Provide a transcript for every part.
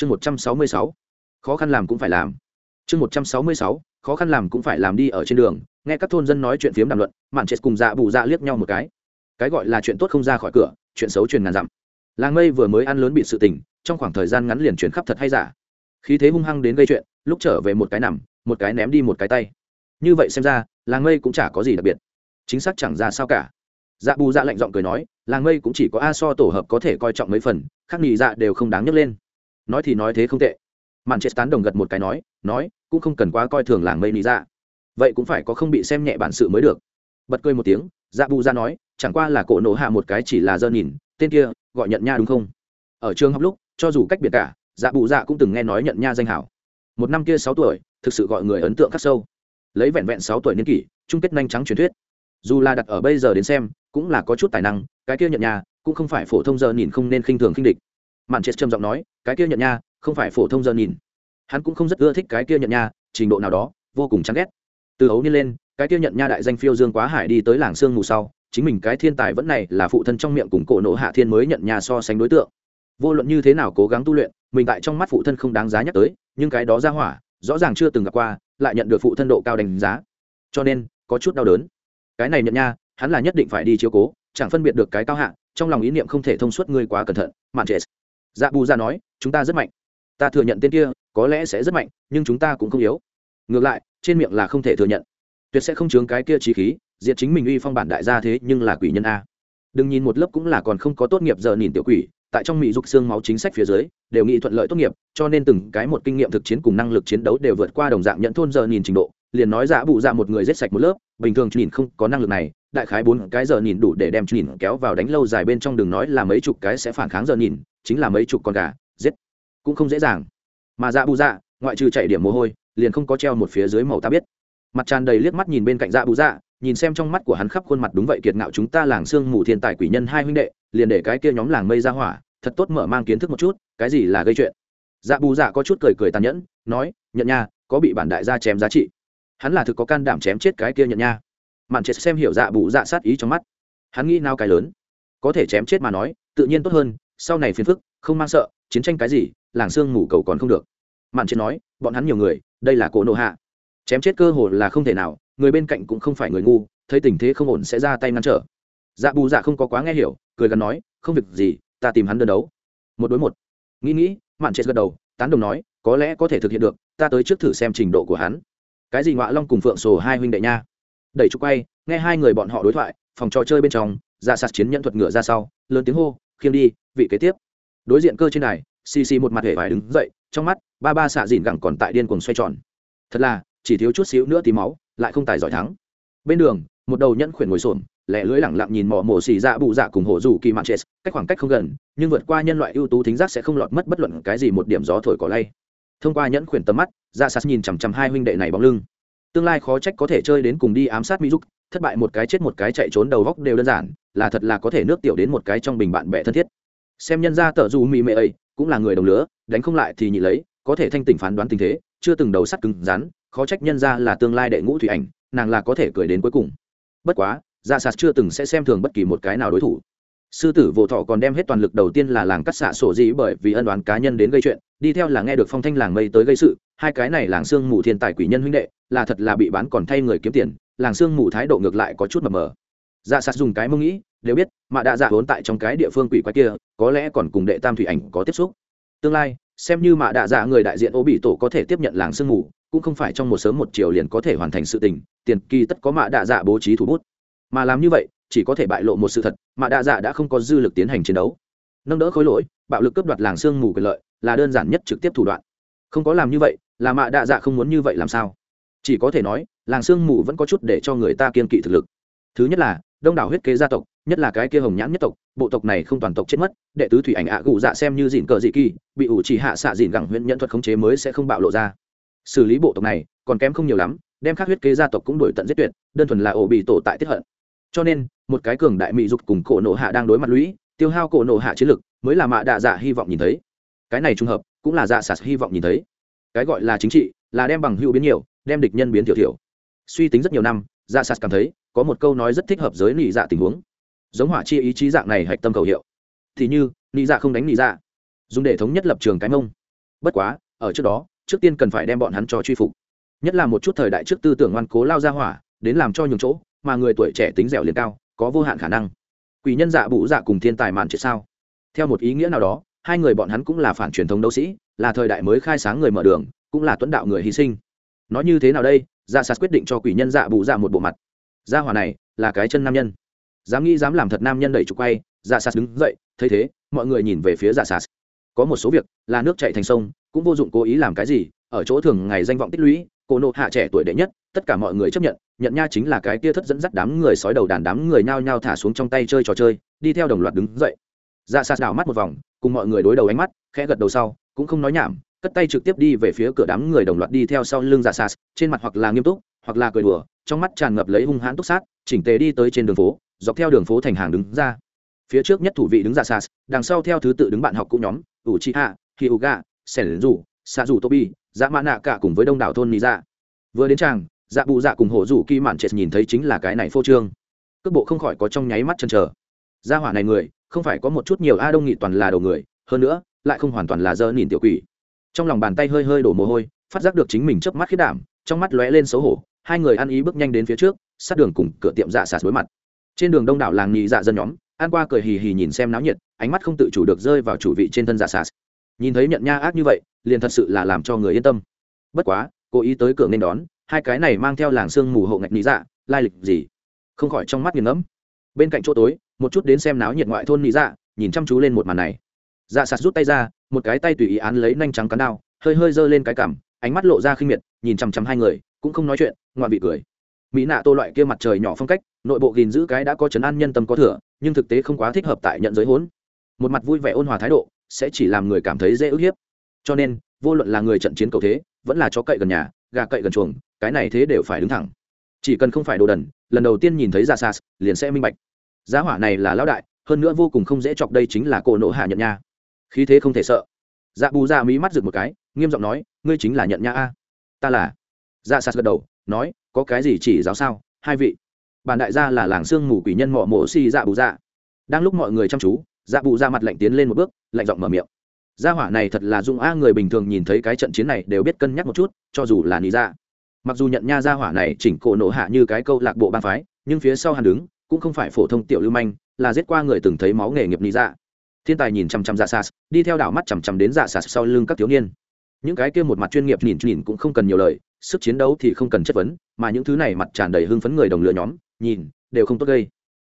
chương một trăm sáu mươi sáu, khó khăn làm cũng phải làm. Chương một trăm sáu mươi sáu, khó khăn làm cũng phải làm đi ở trên đường, nghe các thôn dân nói chuyện phiếm đàm luận, mạn chết cùng dạ bù dạ liếc nhau một cái. Cái gọi là chuyện tốt không ra khỏi cửa, chuyện xấu truyền ngàn dặm. Làng mây vừa mới ăn lớn bị sự tình, trong khoảng thời gian ngắn liền chuyển khắp thật hay giả. Khí thế hung hăng đến gây chuyện, lúc trở về một cái nằm, một cái ném đi một cái tay. Như vậy xem ra, làng mây cũng chả có gì đặc biệt. Chính xác chẳng ra sao cả. Dạ bù dạ lạnh giọng cười nói, làng mây cũng chỉ có a so tổ hợp có thể coi trọng mấy phần, khác nghỉ dạ đều không đáng nhấc lên nói thì nói thế không tệ. Mạn chết tán đồng gật một cái nói nói, cũng không cần quá coi thường làng mây lý ra vậy cũng phải có không bị xem nhẹ bản sự mới được. Bật cười một tiếng dạ bù dạ nói, chẳng qua là cổ nổ hạ một cái chỉ là dơ nhìn, tên kia, gọi nhận nha đúng không? Ở trường học lúc, cho dù cách biệt cả dạ bù dạ cũng từng nghe nói nhận nha danh hảo. Một năm kia sáu tuổi, thực sự gọi người ấn tượng khắc sâu. Lấy vẹn vẹn sáu tuổi niên kỷ, chung kết nhanh trắng truyền thuyết. Dù là đặt ở bây giờ đến xem, cũng là có chút tài năng, cái kia nhận nha, cũng không phải phổ thông giờ nhìn không nên khinh thường khinh địch mạn chết trầm giọng nói, cái kia nhận nha, không phải phổ thông giờ nhìn. Hắn cũng không rất ưa thích cái kia nhận nha, trình độ nào đó, vô cùng chán ghét. Từ ấu niên lên, cái kia nhận nha đại danh phiêu dương quá hải đi tới làng sương mù sau, chính mình cái thiên tài vẫn này là phụ thân trong miệng cùng cổ nộ hạ thiên mới nhận nha so sánh đối tượng. Vô luận như thế nào cố gắng tu luyện, mình tại trong mắt phụ thân không đáng giá nhắc tới, nhưng cái đó ra hỏa, rõ ràng chưa từng gặp qua, lại nhận được phụ thân độ cao đánh giá. Cho nên, có chút đau đớn. Cái này nhận nha, hắn là nhất định phải đi chiếu cố, chẳng phân biệt được cái cao hạ, trong lòng ý niệm không thể thông suốt ngươi quá cẩn thận, mạn chết dạ bù ra nói, chúng ta rất mạnh. Ta thừa nhận tên kia, có lẽ sẽ rất mạnh, nhưng chúng ta cũng không yếu. Ngược lại, trên miệng là không thể thừa nhận. Tuyệt sẽ không chướng cái kia trí khí, diệt chính mình uy phong bản đại gia thế nhưng là quỷ nhân a. Đừng nhìn một lớp cũng là còn không có tốt nghiệp giờ nhìn tiểu quỷ, tại trong mỹ dục xương máu chính sách phía dưới, đều nghĩ thuận lợi tốt nghiệp, cho nên từng cái một kinh nghiệm thực chiến cùng năng lực chiến đấu đều vượt qua đồng dạng nhận thôn giờ nhìn trình độ, liền nói dạ giả bụ dạ một người giết sạch một lớp, bình thường nhìn không có năng lực này, đại khái bốn cái giờ nhìn đủ để đem nhìn kéo vào đánh lâu dài bên trong đường nói là mấy chục cái sẽ phản kháng giờ nhìn chính là mấy chục con gà, giết. Cũng không dễ dàng. Mà dạ bù dạ ngoại trừ chạy điểm mồ hôi, liền không có treo một phía dưới màu ta biết. Mặt tràn đầy liếc mắt nhìn bên cạnh dạ bù dạ nhìn xem trong mắt của hắn khắp khuôn mặt đúng vậy kiệt ngạo chúng ta làng xương mù thiên tài quỷ nhân hai huynh đệ, liền để cái kia nhóm làng mây ra hỏa, thật tốt mở mang kiến thức một chút, cái gì là gây chuyện. Dạ bù dạ có chút cười cười tàn nhẫn, nói, nhận nha, có bị bản đại gia chém giá trị. Hắn là thực có can đảm chém chết cái kia nhận nha. Mạn chết xem hiểu dạ bù dạ sát ý trong mắt. Hắn nghĩ nào cái lớn. Có thể chém chết mà nói, tự nhiên tốt hơn sau này phiền phức, không mang sợ, chiến tranh cái gì, làng xương ngủ cầu còn không được. Mạn chiến nói, bọn hắn nhiều người, đây là cổ nộ hạ. Chém chết cơ hồ là không thể nào, người bên cạnh cũng không phải người ngu, thấy tình thế không ổn sẽ ra tay ngăn trở. Dạ bù dạ không có quá nghe hiểu, cười gần nói, không việc gì, ta tìm hắn đơn đấu. Một đối một. Nghĩ nghĩ, mạn chết gật đầu, tán đồng nói, có lẽ có thể thực hiện được, ta tới trước thử xem trình độ của hắn. Cái gì ngọa long cùng phượng sổ hai huynh đệ nha. Đẩy chụp quay, nghe hai người bọn họ đối thoại, phòng trò chơi bên trong ra sạt chiến nhận thuật ngựa ra sau, lớn tiếng hô khiêng đi, vị kế tiếp. Đối diện cơ trên này xì xì một mặt hề phải đứng dậy, trong mắt, ba ba xạ dìn gẳng còn tại điên cuồng xoay tròn. Thật là, chỉ thiếu chút xíu nữa tí máu, lại không tài giỏi thắng. Bên đường, một đầu nhẫn khuyển ngồi xổm lẹ lưỡi lẳng lặng nhìn mỏ mổ xì dạ bụ dạ cùng hổ rủ kỳ mạn chết, cách khoảng cách không gần, nhưng vượt qua nhân loại ưu tú thính giác sẽ không lọt mất bất luận cái gì một điểm gió thổi cỏ lay. Thông qua nhẫn khuyển tầm mắt dạ Ra sạt nhìn chằm chằm hai huynh đệ này bóng lưng. Tương lai khó trách có thể chơi đến cùng đi ám sát mỹ dục thất bại một cái chết một cái chạy trốn đầu góc đều đơn giản, là thật là có thể nước tiểu đến một cái trong bình bạn bè thân thiết. Xem nhân ra tờ dù mỹ mệ ấy, cũng là người đồng lứa, đánh không lại thì nhị lấy, có thể thanh tỉnh phán đoán tình thế, chưa từng đầu sắt cứng rắn, khó trách nhân ra là tương lai đệ ngũ thủy ảnh, nàng là có thể cười đến cuối cùng. Bất quá ra sạt chưa từng sẽ xem thường bất kỳ một cái nào đối thủ. Sư tử vô thọ còn đem hết toàn lực đầu tiên là làng cắt xạ sổ dĩ bởi vì ân đoán cá nhân đến gây chuyện, đi theo là nghe được phong thanh làng mây tới gây sự, hai cái này làng xương mù thiên tài quỷ nhân huynh đệ, là thật là bị bán còn thay người kiếm tiền làng sương mù thái độ ngược lại có chút mờ mờ. Dạ sạt dùng cái mông nghĩ, đều biết, mà đạ dạ vốn tại trong cái địa phương quỷ quái kia, có lẽ còn cùng đệ tam thủy ảnh có tiếp xúc. Tương lai, xem như mà đạ dạ người đại diện ô bị tổ có thể tiếp nhận làng sương mù, cũng không phải trong một sớm một chiều liền có thể hoàn thành sự tình, tiền kỳ tất có mạ đạ dạ bố trí thủ bút. Mà làm như vậy, chỉ có thể bại lộ một sự thật, mà đạ dạ đã không có dư lực tiến hành chiến đấu. Nâng đỡ khối lỗi, bạo lực cướp đoạt làng sương mù quyền lợi, là đơn giản nhất trực tiếp thủ đoạn. Không có làm như vậy, là mạ đạ dạ không muốn như vậy làm sao? Chỉ có thể nói, làng sương mù vẫn có chút để cho người ta kiên kỵ thực lực. Thứ nhất là, đông đảo huyết kế gia tộc, nhất là cái kia hồng nhãn nhất tộc, bộ tộc này không toàn tộc chết mất, đệ tứ thủy ảnh ạ gù dạ xem như dịn cờ dị kỳ, bị ủ chỉ hạ xạ dịn gẳng huyện nhận thuật khống chế mới sẽ không bạo lộ ra. Xử lý bộ tộc này, còn kém không nhiều lắm, đem các huyết kế gia tộc cũng đổi tận giết tuyệt, đơn thuần là ổ bị tổ tại tiết hận. Cho nên, một cái cường đại mỹ dục cùng cổ nộ hạ đang đối mặt lũy, tiêu hao cổ nộ hạ chiến lực, mới là mạ đạ dạ hy vọng nhìn thấy. Cái này trùng hợp, cũng là dạ sạt hy vọng nhìn thấy. Cái gọi là chính trị, là đem bằng hữu biến nhiều đem địch nhân biến thiểu thiểu. Suy tính rất nhiều năm ra sạt cảm thấy, có một câu nói rất thích hợp giới nị dạ tình huống. Giống hỏa chi ý chí dạng này hạch tâm cầu hiệu. Thì như, nị dạ không đánh nị dạ. Dùng để thống nhất lập trường cái mông. Bất quá, ở trước đó, trước tiên cần phải đem bọn hắn cho truy phục. Nhất là một chút thời đại trước tư tưởng ngoan cố lao ra hỏa, đến làm cho nhường chỗ, mà người tuổi trẻ tính dẻo liền cao, có vô hạn khả năng. Quỷ nhân dạ bụ dạ cùng thiên tài mạn triệt sao? Theo một ý nghĩa nào đó, hai người bọn hắn cũng là phản truyền thống đấu sĩ, là thời đại mới khai sáng người mở đường, cũng là tuấn đạo người hy sinh nói như thế nào đây? Dạ sạt quyết định cho quỷ nhân dạ bụ dạ một bộ mặt. Gia hỏa này là cái chân nam nhân. Dám nghĩ dám làm thật nam nhân đẩy trục quay dạ sạt đứng dậy, thấy thế, mọi người nhìn về phía dạ sạt. Có một số việc là nước chạy thành sông, cũng vô dụng cố ý làm cái gì, ở chỗ thường ngày danh vọng tích lũy, cô nộ hạ trẻ tuổi đệ nhất, tất cả mọi người chấp nhận nhận nha chính là cái kia thất dẫn dắt đám người sói đầu đàn đám người nhao nhao thả xuống trong tay chơi trò chơi, đi theo đồng loạt đứng dậy. Dạ sạt đảo mắt một vòng, cùng mọi người đối đầu ánh mắt, khẽ gật đầu sau, cũng không nói nhảm cất tay trực tiếp đi về phía cửa đám người đồng loạt đi theo sau lưng giả sas, trên mặt hoặc là nghiêm túc, hoặc là cười đùa, trong mắt tràn ngập lấy hung hãn túc sát, chỉnh tề đi tới trên đường phố, dọc theo đường phố thành hàng đứng ra. Phía trước nhất thủ vị đứng giả sas, đằng sau theo thứ tự đứng bạn học cũ nhóm ủ chi hạ hi u ga sẻn rủ xạ rủ tobi dạ mã nạ cả cùng với đông đảo thôn nị dạ vừa đến tràng dạ bụ dạ cùng hổ rủ kỳ mạn chết nhìn thấy chính là cái này phô trương. Cước bộ không khỏi có trong nháy mắt chân chờ. Gia hỏa này người, không phải có một chút nhiều a đông nghị toàn là đầu người, hơn nữa, lại không hoàn toàn là dơ nhìn tiểu quỷ trong lòng bàn tay hơi hơi đổ mồ hôi, phát giác được chính mình chớp mắt khiết đảm, trong mắt lóe lên xấu hổ, hai người ăn ý bước nhanh đến phía trước, sát đường cùng cửa tiệm dạ sạt đối mặt. Trên đường đông đảo làng nhị dạ dân nhóm An qua cười hì hì nhìn xem náo nhiệt, ánh mắt không tự chủ được rơi vào chủ vị trên thân dạ sạt nhìn thấy nhận nha ác như vậy, liền thật sự là làm cho người yên tâm. Bất quá, cố ý tới cửa nên đón, hai cái này mang theo làng sương mù hộ ngạch lý dạ lai lịch gì? Không khỏi trong mắt nghiền ngẫm. Bên cạnh chỗ tối, một chút đến xem náo nhiệt ngoại thôn lý dạ nhìn chăm chú lên một màn này dạ sạt rút tay ra, một cái tay tùy ý án lấy nanh trắng cắn đao, hơi hơi giơ lên cái cằm, ánh mắt lộ ra khinh miệt, nhìn chằm chằm hai người, cũng không nói chuyện, ngoạn vị cười. Mỹ nạ tô loại kia mặt trời nhỏ phong cách, nội bộ gìn giữ cái đã có chấn an nhân tâm có thừa, nhưng thực tế không quá thích hợp tại nhận giới hốn một mặt vui vẻ ôn hòa thái độ, sẽ chỉ làm người cảm thấy dễ ức hiếp. Cho nên, vô luận là người trận chiến cầu thế, vẫn là chó cậy gần nhà, gà cậy gần chuồng, cái này thế đều phải đứng thẳng. Chỉ cần không phải đồ đần, lần đầu tiên nhìn thấy dạ ra sas liền sẽ minh bạch. Giá hỏa này là lão đại, hơn nữa vô cùng không dễ chọc đây chính là cổ nộ hạ nhận nha khí thế không thể sợ. Dạ bù dạ mí mắt rực một cái, nghiêm giọng nói, ngươi chính là nhận nha a. Ta là. Dạ sạt gật đầu, nói, có cái gì chỉ giáo sao? Hai vị. Bản đại gia là làng sương mù quỷ nhân mọ mổ xì dạ bù dạ. Đang lúc mọi người chăm chú dạ bù ra mặt lạnh tiến lên một bước, lạnh giọng mở miệng. Gia hỏa này thật là dung a, người bình thường nhìn thấy cái trận chiến này đều biết cân nhắc một chút, cho dù là lý ra dạ. mặc dù nhận nha gia hỏa này chỉnh cổ nổ hạ như cái câu lạc bộ bang phái, nhưng phía sau hắn đứng, cũng không phải phổ thông tiểu lưu manh, là giết qua người từng thấy máu nghề nghiệp lý ra dạ thiên tài nhìn chằm chằm dạ sas đi theo đảo mắt chằm chằm đến dạ sas sau lưng các thiếu niên. Những cái kia một mặt chuyên nghiệp nhìn nhìn cũng không cần nhiều lời, sức chiến đấu thì không cần chất vấn, mà những thứ này mặt tràn đầy hưng phấn người đồng lửa nhóm, nhìn, đều không tốt gây.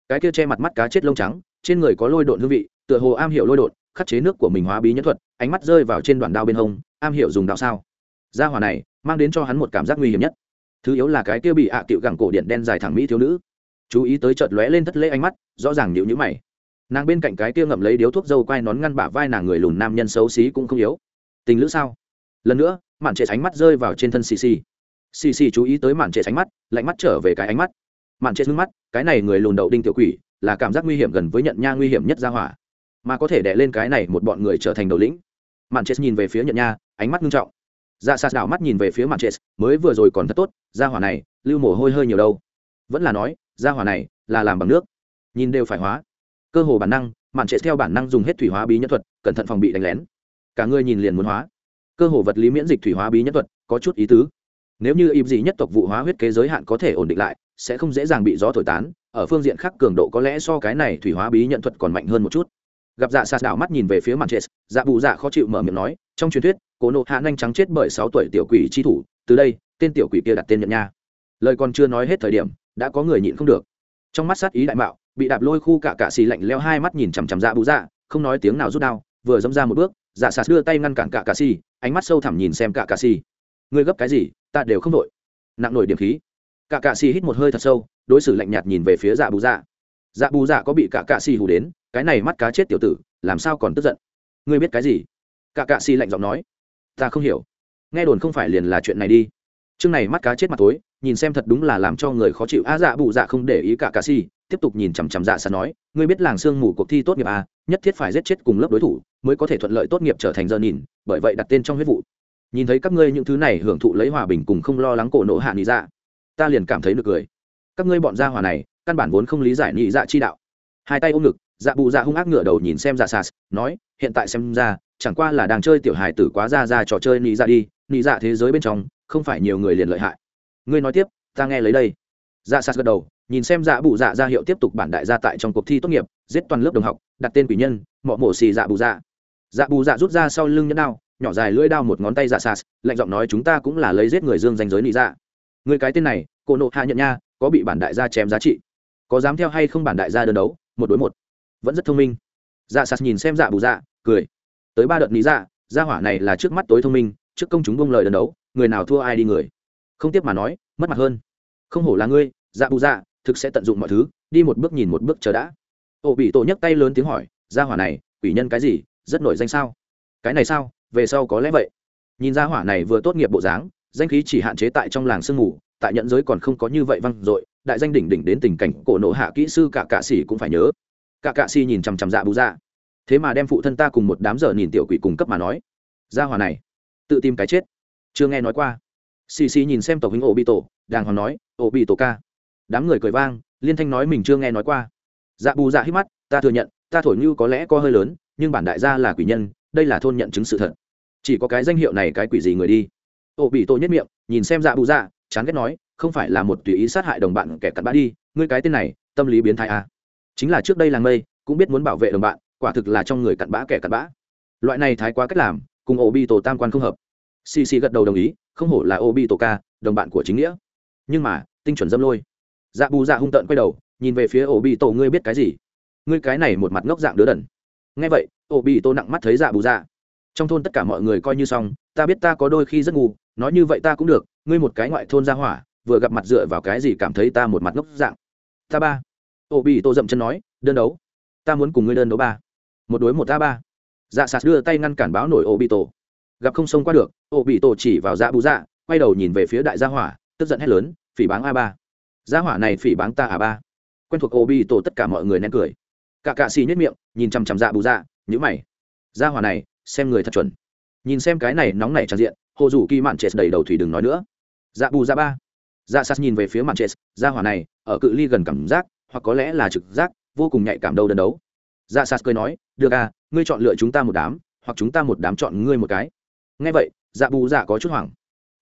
Cái kia che mặt mắt cá chết lông trắng, trên người có lôi độn hương vị, tựa hồ am hiểu lôi độn, khắc chế nước của mình hóa bí nhẫn thuật, ánh mắt rơi vào trên đoạn đao bên hông, am hiểu dùng đạo sao. Gia hỏa này, mang đến cho hắn một cảm giác nguy hiểm nhất. Thứ yếu là cái kia bị ạ à tiệu gẳng cổ điện đen dài thẳng mỹ thiếu nữ. Chú ý tới chợt lóe lên thất lễ ánh mắt, rõ ràng nhịu nhữ mày nàng bên cạnh cái kia ngậm lấy điếu thuốc dâu quai nón ngăn bả vai nàng người lùn nam nhân xấu xí cũng không yếu. Tình lữ sao? Lần nữa, mạn trệ ánh mắt rơi vào trên thân xì xì. Xì xì chú ý tới mạn trệ ánh mắt, lạnh mắt trở về cái ánh mắt. Mạn trệ ngưng mắt, cái này người lùn đậu đinh tiểu quỷ, là cảm giác nguy hiểm gần với nhận nha nguy hiểm nhất ra hỏa. Mà có thể đè lên cái này một bọn người trở thành đầu lĩnh. Mạn trệ nhìn về phía nhận nha, ánh mắt nghiêm trọng. Dạ sạt đảo mắt nhìn về phía mạn trệ, mới vừa rồi còn thật tốt, ra hỏa này, lưu mồ hôi hơi nhiều đâu. Vẫn là nói, ra hỏa này, là làm bằng nước. Nhìn đều phải hóa cơ hồ bản năng, mạn trệ theo bản năng dùng hết thủy hóa bí nhân thuật, cẩn thận phòng bị đánh lén. Cả người nhìn liền muốn hóa. Cơ hồ vật lý miễn dịch thủy hóa bí nhân thuật, có chút ý tứ. Nếu như im gì nhất tộc vụ hóa huyết kế giới hạn có thể ổn định lại, sẽ không dễ dàng bị gió thổi tán, ở phương diện khác cường độ có lẽ so cái này thủy hóa bí nhận thuật còn mạnh hơn một chút. Gặp dạ sạt đảo mắt nhìn về phía màn chết dạ bù dạ khó chịu mở miệng nói, trong truyền thuyết, cố nộ hạ nhanh trắng chết bởi sáu tuổi tiểu quỷ chi thủ, từ đây, tên tiểu quỷ kia đặt tên nhận nha. Lời còn chưa nói hết thời điểm, đã có người nhịn không được. Trong mắt sát ý đại mạo bị đạp lôi khu cả cạ xì lạnh leo hai mắt nhìn chằm chằm dạ bù dạ không nói tiếng nào rút đao, vừa dẫm ra một bước dạ xà đưa tay ngăn cản cả cạ xì, ánh mắt sâu thẳm nhìn xem cả cạ xì. Ngươi gấp cái gì, ta đều không đội. Nặng nổi điểm khí. Cả cạ xì hít một hơi thật sâu, đối xử lạnh nhạt nhìn về phía dạ bù dạ. Dạ bù dạ có bị cả cạ xì hù đến, cái này mắt cá chết tiểu tử, làm sao còn tức giận? Ngươi biết cái gì? Cả cạ xì lạnh giọng nói. Ta không hiểu. Nghe đồn không phải liền là chuyện này đi. Chương này mắt cá chết mặt tối, nhìn xem thật đúng là làm cho người khó chịu. A dạ bù dạ không để ý cả cạ xì tiếp tục nhìn chằm chằm dạ sạt nói, ngươi biết làng sương mù cuộc thi tốt nghiệp à? nhất thiết phải giết chết cùng lớp đối thủ mới có thể thuận lợi tốt nghiệp trở thành giờ nhìn, bởi vậy đặt tên trong huyết vụ. Nhìn thấy các ngươi những thứ này hưởng thụ lấy hòa bình cùng không lo lắng cổ nộ hạ nghĩ dạ ta liền cảm thấy được cười. Các ngươi bọn gia hỏa này, căn bản vốn không lý giải nghĩ dạ chi đạo. Hai tay ôm ngực dạ bù dạ hung ác ngửa đầu nhìn xem dạ sạt nói, hiện tại xem ra, chẳng qua là đang chơi tiểu hài tử quá ra ra trò chơi nghĩ dạ đi nghĩ dạ thế giới bên trong, không phải nhiều người liền lợi hại. Ngươi nói tiếp, ta nghe lấy đây dạ sạt gật đầu, nhìn xem dạ bụ dạ ra hiệu tiếp tục bản đại gia tại trong cuộc thi tốt nghiệp, giết toàn lớp đồng học, đặt tên quỷ nhân, mọ mổ xì dạ bù dạ. Dạ bù dạ rút ra sau lưng nhẫn đao, nhỏ dài lưỡi đao một ngón tay dạ sạt, lạnh giọng nói, chúng ta cũng là lấy giết người dương danh giới nị dạ. Người cái tên này, cô nộ hạ nhận nha, có bị bản đại gia chém giá trị. Có dám theo hay không bản đại gia đơn đấu, một đối một. Vẫn rất thông minh. Dạ sạt nhìn xem dạ bù dạ cười. Tới ba đợt lý dạ gia hỏa này là trước mắt tối thông minh, trước công chúng bông lời đơn đấu, người nào thua ai đi người. Không tiếp mà nói, mất mặt hơn. Không hổ là ngươi dạ bù dạ thực sẽ tận dụng mọi thứ, đi một bước nhìn một bước chờ đã. Ô bị tổ nhấc tay lớn tiếng hỏi, gia hỏa này, quỷ nhân cái gì, rất nổi danh sao? Cái này sao, về sau có lẽ vậy. Nhìn gia hỏa này vừa tốt nghiệp bộ dáng, danh khí chỉ hạn chế tại trong làng sương mù, tại nhận giới còn không có như vậy văng dội, đại danh đỉnh đỉnh đến tình cảnh cổ nộ hạ kỹ sư cả cạ sĩ cũng phải nhớ. Cả cạ sĩ nhìn chằm chằm dạ bù dạ. Thế mà đem phụ thân ta cùng một đám giờ nhìn tiểu quỷ cùng cấp mà nói, gia hỏa này, tự tìm cái chết. Chưa nghe nói qua. Xì xì nhìn xem tộc hình ổ bị tổ đàng hoàng nói ổ bị tổ ca đám người cười vang, liên thanh nói mình chưa nghe nói qua. Dạ bù dạ hít mắt, ta thừa nhận, ta thổi như có lẽ có hơi lớn, nhưng bản đại gia là quỷ nhân, đây là thôn nhận chứng sự thật. Chỉ có cái danh hiệu này cái quỷ gì người đi. Ô bị tô nhất miệng, nhìn xem dạ bù dạ chán ghét nói, không phải là một tùy ý sát hại đồng bạn kẻ cặn bã đi, ngươi cái tên này, tâm lý biến thái à. chính là trước đây làng mây, cũng biết muốn bảo vệ đồng bạn, quả thực là trong người cặn bã kẻ cặn bã. Loại này thái quá cách làm, cùng ô bị tổ tam quan không hợp. Xì xì gật đầu đồng ý, không hổ là ô bị tổ ca, đồng bạn của chính nghĩa. Nhưng mà, tinh chuẩn dâm lôi dạ bù dạ hung tợn quay đầu, nhìn về phía ổ bị tổ, ngươi biết cái gì? Ngươi cái này một mặt ngốc dạng đứa đần. Ngay vậy, ổ bị tổ nặng mắt thấy dạ bù dạ. Trong thôn tất cả mọi người coi như xong, ta biết ta có đôi khi rất ngu, nói như vậy ta cũng được, ngươi một cái ngoại thôn ra hỏa, vừa gặp mặt dựa vào cái gì cảm thấy ta một mặt ngốc dạng? Ta ba. Ổ bị tổ dậm chân nói, đơn đấu. Ta muốn cùng ngươi đơn đấu ba. Một đối một ta ba. Dạ sạt đưa tay ngăn cản báo nổi ổ bị tổ. Gặp không xông qua được, ổ bị tổ chỉ vào dạ bù dạ quay đầu nhìn về phía đại gia hỏa, tức giận hét lớn, phỉ báng a ba gia hỏa này phỉ báng ta à ba. Quen thuộc ô bi tổ tất cả mọi người nén cười. Cả cạ xì nhất miệng, nhìn chằm chằm dạ bù dạ nhữ mày. Gia hỏa này, xem người thật chuẩn. Nhìn xem cái này nóng nảy tràn diện, hồ dù kỳ mạn chết đầy đầu thủy đừng nói nữa. Dạ bù dạ ba. Dạ sas nhìn về phía mạn chết gia hỏa này, ở cự ly gần cảm giác, hoặc có lẽ là trực giác, vô cùng nhạy cảm đâu đơn đấu. Dạ sas cười nói, được à ngươi chọn lựa chúng ta một đám, hoặc chúng ta một đám chọn ngươi một cái. Nghe vậy dạ bù dạ có chút hoảng.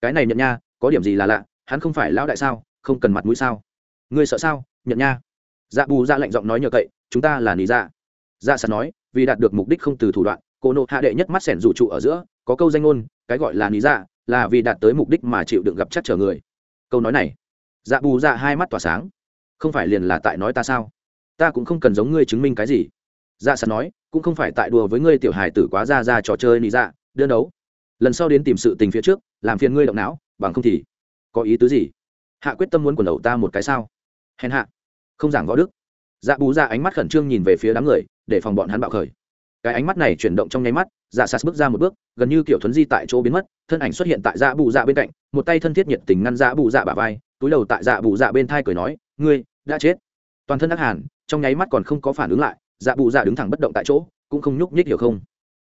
Cái này nhận nha, có điểm gì là lạ, hắn không phải lão đại sao? Không cần mặt mũi sao? Ngươi sợ sao? Nhận nha. Dạ bù dạ lạnh giọng nói nhờ cậy, chúng ta là nị dạ. Dạ sạt nói, vì đạt được mục đích không từ thủ đoạn, cô nộ hạ đệ nhất mắt sẻn rủ trụ ở giữa, có câu danh ngôn, cái gọi là nị dạ là vì đạt tới mục đích mà chịu đựng gặp chắc trở người. Câu nói này dạ bù dạ hai mắt tỏa sáng. Không phải liền là tại nói ta sao? Ta cũng không cần giống ngươi chứng minh cái gì. Dạ sạt nói, cũng không phải tại đùa với ngươi tiểu hài tử quá ra ra trò chơi nị dạ đơn đấu. Lần sau đến tìm sự tình phía trước, làm phiền ngươi động não, bằng không thì có ý tứ gì? Hạ quyết tâm muốn quần đầu ta một cái sao? Hèn hạ. Không giảng võ đức. Dạ bù ra dạ ánh mắt khẩn trương nhìn về phía đám người, để phòng bọn hắn bạo khởi. Cái ánh mắt này chuyển động trong nháy mắt dạ sas bước ra một bước, gần như kiểu thuấn di tại chỗ biến mất, thân ảnh xuất hiện tại dạ bù dạ bên cạnh, một tay thân thiết nhiệt tình ngăn dạ bù dạ bả vai, túi đầu tại dạ bù dạ bên thai cười nói, ngươi, đã chết. Toàn thân ác hàn, trong nháy mắt còn không có phản ứng lại dạ bù dạ đứng thẳng bất động tại chỗ, cũng không nhúc nhích hiểu không.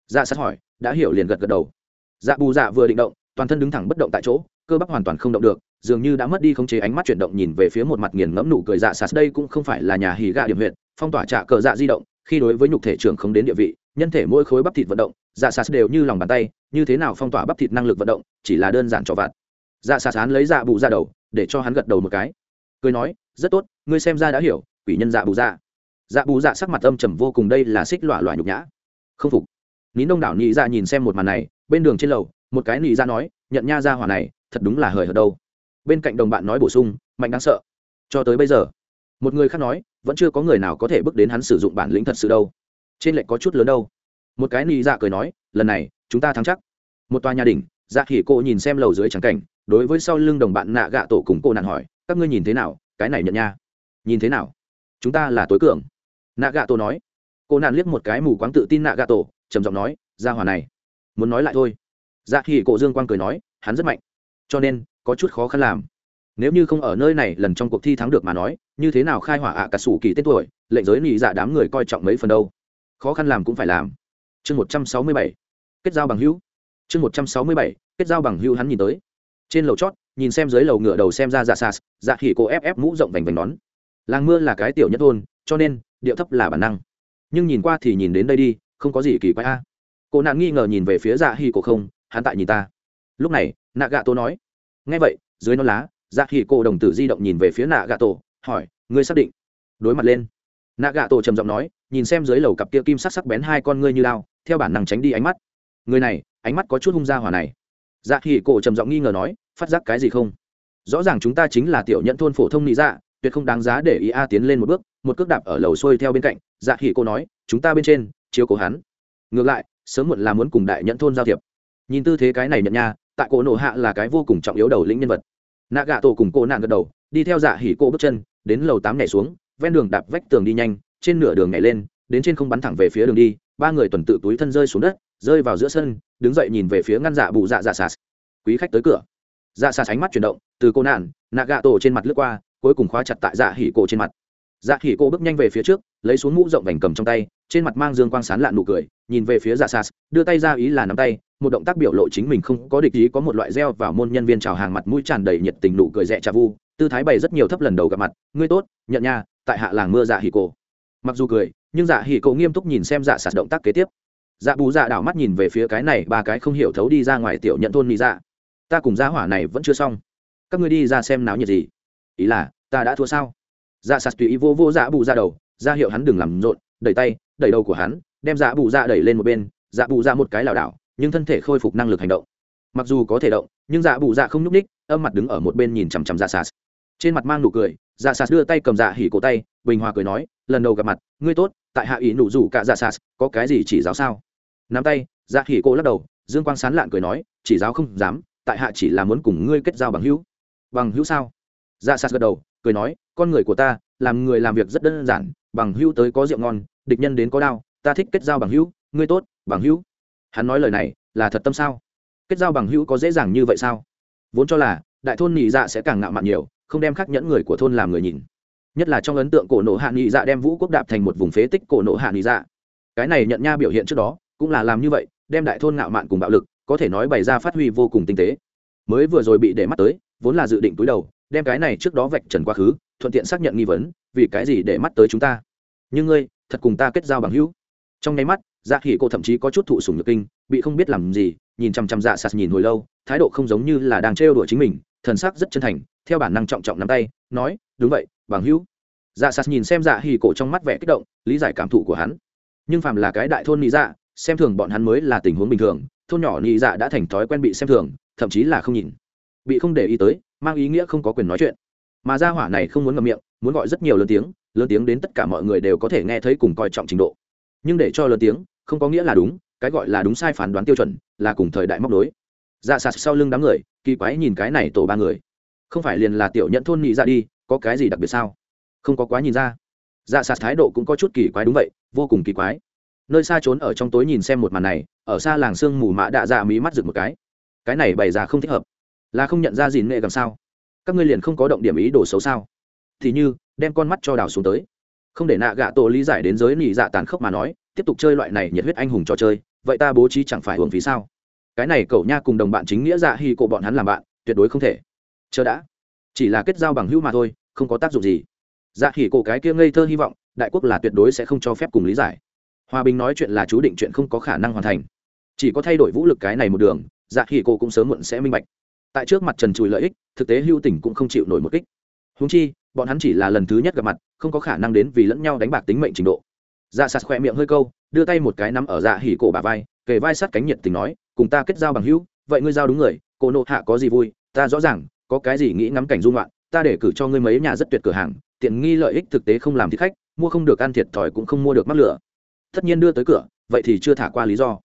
Dạ sát hỏi, đã hiểu liền gật gật đầu. Dạ bù dạ vừa định động, toàn thân đứng thẳng bất động tại chỗ, cơ bắp hoàn toàn không động được dường như đã mất đi khống chế ánh mắt chuyển động nhìn về phía một mặt nghiền ngẫm nụ cười dạ sạt. Đây cũng không phải là nhà hì gạ điểm huyện phong tỏa trạ cờ dạ di động, khi đối với nhục thể trưởng không đến địa vị, nhân thể mỗi khối bắp thịt vận động dạ sạt đều như lòng bàn tay, như thế nào phong tỏa bắp thịt năng lực vận động, chỉ là đơn giản cho vặt. Dạ sạt sán lấy dạ bù ra đầu, để cho hắn gật đầu một cái. Cười nói, rất tốt, ngươi xem ra đã hiểu, quỷ nhân dạ bù dạ. Dạ bù dạ sắc mặt âm trầm vô cùng, đây là xích lọa loại nhục nhã. Không phục. Nín đông đảo nhị ra dạ nhìn xem một màn này, bên đường trên lầu, một cái nhị ra dạ nói, nhận nha ra hỏa này, thật đúng là hời hợt đâu bên cạnh đồng bạn nói bổ sung, mạnh đáng sợ. Cho tới bây giờ, một người khác nói, vẫn chưa có người nào có thể bước đến hắn sử dụng bản lĩnh thật sự đâu. Trên lệnh có chút lớn đâu. Một cái nị dạ cười nói, lần này, chúng ta thắng chắc. Một tòa nhà đỉnh dạ khỉ cô nhìn xem lầu dưới trắng cảnh, đối với sau lưng đồng bạn nạ gạ tổ cùng cô nạn hỏi, các ngươi nhìn thế nào? Cái này nhận nha. Nhìn thế nào? Chúng ta là tối cường. Nạ gạ tổ nói. Cô nạn liếc một cái mù quáng tự tin nạ gạ tổ, trầm giọng nói ra hòa này, muốn nói lại thôi. Dạ khỉ cô dương quang cười nói, hắn rất mạnh, cho nên có chút khó khăn làm. Nếu như không ở nơi này, lần trong cuộc thi thắng được mà nói, như thế nào khai hỏa ạ cả sủ kỳ tên tuổi, lệnh giới nị dạ đám người coi trọng mấy phần đâu. Khó khăn làm cũng phải làm. Chương một trăm sáu mươi bảy, kết giao bằng hữu. Chương một trăm sáu mươi bảy, kết giao bằng hữu hắn nhìn tới. Trên lầu chót, nhìn xem dưới lầu ngựa đầu xem ra dạ sas dạ khỉ cô ép ép mũ rộng vành vành nón. Làng mưa là cái tiểu nhất thôn, cho nên, điệu thấp là bản năng. Nhưng nhìn qua thì nhìn đến đây đi, không có gì kỳ quái a. Cô nạn nghi ngờ nhìn về phía dạ hi cổ không, hắn tại nhìn ta. Lúc này, nạ gạ tô nói ngay vậy, dưới non lá dạ hỉ cô đồng tử di động nhìn về phía nạ gạ tổ hỏi, ngươi xác định? Đối mặt lên. Nạ gạ tổ trầm giọng nói, nhìn xem dưới lầu cặp kia kim sắc sắc bén hai con ngươi như lao, theo bản năng tránh đi ánh mắt. Người này, ánh mắt có chút hung ra hỏa này. Dạ hỉ cổ trầm giọng nghi ngờ nói, phát giác cái gì không? Rõ ràng chúng ta chính là tiểu nhận thôn phổ thông nị dạ tuyệt không đáng giá để ý a tiến lên một bước, một cước đạp ở lầu xuôi theo bên cạnh. Dạ hỉ cô nói, chúng ta bên trên, chiếu cố hắn. Ngược lại, sớm muộn là muốn cùng đại nhận thôn giao thiệp. Nhìn tư thế cái này nhận nha tại cổ nổ hạ là cái vô cùng trọng yếu đầu lĩnh nhân vật. Nạ gạ tổ cùng cô nạn gật đầu, đi theo dạ hỉ cô bước chân, đến lầu tám nhảy xuống, ven đường đạp vách tường đi nhanh, trên nửa đường nhảy lên, đến trên không bắn thẳng về phía đường đi, ba người tuần tự túi thân rơi xuống đất, rơi vào giữa sân, đứng dậy nhìn về phía ngăn dạ bù dạ dạ sạt. Quý khách tới cửa. Dạ sạt ánh mắt chuyển động, từ cô nạn nạ gạ tổ trên mặt lướt qua, cuối cùng khóa chặt tại dạ hỉ cổ trên mặt. Dạ hỉ cổ bước nhanh về phía trước, lấy xuống mũ rộng vành cầm trong tay, trên mặt mang dương quang sán lạn nụ cười, nhìn về phía dạ sas đưa tay ra ý là nắm tay một động tác biểu lộ chính mình không có địch ý, có một loại reo vào môn nhân viên chào hàng mặt mũi tràn đầy nhiệt tình nụ cười rẻ trà vu. Tư thái bày rất nhiều thấp lần đầu gặp mặt. Ngươi tốt, nhận nha, tại hạ làng mưa dạ hỉ cổ. Mặc dù cười, nhưng dạ hỉ cổ nghiêm túc nhìn xem dạ sạt động tác kế tiếp. Dạ bù dạ đảo mắt nhìn về phía cái này, ba cái không hiểu thấu đi ra ngoài tiểu nhận thôn mỹ dạ. Ta cùng gia hỏa này vẫn chưa xong. Các ngươi đi ra xem náo nhiệt gì. Ý là, ta đã thua sao? Dạ sạt tùy ý vô vô dạ bù ra đầu, ra hiệu hắn đừng làm rộn, đẩy tay, đẩy đầu của hắn, đem dạ bù ra đẩy lên một bên. Dạ bù ra một cái lảo đảo nhưng thân thể khôi phục năng lực hành động. Mặc dù có thể động, nhưng dạ bù dạ không nhúc ních âm mặt đứng ở một bên nhìn chằm chằm dạ sạt trên mặt mang nụ cười dạ sạt đưa tay cầm dạ hỉ cổ tay, bình hòa cười nói, lần đầu gặp mặt, ngươi tốt, tại hạ ý nụ rủ cả dạ sạt có cái gì chỉ giáo sao? Nắm tay dạ hỉ cổ lắc đầu, dương quang sán lạn cười nói, chỉ giáo không dám, tại hạ chỉ là muốn cùng ngươi kết giao bằng hữu. Bằng hữu sao? Dạ sạt gật đầu, cười nói, con người của ta, làm người làm việc rất đơn giản, bằng hữu tới có rượu ngon, địch nhân đến có đao ta thích kết giao bằng hữu, ngươi tốt, bằng hữu hắn nói lời này là thật tâm sao? Kết giao bằng hữu có dễ dàng như vậy sao? Vốn cho là đại thôn nhị dạ sẽ càng ngạo mạn nhiều, không đem khắc nhẫn người của thôn làm người nhìn. Nhất là trong ấn tượng cổ nộ hạ nhị dạ đem vũ quốc đạp thành một vùng phế tích cổ nộ hạ nhị dạ. Cái này nhận nha biểu hiện trước đó, cũng là làm như vậy, đem đại thôn ngạo mạn cùng bạo lực, có thể nói bày ra phát huy vô cùng tinh tế. Mới vừa rồi bị để mắt tới, vốn là dự định túi đầu, đem cái này trước đó vạch trần quá khứ, thuận tiện xác nhận nghi vấn, vì cái gì để mắt tới chúng ta? Nhưng ngươi, thật cùng ta kết giao bằng hữu. Trong nháy mắt dạ khỉ cô thậm chí có chút thụ sùng nhược kinh, bị không biết làm gì, nhìn chằm chằm dạ sạt nhìn hồi lâu, thái độ không giống như là đang trêu đùa chính mình, thần sắc rất chân thành, theo bản năng trọng trọng nắm tay, nói, đúng vậy, bằng hữu. Dạ sạt nhìn xem dạ hỉ cổ trong mắt vẻ kích động, lý giải cảm thụ của hắn. Nhưng phàm là cái đại thôn nị dạ xem thường bọn hắn mới là tình huống bình thường, thôn nhỏ nị dạ đã thành thói quen bị xem thường, thậm chí là không nhìn. Bị không để ý tới, mang ý nghĩa không có quyền nói chuyện. Mà gia hỏa này không muốn ngậm miệng, muốn gọi rất nhiều lớn tiếng lớn tiếng đến tất cả mọi người đều có thể nghe thấy cùng coi trọng trình độ nhưng để cho lớn tiếng, không có nghĩa là đúng, cái gọi là đúng sai phán đoán tiêu chuẩn là cùng thời đại móc đối dạ sạt sau lưng đám người, kỳ quái nhìn cái này tổ ba người. Không phải liền là tiểu nhận thôn nhị ra đi, có cái gì đặc biệt sao? Không có quá nhìn ra. Dạ sạt thái độ cũng có chút kỳ quái đúng vậy, vô cùng kỳ quái. Nơi xa trốn ở trong tối nhìn xem một màn này, ở xa làng sương mù mạ đạ dạ mí mắt rực một cái. Cái này bày ra không thích hợp. Là không nhận ra gì nệ cầm sao? Các ngươi liền không có động điểm ý đồ xấu sao? Thì như, đem con mắt cho đào xuống tới không để nạ gạ tổ lý giải đến giới nỉ dạ tàn khốc mà nói, tiếp tục chơi loại này nhiệt huyết anh hùng cho chơi, vậy ta bố trí chẳng phải hưởng phí sao? Cái này cậu nha cùng đồng bạn chính nghĩa dạ hy cổ bọn hắn làm bạn, tuyệt đối không thể. Chờ đã. Chỉ là kết giao bằng hữu mà thôi, không có tác dụng gì. Dạ hỉ cổ cái kia ngây thơ hy vọng, đại quốc là tuyệt đối sẽ không cho phép cùng lý giải. Hòa bình nói chuyện là chú định chuyện không có khả năng hoàn thành. Chỉ có thay đổi vũ lực cái này một đường dạ hỉ cổ cũng sớm muộn sẽ minh bạch. Tại trước mặt trần trùi lợi ích, thực tế hưu tỉnh cũng không chịu nổi một kích. Húng chi bọn hắn chỉ là lần thứ nhất gặp mặt, không có khả năng đến vì lẫn nhau đánh bạc tính mệnh trình độ. Dạ sạt khỏe miệng hơi câu, đưa tay một cái nắm ở dạ hỉ cổ bà vai, kề vai sát cánh nhiệt tình nói, cùng ta kết giao bằng hữu, vậy ngươi giao đúng người cổ nộ hạ có gì vui, ta rõ ràng, có cái gì nghĩ ngắm cảnh dung loạn ta để cử cho ngươi mấy nhà rất tuyệt cửa hàng, tiện nghi lợi ích thực tế không làm thích khách, mua không được ăn thiệt thòi cũng không mua được mắc lửa. Tất nhiên đưa tới cửa, vậy thì chưa thả qua lý do.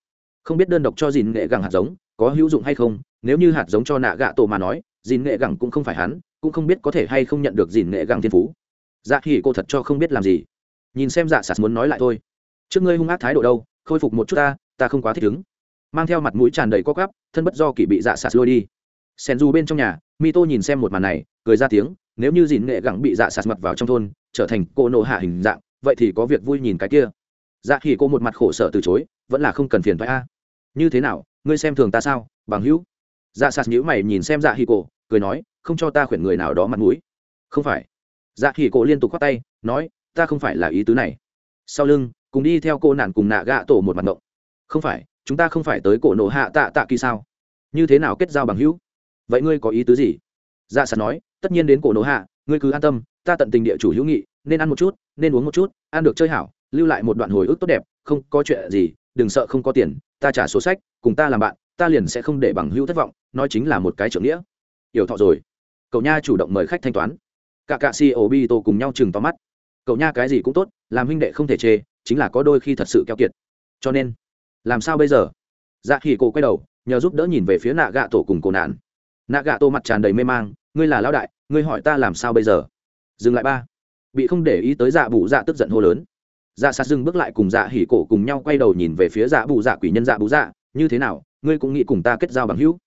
Không biết đơn độc cho dìn nghệ gẳng hạt giống, có hữu dụng hay không, nếu như hạt giống cho nạ gạ tổ mà nói dìn nghệ gẳng cũng không phải hắn, cũng không biết có thể hay không nhận được dìn nghệ gẳng thiên phú. Dạ hỉ cô thật cho không biết làm gì. Nhìn xem dạ sạt muốn nói lại thôi. Trước ngươi hung ác thái độ đâu, khôi phục một chút ta ta không quá thích ứng. Mang theo mặt mũi tràn đầy co cắp thân bất do kỷ bị dạ sạt lôi đi. Sen du bên trong nhà mi tô nhìn xem một màn này, cười ra tiếng, nếu như dìn nghệ gẳng bị dạ sạt mặt vào trong thôn, trở thành cô nộ hạ hình dạng, vậy thì có việc vui nhìn cái kia. Dạ hỉ cô một mặt khổ sở từ chối, vẫn là không cần phiền thoái a. Như thế nào, ngươi xem thường ta sao, bằng hữu? Dạ sạt nhữ mày nhìn xem dạ hỉ cổ, cười nói, không cho ta khuyển người nào đó mặt mũi. Không phải. Dạ hỉ cổ liên tục khoác tay, nói, ta không phải là ý tứ này. Sau lưng, cùng đi theo cô nạn cùng nạ gạ tổ một mặt mộng không phải, chúng ta không phải tới cổ nộ hạ tạ tạ kỳ sao? Như thế nào kết giao bằng hữu? Vậy ngươi có ý tứ gì? Dạ sạt nói, tất nhiên đến cổ nộ hạ, ngươi cứ an tâm, ta tận tình địa chủ hữu nghị, nên ăn một chút, nên uống một chút, ăn được chơi hảo, lưu lại một đoạn hồi ức tốt đẹp, không có chuyện gì, đừng sợ không có tiền, ta trả số sách, cùng ta làm bạn, ta liền sẽ không để bằng hữu thất vọng nói chính là một cái trưởng nghĩa. Hiểu thọ rồi. Cậu nha chủ động mời khách thanh toán. Cả cạ si ổ bi tô cùng nhau chừng to mắt. Cậu nha cái gì cũng tốt, làm huynh đệ không thể chê, chính là có đôi khi thật sự keo kiệt. Cho nên, làm sao bây giờ? Dạ hỉ cổ quay đầu, nhờ giúp đỡ nhìn về phía nạ gạ tổ cùng cổ nạn. Nạ gạ tổ mặt tràn đầy mê mang, ngươi là lão đại, ngươi hỏi ta làm sao bây giờ? Dừng lại ba. Bị không để ý tới dạ bụ dạ tức giận hô lớn. Dạ sát dừng bước lại cùng dạ hỉ cổ cùng nhau quay đầu nhìn về phía dạ bụ dạ quỷ nhân dạ bụ dạ như thế nào, ngươi cũng nghĩ cùng ta kết giao bằng hữu?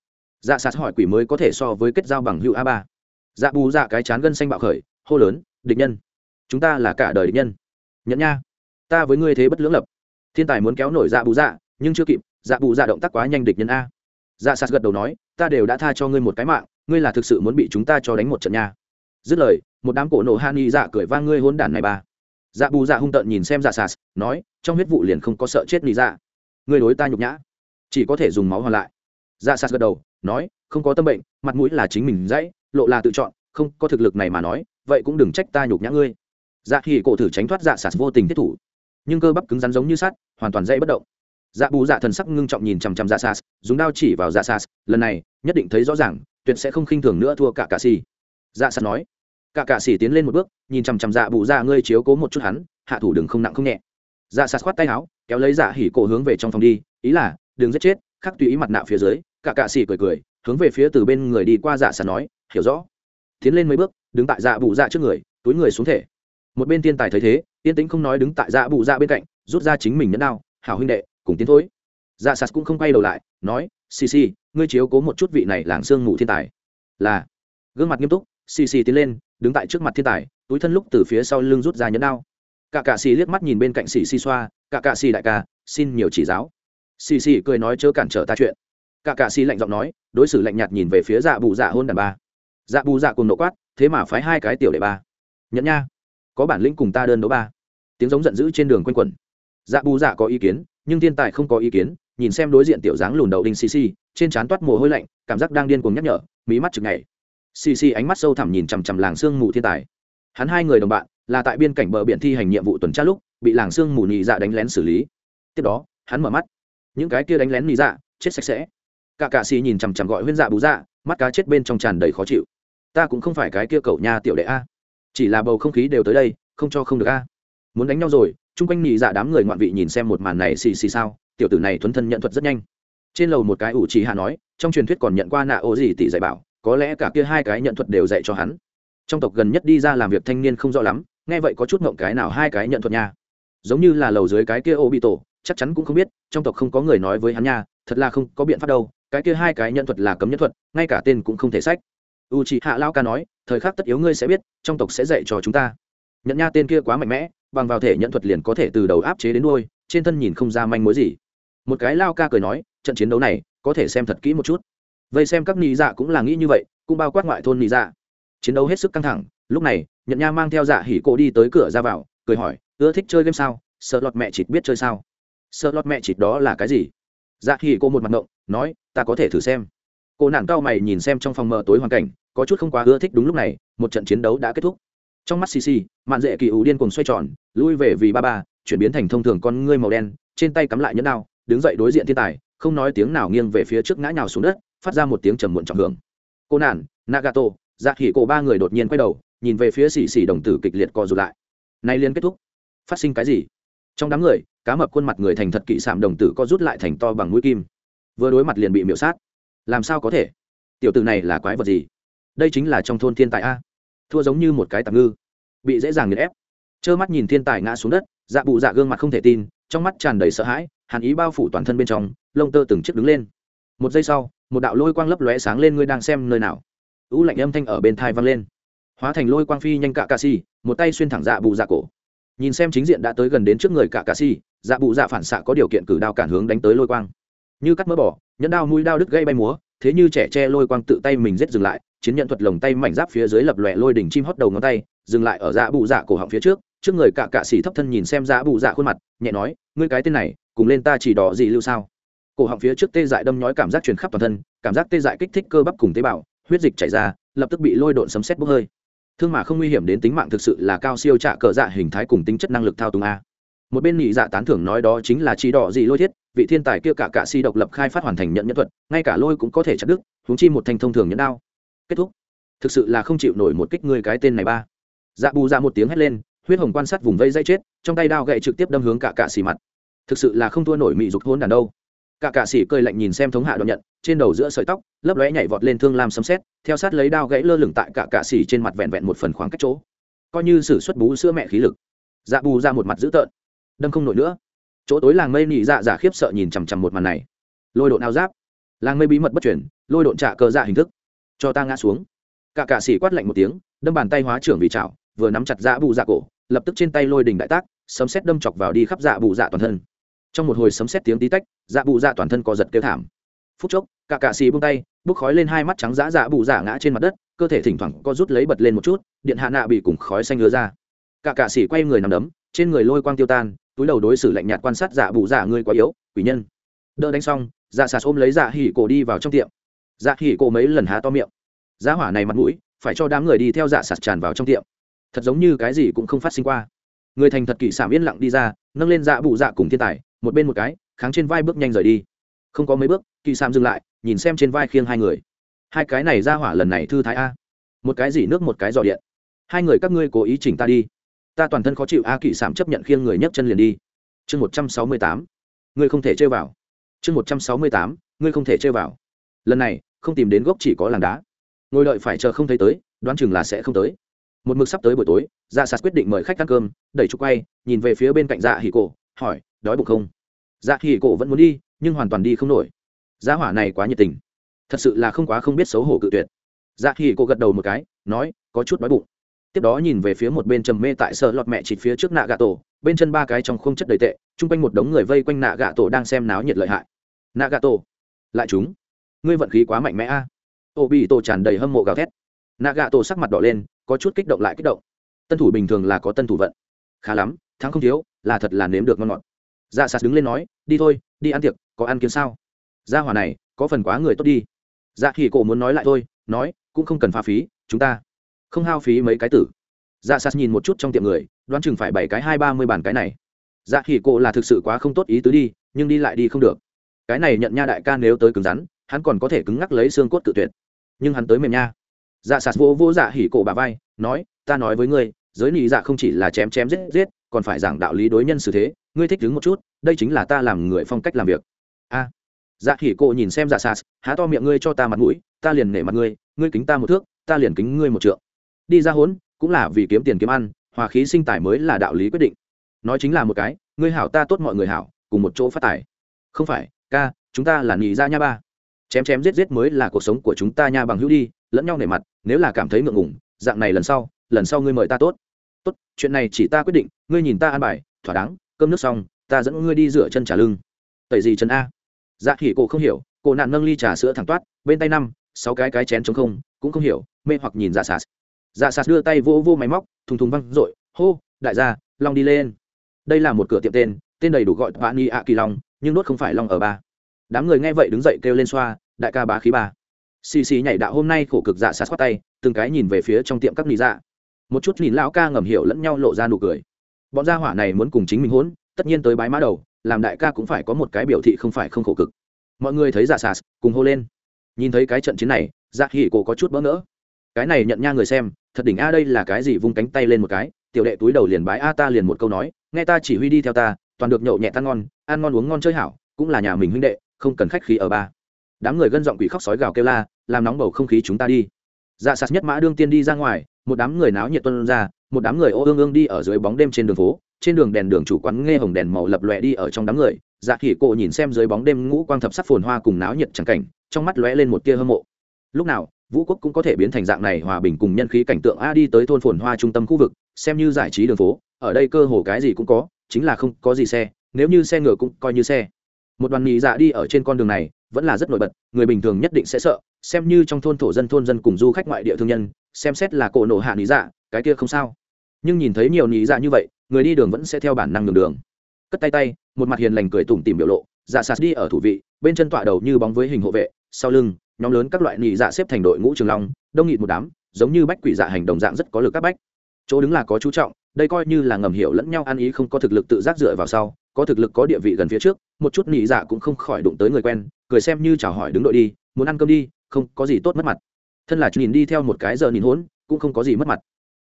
Dạ sạt hỏi quỷ mới có thể so với kết giao bằng hữu a ba. Dạ bù dạ cái chán gân xanh bạo khởi, hô lớn, địch nhân, chúng ta là cả đời địch nhân. Nhẫn nha, ta với ngươi thế bất lưỡng lập. Thiên tài muốn kéo nổi dạ bù dạ nhưng chưa kịp dạ bù dạ động tác quá nhanh địch nhân a. Dạ sạt gật đầu nói, ta đều đã tha cho ngươi một cái mạng, ngươi là thực sự muốn bị chúng ta cho đánh một trận nha. Dứt lời, một đám cổ nổ han y dạ cười vang, ngươi hôn đản này ba. Dạ bù dạ hung tợn nhìn xem dạ sạt, nói, trong huyết vụ liền không có sợ chết lý dạ. Ngươi đối ta nhục nhã, chỉ có thể dùng máu hoàn lại dạ sạt gật đầu, nói, không có tâm bệnh, mặt mũi là chính mình dãy, lộ là tự chọn, không có thực lực này mà nói, vậy cũng đừng trách ta nhục nhã ngươi. Dạ khi cổ thử tránh thoát dạ sạt vô tình thiết thủ. Nhưng cơ bắp cứng rắn giống như sắt, hoàn toàn dãy bất động. Dạ bù dạ thần sắc ngưng trọng nhìn chằm chằm dạ sạt, dùng đao chỉ vào dạ sạt, lần này, nhất định thấy rõ ràng, tuyệt sẽ không khinh thường nữa thua cả cà xì. Dạ sạt nói, cả cà xì tiến lên một bước, nhìn chằm chằm dạ bù dạ ngươi chiếu cố một chút hắn, hạ thủ đừng không nặng không nhẹ. Dạ sạt khoát tay áo, kéo lấy dạ hỉ cổ hướng về trong phòng đi, ý là, đừng giết chết, khắc tùy ý mặt nạ phía dưới cả cạ xì cười cười, hướng về phía từ bên người đi qua dạ sàn nói, hiểu rõ. Tiến lên mấy bước, đứng tại dạ bụ dạ trước người, túi người xuống thể. Một bên thiên tài thấy thế tiên tính không nói đứng tại dạ bụ dạ bên cạnh, rút ra chính mình nhẫn đao, hảo huynh đệ, cùng tiến thối. Dạ sạt cũng không quay đầu lại, nói, xì xì, ngươi chiếu cố một chút vị này làng sương ngủ thiên tài. Là, gương mặt nghiêm túc, xì xì tiến lên, đứng tại trước mặt thiên tài, túi thân lúc từ phía sau lưng rút ra nhẫn đao. Cả cạ xì liếc mắt nhìn bên cạnh xì xì xoa, cả cạ xì đại ca, xin nhiều chỉ giáo. Xì xì cười nói chớ cản trở ta chuyện cả cạ xì lạnh giọng nói, đối xử lạnh nhạt nhìn về phía dạ Bù dạ hôn đàn ba. Dạ bù dạ cùng nộ quát, thế mà phái hai cái tiểu đệ ba. Nhẫn nha, có bản lĩnh cùng ta đơn đấu ba. Tiếng giống giận dữ trên đường quanh quẩn. Dạ bù dạ có ý kiến, nhưng thiên tài không có ý kiến, nhìn xem đối diện tiểu dáng lùn đầu đinh xì xì trên trán toát mồ hôi lạnh, cảm giác đang điên cuồng nhắc nhở, mí mắt chực ngày xì xì ánh mắt sâu thẳm nhìn chằm chằm làng sương mù thiên tài. Hắn hai người đồng bạn, là tại biên cảnh bờ biển thi hành nhiệm vụ tuần tra lúc, bị làng sương mù nhị dạ đánh lén xử lý. Tiếp đó, hắn mở mắt. Những cái kia đánh lén nhị dạ chết sạch sẽ cả cạ xì nhìn chằm chằm gọi huyên dạ bù dạ mắt cá chết bên trong tràn đầy khó chịu. Ta cũng không phải cái kia cậu nha tiểu đệ a. Chỉ là bầu không khí đều tới đây, không cho không được a. Muốn đánh nhau rồi, chung quanh nhị dạ đám người ngoạn vị nhìn xem một màn này xì xì sao, tiểu tử này thuấn thân nhận thuật rất nhanh. Trên lầu một cái ủ trì hạ nói, trong truyền thuyết còn nhận qua nạ ô gì tỷ dạy bảo, có lẽ cả kia hai cái nhận thuật đều dạy cho hắn. Trong tộc gần nhất đi ra làm việc thanh niên không rõ lắm, nghe vậy có chút ngộng cái nào hai cái nhận thuật nha. Giống như là lầu dưới cái kia ô bị tổ chắc chắn cũng không biết, trong tộc không có người nói với hắn nha, thật là không có biện pháp đâu cái kia hai cái nhân thuật là cấm nhân thuật, ngay cả tên cũng không thể sách. U c h ị hạ lao ca nói, thời khắc tất yếu ngươi sẽ biết, trong tộc sẽ dạy cho chúng ta. Nhận nha tên kia quá mạnh mẽ, bằng vào thể nhận thuật liền có thể từ đầu áp chế đến đôi trên thân nhìn không ra manh mối gì. Một cái lao ca cười nói, trận chiến đấu này, có thể xem thật kỹ một chút. Vây xem các nị dạ cũng là nghĩ như vậy, cũng bao quát ngoại thôn nị dạ. Chiến đấu hết sức căng thẳng, lúc này nhận nha mang theo dạ hỉ cổ đi tới cửa ra vào, cười hỏi, ưa thích chơi game sao? Sợ lọt mẹ chịt biết chơi sao? Sợ lọt mẹ chịt đó là cái gì? Dạ hỉ cô một mặt ngộng, nói, ta có thể thử xem. Cô nạn cao mày nhìn xem trong phòng mờ tối hoàn cảnh, có chút không quá ưa thích đúng lúc này, một trận chiến đấu đã kết thúc. Trong mắt xì mạn dễ kỳ ủ điên cùng xoay tròn, lui về vì ba ba, chuyển biến thành thông thường con ngươi màu đen, trên tay cắm lại nhẫn đao, đứng dậy đối diện thiên tài, không nói tiếng nào nghiêng về phía trước ngã nhào xuống đất, phát ra một tiếng trầm muộn trọng hưởng. Cô nản, nagato dạ khỉ cổ ba người đột nhiên quay đầu, nhìn về phía xì xì đồng tử kịch liệt co rụt lại. Nay liên kết thúc. Phát sinh cái gì? Trong đám người, cá mập khuôn mặt người thành thật kỵ sạm đồng tử co rút lại thành to bằng mũi kim. Vừa đối mặt liền bị miễu sát. Làm sao có thể? Tiểu t này là quái vật gì? Đây chính là trong thôn thiên tài a. Thua giống như một cái tạm ngư. Bị dễ dàng nghiền ép. Trơ mắt nhìn thiên tài ngã xuống đất dạ bụ dạ gương mặt không thể tin, trong mắt tràn đầy sợ hãi, hàn ý bao phủ toàn thân bên trong, lông tơ từng chiếc đứng lên. Một giây sau, một đạo lôi quang lấp lóe sáng lên ngươi đang xem nơi nào. Ú lạnh âm thanh ở bên thai vang lên. Hóa thành lôi quang phi nhanh cạ ca si, một tay xuyên thẳng dạ bụ dạ cổ nhìn xem chính diện đã tới gần đến trước người cả cà si dạ bụ dạ phản xạ có điều kiện cử đao cản hướng đánh tới lôi quang. Như cắt mỡ bỏ nhẫn đao mũi đao đứt gây bay múa, thế như trẻ che lôi quang tự tay mình giết dừng lại, chiến nhận thuật lồng tay mảnh giáp phía dưới lập lòe lôi đỉnh chim hót đầu ngón tay, dừng lại ở dạ bụ dạ cổ họng phía trước trước người cả cạ xỉ thấp thân nhìn xem dạ bụ dạ khuôn mặt, nhẹ nói, ngươi cái tên này, cùng lên ta chỉ đỏ gì lưu sao? Cổ họng phía trước tê dại đâm nhói cảm giác truyền khắp toàn thân, cảm giác tê dại kích thích cơ bắp cùng tế bào, huyết dịch chảy ra, lập tức bị lôi độn sấm sét bốc hơi thương mà không nguy hiểm đến tính mạng thực sự là cao siêu trả cờ dạ hình thái cùng tính chất năng lực thao túng a. Một bên nhị dạ tán thưởng nói đó chính là chỉ đỏ gì lôi thiết, vị thiên tài kia cả cạ si độc lập khai phát hoàn thành nhận nhân thuật, ngay cả lôi cũng có thể chặt đứt, huống chi một thanh thông thường nhẫn đao. Kết thúc. Thực sự là không chịu nổi một kích người cái tên này ba. Dạ bù ra một tiếng hét lên, huyết hồng quan sát vùng vây dây chết, trong tay đao gậy trực tiếp đâm hướng cả cạ xì mặt. Thực sự là không thua nổi mị dục hôn đàn đâu cả cạ sĩ cười lạnh nhìn xem thống hạ đoạn nhận, trên đầu giữa sợi tóc, lấp lóe nhảy vọt lên thương lam sấm xét theo sát lấy đao gãy lơ lửng tại cả cạ sĩ trên mặt vẹn vẹn một phần khoảng cách chỗ. Coi như sử xuất bú sữa mẹ khí lực. Dạ bù ra một mặt dữ tợn. Đâm không nổi nữa. Chỗ tối làng mây nị dạ giả khiếp sợ nhìn chằm chằm một màn này. Lôi độn áo giáp. Làng mây bí mật bất chuyển lôi độn trả cờ dạ hình thức. Cho ta ngã xuống. Cả cạ sĩ quát lạnh một tiếng, đâm bàn tay hóa trưởng vì chảo, vừa nắm chặt dạ bù dạ cổ, lập tức trên tay lôi đình đại tác, sấm xét đâm chọc vào đi khắp dạ bù dạ toàn thân. Trong một hồi sấm xét tiếng tí tách dạ bù dạ toàn thân co giật kêu thảm. Phút chốc, cả cạ xì bung tay, bốc khói lên hai mắt trắng dã dạ bù dạ ngã trên mặt đất, cơ thể thỉnh thoảng co rút lấy bật lên một chút, điện hạ nạ bị cùng khói xanh lứa ra. Cả cạ xì quay người nằm đấm, trên người lôi quang tiêu tan, túi đầu đối xử lạnh nhạt quan sát dạ bù dạ ngươi quá yếu, quỷ nhân. Đỡ đánh xong dạ sạt ôm lấy dạ hỉ cổ đi vào trong tiệm. Dạ hỉ cổ mấy lần há to miệng. Giá hỏa này mặt mũi, phải cho đám người đi theo dạ sạt tràn vào trong tiệm. Thật giống như cái gì cũng không phát sinh qua. Người thành thật kỷ xảm yên lặng đi ra, nâng lên dạ bụ dạ cùng thiên tài, một bên một cái kháng trên vai bước nhanh rời đi. Không có mấy bước, kỳ sam dừng lại, nhìn xem trên vai khiêng hai người. Hai cái này ra hỏa lần này thư thái a. Một cái gì nước, một cái giò điện. Hai người các ngươi cố ý chỉnh ta đi. Ta toàn thân khó chịu a, kỳ sảm chấp nhận khiêng người nhấc chân liền đi. Chương một trăm sáu mươi tám. Ngươi không thể chơi vào. Chương một trăm sáu mươi tám. Ngươi không thể chơi vào. Lần này, không tìm đến gốc chỉ có làng đá. Ngồi đợi phải chờ không thấy tới, đoán chừng là sẽ không tới. Một mực sắp tới buổi tối dạ sạt quyết định mời khách ăn cơm, đẩy trục quay, nhìn về phía bên cạnh dạ hỉ cổ, hỏi, đói bụng không? Dạ hỉ cổ vẫn muốn đi, nhưng hoàn toàn đi không nổi. Giá hỏa này quá nhiệt tình. Thật sự là không quá không biết xấu hổ cự tuyệt. Dạ hỉ cổ gật đầu một cái, nói, có chút đói bụng. Tiếp đó nhìn về phía một bên trầm mê tại sợ lọt mẹ chỉ phía trước nạ gà tổ bên chân ba cái trong không chất đầy tệ, chung quanh một đống người vây quanh nạ gà tổ đang xem náo nhiệt lợi hại. Nạ gà tổ lại chúng. Ngươi vận khí quá mạnh mẽ a. Ô bị tổ tràn đầy hâm mộ gào thét. Nạ gà tổ sắc mặt đỏ lên, có chút kích động lại kích động. Tân thủ bình thường là có tân thủ vận. Khá lắm, thắng không thiếu, là thật là nếm được ngon ngọt dạ sạt đứng lên nói, đi thôi, đi ăn tiệc, có ăn kiếm sao? Gia hỏa này, có phần quá người tốt đi. Dạ thì cổ muốn nói lại thôi, nói, cũng không cần pha phí, chúng ta không hao phí mấy cái tử. Dạ sạt nhìn một chút trong tiệm người, đoán chừng phải bảy cái hai ba mươi bàn cái này. Dạ thì cổ là thực sự quá không tốt ý tứ đi, nhưng đi lại đi không được. Cái này nhận nha đại ca nếu tới cứng rắn, hắn còn có thể cứng ngắc lấy xương cốt tự tuyệt. Nhưng hắn tới mềm nha. Dạ sạt vô vô dạ hỉ cổ bà vai, nói, ta nói với ngươi, giới nị dạ không chỉ là chém chém giết giết còn phải giảng đạo lý đối nhân xử thế, ngươi thích đứng một chút, đây chính là ta làm người phong cách làm việc. A. Dạ khỉ cộ nhìn xem dạ sas, há to miệng ngươi cho ta mặt mũi, ta liền nể mặt ngươi ngươi kính ta một thước, ta liền kính ngươi một trượng. Đi ra hốn, cũng là vì kiếm tiền kiếm ăn, hòa khí sinh tài mới là đạo lý quyết định. Nói chính là một cái, ngươi hảo ta tốt mọi người hảo, cùng một chỗ phát tài. Không phải, ca, chúng ta là nghỉ ra nha ba. Chém chém giết giết mới là cuộc sống của chúng ta nha bằng hữu đi, lẫn nhau nể mặt, nếu là cảm thấy ngượng ngùng, dạng này lần sau lần sau ngươi mời ta tốt tốt, chuyện này chỉ ta quyết định, ngươi nhìn ta ăn bài, thỏa đáng, cơm nước xong, ta dẫn ngươi đi rửa chân trả lưng. Tẩy gì chân a? Dạ khỉ cổ không hiểu cổ nạn nâng ly trà sữa thẳng toát, bên tay năm, sáu cái cái chén chống không, cũng không hiểu, mê hoặc nhìn dạ sạt. Dạ sạt đưa tay vô vô máy móc, thùng thùng văng r ộ i hô, đại gia, long đi lên. Đây là một cửa tiệm tên tên đầy đủ gọi bạn ni ạ kỳ long, nhưng đốt không phải long ở ba. Đám người nghe vậy đứng dậy kêu lên xoa, đại ca bá khí ba. Xì xì nhảy đạo hôm nay khổ cực dạ sạt khoát tay, từng cái nhìn về phía trong tiệm các nị dạ một chút nhìn lão ca ngầm hiểu lẫn nhau lộ ra nụ cười. Bọn gia hỏa này muốn cùng chính mình hỗn, tất nhiên tới bái mã đầu, làm đại ca cũng phải có một cái biểu thị không phải không khổ cực. Mọi người thấy dạ sạt cùng hô lên. Nhìn thấy cái trận chiến này dạ hỉ cổ có chút bỡ ngỡ. Cái này nhận nha người xem, thật đỉnh a, đây là cái gì vung cánh tay lên một cái, tiểu đệ túi đầu liền bái a ta liền một câu nói, nghe ta chỉ huy đi theo ta, toàn được nhậu nhẹ tan ngon, ăn ngon uống ngon chơi hảo, cũng là nhà mình huynh đệ, không cần khách khí ở ba. Đám người gân giọng quỷ khóc sói gào kêu la, làm nóng bầu không khí chúng ta đi. Dạ sạt nhất mã đương tiên đi ra ngoài một đám người náo nhiệt tuân ra, một đám người ô ương ương đi ở dưới bóng đêm trên đường phố, trên đường đèn đường chủ quán nghe hồng đèn màu lập lòe đi ở trong đám người dạ khỉ cộ nhìn xem dưới bóng đêm ngũ quang thập sắc phồn hoa cùng náo nhiệt trắng cảnh, trong mắt lóe lên một tia hâm mộ. Lúc nào, vũ quốc cũng có thể biến thành dạng này hòa bình cùng nhân khí cảnh tượng a đi tới thôn phồn hoa trung tâm khu vực, xem như giải trí đường phố, ở đây cơ hồ cái gì cũng có, chính là không có gì xe, nếu như xe ngựa cũng coi như xe. Một đoàn nghị dạ đi ở trên con đường này, vẫn là rất nổi bật, người bình thường nhất định sẽ sợ, xem như trong thôn thổ dân thôn dân cùng du khách ngoại địa thương nhân xem xét là cổ nổ hạ nhị dạ cái kia không sao. Nhưng nhìn thấy nhiều nhị dạ như vậy, người đi đường vẫn sẽ theo bản năng đường đường. Cất tay tay, một mặt hiền lành cười tủm tìm biểu lộ dạ sạt đi ở thủ vị, bên chân tọa đầu như bóng với hình hộ vệ, sau lưng, nhóm lớn các loại nị dạ xếp thành đội ngũ trường long, đông nghịt một đám, giống như bách quỷ dạ hành đồng dạng rất có lực các bách. Chỗ đứng là có chú trọng, đây coi như là ngầm hiểu lẫn nhau ăn ý không có thực lực tự giác dựa vào sau, có thực lực có địa vị gần phía trước, một chút nị dạ cũng không khỏi đụng tới người quen, cười xem như chào hỏi đứng đội đi, muốn ăn cơm đi, không có gì tốt mất mặt thân là nhìn đi theo một cái giờ nhìn hỗn cũng không có gì mất mặt.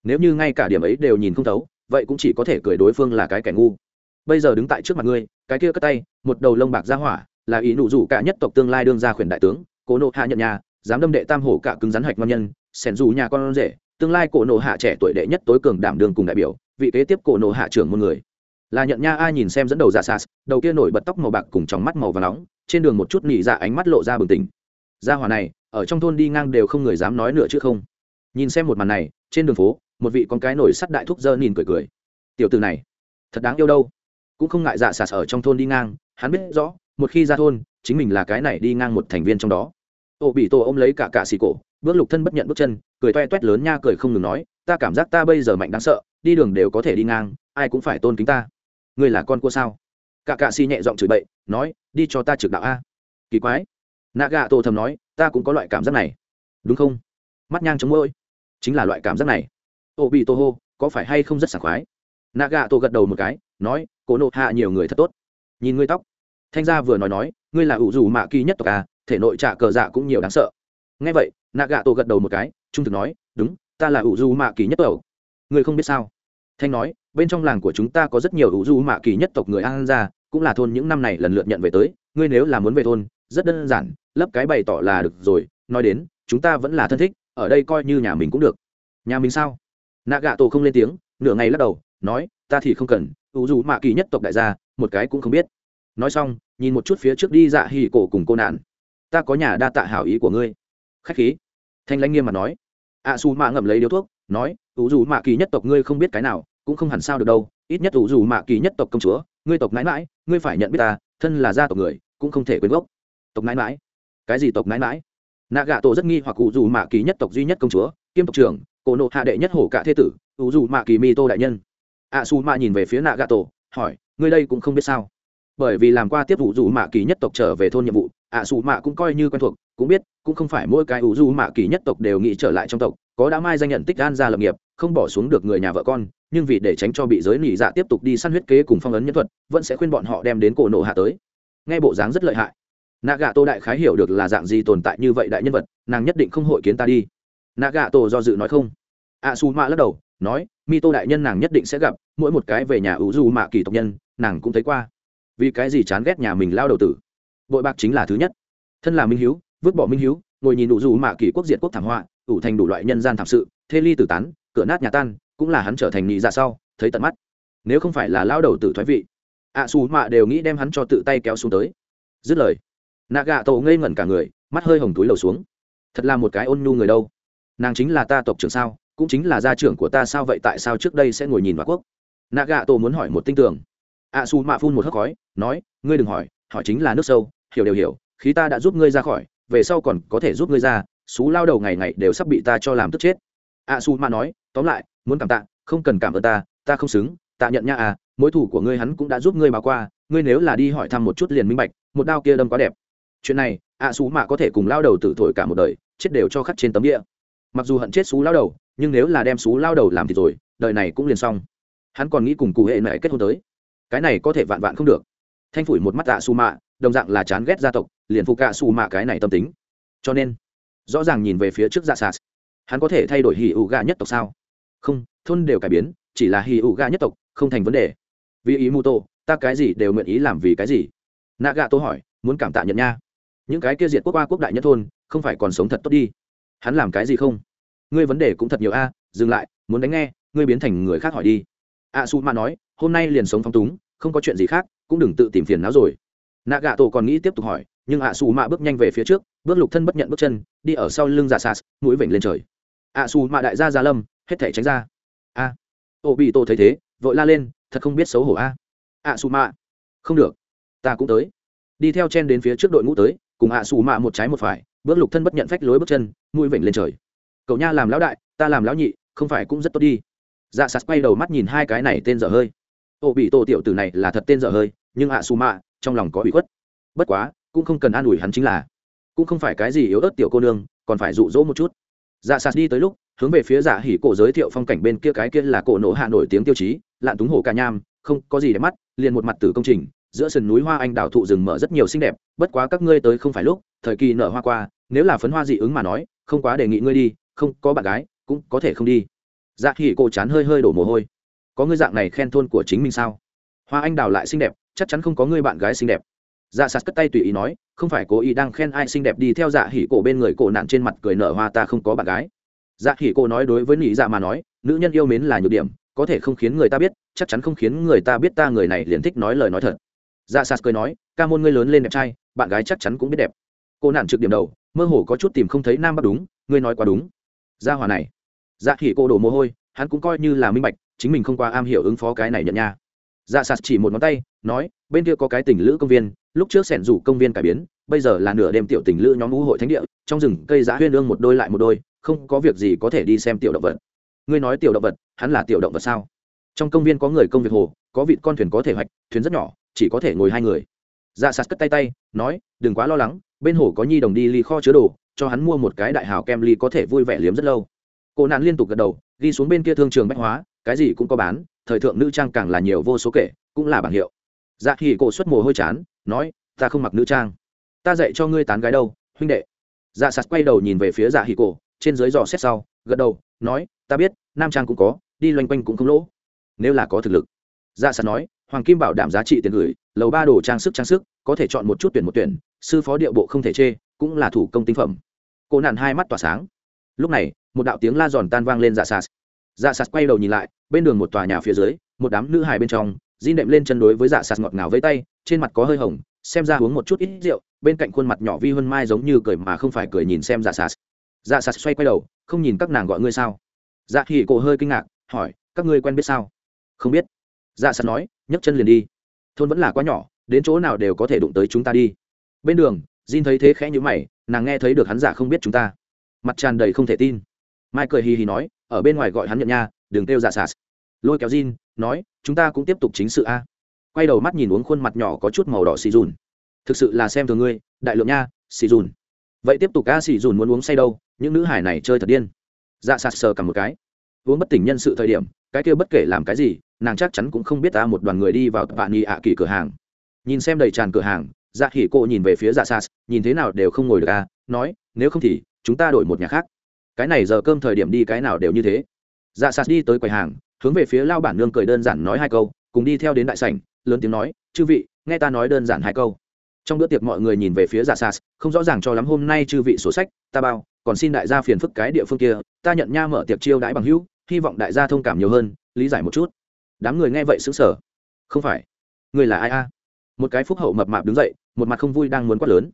Nếu như ngay cả điểm ấy đều nhìn không thấu, vậy cũng chỉ có thể cười đối phương là cái kẻ ngu. Bây giờ đứng tại trước mặt ngươi, cái kia cất tay, một đầu lông bạc ra hỏa, là ý nụ rủ cả nhất tộc tương lai đương ra khuyển đại tướng, cố nộ hạ nhận nhà dám đâm đệ tam hổ cả cứng rắn hạch ngon nhân sẻn dù nhà con rể, tương lai cổ nộ hạ trẻ tuổi đệ nhất tối cường đảm đường cùng đại biểu, vị kế tiếp cổ nộ hạ trưởng một người. Là nhận nha ai nhìn xem dẫn đầu dạ sas đầu kia nổi bật tóc màu bạc cùng trong mắt màu và nóng, trên đường một chút nỉ dạ ánh mắt lộ ra bừng tỉnh. Gia hỏa này ở trong thôn đi ngang đều không người dám nói nữa chứ không. Nhìn xem một màn này, trên đường phố, một vị con cái nổi sắt đại thúc dơ nhìn cười cười. Tiểu từ này, thật đáng yêu đâu. Cũng không ngại dạ sạt ở trong thôn đi ngang, hắn biết rõ, một khi ra thôn, chính mình là cái này đi ngang một thành viên trong đó. Ô bị tổ ôm lấy cả cả xì cổ, bước lục thân bất nhận bước chân, cười toe toét lớn nha cười không ngừng nói, ta cảm giác ta bây giờ mạnh đáng sợ, đi đường đều có thể đi ngang, ai cũng phải tôn kính ta. Ngươi là con cua sao? Cả cạ xì nhẹ giọng chửi bậy, nói, đi cho ta trực đạo a. Kỳ quái. Nạ gạ tổ thầm nói ta cũng có loại cảm giác này. Đúng không? Mắt nhang chống môi. Chính là loại cảm giác này. Ô bị tô hô có phải hay không rất sảng khoái? Nạ gà tô gật đầu một cái, nói cổ nộ hạ nhiều người thật tốt. Nhìn ngươi tóc. Thanh gia vừa nói nói, ngươi là ủ dù mạ kỳ nhất tộc à thể nội trạ cờ dạ cũng nhiều đáng sợ. Ngay vậy nạ gà tô gật đầu một cái, trung thực nói, đúng, ta là ủ dù mạ kỳ nhất tộc. Ngươi không biết sao? Thanh nói, bên trong làng của chúng ta có rất nhiều ủ dù mạ kỳ nhất tộc người an ra cũng là thôn những năm này lần lượt nhận về tới, ngươi nếu là muốn về thôn rất đơn giản lấp cái bày tỏ là được rồi nói đến chúng ta vẫn là thân thích ở đây coi như nhà mình cũng được. Nhà mình sao? Nạ gạ tổ không lên tiếng nửa ngày lắc đầu nói ta thì không cần ưu dù mạ kỳ nhất tộc đại gia một cái cũng không biết. Nói xong nhìn một chút phía trước đi dạ hì cổ cùng cô nạn. Ta có nhà đa tạ hảo ý của ngươi. Khách khí. Thanh lãnh nghiêm mặt nói. Ạ à, xù mạ ngậm lấy điếu thuốc nói ưu dù mạ kỳ nhất tộc ngươi không biết cái nào cũng không hẳn sao được đâu ít nhất ưu dù mạ kỳ nhất tộc công chúa ngươi tộc mãi mãi ngươi phải nhận biết ta thân là gia tộc người cũng không thể quên gốc tộc nãi mãi cái gì tộc nãi mãi nạ gà tổ rất nghi hoặc cụ dù mạ kỳ nhất tộc duy nhất công chúa, kiêm tộc trưởng, cổ nộ hạ đệ nhất hổ cả thế tử cụ dù mạ kỳ mi tô đại nhân. Ạ xù mạ nhìn về phía nạ gà tổ hỏi, ngươi đây cũng không biết sao? Bởi vì làm qua tiếp vụ dù mạ kỳ nhất tộc trở về thôn nhiệm vụ ạ xù mạ cũng coi như quen thuộc, cũng biết, cũng không phải mỗi cái ủ dù mạ kỳ nhất tộc đều nghĩ trở lại trong tộc, có đã mai danh nhận tích gan ra lập nghiệp, không bỏ xuống được người nhà vợ con, nhưng vì để tránh cho bị giới nỉ dạ tiếp tục đi săn huyết kế cùng phong ấn nhân thuật, vẫn sẽ khuyên bọn họ đem đến cổ nộ hạ tới. Nghe bộ dáng rất lợi hại nạ gạ tô đại khái hiểu được là dạng gì tồn tại như vậy đại nhân vật, nàng nhất định không hội kiến ta đi. Nạ gạ tổ do dự nói không. Ạ su mạ lắc đầu, nói mi tô đại nhân nàng nhất định sẽ gặp, mỗi một cái về nhà ủ du mạ kỳ tộc nhân, nàng cũng thấy qua. Vì cái gì chán ghét nhà mình lao đầu tử? Bội bạc chính là thứ nhất. Thân là minh hiếu, vứt bỏ minh hiếu, ngồi nhìn ủ du mạ kỳ quốc diện quốc thảm họa, ủ thành đủ loại nhân gian thảm sự, thê ly tử tán, cửa nát nhà tan, cũng là hắn trở thành nghị ra dạ sau, thấy tận mắt. Nếu không phải là lao đầu tử thoái vị ạ su mạ đều nghĩ đem hắn cho tự tay kéo xuống tới. Dứt lời nạ gạ tổ ngây ngẩn cả người, mắt hơi hồng túi lầu xuống. Thật là một cái ôn nhu người đâu. Nàng chính là ta tộc trưởng sao, cũng chính là gia trưởng của ta sao vậy tại sao trước đây sẽ ngồi nhìn vào quốc? Nạ gạ tổ muốn hỏi một tinh tường. Ạ su mạ phun một hớp khói, nói, ngươi đừng hỏi hỏi chính là nước sâu, hiểu đều hiểu, khí ta đã giúp ngươi ra khỏi, về sau còn có thể giúp ngươi ra, xú lao đầu ngày ngày đều sắp bị ta cho làm tức chết. Ạ su mạ nói, tóm lại, muốn cảm tạ, không cần cảm ơn ta ta không xứng tạ nhận nha à mối thủ của ngươi hắn cũng đã giúp ngươi mà qua, ngươi nếu là đi hỏi thăm một chút liền minh bạch, một đao kia đâm quá đẹp chuyện này, ạ xú mạ có thể cùng lao đầu tử thổi cả một đời, chết đều cho khắc trên tấm địa. Mặc dù hận chết xú lao đầu, nhưng nếu là đem xú lao đầu làm thì rồi, đời này cũng liền xong. Hắn còn nghĩ cùng cụ hệ mẹ kết hôn tới. Cái này có thể vạn vạn không được. Thanh phủi một mắt ạ xù mạ, đồng dạng là chán ghét gia tộc, liền phục ạ xù mạ cái này tâm tính. Cho nên, rõ ràng nhìn về phía trước dạ sạt hắn có thể thay đổi hì ụ gà nhất tộc sao? Không, thôn đều cải biến, chỉ là hì ụ gà nhất tộc, không thành vấn đề. Vì ý mù tô, ta cái gì đều nguyện ý làm vì cái gì? Nạ gà tô hỏi, muốn cảm tạ nhận nha những cái kia diệt quốc qua quốc đại nhất thôn, không phải còn sống thật tốt đi. Hắn làm cái gì không? Ngươi vấn đề cũng thật nhiều a, dừng lại, muốn đánh nghe, ngươi biến thành người khác hỏi đi. A su ma nói, hôm nay liền sống phóng túng, không có chuyện gì khác, cũng đừng tự tìm phiền não rồi. Nạ gạ tổ còn nghĩ tiếp tục hỏi, nhưng a su ma bước nhanh về phía trước, bước lục thân bất nhận bước chân, đi ở sau lưng giả sas mũi vểnh lên trời. A su ma đại gia gia lâm, hết thể tránh ra. A. Ô bị tổ thấy thế, vội la lên, thật không biết xấu hổ a. A su ma không được. Ta cũng tới. Đi theo chen đến phía trước đội ngũ tới cùng hạ xù mạ một trái một phải, bước lục thân bất nhận phách lối bước chân, mũi vểnh lên trời. Cậu nha làm lão đại, ta làm lão nhị, không phải cũng rất tốt đi. Dạ sạt quay đầu mắt nhìn hai cái này tên dở hơi. Ô bị tổ tiểu tử này là thật tên dở hơi, nhưng hạ xù mạ, trong lòng có bị khuất. Bất quá, cũng không cần an ủi hắn chính là, cũng không phải cái gì yếu ớt tiểu cô nương, còn phải dụ dỗ một chút. Dạ sạt đi tới lúc, hướng về phía dạ hỉ cổ giới thiệu phong cảnh bên kia cái kia là cổ nổ hạ nổi tiếng tiêu chí, lạn túng hồ ca nham, không có gì để mắt, liền một mặt tử công trình giữa sườn núi hoa anh đào thụ rừng mở rất nhiều xinh đẹp, bất quá các ngươi tới không phải lúc, thời kỳ nở hoa qua, nếu là phấn hoa dị ứng mà nói, không quá đề nghị ngươi đi, không có bạn gái, cũng có thể không đi. Dạ hỉ cô chán hơi hơi đổ mồ hôi. Có ngươi dạng này khen thôn của chính mình sao? Hoa anh đào lại xinh đẹp, chắc chắn không có ngươi bạn gái xinh đẹp. Dạ sạt cất tay tùy ý nói, không phải cố ý đang khen ai xinh đẹp đi theo dạ hỉ cổ bên người cổ nạn trên mặt cười nở hoa ta không có bạn gái. Dạ hỉ cổ nói đối với nỉ dạ mà nói, nữ nhân yêu mến là nhược điểm, có thể không khiến người ta biết, chắc chắn không khiến người ta biết ta người này liền thích nói lời nói thật dạ sạt cười nói, ca môn ngươi lớn lên đẹp trai, bạn gái chắc chắn cũng biết đẹp. Cô nạn trực điểm đầu, mơ hồ có chút tìm không thấy nam bắc đúng, ngươi nói quá đúng. Gia hòa này. Dạ hỉ cô đổ mồ hôi, hắn cũng coi như là minh bạch, chính mình không qua am hiểu ứng phó cái này nhận nha. Dạ sạt chỉ một ngón tay, nói, bên kia có cái tỉnh lữ công viên, lúc trước sẻn rủ công viên cải biến, bây giờ là nửa đêm tiểu tỉnh lữ nhóm ngũ hội thánh địa, trong rừng cây giá huyên ương một đôi lại một đôi, không có việc gì có thể đi xem tiểu động vật. Ngươi nói tiểu động vật, hắn là tiểu động vật sao? Trong công viên có người công việc hồ, có vịt con thuyền có thể hoạch, thuyền rất nhỏ chỉ có thể ngồi hai người. Dạ sạt cất tay tay, nói, đừng quá lo lắng, bên hồ có nhi đồng đi ly kho chứa đồ, cho hắn mua một cái đại hào kem ly có thể vui vẻ liếm rất lâu. Cô nạn liên tục gật đầu đi xuống bên kia thương trường bách hóa, cái gì cũng có bán, thời thượng nữ trang càng là nhiều vô số kể, cũng là bảng hiệu. Dạ hỉ cổ xuất mồ hôi chán, nói, ta không mặc nữ trang. Ta dạy cho ngươi tán gái đâu, huynh đệ. Dạ sạt quay đầu nhìn về phía dạ hì cổ, trên dưới dò xét sau, gật đầu, nói, ta biết, nam trang cũng có, đi loanh quanh cũng không lỗ. Nếu là có thực lực. Dạ sạt nói hoàng kim bảo đảm giá trị tiền gửi, lầu ba đồ trang sức trang sức, có thể chọn một chút tuyển một tuyển, sư phó địa bộ không thể chê, cũng là thủ công tinh phẩm. Cô nạn hai mắt tỏa sáng. Lúc này, một đạo tiếng la giòn tan vang lên dạ sạt. Dạ sạt quay đầu nhìn lại, bên đường một tòa nhà phía dưới, một đám nữ hài bên trong di đệm lên chân đối với dạ sạt ngọt ngào với tay, trên mặt có hơi hồng, xem ra uống một chút ít rượu, bên cạnh khuôn mặt nhỏ vi hơn mai giống như cười mà không phải cười nhìn xem dạ sạt. Dạ sạt xoay quay đầu, không nhìn các nàng gọi ngươi sao? Dạ thì cổ hơi kinh ngạc, hỏi, các ngươi quen biết sao? Không biết dạ sắt nói nhấc chân liền đi thôn vẫn là quá nhỏ đến chỗ nào đều có thể đụng tới chúng ta đi bên đường Jin thấy thế khẽ nhíu mày, nàng nghe thấy được hắn giả không biết chúng ta. Mặt tràn đầy không thể tin. Mai cười hì hì nói, ở bên ngoài gọi hắn nhận nha, đừng kêu dạ sạt. Lôi kéo Jin, nói, chúng ta cũng tiếp tục chính sự a. Quay đầu mắt nhìn uống khuôn mặt nhỏ có chút màu đỏ xì dùn. Thực sự là xem thường ngươi, đại lượng nha, xì dùn. Vậy tiếp tục ca xì dùn muốn uống say đâu, những nữ hải này chơi thật điên. Dạ sạt sờ cả một cái. Uống bất tỉnh nhân sự thời điểm, cái kia bất kể làm cái gì, nàng chắc chắn cũng không biết ta một đoàn người đi vào vạn nhị ạ kỳ cửa hàng. Nhìn xem đầy tràn cửa hàng, dạ hỉ cô nhìn về phía dạ sas nhìn thế nào đều không ngồi được à nói nếu không thì chúng ta đổi một nhà khác. Cái này giờ cơm thời điểm đi cái nào đều như thế. Dạ sas đi tới quầy hàng hướng về phía lao bản nương cười đơn giản nói hai câu cùng đi theo đến đại sảnh lớn tiếng nói chư vị nghe ta nói đơn giản hai câu. Trong bữa tiệc mọi người nhìn về phía dạ sas không rõ ràng cho lắm hôm nay chư vị sổ sách ta bao còn xin đại gia phiền phức cái địa phương kia ta nhận nha mở tiệc chiêu đãi bằng hữu hy vọng đại gia thông cảm nhiều hơn lý giải một chút đám người nghe vậy xứng sở không phải. Người là ai a? Một cái phúc hậu mập mạp đứng dậy, một mặt không vui đang muốn quát lớn.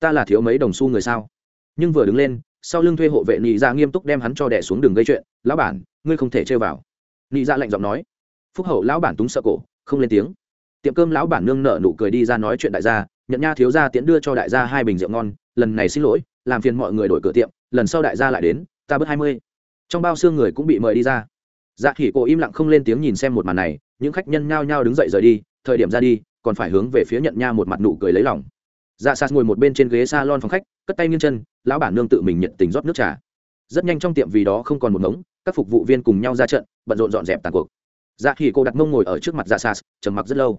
Ta là thiếu mấy đồng xu người sao? Nhưng vừa đứng lên, sau lưng thuê hộ vệ nị ra nghiêm túc đem hắn cho đẻ xuống đường gây chuyện. Lão bản, ngươi không thể chơi vào. Nị ra lạnh giọng nói. Phúc hậu lão bản túng sợ cổ, không lên tiếng. Tiệm cơm lão bản nương nợ nụ cười đi ra nói chuyện đại gia, nhận nha thiếu gia tiễn đưa cho đại gia hai bình rượu ngon, lần này xin lỗi, làm phiền mọi người đổi cửa tiệm, lần sau đại gia lại đến, ta bớt hai mươi. Trong bao xương người cũng bị mời đi ra dạ khỉ cổ im lặng không lên tiếng nhìn xem một màn này, những khách nhân nhao nhao đứng dậy rời đi, thời điểm ra đi, còn phải hướng về phía nhận nha một mặt nụ cười lấy lòng. Dạ sas ngồi một bên trên ghế s a lon phòng khách, cất tay nghiêng chân, lão bản nương tự mình nhận tình rót nước trà. Rất nhanh trong tiệm vì đó không còn một ngống, các phục vụ viên cùng nhau ra trận, bận rộn dọn dẹp tàn cuộc. Dạ khỉ cô đặt mông ngồi ở trước mặt dạ sas, trầm mặc rất lâu.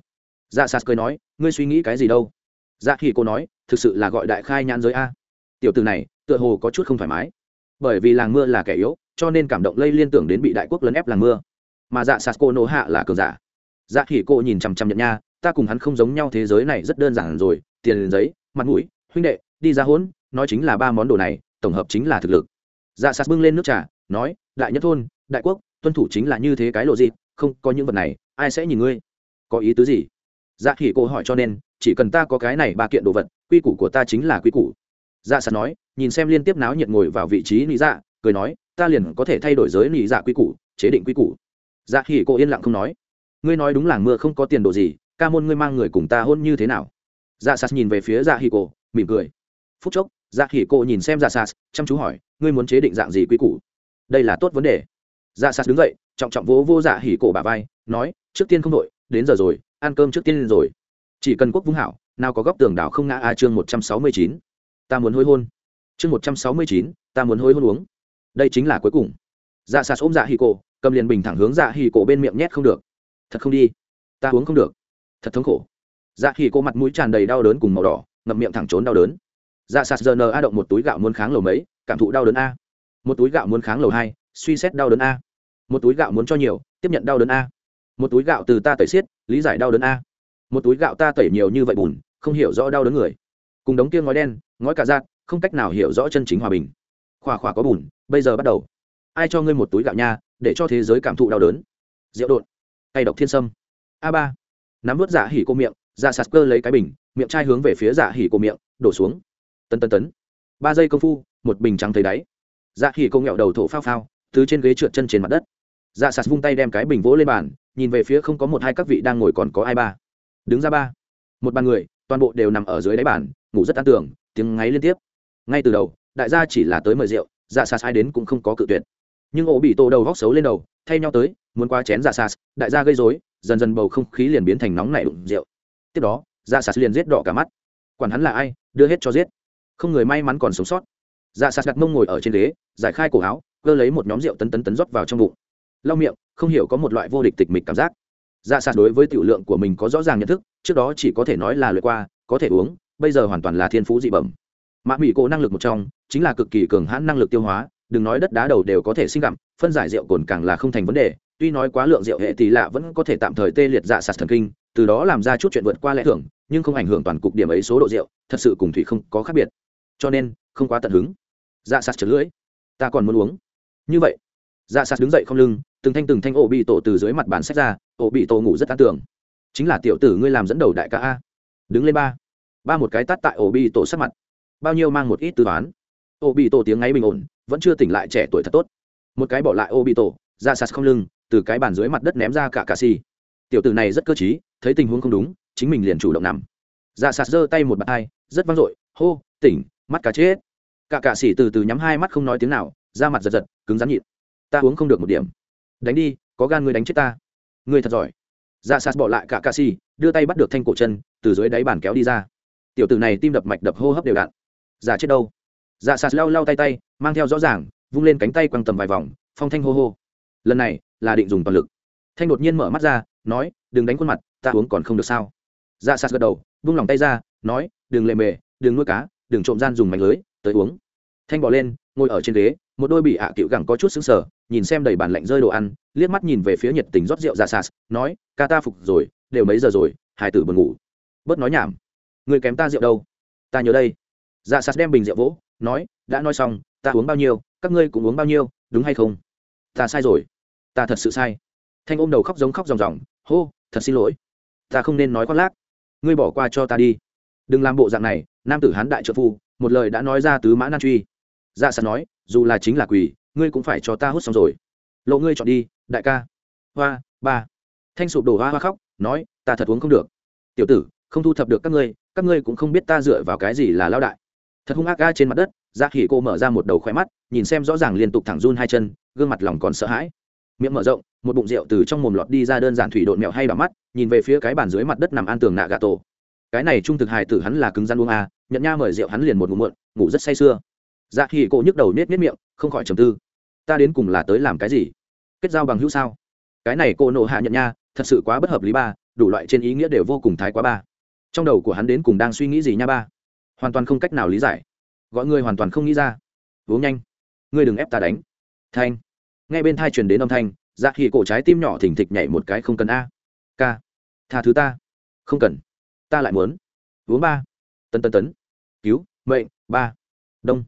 Dạ sas cười nói, ngươi suy nghĩ cái gì đâu? Dạ khỉ cô nói, thực sự là gọi đại khai nhãn giới a. Tiểu từ này, tựa hồ có chút không thoải mái. Bởi vì làng mưa là kẻ yếu cho nên cảm động lây liên tưởng đến bị đại quốc lấn ép làng mưa. Mà dạ sạt cô nổ hạ là cường giả. Dạ khỉ cô nhìn chằm chằm nhận nha, ta cùng hắn không giống nhau, thế giới này rất đơn giản rồi, tiền giấy, mặt mũi, huynh đệ, đi ra hỗn, nói chính là ba món đồ này, tổng hợp chính là thực lực. Dạ sạt bưng lên nước trà, nói, đại nhất thôn, đại quốc, tuân thủ chính là như thế cái lộ gì, không có những vật này, ai sẽ nhìn ngươi? Có ý tứ gì? Dạ khỉ cô hỏi cho nên, chỉ cần ta có cái này ba kiện đồ vật, quy củ của ta chính là quy củ. Dạ sạt nói, nhìn xem liên tiếp náo nhiệt ngồi vào vị trí lý dạ cười nói ta liền có thể thay đổi giới lý dạ quy củ chế định quy củ. Dạ hỉ cô yên lặng không nói. Ngươi nói đúng làng mưa không có tiền đồ gì ca môn ngươi mang người cùng ta hôn như thế nào? Dạ sas nhìn về phía dạ hỉ cô, mỉm cười. Phút chốc dạ hỉ cô nhìn xem dạ sas chăm chú hỏi ngươi muốn chế định dạng gì quy củ? Đây là tốt vấn đề. Dạ sas đứng dậy trọng trọng vỗ vô dạ hỉ cổ bà vai nói trước tiên không đội đến giờ rồi ăn cơm trước tiên rồi. Chỉ cần quốc vung hảo nào có góc tường đảo không ngã a chương một trăm sáu mươi chín. Ta muốn hối hôn. Chương một trăm sáu mươi chín ta muốn hối hôn uống đây chính là cuối cùng. Dạ sạt ôm dạ hì cổ, cầm liền bình thẳng hướng dạ hì cổ bên miệng nhét không được. Thật không đi. Ta uống không được. Thật thống khổ. Dạ hì cổ mặt mũi tràn đầy đau đớn cùng màu đỏ, ngậm miệng thẳng trốn đau đớn. Dạ sạt giờ nờ a động một túi gạo muốn kháng lầu mấy, cảm thụ đau đớn a. Một túi gạo muốn kháng lầu hai, suy xét đau đớn a. Một túi gạo muốn cho nhiều, tiếp nhận đau đớn a. Một túi gạo từ ta tẩy xiết, lý giải đau đớn a. Một túi gạo ta tẩy nhiều như vậy bùn, không hiểu rõ đau đớn người. Cùng đống kia ngói đen, ngói cả giạt không cách nào hiểu rõ chân chính hòa bình. Khỏa khỏa có bùn bây giờ bắt đầu. Ai cho ngươi một túi gạo nha, để cho thế giới cảm thụ đau đớn. Rượu đột tay độc thiên sâm. A ba. Nắm vớt dạ hỉ cô miệng dạ sạt cơ lấy cái bình, miệng chai hướng về phía dạ hỉ cô miệng, đổ xuống. Tân tân tấn. Ba giây công phu, một bình trắng thấy đáy. Dạ hỉ cô nghẹo đầu thổ phao phao, từ trên ghế trượt chân trên mặt đất. Dạ sạt vung tay đem cái bình vỗ lên bàn, nhìn về phía không có một hai các vị đang ngồi còn có ai ba. Đứng ra ba. Một bàn người, toàn bộ đều nằm ở dưới đáy bàn, ngủ rất an tưởng tiếng ngáy liên tiếp. Ngay từ đầu, đại gia chỉ là tới mời rượu dạ sạt ai đến cũng không có cự tuyệt. Nhưng ổ bị tổ đầu góc xấu lên đầu, thay nhau tới, muốn qua chén dạ sạt đại gia gây dối dần dần bầu không khí liền biến thành nóng nảy đụng rượu. Tiếp đó dạ sạt liền giết đỏ cả mắt. Quản hắn là ai, đưa hết cho giết. Không người may mắn còn sống sót. Dạ sạt đặt mông ngồi ở trên ghế, giải khai cổ áo, cơ lấy một nhóm rượu tấn tấn tấn rót vào trong bụng. Lau miệng, không hiểu có một loại vô địch tịch mịch cảm giác. Dạ sạt đối với tiểu lượng của mình có rõ ràng nhận thức, trước đó chỉ có thể nói là lượt qua, có thể uống, bây giờ hoàn toàn là thiên phú dị bẩm mạ mỹ cổ năng lực một trong, chính là cực kỳ cường hãn năng lực tiêu hóa, đừng nói đất đá đầu đều có thể sinh gặm, phân giải rượu cồn càng là không thành vấn đề, tuy nói quá lượng rượu hệ tỷ lạ vẫn có thể tạm thời tê liệt dạ sạt thần kinh, từ đó làm ra chút chuyện vượt qua lẽ thưởng nhưng không ảnh hưởng toàn cục điểm ấy số độ rượu, thật sự cùng thủy không có khác biệt. Cho nên, không quá tận hứng. Dạ sạt trở lưỡi. Ta còn muốn uống. Như vậy dạ sạt đứng dậy không lưng, từng thanh từng thanh ổ bị tổ từ dưới mặt bàn sách ra, ổ bị tổ ngủ rất an tưởng chính là tiểu tử ngươi làm dẫn đầu đại ca a. Đứng lên ba. Ba một cái tát tại ổ bị tổ sát mặt bao nhiêu mang một ít tư toán. Ô bị tổ tiếng ngáy bình ổn, vẫn chưa tỉnh lại trẻ tuổi thật tốt. Một cái bỏ lại ô bị tổ ra sạt không lưng, từ cái bàn dưới mặt đất ném ra cả cà xì tiểu tử này rất cơ t thấy tình huống không đúng, chính mình liền chủ động nằm. Ra sạt giơ tay một bàn tay rất vang dội, hô, tỉnh, mắt cá chết. Cả cà xì từ từ nhắm hai mắt không nói tiếng nào, da mặt giật giật, cứng rắn nhịn. Ta uống không được một điểm. Đánh đi, có gan người đánh chết ta. Người thật giỏi. Ra sạt bỏ lại cả cà xì đưa tay bắt được thanh cổ chân, từ dưới đáy bàn kéo đi ra. Tiểu tử này tim đập mạch đập hô hấp đều đặn giả chết đâu? Dạ sạt lau lau tay tay, mang theo rõ ràng, vung lên cánh tay quăng tầm vài vòng, phong thanh hô hô. Lần này là định dùng toàn lực. Thanh đột nhiên mở mắt ra, nói, đừng đánh khuôn mặt, ta uống còn không được sao? Dạ sạt gật đầu, vung lòng tay ra, nói, đừng lệ mề, đừng nuôi cá, đừng trộm gian dùng mảnh lưới, tới uống. Thanh bỏ lên, ngồi ở trên ghế, một đôi bị ạ à cựu gẳng có chút xứng sở nhìn xem đầy bàn lạnh rơi đồ ăn, liếc mắt nhìn về phía nhiệt tình rót rượu dạ sạt, nói, ca ta phục rồi, đều mấy giờ rồi hải tử buồn ngủ. Bớt nói nhảm người kém ta rượu đâu? Ta nhớ đây dạ sạt đem bình rượu vỗ, nói, đã nói xong, ta uống bao nhiêu, các ngươi cũng uống bao nhiêu, đúng hay không? Ta sai rồi. Ta thật sự sai. Thanh ôm đầu khóc giống khóc ròng ròng hô, thật xin lỗi. Ta không nên nói khoác lác. Ngươi bỏ qua cho ta đi. Đừng làm bộ dạng này, nam tử hán đại trợ phu, một lời đã nói ra tứ mã nan truy. Dạ sạt nói, dù là chính là quỳ ngươi cũng phải cho ta hút xong rồi. Lộ ngươi chọn đi, đại ca. Hoa, ba. Thanh sụp đổ hoa hoa khóc, nói, ta thật uống không được. Tiểu tử, không thu thập được các ngươi các ngươi cũng không biết ta dựa vào cái gì là lao đại thật hung ác ga trên mặt đất dạ khỉ cô mở ra một đầu khoe mắt nhìn xem rõ ràng liên tục thẳng run hai chân gương mặt lòng còn sợ hãi. Miệng mở rộng một bụng rượu từ trong mồm lọt đi ra đơn giản thủy độn mẹo hay bà mắt nhìn về phía cái bàn dưới mặt đất nằm an tường nạ gà tổ cái này trung thực hài tử hắn là cứng rắn uống a à, nhận nha mời rượu hắn liền một ngủ muộn ngủ rất say sưa. Dạ khỉ cô nhức đầu nết nết miệng không khỏi trầm tư. Ta đến cùng là tới làm cái gì? Kết giao bằng hữu sao? Cái này cô nộ hạ nhận nha thật sự quá bất hợp lý ba đủ loại trên ý nghĩa đều vô cùng thái quá ba. Trong đầu của hắn đến cùng đang suy nghĩ gì nha ba? Hoàn toàn không cách nào lý giải. Gọi người hoàn toàn không nghĩ ra. Uống nhanh. Ngươi đừng ép ta đánh. Thanh. Nghe bên thai truyền đến âm thanh dạ khi cổ trái tim nhỏ thỉnh thịch nhảy một cái không cần a. K tha thứ ta. Không cần. Ta lại muốn. Uống ba. Tân tân tấn. Cứu. Mệnh. Ba. Đông.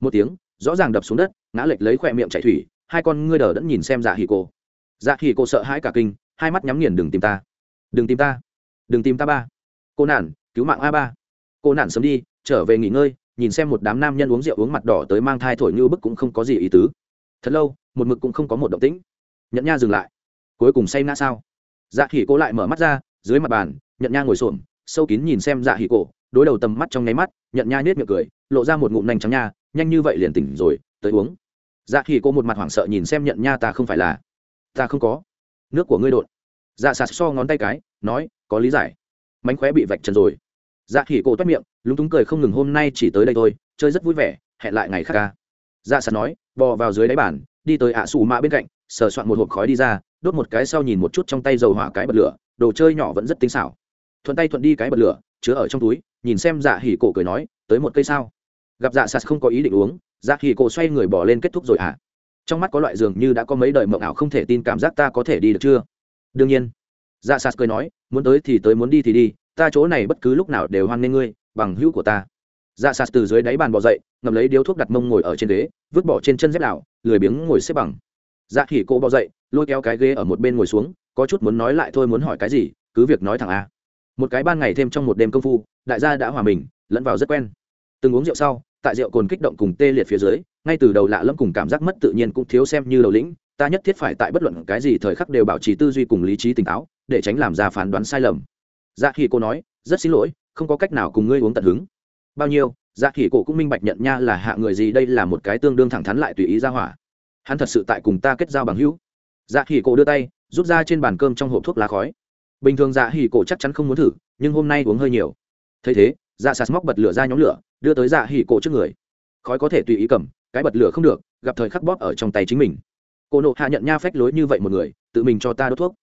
Một tiếng, rõ ràng đập xuống đất, ngã lệch lấy khỏe miệng chạy thủy, hai con ngươi đờ đẫn nhìn xem dạ hỉ cổ. Dạ hỉ cổ sợ hãi cả kinh, hai mắt nhắm nghiền, đừng tìm ta. Đừng tìm ta. Đừng tìm ta ba. Cô nản, cứu mạng a ba cô nản sớm đi, trở về nghỉ ngơi, nhìn xem một đám nam nhân uống rượu uống mặt đỏ tới mang thai thổi như bức cũng không có gì ý tứ. Thật lâu, một mực cũng không có một động tĩnh. Nhận nha dừng lại. Cuối cùng say ngã sao? Dạ hỉ cô lại mở mắt ra, dưới mặt bàn nhận nha ngồi xổm, sâu kín nhìn xem dạ hỉ cổ, đối đầu tầm mắt trong nháy mắt nhận nha nết miệng cười, lộ ra một ngụm nành trắng nha, nhanh như vậy liền tỉnh rồi, tới uống. Dạ hỉ cô một mặt hoảng sợ nhìn xem nhận nha ta không phải là, ta không có. Nước của ngươi đột. Dạ sạt so ngón tay cái, nói, có lý giải. Mánh khóe bị vạch trần rồi dạ khỉ cổ toét miệng, lúng túng cười không ngừng, hôm nay chỉ tới đây thôi, chơi rất vui vẻ, hẹn lại ngày khác ca. Dạ sạt nói, bò vào dưới đáy bàn, đi tới ạ xù mạ bên cạnh, sờ soạn một hộp khói đi ra, đốt một cái sau nhìn một chút trong tay dầu hỏa cái bật lửa, đồ chơi nhỏ vẫn rất tinh xảo. Thuận tay thuận đi cái bật lửa, chứa ở trong túi, nhìn xem dạ hỉ cổ cười nói, tới một cây sao? Gặp dạ sạt không có ý định uống dạ hỉ cổ xoay người bỏ lên kết thúc rồi ạ. À. trong mắt có loại dường như đã có mấy đời mộng ảo không thể tin cảm giác ta có thể đi được chưa? Đương nhiên. Dạ sạt cười nói, muốn tới thì tới, muốn đi thì đi ta chỗ này bất cứ lúc nào đều hoan nghê ngươi, bằng hữu của ta. Dạ sạt từ dưới đáy bàn bỏ dậy ngầm lấy điếu thuốc đặt mông ngồi ở trên ghế, vứt bỏ trên chân dép đảo, lười biếng ngồi xếp bằng. Dạ khỉ cô bỏ dậy, lôi kéo cái ghế ở một bên ngồi xuống, có chút muốn nói lại thôi muốn hỏi cái gì, cứ việc nói thẳng a. Một cái ban ngày thêm trong một đêm công phu, đại gia đã hòa mình, lẫn vào rất quen. Từng uống rượu sau, tại rượu cồn kích động cùng tê liệt phía dưới, ngay từ đầu lạ lẫm cùng cảm giác mất tự nhiên cũng thiếu xem như đầu lĩnh, ta nhất thiết phải tại bất luận cái gì thời khắc đều bảo trì tư duy cùng lý trí tỉnh táo, để tránh làm ra phán đoán sai lầm dạ khi cô nói, rất xin lỗi, không có cách nào cùng ngươi uống tận hứng. Bao nhiêu? Dạ hỉ cổ cũng minh bạch nhận nha là hạ người gì, đây là một cái tương đương thẳng thắn lại tùy ý ra hỏa. Hắn thật sự tại cùng ta kết giao bằng hữu. Dạ hỉ cổ đưa tay, rút ra trên bàn cơm trong hộp thuốc lá khói. Bình thường dạ hỉ cổ chắc chắn không muốn thử, nhưng hôm nay uống hơi nhiều. Thấy thế dạ sạt móc bật lửa ra nhóm lửa, đưa tới dạ hỉ cổ trước người. Khói có thể tùy ý cầm, cái bật lửa không được, gặp thời khắc bóp ở trong tay chính mình. Cô nộ hạ nhận nha phách lối như vậy một người, tự mình cho ta đốt thuốc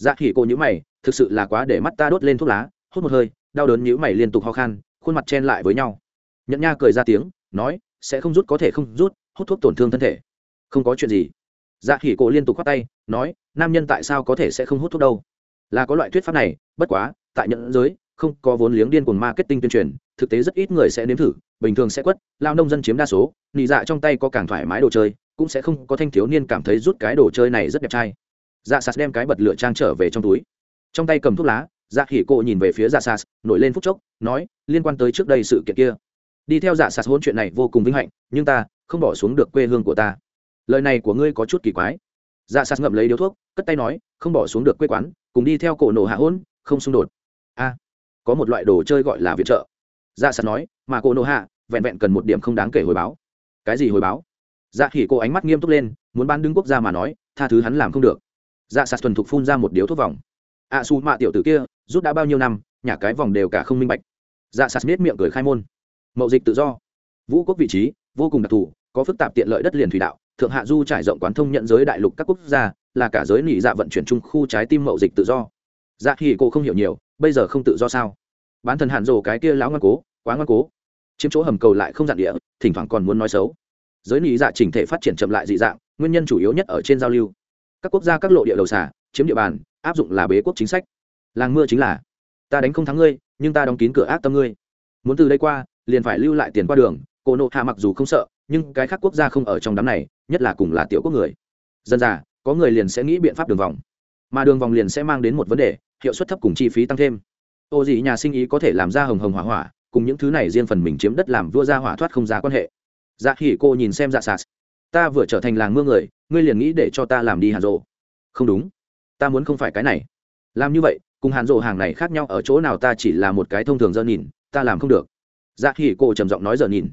dạ hỉ cô nhữ mày, thực sự là quá để mắt ta đốt lên thuốc lá, hút một hơi, đau đớn nhữ mày liên tục ho khan, khuôn mặt chen lại với nhau. Nhẫn nha cười ra tiếng, nói, sẽ không rút, có thể không rút, hút thuốc tổn thương thân thể. Không có chuyện gì. Dạ khỉ cổ liên tục khoát tay, nói, nam nhân tại sao có thể sẽ không hút thuốc đâu? Là có loại thuyết pháp này, bất quá, tại nhận giới, không có vốn liếng điên cuồng marketing tuyên truyền, thực tế rất ít người sẽ nếm thử, bình thường sẽ quất, lao nông dân chiếm đa số, nị dạ trong tay có càng thoải mái đồ chơi, cũng sẽ không có thanh thiếu niên cảm thấy rút cái đồ chơi này rất đẹp trai dạ sạt đem cái bật lửa trang trở về trong túi. Trong tay cầm thuốc lá dạ khỉ cộ nhìn về phía dạ sạt nổi lên phút chốc, nói, liên quan tới trước đây sự kiện kia. Đi theo dạ sạt hôn chuyện này vô cùng vinh hạnh, nhưng ta không bỏ xuống được quê hương của ta. Lời này của ngươi có chút kỳ quái. Dạ sạt ngậm lấy điếu thuốc, cất tay nói, không bỏ xuống được quê quán, cùng đi theo cổ nổ hạ hôn, không xung đột. A, có một loại đồ chơi gọi là viện trợ. Dạ sạt nói, mà cổ nổ hạ vẹn vẹn cần một điểm không đáng kể hồi báo. Cái gì hồi báo? Dạ khỉ Cô ánh mắt nghiêm túc lên, muốn ban đứng quốc gia mà nói, tha thứ hắn làm không được dạ sạt thuần thục phun ra một điếu thuốc vòng. Ạ à, su mạ tiểu tử kia rút đã bao nhiêu năm nhà cái vòng đều cả không minh bạch. Dạ sạt nết miệng cười khai môn. Mậu dịch tự do. Vũ quốc vị trí vô cùng đặc thù có phức tạp tiện lợi đất liền thủy đạo thượng hạ du trải rộng quán thông nhận giới đại lục các quốc gia là cả giới nỉ dạ vận chuyển chung khu trái tim mậu dịch tự do. Dạ thì cô không hiểu nhiều bây giờ không tự do sao? Bán thần hạn rồ cái kia lão ngoan cố quá ngoan cố. Chiếm chỗ hầm cầu lại không dạn địa thỉnh thoảng còn muốn nói xấu. Giới nỉ dạ chỉnh thể phát triển chậm lại dị dạng nguyên nhân chủ yếu nhất ở trên giao lưu các quốc gia các lộ địa đầu xả, chiếm địa bàn, áp dụng là bế quốc chính sách. Làng mưa chính là, ta đánh không thắng ngươi, nhưng ta đóng kín cửa ác tâm ngươi. Muốn từ đây qua, liền phải lưu lại tiền qua đường cô nộ hạ mặc dù không sợ, nhưng cái khác quốc gia không ở trong đám này, nhất là cùng là tiểu quốc người. Dân già, có người liền sẽ nghĩ biện pháp đường vòng. Mà đường vòng liền sẽ mang đến một vấn đề, hiệu suất thấp cùng chi phí tăng thêm. Ô gì nhà sinh ý có thể làm ra hồng hồng hỏa hỏa, cùng những thứ này riêng phần mình chiếm đất làm vua ra hỏa thoát không ra quan hệ. Dạ hỉ cô nhìn xem dạ sạt ta vừa trở thành làng mưa người ngươi liền nghĩ để cho ta làm đi hàn rộ không đúng. Ta muốn không phải cái này. Làm như vậy cùng hàn rộ hàng này khác nhau ở chỗ nào ta chỉ là một cái thông thường dơ nhìn ta làm không được. Dạ hỉ cô trầm giọng nói giờ nhìn.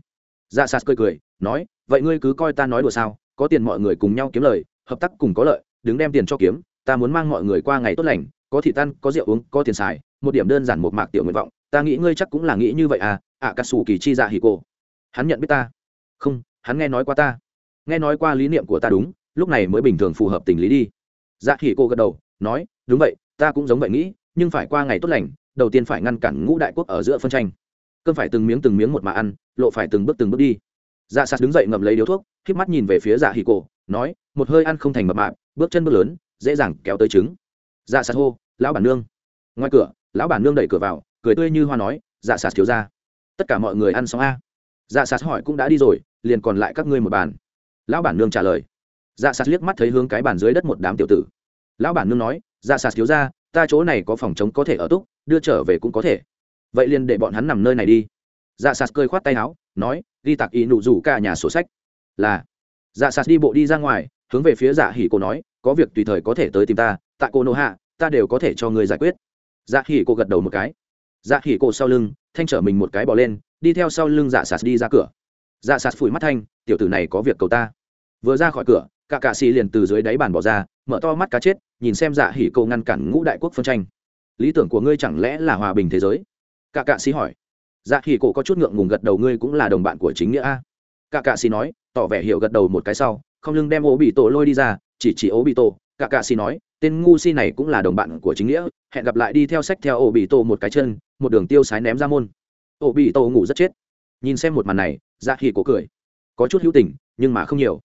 Dạ sạt cười cười nói vậy ngươi cứ coi ta nói đùa sao có tiền mọi người cùng nhau kiếm lời hợp tác cùng có lợi đứng đem tiền cho kiếm ta muốn mang mọi người qua ngày tốt lành có thịt ăn, có rượu uống có tiền xài một điểm đơn giản một mạc tiểu nguyện vọng ta nghĩ ngươi chắc cũng là nghĩ như vậy à ạ cà sủ kỳ chi dạ hỉ cô hắn nhận biết ta. Không hắn nghe nói qua ta. Nghe nói qua lý niệm của ta đúng lúc này mới bình thường phù hợp tình lý đi. Dạ khỉ cô gật đầu, nói, đúng vậy, ta cũng giống vậy nghĩ, nhưng phải qua ngày tốt lành, đầu tiên phải ngăn cản ngũ đại quốc ở giữa phân tranh. Cơn phải từng miếng từng miếng một mà ăn, lộ phải từng bước từng bước đi. Dạ sạt đứng dậy ngậm lấy điếu thuốc k mắt nhìn về phía dạ hì cổ nói, một hơi ăn không thành mập mạp, bước chân bước lớn, dễ dàng kéo tới trứng. Dạ sạt hô, lão bản nương. Ngoài cửa, lão bản nương đẩy cửa vào, cười tươi như hoa nói dạ sạt thiếu ra tất cả mọi người ăn xong a. Dạ sạt hỏi cũng đã đi rồi, liền còn lại các ngươi một bàn. Lão bản nương trả lời dạ sạt liếc mắt thấy hướng cái bàn dưới đất một đám tiểu tử. Lão bản nương nói dạ sạt thiếu ra ta chỗ này có phòng chống có thể ở túc, đưa trở về cũng có thể. Vậy liền để bọn hắn nằm nơi này đi. Dạ sạt cơi khoát tay áo, nói đi tạc ý nụ rủ cả nhà sổ sách. Là. Dạ sạt đi bộ đi ra ngoài, hướng về phía dạ hỉ cô nói, có việc tùy thời có thể tới tìm ta tại cô nô hạ, ta đều có thể cho người giải quyết. Dạ hỉ cô gật đầu một cái. Dạ hỉ cô sau lưng, thanh trở mình một cái bỏ lên, đi theo sau lưng dạ sạt đi ra cửa. Dạ sạt phủi mắt thanh, tiểu tử này có việc cầu ta. Vừa ra khỏi cửa cả cạ xì liền từ dưới đáy bàn bỏ ra, mở to mắt cá chết, nhìn xem dạ hỉ cô ngăn cản ngũ đại quốc phân tranh. Lý tưởng của ngươi chẳng lẽ là hòa bình thế giới? Cả cạ xì hỏi. Dạ hỉ cổ có chút ngượng ngùng gật đầu, ngươi cũng là đồng bạn của chính nghĩa a. Cả cạ xì nói, tỏ vẻ hiểu gật đầu một cái sau, không lưng đem ố bị tổ lôi đi ra, chỉ chỉ ố bị tổ cả cạ xì nói, tên ngu si này cũng là đồng bạn của chính nghĩa, hẹn gặp lại đi theo sách theo ổ bị tổ một cái chân, một đường tiêu sái ném ra môn. Ổ bị tổ ngủ rất chết. Nhìn xem một màn này dạ hỉ cổ cười. Có chút hữu tình, nhưng mà không nhiều.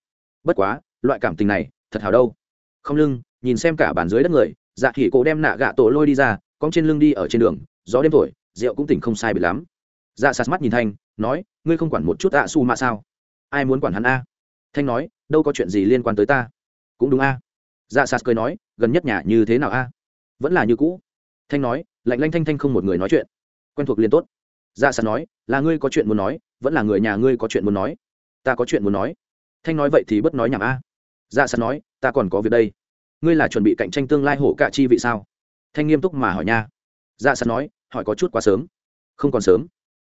Bất quá loại cảm tình này, thật hào đâu. Không lưng, nhìn xem cả bàn dưới đất người dạ khỉ cổ đem nạ gạ tổ lôi đi ra, cong trên lưng đi ở trên đường, gió đêm thổi, rượu cũng tỉnh không sai bị lắm. Dạ sạt mắt nhìn thanh, nói, ngươi không quản một chút ạ su mà sao? Ai muốn quản hắn a? Thanh nói, đâu có chuyện gì liên quan tới ta. Cũng đúng a. Dạ sạt cười nói, gần nhất nhà như thế nào a? Vẫn là như cũ. Thanh nói, lạnh lanh thanh thanh không một người nói chuyện. Quen thuộc liền tốt. Dạ sạt nói, là ngươi có chuyện muốn nói, vẫn là người nhà ngươi có chuyện muốn nói. Ta có chuyện muốn nói. Thanh nói vậy thì bất nói nhảm a dạ sạt nói, ta còn có việc đây. Ngươi là chuẩn bị cạnh tranh tương lai hổ cạ chi vị sao? Thanh nghiêm túc mà hỏi nha. Dạ sạt nói, hỏi có chút quá sớm. Không còn sớm.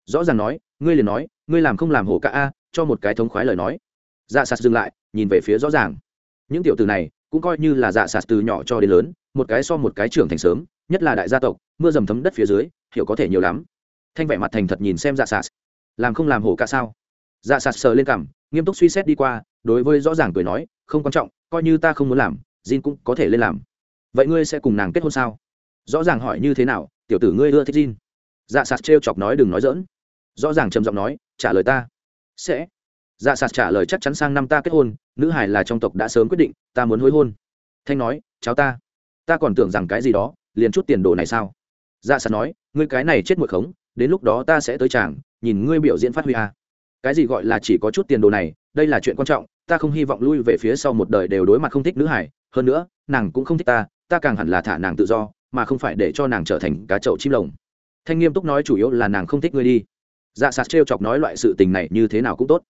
Rõ ràng nói, ngươi liền nói, ngươi làm không làm hổ cạ a, cho một cái thống khoái lời nói. Dạ sạt dừng lại, nhìn về phía rõ ràng. Những tiểu từ này cũng coi như là dạ sạt từ nhỏ cho đến lớn, một cái so một cái trưởng thành sớm, nhất là đại gia tộc, mưa dầm thấm đất phía dưới, hiểu có thể nhiều lắm. Thanh vẻ mặt thành thật nhìn xem dạ sạt làm không làm hổ cạ sao? Dạ sạt sờ lên cằm nghiêm túc suy xét đi qua, đối với rõ ràng cười nói, không quan trọng, coi như ta không muốn làm, Jin cũng có thể lên làm. Vậy ngươi sẽ cùng nàng kết hôn sao? Rõ ràng hỏi như thế nào, tiểu tử ngươi ưa thích Jin. Dạ sạt trêu chọc nói, đừng nói dỡn rõ ràng trầm giọng nói, trả lời ta. Sẽ. Dạ sạt trả lời, chắc chắn sang năm ta kết hôn, nữ hải là trong tộc đã sớm quyết định, ta muốn hối hôn. Thanh nói, cháu ta ta còn tưởng rằng cái gì đó, liền chút tiền đồ này sao? Dạ sạt nói, ngươi cái này chết muội khống, đến lúc đó ta sẽ tới chàng, nhìn ngươi biểu diễn phát huy à cái gì gọi là chỉ có chút tiền đồ này, đây là chuyện quan trọng, ta không hy vọng lui về phía sau một đời đều đối mặt không thích nữ hải hơn nữa, nàng cũng không thích ta ta càng hẳn là thả nàng tự do, mà không phải để cho nàng trở thành cá chậu chim lồng. Thanh nghiêm túc nói chủ yếu là nàng không thích ngươi đi. Dạ sạt trêu chọc nói loại sự tình này như thế nào cũng tốt.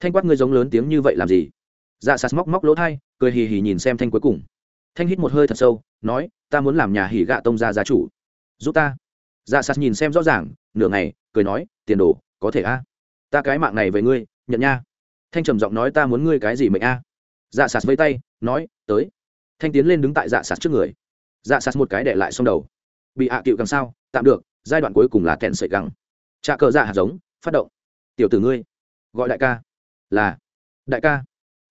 Thanh quát ngươi giống lớn tiếng như vậy làm gì? Dạ sạt móc móc lỗ thai, cười hì hì nhìn xem thanh cuối cùng. Thanh hít một hơi thật sâu, nói, ta muốn làm nhà hỉ gạ tông gia gia chủ. Giúp ta. Dạ sạt nhìn xem rõ ràng, nửa ngày, cười nói, tiền đồ, có thể a ta cái mạng này về ngươi, nhận nha. Thanh trầm giọng nói ta muốn ngươi cái gì mệnh a? Dạ sạt với tay, nói, tới. Thanh tiến lên đứng tại dạ sạt trước người. Dạ sạt một cái để lại xong đầu. Bị hạ cựu càng sao, tạm được, giai đoạn cuối cùng là kẹn sợi găng trà cờ dạ hạt giống, phát động. Tiểu tử ngươi, gọi đại ca. Là, đại ca.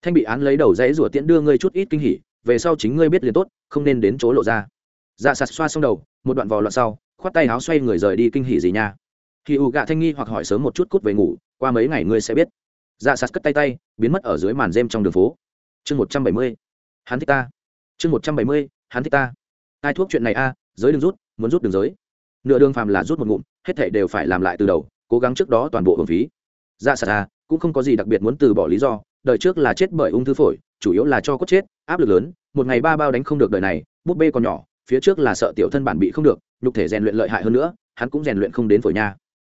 Thanh bị án lấy đầu dãy rủa tiễn đưa ngươi chút ít kinh hỉ, về sau chính ngươi biết liền tốt, không nên đến chỗ lộ ra. Dạ sạt xoa xong đầu, một đoạn vò loạn sau, khoát tay áo xoay người rời đi kinh hỉ gì nha. Khi ù gạ thanh nghi hoặc hỏi sớm một chút cút về ngủ qua mấy ngày ngươi sẽ biết. Dạ sạt cất tay tay, biến mất ở dưới màn rêm trong đường phố. Chương một trăm bảy mươi, hắn thích ta. Chương một trăm bảy mươi, hắn thích ta. Ai thuốc chuyện này a, giới đừng rút, muốn rút đường giới. Nửa đường phàm là rút một ngụm, hết thể đều phải làm lại từ đầu, cố gắng trước đó toàn bộ hưởng phí. Dạ sạt a cũng không có gì đặc biệt muốn từ bỏ lý do, đời trước là chết bởi ung thư phổi, chủ yếu là cho cốt chết, áp lực lớn, một ngày ba bao đánh không được đời này bút bê còn nhỏ, phía trước là sợ tiểu thân bản bị không được, nhục thể rèn luyện lợi hại hơn nữa, hắn cũng rèn luyện không đến phổi nha.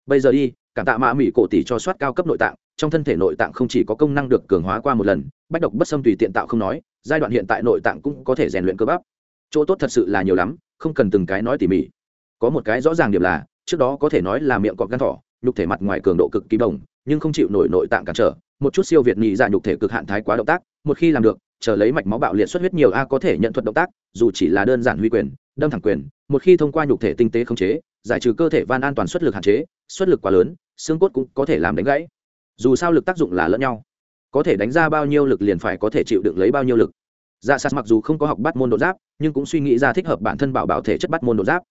Bây giờ đi cảm tạ mã mỹ cổ tỷ cho soát cao cấp nội tạng, trong thân thể nội tạng không chỉ có công năng được cường hóa qua một lần, bách độc bất xâm tùy tiện tạo không nói, giai đoạn hiện tại nội tạng cũng có thể rèn luyện cơ bắp. Chỗ tốt thật sự là nhiều lắm, không cần từng cái nói tỉ mỉ. Có một cái rõ ràng điểm là, trước đó có thể nói là miệng cọp gan thỏ, nhục thể mặt ngoài cường độ cực kỳ bồng nhưng không chịu nổi nội tạng cản trở, một chút siêu việt nhị dạ nhục thể cực hạn thái quá động tác, một khi làm được, chờ lấy mạch máu bạo liệt xuất huyết nhiều a có thể nhận thuật động tác, dù chỉ là đơn giản huy quyền, đâm thẳng quyền, một khi thông qua nhục thể tinh tế khống chế, giải trừ cơ thể van an toàn xuất lực hạn chế xuất lực quá lớn, xương cốt cũng có thể làm đánh gãy. Dù sao lực tác dụng là lẫn nhau. Có thể đánh ra bao nhiêu lực liền phải có thể chịu đựng lấy bao nhiêu lực. Dạ sạt mặc dù không có học bắt môn đột giáp, nhưng cũng suy nghĩ ra thích hợp bản thân bảo bảo thể chất bắt môn đột giáp.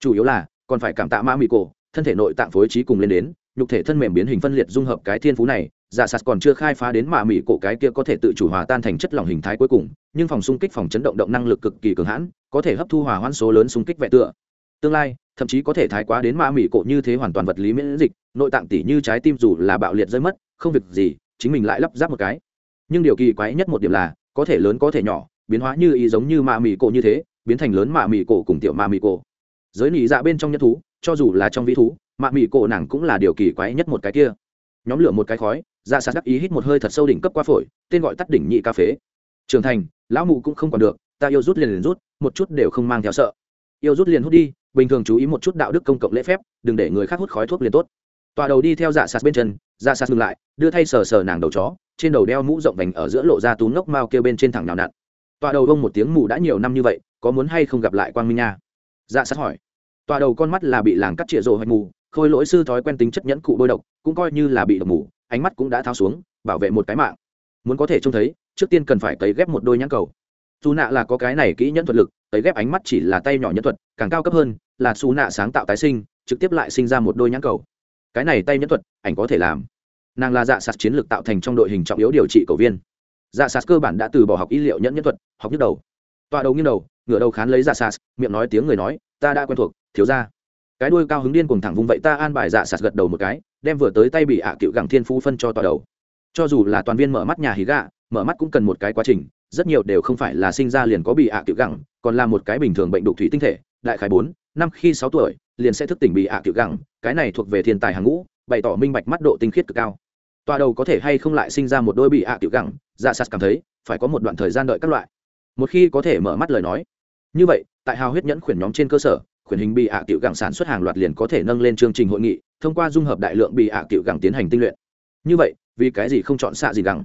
Chủ yếu là, còn phải cảm tạ mã mỹ cổ, thân thể nội tạng phối trí cùng lên đến, nhục thể thân mềm biến hình phân liệt dung hợp cái thiên phú này dạ sạt còn chưa khai phá đến mạ mỹ cổ cái kia có thể tự chủ hòa tan thành chất lỏng hình thái cuối cùng, nhưng phòng xung kích phòng chấn động động năng lực cực kỳ cường hãn, có thể hấp thu hòa hoãn số lớn xung kích vẹn tựa. Tương lai thậm chí có thể thái quá đến mạ mỹ cổ như thế hoàn toàn vật lý miễn dịch, nội tạng tỉ như trái tim dù là bạo liệt rơi mất, không việc gì, chính mình lại lắp ráp một cái. Nhưng điều kỳ quái nhất một điểm là, có thể lớn có thể nhỏ, biến hóa như ý giống như mạ mỹ cổ như thế, biến thành lớn mạ mỹ cổ cùng tiểu mạ mỹ cổ. Giới nỉ dạ bên trong nhất thú, cho dù là trong vĩ thú mạ mỹ cổ nàng cũng là điều kỳ quái nhất một cái kia. Nhóm lửa một cái khói dạ ra sát đắc ý hít một hơi thật sâu đỉnh cấp qua phổi, tên gọi tắt đỉnh nhị cà phê trưởng thành, lão mụ cũng không còn được, ta yêu rút liền liền rút, một chút đều không mang theo sợ. Yêu rút liền hút đi bình thường chú ý một chút đạo đức công cộng lễ phép, đừng để người khác hút khói thuốc liền tốt. Tòa đầu đi theo dạ sạt bên chân dạ sạt ngừng lại, đưa thay sờ sờ nàng đầu chó, trên đầu đeo mũ rộng vành ở giữa lộ ra tú ngốc mao kêu bên trên thẳng nào nặn. Tòa đầu bông một tiếng mù đã nhiều năm như vậy, có muốn hay không gặp lại quang minh nha? Dạ sạt hỏi. Tòa đầu con mắt là bị làng cắt trịa rộ hoạch mù, khôi lỗi sư thói quen tính chất nhẫn cụ bôi độc, cũng coi như là bị độc mù, ánh mắt cũng đã tháo xuống, bảo vệ một cái mạng. Muốn có thể trông thấy, trước tiên cần phải cấy ghép một đôi nhãn cầu. Dù nạ là có cái này kỹ nhẫn thuật lực, cấy ghép ánh mắt chỉ là tay nhỏ nhẫn thuật, càng cao cấp hơn là xù nạ sáng tạo tái sinh, trực tiếp lại sinh ra một đôi nhãn cầu. Cái này tay nhẫn thuật, ảnh có thể làm. Nàng là dạ sạt chiến lược tạo thành trong đội hình trọng yếu điều trị cầu viên. Dạ sạt cơ bản đã từ bỏ học y liệu nhẫn nhẫn thuật, học nhức đầu. Tọa đầu nghiêng đầu, ngửa đầu khán lấy dạ sạt, miệng nói tiếng người nói, ta đã quen thuộc, thiếu ra cái đuôi cao hứng điên cùng thẳng vùng vậy ta an bài dạ sạt gật đầu một cái, đem vừa tới tay bị ạ cựu gẳng thiên phú phân cho tọa đầu. Cho dù là toàn viên mở mắt nhà hí gạ, mở mắt cũng cần một cái quá trình, rất nhiều đều không phải là sinh ra liền có bị ạ cựu gẳng, còn là một cái bình thường bệnh đục thủy tinh thể, đại khái bốn năm khi sáu tuổi, liền sẽ thức tỉnh bị ạ cựu gẳng, cái này thuộc về thiên tài hàng ngũ, bày tỏ minh bạch mắt độ tinh khiết cực cao. Tòa đầu có thể hay không lại sinh ra một đôi bị ạ cựu gẳng dạ sạt cảm thấy, phải có một đoạn thời gian đợi các loại. Một khi có thể mở mắt lời nói. Như vậy, tại hào huyết nhẫn khuyển nhóm trên cơ sở, khuyển hình bị ạ cựu gẳng sản xuất hàng loạt liền có thể nâng lên chương trình hội nghị, thông qua dung hợp đại lượng bị ạ cựu gẳng tiến hành tinh luyện. Như vậy, vì cái gì không chọn xạ gì gẳng?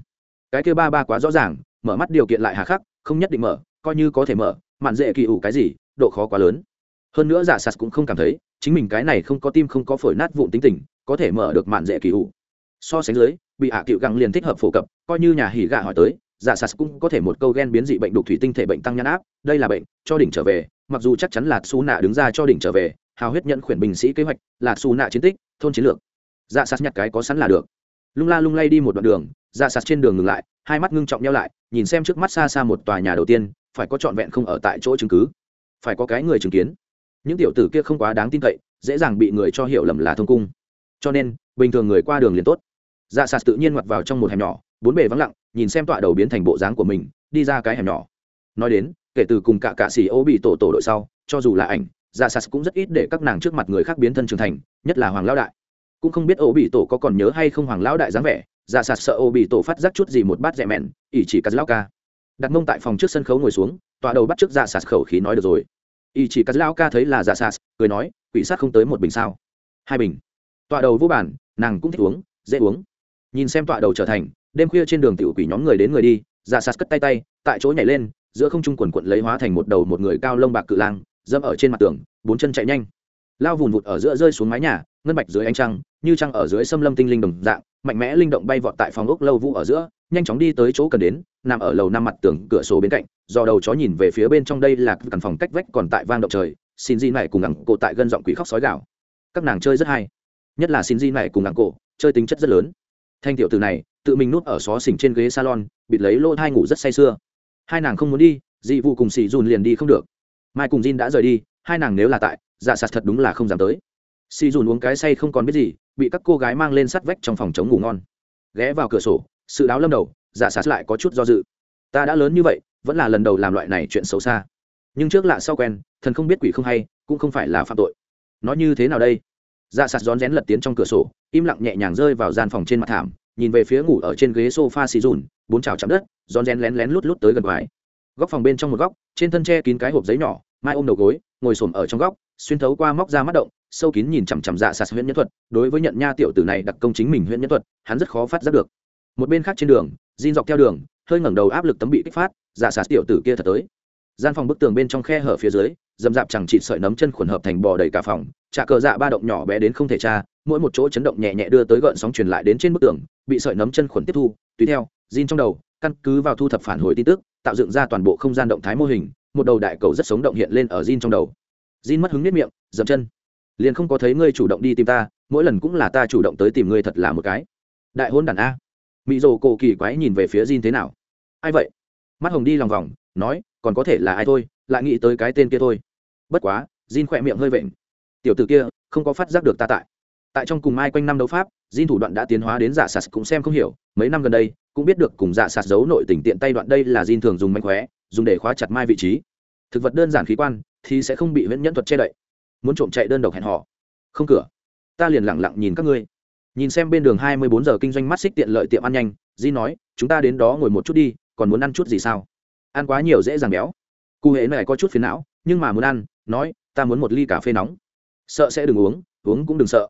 Cái kia ba ba quá rõ ràng, mở mắt điều kiện lại hà khắc, không nhất định mở, coi như có thể mở, mạn dễ kỳ ủ cái gì, độ khó quá lớn hơn nữa giả sạt cũng không cảm thấy, chính mình cái này không có tim không có phổi nát vụn tính tình, có thể mở được mạn dễ kỳ hụ so sánh dưới, bị hạ cựu găng liền thích hợp phổ cập, coi như nhà hỉ gạ hỏi tới, giả sạt cũng có thể một câu ghen biến dị bệnh đục thủy tinh thể bệnh tăng nhãn áp, đây là bệnh, cho đỉnh trở về, mặc dù chắc chắn là xu nạ đứng ra cho đỉnh trở về, hào huyết nhận khuyển binh sĩ kế hoạch, là xu nạ chiến tích, thôn chiến lược. Dạ sạt nhặt cái có sẵn là được. Lung la lung lay đi một đoạn đường dạ sạt trên đường ngừng lại, hai mắt ngưng trọng nhau lại, nhìn xem trước mắt xa xa một tòa nhà đầu tiên, phải có trọn vẹn không ở tại chỗ chứng cứ. Phải có cái người chứng kiến những tiểu tử kia không quá đáng tin cậy, dễ dàng bị người cho hiểu lầm là thông cung. Cho nên, bình thường người qua đường liền tốt. Dạ sạt tự nhiên ngoặt vào trong một hẻm nhỏ, bốn bề vắng lặng, nhìn xem tọa đầu biến thành bộ dáng của mình, đi ra cái hẻm nhỏ. Nói đến, kể từ cùng cả cạ xì ô bị tổ tổ đội sau, cho dù là ảnh dạ sạt cũng rất ít để các nàng trước mặt người khác biến thân trưởng thành, nhất là hoàng lão đại. Cũng không biết ô bị tổ có còn nhớ hay không hoàng lão đại dáng vẻ dạ sạt sợ ô bị tổ phát giác chút gì một bát rẻ mẹn ỉ chỉ cắt lão ca. Đặt mông tại phòng trước sân khấu ngồi xuống, tọa đầu bắt trước dạ sạt khẩu khí nói được rồi. Y chỉ cắt lão ca thấy là giả sas cười nói, quỷ sát không tới một bình sao? Hai bình. Tọa đầu vô bản, nàng cũng thích uống, dễ uống. Nhìn xem tọa đầu trở thành, đêm khuya trên đường tiểu quỷ nhóm người đến người đi, giả sas cất tay tay, tại chỗ nhảy lên, giữa không trung quần quận lấy hóa thành một đầu một người cao lông bạc cự lang, dẫm ở trên mặt tường, bốn chân chạy nhanh. Lao vùn vụt ở giữa rơi xuống mái nhà, ngân bạch dưới ánh trăng, như trăng ở dưới xâm lâm tinh linh đồng dạng, mạnh mẽ linh động bay vọt tại phòng ốc lâu vũ ở giữa nhanh chóng đi tới chỗ cần đến, nằm ở lầu năm mặt tường cửa sổ bên cạnh, do đầu chó nhìn về phía bên trong đây là căn phòng cách vách còn tại vang động trời, xin di này cùng ngẳng cổ tại gân giọng quỷ khóc sói gạo các nàng chơi rất hay. Nhất là xin di này cùng ngẳng cổ, chơi tính chất rất lớn. Thanh tiểu từ này, tự mình nuốt ở xó xỉnh trên ghế salon, bịt lấy lỗ thai ngủ rất say sưa. Hai nàng không muốn đi, dị vụ cùng xì dùn liền đi không được. Mai cùng Jin đã rời đi, hai nàng nếu là tại dạ sạt thật đúng là không dám tới. Xì dùn uống cái say không còn biết gì, bị các cô gái mang lên sắt vách trong phòng chống ngủ ngon. Ghé vào cửa sổ sự đáo lâm đầu dạ sạt lại có chút do dự. Ta đã lớn như vậy, vẫn là lần đầu làm loại này chuyện xấu xa. Nhưng trước lạ sau quen, thần không biết quỷ không hay, cũng không phải là phạm tội. Nó như thế nào đây? Dạ sạt rón rén lật tiến trong cửa sổ, im lặng nhẹ nhàng rơi vào gian phòng trên mặt thảm, nhìn về phía ngủ ở trên ghế sofa xì dùn bốn chảo chạm đất, rón rén lén lén lút lút tới gần ngoài. Góc phòng bên trong một góc, trên thân tre kín cái hộp giấy nhỏ, mai ôm đầu gối, ngồi xổm ở trong góc, xuyên thấu qua móc ra mắt động, sâu kín nhìn chằm chằm dạ sạt huyễn nhân thuật. Đối với nhận nha tiểu tử này đặc công chính mình huyễn nhân thuật, hắn rất khó phát giác được một bên khác trên đường, Jin dọc theo đường, hơi ngẩng đầu áp lực tấm bị kích phát dạ sạt tiểu tử kia thật tới. Gian phòng bức tường bên trong khe hở phía dưới, dầm dạp chẳng chịt sợi nấm chân khuẩn hợp thành bò đầy cả phòng trả cờ dạ ba động nhỏ bé đến không thể tra, mỗi một chỗ chấn động nhẹ nhẹ đưa tới gợn sóng truyền lại đến trên bức tường, bị sợi nấm chân khuẩn tiếp thu. Tùy theo, Jin trong đầu, căn cứ vào thu thập phản hồi tin tức, tạo dựng ra toàn bộ không gian động thái mô hình, một đầu đại cầu rất sống động hiện lên ở Jin trong đầu. Jin mất hứng nếp miệng, dậm chân. Liền không có thấy ngươi chủ động đi tìm ta, mỗi lần cũng là ta chủ động tới tìm ngươi thật là một cái. Đại hôn đàn a mỹ rồ cổ kỳ quái nhìn về phía Jin thế nào? Ai vậy? Mắt hồng đi lòng vòng, nói, còn có thể là ai thôi, lại nghĩ tới cái tên kia thôi. Bất quá, Jin khỏe miệng hơi vện. Tiểu tử kia, không có phát giác được ta tại. Tại trong cùng mai quanh năm đấu pháp, Jin thủ đoạn đã tiến hóa đến giả sạt cũng xem không hiểu, mấy năm gần đây, cũng biết được cùng giả sạt giấu nội tình tiện tay đoạn đây là Jin thường dùng mánh khóe, dùng để khóa chặt mai vị trí. Thực vật đơn giản khí quan, thì sẽ không bị huyễn nhẫn thuật che đậy. Muốn trộm chạy đơn độc hẹn họ không cửa. Ta liền lẳng lặng nhìn các ngươi nhìn xem bên đường hai mươi bốn giờ kinh doanh mắt xích tiện lợi tiệm ăn nhanh, di nói, chúng ta đến đó ngồi một chút đi, còn muốn ăn chút gì sao? Ăn quá nhiều dễ dàng béo. Cụ hệ này có chút phiền não, nhưng mà muốn ăn, nói, ta muốn một ly cà phê nóng. Sợ sẽ đừng uống uống cũng đừng sợ.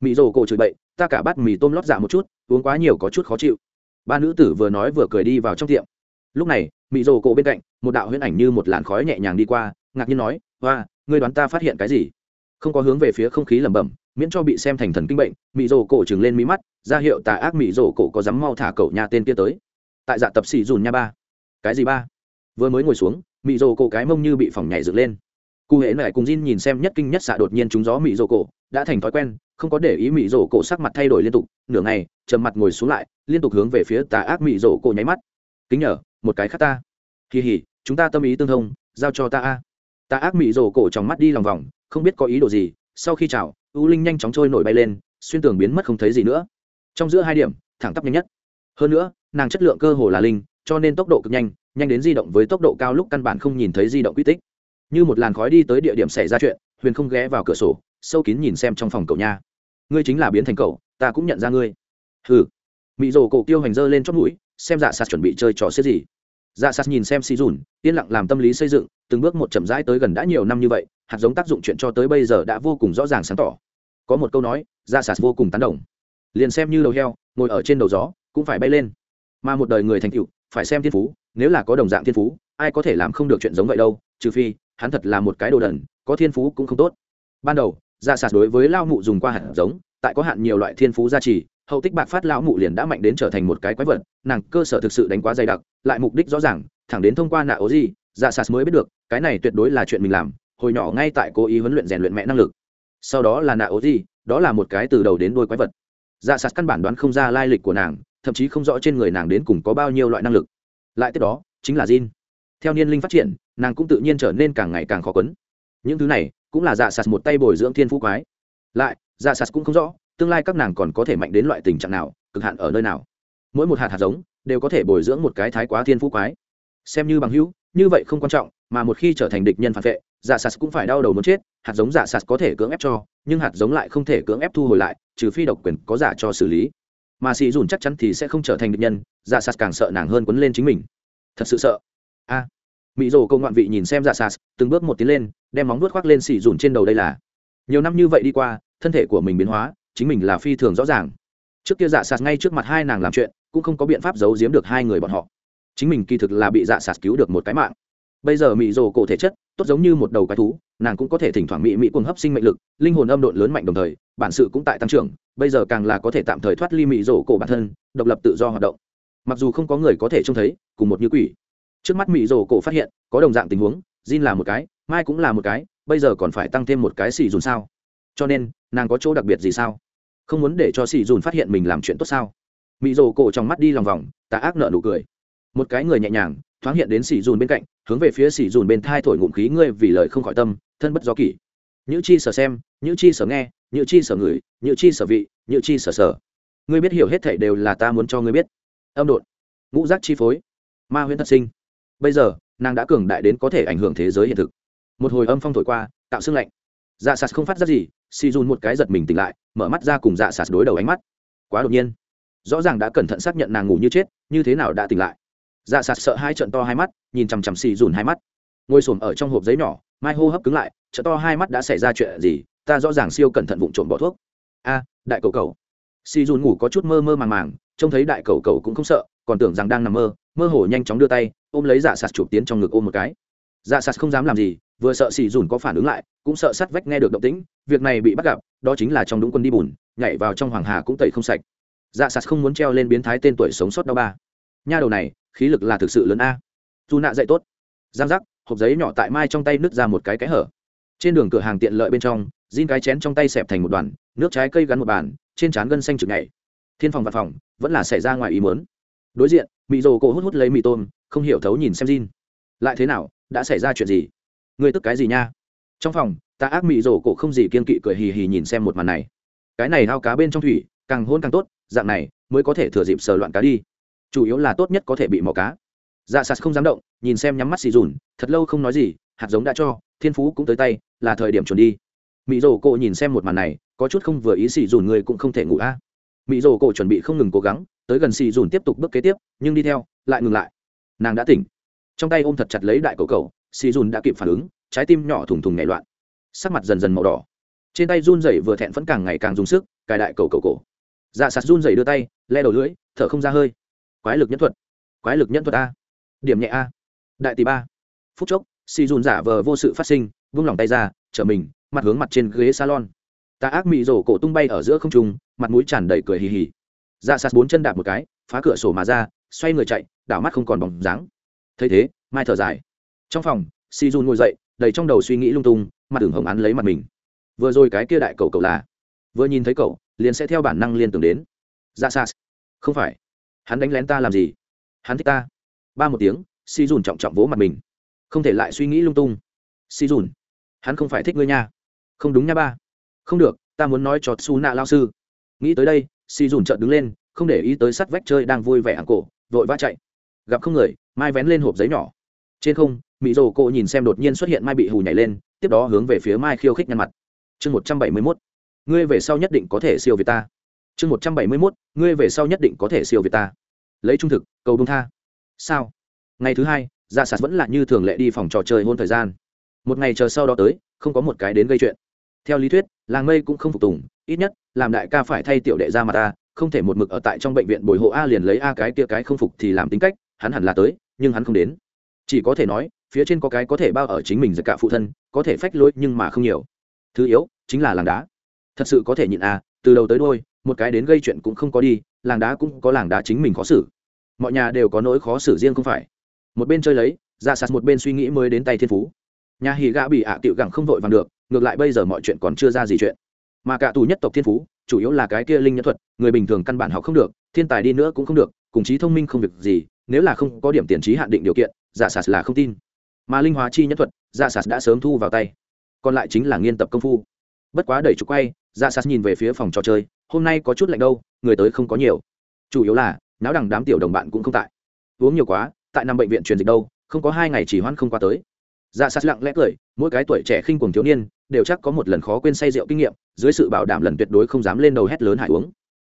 Mị rồ cổ chửi bậy, ta cả bát mì tôm lót dạ một chút, uống quá nhiều có chút khó chịu. Ba nữ tử vừa nói vừa cười đi vào trong tiệm. Lúc này mị rồ cổ bên cạnh, một đạo huyễn ảnh như một làn khói nhẹ nhàng đi qua, ngạc nhiên nói hoa ngươi đoán ta phát hiện cái gì? Không có hướng về phía không khí lẩm bẩm miễn cho bị xem thành thần kinh bệnh mỹ rổ cổ chừng lên mí mắt, ra hiệu tà ác mỹ rổ cổ có dám mau thả cậu nhà tên kia tới. Tại dạ tập xì dùn nha ba. Cái gì ba? Vừa mới ngồi xuống mỹ rổ cổ cái mông như bị phòng nhảy dựng lên. Cụ hễ lại cùng Jin nhìn xem nhất kinh nhất xạ đột nhiên trúng gió mỹ rổ cổ, đã thành thói quen, không có để ý mỹ rổ cổ sắc mặt thay đổi liên tục, nửa ngày, trầm mặt ngồi xuống lại, liên tục hướng về phía tà ác mỹ rổ cổ nháy mắt. Kính nhở một cái khác ta. Kỳ hỉ, chúng ta tâm ý tương thông, giao cho ta a. Tà ác mỹ rổ cổ trong mắt đi lòng vòng, không biết có ý đồ gì sau khi chào, u linh nhanh chóng trôi nổi bay lên, xuyên tường biến mất không thấy gì nữa. Trong giữa hai điểm, thẳng tắp nhanh nhất. Hơn nữa, nàng chất lượng cơ hồ là linh, cho nên tốc độ cực nhanh nhanh đến di động với tốc độ cao lúc căn bản không nhìn thấy di động quy tích. Như một làn khói đi tới địa điểm xảy ra chuyện, huyền không ghé vào cửa sổ, sâu kín nhìn xem trong phòng cậu nha. Ngươi chính là biến thành cậu, ta cũng nhận ra ngươi. Hừ. Mị rồ cổ tiêu hành dơ lên chót mũi, xem dạ sạt chuẩn bị chơi trò xếp gì. Dạ sạt nhìn xem xì dùn, yên lặng làm tâm lý xây dựng, từng bước một chậm rãi tới gần đã nhiều năm như vậy hạt giống tác dụng chuyện cho tới bây giờ đã vô cùng rõ ràng sáng tỏ. Có một câu nói Ra sạt vô cùng tán đồng. Liền xem như đầu heo, ngồi ở trên đầu gió, cũng phải bay lên. Mà một đời người thành tựu, phải xem thiên phú, nếu là có đồng dạng thiên phú, ai có thể làm không được chuyện giống vậy đâu, trừ phi, hắn thật là một cái đồ đần, có thiên phú cũng không tốt. Ban đầu Ra sạt đối với lao mụ dùng qua hạt giống, tại có hạn nhiều loại thiên phú gia trì, hậu tích bạc phát lão mụ liền đã mạnh đến trở thành một cái quái vật, nàng cơ sở thực sự đánh quá dày đặc, lại mục đích rõ ràng, thẳng đến thông qua nạ ố gì dạ sạt mới biết được, cái này tuyệt đối là chuyện mình làm hồi nhỏ ngay tại cố ý huấn luyện rèn luyện mẹ năng lực. Sau đó là nạ ố gì đó là một cái từ đầu đến đuôi quái vật. Dạ sạt căn bản đoán không ra lai lịch của nàng, thậm chí không rõ trên người nàng đến cùng có bao nhiêu loại năng lực. Lại tiếp đó, chính là Jin. theo niên linh phát triển, nàng cũng tự nhiên trở nên càng ngày càng khó quấn. Những thứ này cũng là dạ sạt một tay bồi dưỡng thiên phú quái. Lại dạ sạt cũng không rõ, tương lai các nàng còn có thể mạnh đến loại tình trạng nào, cực hạn ở nơi nào. Mỗi một hạt hạt giống đều có thể bồi dưỡng một cái thái quá thiên phú quái. Xem như bằng hữu, như vậy không quan trọng, mà một khi trở thành địch nhân phản vệ dạ sạt cũng phải đau đầu muốn chết, hạt giống dạ sạt có thể cưỡng ép cho, nhưng hạt giống lại không thể cưỡng ép thu hồi lại, trừ phi độc quyền có giả cho xử lý. Mà xì dùn chắc chắn thì sẽ không trở thành địch nhân dạ sạt càng sợ nàng hơn quấn lên chính mình. Thật sự sợ. A. Mỹ rồ câu ngoạn vị nhìn xem dạ sạt, từng bước một tiến lên, đem móng vuốt khoác lên xì dùn trên đầu đây là. Nhiều năm như vậy đi qua, thân thể của mình biến hóa, chính mình là phi thường rõ ràng. Trước kia dạ sạt ngay trước mặt hai nàng làm chuyện, cũng không có biện pháp giấu giếm được hai người bọn họ. Chính mình kỳ thực là bị dạ sạt cứu được một cái mạng bây giờ mị rồ cổ thể chất, tốt giống như một đầu quái thú, nàng cũng có thể thỉnh thoảng mị mị cuồng hấp sinh mệnh lực, linh hồn âm độn lớn mạnh đồng thời, bản sự cũng tại tăng trưởng, bây giờ càng là có thể tạm thời thoát ly mị rồ cổ bản thân, độc lập tự do hoạt động. Mặc dù không có người có thể trông thấy, cùng một như quỷ. Trước mắt mị rồ cổ phát hiện, có đồng dạng tình huống, Jin là một cái, mai cũng là một cái, bây giờ còn phải tăng thêm một cái xì dùn sao? Cho nên, nàng có chỗ đặc biệt gì sao? Không muốn để cho xì dùn phát hiện mình làm chuyện tốt sao? Mị rồ cổ trong mắt đi lòng vòng, tà ác nợ nụ cười một cái người nhẹ nhàng, thoáng hiện đến xì dùn bên cạnh, hướng về phía xì dùn bên thai thổi ngụm khí ngươi vì lời không khỏi tâm, thân bất do kỷ. Nhữ chi sở xem, nhữ chi sở nghe, nhữ chi sở ngửi, nhữ chi sở vị, nhữ chi sở sở. Ngươi biết hiểu hết thảy đều là ta muốn cho ngươi biết. Âm đột ngũ giác chi phối. Ma huyễn thật sinh. Bây giờ, nàng đã cường đại đến có thể ảnh hưởng thế giới hiện thực. Một hồi âm phong thổi qua, tạo xương lạnh. Dạ sạt không phát ra gì si dùn một cái giật mình tỉnh lại, mở mắt ra cùng dạ sạt đối đầu ánh mắt. Quá đột nhiên. Rõ ràng đã cẩn thận xác nhận nàng ngủ như chết, như thế nào đã tỉnh lại dạ sạt sợ hai trận to hai mắt, nhìn chằm chằm xì dùn hai mắt. Ngồi s ở trong hộp giấy nhỏ, mai hô hấp cứng lại trận to hai mắt đã xảy ra chuyện gì, ta rõ ràng siêu cẩn thận vụn trộm bỏ thuốc. A, đại cầu cầu. Xì dùn ngủ có chút mơ mơ màng màng, trông thấy đại cầu cầu cũng không sợ, còn tưởng rằng đang nằm mơ mơ hồ nhanh chóng đưa tay, ôm lấy dạ sạt chụp tiến trong ngực ôm một cái. Dạ sạt không dám làm gì, vừa sợ xì dùn có phản ứng lại, cũng sợ sắt vách nghe được động tĩnh, việc này bị bắt gặp, đó chính là trong đúng quân đi bùn, nhảy vào trong hoàng hà cũng tẩy không sạch. Dạ sạt không muốn treo lên biến thái tên tuổi sống sót đau ba. Nha đầu này khí lực là thực sự lớn a. Dù nạ dậy tốt. Giang giác, hộp giấy nhỏ tại mai trong tay nứt ra một cái cái hở. Trên đường cửa hàng tiện lợi bên trong, Jin cái chén trong tay xẹp thành một đoàn, nước trái cây gắn một bàn, trên trán gân xanh chực nhảy. Thiên phòng và phòng, vẫn là xảy ra ngoài ý muốn. Đối diện, mị rồ cổ hút hút lấy mì tôm, không hiểu thấu nhìn xem Jin. Lại thế nào, đã xảy ra chuyện gì? Người tức cái gì nha? Trong phòng ta ác mị rồ cổ không gì kiên kỵ cười hì hì nhìn xem một màn này. Cái này hao cá bên trong thủy, càng hôn càng tốt, dạng này mới có thể thừa dịp sờ loạn cá đi chủ yếu là tốt nhất có thể bị mỏ cá. Dạ sạt không dám động, nhìn xem nhắm mắt xì dùn, thật lâu không nói gì, hạt giống đã cho, thiên phú cũng tới tay, là thời điểm chuẩn đi. Mỹ rổ cổ nhìn xem một màn này, có chút không vừa ý xì dùn người cũng không thể ngủ a. À. mỹ rổ cổ chuẩn bị không ngừng cố gắng, tới gần xì dùn tiếp tục bước kế tiếp, nhưng đi theo, lại ngừng lại. Nàng đã tỉnh. Trong tay ôm thật chặt lấy đại cầu cầu, xì dùn đã kịp phản ứng, trái tim nhỏ thùng thùng nhảy loạn. Sắc mặt dần dần màu đỏ. Trên tay run rẩy vừa thẹn vẫn càng ngày càng dùng sức, cài đại cầu cầu cổ. Dạ sạt run rẩy đưa tay, le đầu lưỡi, thở không ra hơi quái lực nhân thuật. Quái lực nhân thuật a. Điểm nhẹ a. Đại tỷ ba. Phút chốc si dùn giả vờ vô sự phát sinh, vung lòng tay ra, trở mình, mặt hướng mặt trên ghế salon. Tà ác mị rổ cổ tung bay ở giữa không trung, mặt mũi tràn đầy cười hì hì. Ra sạt bốn chân đạp một cái, phá cửa sổ mà ra, xoay người chạy, đảo mắt không còn bóng dáng. Thấy thế, mai thở dài. Trong phòng si dùn ngồi dậy, đầy trong đầu suy nghĩ lung tung, mặt tưởng hồng án lấy mặt mình. Vừa rồi cái kia đại cậu cậu là? Vừa nhìn thấy cậu, liền sẽ theo bản năng liên tưởng đến. Ra sạt. Không phải hắn đánh lén ta làm gì? Hắn thích ta. Ba một tiếng si dùn trọng trọng vỗ mặt mình. Không thể lại suy nghĩ lung tung. Si dùn, hắn không phải thích ngươi nha. Không đúng nha ba. Không được, ta muốn nói cho su nạ lao sư. Nghĩ tới đây si dùn trợn đứng lên, không để ý tới sắt vách chơi đang vui vẻ hàng cổ, vội vã chạy. Gặp không người, mai vén lên hộp giấy nhỏ. Trên không mỹ rồ cô nhìn xem đột nhiên xuất hiện mai bị hù nhảy lên, tiếp đó hướng về phía mai khiêu khích nhăn mặt. Chương một trăm bảy mươi mốt, ngươi về sau nhất định có thể siêu việt ta chương một trăm bảy mươi mốt, ngươi về sau nhất định có thể siêu việt ta. Lấy trung thực, cầu đông tha. Sao? Ngày thứ hai dạ sạt vẫn là như thường lệ đi phòng trò chơi hôn thời gian. Một ngày chờ sau đó tới, không có một cái đến gây chuyện. Theo lý thuyết, làng mây cũng không phục tùng, ít nhất, làm đại ca phải thay tiểu đệ ra mà ta, không thể một mực ở tại trong bệnh viện bồi hộ a liền lấy a cái kia cái không phục thì làm tính cách, hắn hẳn là tới, nhưng hắn không đến. Chỉ có thể nói, phía trên có cái có thể bao ở chính mình giật cả phụ thân, có thể phách lối nhưng mà không nhiều. Thứ yếu, chính là làng đá. Thật sự có thể nhịn a, từ đầu tới đôi một cái đến gây chuyện cũng không có đi, làng đá cũng có làng đá chính mình khó xử. Mọi nhà đều có nỗi khó xử riêng không phải. Một bên chơi lấy, ra sạt một bên suy nghĩ mới đến tay thiên phú. Nhà hì gã bị ạ à tiệu gẳng không vội vàng được, ngược lại bây giờ mọi chuyện còn chưa ra gì chuyện. Mà cả tù nhất tộc thiên phú, chủ yếu là cái kia linh nhân thuật, người bình thường căn bản học không được, thiên tài đi nữa cũng không được, cùng trí thông minh không việc gì, nếu là không có điểm tiền trí hạn định điều kiện giả sạt là không tin. Mà linh hóa chi nhân thuật giả sạt đã sớm thu vào tay. Còn lại chính là nghiên tập công phu. Bất quá đẩy trục quay giả sạt nhìn về phía phòng trò chơi hôm nay có chút lạnh đâu, người tới không có nhiều. Chủ yếu là, náo đằng đám tiểu đồng bạn cũng không tại. Uống nhiều quá, tại năm bệnh viện truyền dịch đâu, không có hai ngày chỉ hoãn không qua tới. Dạ sạt lặng lẽ cười, mỗi cái tuổi trẻ khinh cuồng thiếu niên, đều chắc có một lần khó quên say rượu kinh nghiệm, dưới sự bảo đảm lần tuyệt đối không dám lên đầu hét lớn hải uống.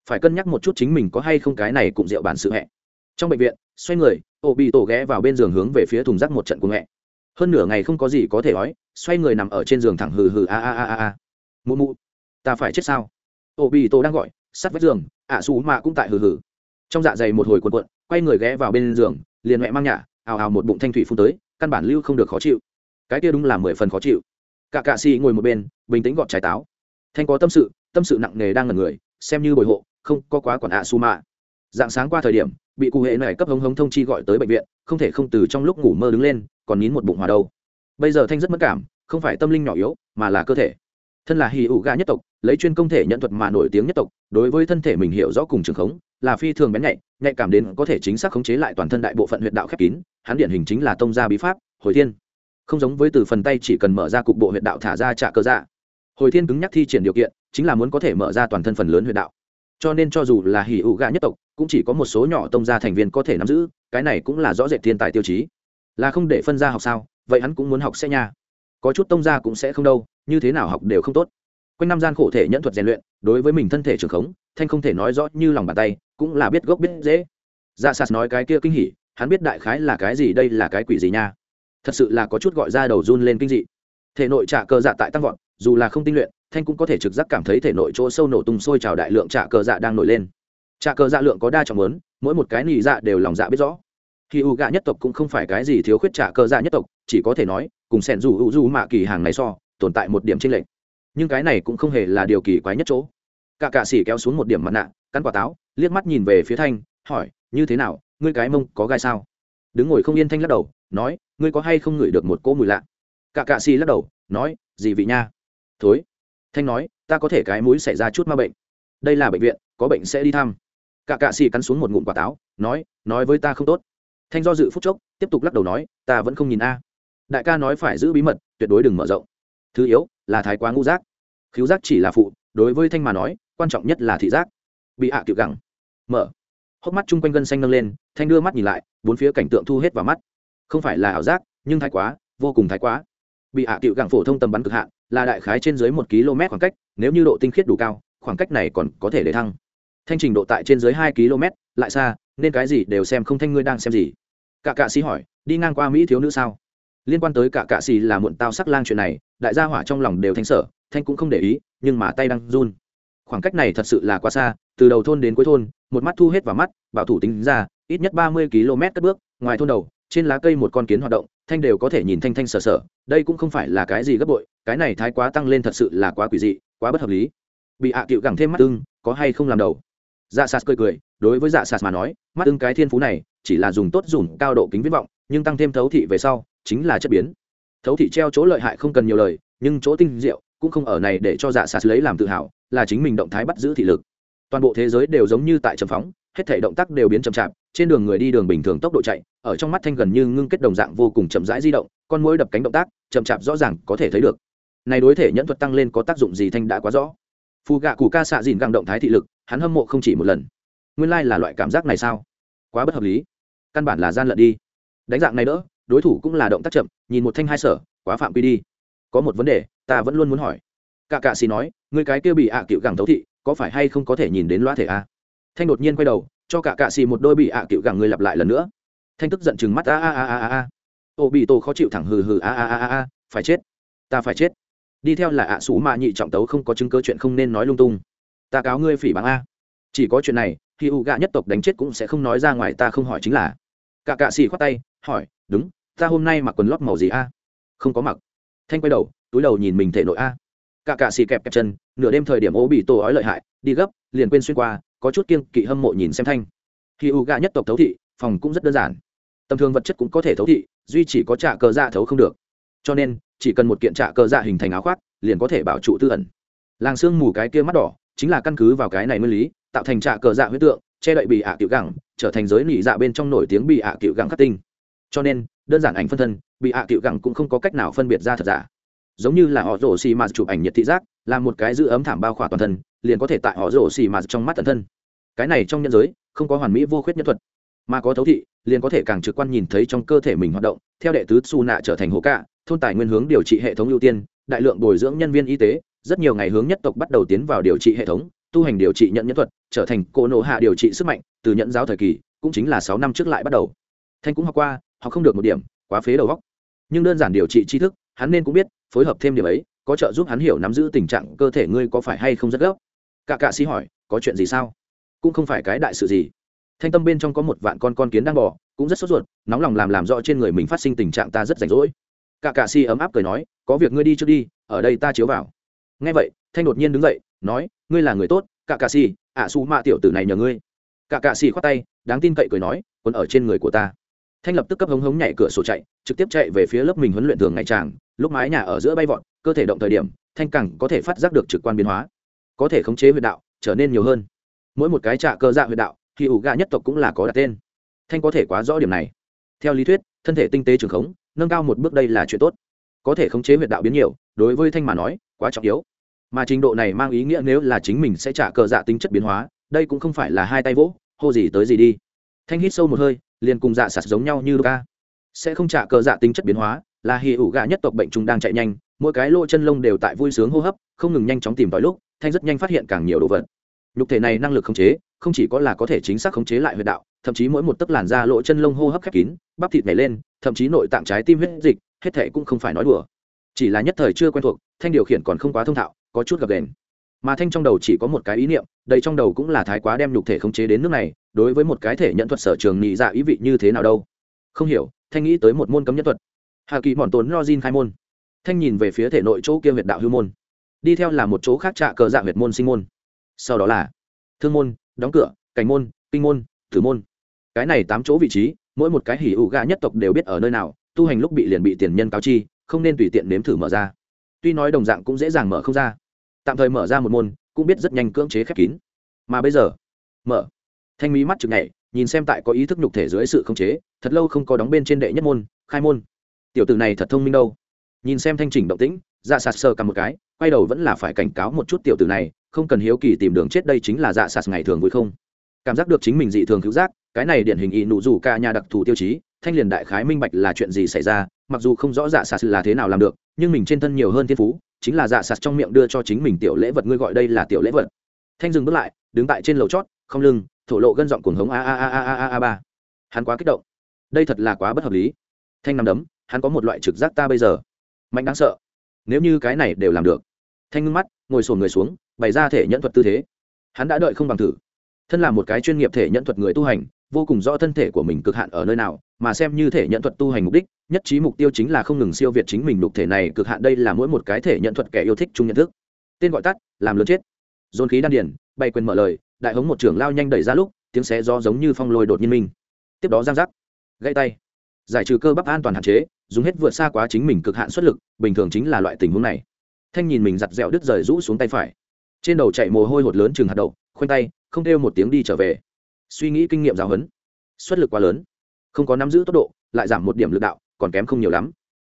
Phải cân nhắc một chút chính mình có hay không cái này cũng rượu bản sự hẹ. Trong bệnh viện, xoay người ô bị tổ ghé vào bên giường hướng về phía thùng rác một trận cùng hẹ. Hơn nửa ngày không có gì có thể nói xoay người nằm ở trên giường thẳng hừ hừ a a a a a. Mụ mụ, ta phải chết sao? Ô bị tổ đang gọi, sắt vách giường, ạ xù mạ cũng tại hừ hừ. Trong dạ dày một hồi cuộn cuộn, quay người ghé vào bên giường, liền mẹ mang nhả ào ào một bụng thanh thủy phun tới, căn bản lưu không được khó chịu. Cái kia đúng là mười phần khó chịu. Cả cạ xì ngồi một bên, bình tĩnh gọt trái táo. Thanh có tâm sự tâm sự nặng nề đang ngần người, xem như bồi hộ, không có quá quản ạ su mạ dạng sáng qua thời điểm, bị cụ hệ này cấp hống hống thông chi gọi tới bệnh viện, không thể không từ trong lúc ngủ mơ đứng lên, còn nín một bụng hòa đâu. Bây giờ thanh rất mất cảm, không phải tâm linh nhỏ yếu, mà là cơ thể thân là hì ủ gà nhất tộc, lấy chuyên công thể nhận thuật mà nổi tiếng nhất tộc, đối với thân thể mình hiểu rõ cùng trường khống, là phi thường bén nhạy nhạy cảm đến có thể chính xác khống chế lại toàn thân đại bộ phận huyện đạo khép kín, hắn điển hình chính là tông gia bí pháp, hồi thiên. Không giống với từ phần tay chỉ cần mở ra cục bộ huyện đạo thả ra trả cơ dạ. Hồi thiên cứng nhắc thi triển điều kiện, chính là muốn có thể mở ra toàn thân phần lớn huyện đạo. Cho nên cho dù là hỉ ủ gà nhất tộc, cũng chỉ có một số nhỏ tông gia thành viên có thể nắm giữ, cái này cũng là rõ rệt thiên tài tiêu chí. Là không để phân ra học sao, vậy hắn cũng muốn học sẽ nha có chút tông gia cũng sẽ không đâu, như thế nào học đều không tốt. Quanh năm gian khổ thể nhẫn thuật rèn luyện, đối với mình thân thể trường khống, thanh không thể nói rõ như lòng bàn tay, cũng là biết gốc biết dễ dạ sạt nói cái kia kinh hỉ, hắn biết đại khái là cái gì, đây là cái quỷ gì nha? Thật sự là có chút gọi ra đầu run lên kinh dị. Thể nội trả cờ dạ tại tăng vọt, dù là không tinh luyện, thanh cũng có thể trực giác cảm thấy thể nội chỗ sâu nổ tung sôi trào đại lượng trả cờ dạ đang nổi lên. Trả cờ dạ lượng có đa trọng lớn mỗi một cái nỉ dạ đều lòng dạ biết rõ khi u gạ nhất tộc cũng không phải cái gì thiếu khuyết trả cờ dạ nhất tộc, chỉ có thể nói, cùng sẻn dù u du mạ kỳ hàng này so, tồn tại một điểm trên lệnh nhưng cái này cũng không hề là điều kỳ quái nhất chỗ. Cả cạ xỉ kéo xuống một điểm mặt nạ căn quả táo, liếc mắt nhìn về phía thanh, hỏi, như thế nào, ngươi cái mông có gai sao? Đứng ngồi không yên thanh lắc đầu, nói, ngươi có hay không ngửi được một cỗ mùi lạ? Cả cạ xỉ lắc đầu, nói, gì vị nha? Thối. Thanh nói, ta có thể cái mũi xảy ra chút ma bệnh. Đây là bệnh viện, có bệnh sẽ đi thăm. Cả cạ xỉ cắn xuống một ngụm quả táo, nói nói với ta không tốt thanh do dự phút chốc, tiếp tục lắc đầu nói, ta vẫn không nhìn a. Đại ca nói phải giữ bí mật, tuyệt đối đừng mở rộng. Thứ yếu, là thái quá ngũ giác. Khiếu giác chỉ là phụ, đối với thanh mà nói, quan trọng nhất là thị giác. Bị hạ à tiểu gẳng. Mở. Hốc mắt chung quanh gân xanh nâng lên, thanh đưa mắt nhìn lại, bốn phía cảnh tượng thu hết vào mắt. Không phải là ảo giác, nhưng thái quá, vô cùng thái quá. Bị hạ à tiểu gẳng phổ thông tầm bắn cực hạn, là đại khái trên dưới một km khoảng cách, nếu như độ tinh khiết đủ cao, khoảng cách này còn có thể để thăng. Thanh trình độ tại trên dưới hai km lại xa, nên cái gì đều xem không thanh ngươi đang xem gì. Cả cạ sĩ hỏi, đi ngang qua mỹ thiếu nữ sao? Liên quan tới cả cạ sĩ là muộn tao sắc lang chuyện này, đại gia hỏa trong lòng đều thanh sở thanh cũng không để ý, nhưng mà tay đang run. Khoảng cách này thật sự là quá xa, từ đầu thôn đến cuối thôn, một mắt thu hết vào mắt, bảo thủ tính ra, ít nhất ba mươi km cất bước, ngoài thôn đầu, trên lá cây một con kiến hoạt động, thanh đều có thể nhìn thanh thanh sở sở đây cũng không phải là cái gì gấp bội, cái này thái quá tăng lên thật sự là quá quỷ dị, quá bất hợp lý. Bị hạ cựu gẳng thêm mắt ưng, có hay không làm đầu? Dạ sạt cười cười, đối với dạ sạt mà nói, mắt ưng cái thiên phú này, chỉ là dùng tốt dùng cao độ kính viết vọng, nhưng tăng thêm thấu thị về sau, chính là chất biến. Thấu thị treo chỗ lợi hại không cần nhiều lời, nhưng chỗ tinh diệu, cũng không ở này để cho dạ sạt lấy làm tự hào, là chính mình động thái bắt giữ thị lực. Toàn bộ thế giới đều giống như tại trầm phóng, hết thể động tác đều biến chậm chạp, trên đường người đi đường bình thường tốc độ chạy, ở trong mắt thanh gần như ngưng kết đồng dạng vô cùng chậm rãi di động, con mũi đập cánh động tác, chậm chạp rõ ràng có thể thấy được. Này đối thể nhẫn thuật tăng lên có tác dụng gì thanh đã quá rõ phù gạ cụ ca xạ dìn găng động thái thị lực, hắn hâm mộ không chỉ một lần. Nguyên lai là loại cảm giác này sao? Quá bất hợp lý. Căn bản là gian lận đi. Đánh dạng này đỡ, đối thủ cũng là động tác chậm, nhìn một thanh hai sở, quá phạm quy đi. Có một vấn đề, ta vẫn luôn muốn hỏi. Cả cạ xì nói người cái kia bị ạ à cựu gẳng thấu thị, có phải hay không có thể nhìn đến loa thể a? Thanh đột nhiên quay đầu, cho cả cạ xì một đôi bị ạ à cựu gẳng người lặp lại lần nữa. Thanh tức giận chừng mắt, a a a a a a. Ô bị tổ khó chịu thẳng hừ hừ, a a a a a, phải chết. Ta phải chết đi theo là ạ à xú mạ nhị trọng tấu không có chứng cơ chuyện không nên nói lung tung. Ta cáo ngươi phỉ báng a. Chỉ có chuyện này khi u gạ nhất tộc đánh chết cũng sẽ không nói ra ngoài ta không hỏi chính là. Cả cạ xì khoát tay, hỏi, đúng, ta hôm nay mặc quần lót màu gì a? Không có mặc. Thanh quay đầu, túi đầu nhìn mình thể nội a. Cả cạ xì kẹp kẹp chân, nửa đêm thời điểm ố bị tổ ói lợi hại, đi gấp, liền quên xuyên qua, có chút kiêng kỵ hâm mộ nhìn xem thanh. Khi u gạ nhất tộc thấu thị, phòng cũng rất đơn giản. Tầm thường vật chất cũng có thể thấu thị, duy chỉ có trả cờ dạ thấu không được. Cho nên chỉ cần một kiện trạ cờ dạ hình thành áo khoác, liền có thể bảo trụ tư ẩn. Làng sương mù cái kia mắt đỏ, chính là căn cứ vào cái này nguyên lý, tạo thành trạ cờ dạ huyết tượng, che đậy bị ạ à cựu gẳng, trở thành giới nỉ dạ bên trong nổi tiếng bị ạ à cựu gẳng khắc tinh. Cho nên, đơn giản ảnh phân thân bị ạ à cựu gẳng cũng không có cách nào phân biệt ra thật giả. Giống như là họ rổ xì mà chụp ảnh nhiệt thị giác, là một cái giữ ấm thảm bao khỏa toàn thân, liền có thể tại họ rổ xì mà trong mắt tận thân. Cái này trong nhân giới, không có hoàn mỹ vô khuyết nhân thuật mà có thấu thị, liền có thể càng trực quan nhìn thấy trong cơ thể mình hoạt động, theo đệ tứ su nạ trở thành hồ cạ thôn tài nguyên hướng điều trị hệ thống ưu tiên, đại lượng bồi dưỡng nhân viên y tế, rất nhiều ngày hướng nhất tộc bắt đầu tiến vào điều trị hệ thống, tu hành điều trị nhận nhân thuật, trở thành cỗ nộ hạ điều trị sức mạnh, từ nhận giáo thời kỳ, cũng chính là sáu năm trước lại bắt đầu. Thanh cũng học qua họ không được một điểm, quá phế đầu góc nhưng đơn giản điều trị tri thức, hắn nên cũng biết, phối hợp thêm điểm ấy, có trợ giúp hắn hiểu nắm giữ tình trạng cơ thể ngươi có phải hay không rất gấp. Cả cạ sĩ hỏi, có chuyện gì sao? Cũng không phải cái đại sự gì thanh tâm bên trong có một vạn con con kiến đang bò, cũng rất sốt ruột, nóng lòng làm làm rõ trên người mình phát sinh tình trạng ta rất rảnh rỗi. Cả cạ si ấm áp cười nói, có việc ngươi đi trước đi, ở đây ta chiếu vào. Nghe vậy, thanh đột nhiên đứng dậy, nói, ngươi là người tốt, cả cạ si, ạ su mạ tiểu tử này nhờ ngươi. Cả cạ si khoát tay, đáng tin cậy cười nói còn ở trên người của ta. Thanh lập tức cấp hống hống nhảy cửa sổ chạy, trực tiếp chạy về phía lớp mình huấn luyện thường ngày tràng, lúc mái nhà ở giữa bay vọt, cơ thể động thời điểm, thanh cẳng có thể phát giác được trực quan biến hóa, có thể khống chế huyệt đạo, trở nên nhiều hơn. Mỗi một cái trạ cơ dạ huyệt đạo thì ủ gà nhất tộc cũng là có đặt tên. Thanh có thể quá rõ điểm này. Theo lý thuyết, thân thể tinh tế trường khống, nâng cao một bước đây là chuyện tốt. Có thể khống chế huyệt đạo biến nhiều, đối với thanh mà nói, quá trọng yếu. Mà trình độ này mang ý nghĩa nếu là chính mình sẽ trả cờ dạ tính chất biến hóa, đây cũng không phải là hai tay vỗ, hô gì tới gì đi. Thanh hít sâu một hơi, liền cùng dạ sạt giống nhau như ca sẽ không trả cờ dạ tính chất biến hóa, là hì ủ gà nhất tộc bệnh chúng đang chạy nhanh, mỗi cái lỗ chân lông đều tại vui sướng hô hấp, không ngừng nhanh chóng tìm tòi lúc, thanh rất nhanh phát hiện càng nhiều đồ vật. Nhục thể này năng lực khống chế không chỉ có là có thể chính xác khống chế lại huyệt đạo, thậm chí mỗi một tấc làn da lỗ chân lông hô hấp khép kín, bắp thịt nhảy lên, thậm chí nội tạng trái tim huyết dịch, hết thảy cũng không phải nói đùa. Chỉ là nhất thời chưa quen thuộc, thanh điều khiển còn không quá thông thạo, có chút gập đền mà thanh trong đầu chỉ có một cái ý niệm, đây trong đầu cũng là thái quá đem nhục thể khống chế đến nước này, đối với một cái thể nhận thuật sở trường nhị dạ ý vị như thế nào đâu. Không hiểu, thanh nghĩ tới một môn cấm nhân thuật. Hà kỳ mòn tốn rozin khai môn. Thanh nhìn về phía thể nội chỗ kia huyệt đạo hư môn. Đi theo là một chỗ khác trạ cờ dạ huyệt môn sinh môn. Sau đó là thương môn đóng cửa, cảnh môn, kinh môn thử môn. Cái này tám chỗ vị trí, mỗi một cái hỉ ủ gà nhất tộc đều biết ở nơi nào, tu hành lúc bị liền bị tiền nhân cáo chi, không nên tùy tiện nếm thử mở ra. Tuy nói đồng dạng cũng dễ dàng mở không ra, tạm thời mở ra một môn, cũng biết rất nhanh cưỡng chế khép kín. Mà bây giờ, mở. Thanh mỹ mắt chực nhảy, nhìn xem tại có ý thức nhục thể dưới sự khống chế, thật lâu không có đóng bên trên đệ nhất môn, khai môn. Tiểu tử này thật thông minh đâu. Nhìn xem thanh chỉnh động tĩnh dạ sạt sờ cầm một cái, quay đầu vẫn là phải cảnh cáo một chút tiểu tử này không cần hiếu kỳ tìm đường chết đây chính là dạ sạt ngày thường vui không? Cảm giác được chính mình dị thường cứu giác, cái này điển hình ý nụ dù ca nhà đặc thù tiêu chí, thanh liền đại khái minh bạch là chuyện gì xảy ra, mặc dù không rõ dạ sạt là thế nào làm được, nhưng mình trên thân nhiều hơn thiên phú, chính là dạ sạt trong miệng đưa cho chính mình tiểu lễ vật ngươi gọi đây là tiểu lễ vật. Thanh dừng bước lại, đứng tại trên lầu chót, không lưng, thổ lộ gân giọng cuồng hống, a a a a a a ba. Hắn quá kích động. Đây thật là quá bất hợp lý. Thanh nằm đấm, hắn có một loại trực giác ta bây giờ. Mạnh đáng sợ. Nếu như cái này đều làm được. Thanh ngưng mắt, ngồi sồn người xuống bày ra thể nhẫn thuật tư thế. Hắn đã đợi không bằng thử. Thân là một cái chuyên nghiệp thể nhẫn thuật người tu hành, vô cùng rõ thân thể của mình cực hạn ở nơi nào, mà xem như thể nhận thuật tu hành mục đích, nhất trí mục tiêu chính là không ngừng siêu việt chính mình đục thể này cực hạn. Đây là mỗi một cái thể nhận thuật kẻ yêu thích chung nhận thức. Tên gọi tắt, làm lớn chết. Dồn khí đan điển bay quyền mở lời, đại hống một trưởng lao nhanh đẩy ra lúc, tiếng xé do giống như phong lôi đột nhiên minh. Tiếp đó giang giác, gãy tay. Giải trừ cơ bắp an toàn hạn chế, dùng hết vượt xa quá chính mình cực hạn xuất lực, bình thường chính là loại tình huống này. Thanh nhìn mình giặt dẹo đứt rời rũ xuống tay phải trên đầu chạy mồ hôi hột lớn chừng hạt đậu, khoanh tay, không kêu một tiếng đi trở về. Suy nghĩ kinh nghiệm giáo huấn. Xuất lực quá lớn. Không có nắm giữ tốc độ, lại giảm một điểm lực đạo, còn kém không nhiều lắm.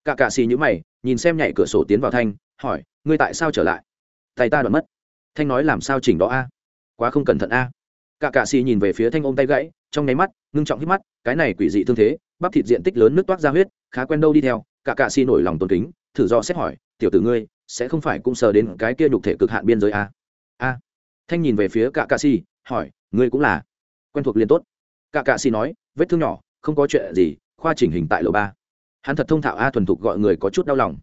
Cả cạ xì nhữ mày, nhìn xem nhảy cửa sổ tiến vào thanh, hỏi, ngươi tại sao trở lại? Tay ta đoạn mất. Thanh nói, làm sao chỉnh đó a? Quá không cẩn thận a. Cả cạ xì nhìn về phía thanh ôm tay gãy, trong nháy mắt, ngưng trọng hít mắt, cái này quỷ dị thương thế, bắp thịt diện tích lớn nước toát ra huyết, khá quen đâu đi theo. Cả cạ xì nổi lòng tôn kính, thử do xét hỏi, tiểu tử ngươi sẽ không phải cũng sờ đến cái kia nhục thể cực hạn biên giới a? A. Thanh nhìn về phía cả cạ xì hỏi, ngươi cũng là quen thuộc liền tốt. Cả cạ xì nói, vết thương nhỏ, không có chuyện gì, khoa chỉnh hình tại lầu ba. Hắn thật thông thạo a thuần thục gọi người có chút đau lòng.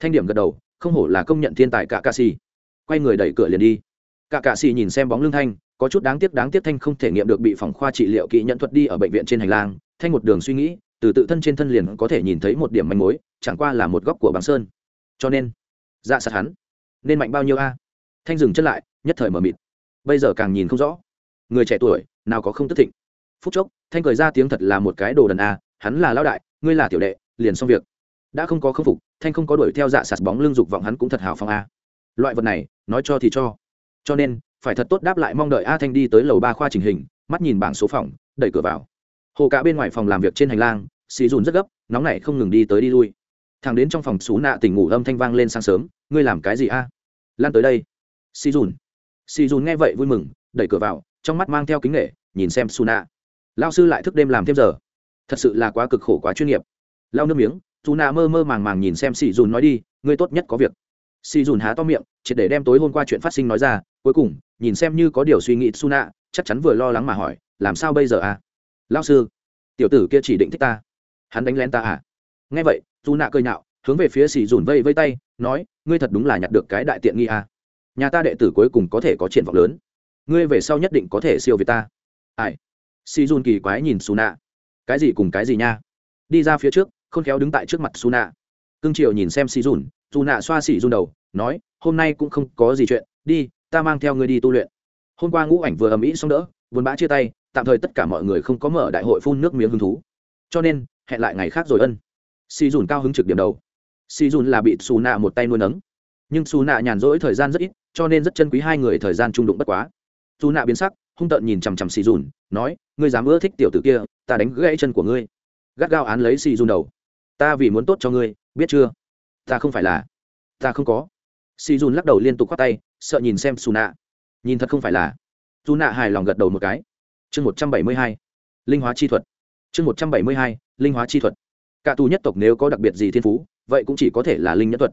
Thanh điểm gật đầu, không hổ là công nhận thiên tài cả cạ xì quay người đẩy cửa liền đi. Cả cạ xì nhìn xem bóng lưng thanh, có chút đáng tiếc đáng tiếc thanh không thể nghiệm được bị phòng khoa trị liệu kỹ nhận thuật đi ở bệnh viện trên hành lang. Thanh một đường suy nghĩ, từ tự thân trên thân liền có thể nhìn thấy một điểm manh mối, chẳng qua là một góc của bằng sơn. Cho nên dạ sạt hắn. Nên mạnh bao nhiêu a? Thanh dừng chân lại, nhất thời mờ mịt. Bây giờ càng nhìn không rõ. Người trẻ tuổi, nào có không tức thịnh. Phút chốc, thanh cười ra tiếng thật là một cái đồ đần a, hắn là lao đại, ngươi là tiểu đệ, liền xong việc. Đã không có khâm phục, thanh không có đuổi theo dạ sạt bóng lưng dục vọng hắn cũng thật hào phong a. Loại vật này, nói cho thì cho. Cho nên, phải thật tốt đáp lại mong đợi a thanh đi tới lầu ba khoa trình hình, mắt nhìn bảng số phòng, đẩy cửa vào. Hồ cả bên ngoài phòng làm việc trên hành lang, xì dùn rất gấp, nóng này không ngừng đi tới đi lui thằng đến trong phòng xú nạ tỉnh ngủ âm thanh vang lên sáng sớm, ngươi làm cái gì a? Lan tới đây. Si dùn. Si dùn nghe vậy vui mừng, đẩy cửa vào, trong mắt mang theo kính nghệ nhìn xem su nạ. Lao sư lại thức đêm làm thêm giờ. Thật sự là quá cực khổ quá chuyên nghiệp. Lao nước miếng dù nạ mơ mơ màng màng nhìn xem Si dùn nói đi, ngươi tốt nhất có việc. Si dùn há to miệng, triệt để đem tối hôm qua chuyện phát sinh nói ra, cuối cùng, nhìn xem như có điều suy nghĩ su nạ, chắc chắn vừa lo lắng mà hỏi, làm sao bây giờ à lao sư, tiểu tử kia chỉ định thích ta. Hắn đánh lén ta à? Nghe vậy dù nạ cười nhạo, hướng về phía xì dùn vây vây tay, nói, ngươi thật đúng là nhặt được cái đại tiện nghi à. Nhà ta đệ tử cuối cùng có thể có triển vọng lớn. Ngươi về sau nhất định có thể siêu việt ta. Ai? Xì dùn kỳ quái nhìn xù nạ. Cái gì cùng cái gì nha? Đi ra phía trước không khéo đứng tại trước mặt xù nạ. Cưng triều nhìn xem xì dùn dù nạ xoa xì dùn đầu, nói, hôm nay cũng không có gì chuyện, đi, ta mang theo ngươi đi tu luyện. Hôm qua ngũ ảnh vừa ầm ĩ xong đỡ, buồn bã chia tay, tạm thời tất cả mọi người không có mở đại hội phun nước miếng hứng thú. Cho nên, hẹn lại ngày khác rồi ân si dùn cao hứng trực điểm đầu. Si dùn là bị xù nạ một tay nuôi nấng. Nhưng xù nạ nhàn rỗi thời gian rất ít, cho nên rất chân quý hai người thời gian trung đụng bất quá. Dù nạ biến sắc, hung tợn nhìn chằm chằm Si dùn, nói, ngươi dám ưa thích tiểu tử kia, ta đánh gãy chân của ngươi. Gắt gao án lấy Si dùn đầu. Ta vì muốn tốt cho ngươi, biết chưa? Ta không phải là, ta không có. Si dùn lắc đầu liên tục khoác tay, sợ nhìn xem xù nạ. Nhìn thật không phải là. Dù nạ hài lòng gật đầu một cái. Chương một trăm bảy mươi hai, linh hóa chi thuật. Chương một trăm bảy mươi hai, linh hóa chi thuật cả tù nhất tộc nếu có đặc biệt gì thiên phú, vậy cũng chỉ có thể là linh nhất thuật.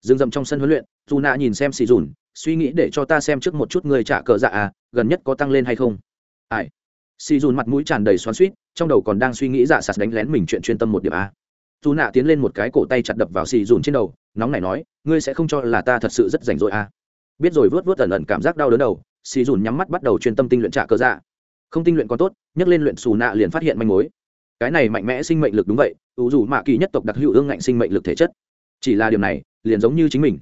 Dừng dầm trong sân huấn luyện, dù nạ nhìn xem xì dùn, suy nghĩ để cho ta xem trước một chút người trả cờ dạ à gần nhất có tăng lên hay không? Ai? Xì dùn mặt mũi tràn đầy xoắn suýt trong đầu còn đang suy nghĩ dạ sạt đánh lén mình chuyện chuyên tâm một điểm a dù nạ tiến lên một cái cổ tay chặt đập vào xì dùn trên đầu, nóng này nói, ngươi sẽ không cho là ta thật sự rất rảnh rỗi a biết rồi vớt vớt ẩn ẩn cảm giác đau đớn đầu, xì dùn nhắm mắt bắt đầu chuyên tâm tinh luyện trả cờ dạ. Không tinh luyện còn tốt, nhấc lên luyện xù nạ liền phát hiện manh mối cái này mạnh mẽ sinh mệnh lực đúng vậy, ủ dù mạ kỳ nhất tộc đặc hữu ương ngạnh sinh mệnh lực thể chất. Chỉ là điều này, liền giống như chính mình.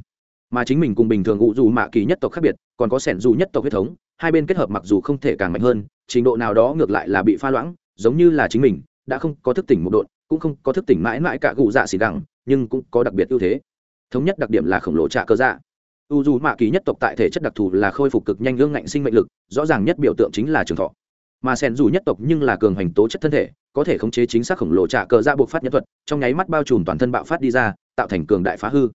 Mà chính mình cùng bình thường ủ dù mạ kỳ nhất tộc khác biệt, còn có sẻn dù nhất tộc huyết thống, hai bên kết hợp mặc dù không thể càng mạnh hơn, trình độ nào đó ngược lại là bị pha loãng, giống như là chính mình, đã không có thức tỉnh một độn, cũng không có thức tỉnh mãi mãi cả cụ dạ xì đẳng nhưng cũng có đặc biệt ưu thế. Thống nhất đặc điểm là khổng lồ trạ cơ dạ. U dù mạ kỳ nhất tộc tại thể chất đặc thù là khôi phục cực nhanh gương ngạnh sinh mệnh lực, rõ ràng nhất biểu tượng chính là trường thọ. Mà sen dù nhất tộc nhưng là cường hành tố chất thân thể có thể khống chế chính xác khổng lồ trả cờ dạ buộc phát nhân thuật, trong nháy mắt bao trùm toàn thân bạo phát đi ra, tạo thành cường đại phá hư.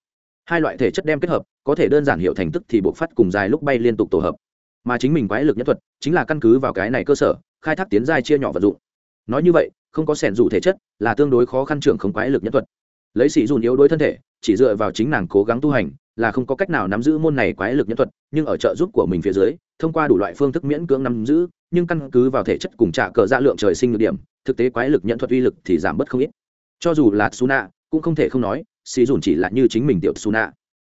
Hai loại thể chất đem kết hợp, có thể đơn giản hiệu thành tức thì buộc phát cùng dài lúc bay liên tục tổ hợp. Mà chính mình quái lực nhân thuật, chính là căn cứ vào cái này cơ sở, khai thác tiến giai chia nhỏ vật dụng. Nói như vậy, không có sẻn dù thể chất là tương đối khó khăn trưởng không quái lực nhân thuật. Lấy sĩ dùn yếu đối thân thể, chỉ dựa vào chính nàng cố gắng tu hành, là không có cách nào nắm giữ môn này quái lực nhân thuật, nhưng ở trợ giúp của mình phía dưới, thông qua đủ loại phương thức miễn cưỡng nắm giữ, nhưng căn cứ vào thể chất cùng trả cờ dạ lượng trời sinh được điểm thực tế quái lực nhận thuật uy lực thì giảm bớt không ít. Cho dù là suna cũng không thể không nói, xì dùn chỉ là như chính mình tiểu suna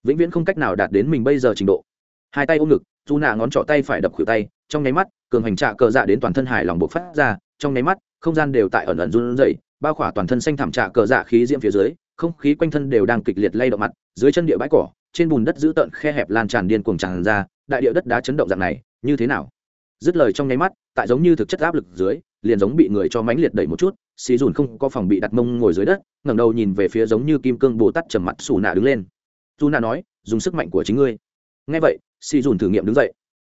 vĩnh viễn không cách nào đạt đến mình bây giờ trình độ. Hai tay ôm ngực dù nạ ngón trỏ tay phải đập khuỷu tay, trong nháy mắt, cường hành trạ cờ dạ đến toàn thân hài lòng bộc phát ra, trong nháy mắt, không gian đều tại ẩn ẩn run rẩy, bao khỏa toàn thân xanh thảm trạ cờ dạ khí diễm phía dưới, không khí quanh thân đều đang kịch liệt lay động mặt, dưới chân địa bãi cỏ, trên bùn đất giữ tợn khe hẹp lan tràn điên cuồng tràn ra, đại địa đất đá chấn động dạng này, như thế nào? Dứt lời trong nháy mắt, tại giống như thực chất áp lực dưới liền giống bị người cho mánh liệt đẩy một chút xì dùn không có phòng bị đặt mông ngồi dưới đất, ngẩng đầu nhìn về phía giống như kim cương bồ tát trầm mặt xù nạ đứng lên. Dù nạ nói, dùng sức mạnh của chính ngươi. Ngay vậy xì dùn thử nghiệm đứng dậy.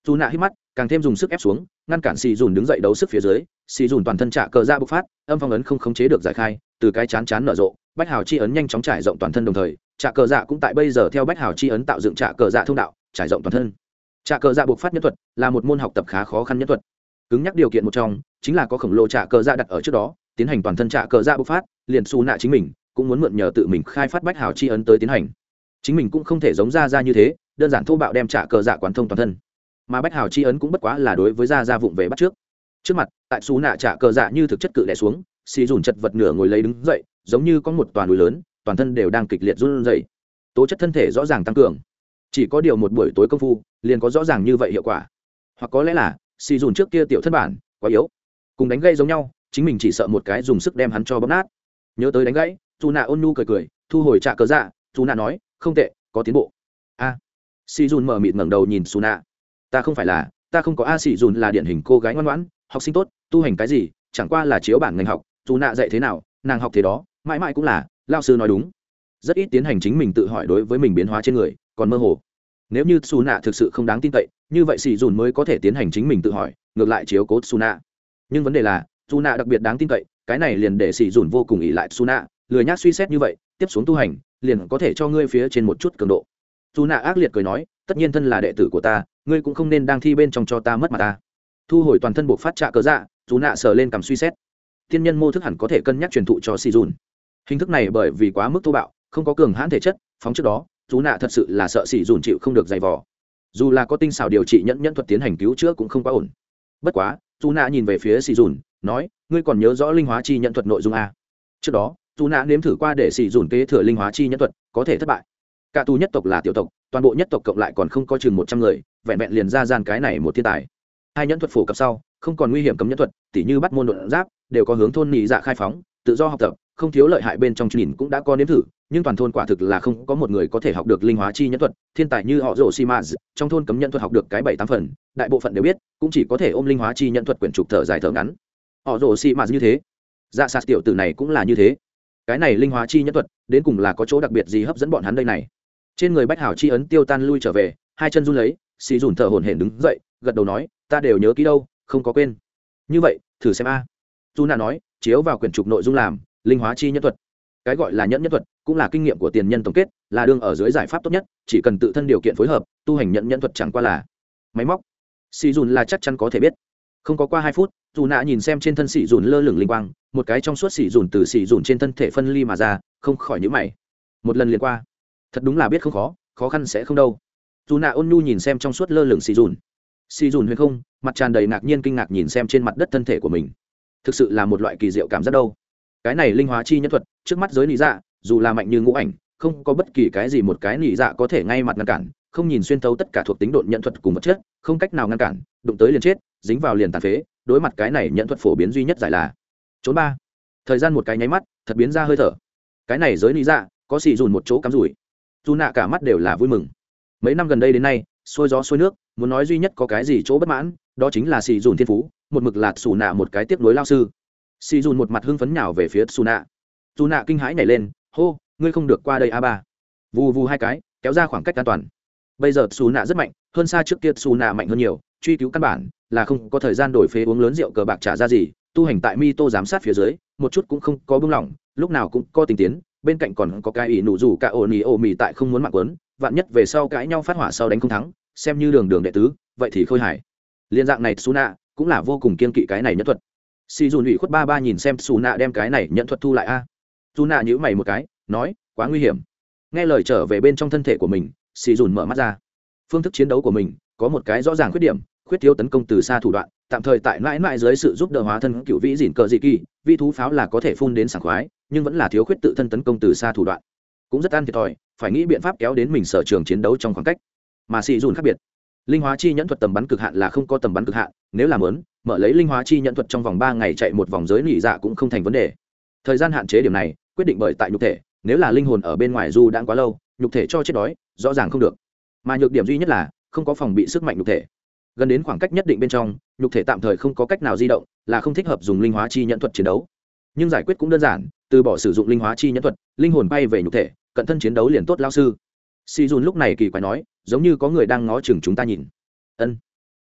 Dù nạ hít mắt, càng thêm dùng sức ép xuống, ngăn cản xì dùn đứng dậy đấu sức phía dưới xì dùn toàn thân trả cờ ra bộc phát, âm phong ấn không khống chế được giải khai, từ cái chán chán nở rộ, bách hào chi ấn nhanh chóng trải rộng toàn thân đồng thời trả cờ dạ cũng tại bây giờ theo bách hào chi ấn tạo dựng trả cờ dạ thông đạo, trải rộng toàn thân. Trả cờ dạ bộc phát nhân thuật là một môn học tập khá khó khăn nhân thuật cứng nhắc điều kiện một trong, chính là có khổng lồ trả cờ dạ đặt ở trước đó, tiến hành toàn thân trả cờ dạ bộc phát, liền xù nạ chính mình cũng muốn mượn nhờ tự mình khai phát bách hào chi ấn tới tiến hành. Chính mình cũng không thể giống ra ra như thế, đơn giản thô bạo đem trả cờ dạ quán thông toàn thân. Mà bách hào chi ấn cũng bất quá là đối với ra ra vụng về bắt trước. Trước mặt, tại xù nạ trả cờ dạ như thực chất cự đẻ xuống, xì dùn chật vật nửa ngồi lấy đứng dậy, giống như có một toàn núi lớn, toàn thân đều đang kịch liệt run rẩy. Tố chất thân thể rõ ràng tăng cường. Chỉ có điều một buổi tối công phu, liền có rõ ràng như vậy hiệu quả. Hoặc có lẽ là xì dùn trước kia tiểu thất bản quá yếu. Cùng đánh gây giống nhau chính mình chỉ sợ một cái dùng sức đem hắn cho bóp nát. Nhớ tới đánh gãy dù nạ ôn nu cười cười thu hồi trạ cờ dạ dù nạ nói không tệ có tiến bộ. A. À, dùn mở mịt ngẩng đầu nhìn xù nạ ta không phải là ta không có a xì dùn là điển hình cô gái ngoan ngoãn học sinh tốt tu hành cái gì chẳng qua là chiếu bản ngành học dù nạ dạy thế nào nàng học thế đó mãi mãi cũng là lao sư nói đúng. Rất ít tiến hành chính mình tự hỏi đối với mình biến hóa trên người còn mơ hồ nếu như xù nạ thực sự không đáng tin cậy, như vậy xì dùn mới có thể tiến hành chính mình tự hỏi, ngược lại chiếu cố xù nạ nhưng vấn đề là xù nạ đặc biệt đáng tin cậy, cái này liền để xì dùn vô cùng ỉ lại xù nạ lười nhác suy xét như vậy, tiếp xuống tu hành, liền có thể cho ngươi phía trên một chút cường độ. Xù nạ ác liệt cười nói, tất nhiên thân là đệ tử của ta, ngươi cũng không nên đang thi bên trong cho ta mất mặt ta. Thu hồi toàn thân buộc phát trạ cớ dạ dù nạ sờ lên cầm suy xét. Tiên nhân mô thức hẳn có thể cân nhắc truyền thụ cho xì dùn. Hình thức này bởi vì quá mức thô bạo, không có cường hãn thể chất, phóng trước đó dù nạ thật sự là sợ xỉ dùn chịu không được dày vò. Dù là có tinh xảo điều trị nhẫn nhẫn thuật tiến hành cứu chữa cũng không quá ổn. Bất quá dù nạ nhìn về phía xỉ dùn, nói, ngươi còn nhớ rõ linh hóa chi Nhẫn thuật nội dung a trước đó dù nạ nếm thử qua để xỉ dùn kế thừa linh hóa chi Nhẫn thuật, có thể thất bại. Cả tù nhất tộc là tiểu tộc, toàn bộ nhất tộc cộng lại còn không có chừng một trăm người, vẹn vẹn liền ra gian cái này một thiên tài. Hai Nhẫn thuật phổ cập sau, không còn nguy hiểm cấm Nhẫn thuật, tỉ như bắt môn đột giáp, đều có hướng thôn nhị dạ khai phóng, tự do học tập không thiếu lợi hại bên trong nhìn cũng đã có nếm thử, nhưng toàn thôn quả thực là không có một người có thể học được linh hóa chi nhẫn thuật, thiên tài như họ rổ xi ma trong thôn cấm nhân thuật học được cái bảy tám phần, đại bộ phận đều biết, cũng chỉ có thể ôm linh hóa chi nhẫn thuật quyển trục thở dài thở ngắn. Họ rổ xi ma như thế. Dạ sạt tiểu tử này cũng là như thế. Cái này linh hóa chi nhẫn thuật, đến cùng là có chỗ đặc biệt gì hấp dẫn bọn hắn đây này? Trên người bách hảo chi ấn tiêu tan lui trở về, hai chân run lấy, xì dùn thở hổn hển đứng dậy, gật đầu nói, ta đều nhớ kỹ đâu, không có quên. Như vậy, thử xem a. À. dù nà nói, chiếu vào quyển trục nội dung làm linh hóa chi nhân thuật. Cái gọi là nhẫn nhân thuật cũng là kinh nghiệm của tiền nhân tổng kết, là đương ở dưới giải pháp tốt nhất, chỉ cần tự thân điều kiện phối hợp, tu hành nhận nhẫn thuật chẳng qua là máy móc. Xì dùn là chắc chắn có thể biết. Không có qua hai phút, dù nạ nhìn xem trên thân xì dùn lơ lửng linh quang, một cái trong suốt xì dùn từ xì dùn trên thân thể phân ly mà ra, không khỏi nhữ mày. Một lần liền qua. Thật đúng là biết không khó khó khăn sẽ không đâu. Dù nạ ôn nhu nhìn xem trong suốt lơ lửng xì dùn. Xì dùn huyền không, mặt tràn đầy ngạc nhiên kinh ngạc nhìn xem trên mặt đất thân thể của mình. Thực sự là một loại kỳ diệu cảm giác đâu cái này linh hóa chi nhân thuật, trước mắt giới nị dạ dù là mạnh như ngũ ảnh, không có bất kỳ cái gì một cái nị dạ có thể ngay mặt ngăn cản, không nhìn xuyên thấu tất cả thuộc tính độn nhận thuật cùng vật chất, không cách nào ngăn cản, đụng tới liền chết, dính vào liền tàn phế, đối mặt cái này nhận thuật phổ biến duy nhất giải là trốn ba. Thời gian một cái nháy mắt, thật biến ra hơi thở. Cái này giới nị dạ có xì dùn một chỗ cắm rủi. Dù nạ cả mắt đều là vui mừng. Mấy năm gần đây đến nay, xôi gió xôi nước, muốn nói duy nhất có cái gì chỗ bất mãn, đó chính là xì dùn thiên phú, một mực lạt xù nạ một cái tiếp nối lao sư xì dùn một mặt hưng phấn nhào về phía xù nạ nạ kinh hãi nhảy lên, hô, ngươi không được qua đây a ba. Vù vù hai cái, kéo ra khoảng cách an toàn. Bây giờ xù nạ rất mạnh, hơn xa trước kia xù nạ mạnh hơn nhiều, truy cứu căn bản là không có thời gian đổi phế uống lớn rượu cờ bạc trả ra gì, tu hành tại mi tô giám sát phía dưới, một chút cũng không có bưng lỏng, lúc nào cũng có tình tiến, bên cạnh còn có cái ỷ nụ rủ cả ổ nỉ ổ mì tại không muốn mạng quấn, vạn nhất về sau cãi nhau phát hỏa sau đánh không thắng, xem như đường đường đệ tứ, vậy thì khôi hài. Liên dạng này Suna nạ cũng là vô cùng kiên kỵ cái này nhất thuật si dùn ủy khuất ba ba nhìn xem su nạ đem cái này nhận thuật thu lại a. Su nạ nhữ mày một cái, nói, quá nguy hiểm. Nghe lời trở về bên trong thân thể của mình si dùn mở mắt ra. Phương thức chiến đấu của mình có một cái rõ ràng khuyết điểm, khuyết thiếu tấn công từ xa thủ đoạn, tạm thời tại mãi mãi dưới sự giúp đỡ hóa thân cựu vĩ dỉn cờ dị kỳ, vi thú pháo là có thể phun đến sảng khoái, nhưng vẫn là thiếu khuyết tự thân tấn công từ xa thủ đoạn. Cũng rất ăn thiệt thòi, phải nghĩ biện pháp kéo đến mình sở trường chiến đấu trong khoảng cách. Mà xì dùn khác biệt linh hóa chi nhẫn thuật tầm bắn cực hạn là không có tầm bắn cực hạn, nếu làm lớn, mở lấy linh hóa chi nhẫn thuật trong vòng ba ngày chạy một vòng giới nỉ dạ cũng không thành vấn đề. Thời gian hạn chế điểm này, quyết định bởi tại nhục thể, nếu là linh hồn ở bên ngoài du đang quá lâu, nhục thể cho chết đói, rõ ràng không được. Mà nhược điểm duy nhất là, không có phòng bị sức mạnh nhục thể. Gần đến khoảng cách nhất định bên trong, nhục thể tạm thời không có cách nào di động, là không thích hợp dùng linh hóa chi nhận thuật chiến đấu. Nhưng giải quyết cũng đơn giản, từ bỏ sử dụng linh hóa chi nhẫn thuật, linh hồn bay về nhục thể, cận thân chiến đấu liền tốt lao sư. Si dùn lúc này kỳ quái nói giống như có người đang ngó chừng chúng ta nhìn. Ân.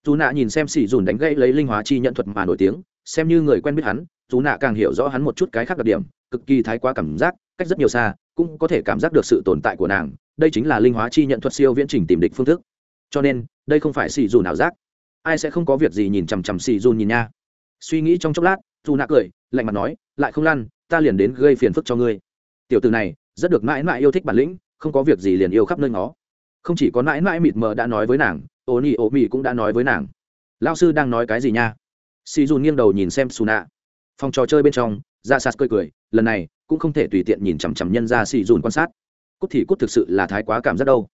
Dù nạ nhìn xem xì dùn đánh gãy lấy linh hóa chi nhận thuật mà nổi tiếng, xem như người quen biết hắn dù nạ càng hiểu rõ hắn một chút cái khác đặc điểm, cực kỳ thái quá cảm giác, cách rất nhiều xa, cũng có thể cảm giác được sự tồn tại của nàng, đây chính là linh hóa chi nhận thuật siêu viễn trình tìm địch phương thức. Cho nên, đây không phải xì dù nào giác. Ai sẽ không có việc gì nhìn chằm chằm xì dù nhìn nha. Suy nghĩ trong chốc lát dù nạ cười, lạnh mặt nói, lại không lăn, ta liền đến gây phiền phức cho ngươi. Tiểu từ này, rất được mãi mãi yêu thích bản lĩnh, không có việc gì liền yêu khắp nơi ngó không chỉ có mãi mãi mịt mờ đã nói với nàng ô nhi ô mị cũng đã nói với nàng. Lao sư đang nói cái gì nha? Si dùn nghiêng đầu nhìn xem xù nạ phòng trò chơi bên trong ra dạ sas cười cười, lần này cũng không thể tùy tiện nhìn chằm chằm nhân ra si dùn quan sát. Cút thì cút thực sự là thái quá cảm giác đâu.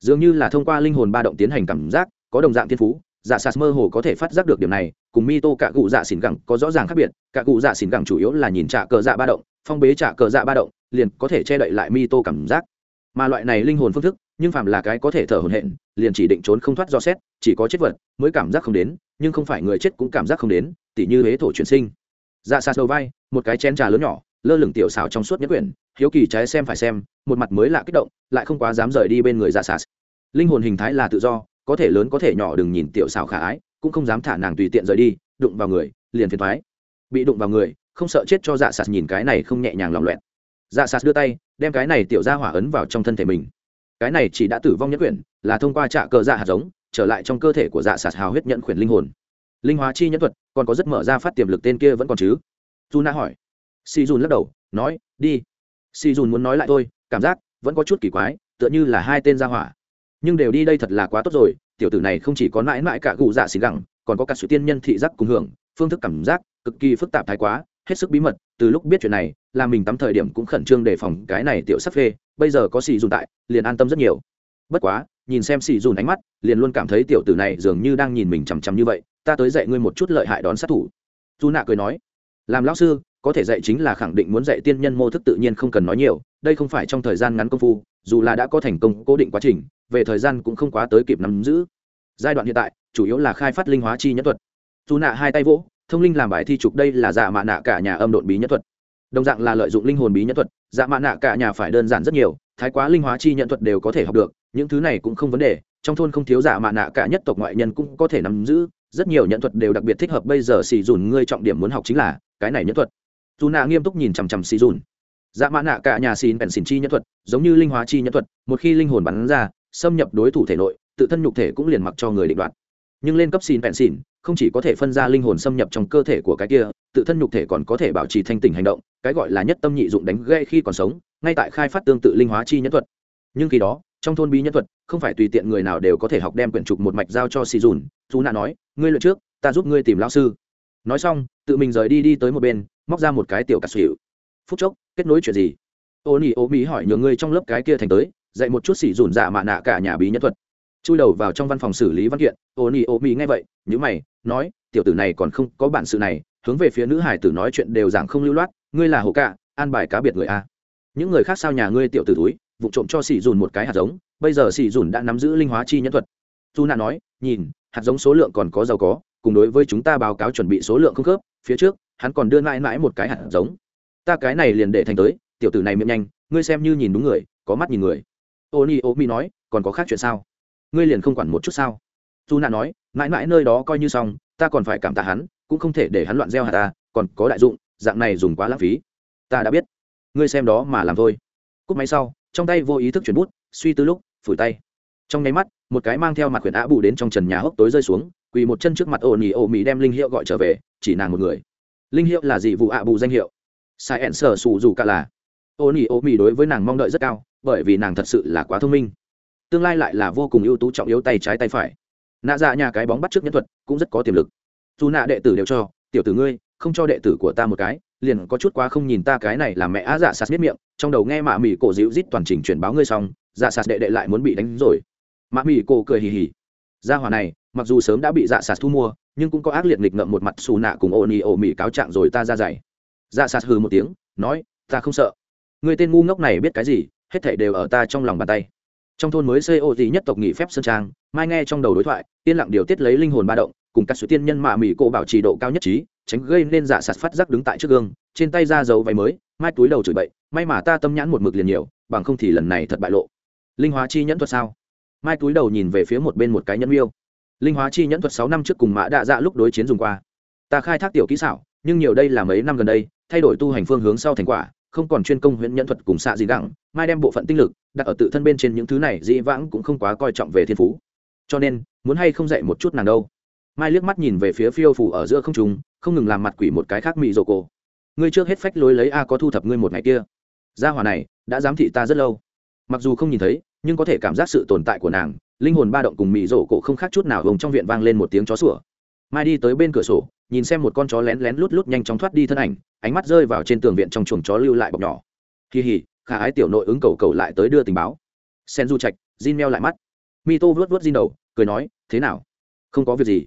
Dường như là thông qua linh hồn ba động tiến hành cảm giác, có đồng dạng thiên phú dạ sas mơ hồ có thể phát giác được điểm này, cùng mi tô cả cụ dạ xỉn gẳng có rõ ràng khác biệt cả cụ dạ xỉn gẳng chủ yếu là nhìn trả cờ dạ ba động, phong bế trả cờ dạ ba động, liền có thể che đậy lại mi tô cảm giác mà loại này linh hồn phương thức, nhưng phạm là cái có thể thở hồn hện liền chỉ định trốn không thoát do xét, chỉ có chết vật mới cảm giác không đến, nhưng không phải người chết cũng cảm giác không đến, tỉ như huế thổ chuyển sinh. Dạ sạt đầu vai, một cái chén trà lớn nhỏ, lơ lửng tiểu xảo trong suốt nhất quyển, hiếu kỳ trái xem phải xem, một mặt mới lạ kích động, lại không quá dám rời đi bên người dạ sạt. Linh hồn hình thái là tự do, có thể lớn có thể nhỏ đừng nhìn tiểu xảo khả ái, cũng không dám thả nàng tùy tiện rời đi, đụng vào người, liền phiền thoái bị đụng vào người, không sợ chết cho dạ sạt nhìn cái này không nhẹ nhàng lòng loẹn dạ sạt đưa tay, đem cái này tiểu ra hỏa ấn vào trong thân thể mình. Cái này chỉ đã tử vong nhất quyển, là thông qua trạ cờ dạ hạt giống, trở lại trong cơ thể của dạ sạt hào huyết nhận quyển linh hồn. Linh hóa chi nhẫn thuật, còn có rất mở ra phát tiềm lực tên kia vẫn còn chứ? Dù na hỏi. Si dùn lắc đầu, nói, đi. Si dùn muốn nói lại thôi, cảm giác vẫn có chút kỳ quái, tựa như là hai tên gia hỏa. Nhưng đều đi đây thật là quá tốt rồi, tiểu tử này không chỉ có mãi mãi cả gù dạ xì gẳng, còn có cả sự tiên nhân thị giác cùng hưởng, phương thức cảm giác cực kỳ phức tạp thái quá hết sức bí mật, từ lúc biết chuyện này, là mình tắm thời điểm cũng khẩn trương đề phòng cái này tiểu sắc phê, bây giờ có xì dùn tại, liền an tâm rất nhiều. Bất quá, nhìn xem xì dùn ánh mắt, liền luôn cảm thấy tiểu tử này dường như đang nhìn mình chằm chằm như vậy, ta tới dạy ngươi một chút lợi hại đón sát thủ. Dù nạ cười nói, làm lão sư, có thể dạy chính là khẳng định muốn dạy tiên nhân mô thức tự nhiên không cần nói nhiều, đây không phải trong thời gian ngắn công phu, dù là đã có thành công, cố định quá trình, về thời gian cũng không quá tới kịp nắm giữ. Giai đoạn hiện tại, chủ yếu là khai phát linh hóa chi nhất thuật. Dù nạ hai tay vỗ thông linh làm bài thi trục đây là dạ mạ nạ cả nhà âm độn bí nhất thuật. Đồng dạng là lợi dụng linh hồn bí nhất thuật dạ mạ nạ cả nhà phải đơn giản rất nhiều, thái quá linh hóa chi nhận thuật đều có thể học được, những thứ này cũng không vấn đề, trong thôn không thiếu dạ mạ nạ cả nhất tộc ngoại nhân cũng có thể nắm giữ, rất nhiều nhận thuật đều đặc biệt thích hợp, bây giờ xì dùn ngươi trọng điểm muốn học chính là cái này nhất thuật. Dù nạ nghiêm túc nhìn chằm chằm xì dùn. Dạ mạ nạ cả nhà xin bèn xin chi nhất thuật, giống như linh hóa chi nhất thuật, một khi linh hồn bắn ra, xâm nhập đối thủ thể nội, tự thân nhục thể cũng liền mặc cho người định đoạt nhưng lên cấp xin bẹn xin, không chỉ có thể phân ra linh hồn xâm nhập trong cơ thể của cái kia, tự thân nhục thể còn có thể bảo trì thanh tỉnh hành động, cái gọi là nhất tâm nhị dụng đánh gây khi còn sống, ngay tại khai phát tương tự linh hóa chi nhân thuật. Nhưng khi đó, trong thôn bí nhân thuật, không phải tùy tiện người nào đều có thể học đem quyển trục một mạch giao cho xì dùn. Dù nạ nói, ngươi lượt trước, ta giúp ngươi tìm lão sư. Nói xong, tự mình rời đi đi tới một bên, móc ra một cái tiểu cà xỉu. Phút chốc, kết nối chuyện gì? Ô nỉ ô mỹ hỏi nhờ ngươi trong lớp cái kia thành tới, dạy một chút xỉ dùn dạ mạ nạ cả nhà bí nhân thuật chui đầu vào trong văn phòng xử lý văn kiện ô nỉ ô mi nghe vậy nhữ mày, nói, tiểu tử này còn không có bản sự này, hướng về phía nữ hải tử nói chuyện đều giảng không lưu loát, ngươi là hồ cạ, an bài cá biệt người a. Những người khác sao nhà ngươi tiểu tử túi, vụ trộm cho xì dùn một cái hạt giống, bây giờ xì dùn đã nắm giữ linh hóa chi nhân thuật. Dù nạ nói, nhìn, hạt giống số lượng còn có giàu có, cùng đối với chúng ta báo cáo chuẩn bị số lượng không khớp, phía trước, hắn còn đưa mãi mãi một cái hạt giống. Ta cái này liền để thành tới, tiểu tử này miệng nhanh, ngươi xem như nhìn đúng người, có mắt nhìn người. Ô ni ô mi nói, còn có khác chuyện sao? Ngươi liền không quản một chút sao? Dù nạ nói, mãi mãi nơi đó coi như xong, ta còn phải cảm tạ hắn, cũng không thể để hắn loạn gieo hạt ta, còn có đại dụng, dạng này dùng quá lãng phí. Ta đã biết. Ngươi xem đó mà làm thôi. Cúp máy sau, trong tay vô ý thức chuyển bút, suy tư lúc, phủi tay. Trong nháy mắt, một cái mang theo mặt quyển á bù đến trong trần nhà hốc tối rơi xuống, quỳ một chân trước mặt ổ nỉ ổ mỹ đem linh hiệu gọi trở về, chỉ nàng một người. Linh hiệu là gì vụ ạ bù danh hiệu? Sai ẻn sở xù dù cả là. Ổ nỉ ổ mỹ đối với nàng mong đợi rất cao, bởi vì nàng thật sự là quá thông minh tương lai lại là vô cùng ưu tú trọng yếu tay trái tay phải. Nạ dạ nhà cái bóng bắt trước nhân thuật cũng rất có tiềm lực. Dù nạ đệ tử đều cho, tiểu tử ngươi, không cho đệ tử của ta một cái, liền có chút quá không nhìn ta cái này làm mẹ á dạ sạt biết miệng. Trong đầu nghe mạ mỉ cổ dịu rít toàn trình chuyển báo ngươi xong dạ sạt đệ đệ lại muốn bị đánh rồi. Mạ mỉ cổ cười hì hì. Gia hỏa này, mặc dù sớm đã bị dạ sạt thu mua, nhưng cũng có ác liệt nghịch ngợm một mặt xù nạ cùng ô ì ô mỉ cáo trạng rồi ta ra dày dạ sạt hừ một tiếng, nói, ta không sợ. Người tên ngu ngốc này biết cái gì, hết thảy đều ở ta trong lòng bàn tay trong thôn mới xây ô gì nhất tộc nghỉ phép sơn trang, mai nghe trong đầu đối thoại, yên lặng điều tiết lấy linh hồn ba động, cùng các sự tiên nhân mạ mỹ cổ bảo trì độ cao nhất trí, tránh gây nên giả sạt phát giác đứng tại trước gương, trên tay ra dấu váy mới, mai túi đầu chửi bậy, may mà ta tâm nhãn một mực liền nhiều, bằng không thì lần này thật bại lộ. Linh hóa chi nhẫn thuật sao? Mai túi đầu nhìn về phía một bên một cái nhân miêu. Linh hóa chi nhẫn thuật sáu năm trước cùng mã đạ dạ lúc đối chiến dùng qua. Ta khai thác tiểu kỹ xảo, nhưng nhiều đây là mấy năm gần đây, thay đổi tu hành phương hướng sau thành quả không còn chuyên công huyễn nhẫn thuật cùng xạ gì đẳng mai đem bộ phận tinh lực đặt ở tự thân bên trên những thứ này dĩ vãng cũng không quá coi trọng về thiên phú. Cho nên, muốn hay không dạy một chút nàng đâu? Mai liếc mắt nhìn về phía phiêu phủ ở giữa không trùng không ngừng làm mặt quỷ một cái khác mị rồ cổ. Ngươi trước hết phách lối lấy a có thu thập ngươi một ngày kia. Gia hỏa này, đã giám thị ta rất lâu. Mặc dù không nhìn thấy, nhưng có thể cảm giác sự tồn tại của nàng, linh hồn ba động cùng mị rổ cổ không khác chút nào vùng trong viện vang lên một tiếng chó sủa. Mai đi tới bên cửa sổ nhìn xem một con chó lén lén lút lút nhanh chóng thoát đi thân ảnh, ánh mắt rơi vào trên tường viện trong chuồng chó lưu lại bọc nhỏ. Kỳ hỉ khả ái tiểu nội ứng cầu cầu lại tới đưa tình báo. Sen du trạch, jin meo lại mắt. Mi tô vớt vớt jin đầu, cười nói, thế nào? Không có việc gì.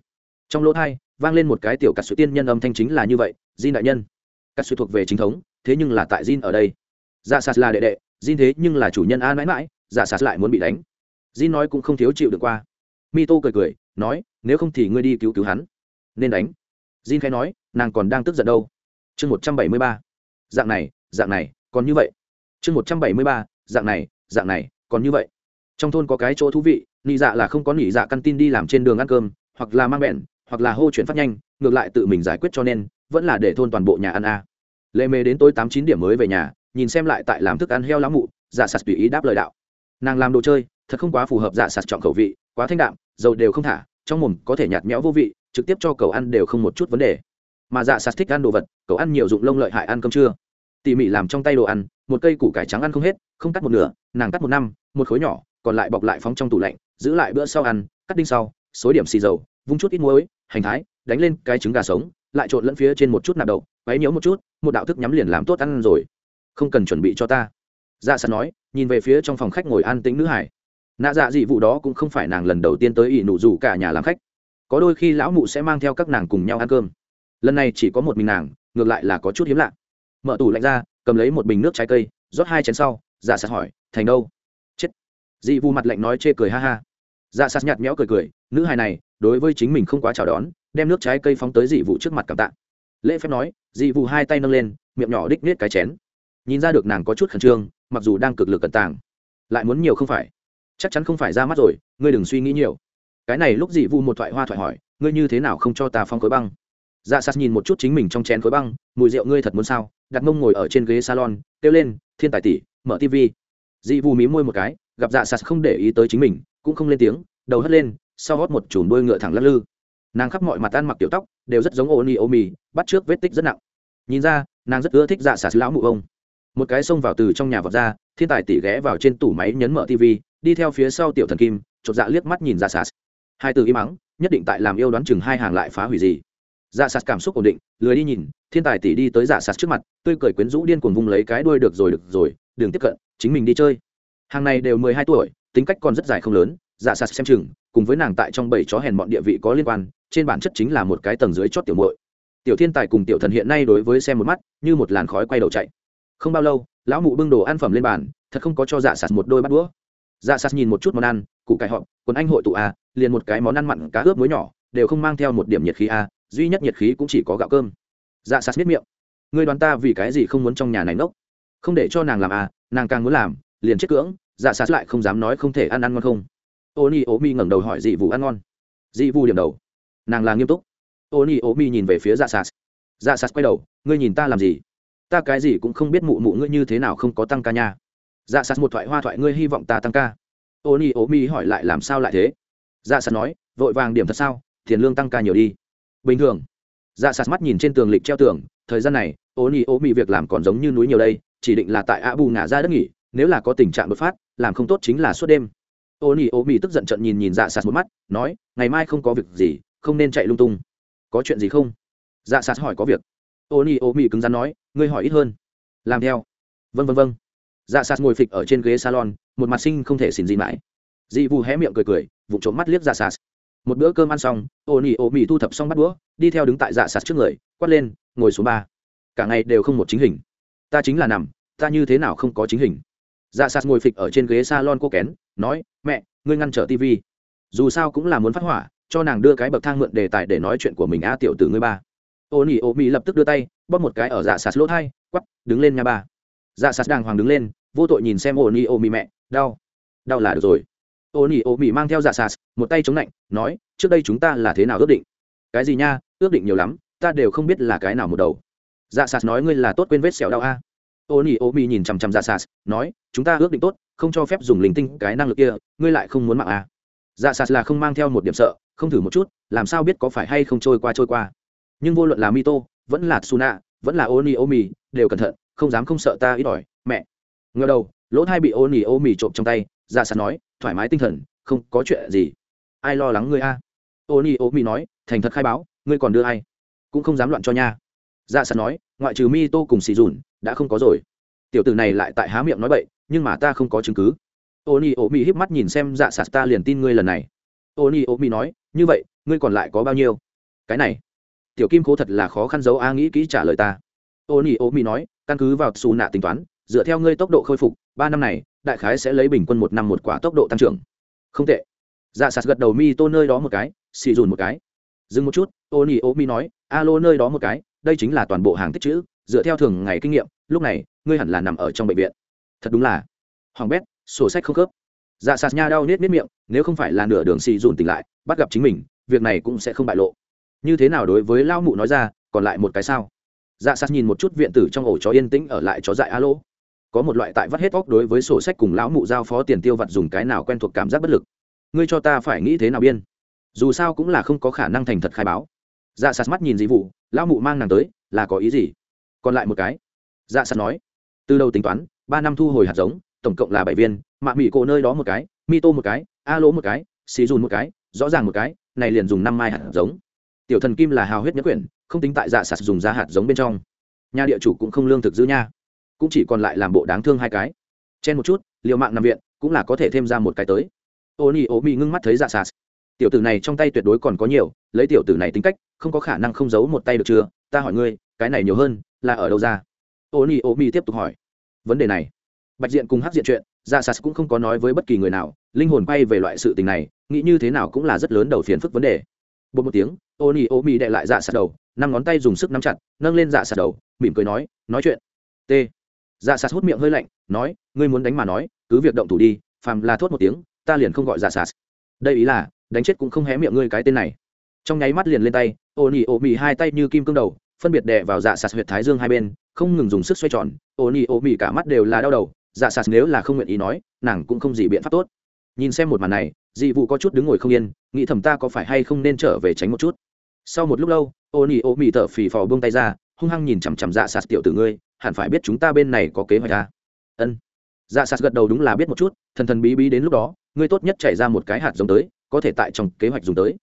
Trong lỗ thai, vang lên một cái tiểu cắt suy tiên nhân âm thanh chính là như vậy, jin đại nhân. Cắt suy thuộc về chính thống, thế nhưng là tại jin ở đây. Dạ sạt là đệ đệ, jin thế nhưng là chủ nhân a mãi mãi dạ sạt lại muốn bị đánh. Jin nói cũng không thiếu chịu được qua. Mi tô cười cười, nói, nếu không thì ngươi đi cứu cứu hắn. Nên đánh jin khai nói, nàng còn đang tức giận đâu? Chương một trăm bảy mươi ba. Dạng này dạng này, còn như vậy. Chương một trăm bảy mươi ba, dạng này dạng này, còn như vậy. Trong thôn có cái chỗ thú vị, nị dạ là không có nị dạ căn tin đi làm trên đường ăn cơm, hoặc là mang bẹn, hoặc là hô chuyển phát nhanh, ngược lại tự mình giải quyết cho nên, vẫn là để thôn toàn bộ nhà ăn a. À. lệ mê đến tối tám chín điểm mới về nhà, nhìn xem lại tại làm thức ăn heo lá mụ dạ sạt tùy ý đáp lời đạo. Nàng làm đồ chơi, thật không quá phù hợp dạ sạt chọn khẩu vị, quá thanh đạm, dầu đều không thả, trong mồm có thể nhạt nhẽo vô vị trực tiếp cho cậu ăn đều không một chút vấn đề. Mà dạ sạt thích ăn đồ vật, cậu ăn nhiều dụng lông lợi hại ăn cơm trưa tỉ mỉ làm trong tay đồ ăn, một cây củ cải trắng ăn không hết, không cắt một nửa, nàng cắt một năm, một khối nhỏ, còn lại bọc lại phóng trong tủ lạnh, giữ lại bữa sau ăn, cắt đinh sau, xối điểm xì dầu, vung chút ít muối, hành thái, đánh lên cái trứng gà sống, lại trộn lẫn phía trên một chút nạp đậu váy nhiễu một chút, một đạo thức nhắm liền làm tốt ăn rồi. Không cần chuẩn bị cho ta. Dạ sạt nói, nhìn về phía trong phòng khách ngồi an tĩnh nữ hải. Nạ dạ dị vụ đó cũng không phải nàng lần đầu tiên tới ỷ nụ rủ cả nhà làm khách có đôi khi lão mụ sẽ mang theo các nàng cùng nhau ăn cơm. Lần này chỉ có một mình nàng, ngược lại là có chút hiếm lạ. Mở tủ lạnh ra, cầm lấy một bình nước trái cây, rót hai chén sau giả sạt hỏi, thành đâu? Chết. Dị vu mặt lạnh nói chê cười ha ha. Giả sạt nhạt méo cười cười, nữ hài này, đối với chính mình không quá chào đón, đem nước trái cây phóng tới dị vụ trước mặt cảm tạ. Lễ phép nói, dị vụ hai tay nâng lên, miệng nhỏ đích nết cái chén. Nhìn ra được nàng có chút khẩn trương, mặc dù đang cực lực cẩn tàng, lại muốn nhiều không phải. Chắc chắn không phải ra mắt rồi, ngươi đừng suy nghĩ nhiều cái này lúc dị vu một thoại hoa thoại hỏi, ngươi như thế nào không cho ta phong khối băng? Dạ sạt nhìn một chút chính mình trong chén khối băng, mùi rượu ngươi thật muốn sao? Đặt mông ngồi ở trên ghế salon, kêu lên, thiên tài tỷ, mở tv dị vu mí môi một cái, gặp dạ sạt không để ý tới chính mình, cũng không lên tiếng, đầu hất lên, sau hót một chùm đôi ngựa thẳng lắc lư. Nàng khắp mọi mặt ăn mặc tiểu tóc, đều rất giống ô ni ô mì bắt trước vết tích rất nặng. Nhìn ra, nàng rất ưa thích dạ xà lão mụ ông. Một cái xông vào từ trong nhà vọt ra, thiên tài tỉ ghé vào trên tủ máy nhấn mở tv đi theo phía sau tiểu thần kim, chột dạ liếc mắt nhìn dạ xà hai từ im mắng nhất định tại làm yêu đoán chừng hai hàng lại phá hủy gì. Dạ sạt cảm xúc ổn định, lười đi nhìn, thiên tài tỷ đi tới dạ sạt trước mặt, tươi cười quyến rũ điên cuồng vung lấy cái đuôi được rồi được rồi, đừng tiếp cận, chính mình đi chơi. Hàng này đều mười hai tuổi, tính cách còn rất dài không lớn dạ sạt xem chừng, cùng với nàng tại trong bảy chó hèn bọn địa vị có liên quan, trên bản chất chính là một cái tầng dưới chót tiểu muội. Tiểu thiên tài cùng tiểu thần hiện nay đối với xem một mắt, như một làn khói quay đầu chạy. Không bao lâu, lão mụ bưng đồ ăn phẩm lên bàn, thật không có cho dạ sạt một đôi bắt đũa dạ sạt nhìn một chút món ăn cụ cải họ quần anh hội tụ a, liền một cái món ăn mặn cá ướp muối nhỏ, đều không mang theo một điểm nhiệt khí a, duy nhất nhiệt khí cũng chỉ có gạo cơm. Dạ sạt biết miệng. Ngươi đoán ta vì cái gì không muốn trong nhà này nốc? Không để cho nàng làm a, nàng càng muốn làm, liền chết cưỡng dạ sạt lại không dám nói không thể ăn ăn ngon không. Ô ni ô mi ngẩng đầu hỏi dị vụ ăn ngon. Dị vụ điểm đầu. Nàng là nghiêm túc. Ô ni ô mi nhìn về phía dạ sạt dạ sạt quay đầu, ngươi nhìn ta làm gì? Ta cái gì cũng không biết mụ mụ ngươi như thế nào không có tăng ca nha dạ sạt một thoại hoa thoại, ngươi hy vọng ta tăng ca. Ô ni ô mi hỏi lại làm sao lại thế? Dạ sạt nói, vội vàng điểm thật sao? Tiền lương tăng ca nhiều đi. Bình thường. Dạ sạt mắt nhìn trên tường lịch treo tường, thời gian này, ô ni ô mi việc làm còn giống như núi nhiều đây, chỉ định là tại a bù ngả ra đất nghỉ, nếu là có tình trạng đột phát, làm không tốt chính là suốt đêm. Ô ni ô mi tức giận trận nhìn nhìn dạ sạt một mắt, nói, ngày mai không có việc gì, không nên chạy lung tung. Có chuyện gì không? Dạ sạt hỏi có việc. Ô ni ô mi cứng rắn nói, ngươi hỏi ít hơn. Làm theo. Vân vân vân dạ sạt ngồi phịch ở trên ghế salon, một mặt sinh không thể xin gì mãi. Dị vù hé miệng cười cười vụ trộm mắt liếc dạ sạt. Một bữa cơm ăn xong ô nỉ ô mì thu thập xong bắt đũa, đi theo đứng tại dạ sạt trước người, quát lên, ngồi xuống ba. Cả ngày đều không một chính hình. Ta chính là nằm, ta như thế nào không có chính hình? Dạ sạt ngồi phịch ở trên ghế salon cô kén, nói, mẹ, ngươi ngăn trở tivi. dù sao cũng là muốn phát hỏa, cho nàng đưa cái bậc thang mượn đề tài để nói chuyện của mình a tiểu tử ngươi ba. Ô nỉ ô mỹ lập tức đưa tay, bóp một cái ở dạ sạt lỗ thai, quắp, đứng lên nhà ba dạ sạt đàng hoàng đứng lên vô tội nhìn xem ô ni ô mỹ mẹ đau đau là được rồi. Ô ni ô mỹ mang theo dạ sạt một tay chống lạnh nói trước đây chúng ta là thế nào ước định? Cái gì nha? Ước định nhiều lắm ta đều không biết là cái nào một đầu. Dạ sạt nói ngươi là tốt quên vết sẹo đau a. Ô ni ô mỹ nhìn chằm chằm dạ sạt nói chúng ta ước định tốt không cho phép dùng linh tinh cái năng lực kia ngươi lại không muốn mạng a dạ sạt là không mang theo một điểm sợ không thử một chút làm sao biết có phải hay không trôi qua trôi qua. Nhưng vô luận là mito vẫn là suna vẫn là Onio mi, đều cẩn thận không dám không sợ ta ít ỏi mẹ. Ngờ đầu lỗ thai bị oni omi trộm trong tay dạ sàn nói thoải mái tinh thần không có chuyện gì. Ai lo lắng ngươi a? Oni omi nói thành thật khai báo ngươi còn đưa ai? Cũng không dám loạn cho nha. Dạ sàn nói ngoại trừ mi tô cùng xì dùn đã không có rồi. Tiểu tử này lại tại há miệng nói bậy nhưng mà ta không có chứng cứ. Oni Omi híp mắt nhìn xem Dạ Sạt ta liền tin ngươi lần này. Oni Omi nói, như vậy, ngươi còn lại có bao nhiêu? Cái này, tiểu kim cố thật là khó khăn giấu a nghĩ kỹ trả lời ta. Oni Omi nói, căn cứ vào xù nạ tính toán, dựa theo ngươi tốc độ khôi phục, ba năm này, đại khái sẽ lấy bình quân một năm một quả tốc độ tăng trưởng. Không tệ. Dạ Sạt gật đầu mi tô nơi đó một cái, xì dùn một cái. Dừng một chút, Oni Omi nói, alo nơi đó một cái, đây chính là toàn bộ hàng tích chữ, dựa theo thường ngày kinh nghiệm, lúc này, ngươi hẳn là nằm ở trong bệnh viện. Thật đúng là. Hoàng bét, sổ sách không khớp dạ sạt nha đau nết nết miệng nếu không phải là nửa đường xì dùn tỉnh lại bắt gặp chính mình việc này cũng sẽ không bại lộ như thế nào đối với lao mụ nói ra còn lại một cái sao dạ sát nhìn một chút viện tử trong ổ chó yên tĩnh ở lại chó dại alo có một loại tại vắt hết óc đối với sổ sách cùng lão mụ giao phó tiền tiêu vặt dùng cái nào quen thuộc cảm giác bất lực. Ngươi cho ta phải nghĩ thế nào biên? Dù sao cũng là không có khả năng thành thật khai báo. Dạ sạt mắt nhìn dị vụ, lão mụ mang nàng tới, là có ý gì? Còn lại một cái. Dạ sạt nói, từ đầu tính toán, ba năm thu hồi hạt giống, tổng cộng là bảy viên, mạ mỹ cổ nơi đó một cái, mi tô một cái, a lỗ một cái, xì dùn một cái, rõ ràng một cái, này liền dùng năm mai hạt giống. Tiểu thần kim là hào huyết nhất quyển không tính tại dạ sạt dùng ra hạt giống bên trong. Nhà địa chủ cũng không lương thực giữ nha, cũng chỉ còn lại làm bộ đáng thương hai cái. Chen một chút, liều mạng nằm viện, cũng là có thể thêm ra một cái tới. Ô nhi ô mi ngưng mắt thấy dạ sạt. Tiểu tử này trong tay tuyệt đối còn có nhiều, lấy tiểu tử này tính cách, không có khả năng không giấu một tay được chưa? Ta hỏi ngươi, cái này nhiều hơn, là ở đâu ra? Ô nhi ô mi tiếp tục hỏi. Vấn đề này. Bạch diện cùng hắc diện chuyện dạ sạt cũng không có nói với bất kỳ người nào, linh hồn bay về loại sự tình này, nghĩ như thế nào cũng là rất lớn đầu phiền phức vấn đề. Bột một tiếng ô nhi ô mi đệ lại dạ sạt đầu năm ngón tay dùng sức nắm chặt, nâng lên dạ sạt đầu, mỉm cười nói nói chuyện. T. Dạ sạt hút miệng hơi lạnh, nói, ngươi muốn đánh mà nói, cứ việc động thủ đi, phàm là thốt một tiếng, ta liền không gọi dạ sạt. Đây ý là, đánh chết cũng không hé miệng ngươi cái tên này. Trong nháy mắt liền lên tay ô nhi ô mì hai tay như kim cương đầu, phân biệt đè vào dạ sạt huyệt thái dương hai bên, không ngừng dùng sức xoay tròn ô nhi ô mì cả mắt đều là đau đầu dạ sạt nếu là không nguyện ý nói, nàng cũng không gì biện pháp tốt. Nhìn xem một màn này, dị vụ có chút đứng ngồi không yên, nghĩ thầm ta có phải hay không nên trở về tránh một chút sau một lúc lâu ô nỉ ô mị thợ phì phò buông tay ra, hung hăng nhìn chằm chằm dạ sạt tiểu tử ngươi, hẳn phải biết chúng ta bên này có kế hoạch ta ân. Dạ sạt gật đầu đúng là biết một chút, thần thần bí bí đến lúc đó, ngươi tốt nhất chạy ra một cái hạt giống tới, có thể tại trong kế hoạch dùng tới.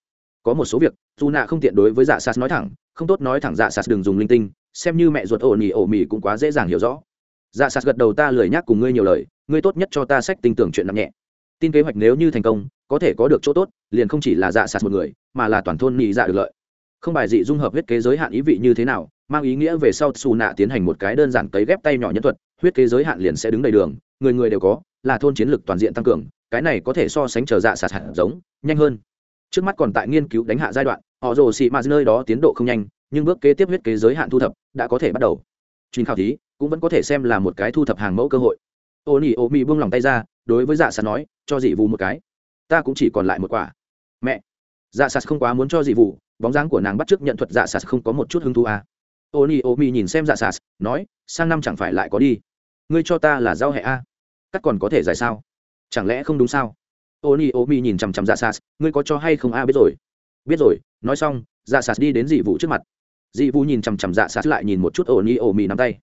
Có một số việc, dù nạ không tiện đối với dạ sạt nói thẳng, không tốt nói thẳng dạ sạt đừng dùng linh tinh, xem như mẹ ruột ổ nỉ ổ mỉ cũng quá dễ dàng hiểu rõ. Dạ sạt gật đầu ta lười nhắc cùng ngươi nhiều lời, ngươi tốt nhất cho ta sách tin tưởng chuyện nặng nhẹ. Tin kế hoạch nếu như thành công, có thể có được chỗ tốt, liền không chỉ là dạ sạt một người, mà là toàn thôn nhị dạ được lợi không bài dị dung hợp huyết kế giới hạn ý vị như thế nào, mang ý nghĩa về sau xù nạ tiến hành một cái đơn giản cấy ghép tay nhỏ nhân thuật, huyết kế giới hạn liền sẽ đứng đầy đường, người người đều có, là thôn chiến lược toàn diện tăng cường, cái này có thể so sánh chờ dạ sạt hạt giống, nhanh hơn. Trước mắt còn tại nghiên cứu đánh hạ giai đoạn, họ rồ xị mà nơi đó tiến độ không nhanh, nhưng bước kế tiếp huyết kế giới hạn thu thập đã có thể bắt đầu. Chuyên khảo thí cũng vẫn có thể xem là một cái thu thập hàng mẫu cơ hội. Ô nỉ ô mị buông lòng tay ra, đối với dạ sạt nói, cho dị vụ một cái, ta cũng chỉ còn lại một quả. Mẹ dạ sạt không quá muốn cho dị vụ bóng dáng của nàng bắt chước nhận thuật dạ sạt không có một chút hứng thú à. ô nỉ ô nhìn xem dạ sạt, nói, sang năm chẳng phải lại có đi. Ngươi cho ta là giao hệ a à? cắt còn có thể giải sao? Chẳng lẽ không đúng sao? Ô nỉ ô nhìn chằm chằm dạ sạt, ngươi có cho hay không a biết rồi. Biết rồi, nói xong dạ sạt đi đến dị vụ trước mặt. Dị vụ nhìn chằm chằm dạ sạt lại nhìn một chút ô nỉ ô nắm tay.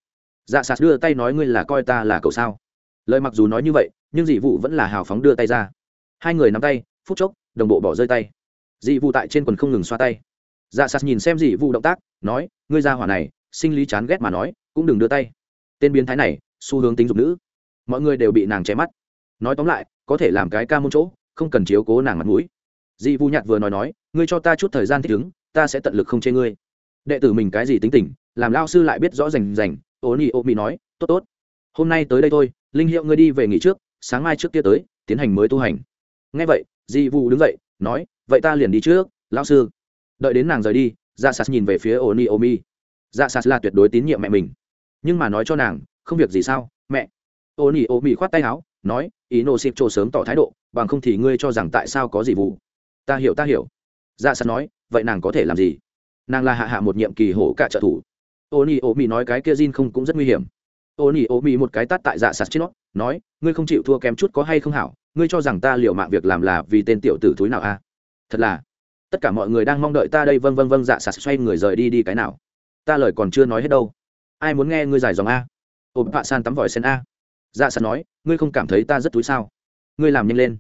Dạ sạt đưa tay nói ngươi là coi ta là cậu sao? Lời mặc dù nói như vậy, nhưng dị vụ vẫn là hào phóng đưa tay ra. Hai người nắm tay, phút chốc, đồng bộ bỏ rơi tay dị vụ tại trên quần không ngừng xoa tay. Dạ sạt nhìn xem dị vụ động tác, nói, ngươi ra hỏa này, sinh lý chán ghét mà nói, cũng đừng đưa tay. Tên biến thái này, xu hướng tính dục nữ. Mọi người đều bị nàng che mắt. Nói tóm lại, có thể làm cái ca môn chỗ, không cần chiếu cố nàng mặt mũi. Dị vụ nhạt vừa nói nói, ngươi cho ta chút thời gian thích ứng, ta sẽ tận lực không chê ngươi. Đệ tử mình cái gì tính tình, làm lao sư lại biết rõ rành rành ô nhi ô mỹ nói, tốt tốt. Hôm nay tới đây thôi, linh hiệu ngươi đi về nghỉ trước, sáng mai trước kia tới, tiến hành mới tu hành. Ngay vậy, dị vụ đứng dậy, nói vậy ta liền đi trước, lão sư. Đợi đến nàng rời đi dạ sas nhìn về phía oni mi dạ sas là tuyệt đối tín nhiệm mẹ mình. Nhưng mà nói cho nàng, không việc gì sao, mẹ? Oni mi khoát tay áo, nói, ý nô xịp trộ sớm tỏ thái độ, bằng không thì ngươi cho rằng tại sao có gì vụ? Ta hiểu ta hiểu. Dạ sas nói, vậy nàng có thể làm gì? Nàng là hạ hạ một nhiệm kỳ hổ cả trợ thủ. Oni mi nói, cái kia Jin không cũng rất nguy hiểm. Oni mi một cái tát tại dạ sas trên nó nói, ngươi không chịu thua kém chút có hay không hảo, ngươi cho rằng ta liệu mạng việc làm là vì tên tiểu tử thúi nào a thật là, tất cả mọi người đang mong đợi ta đây vâng vâng vâng dạ sạt xoay người rời đi đi cái nào? Ta lời còn chưa nói hết đâu. Ai muốn nghe ngươi giải dòng a? Ô bạ san tắm vòi sen a. Dạ sạt nói, ngươi không cảm thấy ta rất túi sao? Ngươi làm nhanh lên.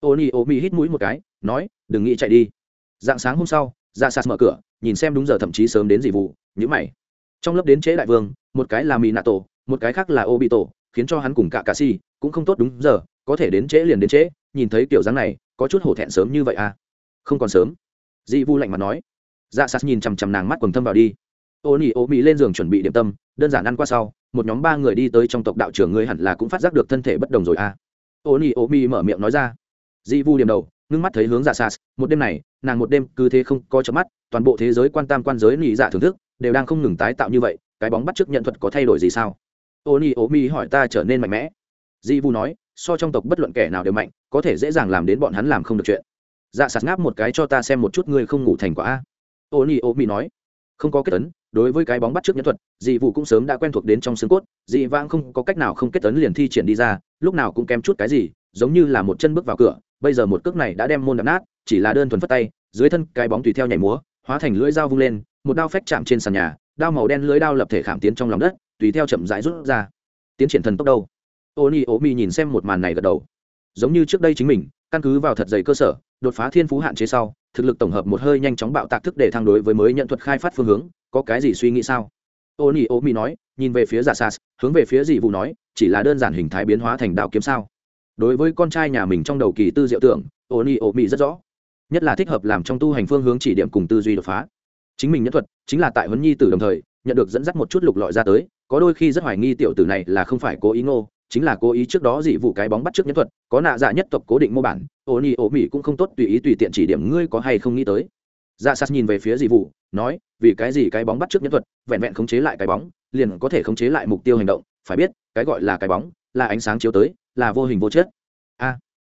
Ô ni, ô mi hít mũi một cái, nói, đừng nghĩ chạy đi. Dạng sáng hôm sau dạ sạt mở cửa, nhìn xem đúng giờ thậm chí sớm đến dị vụ nhữ mày. Trong lớp đến chế đại vương, một cái là mỹ nạ tổ một cái khác là ô bị tổ khiến cho hắn cùng cả cà si, cũng không tốt đúng giờ, có thể đến trễ liền đến trễ, nhìn thấy kiểu dáng này, có chút hổ thẹn sớm như vậy à? Không còn sớm. Dị vu lạnh mặt nói. Dạ sạt nhìn chằm chằm nàng mắt quần thâm vào đi. Ô nỉ ô mỹ lên giường chuẩn bị điểm tâm, đơn giản ăn qua sau, một nhóm ba người đi tới trong tộc đạo trưởng ngươi hẳn là cũng phát giác được thân thể bất đồng rồi à. Ô nỉ ô mỹ mở miệng nói ra. Dị vu điểm đầu, ngưng mắt thấy hướng dạ sạt một đêm này, nàng một đêm cứ thế không có chớp mắt, toàn bộ thế giới quan tam quan giới nỉ dạ thưởng thức, đều đang không ngừng tái tạo như vậy, cái bóng bắt trước nhận thuật có thay đổi gì sao? Ô nỉ ô mỹ hỏi ta trở nên mạnh mẽ. Dị vu nói, so trong tộc bất luận kẻ nào đều mạnh, có thể dễ dàng làm đến bọn hắn làm không được chuyện dạ sạt ngáp một cái cho ta xem một chút ngươi không ngủ thành quả a. Ô ni ô mỹ nói. Không có kết tấn đối với cái bóng bắt trước nhân thuật, dị vụ cũng sớm đã quen thuộc đến trong xương cốt, dị vãng không có cách nào không kết tấn liền thi triển đi ra, lúc nào cũng kém chút cái gì, giống như là một chân bước vào cửa, bây giờ một cước này đã đem môn đập nát, chỉ là đơn thuần phất tay, dưới thân cái bóng tùy theo nhảy múa, hóa thành lưỡi dao vung lên, một đao phách chạm trên sàn nhà, đao màu đen lưỡi đao lập thể khảm tiến trong lòng đất, tùy theo chậm rãi rút ra. Tiến triển thần tốc đâu? Ô ni ô mi nhìn xem một màn này gật đầu. Giống như trước đây chính mình, căn cứ vào thật dày cơ sở đột phá thiên phú hạn chế sau, thực lực tổng hợp một hơi nhanh chóng bạo tạc thức để thăng đối với mới nhận thuật khai phát phương hướng, có cái gì suy nghĩ sao? Ô nhi ô mi nói, nhìn về phía giả sas, hướng về phía dị vụ nói, chỉ là đơn giản hình thái biến hóa thành đạo kiếm sao? Đối với con trai nhà mình trong đầu kỳ tư diệu tưởng ô nhi ô mi rất rõ. Nhất là thích hợp làm trong tu hành phương hướng chỉ điểm cùng tư duy đột phá. Chính mình nhân thuật, chính là tại huấn nhi từ đồng thời, nhận được dẫn dắt một chút lục lọi ra tới, có đôi khi rất hoài nghi tiểu tử này là không phải cố ý ngô chính là cố ý trước đó dị vụ cái bóng bắt trước nhân thuật, có nạ dạ nhất tộc cố định mô bản, ô ni ô mỹ cũng không tốt tùy ý tùy tiện chỉ điểm ngươi có hay không nghĩ tới. Dạ sạt nhìn về phía dị vụ, nói, vì cái gì cái bóng bắt trước nhân thuật, vẹn vẹn khống chế lại cái bóng, liền có thể khống chế lại mục tiêu hành động, phải biết, cái gọi là cái bóng, là ánh sáng chiếu tới, là vô hình vô chất. A,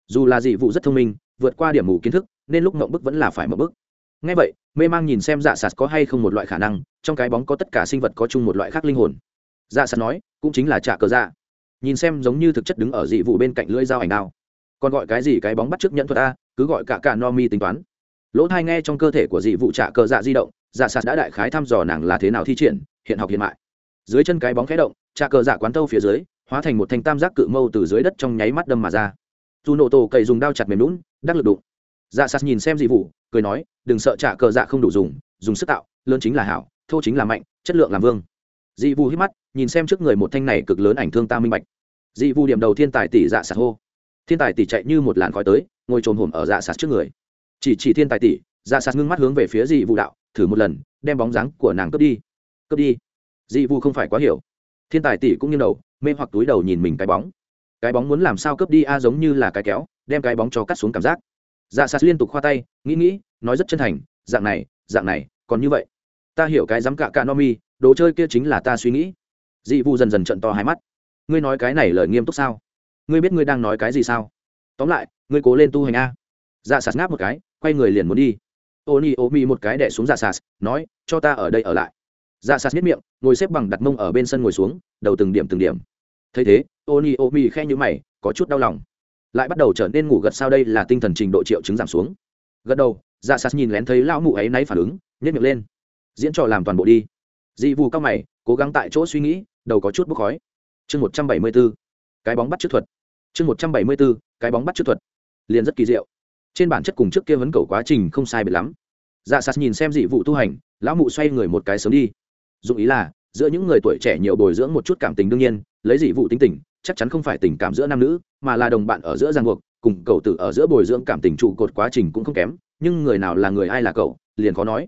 dù là dị vụ rất thông minh, vượt qua điểm mù kiến thức, nên lúc mộng bức vẫn là phải mộng bức. Ngay vậy, mê mang nhìn xem dạ sạt có hay không một loại khả năng, trong cái bóng có tất cả sinh vật có chung một loại khác linh hồn. Dạ sạt nói, cũng chính là trả cờ dạ nhìn xem giống như thực chất đứng ở dị vụ bên cạnh lưỡi dao ảnh đao. Còn gọi cái gì cái bóng bắt trước nhận thuật a, cứ gọi cả cả no mi tính toán. Lỗ thai nghe trong cơ thể của dị vụ trả cờ dạ di động dạ sạt đã đại khái thăm dò nàng là thế nào thi triển, hiện học hiện mại. Dưới chân cái bóng khẽ động, trả cờ dạ quán tâu phía dưới, hóa thành một thanh tam giác cự mâu từ dưới đất trong nháy mắt đâm mà ra. Dù nổ tổ cậy dùng đao chặt mềm lún, đắc lực đụng. Dạ sạt nhìn xem dị vụ, cười nói, đừng sợ trả cờ dạ không đủ dùng dùng sức tạo, lớn chính là hảo, thô chính là mạnh, chất lượng làm vương dị Vu hít mắt, nhìn xem trước người một thanh này cực lớn ảnh thương ta minh bạch. Dị Vu điểm đầu thiên tài tỷ dạ sạt hô. Thiên tài tỷ chạy như một làn khói tới, ngồi trồn hổm ở dạ sạt trước người. Chỉ chỉ thiên tài tỷ dạ sạt ngưng mắt hướng về phía dị Vu đạo, thử một lần, đem bóng dáng của nàng cướp đi. Cướp đi? Dị Vu không phải quá hiểu. Thiên tài tỷ cũng như đầu, mê hoặc túi đầu nhìn mình cái bóng. Cái bóng muốn làm sao cướp đi a giống như là cái kéo, đem cái bóng cho cắt xuống cảm giác. Dạ sạt liên tục khoa tay, nghĩ nghĩ, nói rất chân thành, dạng này dạng này, còn như vậy. Ta hiểu cái dám cạ cạ no mi đồ chơi kia chính là ta suy nghĩ. Dị vụ dần dần trận to hai mắt. Ngươi nói cái này lời nghiêm túc sao? Ngươi biết ngươi đang nói cái gì sao? Tóm lại, ngươi cố lên tu hành a. Dạ sạt ngáp một cái, quay người liền muốn đi. Ô ni ô mi một cái đẻ xuống dạ sạt, nói, cho ta ở đây ở lại. Dạ sạt biết miệng, ngồi xếp bằng đặt mông ở bên sân ngồi xuống, đầu từng điểm từng điểm. Thấy thế ô ni ô mi khe nhữ mày, có chút đau lòng. Lại bắt đầu trở nên ngủ gật sao đây là tinh thần trình độ triệu chứng giảm xuống. Gật đầu dạ sạt nhìn lén thấy lão mụ ấy náy phản ứng nhét miệng lên. Diễn trò làm toàn bộ đi dị vù cao mày, cố gắng tại chỗ suy nghĩ, đầu có chút bốc khói. Chương một trăm bảy mươi b ố cái bóng bắt trước thuật. Chương một trăm bảy mươi b ố cái bóng bắt trước thuật. Liền rất kỳ diệu. Trên bản chất cùng trước kia vấn cầu quá trình không sai biệt lắm. Dạ sạt nhìn xem dị vụ tu hành, lão mụ xoay người một cái sớm đi. Dụng ý là, giữa những người tuổi trẻ nhiều bồi dưỡng một chút cảm tình đương nhiên, lấy dị vụ tính tình, chắc chắn không phải tình cảm giữa nam nữ, mà là đồng bạn ở giữa giang buộc, cùng cậu tử ở giữa bồi dưỡng cảm tình trụ cột quá trình cũng không kém, nhưng người nào là người ai là cậu, liền khó nói.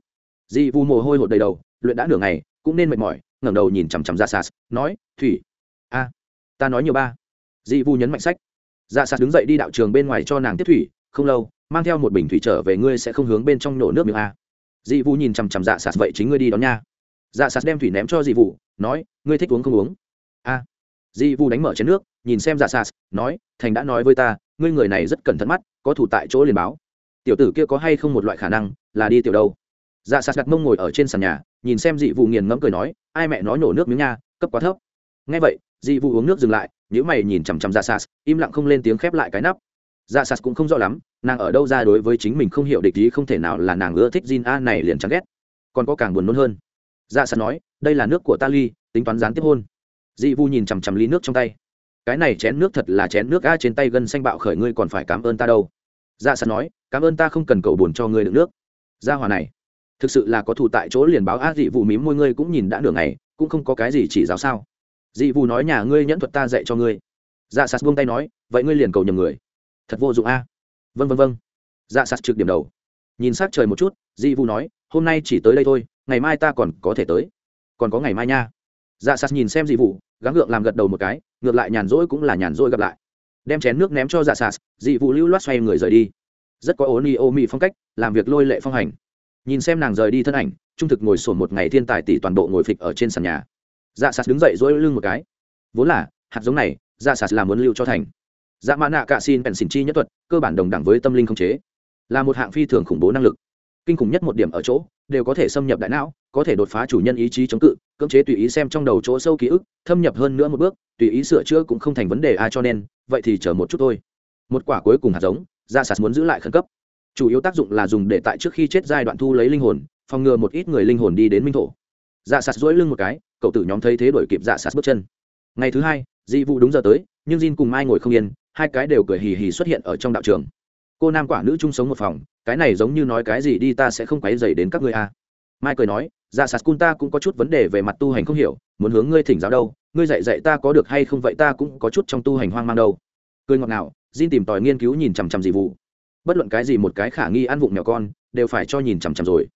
Dị vụ mồ hôi hột đầy đầu, luyện đã nửa ngày cũng nên mệt mỏi, ngẩng đầu nhìn chằm chằm dạ ra sas nói, thủy, a, ta nói nhiều ba. Dị vu nhấn mạnh sách. Dạ sas đứng dậy đi đạo trường bên ngoài cho nàng tiếp thủy, không lâu, mang theo một bình thủy trở về, ngươi sẽ không hướng bên trong nổ nước miệng a. Dị vu nhìn chằm chằm dạ sạt, vậy chính ngươi đi đón nha. Dạ sạt đem thủy ném cho dị vu, nói, ngươi thích uống không uống? A. Dị vu đánh mở chén nước, nhìn xem dạ sạt, nói, thành đã nói với ta, ngươi người này rất cẩn thận mắt, có thủ tại chỗ liền báo. Tiểu tử kia có hay không một loại khả năng, là đi tiểu đâu? Dạ sạt đặt mông ngồi ở trên sàn nhà nhìn xem dị vụ nghiền ngẫm cười nói, ai mẹ nói nổ nước miếng nha, cấp quá thấp. Ngay vậy, dị vụ uống nước dừng lại nhữ mày nhìn chằm chằm ra sas, im lặng không lên tiếng khép lại cái nắp. Ra sas cũng không rõ lắm, nàng ở đâu ra đối với chính mình không hiểu địch ý không thể nào là nàng ưa thích Jin A này liền chẳng ghét. Còn có càng buồn nôn hơn. Ra sas nói, đây là nước của ta ly, tính toán gián tiếp hôn. Dị vu nhìn chằm chằm ly nước trong tay. Cái này chén nước thật là chén nước a trên tay gân xanh bạo khởi ngươi còn phải cảm ơn ta đâu. Ra sas nói, cảm ơn ta không cần cậu buồn cho ngươi đựng nước. Ra hòa này thực sự là có thủ tại chỗ liền báo a dị vụ mím môi ngươi cũng nhìn đã nửa ngày, cũng không có cái gì chỉ giáo sao. Dị vụ nói nhà ngươi nhẫn thuật ta dạy cho ngươi. Dạ sạt buông tay nói, vậy ngươi liền cầu nhầm người. Thật vô dụng a. Vân vân vân dạ sạt trực điểm đầu. Nhìn s trời một chút, dị vụ nói, hôm nay chỉ tới đây thôi, ngày mai ta còn có thể tới. Còn có ngày mai nha. Dạ sạt nhìn xem dị vụ, gắng gượng làm gật đầu một cái, ngược lại nhàn rỗi cũng là nhàn rỗi gặp lại. Đem chén nước ném cho dạ sạt, dị vụ lưu loát xoay người rời đi. Rất có ố ni ô mị phong cách, làm việc lôi lệ phong hành nhìn xem nàng rời đi thân ảnh, trung thực ngồi sổn một ngày thiên tài tỷ toàn bộ ngồi phịch ở trên sàn nhà. Dạ sạt đứng dậy dỗi lưng một cái. Vốn là, hạt giống này dạ sạt là muốn lưu cho thành. Dạ mã nạ cạ xin bèn xin chi nhất thuật, cơ bản đồng đẳng với tâm linh không chế. Là một hạng phi thường khủng bố năng lực. Kinh khủng nhất một điểm ở chỗ, đều có thể xâm nhập đại não, có thể đột phá chủ nhân ý chí chống cự, cưỡng chế tùy ý xem trong đầu chỗ sâu ký ức, thâm nhập hơn nữa một bước, tùy ý sửa chữa cũng không thành vấn đề ai cho nên, vậy thì chờ một chút thôi. Một quả cuối cùng hạt giống dạ sạt muốn giữ lại khẩn cấp chủ yếu tác dụng là dùng để tại trước khi chết giai đoạn thu lấy linh hồn, phòng ngừa một ít người linh hồn đi đến minh thổ. Dạ sạt dỗi lưng một cái, cậu tử nhóm thấy thế đổi kịp dạ sạt bước chân. Ngày thứ hai, dị vụ đúng giờ tới, nhưng Jin cùng mai ngồi không yên, hai cái đều cười hì hì xuất hiện ở trong đạo trường. Cô nam quả nữ chung sống một phòng, cái này giống như nói cái gì đi ta sẽ không quấy dày đến các ngươi a. À. mai cười nói dạ sạt cun ta cũng có chút vấn đề về mặt tu hành không hiểu, muốn hướng ngươi thỉnh giáo đâu, ngươi dạy dạy ta có được hay không vậy ta cũng có chút trong tu hành hoang mang đâu. Cười ngọt nào Jin tìm tòi nghiên cứu nhìn chằm chằm dị vụ bất luận cái gì một cái khả nghi ăn vụng mèo con, đều phải cho nhìn chằm chằm rồi.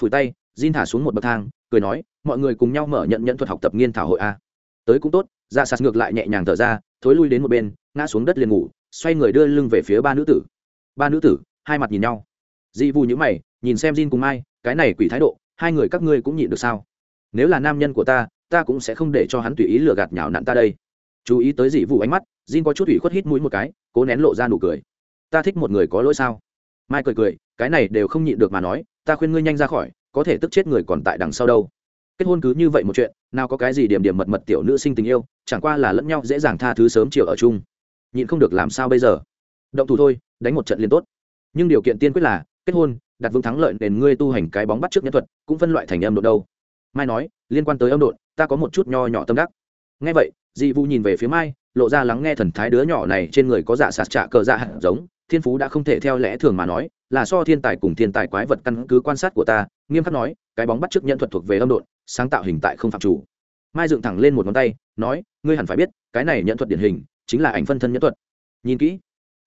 Phủi tay, Jin thả xuống một bậc thang, cười nói, mọi người cùng nhau mở nhận nhận thuật học tập nghiên thảo hội a. Tới cũng tốt ra sạt ngược lại nhẹ nhàng thở ra, thối lui đến một bên, ngã xuống đất liền ngủ, xoay người đưa lưng về phía ba nữ tử. Ba nữ tử, hai mặt nhìn nhau. Dị vù nhữ mày, nhìn xem Jin cùng ai cái này quỷ thái độ, hai người các ngươi cũng nhịn được sao? Nếu là nam nhân của ta ta cũng sẽ không để cho hắn tùy ý lừa gạt nhào nặn ta đây. Chú ý tới dị vụ ánh mắt, Jin có chút ủy khuất hít mũi một cái, cố nén lộ ra nụ cười ta thích một người có lỗi sao? Mai cười cười, cái này đều không nhịn được mà nói, ta khuyên ngươi nhanh ra khỏi, có thể tức chết người còn tại đằng sau đâu. Kết hôn cứ như vậy một chuyện, nào có cái gì điểm điểm mật mật tiểu nữ sinh tình yêu, chẳng qua là lẫn nhau dễ dàng tha thứ sớm chiều ở chung. Nhịn không được làm sao bây giờ? Động thủ thôi, đánh một trận liền tốt. Nhưng điều kiện tiên quyết là, kết hôn, đặt vững thắng lợi nền ngươi tu hành cái bóng bắt trước nhân thuật, cũng phân loại thành âm độ đâu. Mai nói, liên quan tới âm độn, ta có một chút nho nhỏ tâm đắc. Ngay vậy dị vu nhìn về phía mai, lộ ra lắng nghe thần thái đứa nhỏ này trên người có giả sạt trạ cờ dạ hạt giống thiên phú đã không thể theo lẽ thường mà nói, là so thiên tài cùng thiên tài quái vật căn cứ quan sát của ta, nghiêm khắc nói, cái bóng bắt chước nhận thuật thuộc về âm độn, sáng tạo hình tại không phạm chủ. Mai dựng thẳng lên một ngón tay, nói, ngươi hẳn phải biết, cái này nhận thuật điển hình, chính là ảnh phân thân nhân thuật. Nhìn kỹ.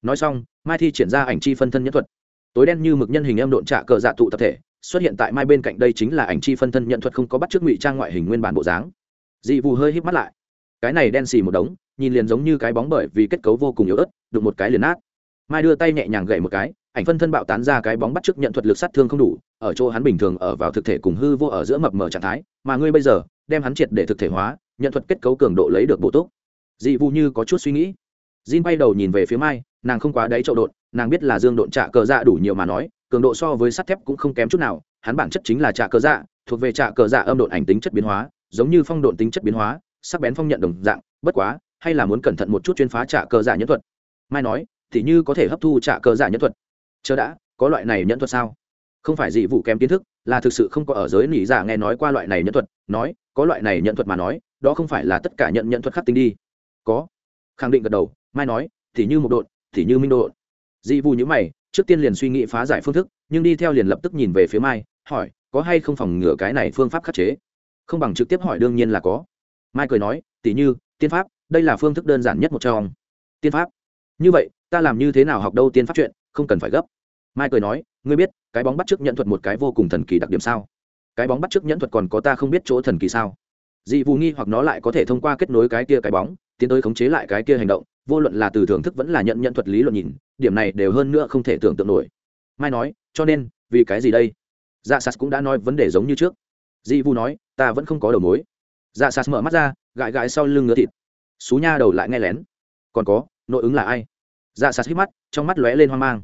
Nói xong, mai thi triển ra ảnh chi phân thân nhân thuật. Tối đen như mực nhân hình âm độn trả cờ dạ tụ tập thể, xuất hiện tại mai bên cạnh đây chính là ảnh chi phân thân nhận thuật không có bắt chước ngụy trang ngoại hình nguyên bản bộ dáng. Dị vụ hơi híp mắt lại. Cái này đen xì một đống, nhìn liền giống như cái bóng bởi vì kết cấu vô cùng yếu ớt, đụng một cái liền nát mai đưa tay nhẹ nhàng gậy một cái, ảnh phân thân bạo tán ra cái bóng bắt chước nhận thuật lực sát thương không đủ, ở chỗ hắn bình thường ở vào thực thể cùng hư vô ở giữa mập mờ trạng thái, mà ngươi bây giờ, đem hắn triệt để thực thể hóa, nhận thuật kết cấu cường độ lấy được bộ tốt dị vu như có chút suy nghĩ. Jin bay đầu nhìn về phía mai, nàng không quá đáy trậu độn nàng biết là dương độn trạ cờ dạ đủ nhiều mà nói, cường độ so với sắt thép cũng không kém chút nào, hắn bản chất chính là trạ cờ dạ thuộc về trạ cờ dạ âm độn ảnh tính chất biến hóa, giống như phong độn tính chất biến hóa, sắc bén phong nhận đồng dạng, bất quá, hay là muốn cẩn thận một chút chuyên phá trạ cờ dạ nhẫn thuật. Mai nói thì như có thể hấp thu trả cờ giả nhẫn thuật. Chớ đã, có loại này nhẫn thuật sao? Không phải dị vụ kém kiến thức, là thực sự không có ở giới nỉ giả nghe nói qua loại này nhẫn thuật. Nói, có loại này nhẫn thuật mà nói, đó không phải là tất cả nhận nhẫn thuật khắc tinh đi. Có. Khẳng định gật đầu, mai nói thì như một độn thì như minh độn. Dị vụ như mày, trước tiên liền suy nghĩ phá giải phương thức, nhưng đi theo liền lập tức nhìn về phía mai, hỏi, có hay không phòng ngừa cái này phương pháp khắc chế? Không bằng trực tiếp hỏi, đương nhiên là có. Mai cười nói, tỉ như, tiên pháp, đây là phương thức đơn giản nhất một trong. Tiên pháp. Như vậy ta làm như thế nào học đâu tiên pháp chuyện, không cần phải gấp. Mai cười nói, ngươi biết, cái bóng bắt chước nhận thuật một cái vô cùng thần kỳ đặc điểm sao? Cái bóng bắt chước nhận thuật còn có ta không biết chỗ thần kỳ sao? Dị vụ nghi hoặc nó lại có thể thông qua kết nối cái kia cái bóng, tiến tới khống chế lại cái kia hành động, vô luận là từ thưởng thức vẫn là nhận nhận thuật lý luận nhìn, điểm này đều hơn nữa không thể tưởng tượng nổi. Mai nói, cho nên, vì cái gì đây? Dạ sas cũng đã nói vấn đề giống như trước. Dị vu nói, ta vẫn không có đầu mối. Dạ sas mở mắt ra, gãi gãi sau lưng ngứa thịt. Xú nha đầu lại nghe lén. Còn có, nội ứng là ai? Dạ sas hít mắt, trong mắt lóe lên hoang mang.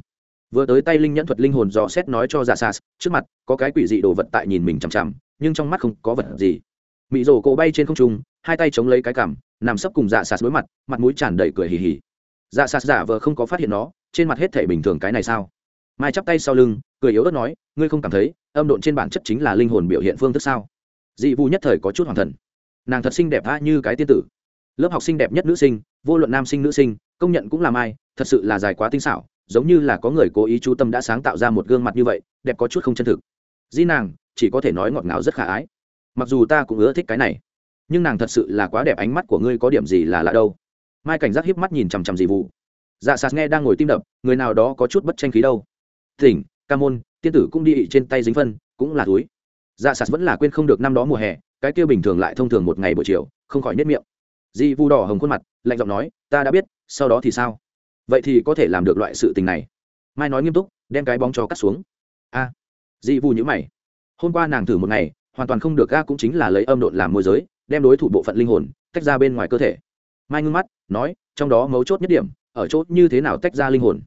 Vừa tới tay linh nhẫn thuật linh hồn dò xét nói cho dạ sas, trước mặt có cái quỷ dị đồ vật tại nhìn mình chằm chằm, nhưng trong mắt không có vật gì. Mị rổ cổ bay trên không trung, hai tay chống lấy cái cằm, nằm sấp cùng dạ sas đối mặt mặt mũi tràn đầy cười hì hì. Dạ sas giả vờ không có phát hiện nó, trên mặt hết thể bình thường cái này sao? Mai chắp tay sau lưng, cười yếu ớt nói, ngươi không cảm thấy, âm độn trên bản chất chính là linh hồn biểu hiện phương thức sao? Dị vu nhất thời có chút hoàng thần. Nàng thật xinh đẹp tha như cái tiên tử. Lớp học sinh đẹp nhất nữ sinh, vô luận nam sinh nữ sinh, công nhận cũng là mai thật sự là dài quá tinh xảo, giống như là có người cố ý chú tâm đã sáng tạo ra một gương mặt như vậy, đẹp có chút không chân thực. Di nàng, chỉ có thể nói ngọt ngào rất khả ái. Mặc dù ta cũng ưa thích cái này, nhưng nàng thật sự là quá đẹp, ánh mắt của ngươi có điểm gì là lạ đâu. Mai cảnh giác hiếp mắt nhìn chằm chằm dị vụ. Dạ sạt nghe đang ngồi tim đập, người nào đó có chút bất tranh khí đâu. Tỉnh ca môn, tiên tử cũng đi trên tay dính phân, cũng là túi. Dạ sạt vẫn là quên không được năm đó mùa hè, cái kia bình thường lại thông thường một ngày buổi chiều, không khỏi nết miệng. Di vu đỏ hồng khuôn mặt, lạnh giọng nói, ta đã biết, sau đó thì sao? Vậy thì có thể làm được loại sự tình này. Mai nói nghiêm túc đem cái bóng cho cắt xuống. A. À, di vu nhữ mày. Hôm qua nàng thử một ngày hoàn toàn không được ga cũng chính là lấy âm độn làm môi giới đem đối thủ bộ phận linh hồn tách ra bên ngoài cơ thể. Mai ngưng mắt nói trong đó mấu chốt nhất điểm ở chốt như thế nào tách ra linh hồn.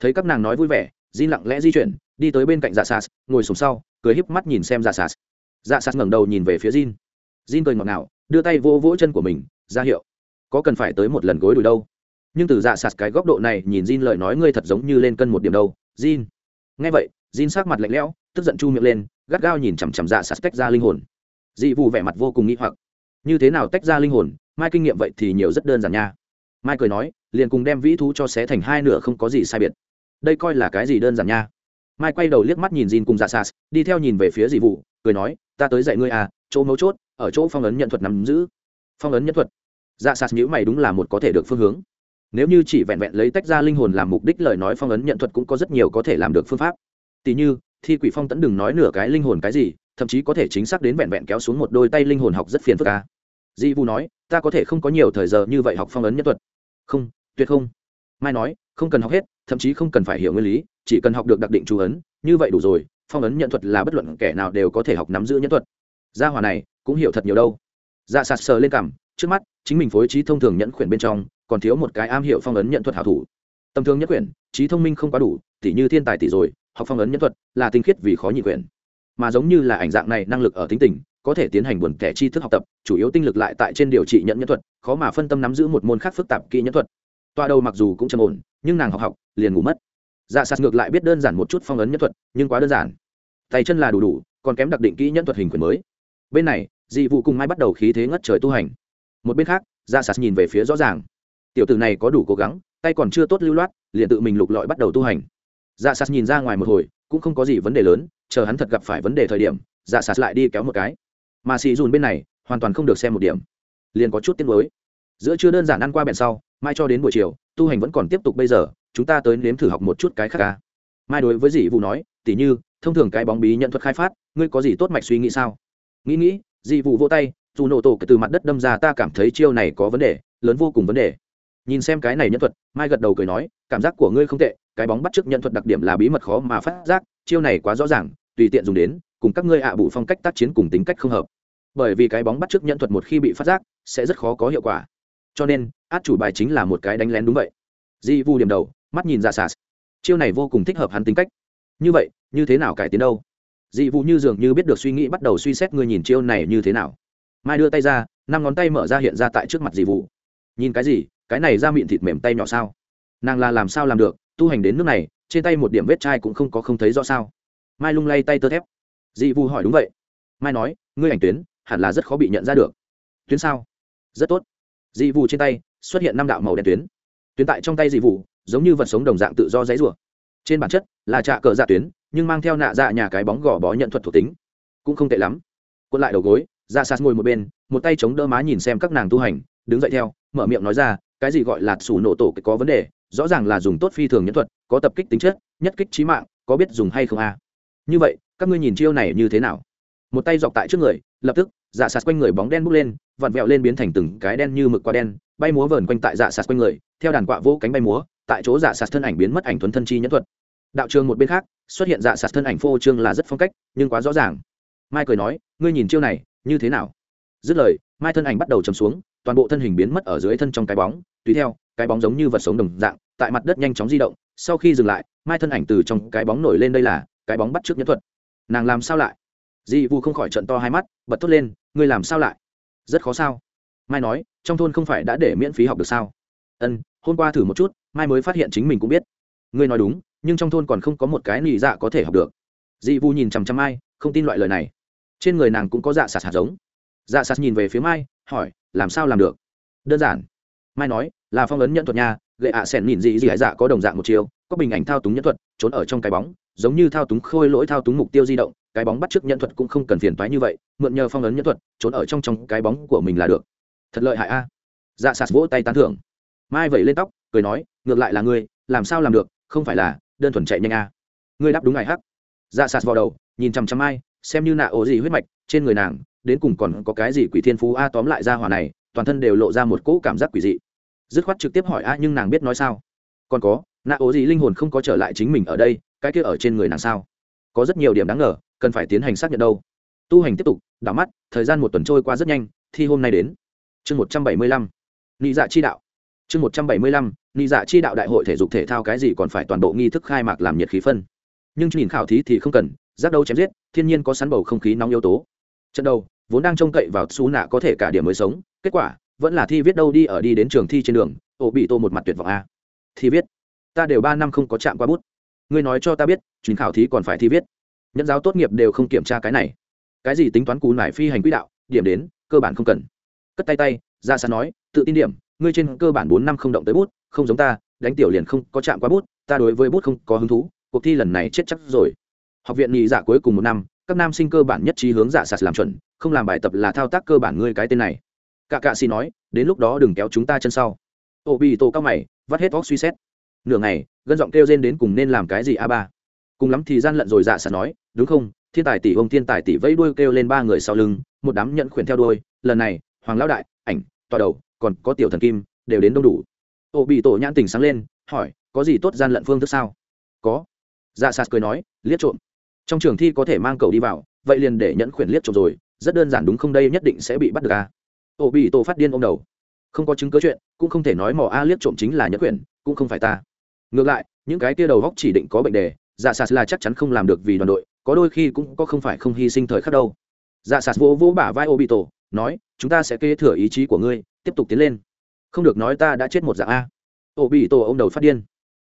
Thấy các nàng nói vui vẻ Jin lặng lẽ di chuyển đi tới bên cạnh dạ sas ngồi xuống sau cười híp mắt nhìn xem dạ sas. Dạ sas ngẩng đầu nhìn về phía Jin. Jin cười ngọt ngào đưa tay vô vỗ chân của mình ra hiệu có cần phải tới một lần gối đùi đâu? Nhưng từ dạ sạt cái góc độ này nhìn Jin lời nói ngươi thật giống như lên cân một điểm đâu. Jin. Nghe vậy, Jin sắc mặt lạnh lẽo, tức giận chu miệng lên, gắt gao nhìn chằm chằm dạ sạt tách ra linh hồn. Dị vụ vẻ mặt vô cùng nghĩ hoặc. Như thế nào tách ra linh hồn? Mai kinh nghiệm vậy thì nhiều rất đơn giản nha. Mai cười nói, liền cùng đem vĩ thú cho xé thành hai nửa không có gì sai biệt. Đây coi là cái gì đơn giản nha? Mai quay đầu liếc mắt nhìn Jin cùng dạ sạt, đi theo nhìn về phía dị vụ, cười nói, ta tới dạy ngươi à chỗ mấu chốt, ở chỗ phong ấn nhận thuật nắm giữ. Phong ấn nhận thuật. Dạ sạt nhữ mày đúng là một có thể được phương hướng nếu như chỉ vẹn vẹn lấy tách ra linh hồn làm mục đích lời nói phong ấn nhận thuật cũng có rất nhiều có thể làm được phương pháp. Tỷ như, thi quỷ phong tẫn đừng nói nửa cái linh hồn cái gì, thậm chí có thể chính xác đến vẹn vẹn kéo xuống một đôi tay linh hồn học rất phiền phức à. ca di vu nói, ta có thể không có nhiều thời giờ như vậy học phong ấn nhân thuật. Không, tuyệt không. Mai nói, không cần học hết, thậm chí không cần phải hiểu nguyên lý, chỉ cần học được đặc định chú ấn, như vậy đủ rồi, phong ấn nhận thuật là bất luận kẻ nào đều có thể học nắm giữ nhân thuật. Gia hòa này cũng hiểu thật nhiều đâu. Dạ sạt sờ lên cảm trước mắt, chính mình phối trí thông thường nhẫn khuyển bên trong còn thiếu một cái am hiểu phong ấn nhận thuật hảo thủ. Tầm thường nhất quyển, trí thông minh không quá đủ tỷ như thiên tài tỷ rồi, học phong ấn nhân thuật là tinh khiết vì khó nhị quyển. Mà giống như là ảnh dạng này năng lực ở tính tình, có thể tiến hành buồn kẻ tri thức học tập, chủ yếu tinh lực lại tại trên điều trị nhận nhân thuật, khó mà phân tâm nắm giữ một môn khác phức tạp kỹ nhân thuật. Toa đầu mặc dù cũng trầm ổn, nhưng nàng học học, liền ngủ mất. Dạ sạt ngược lại biết đơn giản một chút phong ấn nhân thuật, nhưng quá đơn giản. Tay chân là đủ đủ, còn kém đặc định kỹ nhân thuật hình quyền mới. Bên này, dị vụ cùng mai bắt đầu khí thế ngất trời tu hành. Một bên khác dạ sạt nhìn về phía rõ ràng tiểu tử này có đủ cố gắng, tay còn chưa tốt lưu loát, liền tự mình lục lọi bắt đầu tu hành. Dạ sạt nhìn ra ngoài một hồi, cũng không có gì vấn đề lớn, chờ hắn thật gặp phải vấn đề thời điểm dạ sạt lại đi kéo một cái. Mà xì dùn bên này, hoàn toàn không được xem một điểm. Liền có chút tiếng mới giữa chưa đơn giản ăn qua bèn sau, mai cho đến buổi chiều, tu hành vẫn còn tiếp tục bây giờ, chúng ta tới nếm thử học một chút cái khác ca mai đối với dì vụ nói, tỉ như, thông thường cái bóng bí nhận thuật khai phát, ngươi có gì tốt mạch suy nghĩ sao? Nghĩ nghĩ dì vụ vỗ tay, dù nổ tổ từ mặt đất đâm ra ta cảm thấy chiêu này có vấn đề, lớn vô cùng vấn đề nhìn xem cái này nhân thuật, mai gật đầu cười nói, cảm giác của ngươi không tệ, cái bóng bắt chước nhân thuật đặc điểm là bí mật khó mà phát giác, chiêu này quá rõ ràng, tùy tiện dùng đến, cùng các ngươi ạ à bụ phong cách tác chiến cùng tính cách không hợp. Bởi vì cái bóng bắt chước nhân thuật một khi bị phát giác, sẽ rất khó có hiệu quả. Cho nên, át chủ bài chính là một cái đánh lén đúng vậy. Di vu điểm đầu, mắt nhìn ra xà chiêu này vô cùng thích hợp hắn tính cách. Như vậy, như thế nào cải tiến đâu? Dị vụ như dường như biết được suy nghĩ, bắt đầu suy xét người nhìn chiêu này như thế nào. Mai đưa tay ra, năm ngón tay mở ra hiện ra tại trước mặt dị vụ nhìn cái gì? Cái này ra miệng thịt mềm tay nhỏ sao? Nàng là làm sao làm được, tu hành đến nước này, trên tay một điểm vết chai cũng không có không thấy rõ sao? Mai lung lay tay tơ thép. Dị vu hỏi đúng vậy. Mai nói, ngươi ảnh tuyến, hẳn là rất khó bị nhận ra được. Tuyến sao? Rất tốt. Dị vu trên tay, xuất hiện năm đạo màu đen tuyến. Tuyến tại trong tay dị vụ giống như vật sống đồng dạng tự do dãy rủa. Trên bản chất, là trạ cờ dạ tuyến, nhưng mang theo nạ dạ nhà cái bóng gò bó nhận thuật thuộc tính. Cũng không tệ lắm. Quân lại đầu gối, ra sát ngồi một bên, một tay chống đỡ má nhìn xem các nàng tu hành, đứng dậy theo, mở miệng nói ra cái gì gọi là sủ nổ tổ có vấn đề, rõ ràng là dùng tốt phi thường nhân thuật, có tập kích tính chất, nhất kích trí mạng, có biết dùng hay không a? À? như vậy, các ngươi nhìn chiêu này như thế nào? Một tay dọc tại trước người, lập tức dạ sạt quanh người bóng đen bốc lên, vặn vẹo lên biến thành từng cái đen như mực qua đen, bay múa vờn quanh tại dạ sạt quanh người, theo đàn quạ vỗ cánh bay múa, tại chỗ dạ sạt thân ảnh biến mất ảnh thuấn thân chi nhẫn thuật. Đạo trường một bên khác, xuất hiện dạ sạt thân ảnh phô trương là rất phong cách, nhưng quá rõ ràng. Mai cười nói, ngươi nhìn chiêu này, như thế nào? Dứt lời, mai thân ảnh bắt đầu chầm xuống toàn bộ thân hình biến mất ở dưới thân trong cái bóng, tùy theo, cái bóng giống như vật sống đồng dạng, tại mặt đất nhanh chóng di động, sau khi dừng lại, mai thân ảnh từ trong cái bóng nổi lên đây là, cái bóng bắt trước nhẫn thuật. Nàng làm sao lại? Dị vu không khỏi trận to hai mắt, bật thốt lên, ngươi làm sao lại? Rất khó sao? Mai nói, trong thôn không phải đã để miễn phí học được sao? Ân, hôm qua thử một chút, mai mới phát hiện chính mình cũng biết. Ngươi nói đúng, nhưng trong thôn còn không có một cái nị dạ có thể học được. Dị vu nhìn chằm chằm mai, không tin loại lời này. Trên người nàng cũng có dạ sạt hạt giống. Dạ sạt nhìn về phía mai hỏi, làm sao làm được? Đơn giản. Mai nói, là phong ấn nhận thuật nha, gậy ạ à sẻn nhìn dị dị dạ dạ có đồng dạng một chiều có bình ảnh thao túng nhân thuật, trốn ở trong cái bóng, giống như thao túng khôi lỗi thao túng mục tiêu di động, cái bóng bắt trước nhân thuật cũng không cần phiền toái như vậy, mượn nhờ phong ấn nhân thuật, trốn ở trong trong cái bóng của mình là được. Thật lợi hại a. Dạ sạt vỗ tay tán thưởng. Mai vẩy lên tóc, cười nói, ngược lại là ngươi, làm sao làm được, không phải là, đơn thuần chạy nhanh a. Ngươi đáp đúng ngày hắc? Dạ sạt vào đầu, nhìn chằm chằm mai, xem như nạ ổ gì huyết mạch, trên người nàng đến cùng còn có cái gì quỷ thiên phú a tóm lại ra hỏa này, toàn thân đều lộ ra một cỗ cảm giác quỷ dị. Dứt khoát trực tiếp hỏi a nhưng nàng biết nói sao? Còn có nạ ố gì linh hồn không có trở lại chính mình ở đây, cái kia ở trên người nàng sao? Có rất nhiều điểm đáng ngờ, cần phải tiến hành xác nhận đâu. Tu hành tiếp tục, đảo mắt, thời gian một tuần trôi qua rất nhanh, thi hôm nay đến. Chương một trăm bảy mươi lăm. Nị dạ chi đạo. Chương một trăm bảy mươi lăm, nị dạ chi đạo đại hội thể dục thể thao cái gì còn phải toàn bộ nghi thức khai mạc làm nhiệt khí phân. Nhưng nhìn khảo thí thì không cần, giác đâu chém giết, thiên nhiên có sắn bầu không khí nóng yếu tố. Trận đầu vốn đang trông cậy vào xú nạ có thể cả điểm mới sống, kết quả, vẫn là thi viết đâu đi ở đi đến trường thi trên đường, ổ bị tô một mặt tuyệt vọng a. Thi viết? Ta đều ba năm không có chạm qua bút. Ngươi nói cho ta biết, chuyến khảo thí còn phải thi viết. Nhân giáo tốt nghiệp đều không kiểm tra cái này. Cái gì tính toán cú nải phi hành quỹ đạo, điểm đến, cơ bản không cần. Cất tay tay dạ ra xa nói, tự tin điểm, ngươi trên cơ bản bốn năm không động tới bút, không giống ta, đánh tiểu liền không có chạm qua bút, ta đối với bút không có hứng thú, cuộc thi lần này chết chắc rồi. Học viện nghỉ giả cuối cùng một năm các nam sinh cơ bản nhất trí hướng dạ sạt làm chuẩn, không làm bài tập là thao tác cơ bản ngươi cái tên này. Cả cạ xì nói, đến lúc đó đừng kéo chúng ta chân sau. Ô bị tổ cao mày, vắt hết vóc suy xét. Nửa ngày, gân giọng kêu rên đến cùng nên làm cái gì a ba? Cùng lắm thì gian lận rồi dạ sạt nói, đúng không? Thiên tài tỷ ông thiên tài tỷ vẫy đuôi kêu lên ba người sau lưng, một đám nhận khuyển theo đuôi. Lần này, hoàng lão đại, ảnh, tọa đầu, còn có tiểu thần kim, đều đến đông đủ. Ô bị tổ nhãn tình sáng lên, hỏi, có gì tốt gian lận phương thức sao? Có. Dạ sạt cười nói, liếc trộm trong trường thi có thể mang cậu đi vào, vậy liền để nhẫn khuyển liếc trộm rồi, rất đơn giản đúng không đây, nhất định sẽ bị bắt được a ô bị tổ phát điên ô m đầu. Không có chứng cớ chuyện, cũng không thể nói mỏ a liếc trộm chính là nhẫn khuyển, cũng không phải ta. Ngược lại, những cái kia đầu góc chỉ định có bệnh đề dạ sạt là chắc chắn không làm được vì đoàn đội, có đôi khi cũng có không phải không hy sinh thời khắc đâu. Dạ sạt vỗ vỗ bả vai ô bị tổ nói, chúng ta sẽ kế thừa ý chí của ngươi, tiếp tục tiến lên. Không được nói ta đã chết một dạng a. Ô bị tổ ô m đầu phát điên.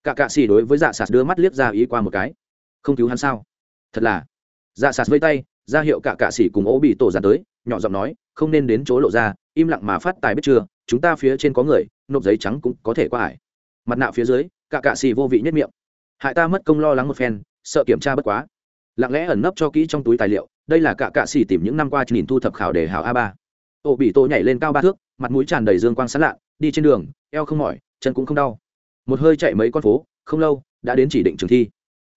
Cả cạ xì đối với dạ sạt đưa mắt liếc ra ý qua một cái. Không cứu hắn sao? Thật là. Dạ sạt vây tay, ra hiệu cả cạ xỉ cùng ô bị tổ ra tới, nhỏ giọng nói, không nên đến chỗ lộ ra, im lặng mà phát tài biết chưa, chúng ta phía trên có người, nộp giấy trắng cũng có thể qua ải. Mặt nạ phía dưới, cả cạ xỉ vô vị nhất miệng. Hại ta mất công lo lắng một phen, sợ kiểm tra bất quá. Lặng lẽ ẩn nấp cho kỹ trong túi tài liệu, đây là cả cạ xỉ tìm những năm qua nhìn thu thập khảo đề hảo a ba. Ô bị tổ nhảy lên cao ba thước, mặt mũi tràn đầy dương quang sán lạ đi trên đường, eo không mỏi, chân cũng không đau. Một hơi chạy mấy con phố, không lâu, đã đến chỉ định trường thi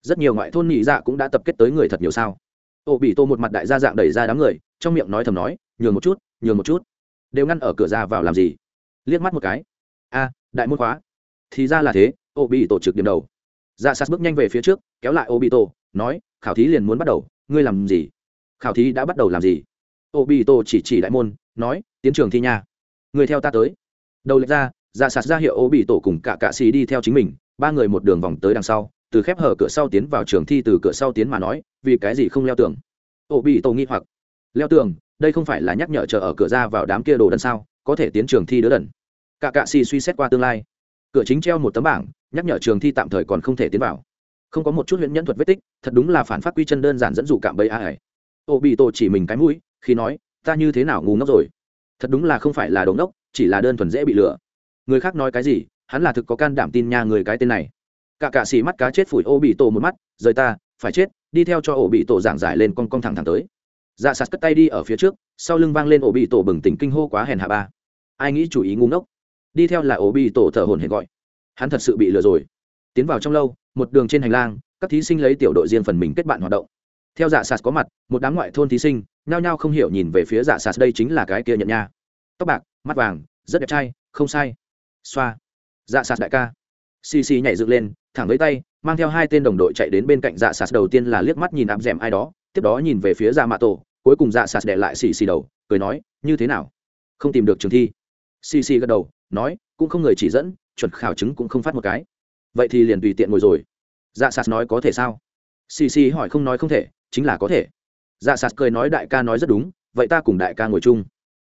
rất nhiều ngoại thôn nhị dạ cũng đã tập kết tới người thật nhiều sao. Ô bị tô một mặt đại gia dạng đẩy ra đám người, trong miệng nói thầm nói, nhường một chút, nhường một chút. Đều ngăn ở cửa ra vào làm gì? Liếc mắt một cái. A, đại môn khóa. Thì ra là thế, ô bị tổ trực điểm đầu. Dạ sát bước nhanh về phía trước, kéo lại ô bị tổ nói, khảo thí liền muốn bắt đầu, ngươi làm gì? Khảo thí đã bắt đầu làm gì? Ô bị tổ chỉ chỉ đại môn, nói, tiến trường thi nha. Người theo ta tới. Đầu lệch ra dạ sạt ra hiệu ô bị tổ cùng cả cạ xì đi theo chính mình, ba người một đường vòng tới đằng sau từ khép hở cửa sau tiến vào trường thi từ cửa sau tiến mà nói, vì cái gì không leo tường? Ổ bị tổ nghi hoặc. Leo tường, đây không phải là nhắc nhở chờ ở cửa ra vào đám kia đồ đần sao, có thể tiến trường thi đứa đần. Cả cạ xì suy xét qua tương lai. Cửa chính treo một tấm bảng, nhắc nhở trường thi tạm thời còn không thể tiến vào. Không có một chút huyện nhân thuật vết tích, thật đúng là phản phát quy chân đơn giản dẫn dụ cạm bẫy a ải ô bị tổ chỉ mình cái mũi, khi nói, ta như thế nào ngu ngốc rồi? Thật đúng là không phải là đồ ngốc, chỉ là đơn thuần dễ bị lừa. Người khác nói cái gì, hắn là thực có can đảm tin nha người cái tên này cả cạ xì mắt cá chết phủi ô bị tổ một mắt, rời ta, phải chết, đi theo cho ổ bị tổ giảng giải lên con con thẳng thẳng tới. Dạ sạt cất tay đi ở phía trước, sau lưng vang lên ổ bị tổ bừng tỉnh kinh hô quá hèn hạ ba. Ai nghĩ chủ ý ngu ngốc. Đi theo là ổ bị tổ thở hồn hển gọi. Hắn thật sự bị lừa rồi. Tiến vào trong lâu, một đường trên hành lang, các thí sinh lấy tiểu đội riêng phần mình kết bạn hoạt động. Theo dạ sạt có mặt, một đám ngoại thôn thí sinh, nhao nhao không hiểu nhìn về phía dạ sạt đây chính là cái kia nhận nha. Tóc bạc, mắt vàng, rất đẹp trai, không sai. Xoa. Dạ sạt đại ca xì xì nhảy dựng lên, thẳng với tay, mang theo hai tên đồng đội chạy đến bên cạnh dạ sạt đầu tiên là liếc mắt nhìn áp d ai đó, tiếp đó nhìn về phía dạ mạ tổ, cuối cùng dạ sạt để lại xì xì đầu, cười nói, như thế nào? Không tìm được trường thi. Xì xì gật đầu, nói, cũng không người chỉ dẫn, chuẩn khảo chứng cũng không phát một cái. Vậy thì liền tùy tiện ngồi rồi. Dạ sạt nói, có thể sao? Xì xì hỏi, không nói không thể, chính là có thể. Dạ sạt cười nói, đại ca nói rất đúng, vậy ta cùng đại ca ngồi chung.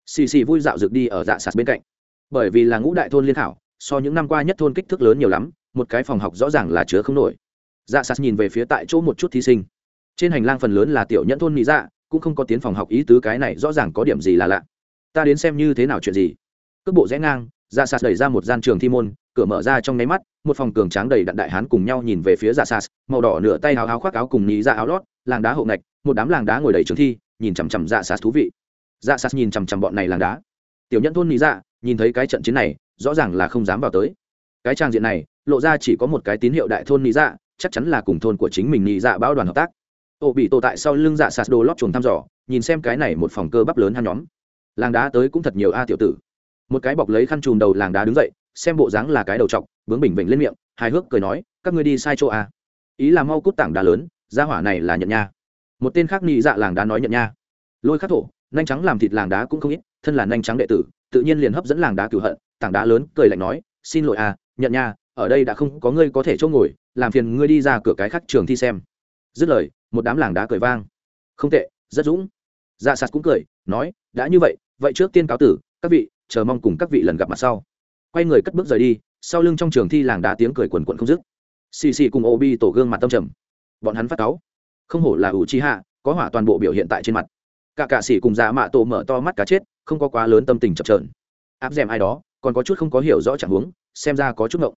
Xì xì vui dạo rực đi ở dạ sạt bên cạnh. Bởi vì là ngũ đại thôn liên thảo so những năm qua nhất thôn kích thước lớn nhiều lắm, một cái phòng học rõ ràng là chứa không nổi. Dạ sạt nhìn về phía tại chỗ một chút thí sinh. Trên hành lang phần lớn là tiểu nhẫn thôn mỹ dạ cũng không có tiến phòng học ý tứ cái này rõ ràng có điểm gì là lạ. Ta đến xem như thế nào chuyện gì. Cước bộ rẽ ngang dạ sạt đẩy ra một gian trường thi môn, cửa mở ra trong nháy mắt, một phòng cường tráng đầy đặn đại hán cùng nhau nhìn về phía dạ sạt, màu đỏ nửa tay áo áo khoác áo cùng nhí ra dạ áo lót, làng đá hậu nạch một đám làng đá ngồi đầy trường thi, nhìn chằm chằm dạ sạt thú vị. Dạ sạt nhìn chằm chằm bọn này làng đá. Tiểu nhẫn thôn nhí dạ nhìn thấy cái trận chiến này rõ ràng là không dám vào tới. Cái trang diện này, lộ ra chỉ có một cái tín hiệu đại thôn nhí dạ chắc chắn là cùng thôn của chính mình nhí dạ báo đoàn hợp tác. Ô bị tổ tại sau lưng dạ sạt đồ lót chuồng thăm dò, nhìn xem cái này một phòng cơ bắp lớn hắn nhóm. Làng đá tới cũng thật nhiều a tiểu tử. Một cái bọc lấy khăn chùm đầu làng đá đứng dậy, xem bộ dáng là cái đầu t bướng bình bình lên miệng, hài hước cười nói, các ngươi đi sai chỗ a. Ý là mau cút tảng đá lớn ra hỏa này là nhận nha. Một tên khác nhị dạ làng đá nói nhận nha. Lôi khắc thổ, nhanh trắng làm thịt làng đá cũng không ít, thân là nhanh trắng đệ tử, tự nhiên liền hấp dẫn làng đá cửu hận tảng đá lớn cười lạnh nói xin lỗi à, nhận nha ở đây đã không có ngươi có thể chỗ ngồi làm phiền ngươi đi ra cửa cái khác trường thi xem. Dứt lời một đám làng đá cười vang. Không tệ rất dũng. Dạ sạt cũng cười nói đã như vậy vậy trước tiên cáo tử các vị chờ mong cùng các vị lần gặp mặt sau. Quay người cất bước rời đi sau lưng trong trường thi làng đá tiếng cười quần quận không dứt. Xì xì cùng ô bi tổ gương mặt tâm trầm. Bọn hắn phát cáu. Không hổ là ủ chi hạ có hỏa toàn bộ biểu hiện tại trên mặt. Cả cạ xỉ cùng dạ mạ tổ mở to mắt cá chết không có quá lớn tâm tình chập trờn áp d ai đó còn có chút không có hiểu rõ chẳng huống, xem ra có chút ngộng.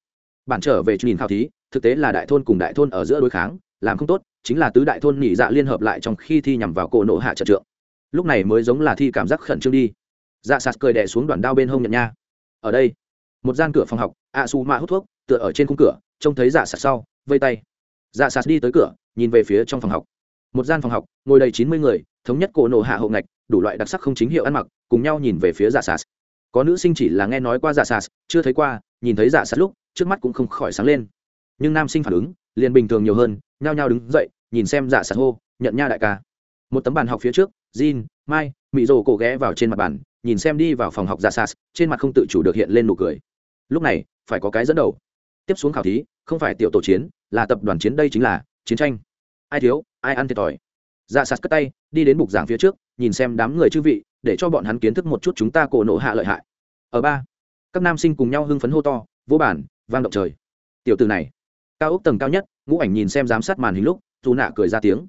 Bản trở về nhìn khảo thí, thực tế là đại thôn cùng đại thôn ở giữa đối kháng, làm không tốt, chính là tứ đại thôn nhị dạ liên hợp lại trong khi thi nhằm vào cổ nộ hạ trận trượng. Lúc này mới giống là thi cảm giác khẩn trương đi. Dạ sạt cười đè xuống đoàn đao bên hông nhận nha. Ở đây, một gian cửa phòng học a su mạ hút thuốc, tựa ở trên khung cửa, trông thấy dạ sạt sau, vây tay. Dạ sạt đi tới cửa, nhìn về phía trong phòng học. Một gian phòng học, ngồi đầy chín mươi người, thống nhất cổ nộ hạ hậu ngạch, đủ loại đặc sắc không chính hiệu ăn mặc, cùng nhau nhìn về phía dạ sạt có nữ sinh chỉ là nghe nói qua dạ sạt chưa thấy qua nhìn thấy dạ sạt lúc trước mắt cũng không khỏi sáng lên nhưng nam sinh phản ứng liền bình thường nhiều hơn nhao nhao đứng dậy nhìn xem dạ sạt hô nhận nha đại ca một tấm bàn học phía trước Jin, Mai, Mị rồ cổ ghé vào trên mặt bàn, nhìn xem đi vào phòng học dạ sạt, trên mặt không tự chủ được hiện lên nụ cười. Lúc này, phải có cái dẫn đầu. Tiếp xuống khảo thí, không phải tiểu tổ chiến, là tập đoàn chiến đây chính là chiến tranh. Ai thiếu, ai ăn thiệt thòi. Dạ sạt cất tay, đi đến bục giảng phía trước, nhìn xem đám người chư vị, để cho bọn hắn kiến thức một chút chúng ta cổ nộ hạ lợi hại. Ở ba, các nam sinh cùng nhau hưng phấn hô to, vô bản, vang động trời. Tiểu tử này, cao ốc tầng cao nhất, ngũ ảnh nhìn xem giám sát màn hình lúc, dù nạ cười ra tiếng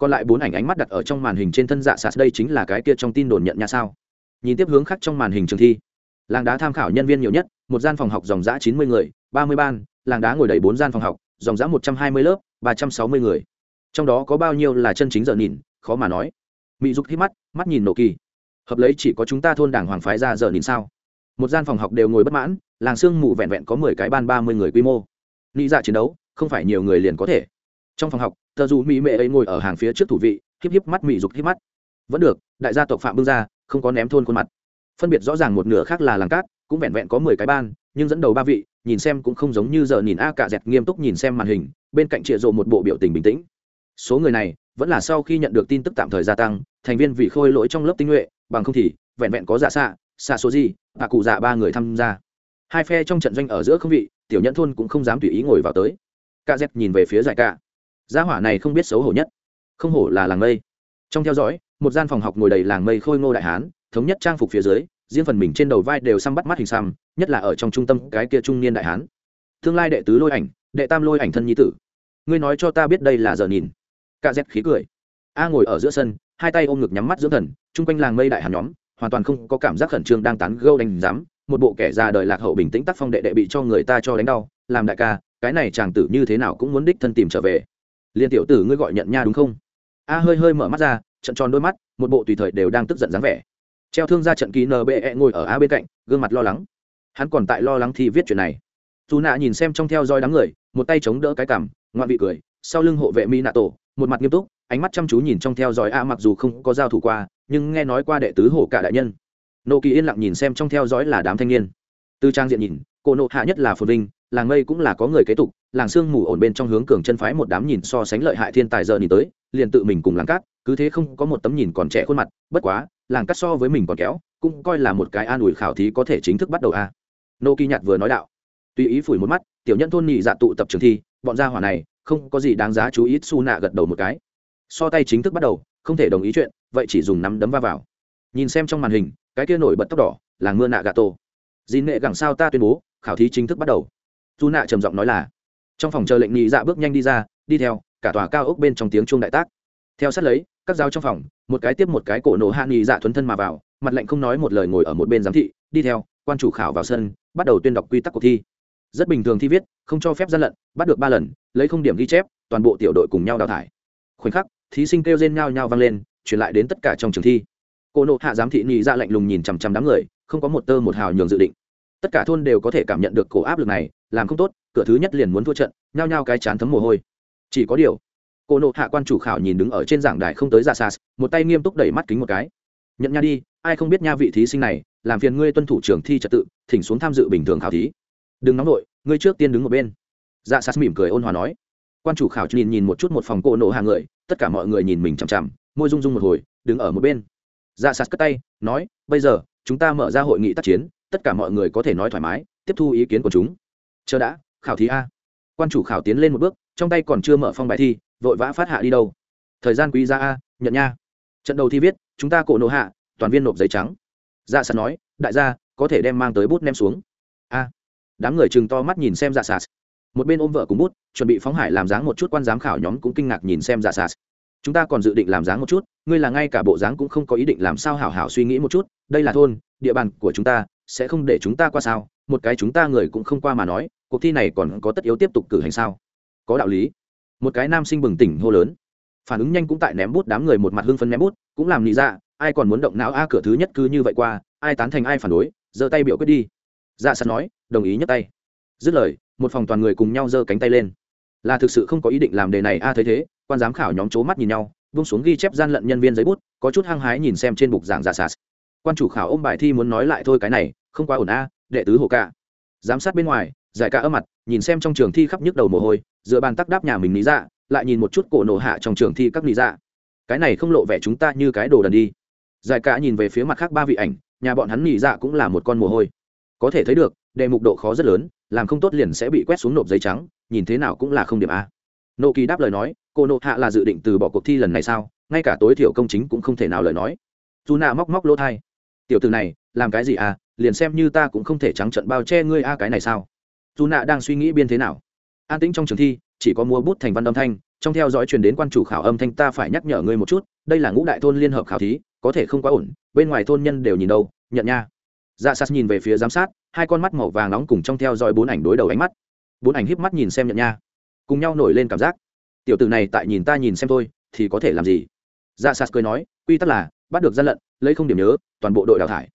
còn lại bốn ảnh ánh mắt đặt ở trong màn hình trên thân dạ sạt đây chính là cái kia trong tin đồn nhận nha sao nhìn tiếp hướng khác trong màn hình trường thi làng đá tham khảo nhân viên nhiều nhất một gian phòng học dòng giã chín mươi người ba mươi ban làng đá ngồi đầy bốn gian phòng học dòng giã một trăm hai mươi lớp ba trăm sáu mươi người trong đó có bao nhiêu là chân chính giờ nhìn, khó mà nói. Mỹ dục hít mắt mắt nhìn nổ kỳ. Hợp lấy chỉ có chúng ta thôn đảng hoàng phái ra giờ nhìn sao? Một gian phòng học đều ngồi bất mãn, làng sương mù vẹn vẹn có mười cái ban ba mươi người quy mô. Nghĩ ra dạ chiến đấu, không phải nhiều người liền có thể. Trong phòng học tờ dù mỹ mệ ấy ngồi ở hàng phía trước thủ vị, híp híp mắt mỹ dục híp mắt. Vẫn được, đại gia tộc phạm bưng ra, không có ném thôn khuôn mặt. Phân biệt rõ ràng một nửa khác là làng cát, cũng vẹn vẹn có mười cái ban, nhưng dẫn đầu ba vị, nhìn xem cũng không giống như giờ nhìn a cả dẹt nghiêm túc nhìn xem màn hình, bên cạnh trịa rộ một bộ biểu tình bình tĩnh số người này vẫn là sau khi nhận được tin tức tạm thời gia tăng, thành viên vì khôi lỗi trong lớp tinh nhuệ, bằng không thì vẹn vẹn có dạ xạ xạ số gì, và cụ dạ ba người tham gia. Hai phe trong trận doanh ở giữa không vị, tiểu nhẫn thôn cũng không dám tùy ý ngồi vào tới. Ca z nhìn về phía giải ca gia hỏa này không biết xấu hổ nhất. Không hổ là làng mây. Trong theo dõi, một gian phòng học ngồi đầy làng mây khôi ngô đại hán, thống nhất trang phục phía dưới, riêng phần mình trên đầu vai đều xăm bắt mắt hình xăm, nhất là ở trong trung tâm cái kia trung niên đại hán. Tương lai đệ tứ lôi ảnh, đệ tam lôi ảnh thân nhi tử. Ngươi nói cho ta biết đây là giờ nhìn. Cả dẹt khí cười. A ngồi ở giữa sân, hai tay ôm ngực nhắm mắt dưỡng thần, chung quanh làng mây đại hàn nhóm, hoàn toàn không có cảm giác khẩn trương đang tán gâu đánh giám, một bộ kẻ già đời lạc hậu bình tĩnh tác phong đệ đệ bị cho người ta cho đánh đau, làm đại ca, cái này chàng tử như thế nào cũng muốn đích thân tìm trở về. Liên tiểu tử ngươi gọi nhận nha đúng không? A hơi hơi mở mắt ra, trận tròn đôi mắt, một bộ tùy thời đều đang tức giận dáng vẻ. Treo thương ra trận ký nbe ngồi ở a bên cạnh, gương mặt lo lắng. Hắn còn tại lo lắng thì viết chuyện này. Dù nạ nhìn xem trong theo dõi đám người, một tay chống đỡ cái cằm ngoạn vị cười, sau lưng hộ vệ mi nạ tổ một mặt nghiêm túc, ánh mắt chăm chú nhìn trong theo dõi a mặc dù không có giao thủ qua, nhưng nghe nói qua đệ tứ hổ cả đại nhân. Nô kỳ yên lặng nhìn xem trong theo dõi là đám thanh niên. Từ trang diện nhìn, cô nộ hạ nhất là phồn vinh, làng mây cũng là có người kế tục, làng sương mù ổn bên trong hướng cường chân phái một đám nhìn so sánh lợi hại thiên tài giờ nhìn tới, liền tự mình cùng làng cát, cứ thế không có một tấm nhìn còn trẻ khuôn mặt, bất quá, làng cát so với mình còn kéo, cũng coi là một cái an ủi khảo thí có thể chính thức bắt đầu a. À. nô kỳ nhạt vừa nói đạo. Tùy ý phủi một mắt, tiểu nhân thôn nhị dạ tụ tập trường thi, bọn gia hỏa này không có gì đáng giá chú ý su nạ gật đầu một cái. So tay chính thức bắt đầu, không thể đồng ý chuyện, vậy chỉ dùng nắm đấm va vào. Nhìn xem trong màn hình, cái kia nổi bật tóc đỏ là mưa nạ gà tô. Dì nệ gẳng sao ta tuyên bố, khảo thí chính thức bắt đầu. Su nạ trầm giọng nói là, trong phòng chờ lệnh nhị dạ bước nhanh đi ra, đi theo, cả tòa cao ốc bên trong tiếng chuông đại tác. Theo sát lấy, các dao trong phòng, một cái tiếp một cái cổ nổ hạ nhị dạ thuấn thân mà vào, mặt lệnh không nói một lời ngồi ở một bên giám thị, đi theo, quan chủ khảo vào sân, bắt đầu tuyên đọc quy tắc cuộc thi rất bình thường thi viết, không cho phép gian lận, bắt được ba lần, lấy không điểm ghi chép, toàn bộ tiểu đội cùng nhau đào thải. Khoảnh khắc, thí sinh kêu rên nhao nhao vang lên, truyền lại đến tất cả trong trường thi. Cô nộ hạ giám thị nhị ra lạnh lùng nhìn chằm chằm đám người, không có một tơ một hào nhường dự định. Tất cả thôn đều có thể cảm nhận được cổ áp lực này, làm không tốt, cửa thứ nhất liền muốn thua trận, nhao nhao cái chán thấm mồ hôi. Chỉ có điều, cô nộ hạ quan chủ khảo nhìn đứng ở trên giảng đài không tới ra xa, một tay nghiêm túc đẩy mắt kính một cái. Nhận nha đi, ai không biết nha vị thí sinh này, làm phiền ngươi tuân thủ trường thi trật tự, thỉnh xuống tham dự bình thường khảo thí đừng nóng vội, ngươi trước tiên đứng một bên. Dạ sas mỉm cười ôn hòa nói. Quan chủ khảo nhìn nhìn một chút một phòng cổ nổ hàng người, tất cả mọi người nhìn mình chằm chằm, môi rung rung một hồi, đứng ở một bên. Dạ sas cất tay, nói, bây giờ, chúng ta mở ra hội nghị tác chiến, tất cả mọi người có thể nói thoải mái, tiếp thu ý kiến của chúng. Chờ đã, khảo thí a. Quan chủ khảo tiến lên một bước, trong tay còn chưa mở phong bài thi, vội vã phát hạ đi đâu. Thời gian quý ra a, nhận nha. Trận đầu thi viết, chúng ta cổ nộ hạ, toàn viên nộp giấy trắng. Dạ sas nói, đại gia, có thể đem mang tới bút nem xuống. A đám người chừng to mắt nhìn xem dạ sạt. Một bên ôm vợ cùng bút, chuẩn bị phóng hải làm dáng một chút quan giám khảo nhóm cũng kinh ngạc nhìn xem dạ sạt. Chúng ta còn dự định làm dáng một chút, ngươi là ngay cả bộ dáng cũng không có ý định làm sao hảo hảo suy nghĩ một chút, đây là thôn, địa bàn của chúng ta, sẽ không để chúng ta qua sao? Một cái chúng ta người cũng không qua mà nói, cuộc thi này còn có tất yếu tiếp tục cử hành sao? Có đạo lý. Một cái nam sinh bừng tỉnh hô lớn. Phản ứng nhanh cũng tại ném bút đám người một mặt hưng phấn ném bút, cũng làm lý ra dạ, ai còn muốn động não a, cửa thứ nhất cứ như vậy qua, ai tán thành ai phản đối, giơ tay biểu quyết đi. Dạ sẵn nói đồng ý nhấc tay. Dứt lời một phòng toàn người cùng nhau giơ cánh tay lên. Là thực sự không có ý định làm đề này a thấy thế quan giám khảo nhóm c mắt nhìn nhau vung xuống ghi chép gian lận nhân viên giấy bút có chút hăng hái nhìn xem trên bục giảng giả sạt. Quan chủ khảo ôm bài thi muốn nói lại thôi cái này không quá ổn a đệ tứ hồ ca. Giám sát bên ngoài giải ca ở mặt nhìn xem trong trường thi khắp nhức đầu mồ hôi dựa bàn tắc đáp nhà mình lý dạ, lại nhìn một chút cổ nổ hạ trong trường thi các lý dạ, cái này không lộ vẻ chúng ta như cái đồ đần đi. Giải ca nhìn về phía mặt khác ba vị ảnh nhà bọn hắn lý dạ cũng là một con mồ hôi có thể thấy được, đề mục độ khó rất lớn, làm không tốt liền sẽ bị quét xuống nộp giấy trắng, nhìn thế nào cũng là không điểm a. Nộ kỳ đáp lời nói, cô nộ hạ là dự định từ bỏ cuộc thi lần này sao? Ngay cả tối thiểu công chính cũng không thể nào lời nói. Dù nạ móc móc lỗ thai tiểu từ này, làm cái gì à liền xem như ta cũng không thể trắng trận bao che ngươi a cái này sao? Dù nạ đang suy nghĩ biên thế nào. An tĩnh trong trường thi, chỉ có mua bút thành văn âm thanh, trong theo dõi truyền đến quan chủ khảo âm thanh ta phải nhắc nhở ngươi một chút, đây là ngũ đại thôn liên hợp khảo thí, có thể không quá ổn, bên ngoài thôn nhân đều nhìn đâu, nhận nha dạ sas nhìn về phía giám sát, hai con mắt màu vàng nóng cùng trong theo dõi bốn ảnh đối đầu ánh mắt. Bốn ảnh híp mắt nhìn xem nhận nha. Cùng nhau nổi lên cảm giác. Tiểu tử này tại nhìn ta nhìn xem thôi, thì có thể làm gì? Dạ sas cười nói, quy tắc là, bắt được gian lận, lấy không điểm nhớ, toàn bộ đội đào thải.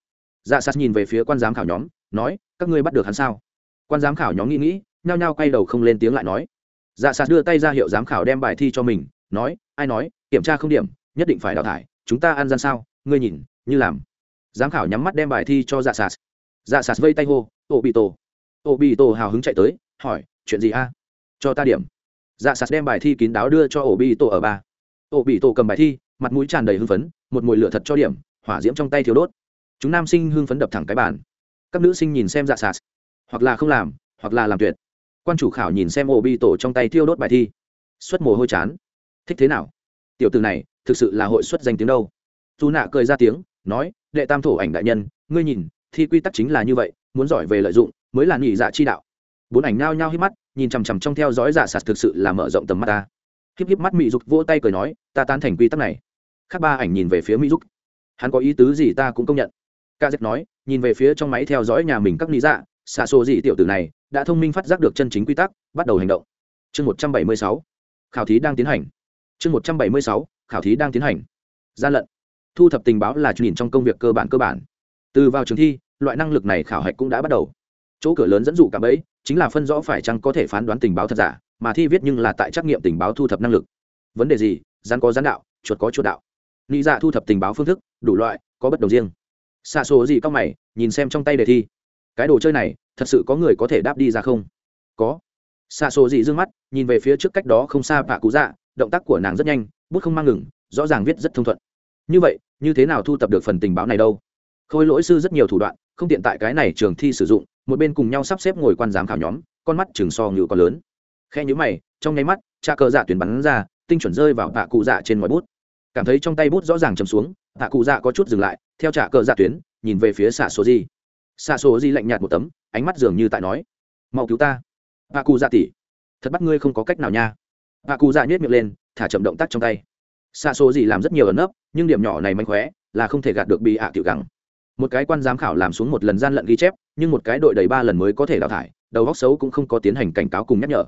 Dạ sas nhìn về phía quan giám khảo nhóm, nói, các ngươi bắt được hắn sao? Quan giám khảo nhóm nghĩ nghĩ, nhao nhao quay đầu không lên tiếng lại nói. Dạ sas đưa tay ra hiệu giám khảo đem bài thi cho mình, nói, ai nói, kiểm tra không điểm, nhất định phải đào thải, chúng ta ăn gian sao, ngươi nhìn, như làm giám khảo nhắm mắt đem bài thi cho dạ sạt, dạ sạt vây tay hô ô bị tổ. Ô bị tổ hào hứng chạy tới hỏi chuyện gì a? Cho ta điểm. Dạ sạt đem bài thi kín đáo đưa cho ô bị tổ ở ba. Ô bị tổ cầm bài thi mặt mũi tràn đầy hưng phấn một mùi lửa thật cho điểm hỏa diễm trong tay thiếu đốt. Chúng nam sinh hưng phấn đập thẳng cái bàn. Các nữ sinh nhìn xem dạ sạt, hoặc là không làm hoặc là làm tuyệt. Quan chủ khảo nhìn xem ô bị tổ trong tay thiêu đốt bài thi. Xuất mồ hôi chán. Thích thế nào? Tiểu từ này thực sự là hội xuất danh tiếng đâu? Dù nạ cười ra tiếng nói, đệ tam thổ ảnh đại nhân, ngươi nhìn thì quy tắc chính là như vậy, muốn giỏi về lợi dụng, mới là nhị dạ chi đạo. Bốn ảnh nao nhao hít mắt, nhìn chằm chằm trong theo dõi dạ sạt thực sự là mở rộng tầm mắt ta. Híp híp mắt mỹ dục vỗ tay cười nói, ta tán thành quy tắc này. Khác ba ảnh nhìn về phía mỹ dục. Hắn có ý tứ gì ta cũng công nhận. Ca dép nói, nhìn về phía trong máy theo dõi nhà mình các lý dạ xạ xô gì tiểu tử này, đã thông minh phát giác được chân chính quy tắc, bắt đầu hành động. Chương một trăm bảy mươi sáu, khảo thí đang tiến hành. Chương một trăm bảy mươi sáu, khảo thí đang tiến hành. Gian lận thu thập tình báo là nhìn trong công việc cơ bản cơ bản. Từ vào trường thi, loại năng lực này khảo hạch cũng đã bắt đầu. Chỗ cửa lớn dẫn dụ cả bẫy, chính là phân rõ phải chăng có thể phán đoán tình báo thật giả, mà thi viết nhưng là tại trắc nghiệm tình báo thu thập năng lực. Vấn đề gì? Rắn có rắn đạo, chuột có chuột đạo. Nghĩ dạ thu thập tình báo phương thức, đủ loại, có bất đồng riêng. Xa số gì cao mày, nhìn xem trong tay đề thi. Cái đồ chơi này, thật sự có người có thể đáp đi ra không? Có. Xa số gì d mắt, nhìn về phía trước cách đó không xa bà cụ dạ động tác của nàng rất nhanh, bút không mang ngừng, rõ ràng viết rất thông thuận như vậy, như thế nào thu tập được phần tình báo này đâu? Khôi lỗi sư rất nhiều thủ đoạn, không tiện tại cái này trường thi sử dụng, một bên cùng nhau sắp xếp ngồi quan giám khảo nhóm, con mắt chừng so ngự còn lớn. Khe nhữ mày, trong nháy mắt cha cờ dạ tuyển bắn ra, tinh chuẩn rơi vào tạ cụ dạ trên ngoài bút. Cảm thấy trong tay bút rõ ràng chầm xuống, tạ cụ dạ có chút dừng lại, theo trả cờ dạ tuyến nhìn về phía xạ số di. Xạ số di lạnh nhạt một tấm, ánh mắt dường như tại nói, mau cứu ta. Tạ cụ dạ tỉ thật bắt ngươi không có cách nào nha. Tạ cụ dạ nhét miệng lên, thả chậm động tác trong tay xa số gì làm rất nhiều ẩn nấp, nhưng điểm nhỏ này manh khóe, là không thể gạt được bị ạ tiểu gắng một cái quan giám khảo làm xuống một lần gian lận ghi chép, nhưng một cái đội đầy ba lần mới có thể đào thải, đầu góc xấu cũng không có tiến hành cảnh cáo cùng nhắc nhở.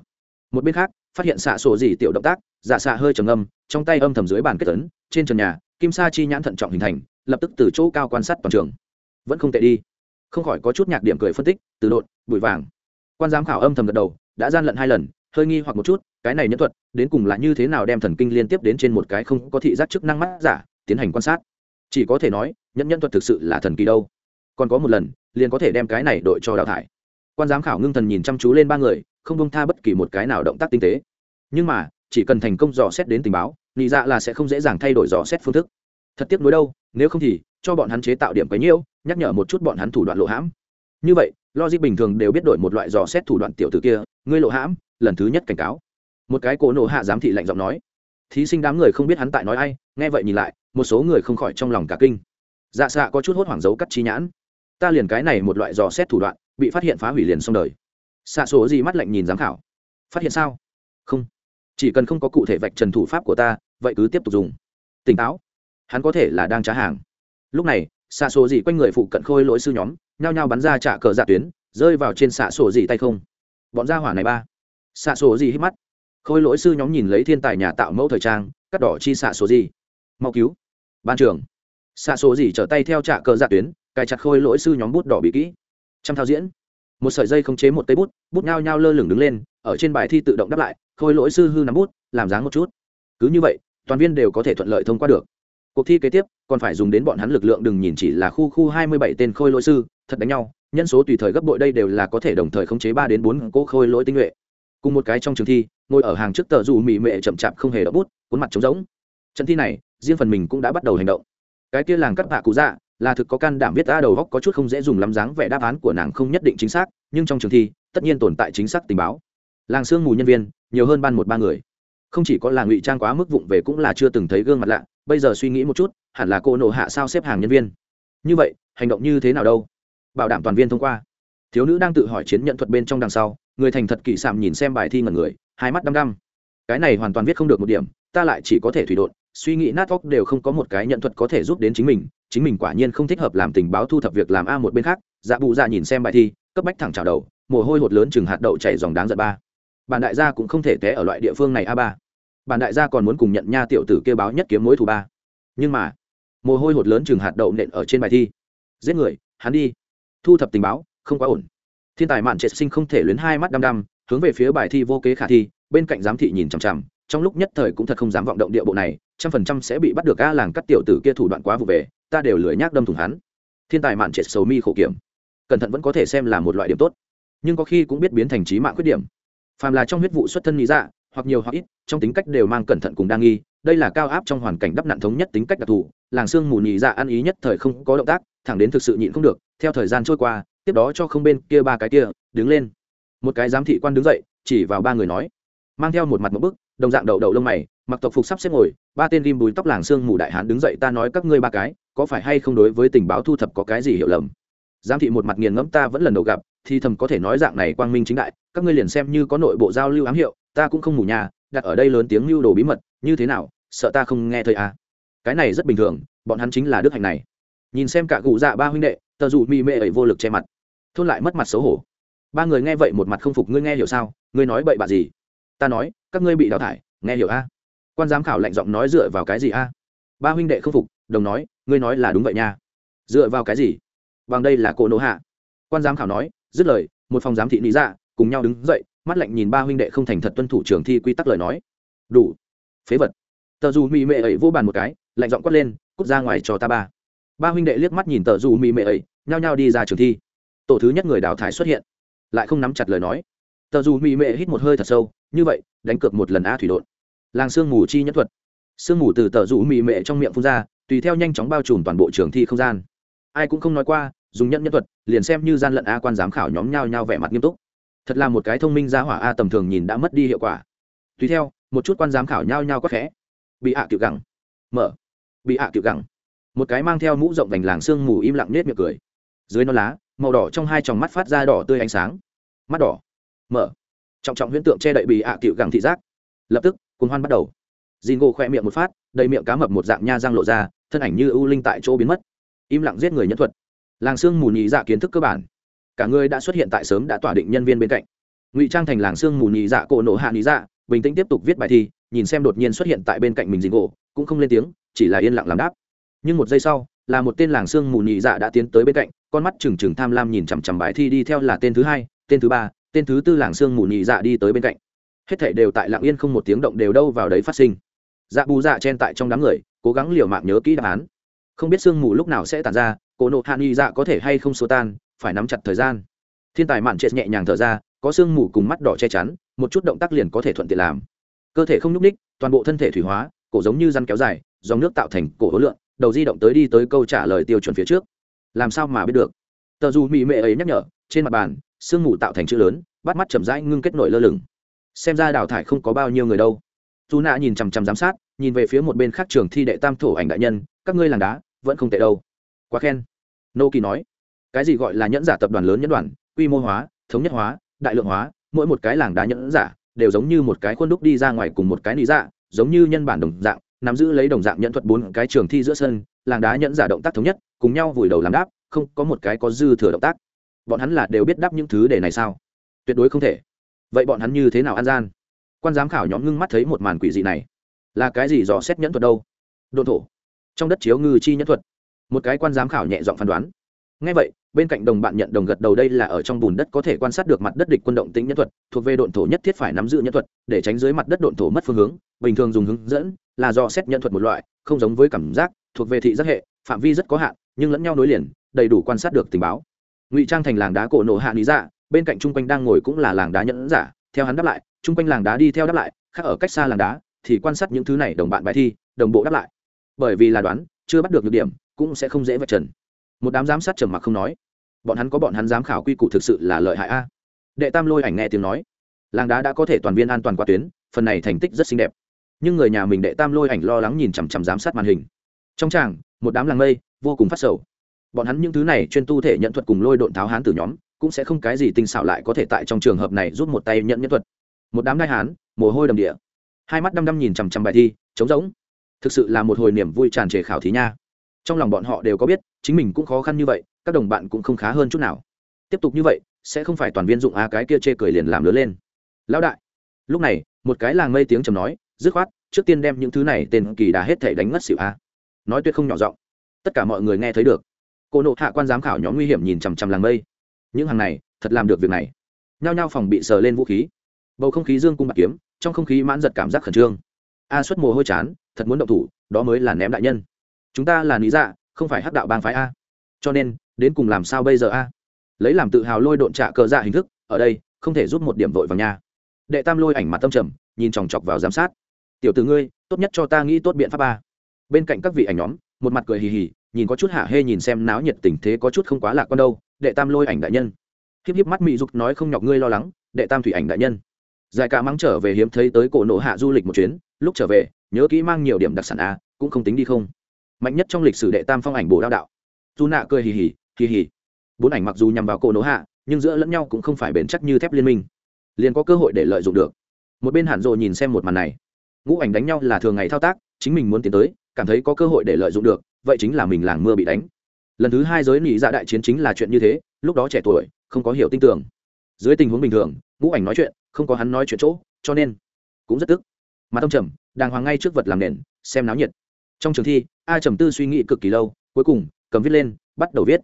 Một bên khác, phát hiện xạ sổ gì tiểu động tác dạ xạ hơi trầm âm trong tay âm thầm dưới bàn kết tấn trên trần nhà, kim sa chi nhãn thận trọng hình thành, lập tức từ chỗ cao quan sát toàn trường. Vẫn không tệ đi. Không khỏi có chút nhạc điểm cười phân tích, từ đột, bụi vàng. Quan giám khảo âm thầm gật đầu, đã gian lận hai lần, hơi nghi hoặc một chút cái này nhân thuật, đến cùng là như thế nào đem thần kinh liên tiếp đến trên một cái không có thị giác chức năng mắt giả, tiến hành quan sát. Chỉ có thể nói, nhân nhân thuật thực sự là thần kỳ đâu. Còn có một lần, liền có thể đem cái này đội cho đào thải. Quan giám khảo ngưng thần nhìn chăm chú lên ba người, không bông tha bất kỳ một cái nào động tác tinh tế. Nhưng mà, chỉ cần thành công dò xét đến tình báo nghĩ dạ là sẽ không dễ dàng thay đổi dò xét phương thức. Thật tiếc nuối đâu, nếu không thì, cho bọn hắn chế tạo điểm quấy nhiễu, nhắc nhở một chút bọn hắn thủ đoạn lộ hãm. Như vậy, logic bình thường đều biết đổi một loại dò xét thủ đoạn tiểu tử kia, ngươi lộ hãm, lần thứ nhất cảnh cáo một cái cổ nổ hạ giám thị lạnh giọng nói, thí sinh đám người không biết hắn tại nói ai, nghe vậy nhìn lại, một số người không khỏi trong lòng cả kinh. Dạ xạ có chút hốt hoảng dấu cắt chi nhãn. Ta liền cái này một loại dò xét thủ đoạn, bị phát hiện phá hủy liền xong đời. Xạ số gì mắt lạnh nhìn giám khảo. Phát hiện sao? Không. Chỉ cần không có cụ thể vạch trần thủ pháp của ta, vậy cứ tiếp tục dùng. Tỉnh táo. Hắn có thể là đang trá hàng. Lúc này, xạ số gì quanh người phụ cận khôi lỗi sư nhóm, nhao nhao bắn ra trả cờ dạ tuyến, rơi vào trên xạ sổ gì tay không. Bọn ra hỏa này ba. Xạ sổ gì hít mắt khôi lỗi sư nhóm nhìn lấy thiên tài nhà tạo mẫu thời trang, cắt đỏ chi xạ số gì? Mau cứu. Ban trưởng. Xạ số gì trở tay theo trả cờ dạ tuyến, cài chặt khôi lỗi sư nhóm bút đỏ bị kỹ. Trăm thao diễn. Một sợi dây không chế một tay bút bút nhao nhao lơ lửng đứng lên, ở trên bài thi tự động đáp lại, khôi lỗi sư hư nắm bút, làm dáng một chút. Cứ như vậy, toàn viên đều có thể thuận lợi thông qua được. Cuộc thi kế tiếp, còn phải dùng đến bọn hắn lực lượng đừng nhìn chỉ là khu khu hai mươi bảy tên khôi lỗi sư, thật đánh nhau, nhân số tùy thời gấp bội đây đều là có thể đồng thời khống chế ba đến bốn cỗ khôi lỗi tinh nhuệ cùng một cái trong trường thi, ngồi ở hàng trước tờ dù mị mệ chậm chạp không hề đỡ bút, cuốn mặt trống rỗng. Trận thi này, riêng phần mình cũng đã bắt đầu hành động. Cái kia làng cắt bạ cụ dạ là thực có can đảm viết ra đầu góc có chút không dễ dùng lắm dáng vẻ đáp án của nàng không nhất định chính xác, nhưng trong trường thi, tất nhiên tồn tại chính xác tình báo. Làng sương mù nhân viên, nhiều hơn ban một ba người. Không chỉ có là ngụy trang quá mức vụng về cũng là chưa từng thấy gương mặt lạ, bây giờ suy nghĩ một chút, hẳn là cô nộ hạ sao xếp hàng nhân viên. Như vậy, hành động như thế nào đâu? Bảo đảm toàn viên thông qua. Thiếu nữ đang tự hỏi chiến nhận thuật bên trong đằng sau người thành thật kỳ sạm nhìn xem bài thi ngẩn người, hai mắt đăm đăm. Cái này hoàn toàn viết không được một điểm, ta lại chỉ có thể thủy đột suy nghĩ nát óc đều không có một cái nhận thuật có thể giúp đến chính mình chính mình quả nhiên không thích hợp làm tình báo thu thập việc làm a một bên khác dạ bụ dạ nhìn xem bài thi, cấp bách thẳng trào đầu, mồ hôi hột lớn chừng hạt đậu chảy dòng đáng giận ba. Bản đại gia cũng không thể té ở loại địa phương này a ba. Bản đại gia còn muốn cùng nhận nha tiểu tử kêu báo nhất kiếm mối thù ba. Nhưng mà, mồ hôi hột lớn chừng hạt đậu nện ở trên bài thi. Giết người, hắn đi. Thu thập tình báo, không quá ổn thiên tài mạn trệ sinh không thể luyến hai mắt đăm đăm, hướng về phía bài thi vô kế khả thi, bên cạnh giám thị nhìn chằm chằm, trong lúc nhất thời cũng thật không dám vọng động địa bộ này, trăm phần trăm sẽ bị bắt được a làng cắt tiểu tử kia thủ đoạn quá vụ về, ta đều lười nhác đâm thủng hắn. Thiên tài mạn trệ sầu mi khổ kiểm. Cẩn thận vẫn có thể xem là một loại điểm tốt, nhưng có khi cũng biết biến thành trí mạng khuyết điểm. Phàm là trong huyết vụ xuất thân lý dạ hoặc nhiều hoặc ít, trong tính cách đều mang cẩn thận cùng đa nghi, đây là cao áp trong hoàn cảnh đắp nạn thống nhất tính cách đặc thù, làng xương mù nhị dạ ăn ý nhất thời không có động tác thẳng đến thực sự nhịn không được, theo thời gian trôi qua, tiếp đó cho không bên kia ba cái kia, đứng lên. Một cái giám thị quan đứng dậy, chỉ vào ba người nói, mang theo một mặt một bức, đồng dạng đầu đầu lông mày, mặc tộc phục sắp xếp ngồi, ba tên ghim bùi tóc làng xương mù đại hán đứng dậy ta nói các ngươi ba cái, có phải hay không đối với tình báo thu thập có cái gì hiểu lầm? Giám thị một mặt nghiền ngẫm ta vẫn lần đầu gặp, thì thầm có thể nói dạng này quang minh chính đại, các ngươi liền xem như có nội bộ giao lưu ám hiệu, ta cũng không mù nhà, đặt ở đây lớn tiếng lưu đồ bí mật, như thế nào, sợ ta không nghe thấy à? Cái này rất bình thường, bọn hắn chính là đức hạnh này nhìn xem cả cụ dạ ba huynh đệ tờ dù mi mệ ấy vô lực che mặt. Thôn lại mất mặt xấu hổ. Ba người nghe vậy một mặt không phục ngươi nghe hiểu sao? Ngươi nói bậy bạ gì? Ta nói các ngươi bị đào thải nghe hiểu a? Quan giám khảo lạnh giọng nói dựa vào cái gì a? Ba huynh đệ không phục đồng nói ngươi nói là đúng vậy nha. Dựa vào cái gì? Bằng đây là cô nô hạ. Quan giám khảo nói dứt lời một phòng giám thị lý dạ, cùng nhau đứng dậy mắt lạnh nhìn ba huynh đệ không thành thật tuân thủ trường thi quy tắc lời nói. Đủ phế vật. Tờ dù mỹ mệ ấy vô bàn một cái lạnh giọng quát lên cút ra ngoài cho ta ba ba huynh đệ liếc mắt nhìn tờ dù mì mệ ấy, nhao nhao đi ra trường thi. Tổ thứ nhất người đào thải xuất hiện, lại không nắm chặt lời nói. Tờ dù mì mệ hít một hơi thật sâu, như vậy, đánh cược một lần a thủy đột làng sương mù chi nhất thuật. Sương mù từ tờ dù mì mệ trong miệng phun ra, tùy theo nhanh chóng bao trùm toàn bộ trường thi không gian. Ai cũng không nói qua, dùng nhận nhân thuật, liền xem như gian lận a quan giám khảo nhóm nhao nhao vẻ mặt nghiêm túc. Thật là một cái thông minh gia hỏa a tầm thường nhìn đã mất đi hiệu quả. Tùy theo, một chút quan giám khảo nhao nhao quắc khẽ. Bị hạ à cựu gẳng. Mở. Bị hạ à cựu gẳng một cái mang theo mũ rộng vành làng sương mù im lặng nết miệng cười. Dưới nó lá, màu đỏ trong hai tròng mắt phát ra đỏ tươi ánh sáng. Mắt đỏ. Mở. Trọng trọng huyễn tượng che đậy bị ạ à cựu gẳng thị giác. Lập tức cuốn hoan bắt đầu. Dìn gỗ khoe miệng một phát, đầy miệng cá mập một dạng nha răng lộ ra, thân ảnh như ưu linh tại chỗ biến mất. Im lặng giết người nhân thuật. Làng sương mù nhị dạ kiến thức cơ bản. Cả người đã xuất hiện tại sớm đã tỏa định nhân viên bên cạnh. Ngụy trang thành làng sương mù nhị dạ cổ nổ hạ nhị dạ bình tĩnh tiếp tục viết bài thi, nhìn xem đột nhiên xuất hiện tại bên cạnh mình dìn gỗ cũng không lên tiếng, chỉ là yên lặng làm đáp nhưng một giây sau, là một tên làng xương mù nhị dạ đã tiến tới bên cạnh, con mắt trừng trừng tham lam nhìn chằm chằm bài thi đi theo là tên thứ hai, tên thứ ba, tên thứ tư làng xương mù nhị dạ đi tới bên cạnh. Hết thảy đều tại lặng yên không một tiếng động đều đâu vào đấy phát sinh. Dạ bù dạ chen tại trong đám người, cố gắng liều mạng nhớ kỹ đáp án. Không biết sương mù lúc nào sẽ tàn ra cổ nộ hạ nghi dạ có thể hay không xô tan, phải nắm chặt thời gian. Thiên tài mạn trệ nhẹ nhàng thở ra, có sương mù cùng mắt đỏ che chắn, một chút động tác liền có thể thuận tiện làm. Cơ thể không nhúc ních toàn bộ thân thể thủy hóa, cổ giống như răn kéo dài, dòng nước tạo thành cổ hối lượng đầu di động tới đi tới câu trả lời tiêu chuẩn phía trước. Làm sao mà biết được? Tờ dù mỹ mệ ấy nhắc nhở, trên mặt bàn, sương mù tạo thành chữ lớn, bắt mắt chậm rãi ngưng kết nổi lơ lửng. Xem ra đào thải không có bao nhiêu người đâu. Dù nạ nhìn chằm chằm giám sát, nhìn về phía một bên khác trường thi đệ tam thổ ảnh đại nhân, các ngươi làng đá, vẫn không tệ đâu. Quá khen. Nô kỳ nói. Cái gì gọi là nhẫn giả tập đoàn lớn nhẫn đoàn, quy mô hóa, thống nhất hóa, đại lượng hóa, mỗi một cái làng đá nhẫn giả đều giống như một cái khuôn đúc đi ra ngoài cùng một cái lý dạ giống như nhân bản đồng dạng nắm giữ lấy đồng dạng nhẫn thuật bốn cái trường thi giữa sân, làng đá nhẫn giả động tác thống nhất, cùng nhau vùi đầu làm đáp, không có một cái có dư thừa động tác. Bọn hắn là đều biết đáp những thứ đề này sao? Tuyệt đối không thể. Vậy bọn hắn như thế nào ăn gian? Quan giám khảo nhóm ngưng mắt thấy một màn quỷ dị này. Là cái gì dò xét nhẫn thuật đâu? Đồn thổ. Trong đất chiếu ngư chi nhẫn thuật. Một cái quan giám khảo nhẹ giọng phán đoán ngay vậy, bên cạnh đồng bạn nhận đồng gật đầu đây là ở trong bùn đất có thể quan sát được mặt đất địch quân động tính nhân thuật, thuộc về độn thổ nhất thiết phải nắm giữ nhân thuật, để tránh dưới mặt đất độn thổ mất phương hướng, bình thường dùng hướng dẫn là do xét nhân thuật một loại, không giống với cảm giác, thuộc về thị giác hệ, phạm vi rất có hạn, nhưng lẫn nhau nối liền, đầy đủ quan sát được tình báo. Ngụy trang thành làng đá cổ nổ hạ lý dạ bên cạnh chung quanh đang ngồi cũng là làng đá nhẫn giả, theo hắn đáp lại, chung quanh làng đá đi theo đáp lại, khác ở cách xa làng đá, thì quan sát những thứ này đồng bạn bài thi, đồng bộ đáp lại. Bởi vì là đoán, chưa bắt được nhược điểm, cũng sẽ không dễ vạch trần một đám giám sát trầm mặc không nói. Bọn hắn có bọn hắn giám khảo quy củ thực sự là lợi hại a. Đệ tam lôi ảnh nghe tiếng nói, làng đá đã có thể toàn viên an toàn qua tuyến, phần này thành tích rất xinh đẹp. Nhưng người nhà mình đệ tam lôi ảnh lo lắng nhìn chằm chằm giám sát màn hình. Trong tràng, một đám làng mây, vô cùng phát sầu. Bọn hắn những thứ này chuyên tu thể nhận thuật cùng lôi độn tháo hán từ nhóm, cũng sẽ không cái gì tinh xảo lại có thể tại trong trường hợp này giúp một tay nhận nhân thuật. Một đám đai hán, mồ hôi đầm địa. Hai mắt đăm đăm nhìn chằm chằm bài thi, trống rỗng. Thực sự là một hồi niềm vui tràn trề khảo thí nha trong lòng bọn họ đều có biết, chính mình cũng khó khăn như vậy, các đồng bạn cũng không khá hơn chút nào. Tiếp tục như vậy, sẽ không phải toàn viên dụng a cái kia chê cười liền làm lớn lên. Lão đại. Lúc này, một cái làng mây tiếng trầm nói, dứt khoát, trước tiên đem những thứ này tên kỳ đà hết thể đánh ngất xỉu a. Nói tuyệt không nhỏ giọng. Tất cả mọi người nghe thấy được. Cô nộ hạ quan giám khảo nhóm nguy hiểm nhìn chằm chằm làng mây. Những hàng này, thật làm được việc này. Nhao nhao phòng bị sờ lên vũ khí. Bầu không khí dương cung bạc kiếm, trong không khí mãn giật cảm giác khẩn trương. A, xuất mồ hôi chán, thật muốn động thủ, đó mới là ném đại nhân chúng ta là lý dạ không phải hắc đạo bang phái a. Cho nên, đến cùng làm sao bây giờ a? Lấy làm tự hào lôi độn trạ cờ dạ hình thức, ở đây, không thể giúp một điểm vội vào nhà đệ tam lôi ảnh mặt tâm trầm, nhìn chòng chọc vào giám sát. Tiểu từ ngươi, tốt nhất cho ta nghĩ tốt biện pháp ba bên cạnh các vị ảnh nhóm, một mặt cười hì hì, nhìn có chút hạ hê nhìn xem náo nhiệt tình thế có chút không quá lạc quan đâu, đệ tam lôi ảnh đại nhân. Híp híp mắt mỹ dục nói không nhọc ngươi lo lắng, đệ tam thủy ảnh đại nhân. Giải cả mắng trở về hiếm thấy tới cổ nộ hạ du lịch một chuyến, lúc trở về, nhớ kỹ mang nhiều điểm đặc sản a, cũng không tính đi không mạnh nhất trong lịch sử đệ tam phong ảnh bổ đao đạo. Dù nạ cười hì hì hì hì. Bốn ảnh mặc dù nhằm vào cổ nổ hạ, nhưng giữa lẫn nhau cũng không phải bền chắc như thép liên minh. Liền có cơ hội để lợi dụng được. Một bên hẳn rộ nhìn xem một màn này. Ngũ ảnh đánh nhau là thường ngày thao tác, chính mình muốn tiến tới, cảm thấy có cơ hội để lợi dụng được, vậy chính là mình làng mưa bị đánh. Lần thứ hai giới nỉ dạ đại chiến chính là chuyện như thế, lúc đó trẻ tuổi, không có hiểu tin tưởng. Dưới tình huống bình thường, ngũ ảnh nói chuyện, không có hắn nói chuyện chỗ, cho nên cũng rất tức. Mà tông trầm, đàng hoàng ngay trước vật làm nền, xem náo nhiệt trong trường thi, a trầm tư suy nghĩ cực kỳ lâu, cuối cùng, cầm viết lên, bắt đầu viết.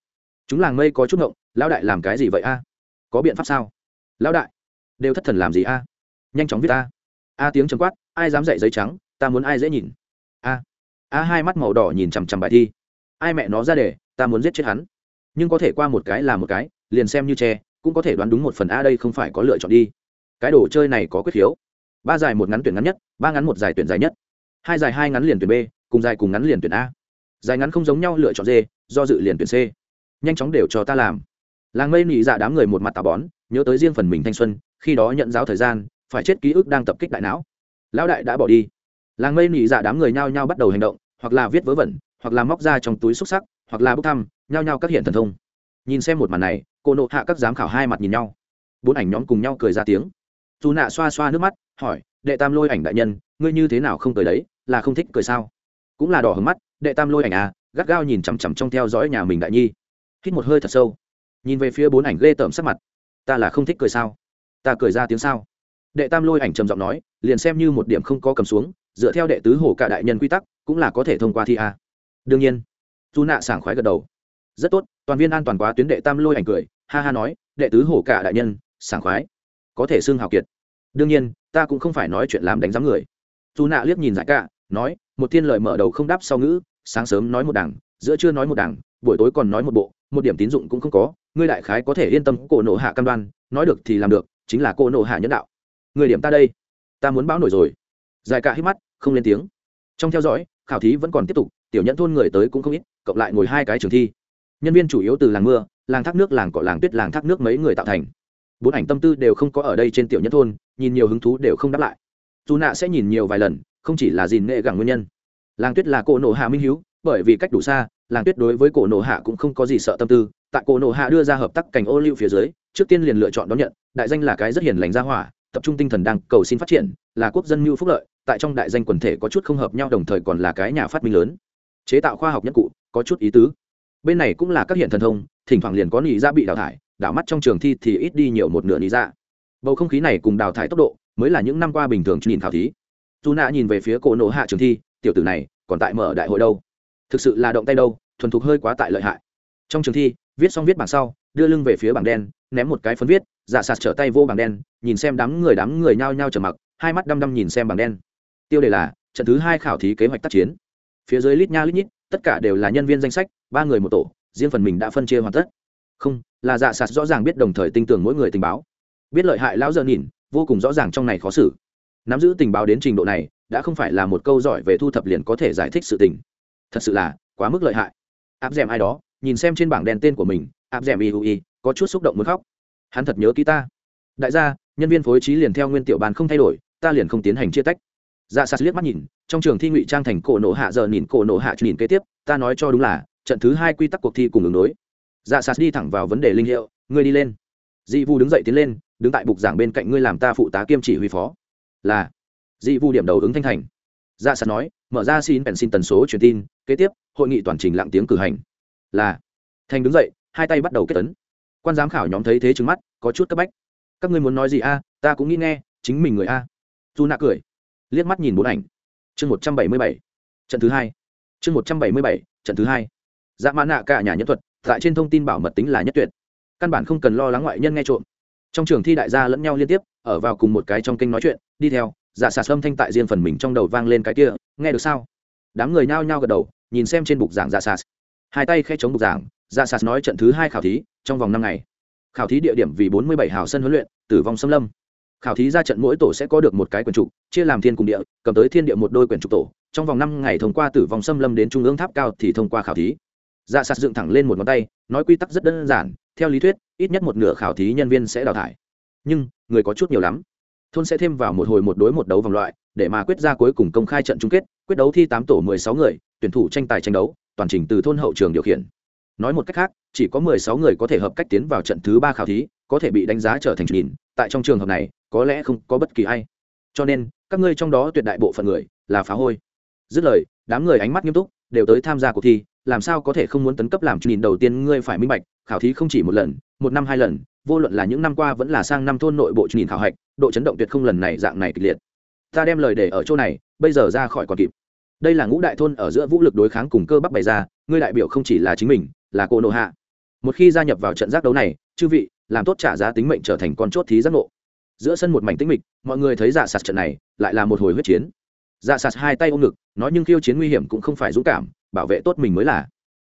Chúng làng mây có chút ngộng, lão đại làm cái gì vậy a? Có biện pháp sao? Lão đại, đều thất thần làm gì a? Nhanh chóng viết a. A tiếng trầm quát, ai dám dạy giấy trắng, ta muốn ai dễ nhìn. A. A hai mắt màu đỏ nhìn chằm chằm bài thi. Ai mẹ nó ra để, ta muốn giết chết hắn. Nhưng có thể qua một cái là một cái, liền xem như tre cũng có thể đoán đúng một phần a đây không phải có lựa chọn đi. Cái đồ chơi này có quyết khiếu ba dài một ngắn tuyển ngắn nhất, ba ngắn một dài tuyển dài nhất. Hai dài hai ngắn liền tuyển b cùng dài cùng ngắn liền tuyển a. Dài ngắn không giống nhau lựa chọn d, do dự liền tuyển c. Nhanh chóng đều cho ta làm. Làng mây nị dạ đám người một mặt tà bón, nhớ tới riêng phần mình thanh xuân, khi đó nhận giáo thời gian, phải chết ký ức đang tập kích đại não. Lão đại đã bỏ đi. Làng mây nị dạ đám người nhao nhao bắt đầu hành động, hoặc là viết vớ vẩn, hoặc là móc ra trong túi xúc sắc, hoặc là bốc thăm, nhao nhao các hiện thần thông. Nhìn xem một màn này, cô nộ hạ các giám khảo hai mặt nhìn nhau. Bốn ảnh nhóm cùng nhau cười ra tiếng. Dù nạ xoa xoa nước mắt, hỏi, đệ tam lôi ảnh đại nhân, ngươi như thế nào không cười đấy, là không thích cười sao? Cũng là đỏ hứng mắt, đệ tam lôi ảnh à gắt gao nhìn chằm chằm trong theo dõi nhà mình đại nhi. Hít một hơi thật sâu. Nhìn về phía bốn ảnh ghê tởm sắc mặt. Ta là không thích cười sao? Ta cười ra tiếng sao? Đệ tam lôi ảnh trầm giọng nói, liền xem như một điểm không có cầm xuống, dựa theo đệ tứ hổ cả đại nhân quy tắc, cũng là có thể thông qua thi a. Đương nhiên dù nạ sảng khoái gật đầu. Rất tốt, toàn viên an toàn quá tuyến đệ tam lôi ảnh cười, ha ha nói, đệ tứ hổ cả đại nhân, sảng khoái. Có thể xưng hào kiệt. Đương nhiên, ta cũng không phải nói chuyện làm đánh giám người. Dù nạ liếc nhìn giải cả nói, một thiên lời mở đầu không đáp sau ngữ, sáng sớm nói một đảng, giữa trưa nói một đảng, buổi tối còn nói một bộ, một điểm tín dụng cũng không có, ngươi đại khái có thể yên tâm cổ nộ hạ cam đoan, nói được thì làm được, chính là cô nộ hạ nhân đạo. Người điểm ta đây, ta muốn báo nổi rồi. Dài cả hít mắt, không lên tiếng. Trong theo dõi, khảo thí vẫn còn tiếp tục, tiểu nhẫn thôn người tới cũng không ít, cộng lại ngồi hai cái trường thi. Nhân viên chủ yếu từ làng mưa, làng thác nước, làng cỏ, làng tuyết, làng thác nước mấy người tạo thành. Bốn ảnh tâm tư đều không có ở đây trên tiểu nhẫn thôn, nhìn nhiều hứng thú đều không đáp lại. Dù nạ sẽ nhìn nhiều vài lần không chỉ là gìn nghệ gẳng nguyên nhân. Làng tuyết là cổ nổ hạ minh h bởi vì cách đủ xa, làng tuyết đối với cổ nổ hạ cũng không có gì sợ tâm tư. Tại cổ nổ hạ đưa ra hợp tác cảnh ô liu phía dưới, trước tiên liền lựa chọn đón nhận, đại danh là cái rất hiền lành gia hỏa, tập trung tinh thần đang cầu xin phát triển, là quốc dân mưu phúc lợi, tại trong đại danh quần thể có chút không hợp nhau đồng thời còn là cái nhà phát minh lớn. Chế tạo khoa học nhất cụ, có chút ý tứ. Bên này cũng là các hiện thần thông, thỉnh thoảng liền có nị ra bị đào thải, đảo mắt trong trường thi thì ít đi nhiều một nửa nị ra bầu không khí này cùng đào thải tốc độ, mới là những năm qua bình thường nhìn thảo thí dù nạ nhìn về phía cổ nộ hạ trường thi, tiểu tử này, còn tại mở đại hội đâu? Thực sự là động tay đâu, thuần thục hơi quá tại lợi hại. Trong trường thi, viết xong viết bảng sau, đưa lưng về phía bảng đen, ném một cái phấn viết, giả sạt trở tay vô bảng đen, nhìn xem đám người đám người nhao nhao trở mặc, hai mắt đăm đăm nhìn xem bảng đen. Tiêu đề là, trận thứ hai khảo thí kế hoạch tác chiến. Phía dưới lít nha lít nhít, tất cả đều là nhân viên danh sách, ba người một tổ, riêng phần mình đã phân chia hoàn tất. Không, là dạ sạt rõ ràng biết đồng thời tin tưởng mỗi người tình báo. Biết lợi hại lão giờ nhìn, vô cùng rõ ràng trong này khó xử nắm giữ tình báo đến trình độ này, đã không phải là một câu giỏi về thu thập liền có thể giải thích sự tình. Thật sự là quá mức lợi hại. Áp d ai đó, nhìn xem trên bảng đen tên của mình, áp d ẻ m iui có chút xúc động muốn khóc. Hắn thật nhớ ký ta. Đại gia, nhân viên phối trí liền theo nguyên tiểu bàn không thay đổi, ta liền không tiến hành chia tách. Dạ sạt liếc mắt nhìn, trong trường thi ngụy trang thành cổ nổ hạ giờ nhìn cổ nổ hạ nhìn kế tiếp, ta nói cho đúng là, trận thứ hai quy tắc cuộc thi cùng ứng đối. Dạ sạt đi thẳng vào vấn đề linh hiệu, ngươi đi lên. Dị vu đứng dậy tiến lên, đứng tại bục giảng bên cạnh ngươi làm ta phụ tá kiêm chỉ huy phó là dị vu điểm đầu ứng thanh thành. Dạ sạt nói, mở ra xin bèn xin tần số truyền tin, kế tiếp, hội nghị toàn trình lặng tiếng cử hành. Là. Thành đứng dậy, hai tay bắt đầu kết tấn quan giám khảo nhóm thấy thế trứng mắt, có chút cấp bách. Các ngươi muốn nói gì a? Ta cũng nghĩ nghe, chính mình người a. Dù nạ cười, liếc mắt nhìn bốn ảnh. Chương một trăm bảy mươi bảy, trận thứ hai. Chương một trăm bảy mươi bảy, trận thứ hai. Dạ mã nạ cả nhà nhân thuật, tại trên thông tin bảo mật tính là nhất tuyệt. Căn bản không cần lo lắng ngoại nhân nghe trộm trong trường thi đại gia lẫn nhau liên tiếp, ở vào cùng một cái trong kênh nói chuyện, đi theo, giả xà sâm thanh tại riêng phần mình trong đầu vang lên cái kia, nghe được sao? Đám người nhao nhao gật đầu, nhìn xem trên bục giảng giả xà. Hai tay khe chống bục giảng, giả xà nói trận thứ hai khảo thí, trong vòng năm ngày. Khảo thí địa điểm vì bốn mươi bảy hào sân huấn luyện, tử vong xâm lâm. Khảo thí ra trận mỗi tổ sẽ có được một cái quyển trục chia làm thiên cùng địa, cầm tới thiên địa một đôi quyển trục tổ. Trong vòng năm ngày thông qua tử vong xâm lâm đến trung ương tháp cao thì thông qua khảo thí. Dạ sạt dựng thẳng lên một ngón tay, nói quy tắc rất đơn giản theo lý thuyết, ít nhất một nửa khảo thí nhân viên sẽ đào thải. Nhưng, người có chút nhiều lắm. Thôn sẽ thêm vào một hồi một đối một đấu vòng loại, để mà quyết ra cuối cùng công khai trận chung kết, quyết đấu thi tám tổ mười sáu người, tuyển thủ tranh tài tranh đấu, toàn trình từ thôn hậu trường điều khiển. Nói một cách khác, chỉ có mười sáu người có thể hợp cách tiến vào trận thứ ba khảo thí, có thể bị đánh giá trở thành nhìn, tại trong trường hợp này, có lẽ không có bất kỳ ai. Cho nên, các ngươi trong đó tuyệt đại bộ phận người là phá hôi. Dứt lời, đám người ánh mắt nghiêm túc, đều tới tham gia cuộc thi làm sao có thể không muốn tấn cấp làm nhìn đầu tiên ngươi phải minh bạch, khảo thí không chỉ một lần, một năm hai lần, vô luận là những năm qua vẫn là sang năm thôn nội bộ nhìn khảo hạch, độ chấn động tuyệt không lần này dạng này kịch liệt. Ta đem lời để ở chỗ này, bây giờ ra khỏi còn kịp. Đây là ngũ đại thôn ở giữa vũ lực đối kháng cùng cơ bắc bày ra, ngươi đại biểu không chỉ là chính mình, là cô nộ hạ. Một khi gia nhập vào trận giác đấu này, chư vị, làm tốt trả giá tính mệnh trở thành con chốt thí giác ngộ. Giữa sân một mảnh tĩnh mịch, mọi người thấy dạ sạt trận này, lại là một hồi huyết chiến. Dạ sạt hai tay ôm ngực, nói nhưng khiêu chiến nguy hiểm cũng không phải dũng cảm bảo vệ tốt mình mới là.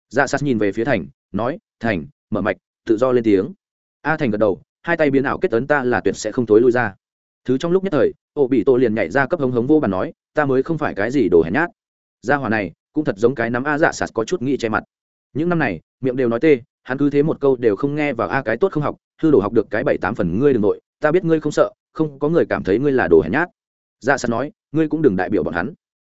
Dạ sạt nhìn về phía thành, nói, thành, mở mạch, tự do lên tiếng. A thành gật đầu, hai tay biến ảo kết tấn ta là tuyệt sẽ không thối lui ra. Thứ trong lúc nhất thời, ô bị tô liền nhảy ra cấp hống hống vô bàn nói, ta mới không phải cái gì đồ hèn nhát. Gia hỏa này, cũng thật giống cái nắm a dạ sạt có chút nghĩ che mặt. Những năm này, miệng đều nói tê, hắn cứ thế một câu đều không nghe vào a cái tốt không học, hư đồ học được cái bảy tám phần ngươi đ ừ n g nội, ta biết ngươi không sợ, không có người cảm thấy ngươi là đồ hèn nhát. Dạ sạt nói, ngươi cũng đừng đại biểu bọn hắn.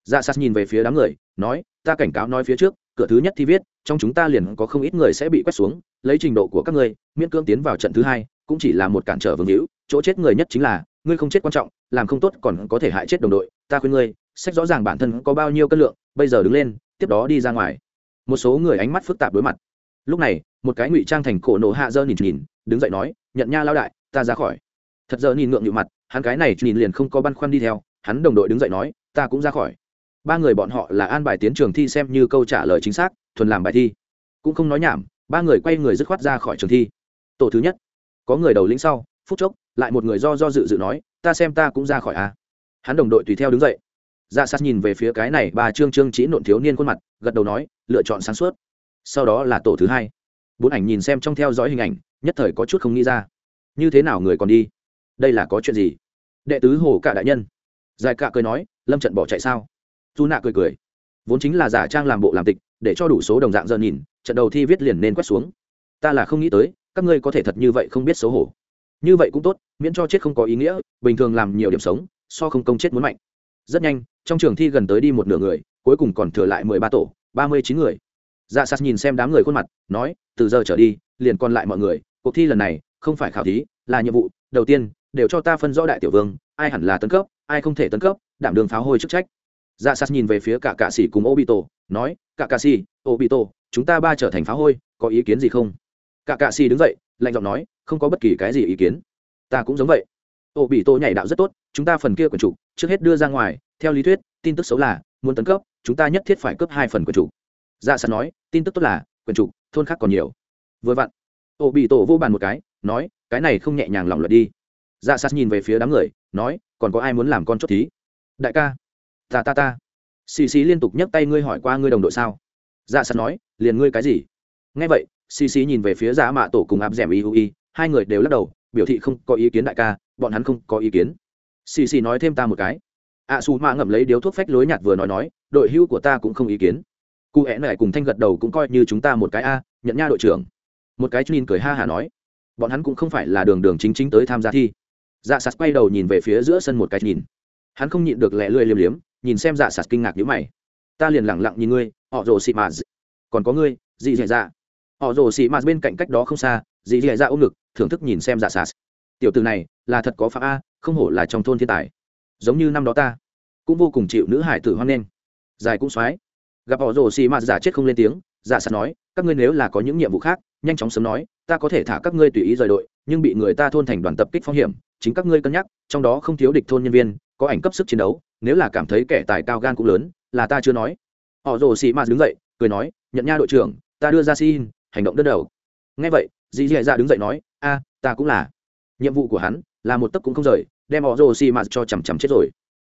Dạ sạt nhìn về phía đám người, nói ta cảnh cáo nói phía trước, cửa thứ nhất thì viết, trong chúng ta liền có không ít người sẽ bị quét xuống, lấy trình độ của các ngươi, miễn cưỡng tiến vào trận thứ hai, cũng chỉ là một cản trở vương hữu, chỗ chết người nhất chính là, ngươi không chết quan trọng, làm không tốt còn có thể hại chết đồng đội, ta khuyên ngươi, sách rõ ràng bản thân có bao nhiêu cân lượng, bây giờ đứng lên, tiếp đó đi ra ngoài. Một số người ánh mắt phức tạp đối mặt. Lúc này, một cái ngụy trang thành cổ nổ hạ dơ nhìn nhìn, đứng dậy nói, nhận nha lao đại, ta ra khỏi. Thật giờ nhìn ngượng nhịu mặt, hắn cái này nhìn liền không có băn khoăn đi theo, hắn đồng đội đứng dậy nói, ta cũng ra khỏi ba người bọn họ là an bài tiến trường thi xem như câu trả lời chính xác, thuần làm bài thi. Cũng không nói nhảm, ba người quay người dứt khoát ra khỏi trường thi. Tổ thứ nhất. Có người đầu lĩnh sau, phút chốc, lại một người do do dự dự nói, ta xem ta cũng ra khỏi a. Hắn đồng đội tùy theo đứng dậy. Dạ sát nhìn về phía cái này bà trương trương chỉ nộn thiếu niên khuôn mặt, gật đầu nói, lựa chọn sáng suốt. Sau đó là tổ thứ hai. Bốn ảnh nhìn xem trong theo dõi hình ảnh, nhất thời có chút không nghĩ ra. Như thế nào người còn đi? Đây là có chuyện gì? Đệ tứ hồ cả đại nhân. Dài cạ cười nói, lâm trận bỏ chạy sao? Dù nạ cười cười. Vốn chính là giả trang làm bộ làm tịch, để cho đủ số đồng dạng giờ nhìn, trận đầu thi viết liền nên quét xuống. Ta là không nghĩ tới, các ngươi có thể thật như vậy không biết xấu hổ. Như vậy cũng tốt, miễn cho chết không có ý nghĩa, bình thường làm nhiều điểm sống, so không công chết muốn mạnh. Rất nhanh, trong trường thi gần tới đi một nửa người, cuối cùng còn thừa lại mười ba tổ, ba mươi chín người. Dạ sạt nhìn xem đám người khuôn mặt, nói, từ giờ trở đi, liền còn lại mọi người, cuộc thi lần này không phải khảo thí, là nhiệm vụ. Đầu tiên, đều cho ta phân rõ đại tiểu vương, ai hẳn là tấn cấp, ai không thể tấn cấp, đảm đường pháo hôi chức trách dạ sas nhìn về phía cả cạ sĩ cùng obito, nói cả cạ sĩ obito, chúng ta ba trở thành pháo hôi, có ý kiến gì không? Cả cạ sĩ đứng dậy, lạnh giọng nói, không có bất kỳ cái gì ý kiến. Ta cũng giống vậy. Obito nhảy đạo rất tốt, chúng ta phần kia quyền chủ, trước hết đưa ra ngoài. Theo lý thuyết, tin tức xấu là, muốn tấn cấp, chúng ta nhất thiết phải cấp hai phần quyền chủ. Dạ sas nói, tin tức tốt là quyền chủ, thôn khác còn nhiều. Vừa vặn, obito vô bàn một cái, nói, cái này không nhẹ nhàng lòng luật đi. Dạ sas nhìn về phía đám người, nói, còn có ai muốn làm con chốt thí? Đại ca ta ta ta. Xì xì liên tục nhấc tay ngươi hỏi qua ngươi đồng đội sao? Dạ sắt nói liền ngươi cái gì? Nghe vậy xì xì nhìn về phía giả mạ tổ cùng áp d ẻ m hai người đều lắc đầu biểu thị không có ý kiến đại ca bọn hắn không có ý kiến. Xì xì nói thêm ta một cái. Ạ à, xù mạ ngậm lấy điếu thuốc phách lối nhạt vừa nói nói đội hưu của ta cũng không ý kiến. Cụ hẹn lại cùng thanh gật đầu cũng coi như chúng ta một cái a nhận nha đội trưởng. Một cái nhìn cười ha hả nói. Bọn hắn cũng không phải là đường đường chính chính tới tham gia thi. Dạ sạt quay đầu nhìn về phía giữa sân một cái nhìn. Hắn không nhịn được lẹ lươi liêm liếm nhìn xem dạ sạt kinh ngạc nhíu mày. Ta liền lẳng lặng nhìn ngươi, họ rồ xị mạt. Còn có ngươi, dị dạ dạ. Họ rồ xị mạt bên cạnh cách đó không xa, dị dạ dạ ôm ngực, thưởng thức nhìn xem dạ sạt. Tiểu từ này, là thật có phạm a, không hổ là trong thôn thiên tài. Giống như năm đó ta, cũng vô cùng chịu nữ hải tử hoan nghênh. Dài cũng xoái. Gặp họ rồ xì mạt giả chết không lên tiếng giả sạt nói, các ngươi nếu là có những nhiệm vụ khác, nhanh chóng sớm nói, ta có thể thả các ngươi tùy ý rời đội, nhưng bị người ta thôn thành đoàn tập kích phong hiểm, chính các ngươi cân nhắc, trong đó không thiếu địch thôn nhân viên có ảnh cấp sức chiến đấu, nếu là cảm thấy kẻ tài cao gan cũng lớn, là ta chưa nói. Họ rồ xì ma đứng dậy, cười nói, nhận nha đội trưởng, ta đưa ra xin, hành động đơn đầu. Ngay vậy, dì dì dạ đứng dậy nói, a, ta cũng là. Nhiệm vụ của hắn là một tấc cũng không rời, đem họ rồ xì ma cho chằm chằm chết rồi.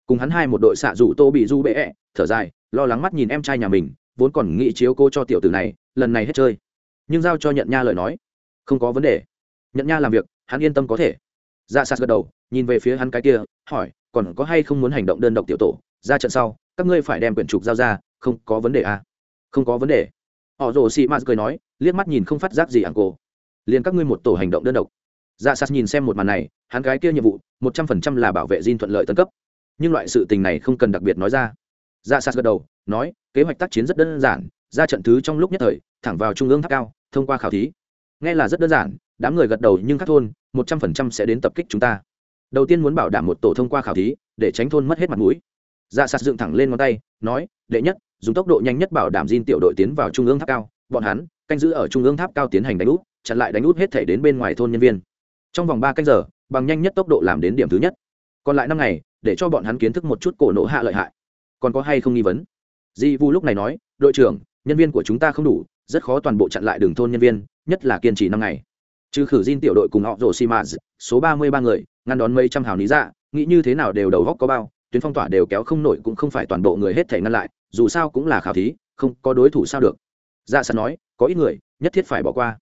Cùng hắn hai một đội xạ rủ tô bị du bệ ẹ, thở dài, lo lắng mắt nhìn em trai nhà mình, vốn còn nghĩ chiếu cô cho tiểu tử này, lần này hết chơi. Nhưng giao cho nhận nha lời nói, không có vấn đề. Nhận nha làm việc, hắn yên tâm có thể. Dạ sạt gật đầu, nhìn về phía hắn cái kia, hỏi còn có hay không muốn hành động đơn độc tiểu tổ, ra trận sau, các ngươi phải đem quyển trục giao ra, không có vấn đề à? không có vấn đề. Họ rồ xị mạt cười nói, liếc mắt nhìn không phát giác gì ảng cô liền các ngươi một tổ hành động đơn độc. Dạ sạt nhìn xem một màn này, hắn gái kia nhiệm vụ, một trăm phần trăm là bảo vệ Jin thuận lợi tân cấp. Nhưng loại sự tình này không cần đặc biệt nói ra. Dạ sạt gật đầu, nói, kế hoạch tác chiến rất đơn giản, ra trận thứ trong lúc nhất thời, thẳng vào trung ương tháp cao, thông qua khảo thí. Nghe là rất đơn giản, đám người gật đầu nhưng các thôn, một trăm phần trăm sẽ đến tập kích chúng ta đầu tiên muốn bảo đảm một tổ thông qua khảo thí, để tránh thôn mất hết mặt mũi. Dạ sạt dựng thẳng lên ngón tay, nói, đệ nhất, dùng tốc độ nhanh nhất bảo đảm diên tiểu đội tiến vào trung ương tháp cao. Bọn hắn, canh giữ ở trung ương tháp cao tiến hành đánh út chặn lại đánh út hết thể đến bên ngoài thôn nhân viên. Trong vòng ba canh giờ, bằng nhanh nhất tốc độ làm đến điểm thứ nhất. Còn lại năm ngày, để cho bọn hắn kiến thức một chút cổ nỗ hạ lợi hại. Còn có hay không nghi vấn? Di vu lúc này nói, đội trưởng, nhân viên của chúng ta không đủ, rất khó toàn bộ chặn lại đường thôn nhân viên, nhất là kiên trì năm ngày. Trừ khử diên tiểu đội cùng họ rổ simaz số ba mươi ba người ngăn đón mấy trăm hào lý dạ nghĩ như thế nào đều đầu góc có bao, tuyến phong tỏa đều kéo không nổi cũng không phải toàn bộ người hết thể ngăn lại, dù sao cũng là khảo thí, không có đối thủ sao được. Dạ sạt nói, có ít người, nhất thiết phải bỏ qua.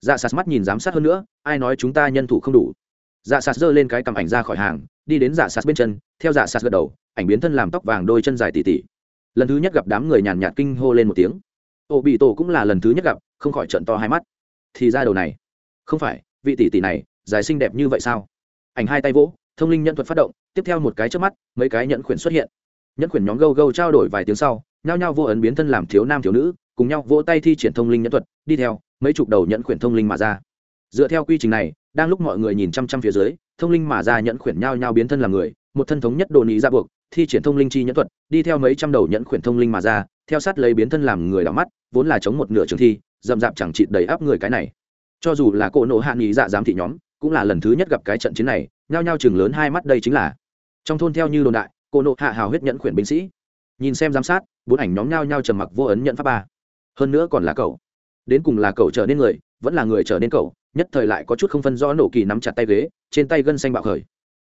Dạ sạt mắt nhìn giám sát hơn nữa, ai nói chúng ta nhân thủ không đủ? Dạ sạt giơ lên cái cầm ảnh ra khỏi hàng, đi đến dạ sạt bên chân, theo dạ sạt gật đầu, ảnh biến thân làm tóc vàng đôi chân dài tỉ tỉ. Lần thứ nhất gặp đám người nhàn nhạt kinh hô lên một tiếng. Ô bị tổ cũng là lần thứ nhất gặp, không khỏi trận to hai mắt. Thì ra đầu này, không phải, vị tỷ tỷ này, dài xinh đẹp như vậy sao? Ảnh hai tay vỗ, thông linh nhân thuật phát động, tiếp theo một cái trước mắt, mấy cái nhẫn khuyển xuất hiện. Nhẫn khuyển nhóm gâu gâu trao đổi vài tiếng sau, nhao nhao vô ấn biến thân làm thiếu nam thiếu nữ, cùng nhau vỗ tay thi triển thông linh nhẫn thuật, đi theo, mấy chục đầu nhẫn khuyển thông linh mà ra. Dựa theo quy trình này, đang lúc mọi người nhìn chăm chăm phía dưới, thông linh mà ra nhẫn khuyển nhao nhao biến thân làm người, một thân thống nhất đồ ý ra buộc, thi triển thông linh chi nhẫn thuật, đi theo mấy trăm đầu nhẫn khuyển thông linh mà ra, theo sát lấy biến thân làm người đỏ mắt, vốn là chống một nửa trường thi, dậm dạp chẳng chịt đầy áp người cái này. Cho dù là cỗ nộ hạ nghị dạ giám thị nhóm cũng là lần thứ nhất gặp cái trận chiến này, nhao nhao chừng lớn hai mắt đây chính là. Trong thôn theo như đồn đại, cô nộ hạ hào huyết nhẫn khuyển binh sĩ. Nhìn xem giám sát, bốn ảnh nhóm nhao nhao trầm mặc vô ấn nhận pháp ba. Hơn nữa còn là cậu. Đến cùng là cậu trở nên người, vẫn là người trở nên cậu, nhất thời lại có chút không phân rõ nổ kỳ nắm chặt tay ghế, trên tay gân xanh bạo khởi.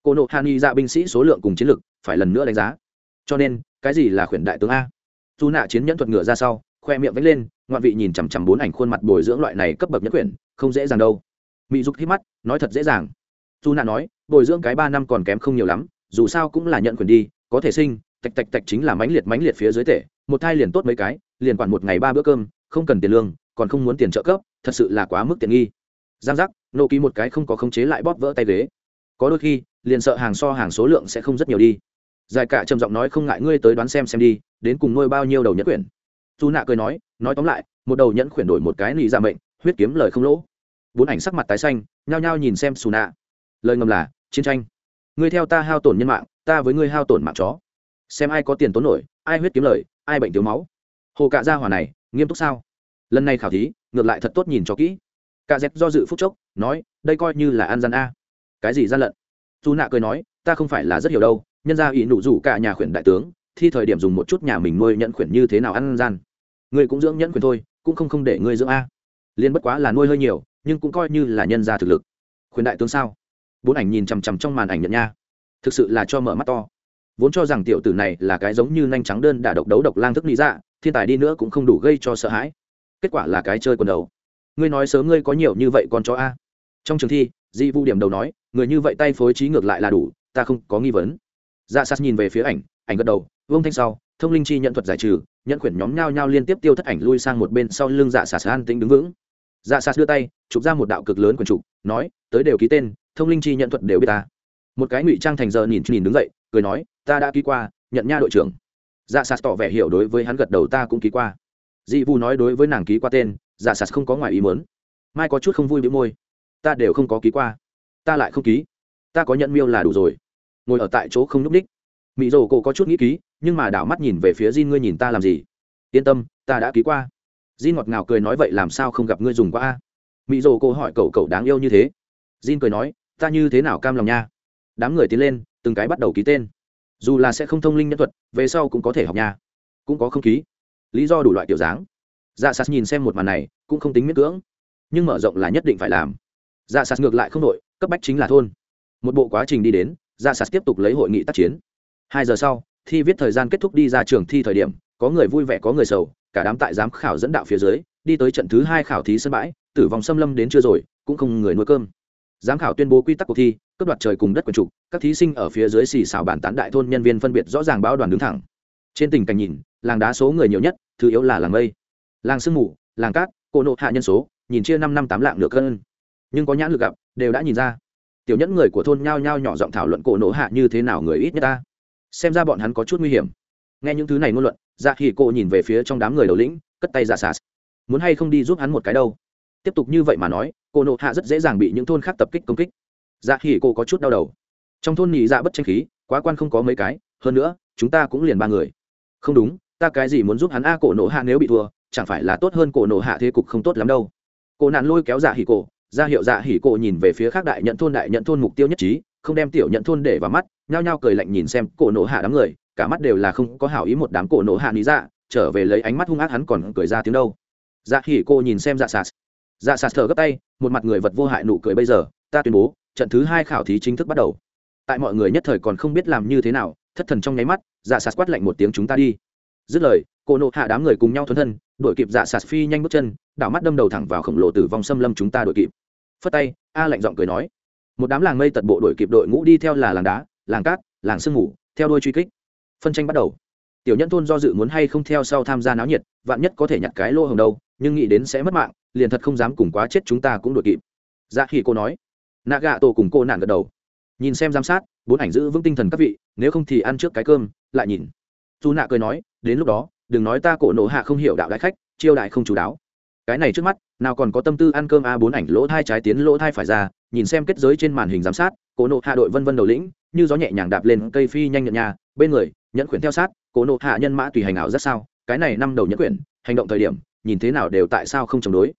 Cô nộ hạ nghi ra dạ binh sĩ số lượng cùng chiến lực, phải lần nữa đánh giá. Cho nên, cái gì là khuyển đại tướng a? Dù nạ chiến nhẫn thuật ngựa ra sau, khoe miệng vẫy lên, ngoạn vị nhìn chằm chằm bốn ảnh khuôn mặt bồi dưỡng loại này cấp bậc nhất quyển không dễ dàng đâu mỹ dục hít mắt, nói thật dễ dàng. Dù nạ nói, bồi dưỡng cái ba năm còn kém không nhiều lắm, dù sao cũng là nhận quyền đi, có thể sinh, tạch tạch tạch chính là mãnh liệt mãnh liệt phía dưới tể một thai liền tốt mấy cái, liền quản một ngày ba bữa cơm, không cần tiền lương, còn không muốn tiền trợ cấp, thật sự là quá mức tiện nghi. Giang giác, nộ ký một cái không có khống chế lại bóp vỡ tay ghế. Có đôi khi, liền sợ hàng so hàng số lượng sẽ không rất nhiều đi. Dài cả trầm giọng nói không ngại ngươi tới đoán xem xem đi, đến cùng nuôi bao nhiêu đầu nhẫn quyển. Dù nạ cười nói nói tóm lại, một đầu nhẫn quyển đổi một cái nị ra mệnh, huyết kiếm lời không lỗ bốn ảnh sắc mặt tái xanh, nhao nhao nhìn xem xù nạ lời ngầm là, chiến tranh. Ngươi theo ta hao tổn nhân mạng, ta với ngươi hao tổn mạng chó. Xem ai có tiền tốn nổi, ai huyết kiếm lời, ai bệnh thiếu máu. Hồ cạ gia hỏa này, nghiêm túc sao? Lần này khảo thí, ngược lại thật tốt nhìn cho kỹ. Cạ dẹp do dự phúc chốc, nói, đây coi như là an gian a. Cái gì gian lận? Dù nạ cười nói, ta không phải là rất hiểu đâu, nhân ra ý nụ rủ cả nhà khuyển đại tướng, thi thời điểm dùng một chút nhà mình nuôi nhận khuyển như thế nào ăn gian. Ngươi cũng dưỡng nhẫn khuyển thôi, cũng không không để ngươi dưỡng a. Liên bất quá là nuôi hơi nhiều nhưng cũng coi như là nhân gia thực lực. Khuyên đại tướng sao? Bốn ảnh nhìn chằm chằm trong màn ảnh nhận nha. Thực sự là cho mở mắt to. Vốn cho rằng tiểu tử này là cái giống như nhanh trắng đơn đả độc đấu độc lang thức lý dạ thiên tài đi nữa cũng không đủ gây cho sợ hãi. Kết quả là cái chơi quần đầu. Ngươi nói sớm ngươi có nhiều như vậy còn cho a? Trong trường thi, di vu điểm đầu nói, người như vậy tay phối trí ngược lại là đủ, ta không có nghi vấn. Dạ sát nhìn về phía ảnh ảnh gật đầu, vương thanh sau, thông linh chi nhận thuật giải trừ, nhận khuyển nhóm nhao nhao liên tiếp tiêu thất ảnh lui sang một bên, sau lưng dạ sạt an tĩnh đứng vững dạ sạt đưa tay, chụp ra một đạo cực lớn quyển trục, nói, tới đều ký tên, thông linh chi nhận thuật đều biết ta. Một cái ngụy trang thành giờ nhìn nhìn đứng dậy, cười nói, ta đã ký qua, nhận nha đội trưởng. Dạ sạt tỏ vẻ hiểu đối với hắn gật đầu, ta cũng ký qua. Dị vu nói đối với nàng ký qua tên dạ sạt không có ngoài ý mớn mai có chút không vui bị môi. Ta đều không có ký qua. Ta lại không ký. Ta có nhận miêu là đủ rồi. Ngồi ở tại chỗ không n ú c ních. Mỹ rồ cổ có chút nghĩ ký, nhưng mà đảo mắt nhìn về phía Jin, ngươi nhìn ta làm gì? Yên tâm, ta đã ký qua. Jin ngọt ngào cười nói vậy làm sao không gặp ngươi dùng qua a? Mỹ rồ cô hỏi cậu cậu đáng yêu như thế? Jin cười nói ta như thế nào cam lòng nha? Đám người tiến lên từng cái bắt đầu ký tên. Dù là sẽ không thông linh nhân thuật về sau cũng có thể học nha. Cũng có không khí. lý do đủ loại tiểu dáng. Dạ sát nhìn xem một màn này cũng không tính miễn cưỡng. Nhưng mở rộng là nhất định phải làm. Dạ sát ngược lại không đổi, cấp bách chính là thôn. Một bộ quá trình đi đến dạ sát tiếp tục lấy hội nghị tác chiến. Hai giờ sau thi viết thời gian kết thúc đi ra trường thi thời điểm có người vui vẻ có người sầu cả đám tại giám khảo dẫn đạo phía dưới, đi tới trận thứ hai khảo thí sân bãi, tử vong xâm lâm đến chưa rồi, cũng không người nuôi cơm. Giám khảo tuyên bố quy tắc cuộc thi, cướp đoạt trời cùng đất quần trục các thí sinh ở phía dưới xì xào bản tán đại thôn nhân viên phân biệt rõ ràng báo đoàn đứng thẳng. Trên tình cảnh nhìn, làng đá số người nhiều nhất, thứ yếu là làng mây. Làng sương mù, làng cát, cô nộ hạ nhân số, nhìn chia năm năm tám lạng nửa cân. Nhưng có nhãn lực gặp, đều đã nhìn ra. Tiểu nhẫn người của thôn nhao nhao nhỏ giọng thảo luận cổ nộ hạ như thế nào người ít nhất ta. Xem ra bọn hắn có chút nguy hiểm nghe những thứ này ngôn luận dạ khi cô nhìn về phía trong đám người đầu lĩnh, cất tay ra xà muốn hay không đi giúp hắn một cái đâu? Tiếp tục như vậy mà nói, cô nộ hạ rất dễ dàng bị những thôn khác tập kích công kích. Dạ hỉ cô có chút đau đầu. Trong thôn nhị dạ bất tranh khí, quá quan không có mấy cái, hơn nữa, chúng ta cũng liền ba người. Không đúng, ta cái gì muốn giúp hắn? A cổ nộ hạ nếu bị thua, chẳng phải là tốt hơn cổ nộ hạ thế cục không tốt lắm đâu. Cô nạn lôi kéo dạ hỉ cổ ra hiệu dạ hỉ cổ nhìn về phía khác đại nhận thôn, đại nhận thôn mục tiêu nhất trí không đem tiểu nhận thôn để vào mắt, nhao nhao cười lạnh nhìn xem cổ nổ hạ đám người, cả mắt đều là không có hảo ý một đám cổ nổ hạ lý dạ trở về lấy ánh mắt hung ác hắn còn cười ra tiếng đâu. Dạ hỉ cô nhìn xem dạ sạt. Dạ sạt thở gấp tay, một mặt người vật vô hại nụ cười bây giờ, ta tuyên bố, trận thứ hai khảo thí chính thức bắt đầu. Tại mọi người nhất thời còn không biết làm như thế nào, thất thần trong nháy mắt dạ sạt quát lạnh một tiếng, chúng ta đi. Dứt lời cô nộ hạ đám người cùng nhau thuần thân, đuổi kịp dạ sạt phi nhanh bước chân, đảo mắt đâm đầu thẳng vào khổng lồ tử vong xâm lâm chúng ta đuổi kịp. Phất tay, a lạnh giọng cười nói một đám làng mây tật bộ đội kịp đội ngũ đi theo là làng đá, làng cát, làng sương ngủ theo đuôi truy kích. Phân tranh bắt đầu. Tiểu nhân thôn do dự muốn hay không theo sau tham gia náo nhiệt, vạn nhất có thể nhặt cái lô hồng đâu, nhưng nghĩ đến sẽ mất mạng, liền thật không dám cùng quá chết chúng ta cũng đội kịp. Dạ khi cô nói. Nạ gạ tổ cùng cô nạn gật đầu. Nhìn xem giám sát, bốn ảnh giữ vững tinh thần các vị, nếu không thì ăn trước cái cơm, lại nhìn. Dù nạ cười nói, đến lúc đó, đừng nói ta cổ nổ hạ không hiểu đạo đại khách, chiêu đại không chú đáo. Cái này trước mắt, nào còn có tâm tư ăn cơm a, bốn ảnh lỗ thai trái tiến, lỗ thai phải ra nhìn xem kết giới trên màn hình giám sát cổ nộ hạ đội vân vân đầu lĩnh, như gió nhẹ nhàng đạp lên cây phi nhanh nhận nhà, bên người, nhẫn quyển theo sát cổ nộ hạ nhân mã tùy hành ảo rất sao, cái này năm đầu nhẫn quyển, hành động thời điểm, nhìn thế nào đều tại sao không chống đối.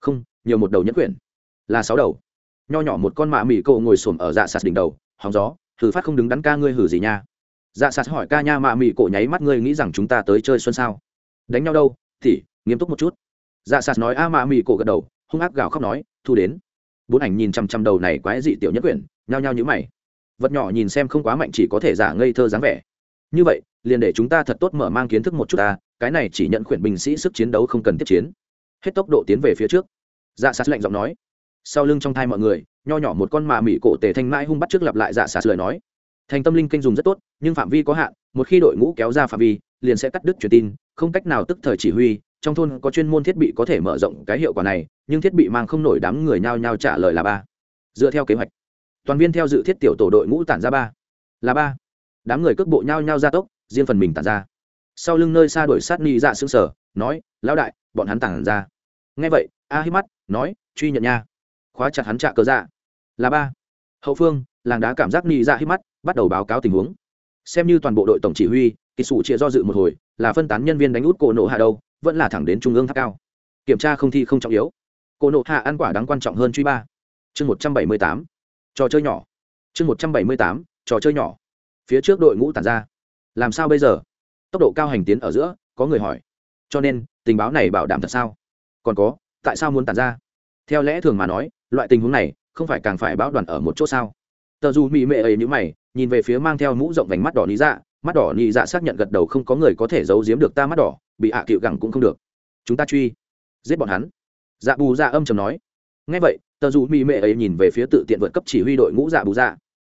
Không, nhiều một đầu nhẫn quyển. Là sáu đầu. Nho nhỏ một con mạ mỹ cậu ngồi xổm ở dạ sạt đỉnh đầu, hóng gió thử phát không đứng đắn ca ngươi hử gì nha? Dạ sạt hỏi ca nha mạ mỹ cổ nháy mắt ngươi nghĩ rằng chúng ta tới chơi xuân sao? Đánh nhau đâu thì nghiêm túc một chút. Dạ sạt nói, a mạ mỹ cổ gật đầu, hung ác gào khóc nói, thu đến bốn ảnh nhìn chằm chằm đầu này quái dị tiểu nhất quyển, nhao nhao như mày. Vật nhỏ nhìn xem không quá mạnh chỉ có thể giả ngây thơ dáng vẻ. Như vậy, liền để chúng ta thật tốt mở mang kiến thức một chút ta, cái này chỉ nhận khuyển binh sĩ sức chiến đấu không cần tiếp chiến. Hết tốc độ tiến về phía trước. Dạ sạt lạnh giọng nói. Sau lưng trong thai mọi người, nho nhỏ một con mà mỹ cổ tề thanh mãi hung bắt trước lặp lại dạ sạt lời nói. Thành tâm linh kênh dùng rất tốt, nhưng phạm vi có hạn, một khi đội ngũ kéo ra phạm vi, liền sẽ cắt đứt truyền tin, không cách nào tức thời chỉ huy, trong thôn có chuyên môn thiết bị có thể mở rộng cái hiệu quả này nhưng thiết bị mang không nổi đám người nhao nhao trả lời là ba. Dựa theo kế hoạch, toàn viên theo dự thiết tiểu tổ đội ngũ tản ra ba. Là ba. Đám người cước bộ nhao nhao ra tốc, riêng phần mình tản ra. Sau lưng nơi xa đổi sát ni dạ xương sở nói, lão đại, bọn hắn tản ra. Nghe vậy, a hít mắt, nói, truy nhận nha. Khóa chặt hắn trạ cớ dạ. Là ba. Hậu phương, làng đá cảm giác ni dạ hít mắt bắt đầu báo cáo tình huống. Xem như toàn bộ đội tổng chỉ huy kỳ sủ chia do dự một hồi, là phân tán nhân viên đánh út cổ nổ hạ đâu, vẫn là thẳng đến trung ương tháp cao. Kiểm tra không thi không trọng yếu cổ nộ hạ ăn quả đáng quan trọng hơn truy ba. Chương một trăm bảy mươi tám. Trò chơi nhỏ. Chương một trăm bảy mươi tám. Trò chơi nhỏ. Phía trước đội ngũ tàn ra. Làm sao bây giờ? Tốc độ cao hành tiến ở giữa, có người hỏi. Cho nên, tình báo này bảo đảm thật sao? Còn có, tại sao muốn tàn ra? Theo lẽ thường mà nói, loại tình huống này không phải càng phải báo đoàn ở một chỗ sao? Tờ dù mỹ mệ ấy như mày, nhìn về phía mang theo mũ rộng vành mắt đỏ lý dạ. Mắt đỏ nhị dạ xác nhận gật đầu không có người có thể giấu giếm được ta mắt đỏ, bị hạ à cựu gẳng cũng không được. Chúng ta truy. Giết bọn hắn dạ bù dạ âm chầm nói. Ngay vậy, tờ dù mỹ mệ ấy nhìn về phía tự tiện vượt cấp chỉ huy đội ngũ dạ bù dạ.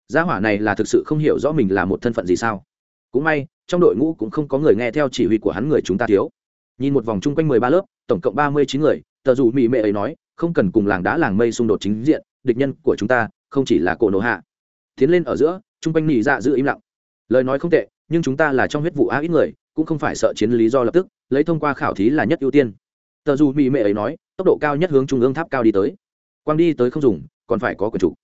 Gia hỏa này là thực sự không hiểu rõ mình là một thân phận gì sao? Cũng may, trong đội ngũ cũng không có người nghe theo chỉ huy của hắn người chúng ta thiếu. Nhìn một vòng chung quanh mười ba lớp, tổng cộng ba mươi chín người, tờ dù mỹ mệ ấy nói, không cần cùng làng đá làng mây xung đột chính diện, địch nhân của chúng ta không chỉ là cổ nổ hạ. Tiến lên ở giữa, chung quanh nỉ dạ giữ im lặng. Lời nói không tệ, nhưng chúng ta là trong huyết vụ á ít người, cũng không phải sợ chiến lý do lập tức, lấy thông qua khảo thí là nhất ưu tiên tờ dù mỹ mệ ấy nói, tốc độ cao nhất hướng trung ương tháp cao đi tới. Quang đi tới không dùng, còn phải có quần chủ.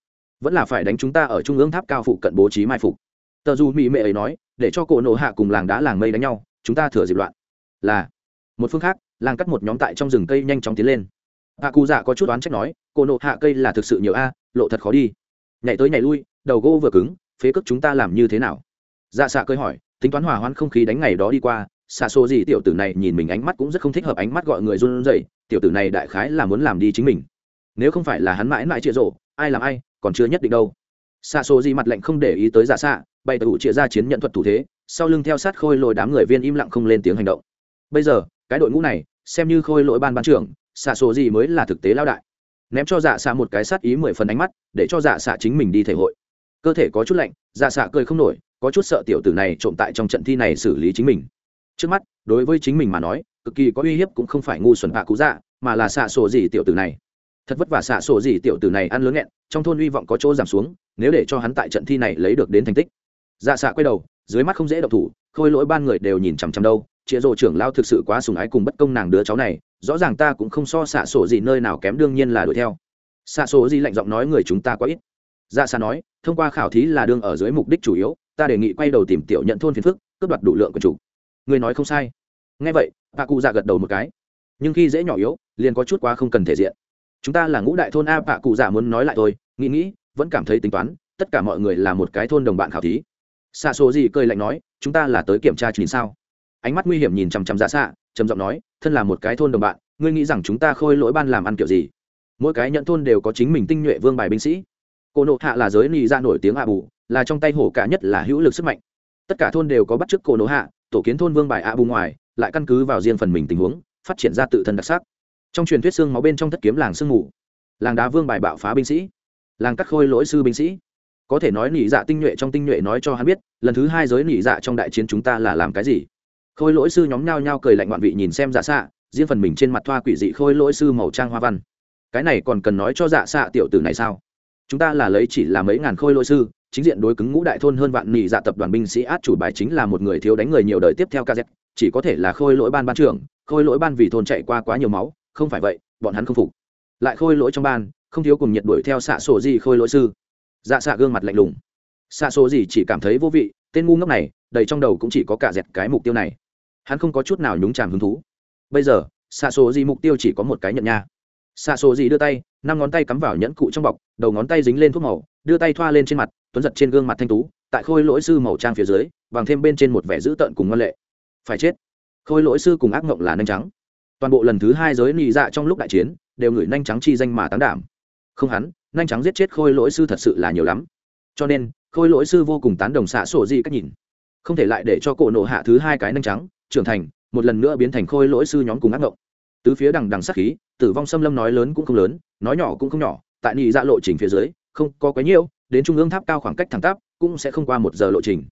Vẫn là phải đánh chúng ta ở trung ương tháp cao phụ cận bố trí mai phục. Tờ dù mỹ mệ ấy nói, để cho cổ nổ hạ cùng làng đá làng mây đánh nhau, chúng ta thừa dịp loạn. Là, một phương khác, làng cắt một nhóm tại trong rừng cây nhanh chóng tiến lên. Hạ cụ dạ có chút đoán trách nói, cổ nộ hạ cây là thực sự nhiều a, lộ thật khó đi. Nhảy tới nhảy lui, đầu gỗ vừa cứng, phế cước chúng ta làm như thế nào? Dạ xạ cơi hỏi, tính toán hòa hoãn không khí đánh ngày đó đi qua xa số gì tiểu tử này nhìn mình ánh mắt cũng rất không thích hợp ánh mắt gọi người run rẩy, tiểu tử này đại khái là muốn làm đi chính mình. Nếu không phải là hắn mãi mãi chịa rộ, ai làm ai, còn chưa nhất định đâu. Xa số gì mặt lạnh không để ý tới giả xạ, bày tụ chĩa ra chiến nhận thuật thủ thế, sau lưng theo sát khôi lội đám người viên im lặng không lên tiếng hành động. Bây giờ, cái đội ngũ này, xem như khôi lội ban ban trưởng xa số gì mới là thực tế lao đại. Ném cho dạ xạ một cái sát ý mười phần ánh mắt, để cho dạ xạ chính mình đi thể hội. Cơ thể có chút lạnh dạ xạ cười không nổi, có chút sợ tiểu tử này trộm tại trong trận thi này xử lý chính mình trước mắt, đối với chính mình mà nói, cực kỳ có uy hiếp cũng không phải ngu xuẩn bạ cú dạ mà là xạ sổ gì tiểu tử này. Thật vất vả xạ sổ gì tiểu tử này ăn lớn nghẹn, trong thôn hy vọng có chỗ giảm xuống, nếu để cho hắn tại trận thi này lấy được đến thành tích. Dạ xạ quay đầu, dưới mắt không dễ độc thủ, khôi lỗi ban người đều nhìn chằm chằm đâu, chĩa rồ trưởng lao thực sự quá sùng ái cùng bất công nàng đứa cháu này, rõ ràng ta cũng không so xạ sổ gì nơi nào kém đương nhiên là đuổi theo. Xạ sổ gì lạnh giọng nói người chúng ta quá ít. Dạ xạ nói, thông qua khảo thí là đương ở dưới mục đích chủ yếu, ta đề nghị quay đầu tìm tiểu nhận thôn phiền phức, cướp đoạt đủ lượng của chủ người nói không sai. Ngay vậy bà cụ dạ gật đầu một cái. Nhưng khi dễ nhỏ yếu, liền có chút quá không cần thể diện. Chúng ta là ngũ đại thôn a bà cụ dạ muốn nói lại tôi nghĩ nghĩ, vẫn cảm thấy tính toán, tất cả mọi người là một cái thôn đồng bạn khảo thí. Xa số gì cười lạnh nói, chúng ta là tới kiểm tra nhìn sao? Ánh mắt nguy hiểm nhìn chằm chằm dạ xạ, trầm giọng nói, thân là một cái thôn đồng bạn, ngươi nghĩ rằng chúng ta khôi lỗi ban làm ăn kiểu gì? Mỗi cái nhận thôn đều có chính mình tinh nhuệ vương bài binh sĩ. Cô nộ hạ là giới nị ra nổi tiếng hạ bù, là trong tay hổ cả nhất là hữu lực sức mạnh. Tất cả thôn đều có bắt chước cô nộ hạ tổ kiến thôn vương bài a bù ngoài, lại căn cứ vào riêng phần mình tình huống, phát triển ra tự thân đặc sắc. Trong truyền thuyết xương máu bên trong thất kiếm làng sương mù, làng đá vương bài bạo phá binh sĩ, làng cắt khôi lỗi sư binh sĩ. Có thể nói nỉ dạ tinh nhuệ trong tinh nhuệ nói cho hắn biết, lần thứ hai giới nỉ dạ trong đại chiến chúng ta là làm cái gì? Khôi lỗi sư nhóm nhao nhao cười lạnh ngoạn vị nhìn xem dạ xạ, riêng phần mình trên mặt thoa quỷ dị khôi lỗi sư màu trang hoa văn. Cái này còn cần nói cho dạ xạ tiểu tử này sao? Chúng ta là lấy chỉ là mấy ngàn khôi lỗi sư chính diện đối cứng ngũ đại thôn hơn vạn nỉ dạ tập đoàn binh sĩ át chủ bài chính là một người thiếu đánh người nhiều đời tiếp theo kz chỉ có thể là khôi lỗi ban ban trưởng, khôi lỗi ban vì thôn chạy qua quá nhiều máu, không phải vậy, bọn hắn không phục. Lại khôi lỗi trong ban, không thiếu cùng nhiệt đuổi theo xạ sổ gì khôi lỗi sư. Dạ xạ gương mặt lạnh lùng. Xạ sổ gì chỉ cảm thấy vô vị, tên ngu ngốc này, đầy trong đầu cũng chỉ có cả dẹt cái mục tiêu này. Hắn không có chút nào nhúng chàm hứng thú. Bây giờ, xạ sổ gì mục tiêu chỉ có một cái nhận nha. Xạ sổ gì đưa tay, năm ngón tay cắm vào nhẫn cụ trong bọc đầu ngón tay dính lên thuốc màu, đưa tay thoa lên trên mặt, tuấn giật trên gương mặt thanh tú, tại khôi lỗi sư màu trang phía dưới, bằng thêm bên trên một vẻ dữ tợn cùng ngân lệ. Phải chết. Khôi lỗi sư cùng ác mộng là nanh trắng. Toàn bộ lần thứ hai giới nị dạ trong lúc đại chiến, đều ngửi nhanh trắng chi danh mà tán đảm. Không hắn nhanh trắng giết chết khôi lỗi sư thật sự là nhiều lắm. Cho nên, khôi lỗi sư vô cùng tán đồng xạ sổ di cách nhìn. Không thể lại để cho cổ nộ hạ thứ hai cái nhanh trắng, trưởng thành, một lần nữa biến thành khôi lỗi sư nhóm cùng ác ngộng. Tứ phía đằng đằng sắc khí, tử vong xâm lâm nói lớn cũng không lớn, nói nhỏ cũng không nhỏ tại nhị dạ lộ trình phía dưới, không có quấy nhiều, đến trung ương tháp cao khoảng cách thẳng tắp, cũng sẽ không qua một giờ lộ trình.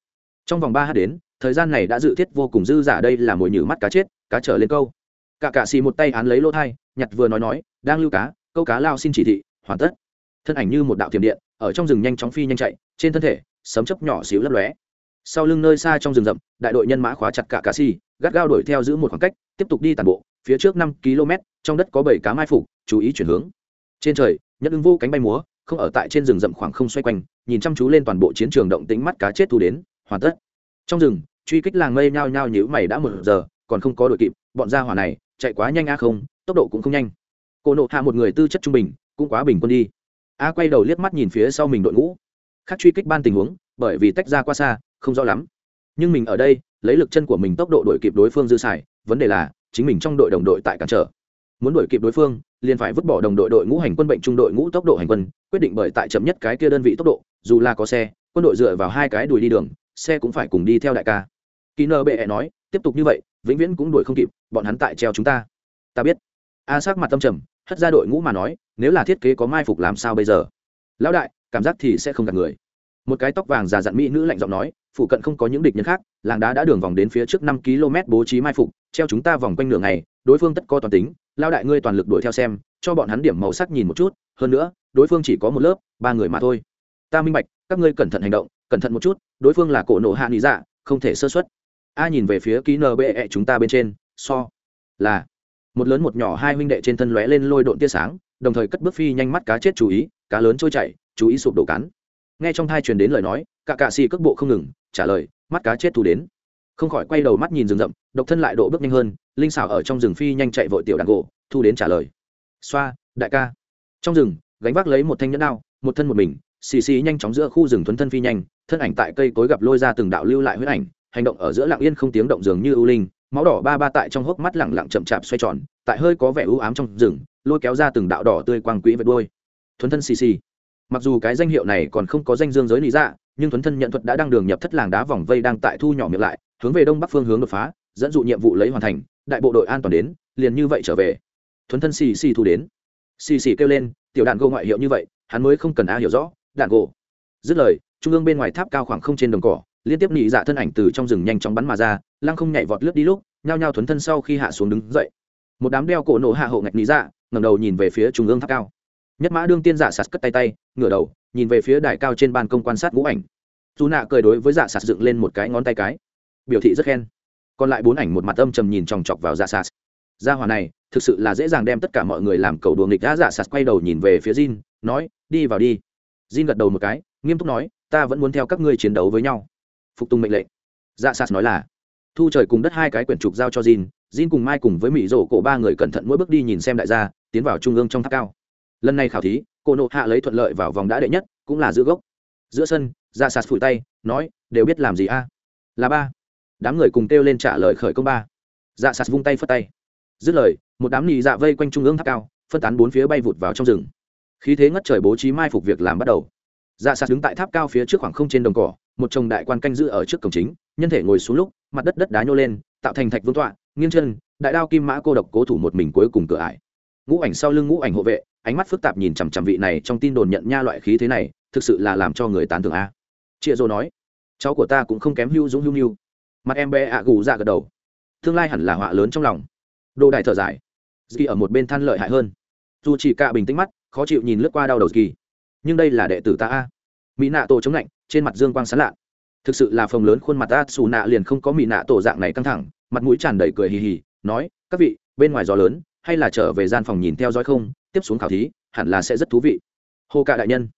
Trong vòng ba h đến, thời gian này đã dự thiết vô cùng dư giả đây là mồi nhử mắt cá chết, cá trở lên câu. Cả cạ xì một tay án lấy lỗ thai, nhặt vừa nói nói, đang lưu cá, câu cá lao xin chỉ thị, hoàn tất. Thân ảnh như một đạo tiềm điện, ở trong rừng nhanh chóng phi nhanh chạy, trên thân thể, sấm chấp nhỏ xíu lấp lóe. Sau lưng nơi xa trong rừng rậm, đại đội nhân mã khóa chặt cả cà si gắt gao đuổi theo giữ một khoảng cách, tiếp tục đi tàn bộ, phía trước năm km trong đất có bảy cá mai phục, chú ý chuyển hướng. Trên trời nhất ứng vô cánh bay múa, không ở tại trên rừng rậm khoảng không xoay quanh, nhìn chăm chú lên toàn bộ chiến trường động tính mắt cá chết thu đến, hoàn tất. Trong rừng, truy kích làng mây nhao nhao nhữ mày đã một giờ, còn không có đội kịp, bọn gia hỏa này chạy quá nhanh a không, tốc độ cũng không nhanh. Cô nộ hạ một người tư chất trung bình, cũng quá bình quân đi. A quay đầu liếc mắt nhìn phía sau mình đội ngũ. Khác truy kích ban tình huống, bởi vì tách ra qua xa, không rõ lắm. Nhưng mình ở đây, lấy lực chân của mình tốc độ đuổi kịp đối phương dư xài, vấn đề là, chính mình trong đội đồng đội tại cản trở muốn đuổi kịp đối phương, liền phải vứt bỏ đồng đội đội ngũ hành quân bệnh trung đội ngũ tốc độ hành quân, quyết định bởi tại chậm nhất cái kia đơn vị tốc độ, dù là có xe, quân đội dựa vào hai cái đuổi đi đường, xe cũng phải cùng đi theo đại ca. Kỳ nơ bệ nói, tiếp tục như vậy, vĩnh viễn cũng đuổi không kịp, bọn hắn tại treo chúng ta. Ta biết. A sắc mặt tâm trầm, hất ra đội ngũ mà nói, nếu là thiết kế có mai phục làm sao bây giờ? Lão đại, cảm giác thì sẽ không gặp người. Một cái tóc vàng già dặn mỹ nữ lạnh giọng nói phụ cận không có những địch nhân khác, làng đá đã đường vòng đến phía trước năm km bố trí mai phục, treo chúng ta vòng quanh nửa ngày đối phương tất co toàn tính, lao đại ngươi toàn lực đuổi theo xem, cho bọn hắn điểm màu sắc nhìn một chút, hơn nữa, đối phương chỉ có một lớp, ba người mà thôi. Ta minh bạch, các ngươi cẩn thận hành động, cẩn thận một chút, đối phương là cổ nộ hạ lý dạ không thể sơ xuất a nhìn về phía ký nbe chúng ta bên trên, so là một lớn một nhỏ hai huynh đệ trên thân lóe lên lôi độn tia sáng, đồng thời cất bước phi nhanh mắt cá chết chú ý, cá lớn trôi chảy, chú ý sụp đổ cắn. Nghe trong thai truyền đến lời nói cả cạ xì cước bộ không ngừng, trả lời, mắt cá chết thu đến không khỏi quay đầu mắt nhìn rừng rậm, độc thân lại độ bước nhanh hơn, linh xảo ở trong rừng phi nhanh chạy vội tiểu đàn gỗ, thu đến trả lời. Xoa, đại ca. Trong rừng, gánh vác lấy một thanh nhẫn đao, một thân một mình, xì xì nhanh chóng giữa khu rừng thuấn thân phi nhanh, thân ảnh tại cây cối gặp lôi ra từng đạo lưu lại huyết ảnh, hành động ở giữa lặng yên không tiếng động dường như ưu linh, máu đỏ ba ba tại trong hốc mắt lẳng lặng chậm chạp xoay tròn, tại hơi có vẻ ưu ám trong rừng, lôi kéo ra từng đạo đỏ tươi quang quỹ vệt đôi thuấn thân xì xì. Mặc dù cái danh hiệu này còn không có danh dương giới lý dạ nhưng thuấn thân nhận thuật đã đăng đường nhập thất làng đá vòng vây đang tại thu nhỏ miệng lại hướng về đông bắc phương hướng đột phá, dẫn dụ nhiệm vụ lấy hoàn thành, đại bộ đội an toàn đến, liền như vậy trở về. Thuấn thân xì xì thu đến. Xì xì kêu lên, tiểu đạn gỗ ngoại hiệu như vậy, hắn mới không cần a hiểu rõ, đạn gỗ. Dứt lời, trung ương bên ngoài tháp cao khoảng không trên đồng cỏ, liên tiếp nhị dạ thân ảnh từ trong rừng nhanh chóng bắn mà ra, lăng không nhảy vọt lướt đi lúc, nhao nhao thuấn thân sau khi hạ xuống đứng dậy. Một đám đeo cổ nổ hạ hậu ngạch nhị dạ ngẩng đầu nhìn về phía trung ương tháp cao. Nhất mã đương tiên giả sạt cất tay tay, ngửa đầu, nhìn về phía đài cao trên ban công quan sát ngũ ảnh. Dù nạ cười đối với dạ sạt dựng lên một cái ngón tay cái biểu thị rất khen. Còn lại bốn ảnh một mặt âm trầm nhìn chòng chọc vào dạ sạt. Gia hòa này thực sự là dễ dàng đem tất cả mọi người làm cầu đùa nghịch đã dạ sạt quay đầu nhìn về phía Jin, nói đi vào đi. Jin gật đầu một cái nghiêm túc nói ta vẫn muốn theo các ngươi chiến đấu với nhau. Phục tùng mệnh lệnh. Dạ sạt nói là thu trời cùng đất hai cái quyển trục giao cho Jin, Jin cùng mai cùng với mỹ rổ cổ ba người cẩn thận mỗi bước đi nhìn xem đại gia tiến vào trung ương trong tháp cao. Lần này khảo thí cô nộ hạ lấy thuận lợi vào vòng đã đệ nhất cũng là giữa gốc. Giữa sân ra sạt phủi tay nói đều biết làm gì a? Là ba đám người cùng kêu lên trả lời khởi công ba. Dạ sạt vung tay phất tay. Dứt lời, một đám nị dạ vây quanh trung ương tháp cao, phân tán bốn phía bay vụt vào trong rừng. Khí thế ngất trời bố trí mai phục việc làm bắt đầu. Dạ sạt đứng tại tháp cao phía trước khoảng không trên đồng cỏ, một chồng đại quan canh giữ ở trước cổng chính, nhân thể ngồi xuống lúc, mặt đất đất đá nhô lên, tạo thành thạch vương tọa, nghiêng chân, đại đao kim mã cô độc cố thủ một mình cuối cùng cửa ải. Ngũ ảnh sau lưng ngũ ảnh hộ vệ, ánh mắt phức tạp nhìn chằm chằm vị này trong tin đồn nhận nha loại khí thế này, thực sự là làm cho người tán thưởng a. Chịa dô nói, cháu của ta cũng không kém hưu dũng hưu hưu mặt em bé ạ gù ra gật đầu. Tương lai hẳn là họa lớn trong lòng. Đồ đại thở dài. Ski ở một bên than lợi hại hơn. Dù chỉ cả bình tĩnh mắt, khó chịu nhìn lướt qua đau đầu ski. Nhưng đây là đệ tử ta a. Mỹ nạ tổ chống lạnh, trên mặt dương quang sán lạ. Thực sự là phồng lớn khuôn mặt ta xù nạ liền không có mỹ nạ tổ dạng này căng thẳng, mặt mũi tràn đầy cười hì hì, nói, các vị, bên ngoài gió lớn, hay là trở về gian phòng nhìn theo dõi không? Tiếp xuống khảo thí, hẳn là sẽ rất thú vị. Hô cả đại nhân.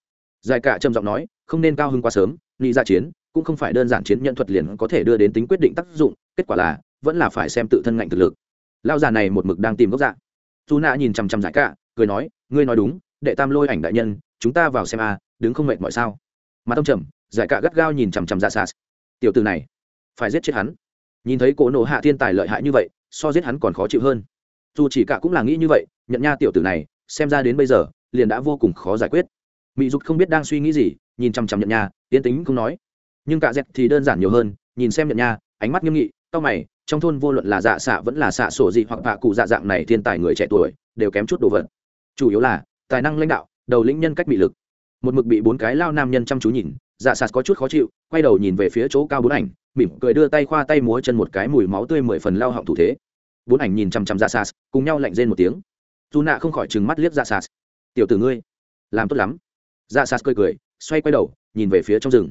Dài cả trầm giọng nói, không nên cao hơn quá sớm nghĩ ra dạ chiến cũng không phải đơn giản chiến nhận thuật liền có thể đưa đến tính quyết định tác dụng, kết quả là, vẫn là phải xem tự thân ngạnh thực lực. Lao già này một mực đang tìm gốc dạng dù nạ nhìn chằm chằm giải cả cười nói, ngươi nói đúng, đệ tam lôi ảnh đại nhân, chúng ta vào xem a, đứng không mệt mọi sao? Mà tông trầm, giải cả gắt gao nhìn chằm chằm ra dạ xa tiểu từ này, phải giết chết hắn. Nhìn thấy cổ nộ hạ thiên tài lợi hại như vậy, so giết hắn còn khó chịu hơn. Dù chỉ cả cũng là nghĩ như vậy, nhận nha tiểu tử này, xem ra đến bây giờ, liền đã vô cùng khó giải quyết. Mỹ dục không biết đang suy nghĩ gì, nhìn chằm chằm nhận nha tiến tính không nói nhưng cả dẹp thì đơn giản nhiều hơn, nhìn xem nhận nha, ánh mắt nghiêm nghị, tao mày, trong thôn vô luận là dạ xạ vẫn là xạ sổ gì hoặc vạ cụ dạ dạng này thiên tài người trẻ tuổi, đều kém chút đồ vật. Chủ yếu là, tài năng lãnh đạo, đầu lĩnh nhân cách bị lực. Một mực bị bốn cái lao nam nhân chăm chú nhìn dạ sạt có chút khó chịu, quay đầu nhìn về phía chỗ cao bốn ảnh, mỉm cười đưa tay khoa tay múa chân một cái mùi máu tươi mười phần lao họng thủ thế. Bốn ảnh nhìn chằm chằm dạ sạt cùng nhau lạnh rên một tiếng. Dù nạ không khỏi trừng mắt liếc dạ sạt tiểu tử ngươi, làm tốt lắm. Dạ sạt cười cười, xoay quay đầu, nhìn về phía trong rừng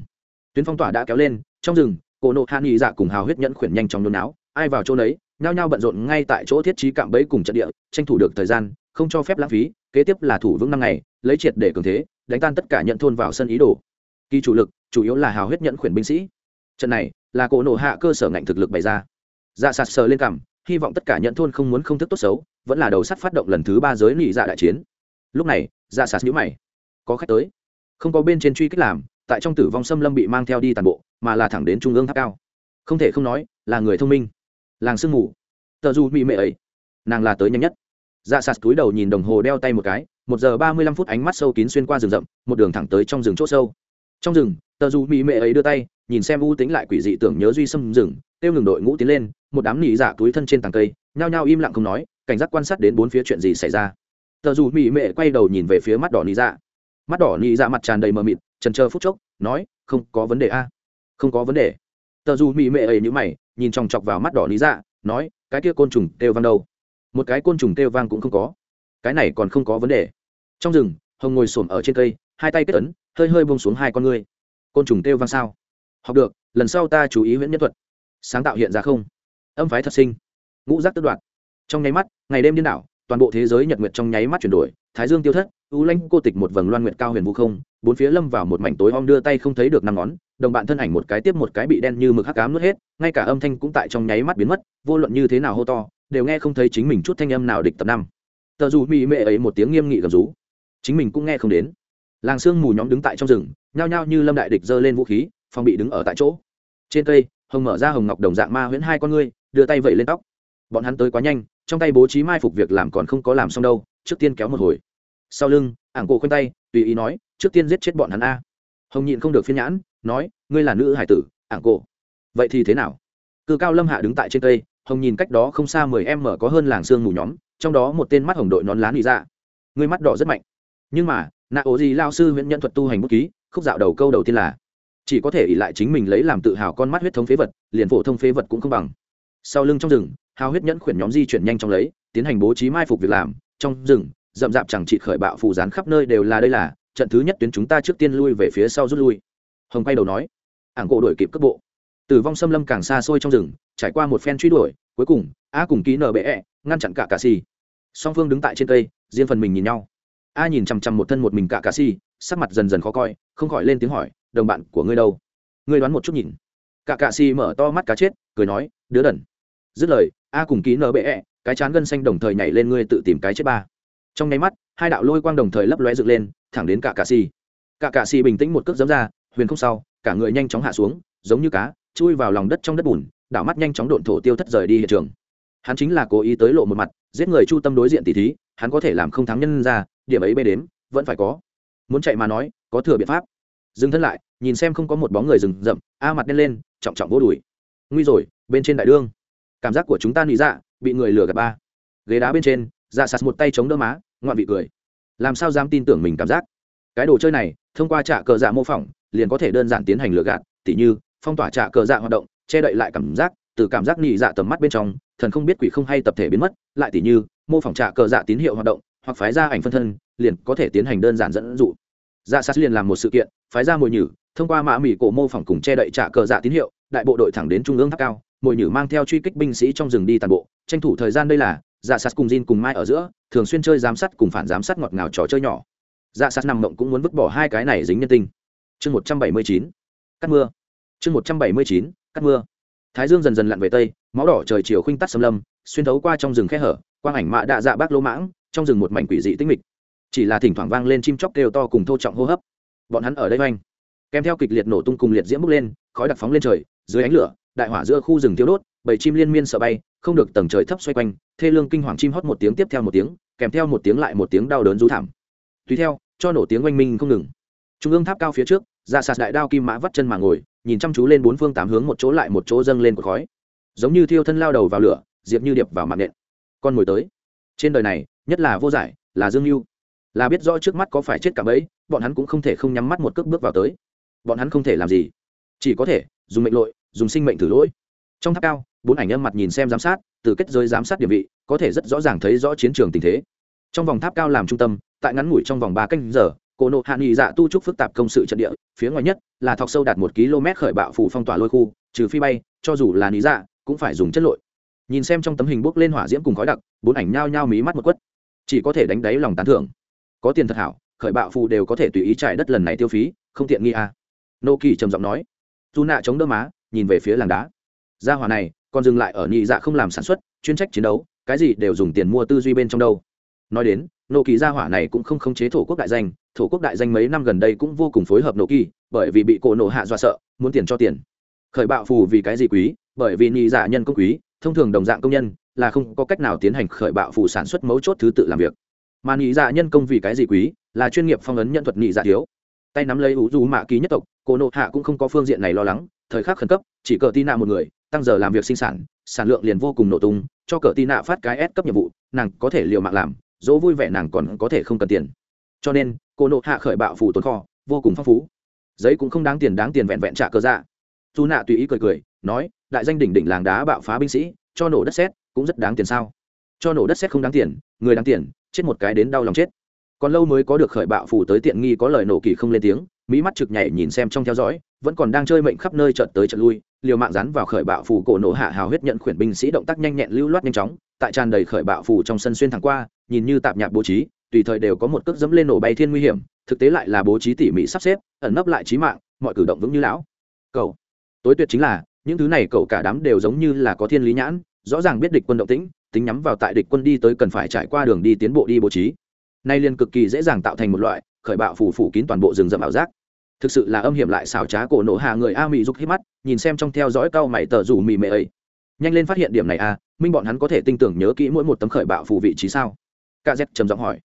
tuyến phong tỏa đã kéo lên, trong rừng, cổ nộ hạ nghị dạ cùng hào huyết nhẫn khuyển nhanh trong nôn não ai vào chỗ nấy, nhao nhao bận rộn ngay tại chỗ thiết trí cạm bẫy cùng trận địa, tranh thủ được thời gian, không cho phép lãng phí, kế tiếp là thủ vững năm ngày, lấy triệt để cường thế, đánh tan tất cả nhận thôn vào sân ý đồ. Kỳ chủ lực, chủ yếu là hào huyết nhẫn khuyển binh sĩ. Trận này, là cổ nổ hạ cơ sở ngạnh thực lực bày ra. Dạ sạt sờ lên cằm, hy vọng tất cả nhận thôn không muốn không thức tốt xấu, vẫn là đầu sắt phát động lần thứ ba giới nị dạ đại chiến. Lúc này dạ sạt nhữ mày. Có khách tới. Không có bên trên truy kích làm tại trong tử vong xâm lâm bị mang theo đi toàn bộ, mà là thẳng đến trung ương tháp cao. Không thể không nói, là người thông minh. Làng sương mù. Tờ dù mỹ mệ ấy. Nàng là tới nhanh nhất. Dạ sạt túi đầu nhìn đồng hồ đeo tay một cái, một giờ ba mươi lăm phút ánh mắt sâu kín xuyên qua rừng rậm, một đường thẳng tới trong rừng c h ỗ sâu. Trong rừng, tờ dù mỹ mệ ấy đưa tay, nhìn xem u tính lại quỷ dị tưởng nhớ duy xâm rừng, kêu ngừng đội ngũ tiến lên, một đám nỉ dạ túi thân trên tàng cây, nhao nhao im lặng không nói, cảnh giác quan sát đến bốn phía chuyện gì xảy ra. Tờ dù mỹ mệ quay đầu nhìn về phía mắt đỏ nỉ dạ. Mắt đỏ nỉ dạ mặt tràn đầy mờ mịt trần chờ phút chốc, nói, không có vấn đề a. Không có vấn đề. Tờ dù mỹ mệ ấy như mày, nhìn chòng chọc vào mắt đỏ lý dạ nói, cái kia côn trùng kêu vang đâu? Một cái côn trùng kêu vang cũng không có. Cái này còn không có vấn đề. Trong rừng, hồng ngồi xổm ở trên cây, hai tay kết ấn, hơi hơi bông xuống hai con ngươi. Côn trùng kêu vang sao? Học được, lần sau ta chú ý huyễn nhân thuật. Sáng tạo hiện ra không? Âm phái thật sinh. Ngũ giác tất đoạn trong nháy mắt, ngày đêm điên đảo, toàn bộ thế giới nhật nguyệt trong nháy mắt chuyển đổi, thái dương tiêu thất ưu lãnh cô tịch một vầng loan nguyệt cao huyền vũ không, bốn phía lâm vào một mảnh tối om đưa tay không thấy được năm ngón, đồng bạn thân ảnh một cái tiếp một cái bị đen như mực hắc ám nuốt hết, ngay cả âm thanh cũng tại trong nháy mắt biến mất, vô luận như thế nào hô to, đều nghe không thấy chính mình chút thanh âm nào địch tập năm. Tờ dù mỹ mệ ấy một tiếng nghiêm nghị gầm rú. Chính mình cũng nghe không đến. Làng sương mù nhóm đứng tại trong rừng, nhao nhao như lâm đại địch giơ lên vũ khí, phòng bị đứng ở tại chỗ. Trên cây, hồng mở ra hồng ngọc đồng dạng ma huyễn hai con ngươi, đưa tay vẩy lên tóc. Bọn hắn tới quá nhanh, trong tay bố trí mai phục việc làm còn không có làm xong đâu, trước tiên kéo một hồi sau lưng, ảng cổ khoanh tay, tùy ý nói, trước tiên giết chết bọn hắn a. Hồng nhịn không được phiên nhãn, nói, ngươi là nữ hải tử, ảng cổ. Vậy thì thế nào? Cự cao lâm hạ đứng tại trên cây, hồng nhìn cách đó không xa mười em mở có hơn làng xương mù nhóm, trong đó một tên mắt hồng đội nón lá nị dạ. ra ngươi mắt đỏ rất mạnh. Nhưng mà, nạ ố gì lao sư huyện nhân thuật tu hành bút ký, khúc dạo đầu câu đầu tiên là, chỉ có thể ỉ lại chính mình lấy làm tự hào con mắt huyết thống phế vật, liền phổ thông phế vật cũng không bằng. Sau lưng trong rừng, hào huyết nhẫn khuyển nhóm di chuyển nhanh trong lấy, tiến hành bố trí mai phục việc làm, trong rừng rậm rạp chẳng trị khởi bạo phù dán khắp nơi đều là đây là trận thứ nhất tuyến chúng ta trước tiên lui về phía sau rút lui. Hồng quay đầu nói. Ảng cổ đổi kịp cước bộ. Tử vong xâm lâm càng xa xôi trong rừng trải qua một phen truy đuổi cuối cùng a cùng ký nở bệ -E, ngăn chặn cả cà xì. Song phương đứng tại trên cây riêng phần mình nhìn nhau. A nhìn chằm chằm một thân một mình cả cà xì sắc mặt dần dần khó coi không khỏi lên tiếng hỏi đồng bạn của ngươi đâu? Ngươi đoán một chút nhìn. Cả cà xì mở to mắt cá chết cười nói đứa đần. Dứt lời a cùng ký nở bệ -E, cái chán gân xanh đồng thời nhảy lên ngươi tự tìm cái chết ba trong nháy mắt, hai đạo lôi quang đồng thời lấp lóe dựng lên, thẳng đến cả cạ xì. Cả cạ xì bình tĩnh một cước dấm ra, huyền không sau, cả người nhanh chóng hạ xuống, giống như cá, chui vào lòng đất trong đất bùn, đảo mắt nhanh chóng độn thổ tiêu thất rời đi hiện trường. Hắn chính là cố ý tới lộ một mặt, giết người chu tâm đối diện tỷ thí, hắn có thể làm không thắng nhân ra, điểm ấy bê đếm, vẫn phải có. Muốn chạy mà nói, có thừa biện pháp. Dừng thân lại, nhìn xem không có một bóng người rừng rậm, a mặt đen lên, trọng trọng vô đùi nguy rồi, bên trên đại đương. Cảm giác của chúng ta nghĩ dạ bị người lừa gạt ba. Ghế đá bên trên dạ sạt một tay chống đỡ má ngoạn vị cười. Làm sao dám tin tưởng mình cảm giác? Cái đồ chơi này, thông qua trạ cờ dạ mô phỏng, liền có thể đơn giản tiến hành lừa gạt, tỉ như, phong tỏa trạ cờ dạ hoạt động, che đậy lại cảm giác, từ cảm giác nhị dạ tầm mắt bên trong, thần không biết quỷ không hay tập thể biến mất, lại tỉ như, mô phỏng trạ cờ dạ tín hiệu hoạt động, hoặc phái ra ảnh phân thân, liền có thể tiến hành đơn giản dẫn dụ. Dạ sát liền làm một sự kiện, phái ra mồi nhử, thông qua mã mỹ cổ mô phỏng cùng che đậy trạ cờ dạ tín hiệu, đại bộ đội thẳng đến trung ương tháp cao, mồi nhử mang theo truy kích binh sĩ trong rừng đi toàn bộ, tranh thủ thời gian đây là dạ sát cùng Jin cùng mai ở giữa, thường xuyên chơi giám sát cùng phản giám sát ngọt ngào trò chơi nhỏ. Dạ sát nằm mộng cũng muốn vứt bỏ hai cái này dính nhân tinh. Chương một trăm bảy mươi chín cắt mưa. Chương một trăm bảy mươi chín cắt mưa. Thái dương dần dần lặn về tây, máu đỏ trời chiều khuynh tắt xâm lâm, xuyên thấu qua trong rừng khe hở, quang ảnh mạ đạ dạ bác lỗ mãng, trong rừng một mảnh quỷ dị tĩnh mịch. Chỉ là thỉnh thoảng vang lên chim chóc kêu to cùng thô trọng hô hấp. Bọn hắn ở đây oanh. Kèm theo kịch liệt nổ tung cùng liệt diễm bốc lên, khói đặc phóng lên trời, dưới ánh lửa đại hỏa giữa khu rừng thiếu đốt, bảy chim liên miên sợ bay, không được tầng trời thấp xoay quanh, thê lương kinh hoàng chim hót một tiếng tiếp theo một tiếng, kèm theo một tiếng lại một tiếng đau đớn rú thảm. Tùy theo, cho nổ tiếng oanh minh không ngừng. Trung ương tháp cao phía trước, ra sạt đại đao kim mã vắt chân mà ngồi, nhìn chăm chú lên bốn phương tám hướng một chỗ lại một chỗ dâng lên của khói. Giống như thiêu thân lao đầu vào lửa, diệp như điệp vào mạng nện. Con mồi tới. Trên đời này, nhất là vô giải, là dương mưu là biết rõ trước mắt có phải chết cả bấy, bọn hắn cũng không thể không nhắm mắt một cước bước vào tới. Bọn hắn không thể làm gì. Chỉ có thể dùng mệnh lội dùng sinh mệnh thử lỗi. Trong tháp cao, bốn ảnh âm mặt nhìn xem giám sát, từ kết giới giám sát địa vị, có thể rất rõ ràng thấy rõ chiến trường tình thế. Trong vòng tháp cao làm trung tâm, tại ngắn ngủi trong vòng ba canh giờ cổ nộ hạ nghị dạ tu trúc phức tạp công sự trận địa, phía ngoài nhất là thọc sâu đạt một km khởi bạo phủ phong tỏa lôi khu, trừ phi bay, cho dù là lý dạ cũng phải dùng chất lội. Nhìn xem trong tấm hình bốc lên hỏa diễm cùng khói đặc, bốn ảnh nhao nhao mí mắt một quất. Chỉ có thể đánh đáy lòng tán thưởng. Có tiền thật hảo, khởi bạo phù đều có thể tùy ý trải đất lần này tiêu phí, không tiện nghi à. nô kỳ trầm giọng nói. Dù nạ chống đỡ má nhìn về phía làng đá. Gia hỏa này, còn dừng lại ở nhị dạ không làm sản xuất, chuyên trách chiến đấu, cái gì đều dùng tiền mua tư duy bên trong đâu. Nói đến, nô kỳ gia hỏa này cũng không khống chế thổ quốc đại danh, thổ quốc đại danh mấy năm gần đây cũng vô cùng phối hợp nô kỳ, bởi vì bị cổ nộ hạ dọa sợ, muốn tiền cho tiền. Khởi bạo phù vì cái gì quý? Bởi vì nhị dạ nhân công quý, thông thường đồng dạng công nhân, là không có cách nào tiến hành khởi bạo phù sản xuất mấu chốt thứ tự làm việc. Mà nhị dạ nhân công vì cái gì quý? Là chuyên nghiệp phong ấn nhân thuật nhị dạ thiếu. Tay nắm lấy ủ dù mạ ký nhất tộc, cổ nộ hạ cũng không có phương diện này lo lắng thời khắc khẩn cấp, chỉ cờ tin nạ một người, tăng giờ làm việc sinh sản sản lượng liền vô cùng nổ tung, cho cờ tin nạ phát cái S cấp nhiệm vụ, nàng có thể liều mạng làm, dỗ vui vẻ nàng còn có thể không cần tiền. Cho nên, cô nộ hạ khởi bạo phủ tồn kho, vô cùng phong phú. Giấy cũng không đáng tiền đáng tiền vẹn vẹn trả cờ dạ. Dù nạ tùy ý cười cười, nói, đại danh đỉnh đỉnh làng đá bạo phá binh sĩ, cho nổ đất xét cũng rất đáng tiền sao? Cho nổ đất xét không đáng tiền, người đáng tiền, chết một cái đến đau lòng chết. Còn lâu mới có được khởi bạo phủ tới tiện nghi có lời nổ kỳ không lên tiếng, mỹ mắt trực nhảy nhìn xem trong theo dõi vẫn còn đang chơi mệnh khắp nơi trận tới trận lui, liều mạng rắn vào khởi bạo phủ cổ nổ hạ hào huyết nhận khuyển binh sĩ động tác nhanh nhẹn lưu loát nhanh chóng, tại tràn đầy khởi bạo phủ trong sân xuyên thẳng qua, nhìn như tạp nhạc bố trí, tùy thời đều có một cước dẫm lên nổ bay thiên nguy hiểm, thực tế lại là bố trí tỉ mỉ sắp xếp, ẩn nấp lại trí mạng, mọi cử động vững như lão. Cầu. Tối tuyệt chính là, những thứ này cậu cả đám đều giống như là có thiên lý nhãn, rõ ràng biết địch quân động tĩnh, tính nhắm vào tại địch quân đi tới cần phải trải qua đường đi tiến bộ đi bố trí. Nay liền cực kỳ dễ dàng tạo thành một loại khởi bạo phủ phủ kín toàn bộ rừng rậm ảo giác thực sự là âm hiểm lại xảo trá cổ nổ hạ người a mỹ rục hít mắt, nhìn xem trong theo dõi cao mày tờ rủ mì mệ ấy. Nhanh lên phát hiện điểm này a, minh bọn hắn có thể tin tưởng nhớ kỹ mỗi một tấm khởi bạo phù vị trí sao? Ca z trầm giọng hỏi.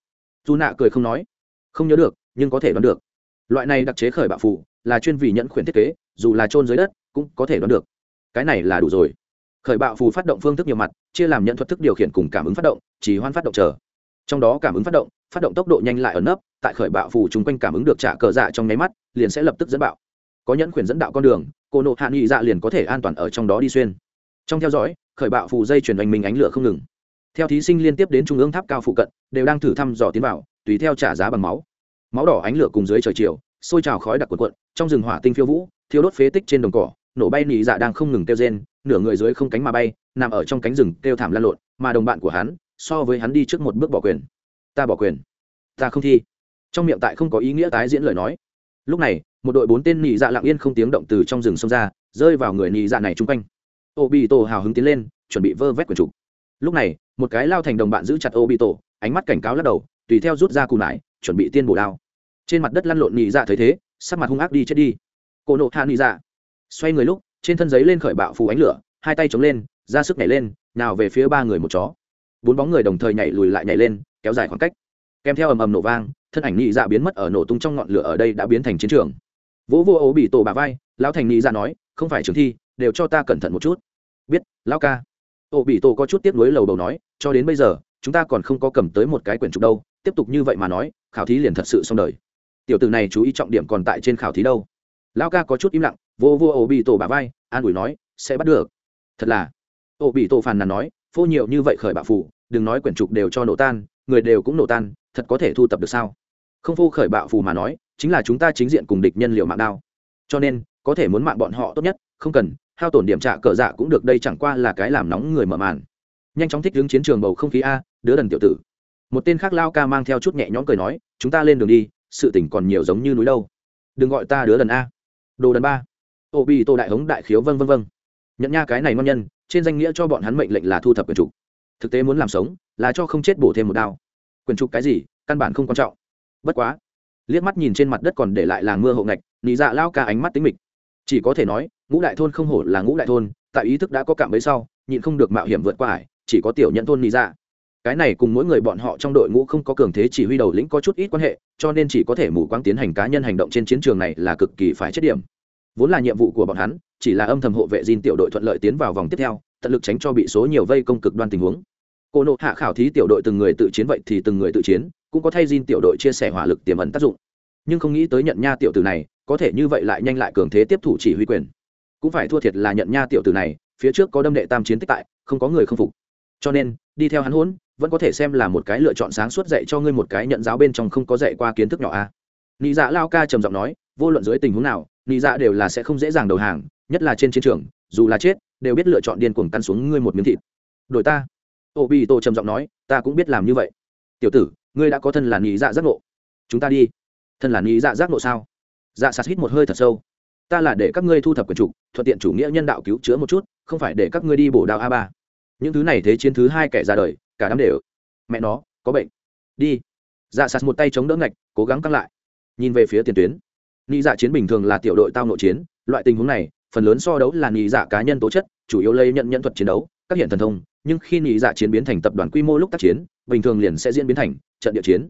Dù nạ cười không nói. Không nhớ được, nhưng có thể đoán được. Loại này đặc chế khởi bạo phù là chuyên vì nhẫn khuyển thiết kế, dù là trôn dưới đất, cũng có thể đoán được. Cái này là đủ rồi. Khởi bạo phù phát động phương thức nhiều mặt, chia làm nhận thuật thức điều khiển cùng cảm ứng phát động chỉ hoan phát động chờ. Trong đó cảm ứng phát động phát động tốc độ nhanh lại ở nấp tại khởi bạo phù chung quanh cảm ứng được trả cờ dạ trong nháy mắt, liền sẽ lập tức dẫn bạo. Có nhẫn quyền dẫn đạo con đường, cô nộ hạ nghị dạ liền có thể an toàn ở trong đó đi xuyên. Trong theo dõi, khởi bạo phù dây chuyển oanh mình ánh lửa không ngừng. Theo thí sinh liên tiếp đến trung ương tháp cao phụ cận, đều đang thử thăm dò tiến vào, tùy theo trả giá bằng máu. Máu đỏ ánh lửa cùng dưới trời chiều, sôi trào khói đặc cuộn cuộn, trong rừng hỏa tinh phiêu vũ, thiêu đốt phế tích trên đồng cỏ, nổ bay nỉ dạ đang không ngừng kêu rên, nửa người dưới không cánh mà bay, nằm ở trong cánh rừng kêu thảm lan lộn, mà đồng bạn của hắn, so với hắn đi trước một bước bỏ quyền. Ta bỏ quyền. Ta không thi trong miệng tại không có ý nghĩa tái diễn lời nói. Lúc này, một đội bốn tên nị dạ lặng yên không tiếng động từ trong rừng xông ra, rơi vào người nị dạ này chung quanh. Ô bị tổ hào hứng tiến lên, chuẩn bị vơ vét quần trục lúc này, một cái lao thành đồng bạn giữ chặt ô bị tổ ánh mắt cảnh cáo lắc đầu, tùy theo rút ra cù nải, chuẩn bị tiên bổ đao. Trên mặt đất lăn lộn nị dạ thấy thế, sắc mặt hung ác đi chết đi. Cô nộ hạ nị dạ. Xoay người lúc, trên thân giấy lên khởi bạo phù ánh lửa, hai tay chống lên, ra sức nhảy lên, nào về phía ba người một chó. Bốn bóng người đồng thời nhảy lùi lại nhảy lên, kéo dài khoảng cách. Kèm theo ầm ầm nổ vang thân ảnh nhị dạ biến mất ở nổ tung trong ngọn lửa ở đây đã biến thành chiến trường. Vỗ vô ấu bị tổ bà vai, lão thành nhị dạ nói, không phải trường thi, đều cho ta cẩn thận một chút. Biết, lão ca. Ổ bị tổ có chút tiếp nối lầu đầu nói, cho đến bây giờ, chúng ta còn không có cầm tới một cái quyển trục đâu, tiếp tục như vậy mà nói, khảo thí liền thật sự xong đời. Tiểu tử này chú ý trọng điểm còn tại trên khảo thí đâu. Lão ca có chút im lặng vô vô ổ bị tổ bà vai, an ủi nói, sẽ bắt được. Thật là. Ổ bị tổ phàn nàn nói, phô nhiều như vậy khởi bạo phủ đừng nói quyển trục đều cho nổ tan, người đều cũng nổ tan, thật có thể thu tập được sao? Không phô khởi bạo phù mà nói, chính là chúng ta chính diện cùng địch nhân liệu mạng đao. Cho nên, có thể muốn mạng bọn họ tốt nhất, không cần, hao tổn điểm trạ cờ dạ cũng được, đây chẳng qua là cái làm nóng người mở màn. Nhanh chóng thích ứng chiến trường bầu không khí a, đứa đần tiểu tử. Một tên khác lao ca mang theo chút nhẹ nhõm cười nói, chúng ta lên đường đi, sự tỉnh còn nhiều giống như núi đâu. Đừng gọi ta đứa đần a. Đồ đần ba. Ô bi tô đại hống đại khiếu vân vân vân nhận nha cái này ngon nhân, trên danh nghĩa cho bọn hắn mệnh lệnh là thu thập quyền trục. Thực tế muốn làm sống, là cho không chết bổ thêm một đao. Quyền trục cái gì, căn bản không quan trọng bất quá, liếc mắt nhìn trên mặt đất còn để lại làng mưa hộ ngạch nị dạ lao ca ánh mắt tính mịch. Chỉ có thể nói, ngũ đại thôn không hổ là ngũ đại thôn, tại ý thức đã có cạm bấy sau, nhịn không được mạo hiểm vượt qua ải, chỉ có tiểu nhận thôn nị dạ. Cái này cùng mỗi người bọn họ trong đội ngũ không có cường thế chỉ huy đầu lĩnh có chút ít quan hệ, cho nên chỉ có thể mù quáng tiến hành cá nhân hành động trên chiến trường này là cực kỳ phải chết điểm. Vốn là nhiệm vụ của bọn hắn, chỉ là âm thầm hộ vệ diên tiểu đội thuận lợi tiến vào vòng tiếp theo, tận lực tránh cho bị số nhiều vây công cực đoan tình huống cô nộ hạ khảo thí tiểu đội từng người tự chiến vậy thì từng người tự chiến, cũng có thay diên tiểu đội chia sẻ hỏa lực tiềm ẩn tác dụng. Nhưng không nghĩ tới nhận nha tiểu tử này, có thể như vậy lại nhanh lại cường thế tiếp thủ chỉ huy quyền. Cũng phải thua thiệt là nhận nha tiểu tử này, phía trước có đâm đệ tam chiến tích tại, không có người không phục. Cho nên, đi theo hắn hỗn, vẫn có thể xem là một cái lựa chọn sáng suốt dạy cho ngươi một cái nhận giáo bên trong không có dạy qua kiến thức nhỏ a. À. nị dạ lao ca trầm giọng nói, vô luận dưới tình huống nào, nị dạ đều là sẽ không dễ dàng đầu hàng, nhất là trên chiến trường, dù là chết, đều biết lựa chọn điên cuồng căn xuống ngươi một miếng thịt. Đổi ta ô bi tô trầm giọng nói, ta cũng biết làm như vậy. Tiểu tử, ngươi đã có thân là nghĩ dạ giác ngộ. Chúng ta đi. Thân là nghĩ dạ giác ngộ sao? Dạ sạt hít một hơi thật sâu. Ta là để các ngươi thu thập quần trục thuận tiện chủ nghĩa nhân đạo cứu chữa một chút, không phải để các ngươi đi bổ đạo a ba. Những thứ này thế chiến thứ hai kẻ ra đời, cả đám đều. Mẹ nó, có bệnh. Đi. Dạ sạt một tay chống đỡ ngạch, cố gắng căng lại. Nhìn về phía tiền tuyến. Nghĩ dạ chiến bình thường là tiểu đội tao nội chiến, loại tình huống này, phần lớn so đấu là nghĩ dạ cá nhân tố chất, chủ yếu lấy nhận nhận thuật chiến đấu, các hiện thần thông nhưng khi nhị dạ chiến biến thành tập đoàn quy mô lúc tác chiến, bình thường liền sẽ diễn biến thành trận địa chiến.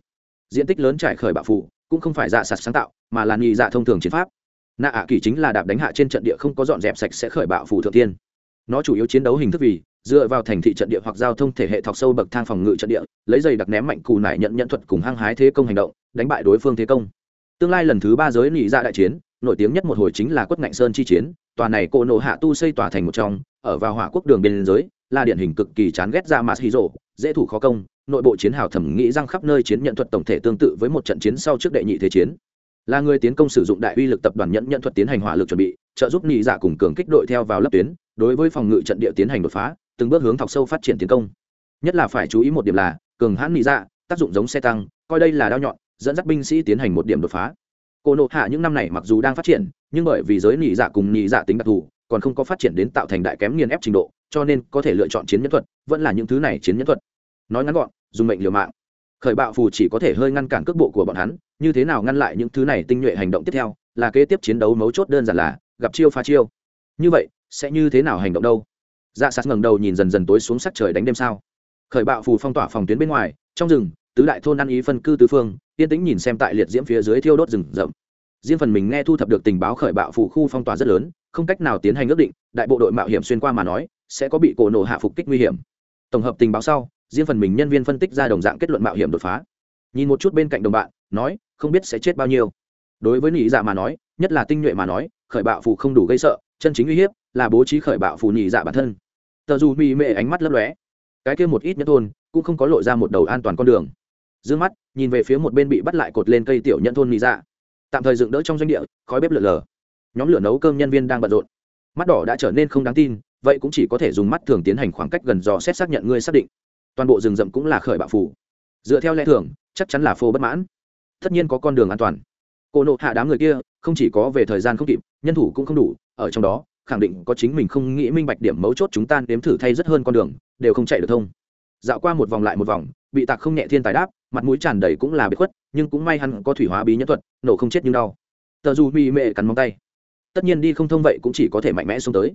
Diện tích lớn trải khởi bạo phụ cũng không phải dạ sạt sáng tạo, mà là nhị dạ thông thường chiến pháp. Nạ ạ kỳ chính là đạp đánh hạ trên trận địa không có dọn dẹp sạch sẽ khởi bạo phụ thượng tiên. Nó chủ yếu chiến đấu hình thức vì, dựa vào thành thị trận địa hoặc giao thông thể hệ thọc sâu bậc thang phòng ngự trận địa, lấy giày đặc ném mạnh cù nải nhận nhận thuật cùng hăng hái thế công hành động, đánh bại đối phương thế công. Tương lai lần thứ ba giới nị ra đại chiến, nổi tiếng nhất một hồi chính là quất ngạnh sơn chi chiến, tòa này cô nộ hạ tu xây tòa thành một trong, ở vào hỏa quốc đường biên giới là điển hình cực kỳ chán ghét ra mà hí rộ dễ thủ khó công, nội bộ chiến hào thẩm nghĩ rằng khắp nơi chiến nhận thuật tổng thể tương tự với một trận chiến sau trước đệ nhị thế chiến. Là người tiến công sử dụng đại uy lực tập đoàn nhận nhận thuật tiến hành hỏa lực chuẩn bị, trợ giúp nhị dạ cùng cường kích đội theo vào lớp tuyến, đối với phòng ngự trận địa tiến hành đột phá, từng bước hướng thọc sâu phát triển tiến công. Nhất là phải chú ý một điểm là, cường hãn nhị dạ tác dụng giống xe tăng, coi đây là đao nhọn, dẫn dắt binh sĩ tiến hành một điểm đột phá. Cô nộ hạ những năm này mặc dù đang phát triển, nhưng bởi vì giới nhị dạ cùng nhị dạ tính đặc thù, còn không có phát triển đến tạo thành đại kém nghiền ép trình độ cho nên có thể lựa chọn chiến nhân thuật, vẫn là những thứ này chiến nhân thuật. Nói ngắn gọn, dùng mệnh liều mạng. Khởi bạo phù chỉ có thể hơi ngăn cản cước bộ của bọn hắn, như thế nào ngăn lại những thứ này tinh nhuệ hành động tiếp theo, là kế tiếp chiến đấu mấu chốt đơn giản là, gặp chiêu phá chiêu. Như vậy, sẽ như thế nào hành động đâu? Dạ sạt ngẩng đầu nhìn dần dần tối xuống sắc trời đánh đêm sao. Khởi bạo phù phong tỏa phòng tuyến bên ngoài, trong rừng, tứ đại thôn ăn ý phân cư tứ phương, yên tĩnh nhìn xem tại liệt diễm phía dưới thiêu đốt rừng rậm. Riêng phần mình nghe thu thập được tình báo khởi bạo phù khu phong tỏa rất lớn, không cách nào tiến hành ước định, đại bộ đội mạo hiểm xuyên qua mà nói sẽ có bị cổ nổ hạ phục kích nguy hiểm. Tổng hợp tình báo sau, riêng phần mình nhân viên phân tích ra đồng dạng kết luận mạo hiểm đột phá. Nhìn một chút bên cạnh đồng bạn, nói, không biết sẽ chết bao nhiêu. Đối với nị dạ mà nói, nhất là tinh nhuệ mà nói, khởi bạo phù không đủ gây sợ, chân chính uy hiếp là bố trí khởi bạo phù nị dạ bản thân. Tờ dù mỹ mệ ánh mắt lấp lóe. Cái kia một ít nhất thôn, cũng không có lộ ra một đầu an toàn con đường. D mắt, nhìn về phía một bên bị bắt lại cột lên cây tiểu nhân thôn nị dạ. Tạm thời dựng đỡ trong doanh địa, khói bếp lửa lờ nhóm lửa nấu cơm nhân viên đang bận rộn. Mắt đỏ đã trở nên không đáng tin vậy cũng chỉ có thể dùng mắt thường tiến hành khoảng cách gần dò xét xác nhận ngươi xác định. Toàn bộ rừng rậm cũng là khởi bạo phủ. Dựa theo lẽ thường, chắc chắn là phô bất mãn. Tất nhiên có con đường an toàn. Cô nộ hạ đám người kia, không chỉ có về thời gian không kịp, nhân thủ cũng không đủ. Ở trong đó, khẳng định có chính mình không nghĩ minh bạch điểm mấu chốt chúng ta nếm thử thay rất hơn con đường, đều không chạy được thông. Dạo qua một vòng lại một vòng, bị tạc không nhẹ thiên tài đáp, mặt mũi tràn đầy cũng là bị khuất, nhưng cũng may hắn có thủy hóa bí nhân thuật, nổ không chết nhưng đau. Tờ dù mì mệ cắn móng tay. Tất nhiên đi không thông vậy cũng chỉ có thể mạnh mẽ xuống tới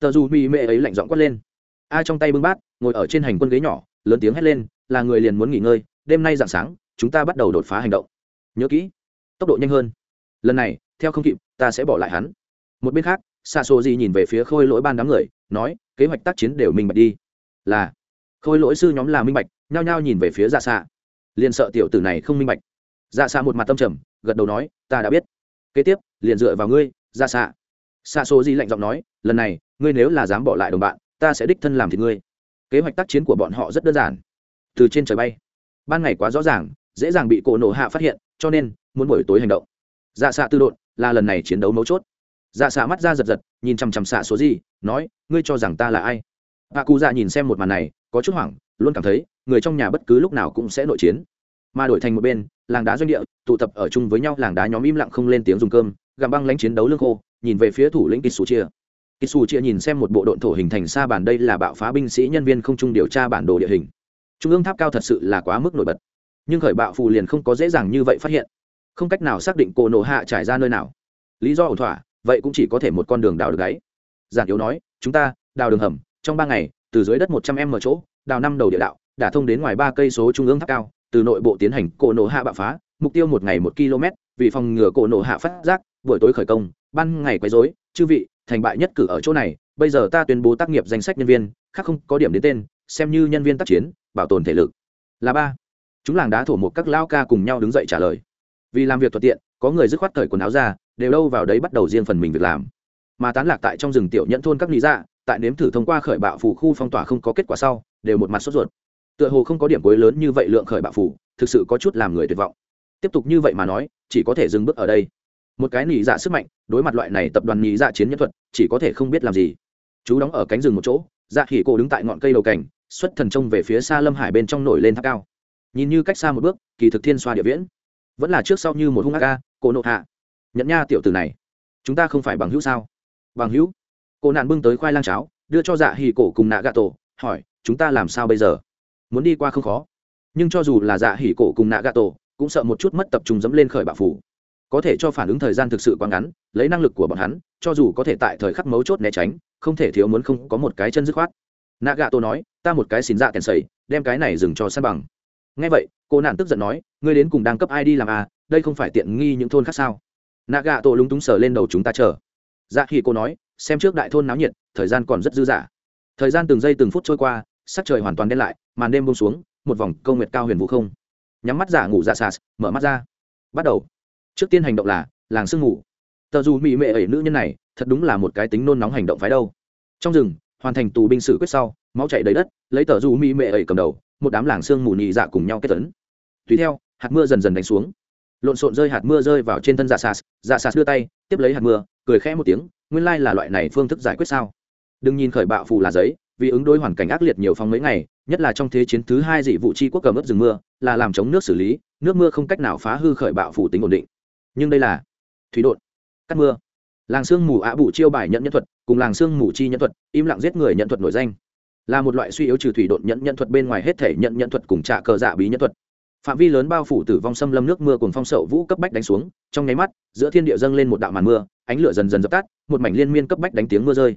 tờ dù mì mệ ấy lạnh giọng quát lên. A trong tay bưng bát, ngồi ở trên hành quân ghế nhỏ, lớn tiếng hét lên, là người liền muốn nghỉ ngơi, đêm nay dạng sáng, chúng ta bắt đầu đột phá hành động. Nhớ kỹ, tốc độ nhanh hơn. Lần này, theo không kịp, ta sẽ bỏ lại hắn. Một bên khác xa xô di nhìn về phía khôi lỗi ban đám người, nói, kế hoạch tác chiến đều minh bạch đi. Là. Khôi lỗi sư nhóm là minh bạch, nhao nhao nhìn về phía dạ xạ liền sợ tiểu tử này không minh bạch. Dạ xạ một mặt tâm trầm, gật đầu nói, ta đã biết. Kế tiếp, liền dựa vào ngươi dạ xạ xa xô di lạnh giọng nói, lần này ngươi nếu là dám bỏ lại đồng bạn, ta sẽ đích thân làm thịt ngươi. Kế hoạch tác chiến của bọn họ rất đơn giản. Từ trên trời bay. Ban ngày quá rõ ràng, dễ dàng bị cổ nổ hạ phát hiện, cho nên, muốn buổi tối hành động. Dạ xạ tư đột là lần này chiến đấu mấu chốt. Dạ xạ mắt ra giật giật, nhìn chằm chằm xạ số gì, nói, ngươi cho rằng ta là ai? Hạ cụ dạ nhìn xem một màn này, có chút hoảng, luôn cảm thấy, người trong nhà bất cứ lúc nào cũng sẽ nội chiến. Mà đổi thành một bên, làng đá doanh địa, tụ tập ở chung với nhau, làng đá nhóm im lặng không lên tiếng dùng cơm, gặm băng lánh chiến đấu lương khô, nhìn về phía thủ lĩnh kitsu chia kitsu chia nhìn xem một bộ độn thổ hình thành xa bản đây là bạo phá binh sĩ nhân viên không trung điều tra bản đồ địa hình. Trung ương tháp cao thật sự là quá mức nổi bật. Nhưng khởi bạo phù liền không có dễ dàng như vậy phát hiện. Không cách nào xác định cổ nổ hạ trải ra nơi nào. Lý do ổn thỏa, vậy cũng chỉ có thể một con đường đào được gáy giản yếu nói, chúng ta, đào đường hầm, trong ba ngày, từ dưới đất một trăm m chỗ, đào năm đầu địa đạo đã thông đến ngoài ba cây số trung ương tháp cao, từ nội bộ tiến hành cổ nổ hạ bạo phá, mục tiêu một ngày một km, vì phòng ngừa cổ nổ hạ phát giác, buổi tối khởi công, ban ngày quấy rối, chư vị thành bại nhất cử ở chỗ này, bây giờ ta tuyên bố tác nghiệp danh sách nhân viên, khác không có điểm đến tên, xem như nhân viên tác chiến, bảo tồn thể lực. Là ba. Chúng làng đá thổ một các lao ca cùng nhau đứng dậy trả lời. Vì làm việc thuận tiện, có người dứt khoát cởi quần áo ra, đều đâu vào đấy bắt đầu riêng phần mình việc làm. Mà tán lạc tại trong rừng tiểu nhẫn thôn các lý dạ tại nếm thử thông qua khởi bạo phủ khu phong tỏa không có kết quả sau, đều một mặt sốt ruột. Tựa hồ không có điểm cuối lớn như vậy lượng khởi bạo phủ, thực sự có chút làm người tuyệt vọng. Tiếp tục như vậy mà nói, chỉ có thể dừng bước ở đây một cái nỉ dạ sức mạnh, đối mặt loại này tập đoàn nỉ dạ chiến nhân thuật, chỉ có thể không biết làm gì. Chú đóng ở cánh rừng một chỗ dạ khỉ cổ đứng tại ngọn cây đầu cảnh, xuất thần trông về phía xa lâm hải bên trong nổi lên tháp cao. Nhìn như cách xa một bước, kỳ thực thiên xoa địa viễn. Vẫn là trước sau như một hung ác ca, cổ nộ hạ. Nhận nha tiểu tử này, chúng ta không phải bằng hữu sao? Bằng hữu? Cô nạn bưng tới khoai lang cháo, đưa cho dạ hỉ cổ cùng nạ gạ tổ, hỏi, chúng ta làm sao bây giờ? Muốn đi qua không khó. Nhưng cho dù là dạ hỉ cổ cùng nạ gạ tổ, cũng sợ một chút mất tập trung dẫm lên khởi bạo phủ có thể cho phản ứng thời gian thực sự quá ngắn, lấy năng lực của bọn hắn, cho dù có thể tại thời khắc mấu chốt né tránh, không thể thiếu muốn không có một cái chân dứt khoát. Nạ gà tô nói, ta một cái xin dạ kèn sầy, đem cái này dừng cho sát bằng. Ngay vậy, cô nạn tức giận nói, ngươi đến cùng đang cấp ai đi làm à? Đây không phải tiện nghi những thôn khác sao? Nạ gà tô lúng túng sờ lên đầu chúng ta chờ. Dạ khi cô nói, xem trước đại thôn náo nhiệt, thời gian còn rất dư dả. Thời gian từng giây từng phút trôi qua, sắc trời hoàn toàn đen lại, màn đêm bông xuống, một vòng câu nguyệt cao huyền vũ không. Nhắm mắt giả ngủ dạ sạt, mở mắt ra. Bắt đầu trước tiên hành động là làng sương ngủ. Tờ dù mỹ mệ ẩy nữ nhân này, thật đúng là một cái tính nôn nóng hành động phái đâu. Trong rừng, hoàn thành tù binh sử quyết sau, máu chảy đầy đất, lấy tờ dù mỹ mệ ẩy cầm đầu, một đám làng sương mù nhị dạ cùng nhau kết tấn. Tùy theo, hạt mưa dần dần đánh xuống. Lộn xộn rơi hạt mưa rơi vào trên thân dạ sạt. Dạ sạt đưa tay, tiếp lấy hạt mưa, cười khẽ một tiếng, nguyên lai là loại này phương thức giải quyết sao? Đừng nhìn khởi bạo phù là giấy, vì ứng đối hoàn cảnh ác liệt nhiều phong mấy ngày, nhất là trong thế chiến thứ hai dị vụ chi quốc cầm ướp rừng mưa, là làm chống nước xử lý, nước mưa không cách nào phá hư khởi bạo phủ tính ổn định nhưng đây là thủy đột, cắt mưa. Làng sương mù ạ bụ chiêu bài nhận nhân thuật, cùng làng sương mù chi nhân thuật, im lặng giết người nhận thuật nổi danh. Là một loại suy yếu trừ thủy đột nhận nhân thuật bên ngoài hết thể nhận nhận thuật cùng trạ cờ dạ bí nhân thuật. Phạm vi lớn bao phủ tử vong xâm lâm nước mưa cùng phong sậu vũ cấp bách đánh xuống, trong nháy mắt, giữa thiên địa dâng lên một đạo màn mưa, ánh lửa dần dần dập tắt, một mảnh liên miên cấp bách đánh tiếng mưa rơi.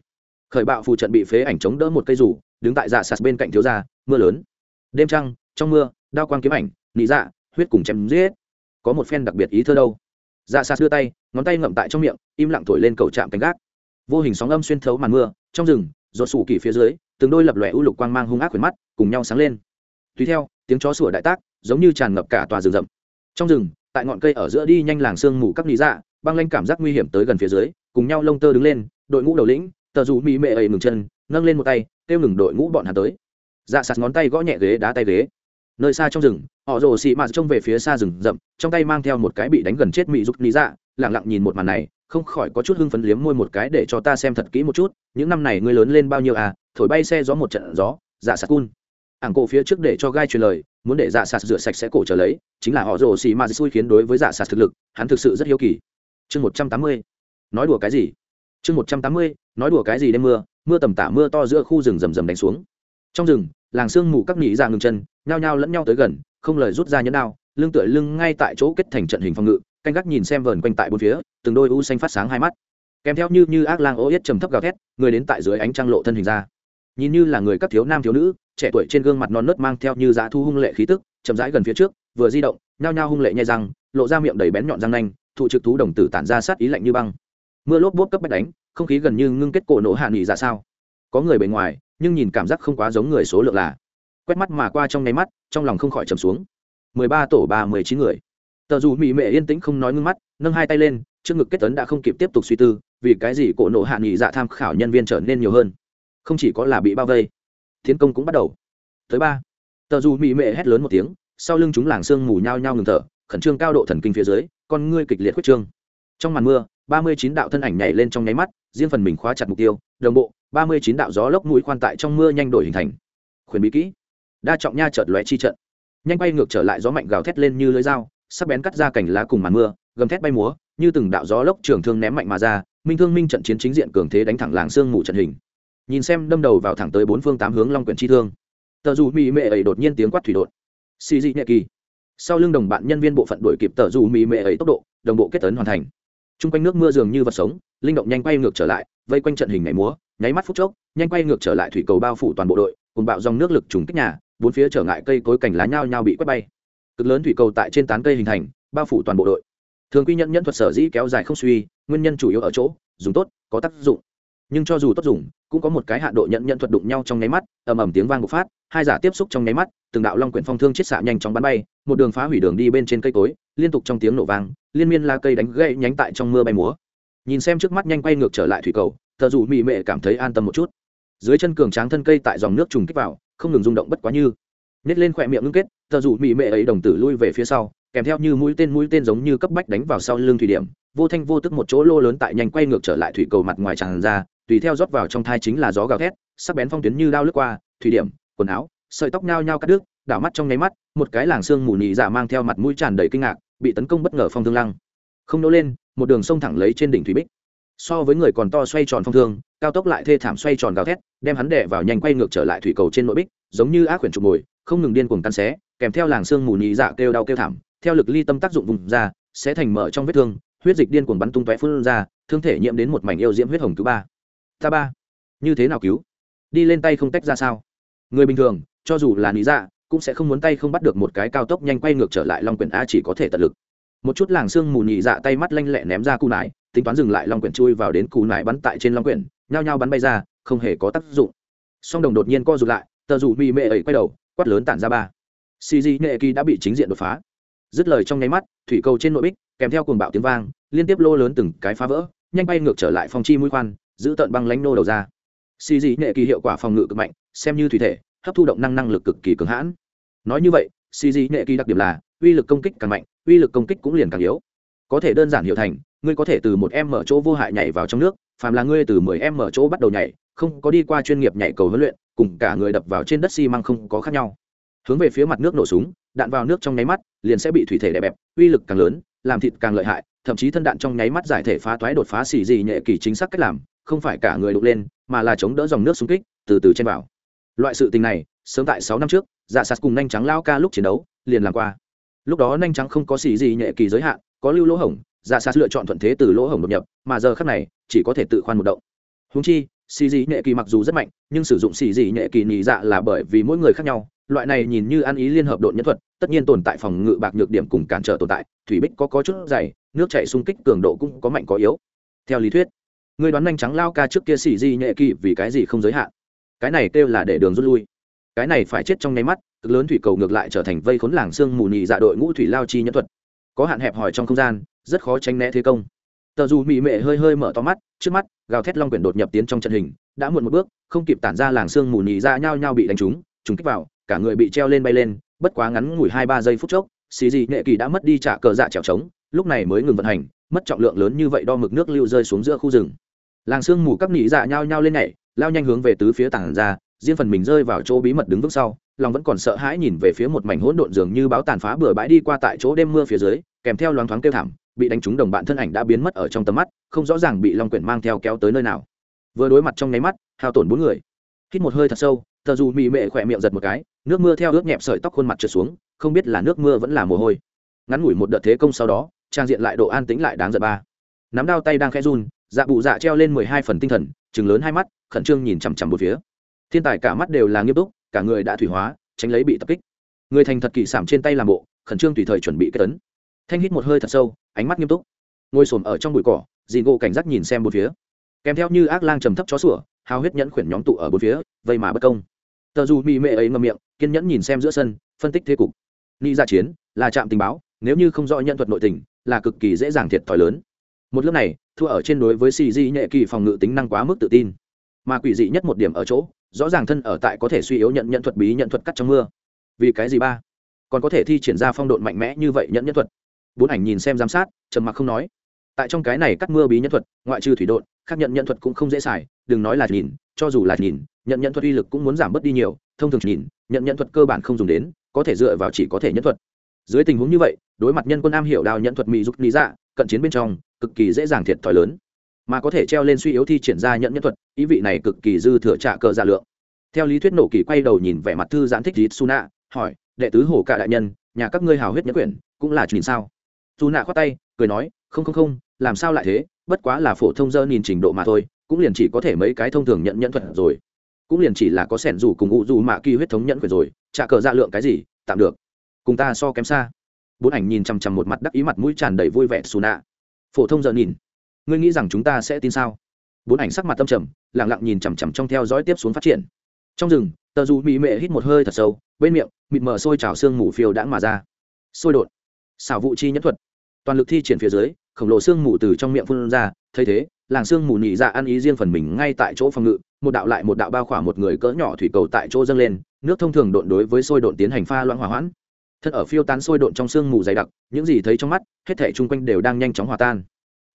Khởi bạo phù trận bị phế ảnh chống đỡ một cây rủ, đứng tại dạ sạt bên cạnh thiếu gia, mưa lớn. Đêm trăng, trong mưa, đao quang kiếm ảnh, nị dạ huyết cùng chém giết. Có một phen đặc biệt ý thơ đâu dạ sạt đưa tay, ngón tay ngậm tại trong miệng, im lặng thổi lên cầu trạm cánh gác. Vô hình sóng âm xuyên thấu màn mưa, trong rừng ruột sủ kỳ phía dưới, từng đôi lập lòe u lục quang mang hung ác khuyển mắt, cùng nhau sáng lên. Tùy theo, tiếng chó sủa đại tác, giống như tràn ngập cả tòa rừng rậm. Trong rừng, tại ngọn cây ở giữa đi nhanh làng sương mù các lý dạ băng lanh cảm giác nguy hiểm tới gần phía dưới, cùng nhau lông tơ đứng lên, đội ngũ đầu lĩnh, tờ dù mỹ mệ ẩy ngừng chân, nâng lên một tay, kêu ngừng đội ngũ bọn hà tới. Dạ sạt ngón tay gõ nhẹ ghế, đá tay ghế nơi xa trong rừng, họ rồ xị mạt trông về phía xa rừng rậm, trong tay mang theo một cái bị đánh gần chết mỹ dục lý dạ lẳng lặng nhìn một màn này, không khỏi có chút hưng phấn liếm môi một cái để cho ta xem thật kỹ một chút, những năm này ngươi lớn lên bao nhiêu à thổi bay xe gió một trận gió dạ sạt cun. Ảng cổ phía trước để cho gai truyền lời, muốn để dạ sạt rửa sạch sẽ cổ trở lấy, chính là họ rồ xì ma xui khiến đối với dạ sạt thực lực, hắn thực sự rất hiếu kỳ. Chương một trăm tám mươi, nói đùa cái gì? Chương một trăm tám mươi, nói đùa cái gì đêm mưa mưa tầm tả mưa to giữa khu rừng rầm rầm đánh xuống. Trong rừng làng sương mù các nhị ra dạ ngừng chân, nhao nhao lẫn nhau tới gần, không lời rút ra nhẫn nào lưng tựa lưng ngay tại chỗ kết thành trận hình phòng ngự, canh gác nhìn xem vờn quanh tại bốn phía, từng đôi u xanh phát sáng hai mắt. Kèm theo như như ác lang ô yết trầm thấp gào thét, người đến tại dưới ánh trăng lộ thân hình ra. Nhìn như là người các thiếu nam thiếu nữ, trẻ tuổi trên gương mặt non nớt mang theo như giá thu hung lệ khí tức, chậm rãi gần phía trước, vừa di động, nhao nhao hung lệ nhai răng, lộ ra miệng đầy bén nhọn răng nanh, thụ trực thú đồng tử tản ra sát ý lạnh như băng. Mưa lốp bốp cấp bách đánh, không khí gần như ngưng kết cổ nổ hạ nghỉ ra dạ sao. Có người bề ngoài nhưng nhìn cảm giác không quá giống người số lượng là. Quét mắt mà qua trong nháy mắt, trong lòng không khỏi trầm xuống. Mười ba tổ ba mười chín người. Tờ dù mỹ mệ yên tĩnh không nói ngưng mắt, nâng hai tay lên, trước ngực kết tấn đã không kịp tiếp tục suy tư, vì cái gì cổ nộ hạ nghỉ dạ tham khảo nhân viên trở nên nhiều hơn. Không chỉ có là bị bao vây, tiến công cũng bắt đầu. Tới ba, tờ dù mỹ mệ hét lớn một tiếng, sau lưng chúng làng sương mù nhao nhao ngừng thở, khẩn trương cao độ thần kinh phía dưới, con ngươi kịch liệt khuyết trương. Trong màn mưa, ba mươi chín đạo thân ảnh nhảy lên trong nháy mắt, riêng phần mình khóa chặt mục tiêu đồng bộ, ba mươi chín đạo gió lốc mũi khoan tại trong mưa nhanh đổi hình thành. Khuyển bí kỹ. Đa trọng nha chợt lóe chi trận. Nhanh bay ngược trở lại gió mạnh gào thét lên như lưới dao, sắc bén cắt ra cành lá cùng màn mưa, gầm thét bay múa, như từng đạo gió lốc trường thương ném mạnh mà ra, minh thương minh trận chiến chính diện cường thế đánh thẳng làng sương mù trận hình. Nhìn xem đâm đầu vào thẳng tới bốn phương tám hướng long quyển chi thương. Tờ dù mỹ mệ ấy đột nhiên tiếng quát thủy đột. Xì dị nhẹ kỳ. Sau lưng đồng bạn nhân viên bộ phận đuổi kịp tờ dù mỹ mệ ấy tốc độ, đồng bộ kết tấn hoàn thành. T r u n g quanh nước mưa dường như vật sống linh động nhanh quay ngược trở lại, vây quanh trận hình nhảy múa, nháy mắt phút chốc, nhanh quay ngược trở lại thủy cầu bao phủ toàn bộ đội, cùng bạo dòng nước lực trùng kích nhà, bốn phía trở ngại cây cối cành lá nhao nhao bị quét bay. Cực lớn thủy cầu tại trên tán cây hình thành, bao phủ toàn bộ đội. Thường quy nhận nhân thuật sở dĩ kéo dài không suy, nguyên nhân chủ yếu ở chỗ, dùng tốt, có tác dụng. Nhưng cho dù tốt dùng, cũng có một cái hạ độ nhận nhận thuật đụng nhau trong nháy mắt, ầm ầm tiếng vang bộc phát, hai giả tiếp xúc trong nháy mắt, từng đạo long quyển phong thương chiết xạ nhanh chóng bắn bay, một đường phá hủy đường đi bên trên cây cối, liên tục trong tiếng nổ vang, liên miên la cây đánh gãy nhánh tại trong mưa bay múa nhìn xem trước mắt nhanh quay ngược trở lại thủy cầu, thợ dù mỹ mệ cảm thấy an tâm một chút. Dưới chân cường tráng thân cây tại dòng nước trùng kích vào, không ngừng rung động bất quá như. Nhét lên khỏe miệng ngưng kết, thợ dù mỹ mệ ấy đồng tử lui về phía sau, kèm theo như mũi tên mũi tên giống như cấp bách đánh vào sau lưng thủy điểm, vô thanh vô tức một chỗ lô lớn tại nhanh quay ngược trở lại thủy cầu mặt ngoài tràn ra, tùy theo rót vào trong thai chính là gió gào thét, sắc bén phong tuyến như đao lướt qua, thủy điểm, quần áo, sợi tóc nhao nhao cắt đứt, đảo mắt trong nháy mắt, một cái làng xương mù nhị dạ mang theo mặt mũi tràn đầy kinh ngạc, bị tấn công bất ngờ phong thương lăng không nỗ lên, một đường sông thẳng lấy trên đỉnh thủy bích. So với người còn to xoay tròn phong thương, cao tốc lại thê thảm xoay tròn gào thét, đem hắn đè vào nhanh quay ngược trở lại thủy cầu trên nội bích, giống như ác quyển trục mồi, không ngừng điên cuồng tan xé, kèm theo làng xương mù nhị dạ kêu đau kêu thảm, theo lực ly tâm tác dụng vùng ra, sẽ thành mở trong vết thương, huyết dịch điên cuồng bắn tung tóe phun ra, thương thể nhiễm đến một mảnh yêu diễm huyết hồng thứ ba. Ta ba, như thế nào cứu? Đi lên tay không tách ra sao? Người bình thường, cho dù là lý dạ cũng sẽ không muốn tay không bắt được một cái cao tốc nhanh quay ngược trở lại long quyển a chỉ có thể tận lực một chút làng xương mù nhị dạ tay mắt lanh lẹ ném ra cù nải, tính toán dừng lại long quyển chui vào đến cù nải bắn tại trên long quyển, nhao nhao bắn bay ra, không hề có tác dụng. Song đồng đột nhiên co rụt lại, tờ dù mì mệ ấy quay đầu, quát lớn tản ra ba. Cg nghệ kỳ đã bị chính diện đột phá. Dứt lời trong nháy mắt, thủy cầu trên nội bích, kèm theo cuồng bạo tiếng vang, liên tiếp lô lớn từng cái phá vỡ, nhanh bay ngược trở lại phong chi mũi khoan, giữ tận băng lánh nô đầu ra. Xì dị nghệ kỳ hiệu quả phòng ngự cực mạnh, xem như thủy thể, hấp thu động năng năng lực cực kỳ cường hãn. Nói như vậy, xì dị nghệ kỳ đặc điểm là uy lực công kích càng mạnh uy lực công kích cũng liền càng yếu. Có thể đơn giản hiểu thành, ngươi có thể từ một em mở chỗ vô hại nhảy vào trong nước, phàm là ngươi từ mười em mở chỗ bắt đầu nhảy, không có đi qua chuyên nghiệp nhảy cầu huấn luyện, cùng cả người đập vào trên đất xi măng không có khác nhau. Hướng về phía mặt nước nổ súng, đạn vào nước trong nháy mắt, liền sẽ bị thủy thể đè bẹp, uy lực càng lớn, làm thịt càng lợi hại, thậm chí thân đạn trong nháy mắt giải thể phá toái đột phá xì gì nhẹ kỳ chính xác cách làm, không phải cả người đục lên, mà là chống đỡ dòng nước xung kích, từ từ trên vào. Loại sự tình này, sớm tại sáu năm trước dạ sạt cùng nhanh trắng lao ca lúc chiến đấu, liền làm qua lúc đó nhanh trắng không có xì gì nhẹ kỳ giới hạn, có lưu lỗ hổng dạ xa lựa chọn thuận thế từ lỗ hổng đột nhập, mà giờ khác này, chỉ có thể tự khoan một động. Húng chi, xì gì nhẹ kỳ mặc dù rất mạnh, nhưng sử dụng xì gì nhẹ kỳ nhị dạ là bởi vì mỗi người khác nhau, loại này nhìn như ăn ý liên hợp độn nhân thuật, tất nhiên tồn tại phòng ngự bạc nhược điểm cùng cản trở tồn tại, thủy bích có có chút dày, nước chảy xung kích cường độ cũng có mạnh có yếu. Theo lý thuyết, người đoán nhanh trắng lao ca trước kia xì gì nhẹ kỳ vì cái gì không giới hạn? Cái này kêu là để đường rút lui cái này phải chết trong nháy mắt, cực lớn thủy cầu ngược lại trở thành vây khốn làng xương mù nhị dạ đội ngũ thủy lao chi nhân thuật. Có hạn hẹp hòi trong không gian, rất khó tránh né thế công. Tờ dù mỹ mệ hơi hơi mở to mắt, trước mắt, gào thét long quyển đột nhập tiến trong trận hình, đã muộn một bước, không kịp tản ra làng xương mù nhị ra dạ nhao nhao bị đánh trúng trúng kích vào, cả người bị treo lên bay lên, bất quá ngắn ngủi hai ba giây phút chốc, xì dị nghệ kỳ đã mất đi trả cờ dạ trèo trống, lúc này mới ngừng vận hành, mất trọng lượng lớn như vậy đo mực nước lưu rơi xuống giữa khu rừng. Làng sương mù các nhị dạ nhao nhao lên nhảy, lao nhanh hướng về tứ phía tảng ra riêng phần mình rơi vào chỗ bí mật đứng vững sau, lòng vẫn còn sợ hãi nhìn về phía một mảnh hỗn độn dường như báo tàn phá bừa bãi đi qua tại chỗ đêm mưa phía dưới, kèm theo loáng thoáng kêu thảm, bị đánh trúng đồng bạn thân ảnh đã biến mất ở trong tầm mắt, không rõ ràng bị long quyển mang theo kéo tới nơi nào. Vừa đối mặt trong nháy mắt, hao tổn bốn người. Hít một hơi thật sâu, thờ dù mị mệ khỏe miệng giật một cái, nước mưa theo ướt nhẹp sợi tóc khuôn mặt trượt xuống, không biết là nước mưa vẫn là mồ hôi. Ngắn ngủi một đợt thế công sau đó, trang diện lại độ an tĩnh lại đáng giận ba. Nắm đao tay đang khẽ run dạ bụ dạ treo lên mười hai phần tinh thần chừng lớn hai mắt, khẩn trương nhìn chằm chằm một phía thiên tài cả mắt đều là nghiêm túc, cả người đã thủy hóa, tránh lấy bị tập kích. Người thành thật kỳ sảm trên tay làm bộ, khẩn trương tùy thời chuẩn bị kết tấn. Thanh hít một hơi thật sâu, ánh mắt nghiêm túc. Ngồi xổm ở trong bụi cỏ, dì ngộ cảnh giác nhìn xem một phía. Kèm theo như ác lang trầm thấp chó sủa, hào huyết nhẫn khuyển nhóm tụ ở bốn phía, vây mà bất công. Tờ dù mỹ mệ ấy ngậm miệng, kiên nhẫn nhìn xem giữa sân, phân tích thế cục. Ni ra chiến, là trạm tình báo, nếu như không rõ nhân thuật nội tình, là cực kỳ dễ dàng thiệt thòi lớn. Một lớp này, thua ở trên đối với cg nhẹ kỳ phòng ngự tính năng quá mức tự tin. Mà quỷ dị nhất một điểm ở chỗ rõ ràng thân ở tại có thể suy yếu nhận nhận thuật bí nhận thuật cắt trong mưa. Vì cái gì ba? Còn có thể thi triển ra phong độn mạnh mẽ như vậy nhận nhận thuật. Bốn ảnh nhìn xem giám sát, trầm mặc không nói. Tại trong cái này cắt mưa bí nhận thuật, ngoại trừ thủy độn, khác nhận nhận thuật cũng không dễ xài, đừng nói là nhìn, cho dù là nhìn, nhận nhận thuật uy lực cũng muốn giảm bớt đi nhiều, thông thường nhìn, nhận nhận thuật cơ bản không dùng đến, có thể dựa vào chỉ có thể nhân thuật. Dưới tình huống như vậy, đối mặt nhân quân am hiểu đào nhận thuật mỹ giúp lý dạ cận chiến bên trong, cực kỳ dễ dàng thiệt thòi lớn mà có thể treo lên suy yếu thi triển ra nhận nhân thuật, ý vị này cực kỳ dư thừa trả cờ dạ lượng. Theo lý thuyết nổ kỳ quay đầu nhìn vẻ mặt thư giãn thích dít suna hỏi, đệ tứ hổ cả đại nhân, nhà các ngươi hào huyết nhẫn quyển, cũng là chuyện sao? Dù nạ khoát tay, cười nói, không không không, làm sao lại thế? Bất quá là phổ thông dơ nhìn trình độ mà thôi, cũng liền chỉ có thể mấy cái thông thường nhận nhận thuật rồi. Cũng liền chỉ là có sẻn rủ cùng ngụ dù mạ kỳ huyết thống nhận quyển rồi trả cờ dạ lượng cái gì, tạm được. Cùng ta so kém xa. Bốn ảnh nhìn chằm chằm một mặt đắc ý mặt mũi tràn đầy vui vẻ xù nạ phổ thông dơ nhìn ngươi nghĩ rằng chúng ta sẽ tin sao? Bốn ảnh sắc mặt tâm trầm lẳng lặng nhìn chằm chằm trong theo dõi tiếp xuống phát triển. Trong rừng, tờ dù mỹ mệ hít một hơi thật sâu, bên miệng, mịt mờ sôi trào xương mù phiêu đãng mà ra. Sôi đột. Xảo vụ chi nhất thuật. Toàn lực thi triển phía dưới, khổng lồ xương mù từ trong miệng phun ra, thấy thế, làng xương mù nhị ra dạ ăn ý riêng phần mình ngay tại chỗ phòng ngự, một đạo lại một đạo bao khỏa một người cỡ nhỏ thủy cầu tại chỗ dâng lên, nước thông thường độn đối với sôi độn tiến hành pha loãng hỏa hoãn. Thân ở phiêu tán sôi độn trong sương mù dày đặc, những gì thấy trong mắt, hết thể chung quanh đều đang nhanh chóng hòa tan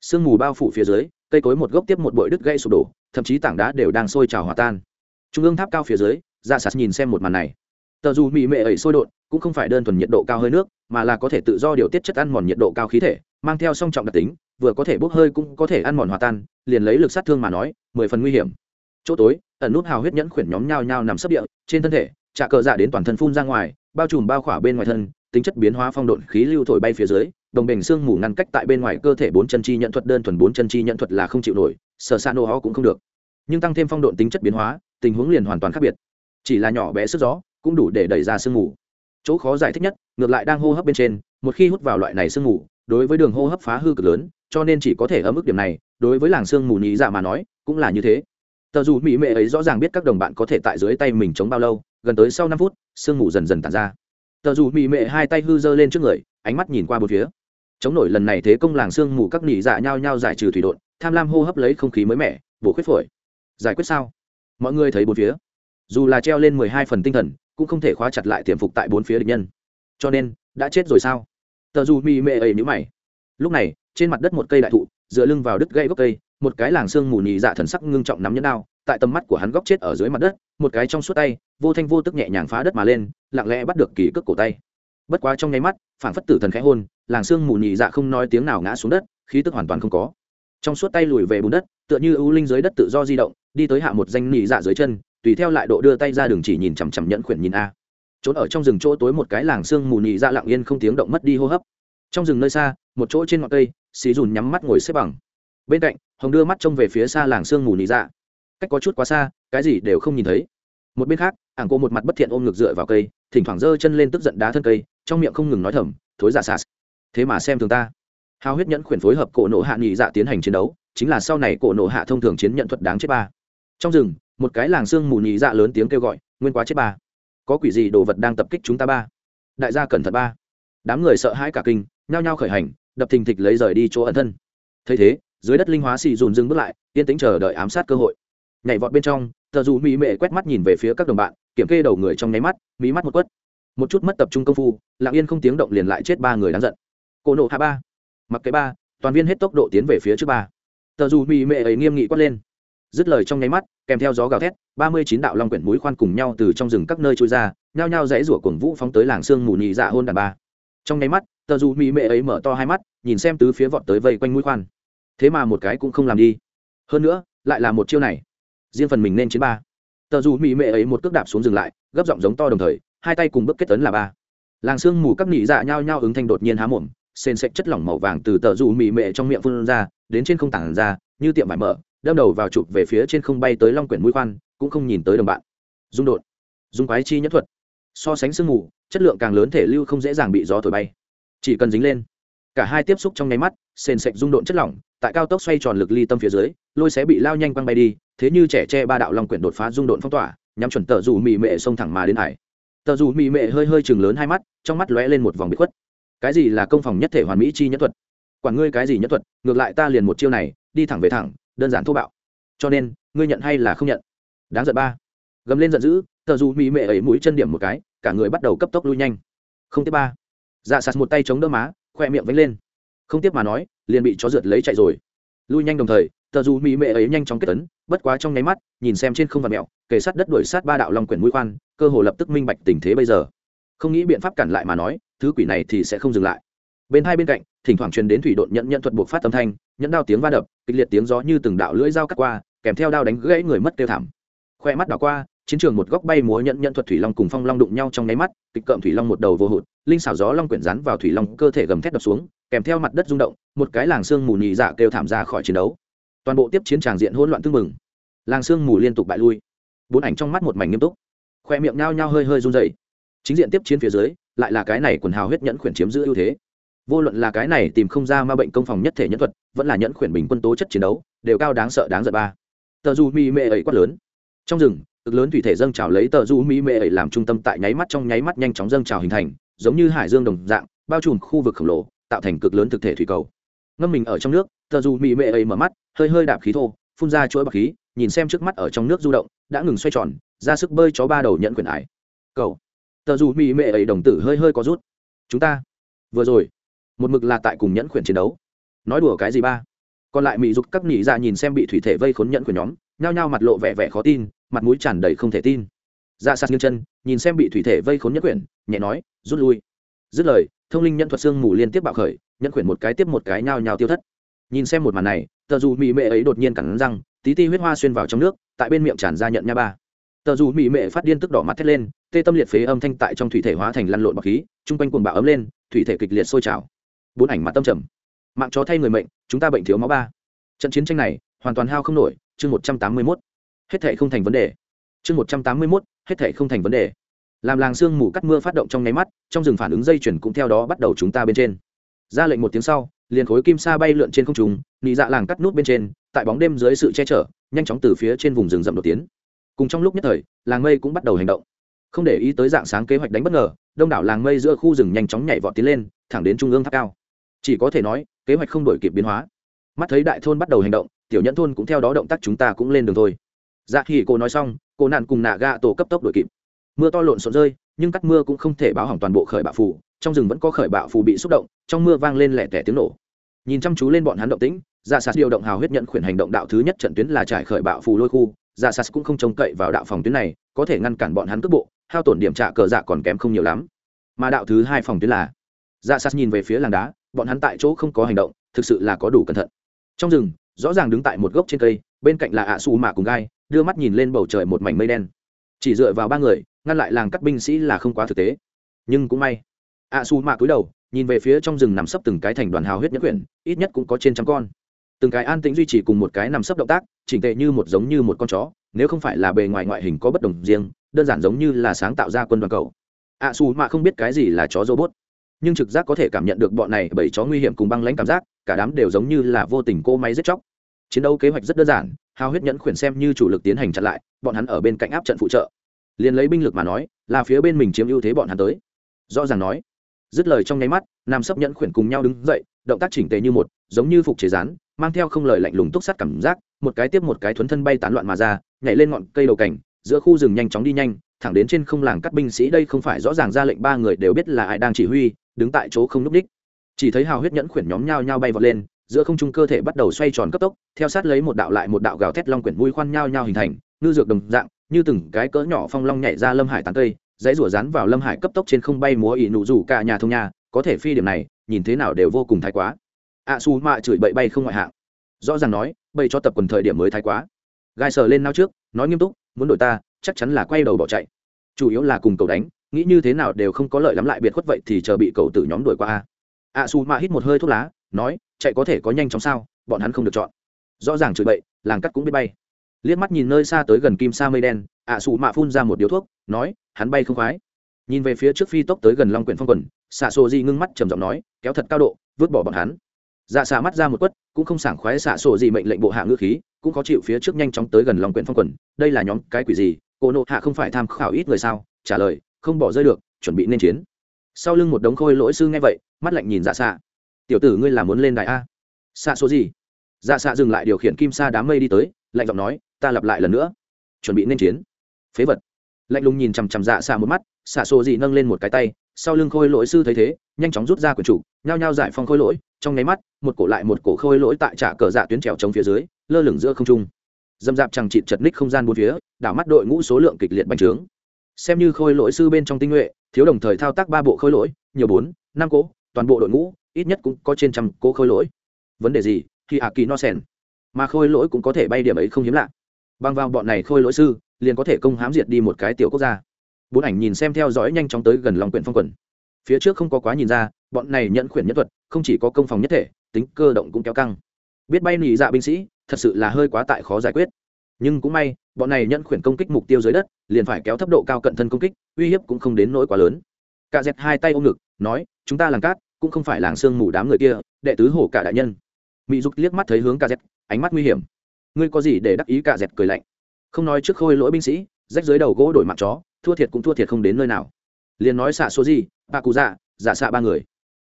sương mù bao phủ phía dưới cây cối một gốc tiếp một bụi đứt gây sụp đổ thậm chí tảng đá đều đang sôi trào hòa tan. Trung ương tháp cao phía dưới ra sạt nhìn xem một màn này. Tờ dù mị mệ ẩy sôi đột, cũng không phải đơn thuần nhiệt độ cao hơi nước mà là có thể tự do điều tiết chất ăn mòn nhiệt độ cao khí thể mang theo song trọng đặc tính vừa có thể bốc hơi cũng có thể ăn mòn hòa tan liền lấy lực sát thương mà nói mười phần nguy hiểm. Chỗ tối ẩn nút hào huyết nhẫn khuyển nhóm nhao nhao nằm sấp địa trên thân thể trà cờ dạ đến toàn thân phun ra ngoài, bao trùm bao khỏa bên ngoài thân, tính chất biến hóa phong độn khí lưu thổi bay phía dưới, đồng bình xương mù ngăn cách tại bên ngoài cơ thể bốn chân chi nhận thuật, đơn thuần bốn chân chi nhận thuật là không chịu nổi, sở s ạ nô ho cũng không được. Nhưng tăng thêm phong độn tính chất biến hóa, tình huống liền hoàn toàn khác biệt. Chỉ là nhỏ bé sức gió, cũng đủ để đẩy ra sương mù. Chỗ khó giải thích nhất, ngược lại đang hô hấp bên trên, một khi hút vào loại này sương mù, đối với đường hô hấp phá hư cực lớn, cho nên chỉ có thể ở mức điểm này, đối với làng sương mù nhí dạ mà nói, cũng là như thế. Tờ dù mỹ mệ ấy rõ ràng biết các đồng bạn có thể tại dưới tay mình chống bao lâu gần tới sau năm phút, sương mù dần dần tàn ra. Tờ dù Mị mệ hai tay hư dơ lên trước người, ánh mắt nhìn qua bốn phía. Chống nổi lần này thế công làng sương mù các nỉ dạ nhau nhau giải trừ thủy đột tham lam hô hấp lấy không khí mới mẻ, bổ khuyết phổi. Giải quyết sao? Mọi người thấy bốn phía. Dù là treo lên mười hai phần tinh thần, cũng không thể khóa chặt lại tiềm phục tại bốn phía địch nhân. Cho nên, đã chết rồi sao? Tờ dù Mị mệ ấy nhữ mày. Lúc này, trên mặt đất một cây đại thụ, dựa lưng vào đứt gây gốc cây một cái làng xương mù nhị dạ thần sắc ngưng trọng nắm nhẫn đao, tại tầm mắt của hắn góc chết ở dưới mặt đất, một cái trong suốt tay, vô thanh vô tức nhẹ nhàng phá đất mà lên, lặng lẽ bắt được kỳ cước cổ tay. Bất quá trong nháy mắt phản phất tử thần khẽ hôn, làng xương mù nhị dạ không nói tiếng nào ngã xuống đất, khí tức hoàn toàn không có. Trong suốt tay lùi về bùn đất, tựa như ưu linh dưới đất tự do di động, đi tới hạ một danh nhị dạ dưới chân, tùy theo lại độ đưa tay ra đường chỉ nhìn chằm chằm nhẫn khuyển nhìn a. Trốn ở trong rừng chỗ tối một cái làng xương mù nhị dạ lặng yên không tiếng động mất đi hô hấp. Trong rừng nơi xa, một chỗ trên ngọn cây xì dùn nhắm mắt ngồi xếp bằng. Bên cạnh hồng đưa mắt trông về phía xa làng sương mù nị dạ. Cách có chút quá xa, cái gì đều không nhìn thấy. Một bên khác, ảng cô một mặt bất thiện ôm ngực dựa vào cây, thỉnh thoảng giơ chân lên tức giận đá thân cây, trong miệng không ngừng nói thầm, thối giả sạt. Thế mà xem thường ta. Hao huyết nhẫn khuyển phối hợp cổ nộ hạ nghị dạ tiến hành chiến đấu, chính là sau này cổ nộ hạ thông thường chiến nhận thuật đáng chết ba. Trong rừng, một cái làng sương mù nhị dạ lớn tiếng kêu gọi, nguyên quá chết ba. Có quỷ gì đồ vật đang tập kích chúng ta ba? Đại gia cẩn thận ba. Đám người sợ hãi cả kinh, nhao nhao khởi hành, đập thình thịch lấy rời đi chỗ ẩn thân. Thấy thế dưới đất linh hóa xì dùn dừng bước lại, yên tĩnh chờ đợi ám sát cơ hội. Nhảy vọt bên trong, tờ dù mỹ mệ quét mắt nhìn về phía các đồng bạn, kiểm kê đầu người trong nháy mắt mỹ mắt một quất. Một chút mất tập trung công phu, lặng yên không tiếng động liền lại chết ba người đáng giận. Cổ nộ hạ ba. Mặc cái ba, toàn viên hết tốc độ tiến về phía trước ba. Tờ dù mỹ mệ ấy nghiêm nghị quát lên. Dứt lời trong nháy mắt, kèm theo gió gào thét, ba mươi chín đạo long quyển mũi khoan cùng nhau từ trong rừng các nơi trôi ra, nhao nhao rẽ rủa cuồng vũ phóng tới làng sương mù nhị dạ hôn đàn ba. Trong nháy mắt, tờ dù mỹ mệ ấy mở to hai mắt, nhìn xem tứ phía vọt tới vây quanh mũi khoan thế mà một cái cũng không làm đi. Hơn nữa, lại là một chiêu này. Riêng phần mình nên chiến ba. Tờ dù mỹ mệ ấy một cước đạp xuống dừng lại, gấp giọng giống to đồng thời, hai tay cùng bước kết tấn là ba. Làng sương mù các nị dạ nhao nhao ứng thanh đột nhiên há mồm, sền sạch chất lỏng màu vàng từ tờ dù mỹ mệ trong miệng phun ra, đến trên không tảng ra, như tiệm vải mở, đâm đầu vào chụp về phía trên không bay tới long quyển mũi khoan, cũng không nhìn tới đồng bạn. Dung đột. Dung quái chi nhất thuật. So sánh sương mù, chất lượng càng lớn thể lưu không dễ dàng bị gió thổi bay. Chỉ cần dính lên cả hai tiếp xúc trong nháy mắt, sền sạch rung độn chất lỏng, tại cao tốc xoay tròn lực ly tâm phía dưới, lôi sẽ bị lao nhanh quăng bay đi, thế như trẻ tre ba đạo long quyển đột phá dung độn phong tỏa, nhắm chuẩn tờ dù mị mệ xông thẳng mà đến hải. Tờ dù mị mệ hơi hơi chừng lớn hai mắt, trong mắt lóe lên một vòng bị khuất. Cái gì là công phòng nhất thể hoàn mỹ chi nhất thuật? Quản ngươi cái gì nhất thuật, ngược lại ta liền một chiêu này, đi thẳng về thẳng, đơn giản thô bạo. Cho nên, ngươi nhận hay là không nhận? Đáng giận ba. Gầm lên giận dữ, tờ dù mỹ mệ ấy mũi chân điểm một cái, cả người bắt đầu cấp tốc lui nhanh. Không tiếp ba. Dạ sạt một tay chống đỡ má khoe miệng vánh lên. Không tiếp mà nói, liền bị chó rượt lấy chạy rồi. Lui nhanh đồng thời, tờ dù mỹ mệ ấy nhanh chóng kết tấn, bất quá trong nháy mắt, nhìn xem trên không vật mẹo, kề sát đất đuổi sát ba đạo long quyển mũi khoan, cơ hồ lập tức minh bạch tình thế bây giờ. Không nghĩ biện pháp cản lại mà nói, thứ quỷ này thì sẽ không dừng lại. Bên hai bên cạnh, thỉnh thoảng truyền đến thủy độn nhận nhận thuật buộc phát âm thanh, nhẫn đao tiếng va đập, kịch liệt tiếng gió như từng đạo lưỡi dao cắt qua, kèm theo đao đánh gãy người mất tiêu thảm. Khoe mắt đảo qua chiến trường một góc bay múa nhận nhận thuật thủy long cùng phong long đụng nhau trong nháy mắt, kịch cợm thủy long một đầu vô hụt, linh xảo gió long quyển rắn vào thủy long cơ thể gầm thét đập xuống, kèm theo mặt đất rung động, một cái làng xương mù nhị dạ kêu thảm ra khỏi chiến đấu. Toàn bộ tiếp chiến tràng diện hỗn loạn tưng mừng làng xương mù liên tục bại lui. Bốn ảnh trong mắt một mảnh nghiêm túc. Khoe miệng nhao nhao hơi hơi run dày chính diện tiếp chiến phía dưới, lại là cái này quần hào huyết nhẫn khuyển chiếm giữ ưu thế. Vô luận là cái này tìm không ra ma bệnh công phòng nhất thể nhân thuật, vẫn là nhẫn khuyển bình quân tố chất chiến đấu, đều cao đáng sợ đáng giận ba. Tờ dù mi mệ ấy quát lớn trong rừng, cực lớn thủy thể dâng trào lấy tờ du mỹ mệ ấy làm trung tâm tại nháy mắt trong nháy mắt nhanh chóng dâng trào hình thành, giống như hải dương đồng dạng, bao trùm khu vực khổng lồ, tạo thành cực lớn thực thể thủy cầu. Ngâm mình ở trong nước, tờ du mỹ mệ ấy mở mắt, hơi hơi đạp khí thô, phun ra chuỗi bọc khí, nhìn xem trước mắt ở trong nước du động, đã ngừng xoay tròn, ra sức bơi chó ba đầu nhận quyền ải. Cầu. Tờ Du mỹ mệ ấy đồng tử hơi hơi có rút. Chúng ta. Vừa rồi. Một mực là tại cùng nhẫn quyền chiến đấu. Nói đùa cái gì ba? Còn lại mỹ dục các nhị ra dạ nhìn xem bị thủy thể vây khốn nhẫn quyền nhóm, nhao nhao mặt lộ vẻ vẻ khó tin mặt mũi tràn đầy không thể tin. Ra dạ sạt nghiêng chân nhìn xem bị thủy thể vây khốn nhất quyển, nhẹ nói rút lui. Dứt lời thông linh nhân thuật xương mù liên tiếp bạo khởi nhận quyển một cái tiếp một cái nhao nhao tiêu thất. Nhìn xem một màn này tờ dù mỹ mệ ấy đột nhiên cắn răng tí ti huyết hoa xuyên vào trong nước tại bên miệng tràn ra nhận nha ba. Tờ dù mỹ mệ phát điên tức đỏ mặt thét lên tê tâm liệt phế âm thanh tại trong thủy thể hóa thành lăn lộn bọc khí chung quanh cuồng bạo ấm lên thủy thể kịch liệt sôi trào. Bốn ảnh mặt tâm trầm. Mạng chó thay người mệnh chúng ta bệnh thiếu máu ba. Trận chiến tranh này hoàn toàn hao không nổi chương một trăm tám mươi mốt hết thể không thành vấn đề. Chương một trăm tám mươi mốt, hết thể không thành vấn đề. Làm làng sương mù cắt mưa phát động trong nháy mắt, trong rừng phản ứng dây chuyển cũng theo đó bắt đầu chúng ta bên trên. Ra lệnh một tiếng sau, liền khối kim sa bay lượn trên không trung, nị dạ làng cắt nút bên trên, tại bóng đêm dưới sự che chở, nhanh chóng từ phía trên vùng rừng rậm đột tiến. Cùng trong lúc nhất thời, làng mây cũng bắt đầu hành động. Không để ý tới dạng sáng kế hoạch đánh bất ngờ, đông đảo làng mây giữa khu rừng nhanh chóng nhảy vọt tiến lên, thẳng đến trung ương tháp cao. Chỉ có thể nói, kế hoạch không đổi kịp biến hóa. Mắt thấy đại thôn bắt đầu hành động, tiểu nhẫn thôn cũng theo đó động tác chúng ta cũng lên đường thôi dạ khi cô nói xong, cô nạn cùng nạ gạ tổ cấp tốc đuổi kịp. Mưa to lộn xộn rơi, nhưng cắt mưa cũng không thể báo hỏng toàn bộ khởi bạo phù. Trong rừng vẫn có khởi bạo phù bị xúc động, trong mưa vang lên lẻ tẻ tiếng nổ. Nhìn chăm chú lên bọn hắn động tĩnh dạ sạt điều động hào huyết nhận khuyển hành động đạo thứ nhất trận tuyến là trải khởi bạo phù lôi khu. Dạ sạt cũng không trông cậy vào đạo phòng tuyến này, có thể ngăn cản bọn hắn cước bộ, hao tổn điểm trạ cờ dạ còn kém không nhiều lắm. Mà đạo thứ hai phòng tuyến là dạ sạt nhìn về phía làng đá, bọn hắn tại chỗ không có hành động, thực sự là có đủ cẩn thận. Trong rừng, rõ ràng đứng tại một gốc trên cây, bên cạnh là ạ xù mạ cùng gai đưa mắt nhìn lên bầu trời một mảnh mây đen. Chỉ dựa vào ba người, ngăn lại làng cắt binh sĩ là không quá thực tế. Nhưng cũng may ạ Su mạ cúi đầu, nhìn về phía trong rừng nằm sấp từng cái thành đoàn hào huyết nhất quyển, ít nhất cũng có trên trăm con. Từng cái an tĩnh duy trì cùng một cái nằm sấp động tác, chỉnh tệ như một giống như một con chó, nếu không phải là bề ngoài ngoại hình có bất đồng riêng, đơn giản giống như là sáng tạo ra quân đoàn cầu. Ạ Su mạ không biết cái gì là chó robot, nhưng trực giác có thể cảm nhận được bọn này bởi chó nguy hiểm cùng băng lãnh cảm giác, cả đám đều giống như là vô tình cô máy giết chóc. Chiến đấu kế hoạch rất đơn giản hao huyết nhẫn khuyển xem như chủ lực tiến hành chặn lại, bọn hắn ở bên cạnh áp trận phụ trợ. Liền lấy binh lực mà nói, là phía bên mình chiếm ưu thế bọn hắn tới. Rõ ràng nói, dứt lời trong nháy mắt, nam sấp nhẫn khuyển cùng nhau đứng dậy, động tác chỉnh tề như một, giống như phục chế rán, mang theo không lời lạnh lùng túc sát cảm giác, một cái tiếp một cái thuấn thân bay tán loạn mà ra, nhảy lên ngọn cây đầu cảnh giữa khu rừng nhanh chóng đi nhanh, thẳng đến trên không làng các binh sĩ đây không phải rõ ràng ra lệnh ba người đều biết là ai đang chỉ huy, đứng tại chỗ không núp đích. Chỉ thấy hào huyết nhẫn khuyển nhóm nhau nhau bay vọt lên giữa không trung cơ thể bắt đầu xoay tròn cấp tốc theo sát lấy một đạo lại một đạo gào thét long quyển mũi khoan nhau nhau hình thành ngư dược đồng dạng như từng cái cỡ nhỏ phong long nhảy ra lâm hải tán cây dãy rủa rán vào lâm hải cấp tốc trên không bay múa ỉ nụ rủ cả nhà thông nhà có thể phi điểm này nhìn thế nào đều vô cùng thái quá. Ạ à, su mạ chửi bậy bay không ngoại hạng. Rõ ràng nói bậy cho tập quần thời điểm mới thái quá. Gai sờ lên nao trước nói nghiêm túc muốn đổi ta chắc chắn là quay đầu bỏ chạy. Chủ yếu là cùng cầu đánh nghĩ như thế nào đều không có lợi lắm lại biệt khuất vậy thì chờ bị cầu tử nhóm đuổi qua a. Ạ su mạ hít một hơi thuốc lá nói chạy có thể có nhanh chóng sao, bọn hắn không được chọn. Rõ ràng chửi bậy, làng cắt cũng biết bay. Liếc mắt nhìn nơi xa tới gần kim sa mây đen, ạ su mạ phun ra một điếu thuốc, nói, hắn bay không khoái. Nhìn về phía trước phi tốc tới gần long quyển phong quần xạ sổ di ngưng mắt trầm giọng nói, kéo thật cao độ, vứt bỏ bọn hắn. Dạ xạ mắt ra một quất, cũng không sảng khoái xạ sổ gì mệnh lệnh bộ hạ ngữ khí, cũng khó chịu phía trước nhanh chóng tới gần Long quyển phong quần, đây là nhóm cái quỷ gì, cô nộ hạ không phải tham khảo ít người sao, trả lời, không bỏ rơi được, chuẩn bị nên chiến. Sau lưng một đống khôi lỗi sư nghe vậy, mắt lạnh nhìn dạ xạ tiểu tử ngươi là muốn lên đại a? Xạ số gì? Dạ xạ dừng lại điều khiển kim sa đám mây đi tới, lạnh giọng nói, ta lặp lại lần nữa. Chuẩn bị nên chiến. Phế vật. Lạnh lùng nhìn chằm chằm dạ xạ một mắt, xạ số gì nâng lên một cái tay, sau lưng khôi lỗi sư thấy thế, nhanh chóng rút ra quyển chủ, nhao nhao giải phong khôi lỗi, trong nháy mắt, một cổ lại một cổ khôi lỗi tại trả cờ dạ tuyến trèo chống phía dưới, lơ lửng giữa không trung. Dâm dạp chẳng chịt chật ních không gian bốn phía, đảo mắt đội ngũ số lượng kịch liệt bành trướng. Xem như khôi lỗi sư bên trong tinh nhuệ, thiếu đồng thời thao tác ba bộ khôi lỗi, nhiều bốn, năm cỗ, toàn bộ đội ngũ ít nhất cũng có trên trăm cố khôi lỗi. Vấn đề gì? Thì ạ kỳ no sen. Mà khôi lỗi cũng có thể bay điểm ấy không hiếm lạ. Bằng vào bọn này khôi lỗi sư, liền có thể công hám diệt đi một cái tiểu quốc gia. Bốn ảnh nhìn xem theo dõi nhanh chóng tới gần lòng quyển phong quần. Phía trước không có quá nhìn ra, bọn này nhận khuyển nhất thuật không chỉ có công phòng nhất thể, tính cơ động cũng kéo căng. Biết bay nỉ dạ binh sĩ, thật sự là hơi quá tại khó giải quyết. Nhưng cũng may, bọn này nhận khuyển công kích mục tiêu dưới đất, liền phải kéo thấp độ cao cận thân công kích, uy hiếp cũng không đến nỗi quá lớn. Cả dẹp hai tay ôm ngực, nói, chúng ta làng cát cũng không phải làng sương mù đám người kia, đệ tứ hổ cả đại nhân. Mỹ dục liếc mắt thấy hướng cả dẹp ánh mắt nguy hiểm. Ngươi có gì để đắc ý cả dẹp cười lạnh? Không nói trước khôi lỗi binh sĩ, rách dưới đầu gỗ đổi mặt chó, thua thiệt cũng thua thiệt không đến nơi nào. Liền nói xạ số gì ba cụ dạ giả xạ ba người.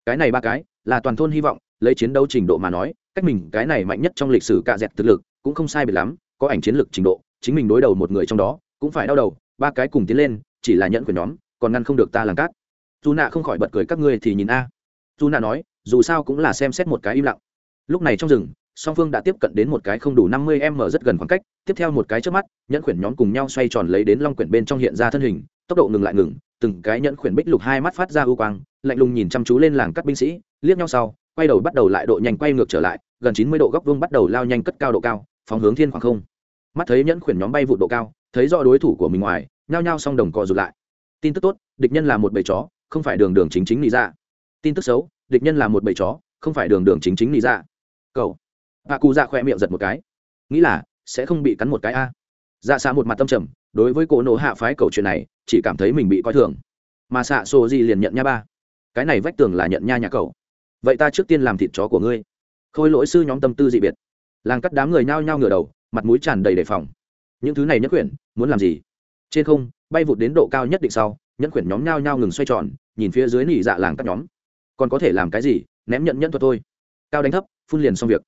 Cái này ba cái, là toàn thôn hy vọng, lấy chiến đấu trình độ mà nói, cách mình cái này mạnh nhất trong lịch sử cạ dẹt thực lực, cũng không sai biệt lắm, có ảnh chiến lược trình độ, chính mình đối đầu một người trong đó, cũng phải đau đầu, ba cái cùng tiến lên, chỉ là nhận của nhóm, còn ngăn không được ta làm cát. Dù nạ không khỏi bật cười, các ngươi thì nhìn a dù nạ nói, dù sao cũng là xem xét một cái im lặng. Lúc này trong rừng, song phương đã tiếp cận đến một cái không đủ năm mươi m rất gần khoảng cách, tiếp theo một cái trước mắt, nhẫn khuyển nhóm cùng nhau xoay tròn lấy đến long quyển bên trong hiện ra thân hình, tốc độ ngừng lại ngừng, từng cái nhẫn khuyển bích lục hai mắt phát ra ưu quang, lạnh lùng nhìn chăm chú lên làng các binh sĩ, liếc nhau sau, quay đầu bắt đầu lại độ nhanh quay ngược trở lại, gần chín mươi độ góc vuông bắt đầu lao nhanh cất cao độ cao, phóng hướng thiên khoảng không. Mắt thấy nhẫn khuyển nhóm bay vụ độ cao, thấy rõ đối thủ của mình ngoài, nhao nhao xong đồng cò rụt lại. Tin tức tốt, địch nhân là một bầy chó, không phải đường đường chính chính lý ra dạ tin tức xấu địch nhân là một bầy chó không phải đường đường chính chính lý ra Cậu, bà cụ dạ khỏe miệng giật một cái. Nghĩ là sẽ không bị cắn một cái a. Dạ xạ một mặt tâm trầm đối với cổ nổ hạ phái cầu chuyện này chỉ cảm thấy mình bị coi thường. Mà xạ xô gì liền nhận nha ba. Cái này vách tường là nhận nha nhà cậu. vậy ta trước tiên làm thịt chó của ngươi. Khôi lỗi sư nhóm tâm tư dị biệt. Làng cắt đám người nhao nhao ngửa đầu mặt mũi tràn đầy đề phòng. Những thứ này nhất quyển muốn làm gì? Trên không bay vụt đến độ cao nhất định sau nhẫn quyển nhóm nhao nhao ngừng xoay tròn nhìn phía dưới nỉ dạ làng các nhóm còn có thể làm cái gì, ném nhận nhẫn thuật thôi cao đánh thấp, phun liền xong việc.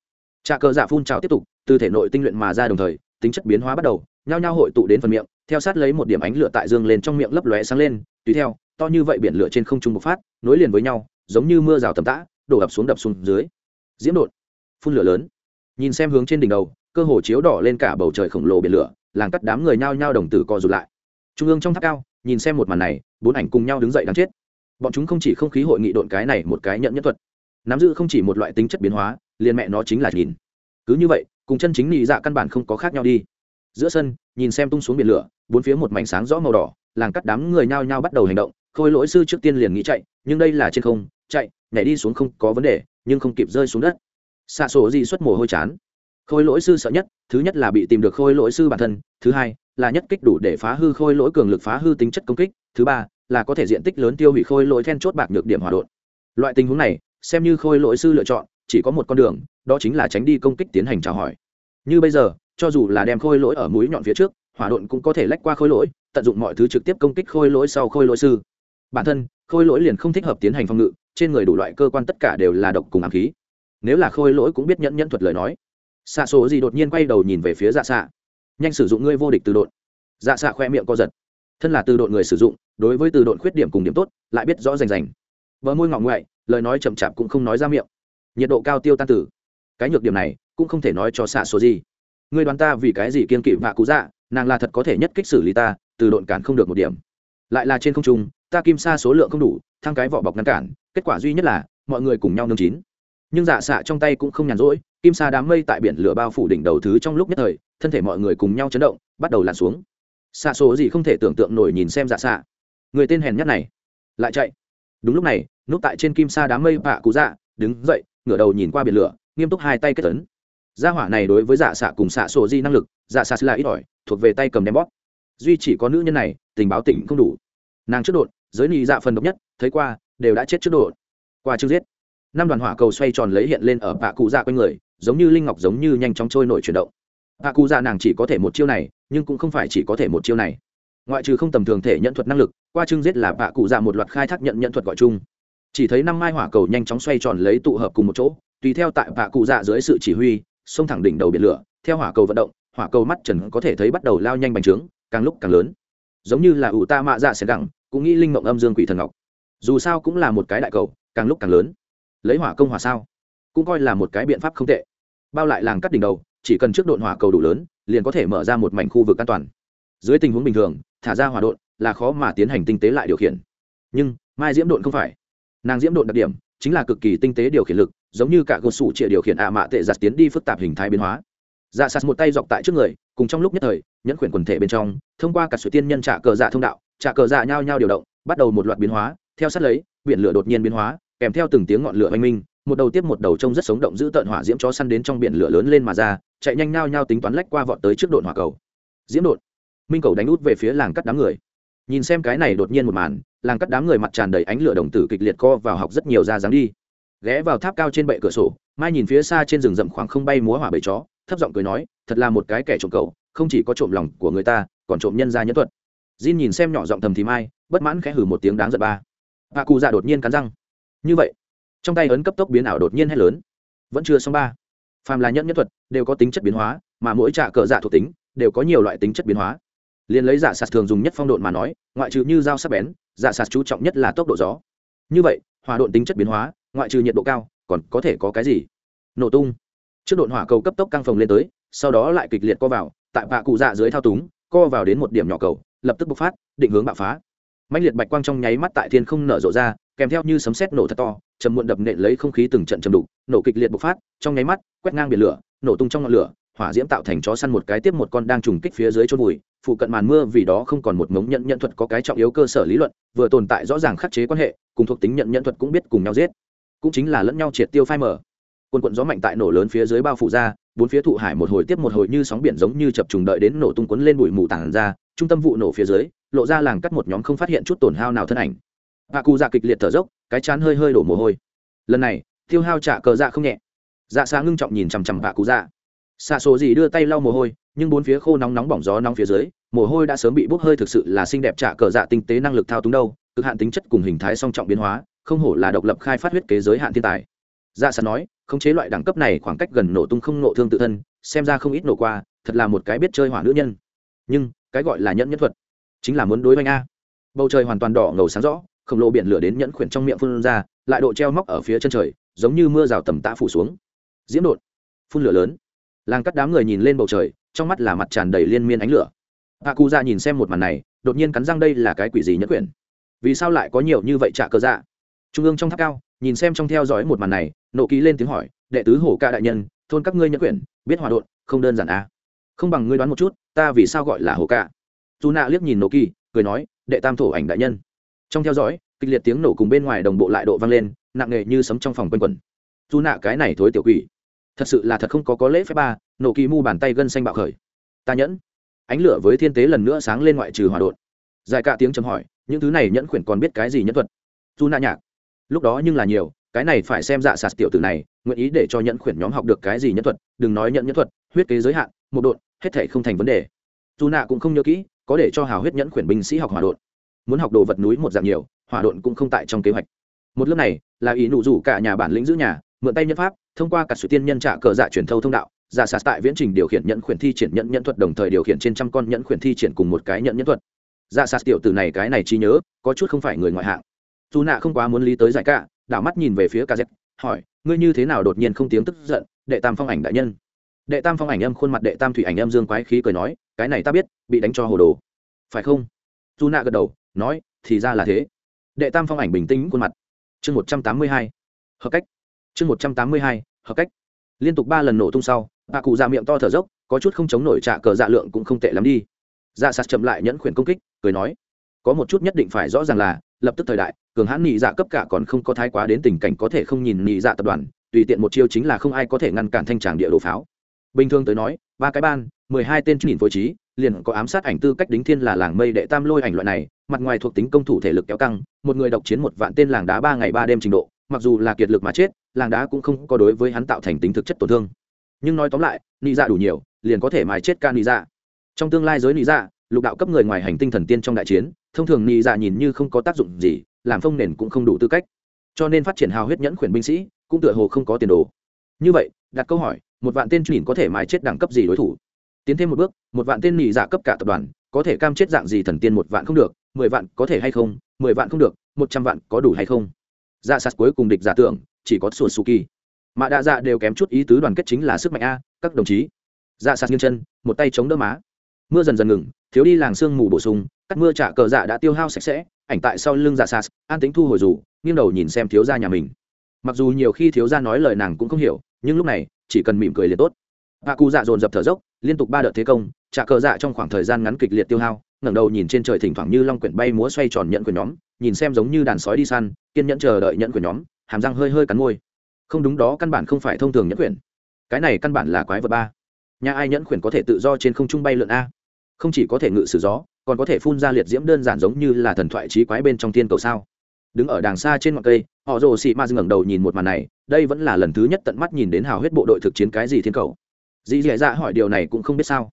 Trà cờ dạ phun trào tiếp tục, từ thể nội tinh luyện mà ra đồng thời, tính chất biến hóa bắt đầu, nhao nhao hội tụ đến phần miệng, theo sát lấy một điểm ánh lửa tại dương lên trong miệng lấp lóe sáng lên, tùy theo, to như vậy biển lửa trên không trung bộc phát, nối liền với nhau, giống như mưa rào tầm tã, đổ ập xuống đập xuống dưới. Diễm đột, phun lửa lớn. Nhìn xem hướng trên đỉnh đầu, cơ hồ chiếu đỏ lên cả bầu trời khổng lồ biển lửa, làng cắt đám người nhao nhao đồng tử co rụt lại. Trung ương trong tháp cao, nhìn xem một màn này, bốn ảnh cùng nhau đứng dậy đáng chết bọn chúng không chỉ không khí hội nghị độn cái này một cái nhận nhất thuật, nắm giữ không chỉ một loại tính chất biến hóa, liền mẹ nó chính là nhìn. Cứ như vậy, cùng chân chính nhị dạ căn bản không có khác nhau đi. Giữa sân, nhìn xem tung xuống biển lửa, bốn phía một mảnh sáng rõ màu đỏ, làng cắt đám người nhao nhao bắt đầu hành động, khôi lỗi sư trước tiên liền nghĩ chạy, nhưng đây là trên không, chạy, nhảy đi xuống không có vấn đề, nhưng không kịp rơi xuống đất. Xạ sổ gì xuất mồ hôi chán. Khôi lỗi sư sợ nhất, thứ nhất là bị tìm được khôi lỗi sư bản thân, thứ hai là nhất kích đủ để phá hư khôi lỗi cường lực phá hư tính chất công kích, thứ ba là có thể diện tích lớn tiêu hủy khôi lỗi then chốt bạc nhược điểm hòa đột. Loại tình huống này, xem như khôi lỗi sư lựa chọn, chỉ có một con đường, đó chính là tránh đi công kích tiến hành chào hỏi. Như bây giờ, cho dù là đem khôi lỗi ở mũi nhọn phía trước hỏa độn cũng có thể lách qua khôi lỗi, tận dụng mọi thứ trực tiếp công kích khôi lỗi sau khôi lỗi sư. Bản thân, khôi lỗi liền không thích hợp tiến hành phòng ngự, trên người đủ loại cơ quan tất cả đều là độc cùng ám khí. Nếu là khôi lỗi cũng biết nhẫn nhẫn thuật lời nói. Xạ số gì đột nhiên quay đầu nhìn về phía dạ xạ. Nhanh sử dụng ngươi vô địch từ độn dạ xạ khoe miệng co giật. Thân là từ độn người sử dụng đối với từ độn khuyết điểm cùng điểm tốt, lại biết rõ rành rành. Vợ môi ngọng ngoại, lời nói chậm chạp cũng không nói ra miệng. Nhiệt độ cao tiêu tan tử cái nhược điểm này, cũng không thể nói cho xạ số gì. Ngươi đoán ta vì cái gì kiên kỵ vạ cú dạ nàng là thật có thể nhất kích xử lý ta, từ độn cản không được một điểm. Lại là trên không trung, ta kim sa số lượng không đủ, thăng cái vỏ bọc ngăn cản, kết quả duy nhất là, mọi người cùng nhau nương chín. Nhưng dạ xạ trong tay cũng không nhàn rỗi, kim sa đám mây tại biển lửa bao phủ đỉnh đầu thứ trong lúc nhất thời, thân thể mọi người cùng nhau chấn động, bắt đầu lặn xuống. Xạ số gì không thể tưởng tượng nổi nhìn xem dạ xạ người tên hèn nhát này lại chạy. Đúng lúc này, núp tại trên kim sa đám mây bạ cụ dạ đứng dậy, ngửa đầu nhìn qua biển lửa, nghiêm túc hai tay kết tấn gia hỏa này đối với dạ xạ cùng xạ sổ di năng lực dạ xạ là ít ỏi, thuộc về tay cầm đem bóp. Duy chỉ có nữ nhân này, tình báo tỉnh không đủ. Nàng trước đột giới nị dạ phần độc nhất, thấy qua, đều đã chết trước đột qua chưa giết. Năm đoàn hỏa cầu xoay tròn lấy hiện lên ở bạ cụ dạ quanh người, giống như linh ngọc giống như nhanh chóng trôi nổi chuyển động. Bạ cụ dạ nàng chỉ có thể một chiêu này, nhưng cũng không phải chỉ có thể một chiêu này. Ngoại trừ không tầm thường thể nhận thuật năng lực qua trưng giết là bạ cụ dạ một loạt khai thác nhận nhận thuật gọi chung. Chỉ thấy năm mai hỏa cầu nhanh chóng xoay tròn lấy tụ hợp cùng một chỗ, tùy theo tại bạ cụ dạ dưới sự chỉ huy, xông thẳng đỉnh đầu biển lửa, theo hỏa cầu vận động, hỏa cầu mắt trần có thể thấy bắt đầu lao nhanh bành trướng, càng lúc càng lớn. Giống như là ủ ta mạ dạ sẽ gẳng, cũng nghĩ linh mộng âm dương quỷ thần ngọc. Dù sao cũng là một cái đại cầu, càng lúc càng lớn. Lấy hỏa công hỏa sao? Cũng coi là một cái biện pháp không tệ. Bao lại làng cắt đỉnh đầu, chỉ cần trước độn hỏa cầu đủ lớn, liền có thể mở ra một mảnh khu vực an toàn. Dưới tình huống bình thường, thả ra hỏa độn là khó mà tiến hành tinh tế lại điều khiển. Nhưng, mai diễm độn không phải. Nàng diễm độn đặc điểm, chính là cực kỳ tinh tế điều khiển lực, giống như cả gột sủ trịa điều khiển ạ mạ tệ giặt tiến đi phức tạp hình thái biến hóa. Dạ sạt một tay dọc tại trước người, cùng trong lúc nhất thời, nhẫn quyển quần thể bên trong, thông qua cả sự tiên nhân trả cờ dạ thông đạo, trả cờ dạ nhau nhau điều động, bắt đầu một loạt biến hóa, theo sát lấy, biển lửa đột nhiên biến hóa, kèm theo từng tiếng ngọn lửa oanh minh, một đầu tiếp một đầu trông rất sống động giữ tợn hỏa diễm chó săn đến trong biển lửa lớn lên mà ra, chạy nhanh nhau nhau tính toán lách qua vọt tới trước độn hỏa cầu. Diễm đột minh cầu đánh út về phía làng cắt đám người nhìn xem cái này đột nhiên một màn, làng cắt đám người mặt tràn đầy ánh lửa đồng tử kịch liệt co vào học rất nhiều ra dáng đi. Ghé vào tháp cao trên bệ cửa sổ, mai nhìn phía xa trên rừng rậm khoảng không bay múa hỏa bầy chó, thấp giọng cười nói, thật là một cái kẻ trộm cậu, không chỉ có trộm lòng của người ta, còn trộm nhân gia nhẫn thuật. Jin nhìn xem nhỏ giọng thầm thì mai, bất mãn khẽ hử một tiếng đáng giận ba. Bà cụ già đột nhiên cắn răng. Như vậy? Trong tay ấn cấp tốc biến ảo đột nhiên hay lớn. Vẫn chưa xong ba. Phàm là nhẫn nhẫn thuật, đều có tính chất biến hóa, mà mỗi trạ cờ dạ thuộc tính, đều có nhiều loại tính chất biến hóa liền lấy giả sạt thường dùng nhất phong độn mà nói, ngoại trừ như dao sắc bén giả sạt chú trọng nhất là tốc độ gió. Như vậy, hỏa độn tính chất biến hóa, ngoại trừ nhiệt độ cao, còn có thể có cái gì? Nổ tung. Trước độn hỏa cầu cấp tốc căng phồng lên tới, sau đó lại kịch liệt co vào, tại bạ cụ dạ dưới thao túng, co vào đến một điểm nhỏ cầu, lập tức bộc phát, định hướng bạo phá. Mạnh liệt bạch quang trong nháy mắt tại thiên không nở rộ ra, kèm theo như sấm sét nổ thật to chầm muộn đập nện lấy không khí từng trận chầm đục, nổ kịch liệt bộc phát, trong nháy mắt, quét ngang biển lửa, nổ tung trong ngọn lửa hỏa diễm tạo thành chó săn một cái tiếp một con đang trùng kích phía dưới chôn vùi, phụ cận màn mưa vì đó không còn một mống nhận nhận thuật có cái trọng yếu cơ sở lý luận, vừa tồn tại rõ ràng khắc chế quan hệ, cùng thuộc tính nhận nhận thuật cũng biết cùng nhau giết. Cũng chính là lẫn nhau triệt tiêu phai mở quân quận gió mạnh tại nổ lớn phía dưới bao phủ ra, bốn phía thụ hải một hồi tiếp một hồi như sóng biển giống như chập trùng đợi đến nổ tung cuốn lên bụi mù tản ra, trung tâm vụ nổ phía dưới, lộ ra làng cắt một nhóm không phát hiện chút tổn hao nào thân ảnh. Hạ cụ dạ kịch liệt thở dốc, cái chán hơi hơi đổ mồ hôi. Lần này, tiêu hao trả cờ dạ không nhẹ. Dạ xa ngưng trọng nhìn chằm chằm hạ cụ dạ xạ số gì đưa tay lau mồ hôi, nhưng bốn phía khô nóng nóng bỏng gió nóng phía dưới, mồ hôi đã sớm bị bốc hơi thực sự là xinh đẹp trả cờ dạ tinh tế năng lực thao túng đâu, cực hạn tính chất cùng hình thái song trọng biến hóa, không hổ là độc lập khai phát huyết kế giới hạn thiên tài. Dạ sẵn nói, khống chế loại đẳng cấp này khoảng cách gần nổ tung không nổ thương tự thân, xem ra không ít nổ qua, thật là một cái biết chơi hỏa nữ nhân. Nhưng, cái gọi là nhẫn nhất thuật, chính là muốn đối với anh a. Bầu trời hoàn toàn đỏ ngầu sáng rõ, khổng lồ biển lửa đến nhẫn khuyển trong miệng phun ra, lại độ treo móc ở phía chân trời, giống như mưa rào tầm tã phủ xuống. Diễm đột, phun lửa lớn làng cắt đám người nhìn lên bầu trời, trong mắt là mặt tràn đầy liên miên ánh lửa. Hạ cụ dạ nhìn xem một màn này, đột nhiên cắn răng đây là cái quỷ gì nhẫn quyển vì sao lại có nhiều như vậy trả cơ dạ? Trung ương trong tháp cao, nhìn xem trong theo dõi một màn này, nộ ký lên tiếng hỏi, đệ tứ hổ ca đại nhân, thôn các ngươi nhẫn quyển biết hòa đột không đơn giản à. không bằng ngươi đoán một chút, ta vì sao gọi là hổ ca? Dù nạ liếc nhìn nộ kỳ cười nói, đệ tam thổ ảnh đại nhân. Trong theo dõi, kịch liệt tiếng nổ cùng bên ngoài đồng bộ lại độ vang lên, nặng nề như sấm trong phòng quanh quẩn. Dù nạ cái này thối tiểu quỷ thật sự là thật không có có lễ phép ba, nổ kỳ mu bàn tay gân xanh bạo khởi. Ta nhẫn. Ánh lửa với thiên tế lần nữa sáng lên ngoại trừ hòa đột dài cả tiếng chấm hỏi, những thứ này nhẫn khuyển còn biết cái gì nhẫn thuật? Dù nạ nhạc. Lúc đó nhưng là nhiều, cái này phải xem dạ sạt tiểu tử này, nguyện ý để cho nhẫn khuyển nhóm học được cái gì nhẫn thuật, đừng nói nhận nhẫn thuật, huyết kế giới hạn, một đột hết thể không thành vấn đề. Dù nạ cũng không nhớ kỹ, có để cho hào huyết nhẫn khuyển binh sĩ học hỏa đột muốn học đồ vật núi một dạng nhiều, hỏa đột cũng không tại trong kế hoạch. Một lớp này, là ý nụ rủ cả nhà bản lĩnh giữ nhà, mượn tay nhân pháp thông qua cả sự tiên nhân trả cờ dạ truyền thâu thông đạo, giả sạt tại viễn trình điều khiển nhận khuyển thi triển nhận nhận thuật đồng thời điều khiển trên trăm con nhận khuyển thi triển cùng một cái nhận nhận thuật. Giả sạt tiểu tử này cái này trí nhớ, có chút không phải người ngoại hạng. Dù nạ không quá muốn lý tới giải cả, đảo mắt nhìn về phía kz hỏi, ngươi như thế nào đột nhiên không tiếng tức giận, đệ tam phong ảnh đại nhân? Đệ tam phong ảnh âm khuôn mặt đệ tam thủy ảnh âm dương quái khí cười nói, cái này ta biết, bị đánh cho hồ đồ. Phải không? Dù nạ gật đầu, nói, thì ra là thế. Đệ tam phong ảnh bình tĩnh khuôn mặt. Chương một trăm tám mươi hai. Hợp cách. Chương một trăm tám mươi hai hợp cách. Liên tục ba lần nổ tung sau, bà cụ già miệng to thở dốc, có chút không chống nổi trả cờ dạ lượng cũng không tệ lắm đi. Dạ sạt chậm lại nhẫn khuyển công kích, cười nói, có một chút nhất định phải rõ ràng là, lập tức thời đại, cường hãn nhị dạ cấp cả còn không có thái quá đến tình cảnh có thể không nhìn nhị dạ tập đoàn, tùy tiện một chiêu chính là không ai có thể ngăn cản thanh tràng địa đồ pháo. Bình thường tới nói, ba cái ban, mười hai tên nhìn phối trí, liền có ám sát ảnh tư cách đính thiên là làng mây đệ tam lôi ảnh loại này, mặt ngoài thuộc tính công thủ thể lực kéo căng, một người độc chiến một vạn tên làng đá ba ngày ba đêm trình độ mặc dù là kiệt lực mà chết, làng đá cũng không có đối với hắn tạo thành tính thực chất tổn thương. Nhưng nói tóm lại, nị dạ đủ nhiều, liền có thể mài chết ca nị dạ. Trong tương lai giới nị dạ lục đạo cấp người ngoài hành tinh thần tiên trong đại chiến, thông thường nị dạ nhìn như không có tác dụng gì, làm phong nền cũng không đủ tư cách. Cho nên phát triển hào huyết nhẫn khuyển binh sĩ, cũng tựa hồ không có tiền đồ. Như vậy, đặt câu hỏi, một vạn tên nhìn có thể mài chết đẳng cấp gì đối thủ? Tiến thêm một bước, một vạn tên nị dạ cấp cả tập đoàn, có thể cam chết dạng gì thần tiên một vạn không được, mười vạn có thể hay không, mười vạn không được, một trăm vạn có đủ hay không? Dạ sạt cuối cùng địch giả tưởng, chỉ có sùa su kỳ mà đa dạ đều kém chút ý tứ đoàn kết chính là sức mạnh a, các đồng chí. Dạ sạt nghiêng chân, một tay chống đỡ má. Mưa dần dần ngừng, thiếu đi làng sương mù bổ sung, cắt mưa trả cờ dạ đã tiêu hao sạch sẽ, ảnh tại sau lưng dạ sạt an tính thu hồi rủ nghiêng đầu nhìn xem thiếu gia nhà mình. Mặc dù nhiều khi thiếu gia nói lời nàng cũng không hiểu, nhưng lúc này, chỉ cần mỉm cười liền tốt. Hạ cụ dạ dồn dập thở dốc, liên tục ba đợt thế công, trả cờ dạ trong khoảng thời gian ngắn kịch liệt tiêu hao, ngẩng đầu nhìn trên trời thỉnh thoảng như long quyển bay múa xoay tròn nhận quyền nhóm, nhìn xem giống như đàn sói đi săn kiên nhẫn chờ đợi nhẫn của nhóm, hàm răng hơi hơi cắn môi. Không đúng đó, căn bản không phải thông thường nhẫn quyển cái này căn bản là quái vật ba. Nhà ai nhẫn quyển có thể tự do trên không trung bay lượn a? Không chỉ có thể ngự sử gió, còn có thể phun ra liệt diễm đơn giản giống như là thần thoại trí quái bên trong tiên cầu sao. Đứng ở đàng xa trên ngọn cây, họ rồ xị ma ngẩng đầu nhìn một màn này, đây vẫn là lần thứ nhất tận mắt nhìn đến hào huyết bộ đội thực chiến cái gì thiên cầu. Dì dì dạ hỏi điều này cũng không biết sao.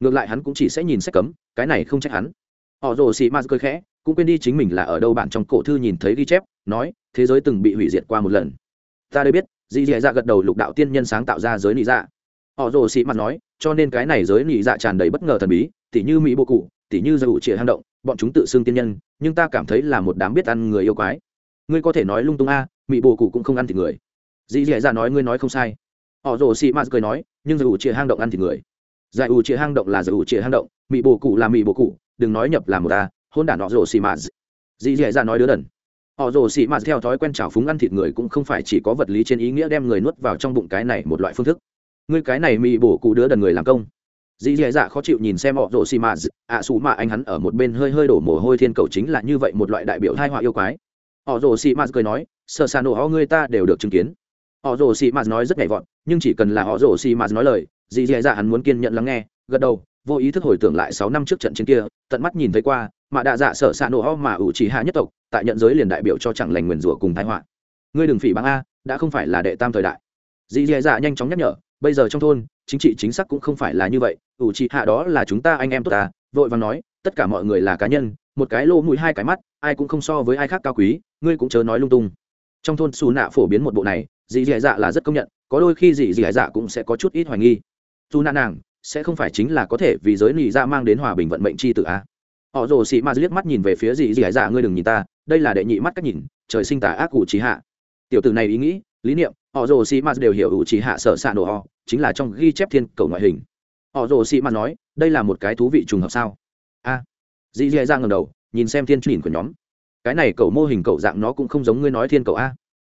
Ngược lại hắn cũng chỉ sẽ nhìn sách cấm, cái này không trách hắn họ rồ xị ma cười khẽ, cũng quên đi chính mình là ở đâu bạn trong cổ thư nhìn thấy ghi chép, nói, thế giới từng bị hủy diệt qua một lần. Ta đây biết, dì dì dạ gật đầu lục đạo tiên nhân sáng tạo ra giới nị dạ. Họ rồ xị mặt nói, cho nên cái này giới nị dạ tràn đầy bất ngờ thần bí, tỉ như mỹ bộ cụ, tỉ như dầu trịa hang động, bọn chúng tự xưng tiên nhân, nhưng ta cảm thấy là một đám biết ăn người yêu quái. Ngươi có thể nói lung tung a, mỹ bộ cụ cũng không ăn thịt người. Dì dì dạ nói, ngươi nói không sai. Họ rồ xị mạt cười nói, nhưng dầu trịa hang động ăn thịt người. Giải ủ trịa hang động là giải ủ trịa hang động, mỹ bộ cụ là mỹ bộ cụ đừng nói nhập là một ta, hôn đản họ rồ xì mạt. Dì dì ra nói đứa đần. Họ rồ xì mạt theo thói quen trào phúng ăn thịt người cũng không phải chỉ có vật lý trên ý nghĩa đem người nuốt vào trong bụng cái này một loại phương thức. Ngươi cái này mị bổ cụ đứa đần người làm công. Dì dì dạ khó chịu nhìn xem họ rồ xì mạt. Ạ xù mà anh hắn ở một bên hơi hơi đổ mồ hôi thiên cầu chính là như vậy một loại đại biểu hai họa yêu quái. Họ rồ xì mạt cười nói sợ xa nổ ho người ta đều được chứng kiến. Họ rồ xì mạt nói rất nhảy vọt, nhưng chỉ cần là họ rồ xì mạt nói lời, dì dì dạ hắn muốn kiên nhận lắng nghe, gật đầu vô ý thức hồi tưởng lại sáu năm trước trận chiến kia, tận mắt nhìn thấy qua, mà đạ dạ sợ xạ nổ ho mà ủ chỉ hạ nhất tộc, tại nhận giới liền đại biểu cho chẳng lành nguyền rủa cùng thái họa. Ngươi đừng phỉ báng a, đã không phải là đệ tam thời đại. Dì dì dạ nhanh chóng nhắc nhở, bây giờ trong thôn, chính trị chính xác cũng không phải là như vậy, ủ chỉ hạ đó là chúng ta anh em tốt ta, vội và nói, tất cả mọi người là cá nhân, một cái lô mũi hai cái mắt, ai cũng không so với ai khác cao quý, ngươi cũng chớ nói lung tung. Trong thôn xù nạ phổ biến một bộ này, dì dì dạ là rất công nhận, có đôi khi dì dì dạ cũng sẽ có chút ít hoài nghi. Dù nạ nàng sẽ không phải chính là có thể vì giới nị dạ mang đến hòa bình vận mệnh chi tự a à? họ rồ sĩ ma liếc mắt nhìn về phía dì dì dạ ngươi đừng nhìn ta đây là đệ nhị mắt cách nhìn trời sinh tả ác ủ trí hạ. Tiểu tử này ý nghĩ lý niệm họ rồ sĩ ma đều hiểu ủ trí hạ sở s ạ nổ họ chính là trong ghi chép thiên cầu ngoại hình. Họ rồ sĩ ma nói đây là một cái thú vị trùng hợp sao? A. À, dì dì dạ ngầm đầu nhìn xem thiên truyền của nhóm. Cái này cầu mô hình cầu dạng nó cũng không giống ngươi nói thiên cầu a.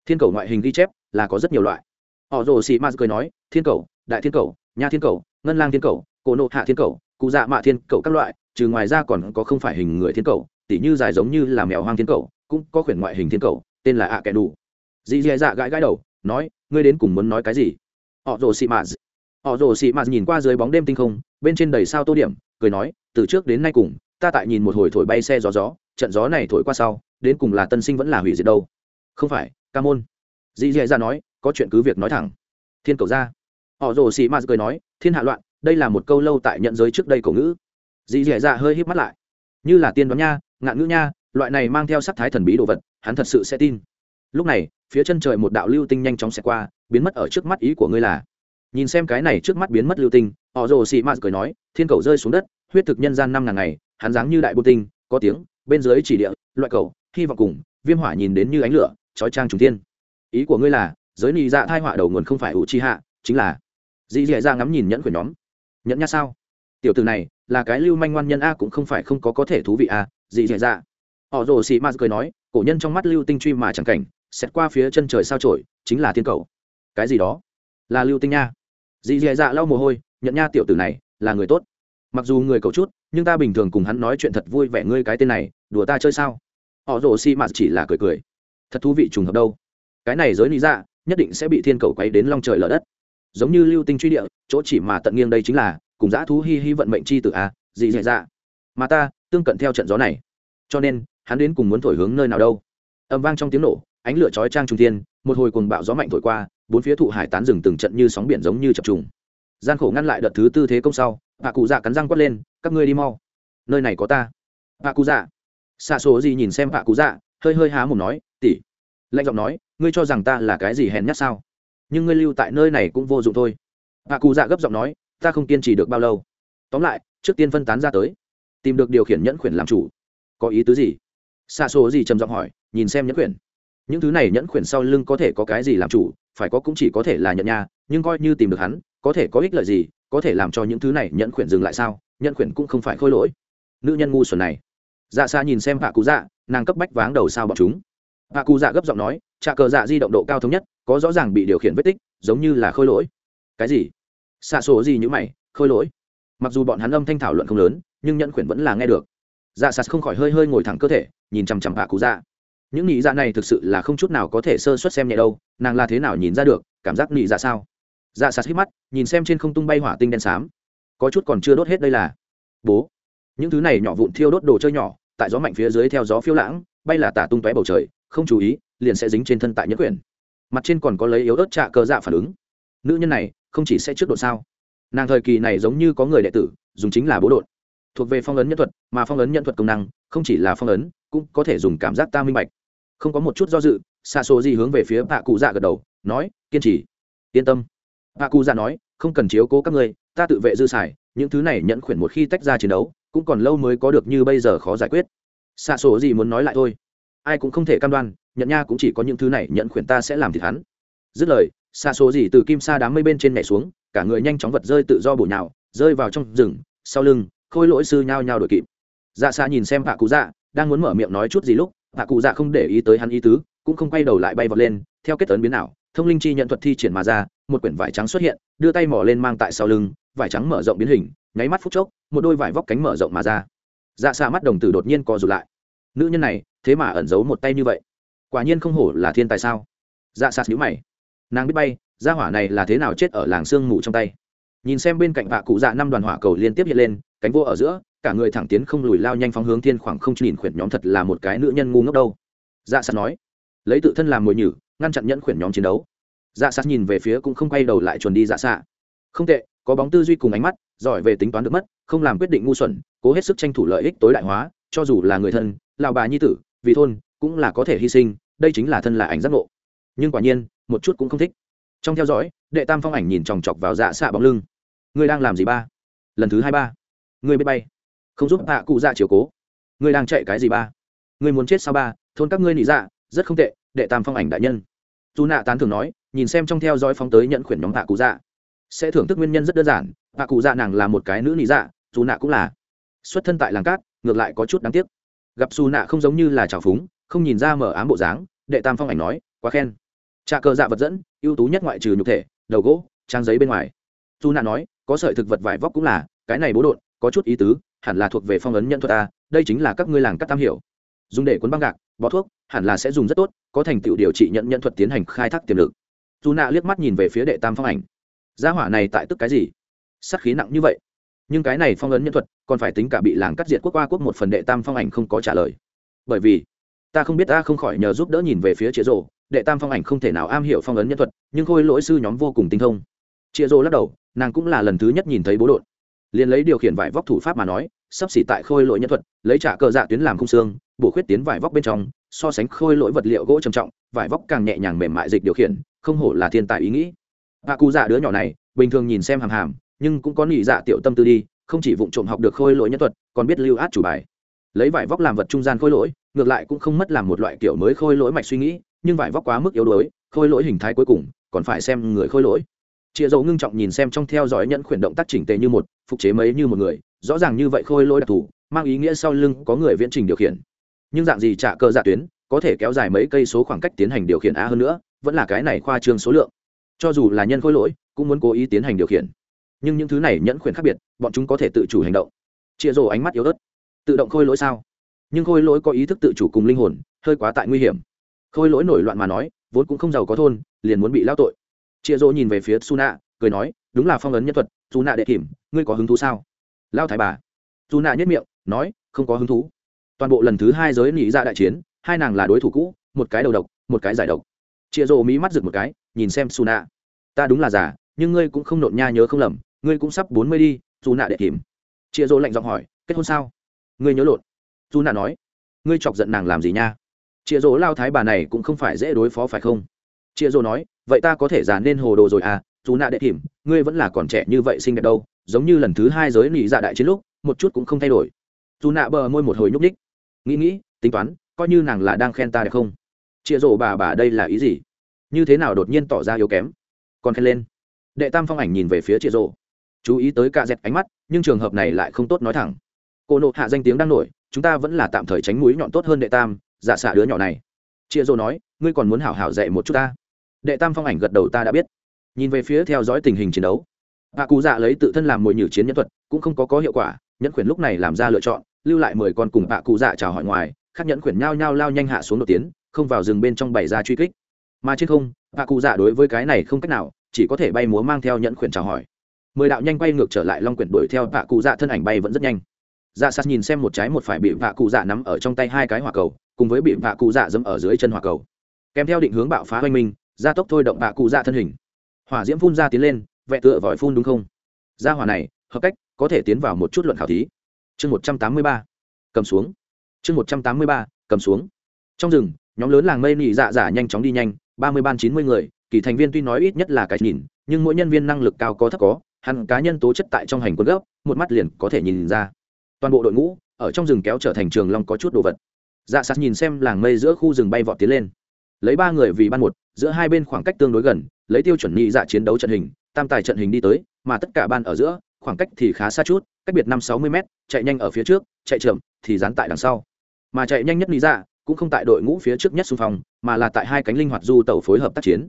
Thiên cầu ngoại hình ghi chép là có rất nhiều loại. Họ rồ sĩ ma cười nói thiên cầu đại thiên cầu nha thiên cầu ngân lang thiên cầu, cổ nộ hạ thiên cầu, cụ dạ mạ thiên cầu các loại, trừ ngoài ra còn có không phải hình người thiên cầu, tỉ như dài giống như là mèo hoang thiên cầu, cũng có khuyển ngoại hình thiên cầu, tên là ạ kẻ đủ. Dì dì dạ gãi gãi đầu, nói, ngươi đến cùng muốn nói cái gì? Họ rồ xị mạt họ rồ xị mạt nhìn qua dưới bóng đêm tinh không, bên trên đầy sao tô điểm, cười nói, từ trước đến nay cùng, ta tại nhìn một hồi thổi bay xe gió gió, trận gió này thổi qua sau, đến cùng là tân sinh vẫn là hủy diệt đâu. Không phải, ca môn. Dì dì dạ nói, có chuyện cứ việc nói thẳng. Thiên cầu ra họ rồ xì mạt cười nói, thiên hạ loạn, đây là một câu lâu tại nhận giới trước đây cổ ngữ. Dì dẻ dạ hơi híp mắt lại. Như là tiên đoán nha, ngạn ngữ nha, loại này mang theo sắc thái thần bí đồ vật, hắn thật sự sẽ tin. Lúc này, phía chân trời một đạo lưu tinh nhanh chóng xẹt qua, biến mất ở trước mắt ý của ngươi là. Nhìn xem cái này trước mắt biến mất lưu tinh, họ rồ xì mạt cười nói, thiên cầu rơi xuống đất, huyết thực nhân gian năm ngàn ngày, hắn dáng như đại bô tinh, có tiếng, bên dưới chỉ địa, loại cầu, hy vọng cùng, viêm hỏa nhìn đến như ánh lửa trói trang trùng thiên. Ý của ngươi là, giới nị dạ thai họa đầu nguồn không phải ủ chi hạ, chính là dì dì ra ngắm nhìn nhẫn của nhóm. Nhẫn nha sao? Tiểu từ này là cái lưu manh ngoan nhân a, cũng không phải không có có thể thú vị a. Dì dì ra họ rồ xì ma cười nói, cổ nhân trong mắt lưu tinh truy mà chẳng cảnh, xét qua phía chân trời sao trổi, chính là thiên cầu. Cái gì đó? Là lưu tinh nha. Dì dì dạ lau mồ hôi nhận nha tiểu tử này là người tốt. Mặc dù người cầu chút, nhưng ta bình thường cùng hắn nói chuyện thật vui vẻ, ngươi cái tên này, đùa ta chơi sao? Họ rồ xì ma chỉ là cười cười. Thật thú vị trùng hợp đâu. Cái này giới lý dạ nhất định sẽ bị thiên cầu quấy đến long trời lở đất giống như lưu tinh truy địa, chỗ chỉ mà tận nghiêng đây chính là, cùng dã thú hi hi vận mệnh chi tự a à, dị dạ dạ. Mà ta, tương cận theo trận gió này. Cho nên, hắn đến cùng muốn thổi hướng nơi nào đâu. Âm vang trong tiếng nổ, ánh lửa chói trang trung thiên, một hồi cuồng bạo gió mạnh thổi qua, bốn phía thụ hải tán rừng từng trận như sóng biển giống như chập trùng. Gian khổ ngăn lại đợt thứ tư thế công sau hạ cụ dạ cắn răng quất lên, các ngươi đi mau. Nơi này có ta. Hạ cụ dạ. Xạ số gì nhìn xem hạ cụ dạ hơi hơi há mồm nói tỉ lạnh giọng nói, ngươi cho rằng ta là cái gì hèn nhát sao? Nhưng ngươi lưu tại nơi này cũng vô dụng thôi. Hạ cụ dạ gấp giọng nói, ta không kiên trì được bao lâu. Tóm lại, trước tiên phân tán ra tới, tìm được điều khiển nhẫn khuyển làm chủ. Có ý tứ gì? Xa số gì trầm giọng hỏi, nhìn xem nhẫn khuyển. Những thứ này nhẫn khuyển sau lưng có thể có cái gì làm chủ, phải có cũng chỉ có thể là nhận nha, nhưng coi như tìm được hắn, có thể có ích lợi gì, có thể làm cho những thứ này nhẫn khuyển dừng lại sao? Nhẫn khuyển cũng không phải khôi lỗi. Nữ nhân ngu xuẩn này. Dạ xa nhìn xem hạ cụ dạ nàng cấp bách váng đầu sao bọn chúng. Hạ cụ dạ gấp giọng nói trà cờ dạ di động độ cao thống nhất, có rõ ràng bị điều khiển vết tích, giống như là khôi lỗi. Cái gì? Xạ số gì như mày, khôi lỗi. Mặc dù bọn hắn âm thanh thảo luận không lớn, nhưng nhẫn khuyển vẫn là nghe được. Dạ sạt không khỏi hơi hơi ngồi thẳng cơ thể, nhìn chằm chằm hạ cụ dạ. Những nghĩ dạ này thực sự là không chút nào có thể sơ suất xem nhẹ đâu, nàng là thế nào nhìn ra được, cảm giác nghĩ dạ sao? Dạ sạt hít mắt, nhìn xem trên không tung bay hỏa tinh đen xám. Có chút còn chưa đốt hết đây là. Bố. Những thứ này nhỏ vụn thiêu đốt đồ chơi nhỏ, tại gió mạnh phía dưới theo gió phiêu lãng, bay là tả tung tóe bầu trời, không chú ý liền sẽ dính trên thân tại nhẫn quyển mặt trên còn có lấy yếu ớt trạ cơ dạ phản ứng. Nữ nhân này, không chỉ sẽ trước độ sao. Nàng thời kỳ này giống như có người đệ tử, dùng chính là bố đột. Thuộc về phong ấn nhân thuật, mà phong ấn nhân thuật công năng, không chỉ là phong ấn, cũng có thể dùng cảm giác ta minh bạch. Không có một chút do dự xa số gì hướng về phía bạ cụ dạ gật đầu, nói, kiên trì. Yên tâm. Bạ cụ dạ nói, không cần chiếu cố các ngươi, ta tự vệ dư xài, những thứ này nhẫn khuyển một khi tách ra chiến đấu, cũng còn lâu mới có được như bây giờ khó giải quyết. Xa số gì muốn nói lại thôi. Ai cũng không thể cam đoan nhận nha cũng chỉ có những thứ này, nhận khuyển ta sẽ làm thịt hắn. Dứt lời, xa số gì từ kim sa đám mây bên trên nhảy xuống, cả người nhanh chóng vật rơi tự do bổ nhào, rơi vào trong rừng, sau lưng, khôi lỗi sư nhao nhao đổi kịp. Dạ xa nhìn xem hạ cụ dạ đang muốn mở miệng nói chút gì lúc hạ cụ dạ không để ý tới hắn ý tứ, cũng không quay đầu lại bay vọt lên, theo kết tấn biến ảo, thông linh chi nhận thuật thi triển mà ra, một quyển vải trắng xuất hiện, đưa tay mỏ lên mang tại sau lưng, vải trắng mở rộng biến hình, nháy mắt phút chốc, một đôi vải vóc cánh mở rộng mà ra. Dạ xa mắt đồng tử đột nhiên co rụt lại. Nữ nhân này, thế mà ẩn giấu một tay như vậy quả nhiên không hổ là thiên tài sao? Dạ sạt nhữ mày. Nàng biết bay ra hỏa này là thế nào chết ở làng sương mù trong tay? Nhìn xem bên cạnh vạ cụ dạ năm đoàn hỏa cầu liên tiếp hiện lên, cánh vô ở giữa, cả người thẳng tiến không lùi lao nhanh phóng hướng thiên khoảng không nhìn khuyển nhóm thật là một cái nữ nhân ngu ngốc đâu. Dạ sạt nói, lấy tự thân làm mồi nhử, ngăn chặn nhẫn khuyển nhóm chiến đấu. Dạ sạt nhìn về phía cũng không quay đầu lại chuồn đi dạ xạ. Không tệ, có bóng tư duy cùng ánh mắt, giỏi về tính toán được mất, không làm quyết định ngu xuẩn, cố hết sức tranh thủ lợi ích tối đại hóa, cho dù là người thân lào bà nhi tử, vì thôn, cũng là có thể hy sinh đây chính là thân là ảnh giác ngộ. Nhưng quả nhiên, một chút cũng không thích. Trong theo dõi, đệ tam phong ảnh nhìn chòng chọc vào dạ xạ bóng lưng. Ngươi đang làm gì ba? Lần thứ hai ba. Ngươi biết bay. Không giúp hạ cụ dạ chiều cố. Ngươi đang chạy cái gì ba? Ngươi muốn chết sao ba? Thôn các ngươi nị dạ rất không tệ, đệ tam phong ảnh đại nhân. Dù nạ tán thường nói, nhìn xem trong theo dõi phóng tới nhận khuyển nhóm hạ cụ dạ. Sẽ thưởng thức nguyên nhân rất đơn giản hạ cụ dạ nàng là một cái nữ nị dạ dù nạ cũng là. Xuất thân tại làng cát, ngược lại có chút đáng tiếc. Gặp xù nạ không giống như là trào phúng, không nhìn ra mở ám bộ dáng đệ tam phong ảnh nói, quá khen. Trà cờ dạ vật dẫn, ưu tú nhất ngoại trừ nhục thể, đầu gỗ, trang giấy bên ngoài. Dù nạ nói, có sợi thực vật vải vóc cũng là, cái này bố đột có chút ý tứ, hẳn là thuộc về phong ấn nhân thuật ta, đây chính là các ngươi làng cắt tam hiểu. Dùng để cuốn băng gạc, bó thuốc, hẳn là sẽ dùng rất tốt, có thành tựu điều trị nhận nhân thuật tiến hành khai thác tiềm lực. Dù nạ liếc mắt nhìn về phía đệ tam phong ảnh. Gia hỏa này tại tức cái gì? Sắc khí nặng như vậy. Nhưng cái này phong ấn nhân thuật, còn phải tính cả bị làng cắt diệt quốc qua quốc một phần đệ tam phong ảnh không có trả lời. Bởi vì ta không biết ta không khỏi nhờ giúp đỡ nhìn về phía chĩa rồ đệ tam phong ảnh không thể nào am hiểu phong ấn nhân thuật, nhưng khôi lỗi sư nhóm vô cùng tinh thông. Chĩa rồ lắc đầu, nàng cũng là lần thứ nhất nhìn thấy bố đột liền lấy điều khiển vải vóc thủ pháp mà nói, sắp xỉ tại khôi lỗi nhân thuật, lấy trả cờ dạ tuyến làm khung xương, bổ khuyết tiến vải vóc bên trong, so sánh khôi lỗi vật liệu gỗ trầm trọng, vải vóc càng nhẹ nhàng mềm mại dịch điều khiển, không hổ là thiên tài ý nghĩ. Bà cụ dạ đứa nhỏ này, bình thường nhìn xem hàm hàm, nhưng cũng có nị dạ tiểu tâm tư đi, không chỉ vụng trộm học được khôi lỗi nhân thuật, còn biết lưu át chủ bài. Lấy vải vóc làm vật trung gian khôi lỗi ngược lại cũng không mất làm một loại kiểu mới khôi lỗi mạch suy nghĩ, nhưng vải vóc quá mức yếu đuối, khôi lỗi hình thái cuối cùng, còn phải xem người khôi lỗi. Chịa dầu ngưng trọng nhìn xem trong theo dõi nhẫn khuyển động tác chỉnh tề như một, phục chế mấy như một người, rõ ràng như vậy khôi lỗi đặc thù, mang ý nghĩa sau lưng có người viễn trình điều khiển. Nhưng dạng gì trả cơ dạ tuyến, có thể kéo dài mấy cây số khoảng cách tiến hành điều khiển á hơn nữa, vẫn là cái này khoa trương số lượng. Cho dù là nhân khôi lỗi, cũng muốn cố ý tiến hành điều khiển. Nhưng những thứ này nhẫn khuyển khác biệt, bọn chúng có thể tự chủ hành động. Chịa rổ ánh mắt yếu ớt. Tự động khôi lỗi sao? Nhưng khôi lỗi có ý thức tự chủ cùng linh hồn, hơi quá tại nguy hiểm. Khôi lỗi nổi loạn mà nói, vốn cũng không giàu có thôn, liền muốn bị lao tội. Chịa dỗ nhìn về phía su nạ cười nói, đúng là phong ấn nhân thuật su nạ đệ kìm ngươi có hứng thú sao? Lao thái bà. Su nạ nhất miệng, nói, không có hứng thú. Toàn bộ lần thứ hai giới nghĩ ra dạ đại chiến, hai nàng là đối thủ cũ, một cái đầu độc, một cái giải độc. Chịa dỗ mỹ mắt rực một cái, nhìn xem su nạ ta đúng là giả nhưng ngươi cũng không nộn nha nhớ không lầm, ngươi cũng sắp bốn mươi đi dù nạ đệ kìm chịa dỗ lạnh giọng hỏi, kết hôn sao? Ngươi nhớ lộn dù nạ nói, ngươi chọc giận nàng làm gì nha? Chịa rỗ lao thái bà này cũng không phải dễ đối phó phải không? Chịa rỗ nói, vậy ta có thể già nên hồ đồ rồi à dù nạ đệ kìm ngươi vẫn là còn trẻ như vậy xinh đẹp đâu, giống như lần thứ hai giới nị dạ đại chiến lúc, một chút cũng không thay đổi. Dù nạ bờ môi một hồi nhúc ních nghĩ nghĩ, tính toán, coi như nàng là đang khen ta đẹp không? Chịa rỗ bà bà, đây là ý gì? Như thế nào đột nhiên tỏ ra yếu kém? Còn khen lên. Đệ tam phong ảnh nhìn về phía chịa rỗ chú ý tới cạ dẹt ánh mắt, nhưng trường hợp này lại không tốt nói thẳng. Cô nộ hạ danh tiếng đang nổi chúng ta vẫn là tạm thời tránh mũi nhọn tốt hơn đệ tam, giả xạ đứa nhỏ này. Chia rô nói, ngươi còn muốn hảo hảo dạy một chút ta? Đệ tam phong ảnh gật đầu, ta đã biết. Nhìn về phía theo dõi tình hình chiến đấu, hạ cụ dạ lấy tự thân làm mồi nhử chiến nhân thuật, cũng không có có hiệu quả, nhẫn khuyển lúc này làm ra lựa chọn, lưu lại mười con cùng hạ cụ dạ chào hỏi ngoài khác nhẫn khuyển nhao nhao lao nhanh hạ xuống đột tiến, không vào rừng bên trong bày ra truy kích. Mà trên không, hạ cụ dạ đối với cái này không cách nào, chỉ có thể bay múa mang theo nhẫn khuyển chào hỏi. Mười đạo nhanh bay ngược trở lại long quyển đuổi theo hạ cụ dạ thân ảnh bay vẫn rất nhanh dạ sạt nhìn xem một trái một phải bị vạ cụ dạ nắm ở trong tay hai cái hỏa cầu, cùng với bị vạ cụ dạ dẫm ở dưới chân hỏa cầu. Kèm theo định hướng bạo phá oanh minh, gia tốc thôi động vạ cụ dạ thân hình. Hỏa diễm phun ra tiến lên vẹ tựa vòi phun đúng không? Gia hỏa này, hợp cách, có thể tiến vào một chút luận khảo thí. Chương một trăm tám mươi ba, cầm xuống. Chương một trăm tám mươi ba, cầm xuống. Trong rừng, nhóm lớn làng mây nị dạ dạ nhanh chóng đi nhanh, ba mươi ban chín mươi người, kỳ thành viên tuy nói ít nhất là cái nhìn, nhưng mỗi nhân viên năng lực cao có thấp có, hẳn cá nhân tố chất tại trong hành quân gấp, một mắt liền có thể nhìn ra toàn bộ đội ngũ ở trong rừng kéo trở thành trường long có chút đồ vật. Dạ sạt nhìn xem làng mây giữa khu rừng bay vọt tiến lên. Lấy ba người vì ban một, giữa hai bên khoảng cách tương đối gần, lấy tiêu chuẩn nhị dạ chiến đấu trận hình, tam tài trận hình đi tới, mà tất cả ban ở giữa, khoảng cách thì khá xa chút, cách biệt năm sáu mươi m chạy nhanh ở phía trước, chạy chậm thì dán tại đằng sau. Mà chạy nhanh nhất lý dạ cũng không tại đội ngũ phía trước nhất xung phong, mà là tại hai cánh linh hoạt du tàu phối hợp tác chiến.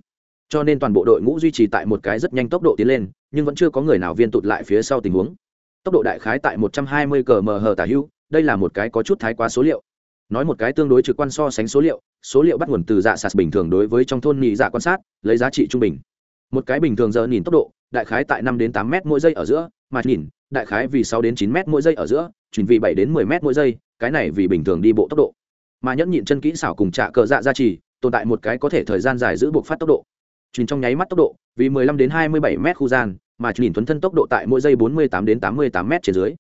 Cho nên toàn bộ đội ngũ duy trì tại một cái rất nhanh tốc độ tiến lên, nhưng vẫn chưa có người nào viên tụt lại phía sau tình huống tốc độ đại khái tại 120 km tả hữu, đây là một cái có chút thái quá số liệu. Nói một cái tương đối trực quan so sánh số liệu số liệu bắt nguồn từ dạ sạt bình thường đối với trong thôn nhị dạ quan sát lấy giá trị trung bình. Một cái bình thường giờ nhìn tốc độ đại khái tại 5 đến 8 mét mỗi giây ở giữa mà nhìn đại khái vì 6 đến 9 mét mỗi giây ở giữa chuyển vì 7 đến 10 mét mỗi giây cái này vì bình thường đi bộ tốc độ. Mà nhẫn nhịn chân kỹ xảo cùng trả cờ dạ gia trì tồn tại một cái có thể thời gian dài giữ buộc phát tốc độ. Chuyển trong nháy mắt tốc độ vì 15 đến 27 mét khu gian mà nhìn tuấn thân tốc độ tại mỗi giây 48 đến 88 m trên dưới.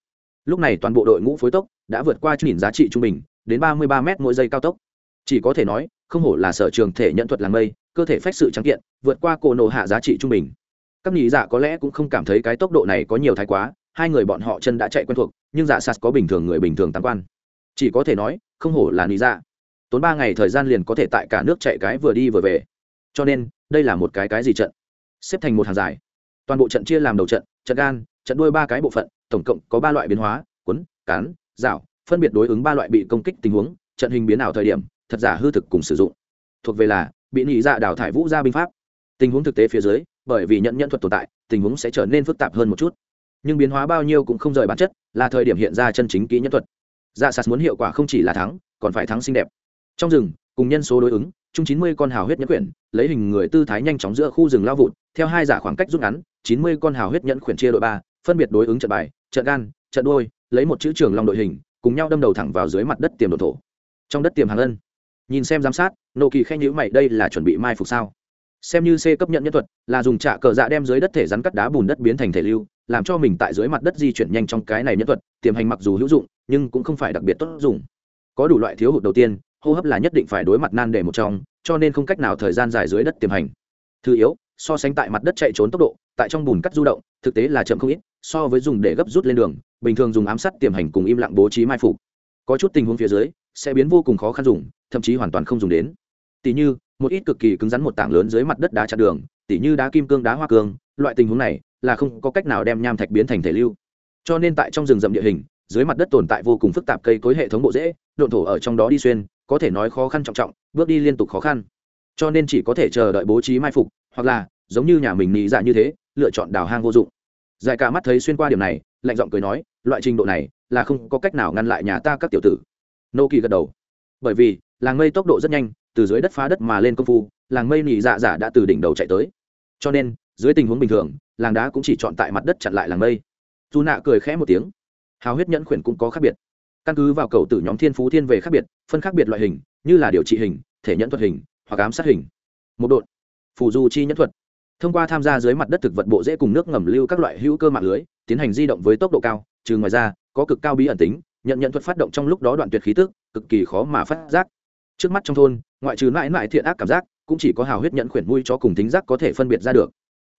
Lúc này toàn bộ đội ngũ phối tốc đã vượt qua nhìn giá trị trung bình đến 33 m mỗi giây cao tốc. Chỉ có thể nói, không hổ là sở trường thể nhận thuật làng mây, cơ thể phách sự trắng kiện, vượt qua cổ nổ hạ giá trị trung bình. Các nhị dạ có lẽ cũng không cảm thấy cái tốc độ này có nhiều thái quá, hai người bọn họ chân đã chạy quen thuộc, nhưng dạ sạt có bình thường người bình thường tăng quan. Chỉ có thể nói, không hổ là nhị dạ. Tốn ba ngày thời gian liền có thể tại cả nước chạy cái vừa đi vừa về. Cho nên, đây là một cái cái gì trận? Xếp thành một hàng dài toàn bộ trận chia làm đầu trận trận gan, trận đuôi ba cái bộ phận, tổng cộng có ba loại biến hóa quấn cán, rảo, phân biệt đối ứng ba loại bị công kích tình huống, trận hình biến ảo thời điểm, thật giả hư thực cùng sử dụng. Thuộc về là, bị nhị dạ đào thải vũ ra binh pháp. Tình huống thực tế phía dưới, bởi vì nhận nhận thuật tồn tại, tình huống sẽ trở nên phức tạp hơn một chút. Nhưng biến hóa bao nhiêu cũng không rời bản chất, là thời điểm hiện ra chân chính kỹ nhân thuật. Dạ sạt muốn hiệu quả không chỉ là thắng, còn phải thắng xinh đẹp. Trong rừng, cùng nhân số đối ứng chung chín mươi con hào huyết nhẫn quyển, lấy hình người tư thái nhanh chóng giữa khu rừng lao vụt, theo hai giả khoảng cách rút ngắn, chín mươi con hào huyết nhẫn quyển chia đội ba, phân biệt đối ứng trận bài, trận gan, trận đôi lấy một chữ trường long đội hình, cùng nhau đâm đầu thẳng vào dưới mặt đất tiềm đồ thổ. Trong đất tiềm hàng ân. Nhìn xem giám sát, nộ kỳ khen nhữ mày, đây là chuẩn bị mai phục sao? Xem như c cấp nhận nhân thuật, là dùng trạ cờ dạ đem dưới đất thể rắn cắt đá bùn đất biến thành thể lưu, làm cho mình tại dưới mặt đất di chuyển nhanh trong cái này nhân thuật, tiềm hành mặc dù hữu dụng, nhưng cũng không phải đặc biệt tốt dùng. Có đủ loại thiếu hụt đầu tiên hô hấp là nhất định phải đối mặt nan đề một trong, cho nên không cách nào thời gian dài dưới đất tiềm hành. Thứ yếu, so sánh tại mặt đất chạy trốn tốc độ, tại trong bùn cắt du động, thực tế là chậm không ít, so với dùng để gấp rút lên đường, bình thường dùng ám sát tiềm hành cùng im lặng bố trí mai phục. Có chút tình huống phía dưới, sẽ biến vô cùng khó khăn dùng, thậm chí hoàn toàn không dùng đến. Tỷ như, một ít cực kỳ cứng rắn một tảng lớn dưới mặt đất đá chặn đường tỷ như đá kim cương, đá hoa cương, loại tình huống này là không có cách nào đem nham thạch biến thành thể lưu. Cho nên tại trong rừng rậm địa hình, dưới mặt đất tồn tại vô cùng phức tạp cây cối hệ thống bộ rễ, độn thổ ở trong đó đi xuyên có thể nói khó khăn trọng trọng, bước đi liên tục khó khăn. Cho nên chỉ có thể chờ đợi bố trí mai phục, hoặc là, giống như nhà mình nghĩ dạ như thế, lựa chọn đào hang vô dụng. Giải cả mắt thấy xuyên qua điểm này, lạnh giọng cười nói, loại trình độ này là không có cách nào ngăn lại nhà ta các tiểu tử. Nô kỳ gật đầu. Bởi vì, làng mây tốc độ rất nhanh, từ dưới đất phá đất mà lên công phu, làng mây nỉ dạ giả đã từ đỉnh đầu chạy tới. Cho nên, dưới tình huống bình thường, làng đá cũng chỉ chọn tại mặt đất chặn lại làng mây. Dù nạ cười khẽ một tiếng. Hào huyết nhẫn khuyển cũng có khác biệt căn cứ vào cầu tử nhóm thiên phú thiên về khác biệt, phân khác biệt loại hình, như là điều trị hình, thể nhẫn thuật hình, hoặc ám sát hình. Một đột phù du chi nhẫn thuật. Thông qua tham gia dưới mặt đất thực vật bộ dễ cùng nước ngầm lưu các loại hữu cơ mạng lưới, tiến hành di động với tốc độ cao, trừ ngoài ra, có cực cao bí ẩn tính, nhận nhận thuật phát động trong lúc đó đoạn tuyệt khí tức, cực kỳ khó mà phát giác. Trước mắt trong thôn, ngoại trừ mãi mãi thiện ác cảm giác, cũng chỉ có hào huyết nhẫn khuyển mui cho cùng tính giác có thể phân biệt ra được.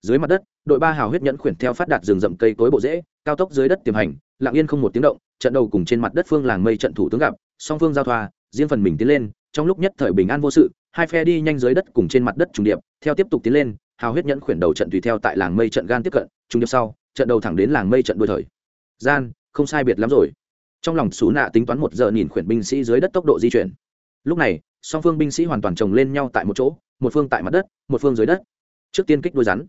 Dưới mặt đất, đội ba hào huyết nhẫn khuyển theo phát đạt rừng rậm cây tối bộ rễ, cao tốc dưới đất tiềm hành lặng yên không một tiếng động, trận đầu cùng trên mặt đất phương làng mây trận thủ tướng gặp, song phương giao thoa, riêng phần mình tiến lên, trong lúc nhất thời bình an vô sự, hai phe đi nhanh dưới đất cùng trên mặt đất trùng điệp, theo tiếp tục tiến lên, hào huyết nhẫn khuyển đầu trận tùy theo tại làng mây trận gan tiếp cận, trùng điệp sau, trận đầu thẳng đến làng mây trận đôi thời. Gian, không sai biệt lắm rồi. Trong lòng xú nạ tính toán một giờ nhìn khuyển binh sĩ dưới đất tốc độ di chuyển. Lúc này, song phương binh sĩ hoàn toàn chồng lên nhau tại một chỗ, một phương tại mặt đất, một phương dưới đất. Trước tiên kích đôi rắn.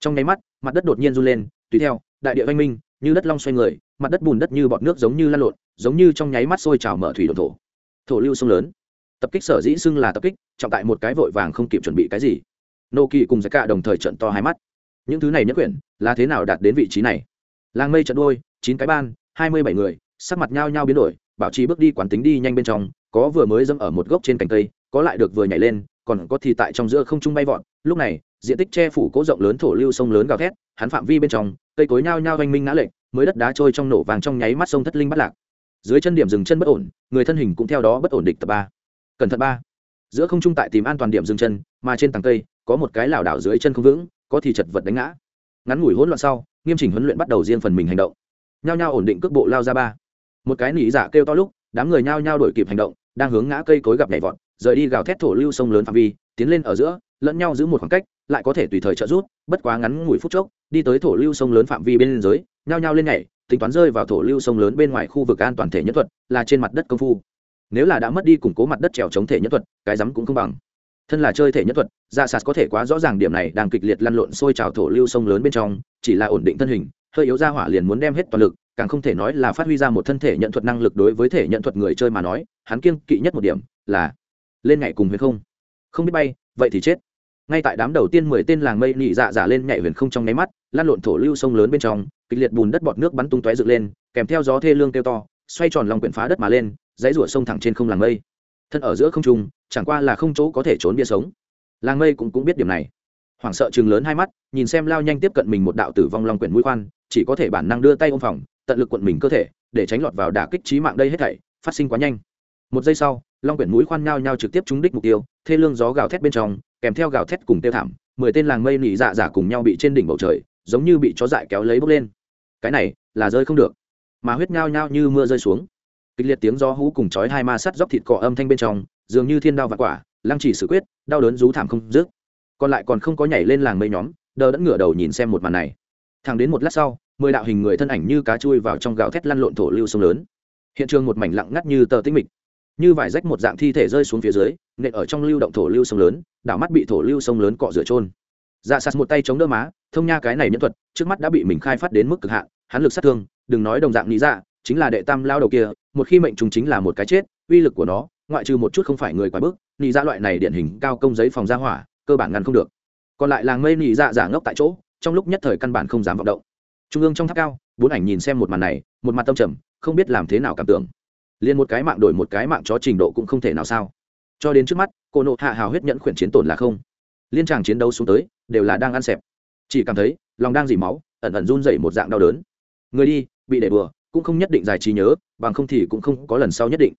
Trong nháy mắt, mặt đất đột nhiên run lên, tùy theo, đại địa văn minh, như đất long xoay người mặt đất bùn đất như bọt nước giống như lăn lộn, giống như trong nháy mắt sôi trào mở thủy đồn thổ. Thổ lưu sông lớn. Tập kích sở dĩ xưng là tập kích, trọng tại một cái vội vàng không kịp chuẩn bị cái gì. Nô kỳ cùng giải cả đồng thời trận to hai mắt. Những thứ này nhất quyển là thế nào đạt đến vị trí này? Làng mây trận đôi, chín cái ban, hai mươi bảy người, sắc mặt nhao nhao biến đổi, bảo trì bước đi quán tính đi nhanh bên trong, có vừa mới dẫm ở một gốc trên cành cây, có lại được vừa nhảy lên, còn có thì tại trong giữa không trung bay vọt. Lúc này, diện tích che phủ cố rộng lớn thổ lưu sông lớn gào thét, hắn phạm vi bên trong, cây cối nhao nhao oanh minh ngã lệch mới đất đá trôi trong nổ vàng trong nháy mắt sông thất linh bắt lạc. Dưới chân điểm dừng chân bất ổn, người thân hình cũng theo đó bất ổn địch tập ba. Cẩn thận ba. Giữa không trung tại tìm an toàn điểm dừng chân, mà trên tầng cây, có một cái lảo đảo dưới chân không vững, có thì chật vật đánh ngã. Ngắn ngủi hỗn loạn sau, nghiêm chỉnh huấn luyện bắt đầu riêng phần mình hành động. Nhao nhao ổn định cước bộ lao ra ba. Một cái nỉ giả kêu to lúc, đám người nhao nhao đổi kịp hành động, đang hướng ngã cây cối gặp nhảy vọt, rời đi gào thét thổ lưu sông lớn phạm vi, tiến lên ở giữa lẫn nhau giữ một khoảng cách, lại có thể tùy thời trợ giúp, bất quá ngắn ngủi phút chốc, đi tới thổ lưu sông lớn phạm vi bên dưới, nhao nhao lên nhảy, tính toán rơi vào thổ lưu sông lớn bên ngoài khu vực an toàn thể nhất thuật, là trên mặt đất công phu. Nếu là đã mất đi củng cố mặt đất trèo chống thể nhất thuật, cái rắm cũng không bằng. Thân là chơi thể nhất thuật dạ sạt có thể quá rõ ràng điểm này đang kịch liệt lăn lộn sôi trào thổ lưu sông lớn bên trong, chỉ là ổn định thân hình, hơi yếu ra hỏa liền muốn đem hết toàn lực, càng không thể nói là phát huy ra một thân thể nhận thuật năng lực đối với thể nhận thuật người chơi mà nói, hắn kiêng kỵ nhất một điểm là lên ngày cùng với không. Không biết bay, vậy thì chết ngay tại đám đầu tiên mười tên làng mây nị dạ giả lên nhảy huyền không trong nháy mắt, lan lộn thổ lưu sông lớn bên trong, kịch liệt bùn đất bọt nước bắn tung tóe dựng lên, kèm theo gió thê lương kêu to, xoay tròn lòng quyển phá đất mà lên, dãy rủa sông thẳng trên không làng mây. Thân ở giữa không trung, chẳng qua là không chỗ có thể trốn bia sống. Làng mây cũng cũng biết điểm này. Hoảng sợ chừng lớn hai mắt, nhìn xem lao nhanh tiếp cận mình một đạo tử vong long quyển mũi khoan, chỉ có thể bản năng đưa tay ôm phòng, tận lực quận mình cơ thể, để tránh lọt vào đả kích trí mạng đây hết thảy, phát sinh quá nhanh. Một giây sau, long quyển mũi khoan nhao nhao trực tiếp trúng đích mục tiêu, thê lương gió gào thét bên trong kèm theo gào thét cùng tiêu thảm, mười tên làng mây nỉ dạ giả cùng nhau bị trên đỉnh bầu trời, giống như bị chó dại kéo lấy bốc lên. Cái này là rơi không được. Mà huyết nhao nhao như mưa rơi xuống. Kịch liệt tiếng gió hú cùng chói hai ma sắt dốc thịt cọ âm thanh bên trong, dường như thiên đao và quả, lăng chỉ xử quyết, đau đớn rú thảm không dứt. Còn lại còn không có nhảy lên làng mây nhóm, đờ đẫn ngửa đầu nhìn xem một màn này. Thẳng đến một lát sau, mười đạo hình người thân ảnh như cá chui vào trong gạo thét lăn lộn thổ lưu sông lớn. Hiện trường một mảnh lặng ngắt như tờ tĩnh mịch như vải rách một dạng thi thể rơi xuống phía dưới, nện ở trong lưu động thổ lưu sông lớn, đảo mắt bị thổ lưu sông lớn cọ rửa trôn dạ sạt một tay chống đỡ má, thông nha cái này nhân thuật, trước mắt đã bị mình khai phát đến mức cực hạn, hắn lực sát thương, đừng nói đồng dạng lý dạ chính là đệ tam lao đầu kia, một khi mệnh trùng chính là một cái chết, uy lực của nó, ngoại trừ một chút không phải người quá bức nị dạ loại này điển hình cao công giấy phòng ra hỏa, cơ bản ngăn không được. Còn lại làng mây nị dạ giả ngốc tại chỗ, trong lúc nhất thời căn bản không dám vọng động. Trung ương trong tháp cao, bốn ảnh nhìn xem một màn này, một mặt tâm trầm, không biết làm thế nào cảm tưởng liền một cái mạng đổi một cái mạng chó trình độ cũng không thể nào sao. Cho đến trước mắt, cô nộ hạ hào huyết nhẫn khuyển chiến tổn là không. Liên tràng chiến đấu xuống tới, đều là đang ăn xẹp. Chỉ cảm thấy, lòng đang dỉ máu, ẩn ẩn run dậy một dạng đau đớn. Người đi, bị để bừa, cũng không nhất định giải trí nhớ, bằng không thì cũng không có lần sau nhất định.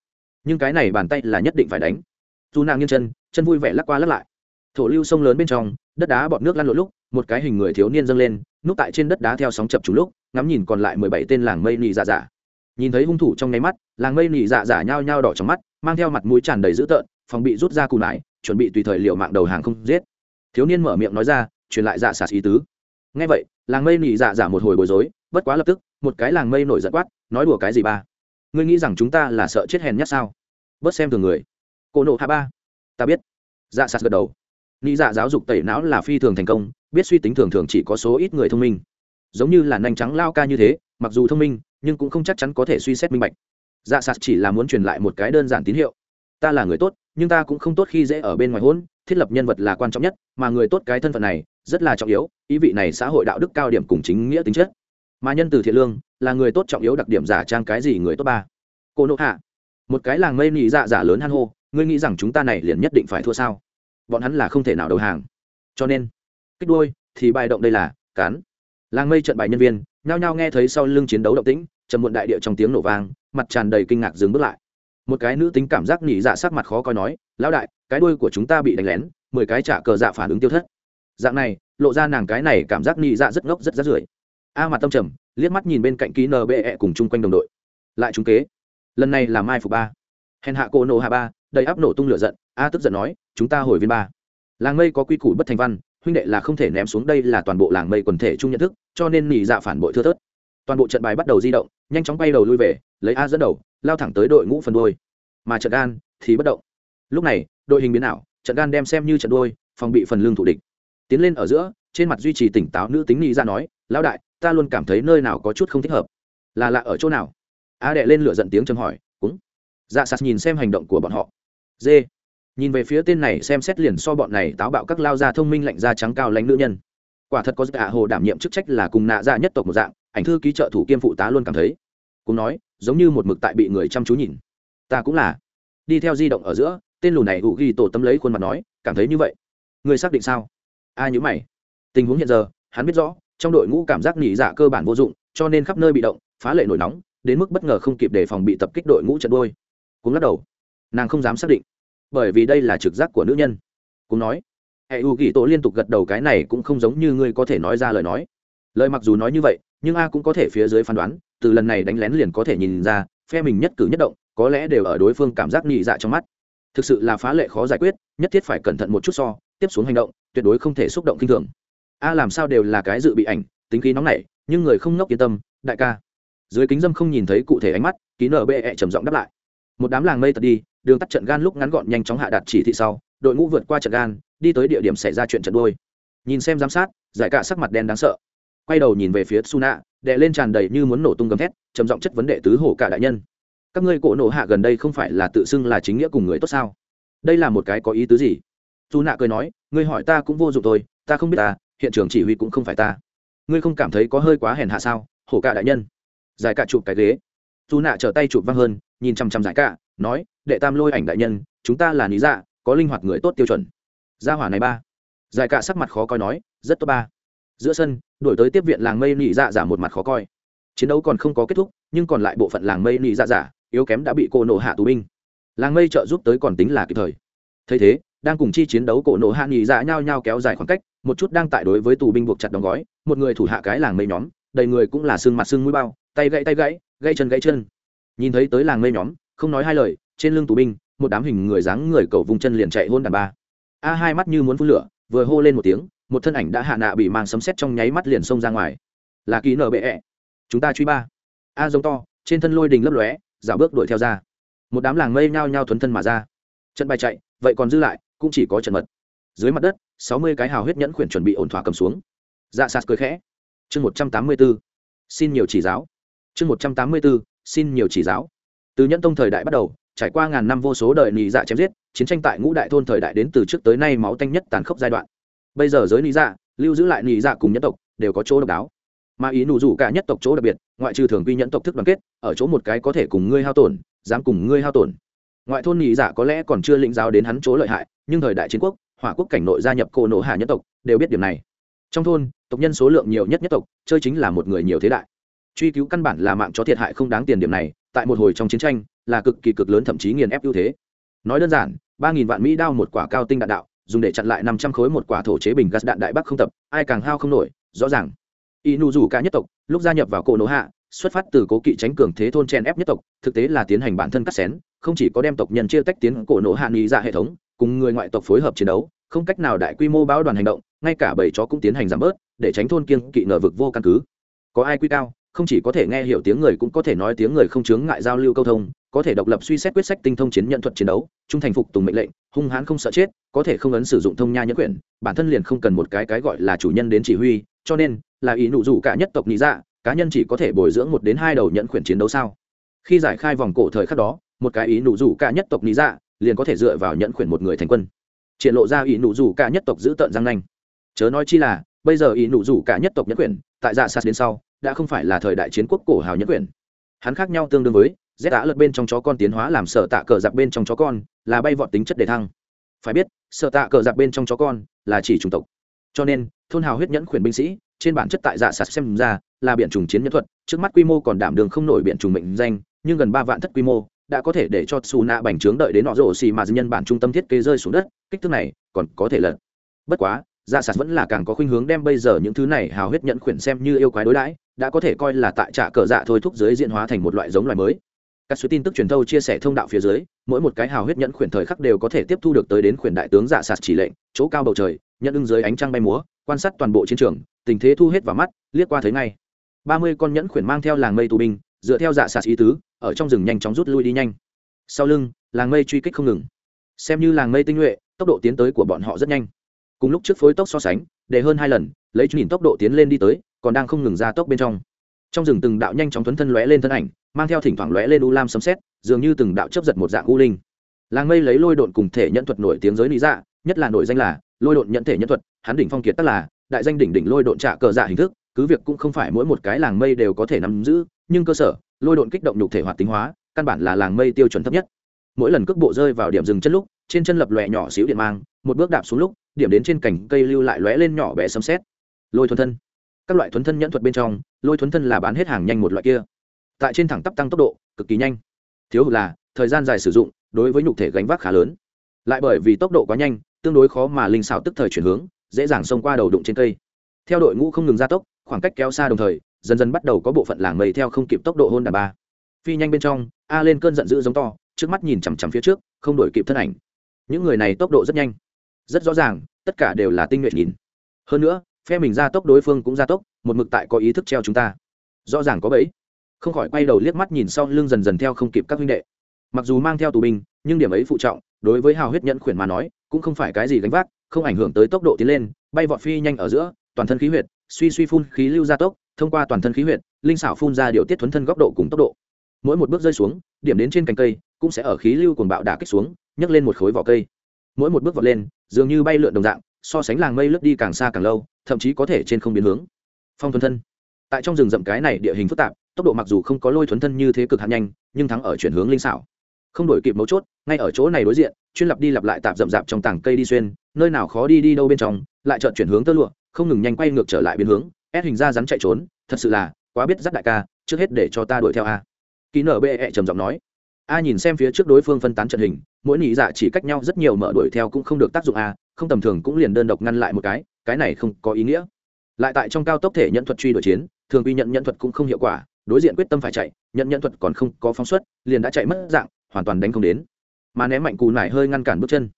Nhưng cái này bàn tay là nhất định phải đánh. Dù nàng nghiêng chân chân vui vẻ lắc qua lắc lại. Thổ lưu sông lớn bên trong, đất đá bọt nước lăn lộn lúc, một cái hình người thiếu niên dâng lên, núp tại trên đất đá theo sóng chập trùng lúc, ngắm nhìn còn lại mười bảy tên làng mây nị dạ dạ nhìn thấy hung thủ trong nháy mắt, làng mây nỉ dạ giả nhao nhao đỏ trong mắt, mang theo mặt mũi tràn đầy dữ tợn, phòng bị rút ra cù nải chuẩn bị tùy thời liệu mạng đầu hàng không giết. Thiếu niên mở miệng nói ra, truyền lại dạ xả ý tứ. Ngay vậy, làng mây nỉ dạ giả một hồi bối rối, bất quá lập tức, một cái làng mây nổi giận quát, nói đùa cái gì ba? Ngươi nghĩ rằng chúng ta là sợ chết hèn nhất sao? Bớt xem thường người. Cô nộ hạ ba. Ta biết. Dạ sạt gật đầu. Nghĩ dạ giáo dục tẩy não là phi thường thành công, biết suy tính thường thường chỉ có số ít người thông minh. Giống như là nanh trắng lao ca như thế, mặc dù thông minh nhưng cũng không chắc chắn có thể suy xét minh bạch. Dạ sạt chỉ là muốn truyền lại một cái đơn giản tín hiệu. Ta là người tốt, nhưng ta cũng không tốt khi dễ ở bên ngoài hôn, thiết lập nhân vật là quan trọng nhất, mà người tốt cái thân phận này rất là trọng yếu, ý vị này xã hội đạo đức cao điểm cùng chính nghĩa tính chất. Mà nhân từ thiện lương, là người tốt trọng yếu đặc điểm giả trang cái gì người tốt ba? Cô nộ hạ. Một cái làng mây nị dạ giả lớn han hô, ngươi nghĩ rằng chúng ta này liền nhất định phải thua sao? Bọn hắn là không thể nào đầu hàng. Cho nên, kích đuôi thì bài động đây là cán làng mây trận bài nhân viên, nhao nhao nghe thấy sau lưng chiến đấu động tĩnh, trầm muộn đại địa trong tiếng nổ vang, mặt tràn đầy kinh ngạc dừng bước lại. Một cái nữ tính cảm giác nỉ dạ sắc mặt khó coi nói, lão đại, cái đuôi của chúng ta bị đánh lén, mười cái trả cờ dạ phản ứng tiêu thất. Dạng này, lộ ra nàng cái này cảm giác nỉ dạ rất ngốc, rất rát rưởi. A mặt tâm trầm, liếc mắt nhìn bên cạnh ký nbe cùng chung quanh đồng đội. Lại trúng kế. Lần này là mai phục ba. Hèn hạ cô nổ hạ ba, đầy áp nổ tung lửa giận, a tức giận nói, chúng ta hồi viên ba. Làng mây có quy củ bất thành văn huynh đệ là không thể ném xuống đây là toàn bộ làng mây quần thể chung nhận thức, cho nên nỉ dạ phản bội thưa thớt. Toàn bộ trận bài bắt đầu di động, nhanh chóng bay đầu lui về, lấy a dẫn đầu, lao thẳng tới đội ngũ phần đôi mà trận gan thì bất động. Lúc này, đội hình biến ảo, trận gan đem xem như trận đôi phòng bị phần lương thủ địch. Tiến lên ở giữa, trên mặt duy trì tỉnh táo nữ tính nỉ ra dạ nói, lão đại, ta luôn cảm thấy nơi nào có chút không thích hợp. Là lạ ở chỗ nào? A đệ lên lửa giận tiếng chấm hỏi cúng dạ sạt nhìn xem hành động của bọn họ. Dê nhìn về phía tên này xem xét liền so bọn này táo bạo các lao ra thông minh lạnh da trắng cao lãnh nữ nhân. Quả thật có dạ hồ đảm nhiệm chức trách là cùng nạ dạ nhất tộc một dạng, ảnh thư ký trợ thủ kiêm phụ tá luôn cảm thấy. Cũng nói, giống như một mực tại bị người chăm chú nhìn. Ta cũng là. Đi theo di động ở giữa, tên lù này ủ ghi tổ tâm lấy khuôn mặt nói, cảm thấy như vậy? Người xác định sao? A nhữ mày. Tình huống hiện giờ, hắn biết rõ, trong đội ngũ cảm giác nghỉ dạ cơ bản vô dụng, cho nên khắp nơi bị động, phá lệ nổi nóng, đến mức bất ngờ không kịp đề phòng bị tập kích đội ngũ trận đôi cũng lắc đầu. Nàng không dám xác định bởi vì đây là trực giác của nữ nhân. Cũng nói, hệ u ghi tổ liên tục gật đầu cái này cũng không giống như ngươi có thể nói ra lời nói. Lời mặc dù nói như vậy, nhưng a cũng có thể phía dưới phán đoán, từ lần này đánh lén liền có thể nhìn ra, phe mình nhất cử nhất động, có lẽ đều ở đối phương cảm giác nhị dạ trong mắt. Thực sự là phá lệ khó giải quyết, nhất thiết phải cẩn thận một chút so, tiếp xuống hành động, tuyệt đối không thể xúc động kinh thường. A làm sao đều là cái dự bị ảnh, tính khí nóng nảy, nhưng người không nốc yên tâm, đại ca. Dưới kính dâm không nhìn thấy cụ thể ánh mắt, ký nở bệ ẹ trầm giọng đáp lại. Một đám làng mây tật đi đường tắt trận gan lúc ngắn gọn nhanh chóng hạ đạt chỉ thị sau, đội ngũ vượt qua trận gan, đi tới địa điểm xảy ra chuyện trận đôi nhìn xem giám sát, giải cả sắc mặt đen đáng sợ. Quay đầu nhìn về phía suna đệ lên tràn đầy như muốn nổ tung gầm thét, trầm giọng chất vấn đề tứ hổ cả đại nhân. Các ngươi cổ nổ hạ gần đây không phải là tự xưng là chính nghĩa cùng người tốt sao? Đây là một cái có ý tứ gì? Dù nạ cười nói, ngươi hỏi ta cũng vô dụng thôi, ta không biết ta, hiện trường chỉ huy cũng không phải ta. Ngươi không cảm thấy có hơi quá hèn hạ sao, hổ cả đại nhân? Giải cả chụp cái ghế. Dù nạ trở tay chụp văng hơn nhìn chằm chằm giải cả, nói, đệ tam lôi ảnh đại nhân, chúng ta là lý dạ có linh hoạt người tốt tiêu chuẩn. Gia hỏa này ba. Giải cả sắc mặt khó coi nói, rất tốt ba. Giữa sân, đổi tới tiếp viện làng mây nị dạ giả một mặt khó coi. Chiến đấu còn không có kết thúc, nhưng còn lại bộ phận làng mây nị dạ giả yếu kém đã bị cô nổ hạ tù binh. Làng mây trợ giúp tới còn tính là kịp thời. Thấy thế, đang cùng chi chiến đấu cổ nổ hạ nị dạ nhao nhao kéo dài khoảng cách, một chút đang tại đối với tù binh buộc chặt đóng gói, một người thủ hạ cái làng mây nhóm, đầy người cũng là xương mặt xương mũi bao, tay gãy tay gãy gãy chân gãy chân nhìn thấy tới làng mây nhóm, không nói hai lời, trên lưng tù binh, một đám hình người dáng người cầu vùng chân liền chạy hôn đàn ba. A hai mắt như muốn phun lửa, vừa hô lên một tiếng, một thân ảnh đã hạ nạ bị mang sấm xét trong nháy mắt liền xông ra ngoài. Là ký nở bệ ẹ、e. chúng ta truy ba. A giống to, trên thân lôi đình lấp lóe, dạo bước đuổi theo ra. Một đám làng mây nhao nhao thuấn thân mà ra. Trận bài chạy, vậy còn dư lại, cũng chỉ có trận mật. Dưới mặt đất, sáu mươi cái hào huyết nhẫn khuyển chuẩn bị ổn thỏa cầm xuống. Dạ sạt cười khẽ. Chương một trăm tám mươi b ố xin nhiều chỉ giáo. Chương một trăm tám mươi b ố xin nhiều chỉ giáo. Từ nhẫn tông thời đại bắt đầu, trải qua ngàn năm vô số đời nị dạ chém giết, chiến tranh tại ngũ đại thôn thời đại đến từ trước tới nay máu tanh nhất tàn khốc giai đoạn. Bây giờ giới nị dạ lưu giữ lại nị dạ cùng nhân tộc, đều có chỗ độc đáo. Mà ý nụ rủ cả nhất tộc chỗ đặc biệt, ngoại trừ thường quy nhẫn tộc thức đoàn kết, ở chỗ một cái có thể cùng ngươi hao tổn, dám cùng ngươi hao tổn. Ngoại thôn nị dạ có lẽ còn chưa lĩnh giáo đến hắn chỗ lợi hại, nhưng thời đại chiến quốc, hỏa quốc cảnh nội gia nhập cổ nổ hạ nhất tộc, đều biết điểm này. Trong thôn, tộc nhân số lượng nhiều nhất nhất tộc, chơi chính là một người nhiều thế đại truy cứu căn bản là mạng cho thiệt hại không đáng tiền điểm này, tại một hồi trong chiến tranh, là cực kỳ cực lớn thậm chí nghiền ép ưu thế. Nói đơn giản, ba nghìn vạn mỹ đao một quả cao tinh đạn đạo, dùng để chặn lại năm trăm khối một quả thổ chế bình gas đạn đại bắc không tập, ai càng hao không nổi, rõ ràng. Y nụ rủ cả nhất tộc, lúc gia nhập vào cổ nổ hạ, xuất phát từ cố kỵ tránh cường thế thôn chen ép nhất tộc, thực tế là tiến hành bản thân cắt xén, không chỉ có đem tộc nhân chia tách tiến cổ nổ hạ nghị ra dạ hệ thống, cùng người ngoại tộc phối hợp chiến đấu, không cách nào đại quy mô báo đoàn hành động, ngay cả bầy chó cũng tiến hành giảm bớt, để tránh thôn kiên kỵ ngờ vực vô căn cứ. Có ai quy cao? Không chỉ có thể nghe hiểu tiếng người cũng có thể nói tiếng người không chướng ngại giao lưu câu thông, có thể độc lập suy xét quyết sách tinh thông chiến nhận thuật chiến đấu, trung thành phục tùng mệnh lệnh, hung hãn không sợ chết, có thể không ấn sử dụng thông nha nhẫn quyển, bản thân liền không cần một cái cái gọi là chủ nhân đến chỉ huy, cho nên là ý nụ rủ cả nhất tộc nghĩ dạ cá nhân chỉ có thể bồi dưỡng một đến hai đầu nhẫn quyển chiến đấu sao? Khi giải khai vòng cổ thời khắc đó, một cái ý nụ rủ cả nhất tộc nghĩ dạ liền có thể dựa vào nhẫn quyển một người thành quân. Triển lộ ra ý nụ rủ cả nhất tộc giữ tợn răng nanh. Chớ nói chi là, bây giờ ý nụ rủ cả nhất tộc nhẫn quyển, tại dạ sạt đến sau đã không phải là thời đại chiến quốc cổ hào nhẫn quyển hắn khác nhau tương đương với z đã lật bên trong chó con tiến hóa làm sợ tạ cờ giặc bên trong chó con, là bay vọt tính chất đề thăng. Phải biết sợ tạ cờ giặc bên trong chó con là chỉ chủng tộc. Cho nên, thôn hào huyết nhẫn khuyển binh sĩ, trên bản chất tại dạ sạt xem ra là biển trùng chiến nhân thuật, trước mắt quy mô còn đảm đường không nổi biển trùng mệnh danh, nhưng gần ba vạn thất quy mô đã có thể để cho xù nạ bành trướng đợi đến nọ rổ xì mà nhân bản trung tâm thiết kế rơi xuống đất, kích thước này còn có thể lật. Bất quá dạ sạt vẫn là càng có khuynh hướng đem bây giờ những thứ này hào huyết nhận khuyển xem như yêu quái đối đãi, đã có thể coi là tại trả cờ dạ thôi thúc giới diện hóa thành một loại giống loài mới. Các số tin tức truyền thâu chia sẻ thông đạo phía dưới, mỗi một cái hào huyết nhận khuyển thời khắc đều có thể tiếp thu được tới đến khuyển đại tướng dạ sạt chỉ lệnh, chỗ cao bầu trời nhận ưng dưới ánh trăng bay múa, quan sát toàn bộ chiến trường, tình thế thu hết vào mắt, liếc qua thấy ngay. Ba mươi con nhẫn khuyển mang theo làng mây tù binh, dựa theo dạ sạt ý tứ, ở trong rừng nhanh chóng rút lui đi nhanh. Sau lưng, làng mây truy kích không ngừng. Xem như làng mây tinh nhuệ, tốc độ tiến tới của bọn họ rất nhanh cùng lúc trước phối tốc so sánh, để hơn hai lần, lấy nhìn tốc độ tiến lên đi tới, còn đang không ngừng ra tốc bên trong. Trong rừng từng đạo nhanh chóng thuấn thân lóe lên thân ảnh, mang theo thỉnh thoảng lóe lên u lam sấm xét dường như từng đạo chấp giật một dạng u linh. Làng mây lấy lôi độn cùng thể nhận thuật nổi tiếng giới lý dạ nhất là nổi danh là lôi độn nhận thể nhân thuật, hắn đỉnh phong kiệt tất là đại danh đỉnh đỉnh lôi độn trả cờ dạ hình thức, cứ việc cũng không phải mỗi một cái làng mây đều có thể nắm giữ, nhưng cơ sở, lôi độn kích động nhục thể hoạt tính hóa, căn bản là làng mây tiêu chuẩn thấp nhất. Mỗi lần cước bộ rơi vào điểm dừng chân lúc, trên chân lập lòe nhỏ xíu điện mang một bước đạp xuống lúc, điểm đến trên cành cây lưu lại lóe lên nhỏ bé sấm xét lôi thuần thân. Các loại thuấn thân nhẫn thuật bên trong, lôi thuấn thân là bán hết hàng nhanh một loại kia. Tại trên thẳng tắp tăng tốc độ, cực kỳ nhanh. Thiếu hụt là, thời gian dài sử dụng, đối với nhục thể gánh vác khá lớn. Lại bởi vì tốc độ quá nhanh, tương đối khó mà linh xảo tức thời chuyển hướng, dễ dàng xông qua đầu đụng trên cây. Theo đội ngũ không ngừng gia tốc, khoảng cách kéo xa đồng thời, dần dần bắt đầu có bộ phận làng mây theo không kịp tốc độ hôn đà ba. Phi nhanh bên trong, a lên cơn giận dữ giống to, trước mắt nhìn chằm chằm phía trước, không đổi kịp thân ảnh. Những người này tốc độ rất nhanh rất rõ ràng, tất cả đều là tinh nhuệ nhìn. Hơn nữa, phe mình ra tốc đối phương cũng ra tốc, một mực tại có ý thức treo chúng ta. Rõ ràng có bẫy. Không khỏi quay đầu liếc mắt nhìn sau lưng dần dần theo không kịp các huynh đệ. Mặc dù mang theo tù binh, nhưng điểm ấy phụ trọng, đối với hào huyết nhẫn khuyển mà nói, cũng không phải cái gì gánh vác, không ảnh hưởng tới tốc độ tiến lên, bay vọt phi nhanh ở giữa, toàn thân khí huyệt, suy suy phun khí lưu gia tốc, thông qua toàn thân khí huyệt, linh xảo phun ra điều tiết thuấn thân góc độ cùng tốc độ. Mỗi một bước rơi xuống, điểm đến trên cành cây, cũng sẽ ở khí lưu cuồng bạo đả kích xuống, nhấc lên một khối vỏ cây. Mỗi một bước vọt lên dường như bay lượn đồng dạng, so sánh làng mây lướt đi càng xa càng lâu, thậm chí có thể trên không biến hướng. Phong thuần thân. Tại trong rừng rậm cái này địa hình phức tạp, tốc độ mặc dù không có lôi thuần thân như thế cực hạn nhanh, nhưng thắng ở chuyển hướng linh xảo. Không đổi kịp mấu chốt, ngay ở chỗ này đối diện, chuyên lặp đi lặp lại tạp rậm rạp trong tảng cây đi xuyên, nơi nào khó đi đi đâu bên trong, lại chợt chuyển hướng tơ lụa, không ngừng nhanh quay ngược trở lại biến hướng, ép hình ra rắn chạy trốn, thật sự là quá biết dắt đại ca, trước hết để cho ta đuổi theo a. Ký nở bệ -E trầm giọng nói. A nhìn xem phía trước đối phương phân tán trận hình mỗi nhị dạ chỉ cách nhau rất nhiều mở đuổi theo cũng không được tác dụng à, không tầm thường cũng liền đơn độc ngăn lại một cái cái này không có ý nghĩa. Lại tại trong cao tốc thể nhận thuật truy đuổi chiến thường quy nhận nhận thuật cũng không hiệu quả đối diện quyết tâm phải chạy nhận nhận thuật còn không có phóng xuất liền đã chạy mất dạng hoàn toàn đánh không đến. Mà ném mạnh cù nải hơi ngăn cản bước chân.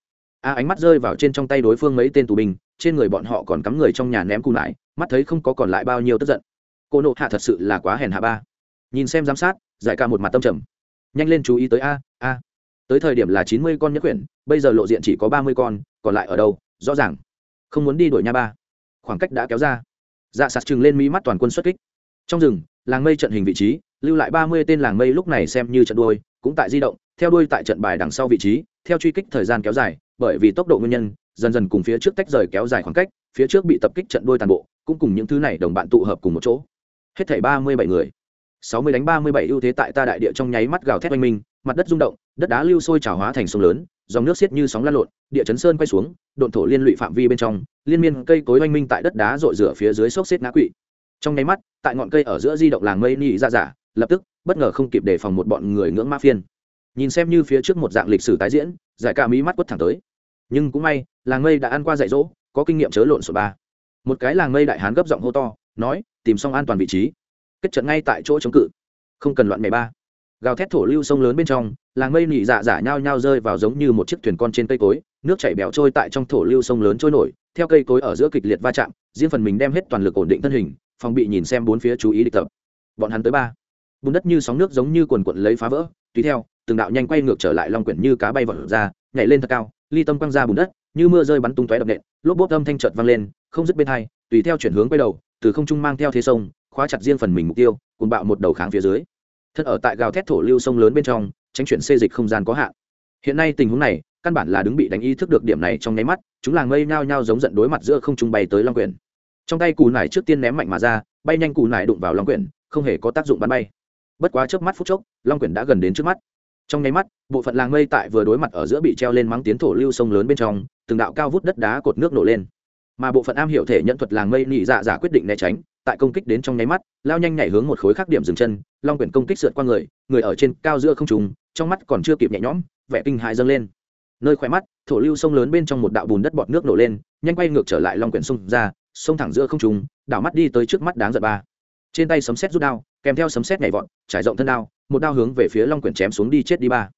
A ánh mắt rơi vào trên trong tay đối phương mấy tên tù binh trên người bọn họ còn cắm người trong nhà ném cù nải mắt thấy không có còn lại bao nhiêu tức giận. Cô nộ hạ thật sự là quá hèn hạ ba. Nhìn xem giám sát giải ca một mặt tâm trầm. Nhanh lên chú ý tới a a tới thời điểm là chín mươi con nhất quyển, bây giờ lộ diện chỉ có ba mươi con, còn lại ở đâu? Rõ ràng. Không muốn đi đuổi nha ba. Khoảng cách đã kéo ra. Dạ sạt chừng lên mỹ mắt toàn quân xuất kích. Trong rừng, làng mây trận hình vị trí, lưu lại ba mươi tên làng mây lúc này xem như trận đuôi, cũng tại di động, theo đuôi tại trận bài đằng sau vị trí, theo truy kích thời gian kéo dài, bởi vì tốc độ nguyên nhân, dần dần cùng phía trước tách rời kéo dài khoảng cách, phía trước bị tập kích trận đuôi toàn bộ, cũng cùng những thứ này đồng bạn tụ hợp cùng một chỗ. Hết thảy ba mươi bảy người. Sáu mươi đánh ba mươi bảy ưu thế tại ta đại địa trong nháy mắt gào thét oanh minh mặt đất rung động, đất đá lưu sôi trào hóa thành sông lớn, dòng nước xiết như sóng lan lộn, địa chấn sơn quay xuống, độn thổ liên lụy phạm vi bên trong, liên miên cây cối oanh minh tại đất đá rội rửa phía dưới xốc xếp ngã quỵ. Trong nháy mắt, tại ngọn cây ở giữa di động làng mây nhị ra giả lập tức, bất ngờ không kịp đề phòng một bọn người ngưỡng ma phiên. Nhìn xem như phía trước một dạng lịch sử tái diễn, giải ca mỹ mắt quất thẳng tới. Nhưng cũng may, làng mây đã ăn qua dạy dỗ, có kinh nghiệm chớ lộn số ba. Một cái làng mây đại hán gấp giọng hô to, nói, tìm xong an toàn vị trí. Kết trận ngay tại chỗ chống cự. Không cần loạn mày ba gào thét thổ lưu sông lớn bên trong, làng mây nỉ dạ giả nhao nhao rơi vào giống như một chiếc thuyền con trên cây cối, nước chảy bèo trôi tại trong thổ lưu sông lớn trôi nổi, theo cây cối ở giữa kịch liệt va chạm, riêng phần mình đem hết toàn lực ổn định thân hình, phòng bị nhìn xem bốn phía chú ý địch tập. Bọn hắn tới ba. Bùn đất như sóng nước giống như quần quận lấy phá vỡ, tùy theo, từng đạo nhanh quay ngược trở lại long quyển như cá bay vọt ra, nhảy lên thật cao, ly tâm quăng ra bùn đất, như mưa rơi bắn tung tóe đập nện, lốp bốp âm thanh trợt vang lên, không dứt bên hai, tùy theo chuyển hướng quay đầu, từ không trung mang theo thế sông, khóa chặt riêng phần mình mục tiêu cùng bạo một đầu kháng phía dưới thân ở tại gào thét thổ lưu sông lớn bên trong, tránh chuyển xê dịch không gian có hạn. Hiện nay tình huống này, căn bản là đứng bị đánh ý thức được điểm này trong nháy mắt, chúng làng mây nhao nhao giống giận đối mặt giữa không trung bay tới long quyển. Trong tay cù nải trước tiên ném mạnh mà ra, bay nhanh cù nải đụng vào long quyển, không hề có tác dụng bắn bay. Bất quá trước mắt phút chốc, long quyển đã gần đến trước mắt. Trong nháy mắt, bộ phận làng mây tại vừa đối mặt ở giữa bị treo lên mắng tiến thổ lưu sông lớn bên trong, từng đạo cao vút đất đá cột nước nổ lên. Mà bộ phận am hiểu thể nhận thuật làng mây nỉ dạ giả quyết định né tránh tại công kích đến trong nháy mắt, lao nhanh nhảy hướng một khối khác điểm dừng chân, long quyển công kích sượt qua người người ở trên cao giữa không trùng trong mắt còn chưa kịp nhẹ nhõm, vẻ kinh hại dâng lên. Nơi khỏe mắt, thổ lưu sông lớn bên trong một đạo bùn đất bọt nước nổ lên, nhanh quay ngược trở lại long quyển sông ra, sông thẳng giữa không trùng đảo mắt đi tới trước mắt đáng giận ba. Trên tay sấm sét rút đao, kèm theo sấm sét nhảy vọt, trải rộng thân đao, một đao hướng về phía long quyển chém xuống đi chết đi ba.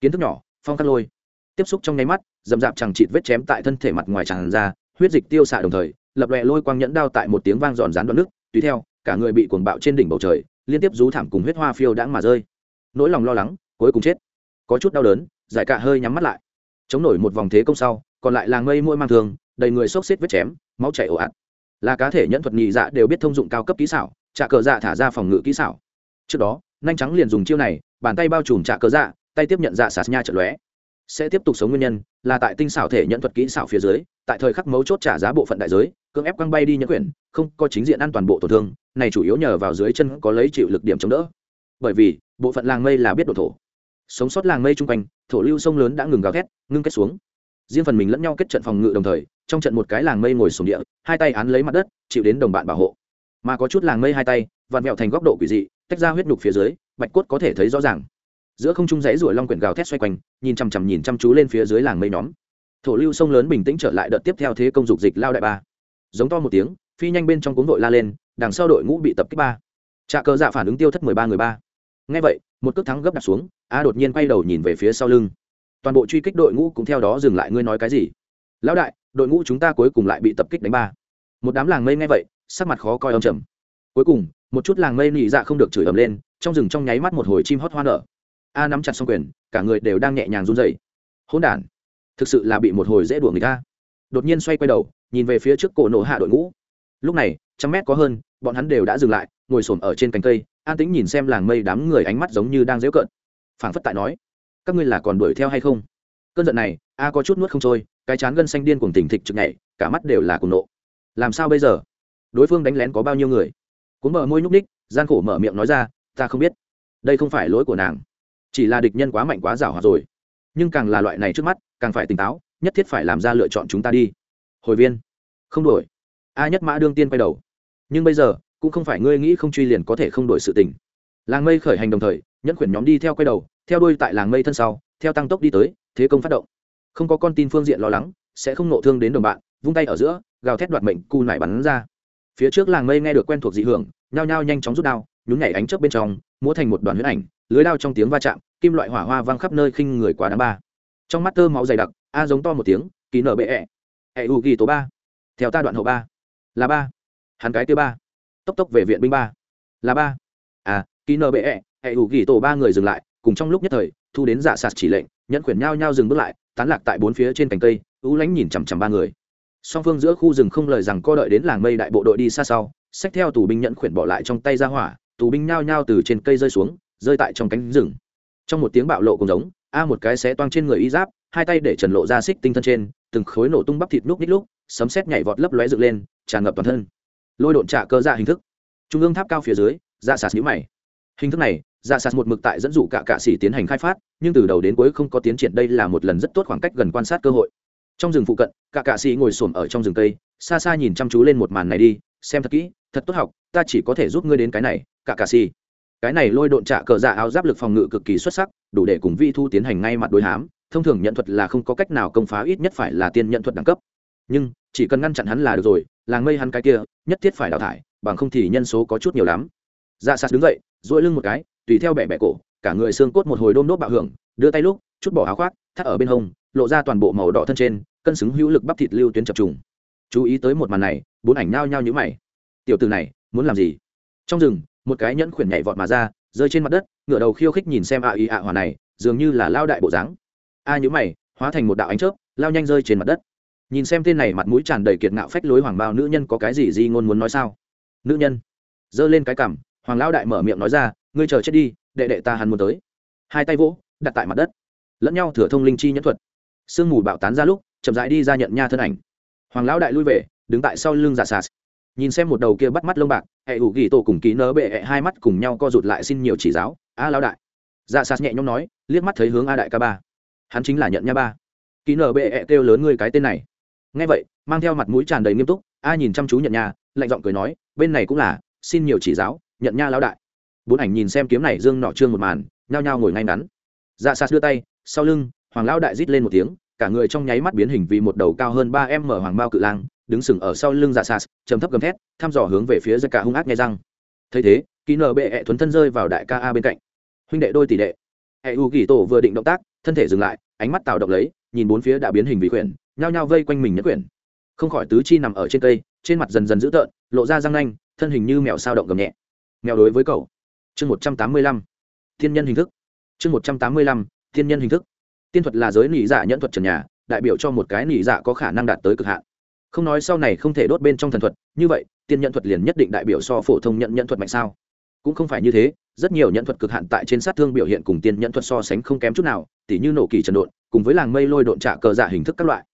Kiến thức nhỏ, phong cắt lôi. Tiếp xúc trong nháy mắt, dầm dạp chẳng chịt vết chém tại thân thể mặt ngoài tràn ra, huyết dịch tiêu xạ đồng thời lập lòe lôi quang nhẫn đao tại một tiếng vang giòn rán đoạn nước, tùy theo, cả người bị cuồng bạo trên đỉnh bầu trời, liên tiếp rú thảm cùng huyết hoa phiêu đãng mà rơi. Nỗi lòng lo lắng, cuối cùng chết. Có chút đau đớn, giải cả hơi nhắm mắt lại. Chống nổi một vòng thế công sau, còn lại là ngây môi mang thường đầy người xốc xếp vết chém, máu chảy ồ ạt. Là cá thể nhẫn thuật nhị dạ đều biết thông dụng cao cấp kỹ xảo trả cờ dạ thả ra phòng ngự kỹ xảo. Trước đó, nhanh trắng liền dùng chiêu này, bàn tay bao trùm trả cờ dạ tay tiếp nhận dạ sạt nha trận lóe. Sẽ tiếp tục sống nguyên nhân là tại tinh xảo thể nhận thuật kỹ xảo phía dưới, tại thời khắc mấu chốt trả giá bộ phận đại giới cưỡng ép quăng bay đi nhẫn quyển không có chính diện an toàn bộ tổn thương, này chủ yếu nhờ vào dưới chân có lấy chịu lực điểm chống đỡ. Bởi vì, bộ phận làng mây là biết độ thổ. Sống sót làng mây chung quanh, thổ lưu sông lớn đã ngừng gào thét, ngưng kết xuống. Riêng phần mình lẫn nhau kết trận phòng ngự đồng thời, trong trận một cái làng mây ngồi xuống địa, hai tay án lấy mặt đất, chịu đến đồng bạn bảo hộ. Mà có chút làng mây hai tay, vặn vẹo thành góc độ quỷ dị, tách ra huyết nhục phía dưới, bạch cốt có thể thấy rõ ràng. Giữa không trung rẽ ruổi long quyển gào thét xoay quanh, nhìn chằm chằm nhìn chăm chú lên phía dưới làng mây nhóm. Thổ lưu sông lớn bình tĩnh trở lại đợt tiếp theo thế công dục dịch lao đại ba giống to một tiếng, phi nhanh bên trong cuống vội la lên, đằng sau đội ngũ bị tập kích ba. Trà cờ dạ phản ứng tiêu thất mười ba người ba. Ngay vậy, một cước thắng gấp đặt xuống, a đột nhiên quay đầu nhìn về phía sau lưng. Toàn bộ truy kích đội ngũ cũng theo đó dừng lại, ngươi nói cái gì? Lão đại, đội ngũ chúng ta cuối cùng lại bị tập kích đánh ba. Một đám làng mây nghe vậy, sắc mặt khó coi âm trầm. Cuối cùng, một chút làng mây nị dạ không được chửi ầm lên, trong rừng trong nháy mắt một hồi chim hót hoa nở. A nắm chặt xong quyền, cả người đều đang nhẹ nhàng run rẩy. Hỗn đản, thực sự là bị một hồi dễ đùa người ta. Đột nhiên xoay quay đầu nhìn về phía trước cổ nổ hạ đội ngũ. Lúc này, trăm mét có hơn, bọn hắn đều đã dừng lại, ngồi xổm ở trên cành cây, an tĩnh nhìn xem làng mây đám người ánh mắt giống như đang dễu cợt. Phảng phất tại nói, các ngươi là còn đuổi theo hay không? Cơn giận này, a có chút nuốt không trôi, cái chán gân xanh điên cuồng tỉnh thịch trực nhảy, cả mắt đều là cùng nộ. Làm sao bây giờ? Đối phương đánh lén có bao nhiêu người? Cuốn mở môi nhúc ních gian khổ mở miệng nói ra, ta không biết. Đây không phải lỗi của nàng. Chỉ là địch nhân quá mạnh quá giảo hòa rồi. Nhưng càng là loại này trước mắt, càng phải tỉnh táo, nhất thiết phải làm ra lựa chọn chúng ta đi hồi viên. Không đổi. A nhất mã đương tiên quay đầu. Nhưng bây giờ, cũng không phải ngươi nghĩ không truy liền có thể không đổi sự tình. Làng mây khởi hành đồng thời, nhẫn khuyển nhóm đi theo quay đầu, theo đuôi tại làng mây thân sau, theo tăng tốc đi tới, thế công phát động. Không có con tin phương diện lo lắng, sẽ không nộ thương đến đồng bạn, vung tay ở giữa, gào thét đoạt mệnh, cu nải bắn ra. Phía trước làng mây nghe được quen thuộc dị hưởng, nhao nhao nhanh chóng rút đao, nhún nhảy ánh chớp bên trong, múa thành một đoàn huyết ảnh, lưới đao trong tiếng va chạm, kim loại hỏa hoa văng khắp nơi khinh người quá đám ba. Trong mắt tơ máu dày đặc, a giống to một tiếng kỳ nở bệ ẹ、e Hệ u ghi tố ba. Theo ta đoạn hậu ba. Là ba. Hắn cái tiêu ba. Tốc tốc về viện binh ba. Là ba. À ký nở bệ ẹ Hệ u ghi tổ ba người dừng lại, cùng trong lúc nhất thời, thu đến giả sạt chỉ lệnh, nhẫn quyển nhao nhao dừng bước lại, tán lạc tại bốn phía trên cành cây, ú lánh nhìn chằm chằm ba người. Song phương giữa khu rừng không lời rằng co đợi đến làng mây đại bộ đội đi xa sau, xách theo tù binh nhẫn quyển bỏ lại trong tay ra hỏa, tù binh nhao nhao từ trên cây rơi xuống, rơi tại trong cánh rừng. Trong một tiếng bạo lộ cùng giống, a một cái xé toang trên người y giáp hai tay để trần lộ ra xích tinh thân trên, từng khối nổ tung bắp thịt núc nít lúc, sấm sét nhảy vọt lấp lóe dựng lên, tràn ngập toàn thân. Lôi độn trả cơ dạ hình thức. Trung ương tháp cao phía dưới dạ sạt nhũ mày. Hình thức này dạ sạt một mực tại dẫn dụ cả cạ sĩ tiến hành khai phát, nhưng từ đầu đến cuối không có tiến triển đây là một lần rất tốt khoảng cách gần quan sát cơ hội. Trong rừng phụ cận, cả cạ sĩ ngồi xổm ở trong rừng cây, xa xa nhìn chăm chú lên một màn này đi, xem thật kỹ, thật tốt học, ta chỉ có thể giúp ngươi đến cái này, cả cạ sĩ. Cái này lôi độn trạ cờ dạ áo giáp lực phòng ngự cực kỳ xuất sắc, đủ để cùng vi thu tiến hành ngay mặt đối hám thông thường nhận thuật là không có cách nào công phá, ít nhất phải là tiên nhận thuật đẳng cấp. Nhưng, chỉ cần ngăn chặn hắn là được rồi, làng mây hắn cái kia, nhất thiết phải đào thải, bằng không thì nhân số có chút nhiều lắm. Dạ sạt đứng dậy dỗi lưng một cái, tùy theo bẻ bẻ cổ, cả người xương cốt một hồi đôm đốt bạo hưởng, đưa tay lúc, chút bỏ áo khoác, thắt ở bên hông, lộ ra toàn bộ màu đỏ thân trên, cân xứng hữu lực bắp thịt lưu tuyến chập trùng. Chú ý tới một màn này, bốn ảnh nhao nhao nhữ mày. Tiểu từ này, muốn làm gì? Trong rừng, một cái nhẫn khuyển nhảy vọt mà ra, rơi trên mặt đất ngựa đầu khiêu khích nhìn xem ạ ý ạ hòa này, dường như là lao đại bộ dáng a nhữ mày, hóa thành một đạo ánh chớp, lao nhanh rơi trên mặt đất. Nhìn xem tên này mặt mũi tràn đầy kiệt ngạo phách lối hoàng bao nữ nhân có cái gì di ngôn muốn nói sao? Nữ nhân, giơ lên cái cằm, hoàng lão đại mở miệng nói ra, ngươi chờ chết đi, đệ đệ ta hắn muốn tới. Hai tay vỗ, đặt tại mặt đất. Lẫn nhau thừa thông linh chi nhẫn thuật. Sương mù bạo tán ra lúc, chậm rãi đi ra nhận nha thân ảnh. Hoàng lão đại lui về, đứng tại sau lưng giả sạt. Nhìn xem một đầu kia bắt mắt lông bạc hệ ủ ghi tổ cùng ký nớ bệ hệ hai mắt cùng nhau co rụt lại xin nhiều chỉ giáo. A lão đại. Dạ sạt nhẹ nhõm nói, liếc mắt thấy hướng a đại ca ba hắn chính là nhận nha ba. Ký nở bệ hệ kêu lớn ngươi cái tên này. Ngay vậy, mang theo mặt mũi tràn đầy nghiêm túc, a nhìn chăm chú nhận nha, lạnh giọng cười nói, bên này cũng là, xin nhiều chỉ giáo, nhận nha lão đại. Bốn ảnh nhìn xem kiếm này dương nọ trương một màn, nhao nhao ngồi ngay ngắn. Dạ sạt đưa tay, sau lưng, hoàng lão đại rít lên một tiếng, cả người trong nháy mắt biến hình vì một đầu cao hơn ba em mở hoàng bao cự lang, đứng sừng ở sau lưng dạ sạt trầm thấp gầm thét, thăm dò hướng về phía ra cả hung ác nghe răng. Thấy thế, ký nở bệ ẹ thuấn thân rơi vào đại ca a bên cạnh. Huynh đệ đôi tỷ đệ hệ u kỳ tổ vừa định động tác, thân thể dừng lại, ánh mắt tạo động lấy, nhìn bốn phía đã biến hình vì quyển nhao nhao vây quanh mình nhất quyển. Không khỏi tứ chi nằm ở trên cây, trên mặt dần dần dữ tợn, lộ ra răng nanh, thân hình như mèo sao động gầm nhẹ. Mèo đối với cậu. Chương một trăm tám mươi lăm. Thiên nhân hình thức. Chương một trăm tám mươi lăm, thiên nhân hình thức. Tiên thuật là giới nỉ dạ nhẫn thuật trần nhà, đại biểu cho một cái nỉ dạ có khả năng đạt tới cực hạn. Không nói sau này không thể đốt bên trong thần thuật, như vậy, tiên nhận thuật liền nhất định đại biểu so phổ thông nhận nhận thuật mạnh sao? Cũng không phải như thế, rất nhiều nhận thuật cực hạn tại trên sát thương biểu hiện cùng tiên nhận thuật so sánh không kém chút nào, tỉ như nổ kỳ trần độn, cùng với làng mây lôi độn trả cờ giả hình thức các loại.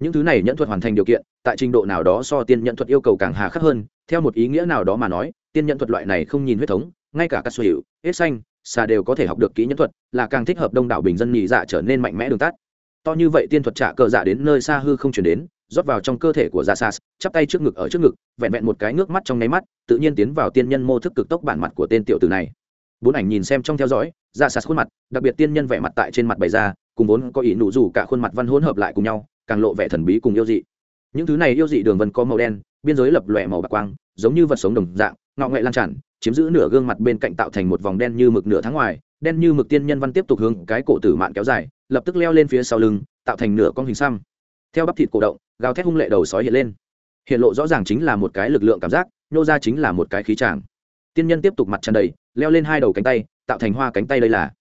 Những thứ này nhận thuật hoàn thành điều kiện, tại trình độ nào đó so tiên nhận thuật yêu cầu càng hà khắc hơn, theo một ý nghĩa nào đó mà nói, tiên nhận thuật loại này không nhìn huyết thống, ngay cả các sở hữu, hết xanh, xà đều có thể học được kỹ nhẫn thuật, là càng thích hợp đông đảo bình dân nhị dạ trở nên mạnh mẽ đường tắt. To như vậy tiên thuật trả cờ dạ đến nơi xa hư không chuyển đến rót vào trong cơ thể của dạ sas chắp tay trước ngực ở trước ngực, vẹn vẹn một cái nước mắt trong nháy mắt, tự nhiên tiến vào tiên nhân mô thức cực tốc bản mặt của tên tiểu tử này. Bốn ảnh nhìn xem trong theo dõi dạ sas khuôn mặt, đặc biệt tiên nhân vẻ mặt tại trên mặt bày ra, cùng vốn có ý nụ rủ cả khuôn mặt văn hỗn hợp lại cùng nhau, càng lộ vẻ thần bí cùng yêu dị. Những thứ này yêu dị đường vân có màu đen, biên giới lập lòe màu bạc quang, giống như vật sống đồng dạng ngọ nghệ lan tràn, chiếm giữ nửa gương mặt bên cạnh tạo thành một vòng đen như mực nửa tháng ngoài, đen như mực tiên nhân văn tiếp tục hướng cái cổ tử mạn kéo dài, lập tức leo lên phía sau lưng, tạo thành nửa con hình xăm. Theo bắp thịt cổ động gào thét hung lệ đầu sói hiện lên. Hiện lộ rõ ràng chính là một cái lực lượng cảm giác nhô ra chính là một cái khí tràng. Tiên nhân tiếp tục mặt tràn đầy, leo lên hai đầu cánh tay, tạo thành hoa cánh tay đây là.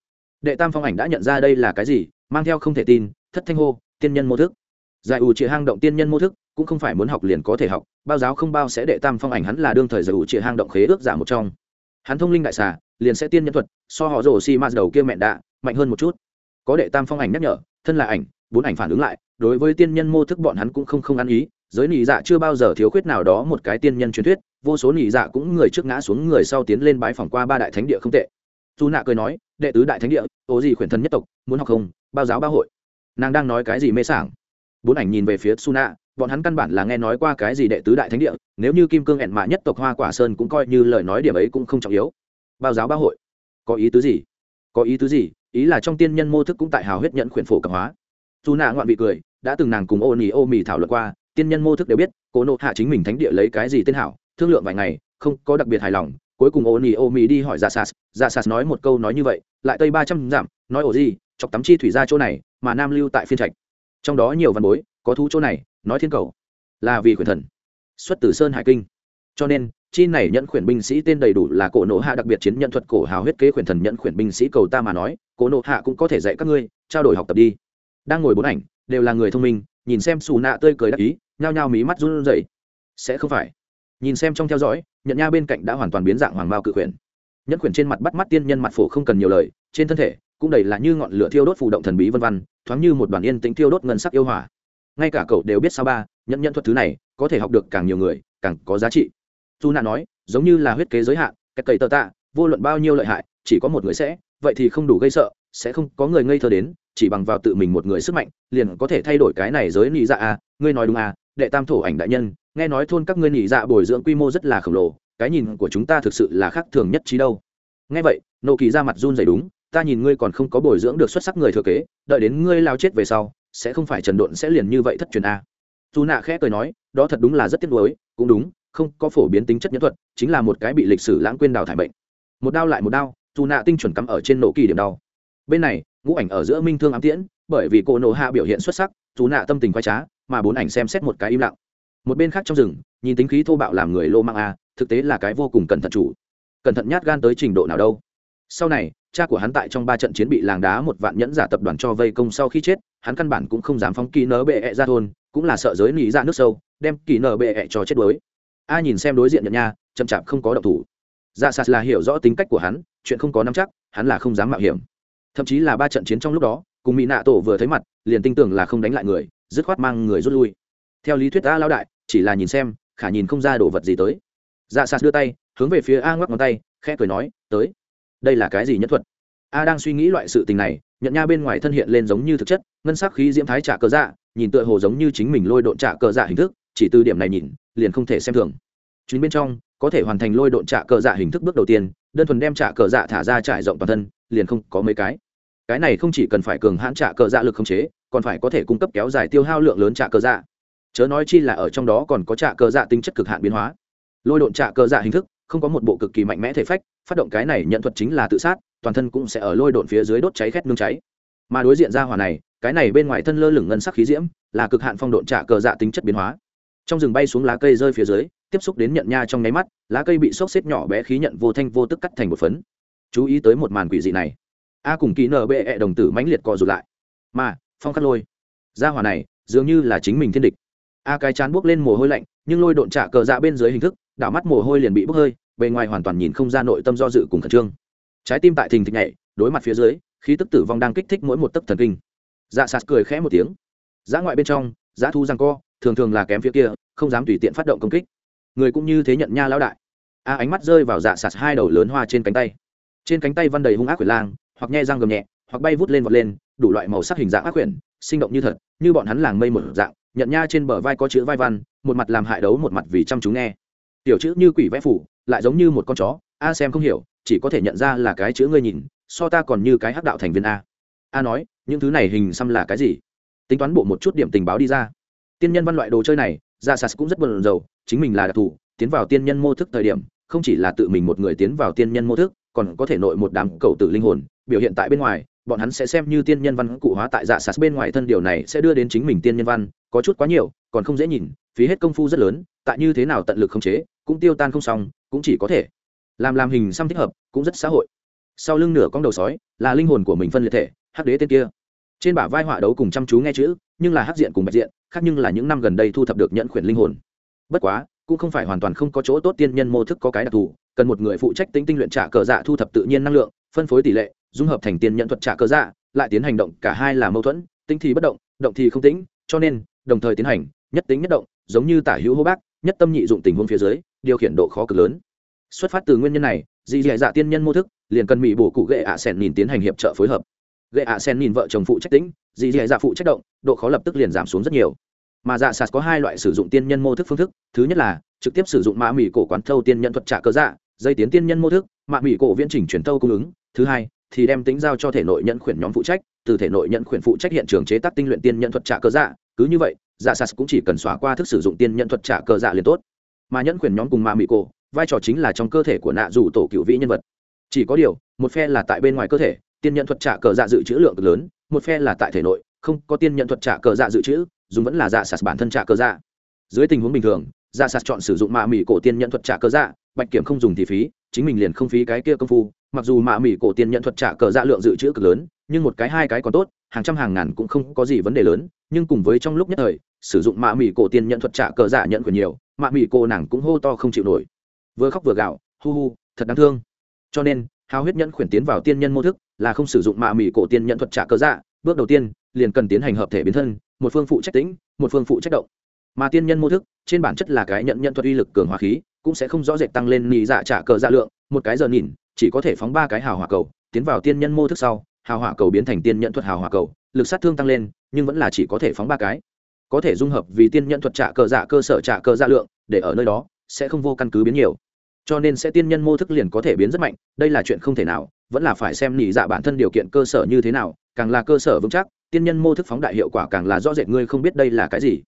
Đệ tam phong ảnh đã nhận ra đây là cái gì, mang theo không thể tin, thất thanh hô, tiên nhân mô thức. Giải ủ trịa hang động tiên nhân mô thức, cũng không phải muốn học liền có thể học, bao giáo không bao sẽ đệ tam phong ảnh hắn là đương thời giải ủ trịa hang động khế ước giả một trong. Hắn thông linh đại xà, liền sẽ tiên nhân thuật, so họ rổ xi ma đầu kia mẹn đạ, mạnh hơn một chút. Có đệ tam phong ảnh nhắc nhở, thân là ảnh, bốn ảnh phản ứng lại đối với tiên nhân mô thức bọn hắn cũng không không ăn ý, giới nỉ dạ chưa bao giờ thiếu khuyết nào đó một cái tiên nhân truyền thuyết, vô số nỉ dạ cũng người trước ngã xuống người sau tiến lên bái phỏng qua ba đại thánh địa không tệ. Dù nạ cười nói, đệ tứ đại thánh địa ố gì khuyển thần nhất tộc, muốn học không, bao giáo bao hội. Nàng đang nói cái gì mê sảng. Bốn ảnh nhìn về phía su nạ, bọn hắn căn bản là nghe nói qua cái gì đệ tứ đại thánh địa, nếu như kim cương ẹn mạ nhất tộc hoa quả sơn cũng coi như lời nói điểm ấy cũng không trọng yếu. Bao giáo bao hội. Có ý tứ gì? Có ý tứ gì? Ý là trong tiên nhân mô thức cũng tại hào huyết nhận khuyển phổ cập hóa dù nạ ngoạn bị cười, đã từng nàng cùng ô nỉ ô mì thảo luận qua, tiên nhân mô thức đều biết, cố nộ hạ chính mình thánh địa lấy cái gì tên hảo, thương lượng vài ngày, không có đặc biệt hài lòng, cuối cùng ô nỉ ô mì đi hỏi ra sas ra sas nói một câu nói như vậy, lại tây ba trăm giảm nói ổ gì, chọc tắm chi thủy ra chỗ này, mà nam lưu tại phiên trạch. Trong đó nhiều văn bối, có thú chỗ này, nói thiên cầu. Là vì quyền thần. Xuất từ sơn hải kinh. Cho nên, chi này nhận khuyển binh sĩ tên đầy đủ là cổ nộ hạ đặc biệt chiến nhận thuật cổ hào huyết kế khuyển thần nhận khuyển binh sĩ cầu ta mà nói, cổ nộ hạ cũng có thể dạy các ngươi, trao đổi học tập đi đang ngồi bốn ảnh, đều là người thông minh, nhìn xem xù nạ tươi cười đắc ý, nhao nhao mí mắt run rẩy. Sẽ không phải. Nhìn xem trong theo dõi, nhận nha bên cạnh đã hoàn toàn biến dạng hoàng mao cự khuyển. Nhẫn khuyển trên mặt bắt mắt tiên nhân mặt phổ không cần nhiều lời, trên thân thể cũng đầy là như ngọn lửa thiêu đốt phù động thần bí vân văn thoáng như một đoàn yên tĩnh thiêu đốt ngân sắc yêu hỏa. Ngay cả cậu đều biết sao ba nhận nhận thuật thứ này, có thể học được càng nhiều người, càng có giá trị. Dù nạ nói, giống như là huyết kế giới hạn, cái cầy tờ tạ, vô luận bao nhiêu lợi hại, chỉ có một người sẽ, vậy thì không đủ gây sợ sẽ không có người ngây thơ đến, chỉ bằng vào tự mình một người sức mạnh, liền có thể thay đổi cái này giới nị dạ à ngươi nói đúng à đệ tam thổ ảnh đại nhân, nghe nói thôn các ngươi nị dạ bồi dưỡng quy mô rất là khổng lồ, cái nhìn của chúng ta thực sự là khác thường nhất trí đâu. Nghe vậy nộ kỳ ra mặt run dày đúng, ta nhìn ngươi còn không có bồi dưỡng được xuất sắc người thừa kế, đợi đến ngươi lao chết về sau, sẽ không phải trần độn sẽ liền như vậy thất truyền a dù nạ khẽ cười nói, đó thật đúng là rất tiếc nuối, cũng đúng, không có phổ biến tính chất nhân thuật, chính là một cái bị lịch sử lãng quên đào thải bệnh một đao lại một đao dù nạ tinh chuẩn cắm ở trên nổ kỳ điểm đau bên này, ngũ ảnh ở giữa minh thương ám tiễn, bởi vì cô nộ hạ biểu hiện xuất sắc chú nạ tâm tình khoai trá, mà bốn ảnh xem xét một cái im lặng. Một bên khác trong rừng, nhìn tính khí thô bạo làm người lô mang a, thực tế là cái vô cùng cẩn thận chủ. Cẩn thận nhát gan tới trình độ nào đâu. Sau này, cha của hắn tại trong ba trận chiến bị làng đá một vạn nhẫn giả tập đoàn cho vây công sau khi chết, hắn căn bản cũng không dám phóng kỳ nở bệ ẹ ra thôn, cũng là sợ giới nỉ ra nước sâu, đem kỳ nở bệ ẹ cho chết đuối. A nhìn xem đối diện nhận nha, chậm chạp không có động thủ. Dạ sạt là hiểu rõ tính cách của hắn, chuyện không có nắm chắc, hắn là không dám mạo hiểm thậm chí là ba trận chiến trong lúc đó, cùng mỹ nạ tổ vừa thấy mặt, liền tin tưởng là không đánh lại người, dứt khoát mang người rút lui. Theo lý thuyết a lao đại, chỉ là nhìn xem, khả nhìn không ra đồ vật gì tới. Dạ sạt đưa tay, hướng về phía a ngoắc ngón tay, khẽ cười nói, tới. Đây là cái gì nhất thuật? A đang suy nghĩ loại sự tình này, nhận nha bên ngoài thân hiện lên giống như thực chất, ngân sắc khí diễm thái trả cờ dạ nhìn tựa hồ giống như chính mình lôi độn trả cờ dạ hình thức, chỉ từ điểm này nhìn, liền không thể xem thường. Chính bên trong, có thể hoàn thành lôi độn trả cờ dạ hình thức bước đầu tiên, đơn thuần đem trả cờ dạ thả ra trải rộng toàn thân, liền không có mấy cái cái này không chỉ cần phải cường hãn trả cờ dạ lực không chế, còn phải có thể cung cấp kéo dài tiêu hao lượng lớn trả cờ dạ. Chớ nói chi là ở trong đó còn có trả cờ dạ tính chất cực hạn biến hóa. Lôi độn trả cờ dạ hình thức, không có một bộ cực kỳ mạnh mẽ thể phách, phát động cái này nhận thuật chính là tự sát, toàn thân cũng sẽ ở lôi độn phía dưới đốt cháy khét nương cháy. Mà đối diện ra hỏa này, cái này bên ngoài thân lơ lửng ngân sắc khí diễm, là cực hạn phong độn trả cờ dạ tính chất biến hóa. Trong rừng bay xuống lá cây rơi phía dưới, tiếp xúc đến nhận nha trong nháy mắt, lá cây bị xốc xếp nhỏ bé khí nhận vô thanh vô tức cắt thành một phấn. Chú ý tới một màn quỷ dị này a cùng kỹ nở bệ -E đồng tử mãnh liệt cọ rụt lại. Mà, phong khắc lôi. Ra hỏa này, dường như là chính mình thiên địch. A cái chán buốc lên mồ hôi lạnh, nhưng lôi độn trả cờ dạ bên dưới hình thức, đảo mắt mồ hôi liền bị bốc hơi, bề ngoài hoàn toàn nhìn không ra nội tâm do dự cùng khẩn trương. Trái tim tại thình thịch nhảy, đối mặt phía dưới, khí tức tử vong đang kích thích mỗi một tấc thần kinh. Dạ sạt cười khẽ một tiếng. Giá ngoại bên trong giá thu răng co, thường thường là kém phía kia, không dám tùy tiện phát động công kích. Người cũng như thế nhận nha lão đại. A ánh mắt rơi vào dạ sạt hai đầu lớn hoa trên cánh tay. Trên cánh tay văn đầy hung ác quyển lang hoặc nhe răng gầm nhẹ, hoặc bay vút lên vọt lên, đủ loại màu sắc hình dạng ác quyển, sinh động như thật, như bọn hắn làng mây một dạng, nhận nha trên bờ vai có chữ vai văn, một mặt làm hại đấu một mặt vì chăm chú nghe. Tiểu chữ như quỷ vẽ phủ, lại giống như một con chó, a xem không hiểu, chỉ có thể nhận ra là cái chữ ngươi nhìn, so ta còn như cái hắc đạo thành viên a. A nói, những thứ này hình xăm là cái gì? Tính toán bộ một chút điểm tình báo đi ra. Tiên nhân văn loại đồ chơi này, ra sas cũng rất bận rầu, chính mình là đặc thù, tiến vào tiên nhân mô thức thời điểm, không chỉ là tự mình một người tiến vào tiên nhân mô thức còn có thể nội một đám cầu tử linh hồn, biểu hiện tại bên ngoài, bọn hắn sẽ xem như tiên nhân văn cụ hóa tại dạ sạt bên ngoài thân điều này sẽ đưa đến chính mình tiên nhân văn, có chút quá nhiều, còn không dễ nhìn, phí hết công phu rất lớn, tại như thế nào tận lực khống chế, cũng tiêu tan không xong, cũng chỉ có thể làm làm hình xăm thích hợp, cũng rất xã hội. Sau lưng nửa con đầu sói, là linh hồn của mình phân liệt thể, hắc đế tên kia. Trên bả vai họa đấu cùng chăm chú nghe chữ, nhưng là hắc diện cùng bạch diện, khác nhưng là những năm gần đây thu thập được nhận khuyển linh hồn. Bất quá, cũng không phải hoàn toàn không có chỗ tốt tiên nhân mô thức có cái đặc thù cần một người phụ trách tính tinh luyện trả cờ dạ thu thập tự nhiên năng lượng, phân phối tỷ lệ, dung hợp thành tiên nhận thuật trả cờ dạ lại tiến hành động, cả hai là mâu thuẫn, tính thì bất động động thì không tính, cho nên, đồng thời tiến hành, nhất tính nhất động, giống như tả hữu hô bác, nhất tâm nhị dụng tình huống phía dưới, điều khiển độ khó cực lớn. Xuất phát từ nguyên nhân này dị dạ dạ tiên nhân mô thức, liền cần mỹ bổ cụ gệ ạ à sen nhìn tiến hành hiệp trợ phối hợp. Gệ ạ à sen nhìn vợ chồng phụ trách tính dị dạ dạ phụ trách động, độ khó lập tức liền giảm xuống rất nhiều. Mà dạ sạt có hai loại sử dụng tiên nhân mô thức phương thức, thứ nhất là, trực tiếp sử dụng mã mỹ cổ quán thâu tiên nhân thuật trả cơ dạ dây tiến tiên nhân mô thức, mạng mỹ cổ viễn chỉnh truyền thâu cung ứng. Thứ hai, thì đem tính giao cho thể nội nhận khuyển nhóm phụ trách, từ thể nội nhận khuyển phụ trách hiện trường chế tác tinh luyện tiên nhân thuật trả cơ dạ. Cứ như vậy dạ sạt cũng chỉ cần xóa qua thức sử dụng tiên nhân thuật trả cơ dạ liền tốt. Mà nhẫn khuyển nhóm cùng mạng mỹ cổ, vai trò chính là trong cơ thể của nạ dù tổ cựu vĩ nhân vật. Chỉ có điều, một phe là tại bên ngoài cơ thể, tiên nhân thuật trả cờ dạ dự trữ lượng cực lớn, một phe là tại thể nội, không có tiên nhận thuật trả cờ dạ dự trữ, dùng vẫn là dạ sạt bản thân trả cờ dạ. Dưới tình huống bình thường dạ sạt chọn sử dụng mạ mỹ cổ tiên nhận thuật trả cờ dạ bạch kiểm không dùng thì phí, chính mình liền không phí cái kia công phu, mặc dù mạ mỹ cổ tiên nhận thuật trả cờ dạ lượng dự trữ cực lớn, nhưng một cái hai cái còn tốt, hàng trăm hàng ngàn cũng không có gì vấn đề lớn, nhưng cùng với trong lúc nhất thời, sử dụng mạ mỹ cổ tiên nhận thuật trả cờ dạ nhận của nhiều, mạ mỹ cổ nàng cũng hô to không chịu nổi. Vừa khóc vừa gạo hu hu, thật đáng thương. Cho nên hao huyết nhẫn khuyển tiến vào tiên nhân mô thức, là không sử dụng mạ mỹ cổ tiên nhận thuật trả cờ dạ bước đầu tiên, liền cần tiến hành hợp thể biến thân, một phương phụ trách tĩnh, một phương phụ trách động. Mà tiên nhân mô thức, trên bản chất là cái nhận nhận thuật uy lực cường hóa khí cũng sẽ không rõ rệt tăng lên nị dạ trả cờ dạ lượng, một cái giờ nhìn, chỉ có thể phóng ba cái hào hỏa cầu, tiến vào tiên nhân mô thức sau, hào hỏa cầu biến thành tiên nhận thuật hào hỏa cầu, lực sát thương tăng lên, nhưng vẫn là chỉ có thể phóng ba cái. Có thể dung hợp vì tiên nhận thuật trả cờ dạ cơ sở trả cờ dạ lượng, để ở nơi đó, sẽ không vô căn cứ biến nhiều. Cho nên sẽ tiên nhân mô thức liền có thể biến rất mạnh, đây là chuyện không thể nào, vẫn là phải xem nhị dạ bản thân điều kiện cơ sở như thế nào, càng là cơ sở vững chắc, tiên nhân mô thức phóng đại hiệu quả càng là rõ rệt, ngươi không biết đây là cái gì.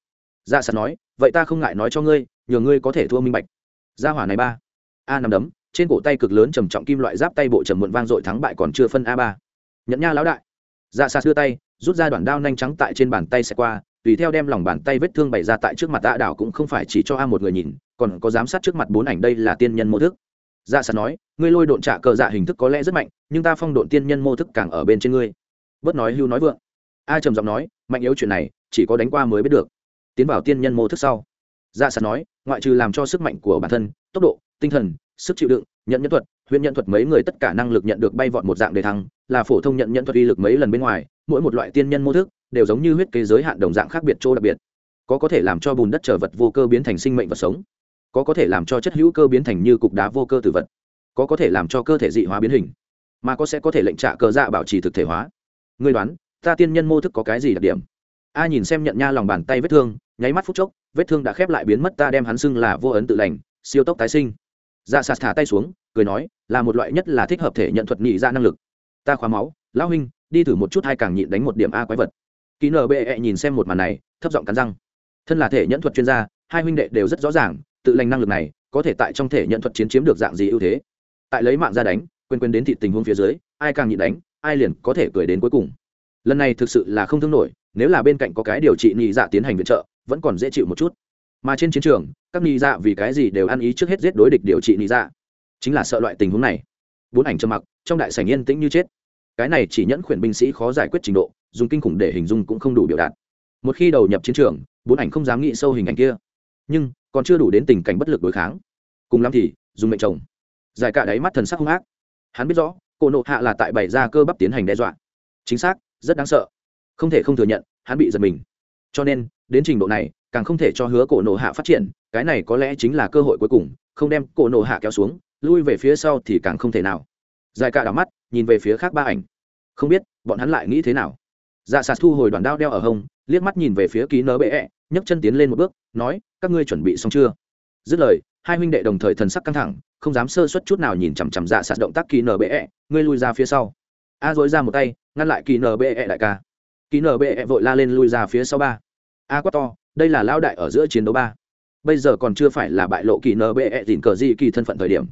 Dạ sạt nói, vậy ta không ngại nói cho ngươi, nhờ ngươi có thể thua minh bạch gia hỏa này ba. A nằm đấm, trên cổ tay cực lớn trầm trọng kim loại giáp tay bộ trầm muộn vang dội thắng bại còn chưa phân a ba. Nhận nha lão đại. Dạ xa đưa tay, rút ra đoạn đao nhanh trắng tại trên bàn tay sẽ qua, tùy theo đem lòng bàn tay vết thương bày ra tại trước mặt a đảo cũng không phải chỉ cho a một người nhìn, còn có giám sát trước mặt bốn ảnh đây là tiên nhân mô thức. Dạ xa nói, ngươi lôi độn trả cờ dạ hình thức có lẽ rất mạnh, nhưng ta phong độn tiên nhân mô thức càng ở bên trên ngươi. Bớt nói hưu nói vượng. A trầm giọng nói, mạnh yếu chuyện này, chỉ có đánh qua mới biết được. Tiến vào tiên nhân mô thức sau. Dạ sạt nói ngoại trừ làm cho sức mạnh của bản thân, tốc độ, tinh thần, sức chịu đựng, nhận nhân thuật huyện nhận thuật mấy người tất cả năng lực nhận được bay vọt một dạng đề thăng, là phổ thông nhận nhận thuật uy lực mấy lần bên ngoài, mỗi một loại tiên nhân mô thức đều giống như huyết kế giới hạn đồng dạng khác biệt chỗ đặc biệt. Có có thể làm cho bùn đất trở vật vô cơ biến thành sinh mệnh vật sống. Có có thể làm cho chất hữu cơ biến thành như cục đá vô cơ tử vật. Có có thể làm cho cơ thể dị hóa biến hình. Mà có sẽ có thể lệnh trạ cờ dạ bảo trì thực thể hóa. Ngươi đoán, ta tiên nhân mô thức có cái gì đặc điểm? A nhìn xem nhận nha lòng bàn tay vết thương, nháy mắt phút chốc, vết thương đã khép lại biến mất, ta đem hắn xưng là vô ấn tự lành, siêu tốc tái sinh. Dạ sạt thả tay xuống, cười nói, là một loại nhất là thích hợp thể nhận thuật nhị ra năng lực. Ta khóa máu, lão huynh, đi thử một chút hay càng nhịn đánh một điểm a quái vật. Ký nở bệ -E nhìn xem một màn này, thấp giọng cắn răng. Thân là thể nhận thuật chuyên gia, hai huynh đệ đều rất rõ ràng, tự lành năng lực này, có thể tại trong thể nhận thuật chiến chiếm được dạng gì ưu thế. Tại lấy mạng ra đánh, quên quên đến thị tình huống phía dưới, ai càng nhịn đánh, ai liền có thể cười đến cuối cùng. Lần này thực sự là không thương nổi nếu là bên cạnh có cái điều trị nhị dạ tiến hành viện trợ, vẫn còn dễ chịu một chút. Mà trên chiến trường, các nhị dạ vì cái gì đều ăn ý trước hết giết đối địch điều trị nhị dạ? Chính là sợ loại tình huống này. Bốn ảnh trầm mặc, trong đại sảnh yên tĩnh như chết. Cái này chỉ nhẫn khuyển binh sĩ khó giải quyết trình độ, dùng kinh khủng để hình dung cũng không đủ biểu đạt. Một khi đầu nhập chiến trường, bốn ảnh không dám nghĩ sâu hình ảnh kia. Nhưng, còn chưa đủ đến tình cảnh bất lực đối kháng. Cùng lắm thì, dùng mệnh chồng. Giải cả đáy mắt thần sắc hung ác. Hắn biết rõ cổ nộ hạ là tại bày ra cơ bắp tiến hành đe dọa. Chính xác, rất đáng sợ không thể không thừa nhận hắn bị giật mình. Cho nên đến trình độ này càng không thể cho hứa cổ nổ hạ phát triển cái này có lẽ chính là cơ hội cuối cùng không đem cổ nổ hạ kéo xuống lui về phía sau thì càng không thể nào. Dài cả đảo mắt nhìn về phía khác ba ảnh. Không biết bọn hắn lại nghĩ thế nào? Dạ sạt thu hồi đoàn đao đeo ở hông liếc mắt nhìn về phía ký nớ bệ ẹ、e, nhấc chân tiến lên một bước nói các ngươi chuẩn bị xong chưa? Dứt lời hai huynh đệ đồng thời thần sắc căng thẳng không dám sơ suất chút nào nhìn chằm chằm dạ sạt động tác kỳ nở bệ ẹ ngươi lui ra phía sau. A dối ra một tay ngăn lại kỳ nở bệ ẹ đại ca kỳ nở bệ vội la lên lui ra phía sau ba. A quát to, đây là lao đại ở giữa chiến đấu ba. Bây giờ còn chưa phải là bại lộ kỳ nở bệ tìm cờ gì kỳ thân phận thời điểm.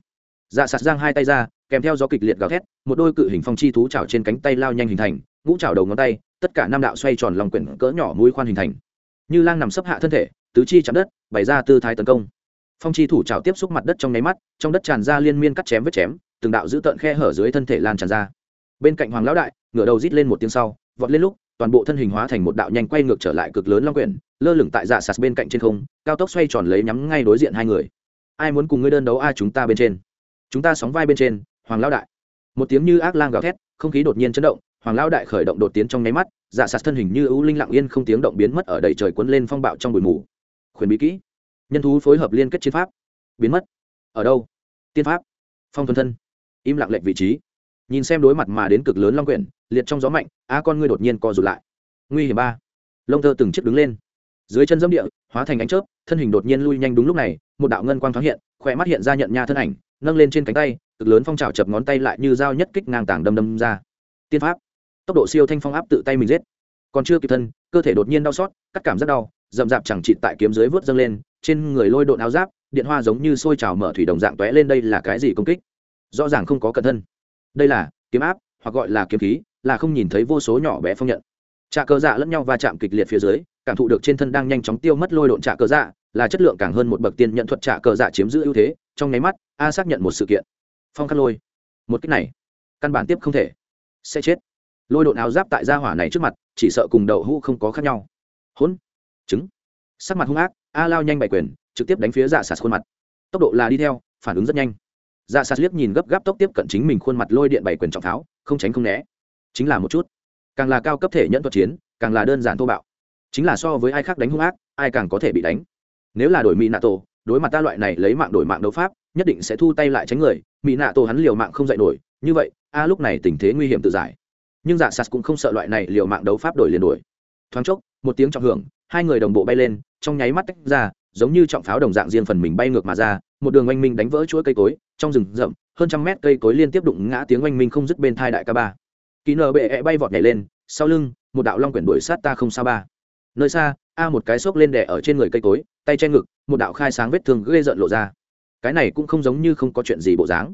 Dạ sạt giang hai tay ra, kèm theo gió kịch liệt gào thét, một đôi cự hình phong chi thú chảo trên cánh tay lao nhanh hình thành, ngũ chảo đầu ngón tay, tất cả năm đạo xoay tròn lòng quyển cỡ nhỏ mũi khoan hình thành. Như lang nằm sấp hạ thân thể, tứ chi chạm đất, bày ra tư thái tấn công. Phong chi thủ chảo tiếp xúc mặt đất trong nháy mắt, trong đất tràn ra liên miên cắt chém vết chém, từng đạo giữ tợn khe hở dưới thân thể lan tràn ra. Bên cạnh hoàng lão đại, ngửa đầu rít lên một tiếng sau, vọt lên lúc toàn bộ thân hình hóa thành một đạo nhanh quay ngược trở lại cực lớn long quyển, lơ lửng tại dạ sạt bên cạnh trên không, cao tốc xoay tròn lấy nhắm ngay đối diện hai người. Ai muốn cùng ngươi đơn đấu ai chúng ta bên trên. Chúng ta sóng vai bên trên, hoàng lão đại. Một tiếng như ác lang gào thét, không khí đột nhiên chấn động, hoàng lão đại khởi động đột tiến trong nháy mắt dạ sạt thân hình như ưu linh lặng yên không tiếng động biến mất ở đầy trời cuốn lên phong bạo trong bụi mù. Khuyển bí kỹ. Nhân thú phối hợp liên kết chiến pháp. Biến mất. Ở đâu? Tiên pháp. Phong thuần thân. Im lặng lệnh vị trí nhìn xem đối mặt mà đến cực lớn long quyển, liệt trong gió mạnh a con ngươi đột nhiên co rụt lại. Nguy hiểm ba. Lông thơ từng chiếc đứng lên. Dưới chân dâm địa, hóa thành ánh chớp, thân hình đột nhiên lui nhanh đúng lúc này, một đạo ngân quang thoáng hiện khỏe mắt hiện ra nhận nha thân ảnh, nâng lên trên cánh tay, cực lớn phong trào chập ngón tay lại như dao nhất kích ngang tảng đâm đâm ra. Tiên pháp. Tốc độ siêu thanh phong áp tự tay mình giết. Còn chưa kịp thân, cơ thể đột nhiên đau xót, cắt cảm rất đau, rậm rạp chẳng chịt tại kiếm dưới vớt dâng lên, trên người lôi độn áo giáp, điện hoa giống như sôi trào mở thủy đồng dạng tóe lên đây là cái gì công kích? Rõ ràng không có cẩn thân đây là kiếm áp, hoặc gọi là kiếm khí, là không nhìn thấy vô số nhỏ bé phong nhận. Trà cờ dạ lẫn nhau va chạm kịch liệt phía dưới, cảm thụ được trên thân đang nhanh chóng tiêu mất lôi độn trà cờ dạ là chất lượng càng hơn một bậc tiên nhận thuật trà cờ dạ chiếm giữ ưu thế, trong nháy mắt, a xác nhận một sự kiện. Phong khăn lôi. Một cách này, căn bản tiếp không thể. Sẽ chết. Lôi độn áo giáp tại gia hỏa này trước mặt, chỉ sợ cùng đậu hũ không có khác nhau. Hỗn. Trứng. Sắc mặt hung ác, a lao nhanh bày quyền, trực tiếp đánh phía dạ sạt khuôn mặt. Tốc độ là đi theo, phản ứng rất nhanh dạ sạt liếc nhìn gấp gáp tốc tiếp cận chính mình khuôn mặt lôi điện bảy quyền trọng tháo, không tránh không né. Chính là một chút. Càng là cao cấp thể nhẫn thuật chiến, càng là đơn giản thô bạo. Chính là so với ai khác đánh hung ác, ai càng có thể bị đánh. Nếu là đổi mỹ nạ tổ, đối mặt ta loại này lấy mạng đổi mạng đấu pháp, nhất định sẽ thu tay lại tránh người. Mỹ nạ tổ hắn liều mạng không dạy nổi, như vậy, a lúc này tình thế nguy hiểm tự giải. Nhưng dạ sạt cũng không sợ loại này liều mạng đấu pháp đổi liền đổi. Thoáng chốc, một tiếng trọng hưởng, hai người đồng bộ bay lên, trong nháy mắt tách ra giống như trọng pháo đồng dạng riêng phần mình bay ngược mà ra, một đường oanh minh đánh vỡ chuỗi cây cối, trong rừng rậm, hơn trăm mét cây cối liên tiếp đụng ngã tiếng oanh minh không dứt bên thai đại ca ba. Ký nờ bệ -E bay vọt nhảy lên, sau lưng, một đạo long quyển đuổi sát ta không xa ba. Nơi xa, a một cái xốc lên đè ở trên người cây cối, tay che ngực, một đạo khai sáng vết thương ghê rợn lộ ra. Cái này cũng không giống như không có chuyện gì bộ dáng.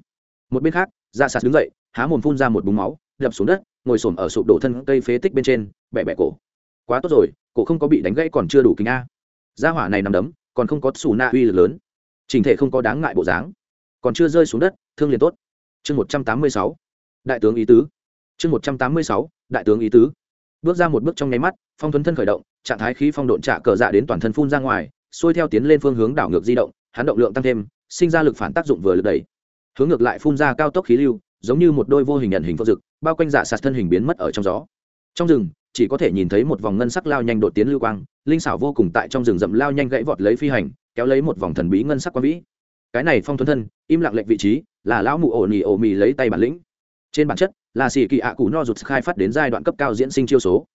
Một bên khác ra sạt đứng dậy, há mồm phun ra một búng máu, đập xuống đất, ngồi xổm ở sụp đổ thân cây phế tích bên trên bẹ bẹ cổ. Quá tốt rồi, cổ không có bị đánh gãy còn chưa đủ kính a. Gia hỏa này nằm đấm còn không có xù na uy lực lớn. Trình thể không có đáng ngại bộ dáng. Còn chưa rơi xuống đất, thương liền tốt. Chương một trăm tám mươi sáu, đại tướng ý tứ. Chương một trăm tám mươi sáu, đại tướng ý tứ. Bước ra một bước trong nháy mắt, phong thuấn thân khởi động, trạng thái khí phong độn trả cờ dạ đến toàn thân phun ra ngoài, xuôi theo tiến lên phương hướng đảo ngược di động, hắn động lượng tăng thêm, sinh ra lực phản tác dụng vừa lực đẩy. Hướng ngược lại phun ra cao tốc khí lưu, giống như một đôi vô hình nhận hình phượng dực, bao quanh dạ sạt thân hình biến mất ở trong gió trong rừng, chỉ có thể nhìn thấy một vòng ngân sắc lao nhanh đột tiến lưu quang, linh xảo vô cùng tại trong rừng rậm lao nhanh gãy vọt lấy phi hành, kéo lấy một vòng thần bí ngân sắc quang vĩ. Cái này phong thuần thân, im lặng lệnh vị trí, là lão mụ ổ nỉ ổ mì lấy tay bản lĩnh. Trên bản chất, là xì kỳ ạ cụ no rụt khai phát đến giai đoạn cấp cao diễn sinh chiêu số.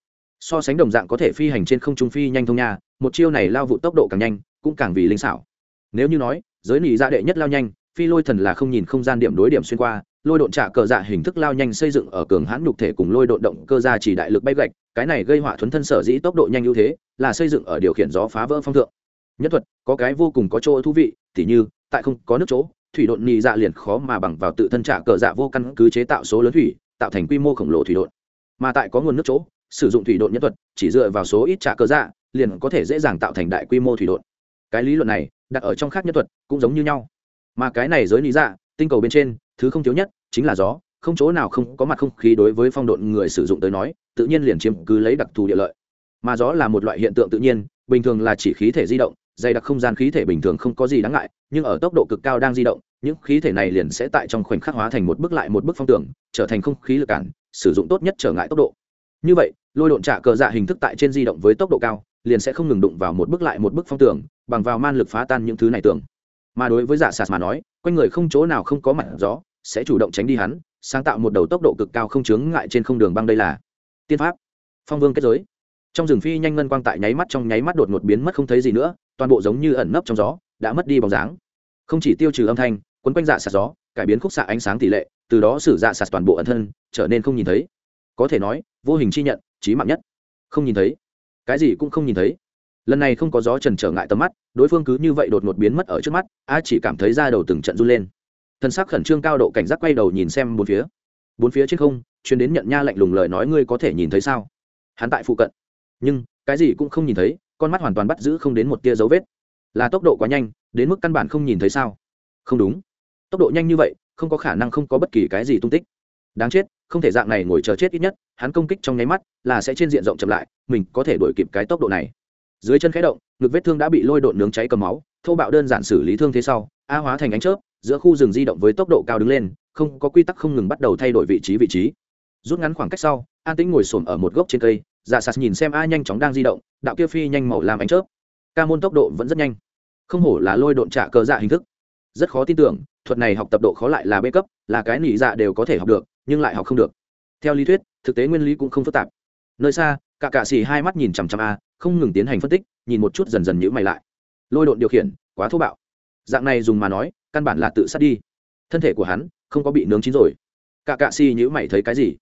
So sánh đồng dạng có thể phi hành trên không trung phi nhanh thông nha, một chiêu này lao vụ tốc độ càng nhanh, cũng càng vì linh xảo. Nếu như nói, giới nỉ ra đệ nhất lao nhanh, phi lôi thần là không nhìn không gian điểm đối điểm xuyên qua lôi độn trả cờ dạ hình thức lao nhanh xây dựng ở cường hãn nhục thể cùng lôi độn động cơ ra chỉ đại lực bay gạch, cái này gây họa thuấn thân sở dĩ tốc độ nhanh ưu thế, là xây dựng ở điều khiển gió phá vỡ phong thượng. Nhất thuật, có cái vô cùng có chỗ thú vị, tỉ như, tại không có nước chỗ, thủy độn nhị dạ liền khó mà bằng vào tự thân trả cờ dạ vô căn cứ chế tạo số lớn thủy, tạo thành quy mô khổng lồ thủy độn. Mà tại có nguồn nước chỗ, sử dụng thủy độn nhất thuật, chỉ dựa vào số ít trả cờ dạ liền có thể dễ dàng tạo thành đại quy mô thủy độn. Cái lý luận này, đặt ở trong khác nhất thuật, cũng giống như nhau. Mà cái này giới lý dạ tinh cầu bên trên, thứ không thiếu nhất chính là gió, không chỗ nào không có mặt không khí đối với phong độn người sử dụng tới nói, tự nhiên liền chiếm cứ lấy đặc thù địa lợi. Mà gió là một loại hiện tượng tự nhiên, bình thường là chỉ khí thể di động, dày đặc không gian khí thể bình thường không có gì đáng ngại, nhưng ở tốc độ cực cao đang di động, những khí thể này liền sẽ tại trong khoảnh khắc hóa thành một bước lại một bước phong tưởng trở thành không khí lực cản, sử dụng tốt nhất trở ngại tốc độ. Như vậy, lôi độn trả cờ dạ hình thức tại trên di động với tốc độ cao, liền sẽ không ngừng đụng vào một bước lại một bước phong tưởng bằng vào man lực phá tan những thứ này tưởng mà đối với dạ sạt mà nói, quanh người không chỗ nào không có mặt gió, sẽ chủ động tránh đi hắn, sáng tạo một đầu tốc độ cực cao không chướng ngại trên không đường băng đây là tiên pháp. Phong vương kết giới. Trong rừng phi nhanh ngân quang tại nháy mắt trong nháy mắt đột ngột biến mất không thấy gì nữa, toàn bộ giống như ẩn nấp trong gió, đã mất đi bóng dáng. Không chỉ tiêu trừ âm thanh, quấn quanh dạ sạt gió, cải biến khúc xạ ánh sáng tỷ lệ, từ đó sử dạ sạt toàn bộ ẩn thân, trở nên không nhìn thấy. Có thể nói, vô hình chi nhận trí mạng nhất. Không nhìn thấy. Cái gì cũng không nhìn thấy lần này không có gió trần trở ngại tầm mắt, đối phương cứ như vậy đột ngột biến mất ở trước mắt, a chỉ cảm thấy da đầu từng trận run lên. Thân xác khẩn trương cao độ cảnh giác quay đầu nhìn xem bốn phía. Bốn phía trên không chuyến đến nhận nha lạnh lùng lời nói ngươi có thể nhìn thấy sao? Hắn tại phụ cận. Nhưng, cái gì cũng không nhìn thấy, con mắt hoàn toàn bắt giữ không đến một tia dấu vết. Là tốc độ quá nhanh, đến mức căn bản không nhìn thấy sao? Không đúng. Tốc độ nhanh như vậy, không có khả năng không có bất kỳ cái gì tung tích. Đáng chết, không thể dạng này ngồi chờ chết ít nhất, hắn công kích trong nháy mắt là sẽ trên diện rộng chậm lại, mình có thể đuổi kịp cái tốc độ này dưới chân khẽ động, ngực vết thương đã bị lôi độn nướng cháy cầm máu, thô bạo đơn giản xử lý thương thế sau, a hóa thành ánh chớp, giữa khu rừng di động với tốc độ cao đứng lên, không có quy tắc không ngừng bắt đầu thay đổi vị trí vị trí. Rút ngắn khoảng cách sau, an tĩnh ngồi xổm ở một gốc trên cây dạ sạt nhìn xem a nhanh chóng đang di động, đạo kia phi nhanh màu làm ánh chớp. Ca môn tốc độ vẫn rất nhanh. Không hổ là lôi độn trả cờ dạ hình thức. Rất khó tin tưởng, thuật này học tập độ khó lại là bê cấp, là cái nỉ dạ đều có thể học được, nhưng lại học không được. Theo lý thuyết, thực tế nguyên lý cũng không phức tạp. Nơi xa cả cạ xì hai mắt nhìn chằm chằm a, không ngừng tiến hành phân tích, nhìn một chút dần dần nhữ mày lại. Lôi độn điều khiển, quá thô bạo. Dạng này dùng mà nói, căn bản là tự sát đi. Thân thể của hắn, không có bị nướng chín rồi. Cả cạ xì nhữ mày thấy cái gì?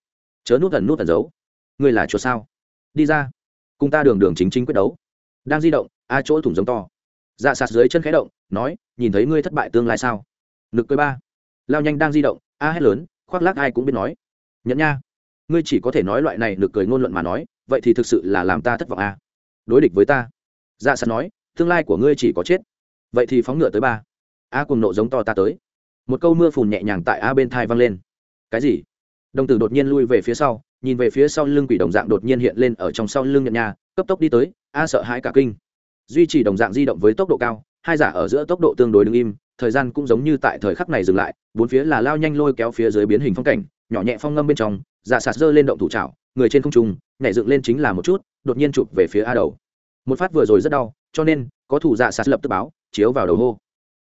Chớ nút thần nút thần giấu. Người là chuột sao? Đi ra. Cùng ta đường đường chính chính quyết đấu. Đang di động, a chỗ thủng giống to. Dạ sạt dưới chân khẽ động, nói, nhìn thấy ngươi thất bại tương lai sao? Nực cười ba. Lao nhanh đang di động, a hét lớn, khoác lác ai cũng biết nói. Nhẫn nha ngươi chỉ có thể nói loại này được cười ngôn luận mà nói, vậy thì thực sự là làm ta thất vọng a đối địch với ta. Dạ sạt nói, tương lai của ngươi chỉ có chết. Vậy thì phóng ngựa tới ba. A cùng nộ giống to ta tới. Một câu mưa phùn nhẹ nhàng tại a bên thai vang lên. Cái gì? Đồng tử đột nhiên lui về phía sau, nhìn về phía sau lưng quỷ đồng dạng đột nhiên hiện lên ở trong sau lưng nhận nhà, cấp tốc đi tới, a sợ hãi cả kinh. Duy trì đồng dạng di động với tốc độ cao, hai giả ở giữa tốc độ tương đối đứng im, thời gian cũng giống như tại thời khắc này dừng lại, bốn phía là lao nhanh lôi kéo phía dưới biến hình phong cảnh nhỏ nhẹ phong ngâm bên trong, giả sạt giơ lên động thủ trào người trên không trung, nhảy dựng lên chính là một chút, đột nhiên chụp về phía a đầu. Một phát vừa rồi rất đau, cho nên, có thủ dạ sạt lập tức báo, chiếu vào đầu hô.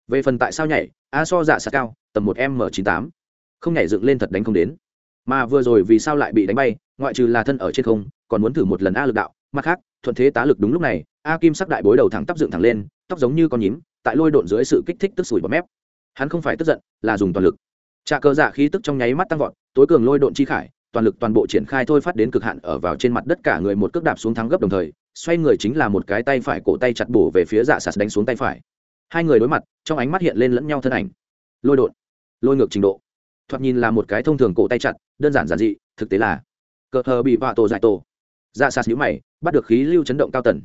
Về phần tại sao nhảy, a so dạ sạt cao, tầm một m chín tám. Không nhảy dựng lên thật đánh không đến. Mà vừa rồi vì sao lại bị đánh bay, ngoại trừ là thân ở trên không, còn muốn thử một lần a lực đạo. Mặt khác, thuận thế tá lực đúng lúc này, a kim sắc đại bối đầu thẳng tắp dựng thẳng lên, tóc giống như con nhím, tại lôi độn dưới sự kích thích tức sủi bọt mép. Hắn không phải tức giận, là dùng toàn lực trà cờ dạ khí tức trong nháy mắt tăng vọt, tối cường lôi độn chi khải, toàn lực toàn bộ triển khai thôi phát đến cực hạn ở vào trên mặt đất cả người một cước đạp xuống thắng gấp đồng thời, xoay người chính là một cái tay phải cổ tay chặt bổ về phía dạ sạt đánh xuống tay phải. Hai người đối mặt, trong ánh mắt hiện lên lẫn nhau thân ảnh. Lôi đột lôi ngược trình độ. Thoạt nhìn là một cái thông thường cổ tay chặt, đơn giản giản dị, thực tế là. Cờ thờ bị vạ tổ giải tổ. Dạ sạt nhũ mày, bắt được khí lưu chấn động cao tần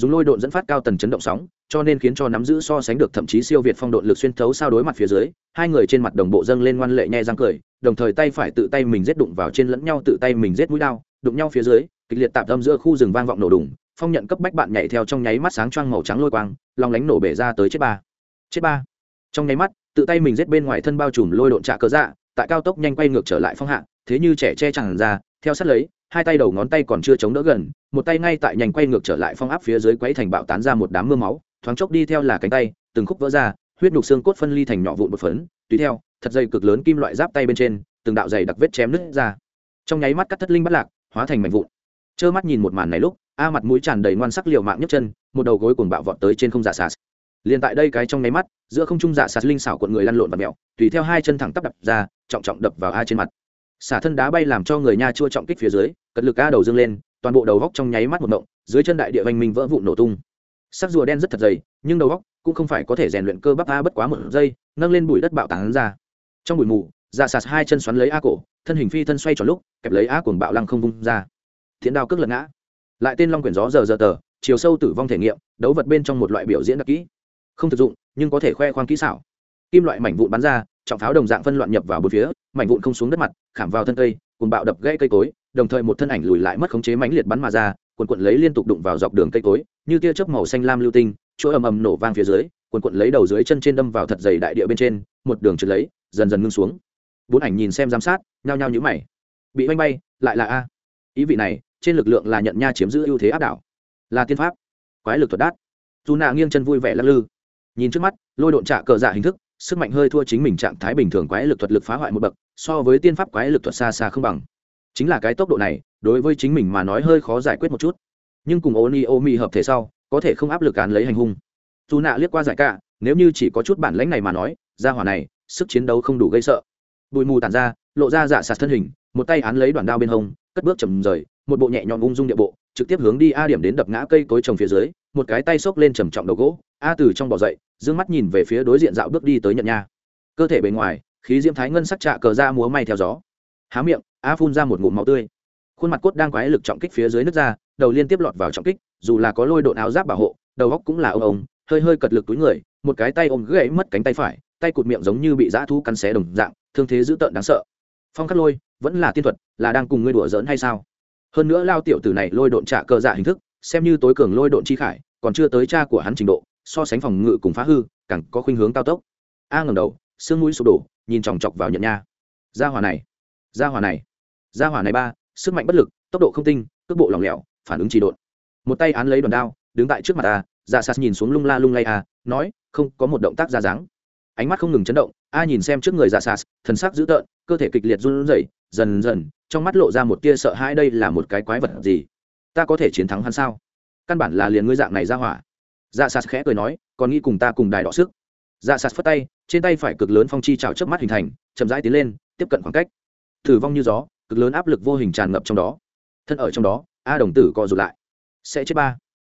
dùng lôi độn dẫn phát cao tần chấn động sóng, cho nên khiến cho nắm giữ so sánh được thậm chí siêu việt phong độn lực xuyên thấu sao đối mặt phía dưới, hai người trên mặt đồng bộ dâng lên ngoan lệ nhẹ răng cười, đồng thời tay phải tự tay mình giết đụng vào trên lẫn nhau tự tay mình giết mũi đao, đụng nhau phía dưới, kịch liệt tạp âm giữa khu rừng vang vọng nổ đùng, phong nhận cấp bách bạn nhảy theo trong nháy mắt sáng choang màu trắng lôi quang lòng lánh nổ bể ra tới chết ba. Chết ba. Trong nháy mắt, tự tay mình giết bên ngoài thân bao trùm lôi độn trạ cớ dạ tại cao tốc nhanh quay ngược trở lại phong hạ, thế như trẻ che chẳng ra, theo sát lấy hai tay đầu ngón tay còn chưa chống đỡ gần, một tay ngay tại nhành quay ngược trở lại phong áp phía dưới quấy thành bạo tán ra một đám mưa máu, thoáng chốc đi theo là cánh tay, từng khúc vỡ ra, huyết nhục xương cốt phân ly thành nhỏ vụn một phấn, tùy theo, thật dây cực lớn kim loại giáp tay bên trên, từng đạo dày đặc vết chém nứt ra. Trong nháy mắt cắt thất linh bắt lạc, hóa thành mảnh vụn. Trơ mắt nhìn một màn này lúc, a mặt mũi tràn đầy ngoan sắc liều mạng nhấc chân, một đầu gối cuồng bạo vọt tới trên không dạ giả sạt liền tại đây cái trong nháy mắt, giữa không trung dạ giả sạt linh xảo cuộn người lăn lộn và mẹo, tùy theo hai chân thẳng tắp đập ra, trọng trọng đập vào a trên mặt xả thân đá bay làm cho người nha chua trọng kích phía dưới, cật lực a đầu dâng lên, toàn bộ đầu góc trong nháy mắt một mộng dưới chân đại địa vành minh vỡ vụn nổ tung. Sắc rùa đen rất thật dày, nhưng đầu góc cũng không phải có thể rèn luyện cơ bắp a bất quá một giây, nâng lên bụi đất bạo tán ra. Trong bụi mù dạ sạt hai chân xoắn lấy a cổ, thân hình phi thân xoay tròn lúc, kẹp lấy a cuồng bạo lăng không vung ra. Thiện đao cước lật ngã. Lại tên long quyển gió giờ giờ tờ, chiều sâu tử vong thể nghiệm, đấu vật bên trong một loại biểu diễn đặc kỹ. Không thực dụng, nhưng có thể khoe khoang kỹ xảo. Kim loại mảnh vụn bắn ra trọng pháo đồng dạng phân loạn nhập vào bốn phía, mảnh vụn không xuống đất mặt, khảm vào thân cây, cùng bạo đập gãy cây cối, đồng thời một thân ảnh lùi lại mất khống chế mãnh liệt bắn mà ra, quần quận lấy liên tục đụng vào dọc đường cây cối, như tia chớp màu xanh lam lưu tinh, chỗ ầm ầm nổ vang phía dưới, quần quận lấy đầu dưới chân trên đâm vào thật dày đại địa bên trên, một đường trượt lấy, dần dần ngưng xuống. Bốn ảnh nhìn xem giám sát, nhao nhao nhữ mày. Bị oanh bay, lại là a. Ý vị này, trên lực lượng là nhận nha chiếm giữ ưu thế áp đảo. Là tiên pháp. Quái lực thuật đát. Dù nạ nghiêng chân vui vẻ lắc lư. Nhìn trước mắt, lôi độn trạ cờ dạ hình thức sức mạnh hơi thua chính mình trạng thái bình thường quái lực thuật lực phá hoại một bậc, so với tiên pháp quái lực thuật xa xa không bằng. Chính là cái tốc độ này, đối với chính mình mà nói hơi khó giải quyết một chút. Nhưng cùng ô ni ô mi hợp thể sau, có thể không áp lực án lấy hành hung. Dù nạ liếc qua giải cả, nếu như chỉ có chút bản lãnh này mà nói ra hỏa này, sức chiến đấu không đủ gây sợ. Bụi mù tản ra, lộ ra giả sạt thân hình, một tay án lấy đoạn đao bên hông, cất bước chầm rời, một bộ nhẹ nhõm ung dung địa bộ, trực tiếp hướng đi a điểm đến đập ngã cây cối trồng phía dưới, một cái tay xốc lên trầm trọng đầu gỗ a Tử trong bỏ dậy d mắt nhìn về phía đối diện dạo bước đi tới nhận nha. Cơ thể bề ngoài, khí diễm thái ngân sắc trạ cờ ra múa may theo gió. Há miệng, a phun ra một ngụm máu tươi. Khuôn mặt cốt đang quái lực trọng kích phía dưới nước ra, đầu liên tiếp lọt vào trọng kích, dù là có lôi độn áo giáp bảo hộ, đầu góc cũng là ông ông, hơi hơi cật lực túi người, một cái tay ôm gãy mất cánh tay phải, tay cụt miệng giống như bị dã thu cắn xé đồng dạng, thương thế dữ tợn đáng sợ. Phong khắc lôi, vẫn là tiên thuật, là đang cùng ngươi đùa giỡn hay sao? Hơn nữa lao tiểu tử này lôi độn trả cờ dạ hình thức, xem như tối cường lôi độn chi khải, còn chưa tới cha của hắn trình độ so sánh phòng ngự cùng phá hư, càng có khuynh hướng cao tốc. A ngẩng đầu, sương mũi sụp đổ, nhìn chòng chọc vào nhận nha. Gia hỏa này, gia hỏa này, gia hỏa này ba, sức mạnh bất lực, tốc độ không tinh, cước bộ lỏng lẻo, phản ứng trì độn. Một tay án lấy đòn đao, đứng tại trước mặt a dạ sạt nhìn xuống lung la lung lay a, nói, không, có một động tác ra dáng. Ánh mắt không ngừng chấn động, a nhìn xem trước người dạ sạt thần sắc dữ tợn, cơ thể kịch liệt run rẩy, dần dần, trong mắt lộ ra một tia sợ hãi đây là một cái quái vật gì? Ta có thể chiến thắng hắn sao? Căn bản là liền ngươi dạng này ra hỏa dạ sạt khẽ cười nói, còn nghĩ cùng ta cùng đài đọ sức. Dạ sạt phất tay, trên tay phải cực lớn phong chi trào trước mắt hình thành, chậm rãi tiến lên, tiếp cận khoảng cách. Thử vong như gió, cực lớn áp lực vô hình tràn ngập trong đó. Thân ở trong đó, a đồng tử co rụt lại. Sẽ chết ba.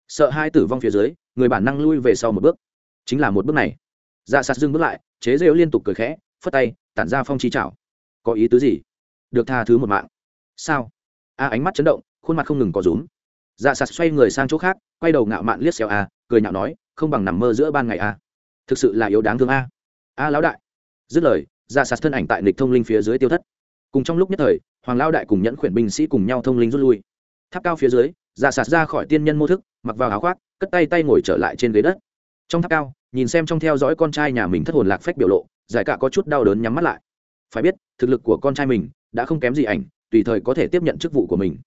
Sợ hai tử vong phía dưới, người bản năng lui về sau một bước. Chính là một bước này. Dạ sạt dưng bước lại, chế rêu liên tục cười khẽ, phất tay, tản ra phong chi trào có ý tứ gì? Được tha thứ một mạng. Sao? A ánh mắt chấn động, khuôn mặt không ngừng có rúm dạ sạt xoay người sang chỗ khác, quay đầu ngạo mạn liếc xèo a, cười nhạo nói, không bằng nằm mơ giữa ban ngày a. Thực sự là yếu đáng thương a. A lão đại. Dứt lời dạ sạt thân ảnh tại nịch thông linh phía dưới tiêu thất. Cùng trong lúc nhất thời, hoàng lao đại cùng nhẫn khuyển binh sĩ cùng nhau thông linh rút lui. Tháp cao phía dưới dạ sạt ra khỏi tiên nhân mô thức, mặc vào áo khoác, cất tay tay ngồi trở lại trên ghế đất. Trong tháp cao, nhìn xem trong theo dõi con trai nhà mình thất hồn lạc phách biểu lộ, giải cả có chút đau đớn nhắm mắt lại. Phải biết, thực lực của con trai mình đã không kém gì ảnh, tùy thời có thể tiếp nhận chức vụ của mình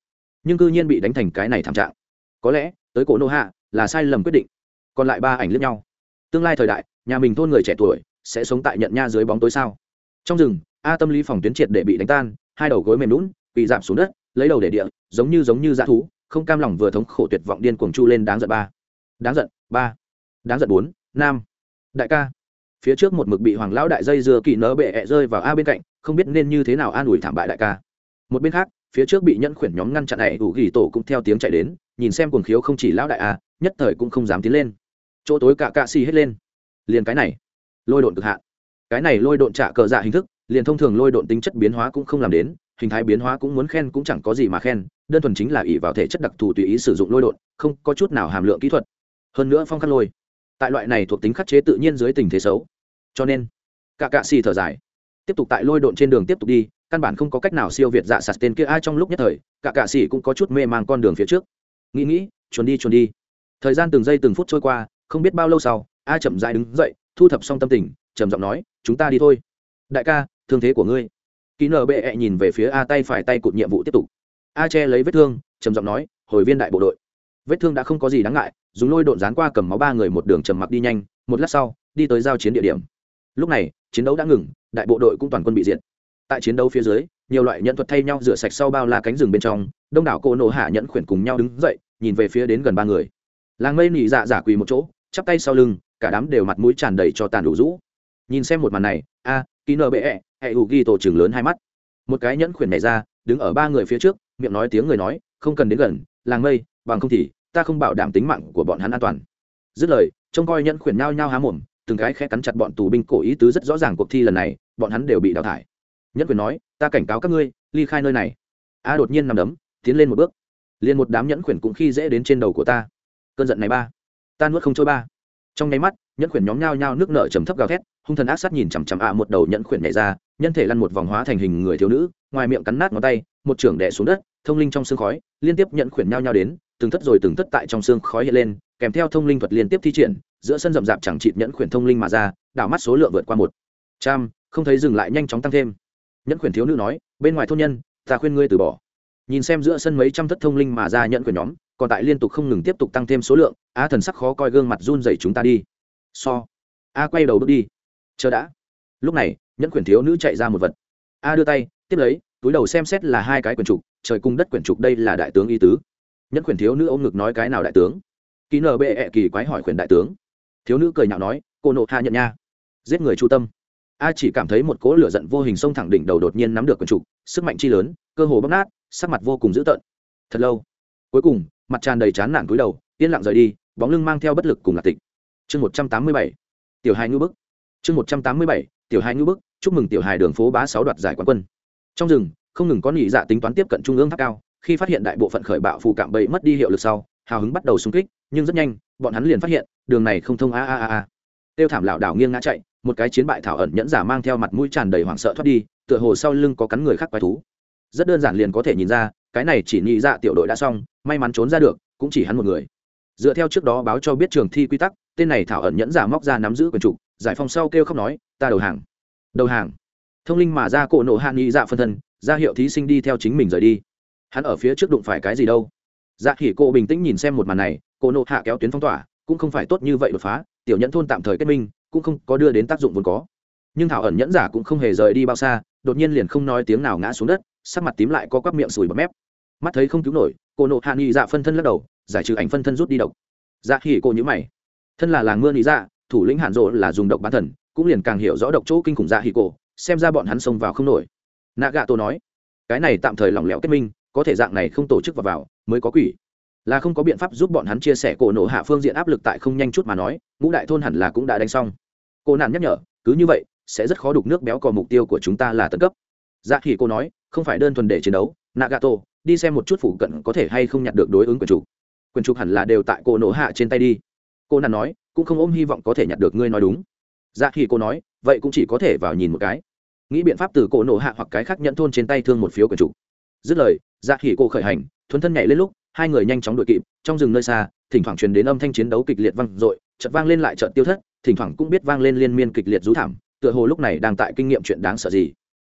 nhưng cư nhiên bị đánh thành cái này thảm trạng. Có lẽ, tới cổ nô hạ là sai lầm quyết định. Còn lại ba ảnh lướt nhau. Tương lai thời đại, nhà mình thôn người trẻ tuổi sẽ sống tại nhận nha dưới bóng tối sao? Trong rừng, a tâm lý phòng tuyến triệt để bị đánh tan, hai đầu gối mềm lún, bị giảm xuống đất, lấy đầu để địa, giống như giống như dã thú, không cam lòng vừa thống khổ tuyệt vọng điên cuồng chu lên đáng giận ba. Đáng giận, ba. Đáng giận bốn, nam. Đại ca. Phía trước một mực bị hoàng lão đại dây dưa kỳ nỡ bệ ẹ rơi vào a bên cạnh, không biết nên như thế nào an ủi thảm bại đại ca. Một bên khác phía trước bị nhẫn khuyển nhóm ngăn chặn này, ủ ghi tổ cũng theo tiếng chạy đến, nhìn xem cuồng khiếu không chỉ lão đại a, nhất thời cũng không dám tiến lên. Chỗ tối cả cạ xì hết lên. Liền cái này, lôi độn cực hạn. Cái này lôi độn trả cờ dạ hình thức, liền thông thường lôi độn tính chất biến hóa cũng không làm đến, hình thái biến hóa cũng muốn khen cũng chẳng có gì mà khen, đơn thuần chính là ỷ vào thể chất đặc thù tùy ý sử dụng lôi độn, không có chút nào hàm lượng kỹ thuật. Hơn nữa phong khắc lôi. Tại loại này thuộc tính khắc chế tự nhiên dưới tình thế xấu. Cho nên, cả cạ xì thở dài. Tiếp tục tại lôi độn trên đường tiếp tục đi căn bản không có cách nào siêu việt dạ sạt tên kia ai trong lúc nhất thời, cả cạ xì cũng có chút mê mang con đường phía trước. Nghĩ nghĩ chuồn đi chuồn đi. Thời gian từng giây từng phút trôi qua, không biết bao lâu sau, a chậm dại đứng dậy, thu thập xong tâm tình, trầm giọng nói, chúng ta đi thôi. Đại ca, thương thế của ngươi. Ký nở bệ -E nhìn về phía a tay phải tay cụt nhiệm vụ tiếp tục. A che lấy vết thương, trầm giọng nói, hồi viên đại bộ đội. Vết thương đã không có gì đáng ngại, dùng lôi độn dán qua cầm máu ba người một đường trầm mặc đi nhanh, một lát sau, đi tới giao chiến địa điểm. Lúc này, chiến đấu đã ngừng, đại bộ đội cũng toàn quân bị diệt tại chiến đấu phía dưới, nhiều loại nhận thuật thay nhau rửa sạch sau bao la cánh rừng bên trong, đông đảo cô nộ hạ nhẫn khuyển cùng nhau đứng dậy, nhìn về phía đến gần ba người. Làng mây nỉ dạ giả quỳ một chỗ, chắp tay sau lưng, cả đám đều mặt mũi tràn đầy cho tàn đủ rũ. Nhìn xem một màn này, a ký nơ bệ ẹ hệ hụ ghi tổ chừng lớn hai mắt. Một cái nhẫn khuyển này ra, đứng ở ba người phía trước, miệng nói tiếng người nói, không cần đến gần, làng mây, bằng không thì, ta không bảo đảm tính mạng của bọn hắn an toàn. Dứt lời, trông coi nhẫn khuyển nhao nhao há mồm, từng cái khẽ cắn chặt bọn tù binh cổ ý tứ rất rõ ràng cuộc thi lần này, bọn hắn đều bị đào thải. Nhất Quyền nói, ta cảnh cáo các ngươi, ly khai nơi này. A đột nhiên nằm đấm, tiến lên một bước. Liền một đám nhẫn khuyển cũng khi dễ đến trên đầu của ta. Cơn giận này ba, ta nuốt không trôi ba. Trong nháy mắt, nhẫn khuyển nhóm nhao nhao nước nợ trầm thấp gào thét, hung thần ác sát nhìn chằm chằm ạ một đầu nhẫn khuyển nhảy ra, nhân thể lăn một vòng hóa thành hình người thiếu nữ, ngoài miệng cắn nát ngón tay, một trưởng đẻ xuống đất, thông linh trong xương khói, liên tiếp nhẫn khuyển nhao nhao đến, từng thất rồi từng thất tại trong xương khói hiện lên, kèm theo thông linh thuật liên tiếp thi triển, giữa sân rậm rạp chẳng chịt nhẫn khuyển thông linh mà ra, đảo mắt số lượng vượt qua một trăm, không thấy dừng lại, nhanh chóng tăng thêm nhẫn quyền thiếu nữ nói, bên ngoài thôn nhân, ta khuyên ngươi từ bỏ. Nhìn xem giữa sân mấy trăm thất thông linh mà ra nhẫn quyền nhóm, còn tại liên tục không ngừng tiếp tục tăng thêm số lượng a thần sắc khó coi gương mặt run dậy chúng ta đi. So, a quay đầu bước đi. Chờ đã. Lúc này, nhẫn quyền thiếu nữ chạy ra một vật. A đưa tay, tiếp lấy, túi đầu xem xét là hai cái quyển trục, trời cung đất quyển trục đây là đại tướng y tứ. Nhẫn quyền thiếu nữ ôm ngực nói cái nào đại tướng? Ký nở bệ ẹ kỳ quái hỏi quyền đại tướng. Thiếu nữ cười nhạo nói, cô nộ hạ nhận nha. Giết người chu tâm a chỉ cảm thấy một cỗ lửa giận vô hình xông thẳng đỉnh đầu đột nhiên nắm được quần trục, sức mạnh chi lớn, cơ hồ bóc nát, sắc mặt vô cùng dữ tợn. Thật lâu, cuối cùng, mặt tràn đầy chán nản cúi đầu, yên lặng rời đi, bóng lưng mang theo bất lực cùng lạc tịch. Chương một trăm tám mươi bảy, tiểu hai ngư bức. Chương một trăm tám mươi bảy, tiểu hai ngư bức, chúc mừng tiểu hài đường phố bá sáu đoạt giải quán quân. Trong rừng, không ngừng có nghỉ dạ tính toán tiếp cận trung ương tháp cao, khi phát hiện đại bộ phận khởi bạo phụ cạm bẫy mất đi hiệu lực sau, hào hứng bắt đầu xung kích, nhưng rất nhanh, bọn hắn liền phát hiện, đường này không thông a a a a. Tiêu thảm lảo đảo nghiêng ngã chạy một cái chiến bại thảo ẩn nhẫn giả mang theo mặt mũi tràn đầy hoảng sợ thoát đi, tựa hồ sau lưng có cắn người khác quái thú. Rất đơn giản liền có thể nhìn ra, cái này chỉ nhị dạ tiểu đội đã xong, may mắn trốn ra được, cũng chỉ hắn một người. Dựa theo trước đó báo cho biết trường thi quy tắc, tên này thảo ẩn nhẫn giả móc ra nắm giữ quyền trục giải phong sau kêu khóc nói, ta đầu hàng đầu hàng. Thông linh mà ra cổ nộ hạ nghị dạ phân thân, ra hiệu thí sinh đi theo chính mình rời đi. Hắn ở phía trước đụng phải cái gì đâu? Dạ khỉ cô bình tĩnh nhìn xem một màn này, cổ nộ hạ kéo tuyến phong tỏa, cũng không phải tốt như vậy đột phá, tiểu nhẫn thôn tạm thời kết minh cũng không có đưa đến tác dụng vốn có. Nhưng thảo ẩn nhẫn giả cũng không hề rời đi bao xa, đột nhiên liền không nói tiếng nào ngã xuống đất, sắc mặt tím lại có quắp miệng sùi bọt mép. Mắt thấy không cứu nổi, cô nộ hạ nghị dạ phân thân lắc đầu, giải trừ ảnh phân thân rút đi độc. Dạ khỉ cô nhữ mày. Thân là làng mưa nghị dạ thủ lĩnh hàn rộ là dùng độc bán thần, cũng liền càng hiểu rõ độc chỗ kinh khủng dạ hỉ cổ xem ra bọn hắn xông vào không nổi. Nạ gạ tổ nói, cái này tạm thời lỏng lẻo kết minh, có thể dạng này không tổ chức vào vào, mới có quỷ là không có biện pháp giúp bọn hắn chia sẻ cổ nổ hạ phương diện áp lực tại không nhanh chút mà nói, ngũ đại thôn hẳn là cũng đã đánh xong. Cô nạn nhắc nhở, cứ như vậy, sẽ rất khó đục nước béo cò mục tiêu của chúng ta là tận cấp. Dạ thì cô nói, không phải đơn thuần để chiến đấu, nagato, đi xem một chút phủ cận có thể hay không nhặt được đối ứng quyền trục. Quyền trục hẳn là đều tại cổ nổ hạ trên tay đi. Cô nạn nói, cũng không ôm hy vọng có thể nhặt được ngươi nói đúng. Dạ khi cô nói, vậy cũng chỉ có thể vào nhìn một cái. Nghĩ biện pháp từ cổ nổ hạ hoặc cái khác nhận thôn trên tay thương một phiếu quyền chủ dứt lời dạ khi cô khởi hành, thuấn thân nhảy lên lúc hai người nhanh chóng đuổi kịp, trong rừng nơi xa, thỉnh thoảng truyền đến âm thanh chiến đấu kịch liệt vang dội, chợt vang lên lại chợt tiêu thất, thỉnh thoảng cũng biết vang lên liên miên kịch liệt rú thảm, tựa hồ lúc này đang tại kinh nghiệm chuyện đáng sợ gì.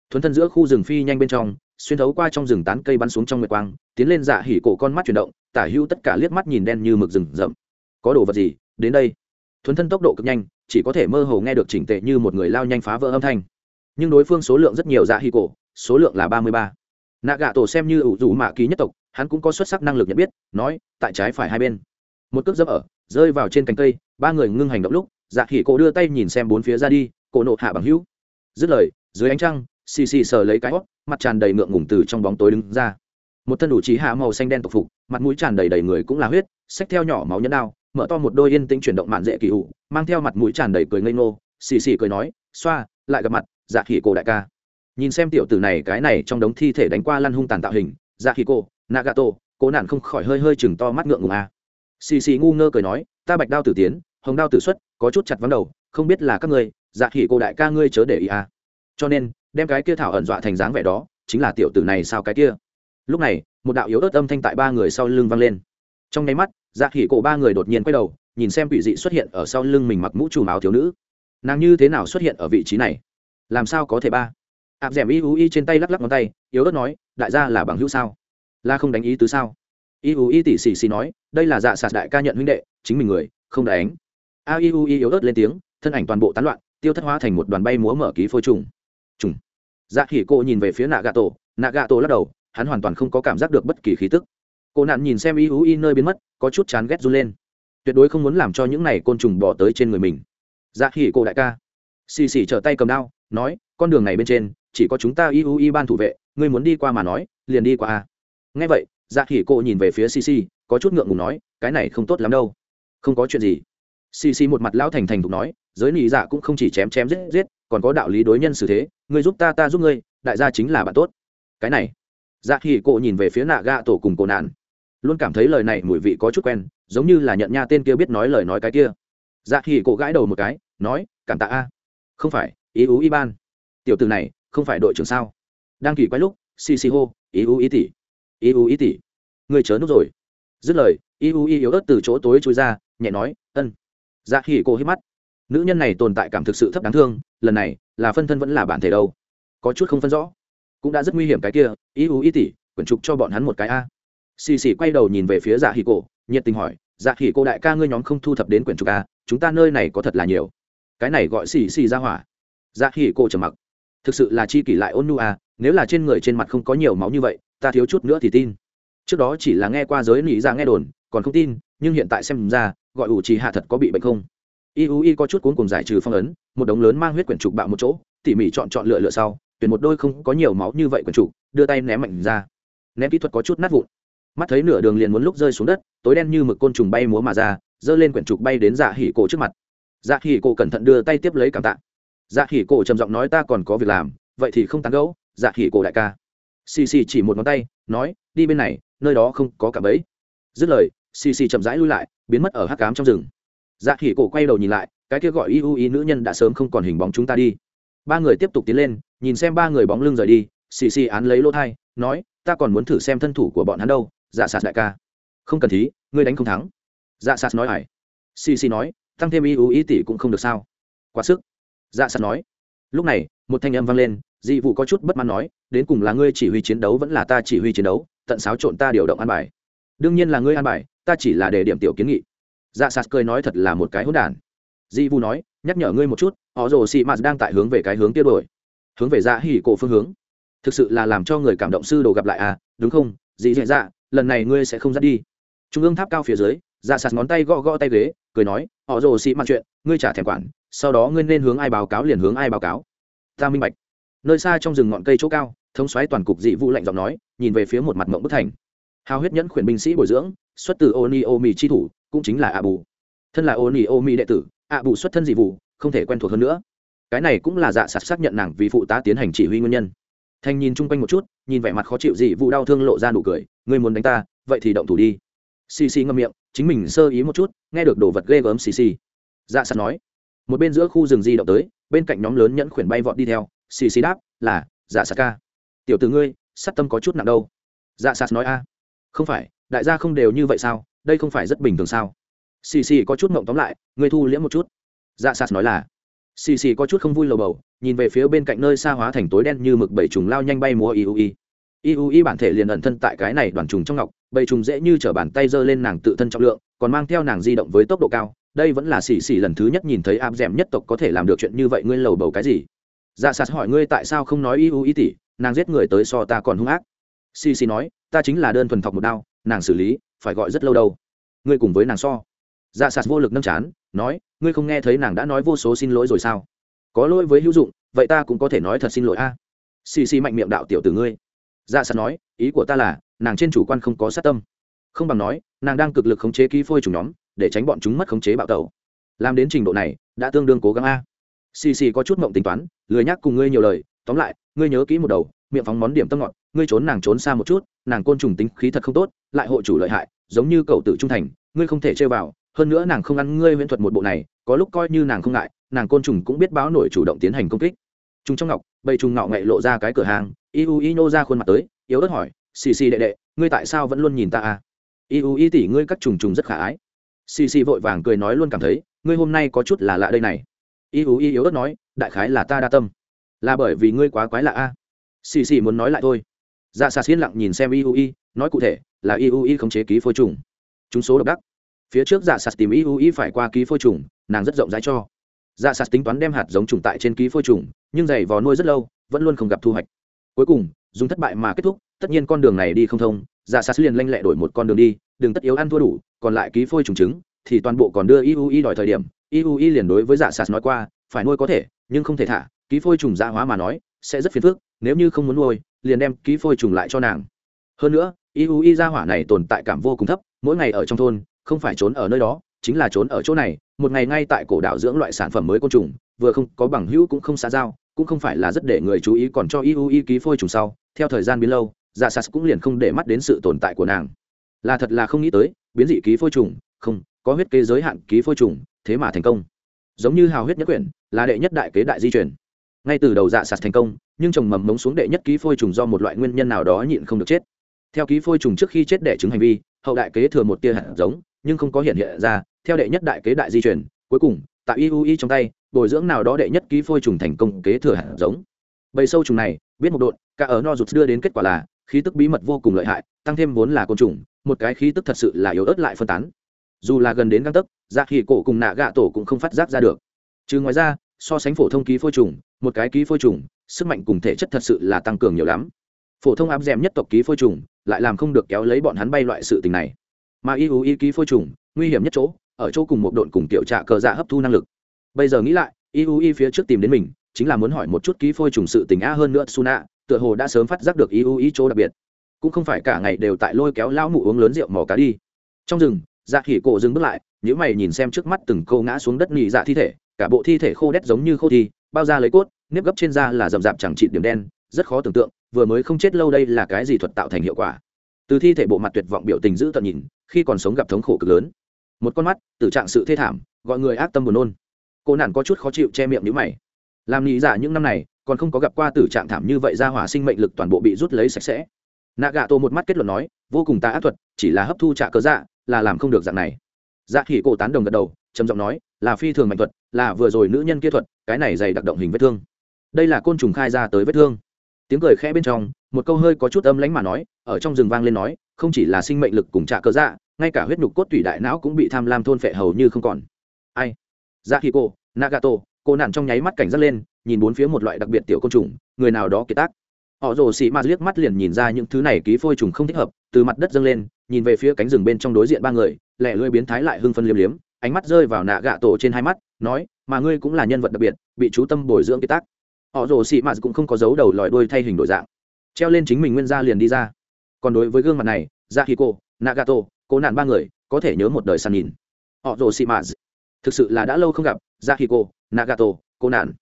Thuấn thân giữa khu rừng phi nhanh bên trong, xuyên thấu qua trong rừng tán cây bắn xuống trong nguyệt quang, tiến lên dạ hỉ cổ con mắt chuyển động, tả hữu tất cả liếc mắt nhìn đen như mực rừng rậm. Có đồ vật gì? Đến đây. Thuấn thân tốc độ cực nhanh, chỉ có thể mơ hồ nghe được chỉnh tệ như một người lao nhanh phá vỡ âm thanh. Nhưng đối phương số lượng rất nhiều dạ hỉ cổ, số lượng là ba mươi ba nạ gạ tổ xem như ủ rủ mạ ký nhất tộc, hắn cũng có xuất sắc năng lực nhận biết, nói, tại trái phải hai bên. Một cước dẫm ở, rơi vào trên cành cây, ba người ngưng hành động lúc dạ khỉ cổ đưa tay nhìn xem bốn phía ra đi, cổ nộ hạ bằng hữu. Dứt lời, dưới ánh trăng, xì xì sờ lấy cái hót, mặt tràn đầy ngượng ngùng từ trong bóng tối đứng ra. Một thân đủ trí hạ màu xanh đen tộc phục, mặt mũi tràn đầy đầy người cũng là huyết, xách theo nhỏ máu nhẫn đao, mở to một đôi yên tĩnh chuyển động mạn dễ kỳ ủ mang theo mặt mũi tràn đầy cười ngây ngô, xì xì cười nói, xoa, lại gặp mặt dạ khỉ cổ đại ca nhìn xem tiểu tử này cái này trong đống thi thể đánh qua lăn hung tàn tạo hình dạ khi cô nagato, cố nạn không khỏi hơi hơi chừng to mắt ngượng ngùng a à. xì xì ngu ngơ cười nói, ta bạch đao tử tiến, hồng đao tử xuất, có chút chặt vắng đầu, không biết là các ngươi dạ khỉ cô đại ca ngươi chớ để ý a cho nên, đem cái kia thảo ẩn dọa thành dáng vẻ đó, chính là tiểu tử này sao cái kia? Lúc này, một đạo yếu ớt âm thanh tại ba người sau lưng vang lên. Trong nháy mắt dạ khỉ cổ ba người đột nhiên quay đầu, nhìn xem quỷ dị xuất hiện ở sau lưng mình mặc mũ trùm áo thiếu nữ. Nàng như thế nào xuất hiện ở vị trí này? Làm sao có thể ba? Áp d ẻ m y u y trên tay lắc lắc ngón tay, yếu ớt nói, đại gia là bằng hữu sao? La không đánh ý tứ sao? Y u y tỉ xì xì nói, đây là dạ sạt đại ca nhận huynh đệ, chính mình người, không đánh. A y u y yếu ớt lên tiếng, thân ảnh toàn bộ tán loạn, tiêu thất hóa thành một đoàn bay múa mở ký phôi trùng. Trùng. Dạ khỉ cô nhìn về phía nạ gà tổ nạ gà tổ lắc đầu, hắn hoàn toàn không có cảm giác được bất kỳ khí tức. Cô nạn nhìn xem y U y nơi biến mất, có chút chán ghét run lên. Tuyệt đối không muốn làm cho những này côn trùng bỏ tới trên người mình. Dạ khỉ cô đại ca. Xì xì trở tay cầm đao, nói, con đường này bên trên chỉ có chúng ta y u y ban thủ vệ, ngươi muốn đi qua mà nói, liền đi qua à. a ngay vậy dạ khỉ cô nhìn về phía xì có chút ngượng ngùng nói, cái này không tốt lắm đâu. Không có chuyện gì. Xì một mặt lão thành thành thục nói, giới nị dạ cũng không chỉ chém chém giết giết, còn có đạo lý đối nhân xử thế, ngươi giúp ta ta giúp ngươi, đại gia chính là bạn tốt. Cái này. Dạ khỉ cô nhìn về phía nạ gạ tổ cùng cổ nạn. Luôn cảm thấy lời này mùi vị có chút quen, giống như là nhận nha tên kia biết nói lời nói cái kia. Dạ khỉ cô gãi đầu một cái, nói, cảm tạ a. Không phải ý ú y ban. Tiểu từ này không phải đội trưởng sao? Đang kỳ quái lúc, xì xì hô ý u ý tỷ ý u ý tỷ người chớ nút rồi. Dứt lời ý u ý yếu ớt từ chỗ tối trôi ra, nhẹ nói, ân. Dạ khỉ cô hít mắt. Nữ nhân này tồn tại cảm thực sự thấp đáng thương, lần này là phân thân vẫn là bản thể đâu? Có chút không phân rõ. Cũng đã rất nguy hiểm cái kia ý u ý tỷ quyển trục cho bọn hắn một cái a. Xì xì quay đầu nhìn về phía dạ hỉ cổ, nhiệt tình hỏi dạ hỉ cô đại ca ngươi nhóm không thu thập đến quyển trục a chúng ta nơi này có thật là nhiều. Cái này gọi xì xì ra hỏa. Dạ hỉ cô trầm mặc thực sự là chi kỷ lại ôn nu à nếu là trên người trên mặt không có nhiều máu như vậy, ta thiếu chút nữa thì tin. Trước đó chỉ là nghe qua giới nỉ ra dạ nghe đồn, còn không tin, nhưng hiện tại xem ra, gọi ủ trì hạ thật có bị bệnh không? Y u y có chút cuốn cùng giải trừ phong ấn, một đống lớn mang huyết quyển trục bạo một chỗ, tỉ mỉ chọn chọn lựa lựa sau, tuyển một đôi không có nhiều máu như vậy quyển trục, đưa tay ném mạnh ra. Ném kỹ thuật có chút nát vụn. Mắt thấy nửa đường liền muốn lúc rơi xuống đất, tối đen như mực côn trùng bay múa mà ra, giơ lên quyển trục bay đến dạ hỉ cổ trước mặt. Dạ hỉ cổ cẩn thận đưa tay tiếp lấy cảm tạ dạ hỉ cổ trầm giọng nói, ta còn có việc làm, vậy thì không tán gẫu dạ hỉ cổ đại ca. Xì xì chỉ một ngón tay, nói, đi bên này, nơi đó không có cả bẫy. Dứt lời, xì xì chậm rãi lui lại, biến mất ở hắc cám trong rừng. Dạ hỉ cổ quay đầu nhìn lại, cái kia gọi y u y nữ nhân đã sớm không còn hình bóng chúng ta đi. Ba người tiếp tục tiến lên, nhìn xem ba người bóng lưng rời đi, xì xì án lấy lỗ thai, nói, ta còn muốn thử xem thân thủ của bọn hắn đâu dạ sạt đại ca. Không cần thí, ngươi đánh không thắng. Dạ sạt nói ải. Xì xì nói, tăng thêm y u y tỷ cũng không được sao. Quá sức dạ sạt nói. Lúc này, một thanh âm vang lên, dị vụ có chút bất mãn nói, đến cùng là ngươi chỉ huy chiến đấu vẫn là ta chỉ huy chiến đấu, tận xáo trộn ta điều động an bài. Đương nhiên là ngươi an bài, ta chỉ là để điểm tiểu kiến nghị. Dạ sạt cười nói thật là một cái hỗn đản. Dị vụ nói, nhắc nhở ngươi một chút, họ rồ xị mạt đang tại hướng về cái hướng tiêu đổi hướng về dạ hỉ cổ phương hướng. Thực sự là làm cho người cảm động sư đồ gặp lại à đúng không? Dị dạ dạ lần này ngươi sẽ không dắt đi. Trung ương tháp cao phía dưới dạ sạt ngón tay gõ gõ tay ghế, cười nói, họ rồ xị mạt chuyện, ngươi trả thèm quản sau đó ngươi nên hướng ai báo cáo liền hướng ai báo cáo. Ta minh bạch. Nơi xa trong rừng ngọn cây chỗ cao, thống xoáy toàn cục dị vụ lạnh giọng nói, nhìn về phía một mặt mộng bức thành. Hào huyết nhẫn khuyển binh sĩ bồi dưỡng, xuất từ ô ni ô mi chi thủ, cũng chính là ạ bù thân là ô ni ô mi đệ tử ạ bù xuất thân dị vụ, không thể quen thuộc hơn nữa. Cái này cũng là dạ sạt xác nhận nàng vì phụ tá tiến hành chỉ huy nguyên nhân. Thanh nhìn chung quanh một chút, nhìn vẻ mặt khó chịu dị vụ đau thương lộ ra nụ cười, ngươi muốn đánh ta, vậy thì động thủ đi. Xì xì ngâm miệng, chính mình sơ ý một chút, nghe được đồ vật ghê gớm xì xì. Dạ sạt nói một bên giữa khu rừng di động tới, bên cạnh nhóm lớn nhẫn khuyển bay vọt đi theo, xì xì đáp, là dạ sạt ca. Tiểu từ ngươi sát tâm có chút nặng đâu. Dạ sạt nói a. Không phải, đại gia không đều như vậy sao? Đây không phải rất bình thường sao? Xì xì có chút mộng tóm lại, ngươi thu liễm một chút. Dạ sạt nói là, xì xì có chút không vui lầu bầu, nhìn về phía bên cạnh nơi xa hóa thành tối đen như mực bảy trùng lao nhanh bay múa iui iui bản thể liền ẩn thân tại cái này đoàn trùng trong ngọc, bảy trùng dễ như t bàn tay giơ lên nàng tự thân trọng lượng, còn mang theo nàng di động với tốc độ cao đây vẫn là xì xì lần thứ nhất nhìn thấy áp d m nhất tộc có thể làm được chuyện như vậy, ngươi lầu bầu cái gì? Dạ sạt hỏi, ngươi tại sao không nói iui tỉ? Nàng giết người tới so ta còn hung ác. Xì xì nói, ta chính là đơn thuần thọc một đao, nàng xử lý, phải gọi rất lâu đâu. Ngươi cùng với nàng so. Dạ sạt vô lực nâm chán, nói, ngươi không nghe thấy nàng đã nói vô số xin lỗi rồi sao? Có lỗi với hữu dụng, vậy ta cũng có thể nói thật xin lỗi a. Xì xì mạnh miệng đạo tiểu từ ngươi. Dạ sạt nói, ý của ta là, nàng trên chủ quan không có sát tâm. Không bằng nói, nàng đang cực lực khống chế ký phôi chủ nhóm để tránh bọn chúng mất khống chế bạo tẩu. Làm đến trình độ này, đã tương đương cố gắng a. Xì xì có chút mộng tính toán, lười nhắc cùng ngươi nhiều lời, tóm lại, ngươi nhớ kỹ một đầu, miệng phóng món điểm tâm ngọt, ngươi trốn nàng trốn xa một chút, nàng côn trùng tính khí thật không tốt, lại hộ chủ lợi hại, giống như cậu tự trung thành, ngươi không thể chơi vào, hơn nữa nàng không ăn ngươi huyễn thuật một bộ này, có lúc coi như nàng không ngại, nàng côn trùng cũng biết báo nổi chủ động tiến hành công kích. Chúng trong ngọc, bầy trùng ngạo ngậy lộ ra cái cửa hàng iu i nô ra khuôn mặt tới, yếu ớt hỏi, xì xì đệ đệ, ngươi tại sao vẫn luôn nhìn ta à? Iu i tỉ ngươi các trùng trùng rất khả ái xì xì vội vàng cười nói luôn cảm thấy, ngươi hôm nay có chút là lạ đây này. Y ú y yếu ớt nói, đại khái là ta đa tâm. Là bởi vì ngươi quá quái lạ a. Xì xì muốn nói lại thôi. Dạ xà xiên lặng nhìn xem y ú y, nói cụ thể là y ú y khống chế ký phôi trùng. Chúng số độc đắc. Phía trước dạ sạt tìm y ú y phải qua ký phôi trùng, nàng rất rộng rãi cho. Dạ sạt tính toán đem hạt giống trùng tại trên ký phôi trùng, nhưng giày vò nuôi rất lâu, vẫn luôn không gặp thu hoạch. Cuối cùng, dùng thất bại mà kết thúc, tất nhiên con đường này đi không thông dạ sạt liền lanh lẹ đổi một con đường đi đừng tất yếu ăn thua đủ còn lại ký phôi trùng trứng, thì toàn bộ còn đưa iui đòi thời điểm iui liền đối với dạ Sạt nói qua, phải nuôi có thể, nhưng không thể thả, ký phôi trùng dạ hóa mà nói, sẽ rất phiền phức, nếu như không muốn nuôi, liền đem ký phôi trùng lại cho nàng. Hơn nữa iui ra hỏa này tồn tại cảm vô cùng thấp, mỗi ngày ở trong thôn, không phải trốn ở nơi đó, chính là trốn ở chỗ này, một ngày ngay tại cổ đảo dưỡng loại sản phẩm mới côn trùng, vừa không có bằng hữu cũng không xa giao, cũng không phải là rất để người chú ý còn cho iui ký phôi trùng sau, theo thời gian biến lâu dạ sas cũng liền không để mắt đến sự tồn tại của nàng là thật là không nghĩ tới, biến dị ký phôi trùng, không, có huyết kế giới hạn ký phôi trùng, thế mà thành công. Giống như hào huyết nhất quyển, là đệ nhất đại kế đại di chuyển ngay từ đầu dạ sạt thành công, nhưng trồng mầm mống xuống đệ nhất ký phôi trùng do một loại nguyên nhân nào đó nhịn không được chết. Theo ký phôi trùng trước khi chết đẻ trứng hành vi, hậu đại kế thừa một tia hạt giống, nhưng không có hiện hiện ra, theo đệ nhất đại kế đại di chuyển cuối cùng, tại iui trong tay, bồi dưỡng nào đó đệ nhất ký phôi trùng thành công kế thừa hạt giống. Bầy sâu trùng này, biết một độn, cả ở no rụt đưa đến kết quả là, khí tức bí mật vô cùng lợi hại, tăng thêm vốn là côn trùng một cái khí tức thật sự là yếu ớt lại phân tán. Dù là gần đến găng tấc dạ khỉ cổ cùng nạ gạ tổ cũng không phát giác ra được. Chứ ngoài ra, so sánh phổ thông ký phôi trùng, một cái ký phôi trùng, sức mạnh cùng thể chất thật sự là tăng cường nhiều lắm. Phổ thông áp d nhất tộc ký phôi trùng lại làm không được kéo lấy bọn hắn bay loại sự tình này. Mà y ưu y ký phôi trùng, nguy hiểm nhất chỗ, ở chỗ cùng một độn cùng tiểu trạ cờ dạ hấp thu năng lực. Bây giờ nghĩ lại, y ưu y phía trước tìm đến mình, chính là muốn hỏi một chút ký phôi trùng sự tình a hơn nữa, suna, tựa hồ đã sớm phát giác được y ưu y chỗ đặc biệt cũng không phải cả ngày đều tại lôi kéo lão mụ uống lớn rượu mò cá đi. Trong rừng dạ khỉ cổ dừng bước lại nhữ mày nhìn xem trước mắt từng câu ngã xuống đất nhị dạ thi thể, cả bộ thi thể khô đét giống như khô thi, bao da lấy cốt, nếp gấp trên da là rậm rạp chẳng trị điểm đen, rất khó tưởng tượng, vừa mới không chết lâu đây là cái gì thuật tạo thành hiệu quả. Từ thi thể bộ mặt tuyệt vọng biểu tình giữ tận nhìn, khi còn sống gặp thống khổ cực lớn. Một con mắt, tử trạng sự thê thảm, gọi người ác tâm buồn nôn. Cô nản có chút khó chịu che miệng nhữ mày. Làm nghĩ dạ những năm này, còn không có gặp qua tử trạng thảm như vậy ra hỏa sinh mệnh lực toàn bộ bị rút lấy sạch sẽ nạ gà tô một mắt kết luận nói, vô cùng tà ác thuật, chỉ là hấp thu trả cớ dạ là làm không được dạng này. Dạ khỉ cổ tán đồng gật đầu, trầm giọng nói, là phi thường mạnh thuật, là vừa rồi nữ nhân kia thuật, cái này dày đặc động hình vết thương. Đây là côn trùng khai ra tới vết thương. Tiếng cười khẽ bên trong, một câu hơi có chút âm lánh mà nói, ở trong rừng vang lên nói, không chỉ là sinh mệnh lực cùng trả cớ dạ ngay cả huyết nhục cốt tủy đại não cũng bị tham lam thôn phệ hầu như không còn. Ai? Dạ khỉ cổ, nagato, cô nạn trong nháy mắt cảnh giác lên, nhìn bốn phía một loại đặc biệt tiểu côn trùng, người nào đó kiệt tác họ rồ xì ma liếc mắt liền nhìn ra những thứ này ký phôi trùng không thích hợp, từ mặt đất dâng lên, nhìn về phía cánh rừng bên trong đối diện ba người lẹ lưỡi biến thái lại hưng phân liếm liếm, ánh mắt rơi vào nạ gạ tổ trên hai mắt, nói, mà ngươi cũng là nhân vật đặc biệt, bị chú tâm bồi dưỡng kế tác. Họ rồ xì ma cũng không có dấu đầu lòi đuôi thay hình đổi dạng, treo lên chính mình nguyên gia liền đi ra. Còn đối với gương mặt này ra khi cô nagato, cố nạn ba người, có thể nhớ một đời săn nhìn. Họ rồ xì ma thực sự là đã lâu không gặp ra khi cô nagato cô nạn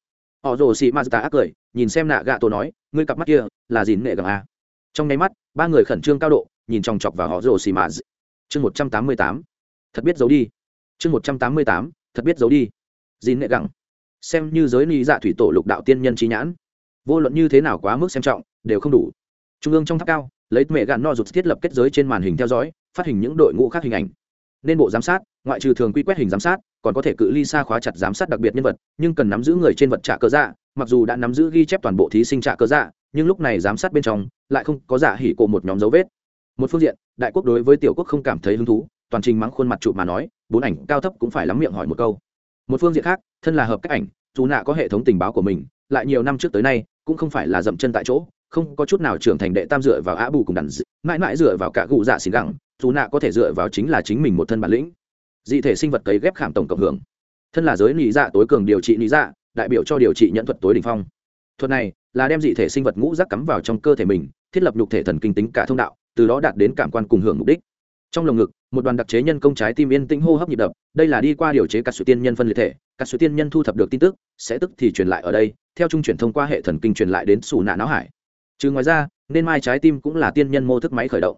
họ rồ xì ma ta ác cười, nhìn xem nạ gạ tổ nói, ngươi cặp mắt kia là dìn nghệ gàng a à? trong nháy mắt, ba người khẩn trương cao độ, nhìn chòng chọc vào họ rồ xì mà chương một trăm tám mươi tám, thật biết giấu đi. Chương một trăm tám mươi tám, thật biết giấu đi. Dìn nghệ gẳng. Xem như giới ni dạ thủy tổ lục đạo tiên nhân trí nhãn. Vô luận như thế nào quá mức xem trọng, đều không đủ. Trung ương trong tháp cao, lấy mẹ gạn no rụt thiết lập kết giới trên màn hình theo dõi, phát hình những đội ngũ khác hình ảnh. Nên bộ giám sát ngoại trừ thường quy quét hình giám sát, còn có thể cự ly xa khóa chặt giám sát đặc biệt nhân vật, nhưng cần nắm giữ người trên vật trả cơ dạ mặc dù đã nắm giữ ghi chép toàn bộ thí sinh trả cơ dạ nhưng lúc này giám sát bên trong lại không có giả hỉ cổ một nhóm dấu vết. Một phương diện, đại quốc đối với tiểu quốc không cảm thấy hứng thú, toàn trình mắng khuôn mặt trụ mà nói, bốn ảnh cao thấp cũng phải lắm miệng hỏi một câu. Một phương diện khác, thân là hợp cách ảnh, dù nạ có hệ thống tình báo của mình, lại nhiều năm trước tới nay, cũng không phải là dậm chân tại chỗ, không có chút nào trưởng thành đệ tam dựa vào á bù cùng đàn mãi mãi dựa vào cả cụ dạ xì gẳng, dù nạ có thể dựa vào chính là chính mình một thân bản lĩnh dị thể sinh vật cấy ghép khảm tổng cộng hưởng. Thân là giới lý dạ tối cường điều trị lý dạ đại biểu cho điều trị nhận thuật tối đ ỉ n h phong. Thuật này là đem dị thể sinh vật ngũ rác cắm vào trong cơ thể mình, thiết lập nhục thể thần kinh tính cả thông đạo, từ đó đạt đến cảm quan cùng hưởng mục đích. Trong lồng ngực, một đoàn đặc chế nhân công trái tim yên tĩnh hô hấp nhịp đập, đây là đi qua điều chế các suy tiên nhân phân liệt thể các suy tiên nhân thu thập được tin tức, sẽ tức thì truyền lại ở đây, theo trung chuyển thông qua hệ thần kinh truyền lại đến xù nạ não hải. Trừ ngoài ra, nên mai trái tim cũng là tiên nhân mô thức máy khởi động.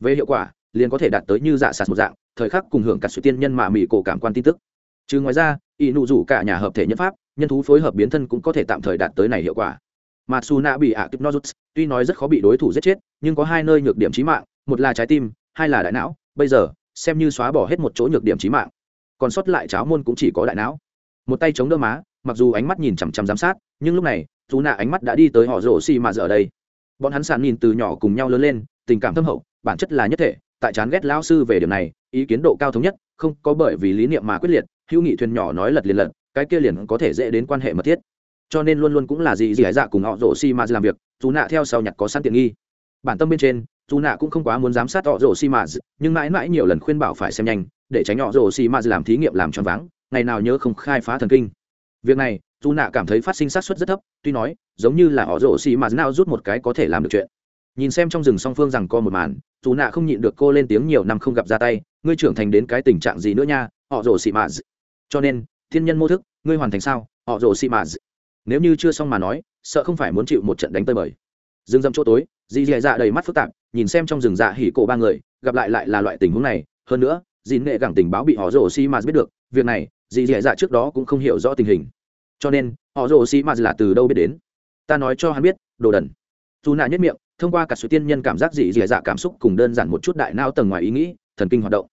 Về hiệu quả, liền có thể đạt tới như dạ sạt một dạng thời khắc cùng hưởng cả sự tiên nhân mà mỹ cổ cảm quan tin tức. Trừ ngoài ra y nụ rủ cả nhà hợp thể nhân pháp, nhân thú phối hợp biến thân cũng có thể tạm thời đạt tới này hiệu quả. Mà su nạ bị ạ kịp nozuts tuy nói rất khó bị đối thủ giết chết, nhưng có hai nơi nhược điểm trí mạng, một là trái tim, hai là đại não. Bây giờ, xem như xóa bỏ hết một chỗ nhược điểm trí mạng, còn sót lại cháo môn cũng chỉ có đại não. Một tay chống đỡ má, mặc dù ánh mắt nhìn chằm chằm giám sát, nhưng lúc này, dù nạ ánh mắt đã đi tới họ rổ xi mà giờ ở đây. Bọn hắn sàn nhìn từ nhỏ cùng nhau lớn lên, tình cảm thâm hậu, bản chất là nhất thể tại chán ghét lao sư về điểm này, ý kiến độ cao thống nhất, không có bởi vì lý niệm mà quyết liệt, hữu nghị thuyền nhỏ nói lật liền lật, cái kia liền có thể dễ đến quan hệ mật thiết. Cho nên luôn luôn cũng là gì gì hải dạ cùng họ rổ xi mà làm việc, dù nạ theo sau nhặt có sẵn tiện nghi. Bản tâm bên trên, dù nạ cũng không quá muốn giám sát họ rổ xi mà nhưng mãi mãi nhiều lần khuyên bảo phải xem nhanh, để tránh họ rổ xi mà làm thí nghiệm làm cho váng, ngày nào nhớ không khai phá thần kinh. Việc này, dù nạ cảm thấy phát sinh sát suất rất thấp, tuy nói, giống như là họ rổ xi mà nào rút một cái có thể làm được chuyện nhìn xem trong rừng song phương rằng co một màn, dù nạ không nhịn được cô lên tiếng nhiều năm không gặp ra tay, ngươi trưởng thành đến cái tình trạng gì nữa nha, họ rồ xị mạ cho nên, thiên nhân mô thức, ngươi hoàn thành sao, họ rồ xị mạ nếu như chưa xong mà nói, sợ không phải muốn chịu một trận đánh tơi bời. Rừng rậm chỗ tối, dì dì dạ đầy mắt phức tạp, nhìn xem trong rừng dạ hỉ cổ ba người, gặp lại lại là loại tình huống này, hơn nữa, dì nghệ gẳng tình báo bị họ rồ xị mạ biết được, việc này, dì dì dạ trước đó cũng không hiểu rõ tình hình. Cho nên, họ rồ xị mạ là từ đâu biết đến? Ta nói cho hắn biết, đồ đần. Dù nạ nhất miệng thông qua cả sự tiên nhân cảm giác dị dị dạ cảm xúc cùng đơn giản một chút đại não tầng ngoài ý nghĩ, thần kinh hoạt động.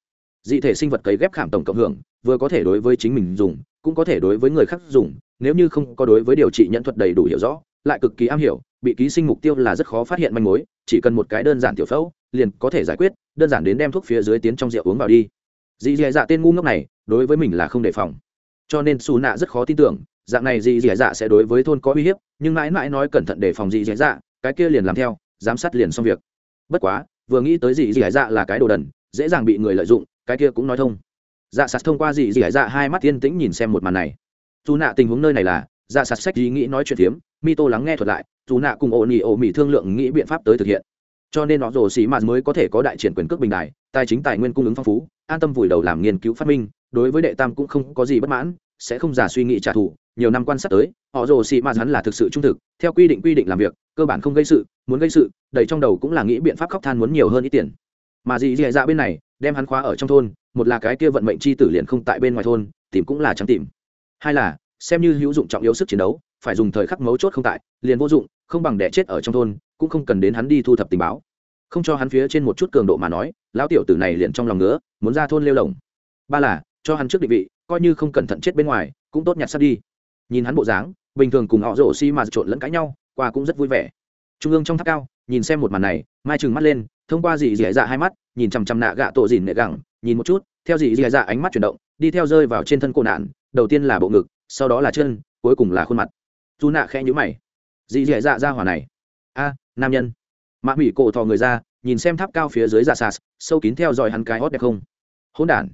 Dị thể sinh vật cấy ghép khảm tổng cộng hưởng, vừa có thể đối với chính mình dùng, cũng có thể đối với người khác dùng, nếu như không có đối với điều trị nhận thuật đầy đủ hiểu rõ, lại cực kỳ am hiểu, bị ký sinh mục tiêu là rất khó phát hiện manh mối, chỉ cần một cái đơn giản tiểu phẫu, liền có thể giải quyết, đơn giản đến đem thuốc phía dưới tiến trong rượu uống vào đi. Dị dị dạ tên ngu ngốc này, đối với mình là không đề phòng. Cho nên xù nạ rất khó tin tưởng, dạng này dị dị dạ sẽ đối với thôn có uy hiếp, nhưng mãi mãi nói cẩn thận đề phòng dị dị dạ cái kia liền làm theo giám sát liền xong việc. Bất quá, vừa nghĩ tới dì dì dạ là cái đồ đần, dễ dàng bị người lợi dụng, cái kia cũng nói thông. Dạ sạt thông qua dì dì dạ hai mắt yên tĩnh nhìn xem một màn này. Dù nạ tình huống nơi này là dạ sạt sách ý nghĩ nói chuyện phiếm mi tô lắng nghe thuật lại, dù nạ cùng ổ nỉ ổ mỹ thương lượng nghĩ biện pháp tới thực hiện. Cho nên họ rồ xì mạt mới có thể có đại triển quyền cước bình đài tài chính tài nguyên cung ứng phong phú, an tâm vùi đầu làm nghiên cứu phát minh, đối với đệ tam cũng không có gì bất mãn, sẽ không giả suy nghĩ trả thù nhiều năm quan sát tới, họ rồ xì mạt hắn là thực sự trung thực, theo quy định quy định làm việc, cơ bản không gây sự, muốn gây sự, đầy trong đầu cũng là nghĩ biện pháp khóc than muốn nhiều hơn ít tiền. Mà gì dì dạ bên này, đem hắn khóa ở trong thôn, một là cái kia vận mệnh chi tử liền không tại bên ngoài thôn, tìm cũng là trắng tìm. Hai là, xem như hữu dụng trọng yếu sức chiến đấu, phải dùng thời khắc mấu chốt không tại, liền vô dụng, không bằng đẻ chết ở trong thôn, cũng không cần đến hắn đi thu thập tình báo. Không cho hắn phía trên một chút cường độ mà nói, lão tiểu tử này liền trong lòng nữa muốn ra thôn lêu lồng. Ba là, cho hắn trước định vị, coi như không cẩn thận chết bên ngoài, cũng tốt nhặt sắt đi nhìn hắn bộ dáng, bình thường cùng họ rổ xi mà trộn lẫn cãi nhau, qua cũng rất vui vẻ. Trung ương trong tháp cao, nhìn xem một màn này, mai trừng mắt lên, thông qua dì dì dạ hai mắt, nhìn chằm chằm nạ gạ tổ dìn nệ gẳng, nhìn một chút, theo dì dì dạ ánh mắt chuyển động, đi theo rơi vào trên thân cô nạn, đầu tiên là bộ ngực, sau đó là chân, cuối cùng là khuôn mặt. Dù nạ khẽ nhữ mày. Dì dì dạ ra hỏa này. A, nam nhân. Mạ mỹ cổ thò người ra, nhìn xem tháp cao phía dưới dạ sạt sâu kín theo dõi hắn cái hót đẹp không. Hỗn đản.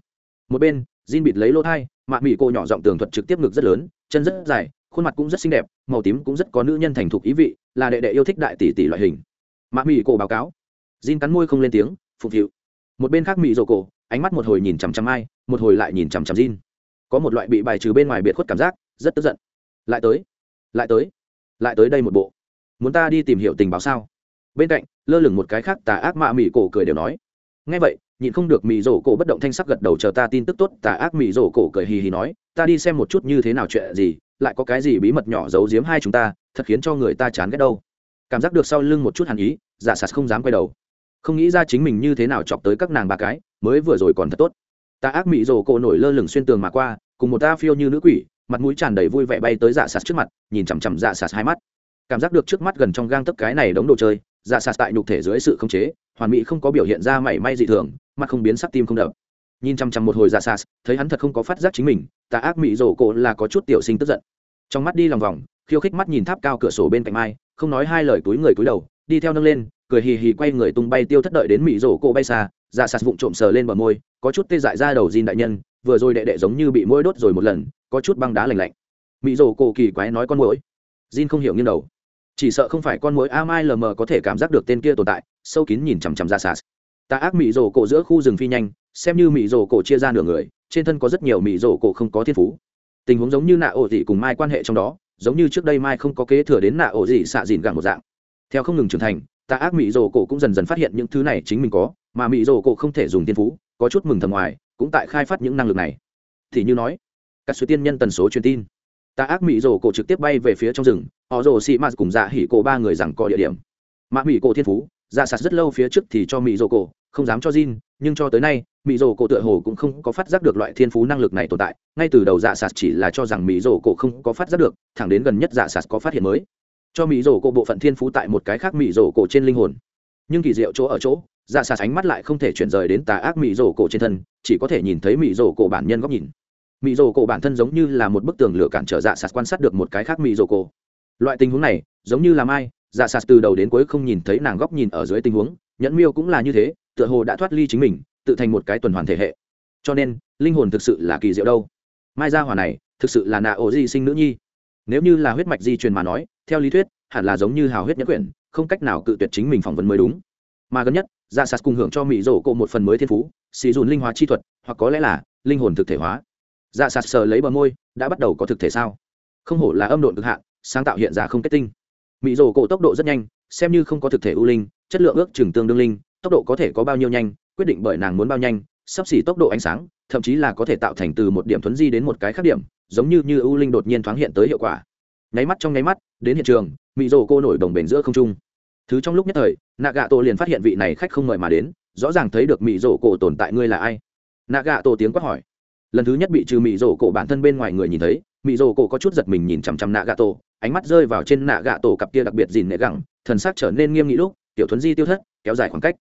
Một bên, Jin bịt lấy lỗ thai mạ mỹ cô nhỏ giọng tường thuật trực tiếp ngực rất lớn chân rất dài, khuôn mặt cũng rất xinh đẹp, màu tím cũng rất có nữ nhân thành thục ý vị, là đệ đệ yêu thích đại tỷ tỷ loại hình. Mạ mỹ cô báo cáo. Jin cắn môi không lên tiếng, phục vụ một bên khác mỹ rồ cổ, ánh mắt một hồi nhìn chằm chằm ai, một hồi lại nhìn chằm chằm Jin. Có một loại bị bài trừ bên ngoài biệt khuất cảm giác, rất tức giận. Lại tới lại tới lại tới đây một bộ. Muốn ta đi tìm hiểu tình báo sao? Bên cạnh, lơ lửng một cái khác tà ác mạ mỹ cổ cười đều nói. Ngay vậy nhịn không được mỹ rổ cổ bất động thanh sắc gật đầu chờ ta tin tức tốt, tà ác mỹ rổ cổ cười hì hì nói, ta đi xem một chút như thế nào chuyện gì, lại có cái gì bí mật nhỏ giấu giếm hai chúng ta, thật khiến cho người ta chán ghét đâu. Cảm giác được sau lưng một chút hàn ý, giả sạt không dám quay đầu. Không nghĩ ra chính mình như thế nào chọc tới các nàng ba cái, mới vừa rồi còn thật tốt. Tà ác mỹ rổ cổ nổi lơ lửng xuyên tường mà qua, cùng một ta phiêu như nữ quỷ, mặt mũi tràn đầy vui vẻ bay tới dạ sạt trước mặt, nhìn chằm chằm dạ sạt hai mắt. Cảm giác được trước mắt gần trong gang tấp cái này đống đồ chơi dạ sạt tại nhục thể dưới sự khống chế, hoàn mỹ không có biểu hiện ra mảy may dị thường mặt không biến sắc tim không đập. Nhìn chăm chăm một hồi dạ sạt thấy hắn thật không có phát giác chính mình, tà ác mỹ rổ cổ là có chút tiểu sinh tức giận. Trong mắt đi lòng vòng, khiêu khích mắt nhìn tháp cao cửa sổ bên cạnh mai, không nói hai lời túi người túi đầu, đi theo nâng lên, cười hì hì quay người tung bay tiêu thất đợi đến mỹ rổ cổ bay xa dạ sạt vụng trộm sờ lên bờ môi, có chút tê dại ra đầu Jin đại nhân, vừa rồi đệ đệ giống như bị môi đốt rồi một lần, có chút băng đá lạnh lạnh. Mỹ rổ cổ kỳ quái nói con mũi Jin không hiểu nghiêng đầu chỉ sợ không phải con mối a mai lm có thể cảm giác được tên kia tồn tại, sâu kín nhìn chằm chằm ra sas ta ác mị rổ cổ giữa khu rừng phi nhanh, xem như mị rổ cổ chia ra nửa người, trên thân có rất nhiều mị rổ cổ không có thiên phú. Tình huống giống như nạ ổ dị cùng mai quan hệ trong đó, giống như trước đây mai không có kế thừa đến nạ ổ dị xạ dìn gẳng một dạng. Theo không ngừng trưởng thành ta ác mị rổ cổ cũng dần dần phát hiện những thứ này chính mình có, mà mị rổ cổ không thể dùng thiên phú, có chút mừng thầm ngoài, cũng tại khai phát những năng lực này. Thì như nói các số tiên nhân tần số truyền tin ta ác mỹ rồ cổ trực tiếp bay về phía trong rừng họ rổ xị mạt cùng dạ hỉ cổ ba người rằng có địa điểm mạ mỹ cổ thiên phú dạ sạt rất lâu phía trước thì cho mỹ rồ cổ không dám cho Jin, nhưng cho tới nay, Mỹ Dồ cổ tựa hồ cũng không có phát giác được loại thiên phú năng lực này tồn tại, ngay từ đầu Dạ Sạt chỉ là cho rằng Mỹ Dồ cổ không có phát giác được, thẳng đến gần nhất Dạ Sạt có phát hiện mới. Cho Mỹ Dồ cổ bộ phận thiên phú tại một cái khác Mỹ Dồ cổ trên linh hồn. Nhưng kỳ diệu chỗ ở chỗ, Dạ Sạt ánh mắt lại không thể chuyển rời đến tà ác Mỹ Dồ cổ trên thân, chỉ có thể nhìn thấy Mỹ Dồ cổ bản nhân góc nhìn mỹ rồ cổ bản thân giống như là một bức tường lửa cản trở dạ sạt quan sát được một cái khác mỹ rồ cổ. Loại tình huống này, giống như là mai dạ sạt từ đầu đến cuối không nhìn thấy nàng góc nhìn ở dưới tình huống, nhẫn miêu cũng là như thế, tựa hồ đã thoát ly chính mình, tự thành một cái tuần hoàn thể hệ. Cho nên, linh hồn thực sự là kỳ diệu đâu. Mai gia hỏa này, thực sự là nạ ổ di sinh nữ nhi. Nếu như là huyết mạch di truyền mà nói, theo lý thuyết, hẳn là giống như hào huyết nhất quyển, không cách nào cự tuyệt chính mình phỏng vấn mới đúng. Mà gần nhất dạ sạt cùng hưởng cho mỹ rổ cộ một phần mới thiên phú, xì dùn linh hóa chi thuật, hoặc có lẽ là linh hồn thực thể hóa dạ sạt sờ lấy bờ môi, đã bắt đầu có thực thể sao? Không hổ là âm độn cực hạn, sáng tạo hiện ra không kết tinh. Mỹ rồ cổ tốc độ rất nhanh, xem như không có thực thể ưu linh, chất lượng ước chừng tương đương linh, tốc độ có thể có bao nhiêu nhanh, quyết định bởi nàng muốn bao nhanh, sắp xỉ tốc độ ánh sáng, thậm chí là có thể tạo thành từ một điểm thuấn di đến một cái khác điểm, giống như như ưu linh đột nhiên thoáng hiện tới hiệu quả. Nháy mắt trong nháy mắt, đến hiện trường mỹ rồ cô nổi đồng bền giữa không trung. Thứ trong lúc nhất thời nạ gạ tổ liền phát hiện vị này khách không mời mà đến, rõ ràng thấy được mỹ rồ cổ tồn tại ngươi là ai. Nạ gạ tổ tiếng quát hỏi lần thứ nhất bị trừ mỹ rổ cổ bản thân bên ngoài người nhìn thấy mỹ rổ cổ có chút giật mình nhìn chằm chằm nạ gà tổ, ánh mắt rơi vào trên nạ gà tổ cặp kia đặc biệt dìn nệ gẳng, thần sắc trở nên nghiêm nghị lúc, tiểu thuấn di tiêu thất, kéo dài khoảng cách.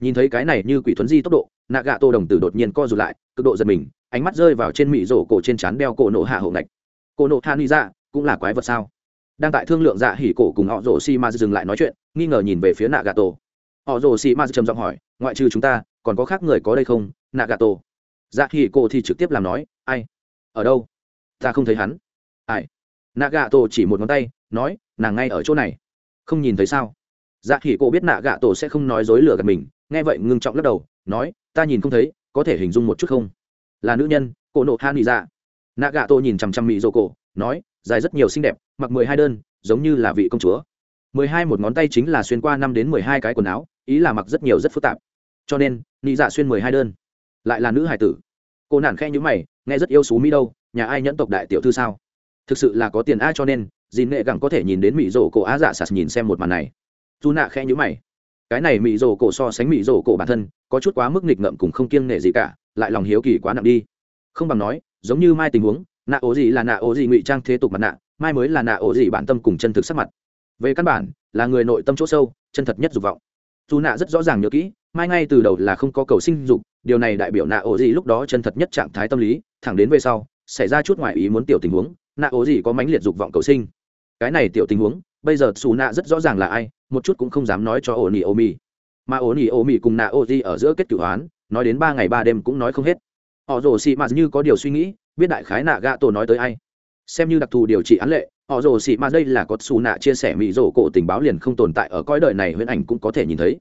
Nhìn thấy cái này như quỷ thuấn di tốc độ, nạ gà tổ đồng tử đột nhiên co rụt lại, cực độ giật mình, ánh mắt rơi vào trên mỹ rổ cổ trên trán đeo cổ nộ hạ hậu ngạch. Cổ nộ hạ ni ra dạ, cũng là quái vật sao? Đang tại thương lượng dạ hỉ cổ cùng họ rổ xi ma dừng lại nói chuyện, nghi ngờ nhìn về phía nạ gà tổ. Họ rổ xi ma trầm giọng hỏi, ngoại trừ chúng ta, còn có khác người có đây không? Nạ gà tổ dạ hỉ cổ thì trực tiếp làm nói, ai? Ở đâu? Ta không thấy hắn. Ai? Nạ gà tổ chỉ một ngón tay, nói, nàng ngay ở chỗ này. Không nhìn thấy sao? Dạ hỉ cổ biết nạ gà tổ sẽ không nói dối lừa gạt mình, nghe vậy ngưng trọng lắc đầu, nói, ta nhìn không thấy, có thể hình dung một chút không? Là nữ nhân cổ nộ han nghĩ dạ. Nạ gà tổ nhìn chằm chằm mị rồ cổ nói, dài rất nhiều xinh đẹp, mặc mười hai đơn, giống như là vị công chúa. Mười hai một ngón tay chính là xuyên qua năm đến mười hai cái quần áo, ý là mặc rất nhiều rất phức tạp. Cho nên, nị dạ xuyên mười hai đơn, lại là nữ hải tử cô nản khe nhữ mày, nghe rất yêu xú mỹ đâu, nhà ai nhẫn tộc đại tiểu thư sao? Thực sự là có tiền ai cho nên dì nệ gẳng có thể nhìn đến mỹ rổ cổ á dạ sạt nhìn xem một màn này. Dù nạ khe nhữ mày. Cái này mỹ rổ cổ so sánh mỹ rổ cổ bản thân, có chút quá mức nghịch ngợm cùng không kiêng nể gì cả, lại lòng hiếu kỳ quá nặng đi. Không bằng nói, giống như mai tình huống, nạ ố gì là nạ ố gì ngụy trang thế tục mặt nạ, mai mới là nạ ố gì bản tâm cùng chân thực sắc mặt. Về căn bản, là người nội tâm chỗ sâu, chân thật nhất dục vọng. Dù nạ rất rõ ràng nhớ kỹ, mai ngay từ đầu là không có cầu sinh dục điều này đại biểu nạ ố gì lúc đó chân thật nhất trạng thái tâm lý, thẳng đến về sau, xảy ra chút ngoại ý muốn tiểu tình huống, nạ ố gì có mãnh liệt dục vọng cầu sinh. Cái này tiểu tình huống, bây giờ xù nạ rất rõ ràng là ai, một chút cũng không dám nói cho ổ nỉ ô mi mà ổ nỉ ô mi cùng nạ ổ gì ở giữa kết cửu hoán, nói đến ba ngày ba đêm cũng nói không hết. Họ rồ xị mạt như có điều suy nghĩ, biết đại khái nạ gạ tổ nói tới ai. Xem như đặc thù điều trị án lệ, họ rồ xị mạt đây là có xù nạ chia sẻ mỹ rổ cổ tình báo liền không tồn tại ở cõi đời này huyễn ảnh cũng có thể nhìn thấy.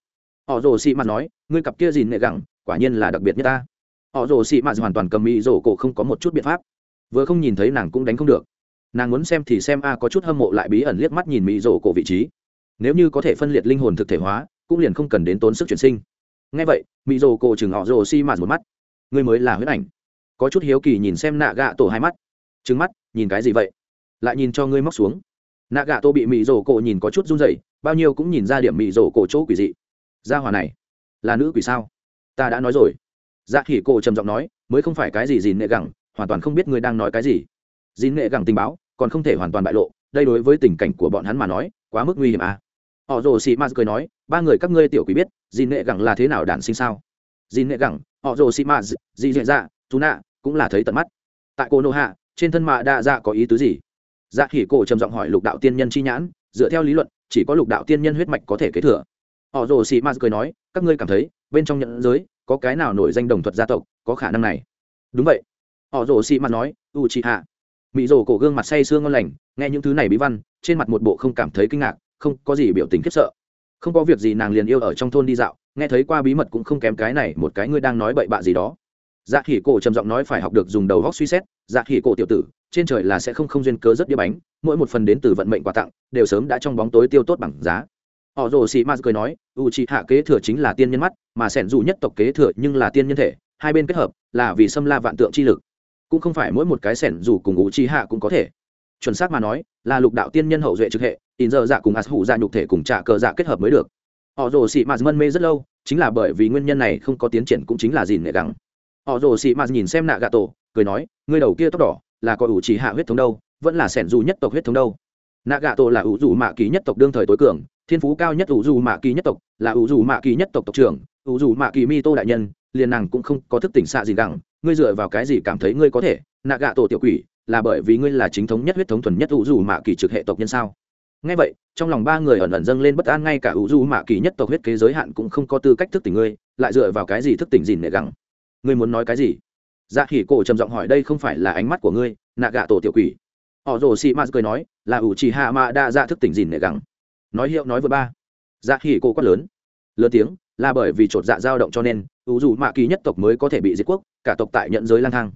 Họ rồ xị mạt nói, ngươi cặp kia gì nệ gẳng quả nhiên là đặc biệt nhất ta. Họ rồ xị mạt hoàn toàn cầm mỹ rổ cổ không có một chút biện pháp. Vừa không nhìn thấy nàng cũng đánh không được. Nàng muốn xem thì xem, a, có chút hâm mộ lại bí ẩn liếc mắt nhìn mỹ rổ cổ vị trí. Nếu như có thể phân liệt linh hồn thực thể hóa, cũng liền không cần đến tốn sức chuyển sinh. Ngay vậy mỹ rổ cổ chừng họ rồ xị mạt một mắt. Ngươi mới là huyết ảnh. Có chút hiếu kỳ nhìn xem nạ gạ tổ hai mắt. Trứng mắt, nhìn cái gì vậy? Lại nhìn cho ngươi móc xuống. Nạ gạ tổ bị mỹ rổ cổ nhìn có chút run rẩy, bao nhiêu cũng nhìn ra điểm mỹ rổ cổ chỗ quỷ dị. Gia hòa này, là nữ quỷ sao? Ta đã nói rồi. Dạ khỉ cổ trầm giọng nói, mới không phải cái gì dìn nệ gẳng, hoàn toàn không biết ngươi đang nói cái gì. Dìn nệ gẳng tình báo, còn không thể hoàn toàn bại lộ, đây đối với tình cảnh của bọn hắn mà nói, quá mức nguy hiểm à. Họ rồ xì ma cười nói, ba người các ngươi tiểu quý biết, dìn nệ gẳng là thế nào đản sinh sao? Dìn nệ gẳng, họ rồ xì ma dì dệ dạ chú nạ, cũng là thấy tận mắt. Tại cô nô hạ, trên thân mạ đa dạ có ý tứ gì? Dạ khỉ cổ trầm giọng hỏi lục đạo tiên nhân chi nhãn, dựa theo lý luận, chỉ có lục đạo tiên nhân huyết mạch có thể kế thừa. Họ rồ xì ma cười nói, các ngươi cảm thấy bên trong nhận giới, có cái nào nổi danh đồng thuật gia tộc, có khả năng này. Đúng vậy. Họ rồ xị mặt nói u chị hạ mỹ rồ cổ gương mặt say sương ngon lành, nghe những thứ này bí văn, trên mặt một bộ không cảm thấy kinh ngạc, không có gì biểu tình khiếp sợ. Không có việc gì nàng liền yêu ở trong thôn đi dạo, nghe thấy qua bí mật cũng không kém cái này, một cái ngươi đang nói bậy bạ gì đó. Dạ khỉ cổ trầm giọng nói phải học được dùng đầu góc suy xét dạ khỉ cổ tiểu tử, trên trời là sẽ không không duyên cớ rất đĩa bánh, mỗi một phần đến từ vận mệnh quà tặng, đều sớm đã trong bóng tối tiêu tốt bằng giá họ rồ sĩ Mạt cười nói, u c hạ kế thừa chính là tiên nhân mắt, mà sẻn dù nhất tộc kế thừa nhưng là tiên nhân thể, hai bên kết hợp là vì xâm la vạn tượng chi lực. Cũng không phải mỗi một cái sẻn dù cùng u c hạ cũng có thể. Chuẩn xác mà nói, là lục đạo tiên nhân hậu duệ trực hệ, in giờ dạ cùng as hủ dạ nhục thể cùng trả cờ dạ kết hợp mới được. Họ rồ sĩ Mạt mân mê rất lâu, chính là bởi vì nguyên nhân này không có tiến triển cũng chính là gì nệ gắng. Họ rồ Sĩ mạt nhìn xem nạ gà tổ, cười nói, ngươi đầu kia tóc đỏ, là có ủ chỉ hạ huyết thống đâu, vẫn là sẻn dù nhất tộc huyết thống đâu? Nạ gà tổ là ủ dù mạ ký nhất tộc đương thời tối cường thiên phú cao nhất ủ dù mạ kỳ nhất tộc là ủ dù mạ kỳ nhất tộc tộc trưởng, ủ dù mạ kỳ mi tô đại nhân, liền nàng cũng không có thức tỉnh xạ gì gẳng, ngươi dựa vào cái gì cảm thấy ngươi có thể? Nạ gạ tổ tiểu quỷ, là bởi vì ngươi là chính thống nhất huyết thống thuần nhất ủ dù mạ kỳ trực hệ tộc nhân sao? Ngay vậy, trong lòng ba người ẩn ẩn dâng lên bất an, ngay cả ủ dù mạ kỳ nhất tộc huyết kế giới hạn cũng không có tư cách thức tỉnh ngươi, lại dựa vào cái gì thức tỉnh gì nệ gẳng? Ngươi muốn nói cái gì? Dạ khỉ cổ trầm giọng hỏi, đây không phải là ánh mắt của ngươi, nạ gạ tổ tiểu quỷ. Họ rồ sĩ mạt cười nói, là ủ chỉ hạ mạ đa dạ thức tỉnh gì nệ gẳng nói hiệu nói vừa ba. Dạ khỉ cổ quát lớn. Lớn tiếng, là bởi vì chột dạ dao động cho nên, ủ dù mạ kỳ nhất tộc mới có thể bị diệt quốc, cả tộc tại nhận giới lang thang.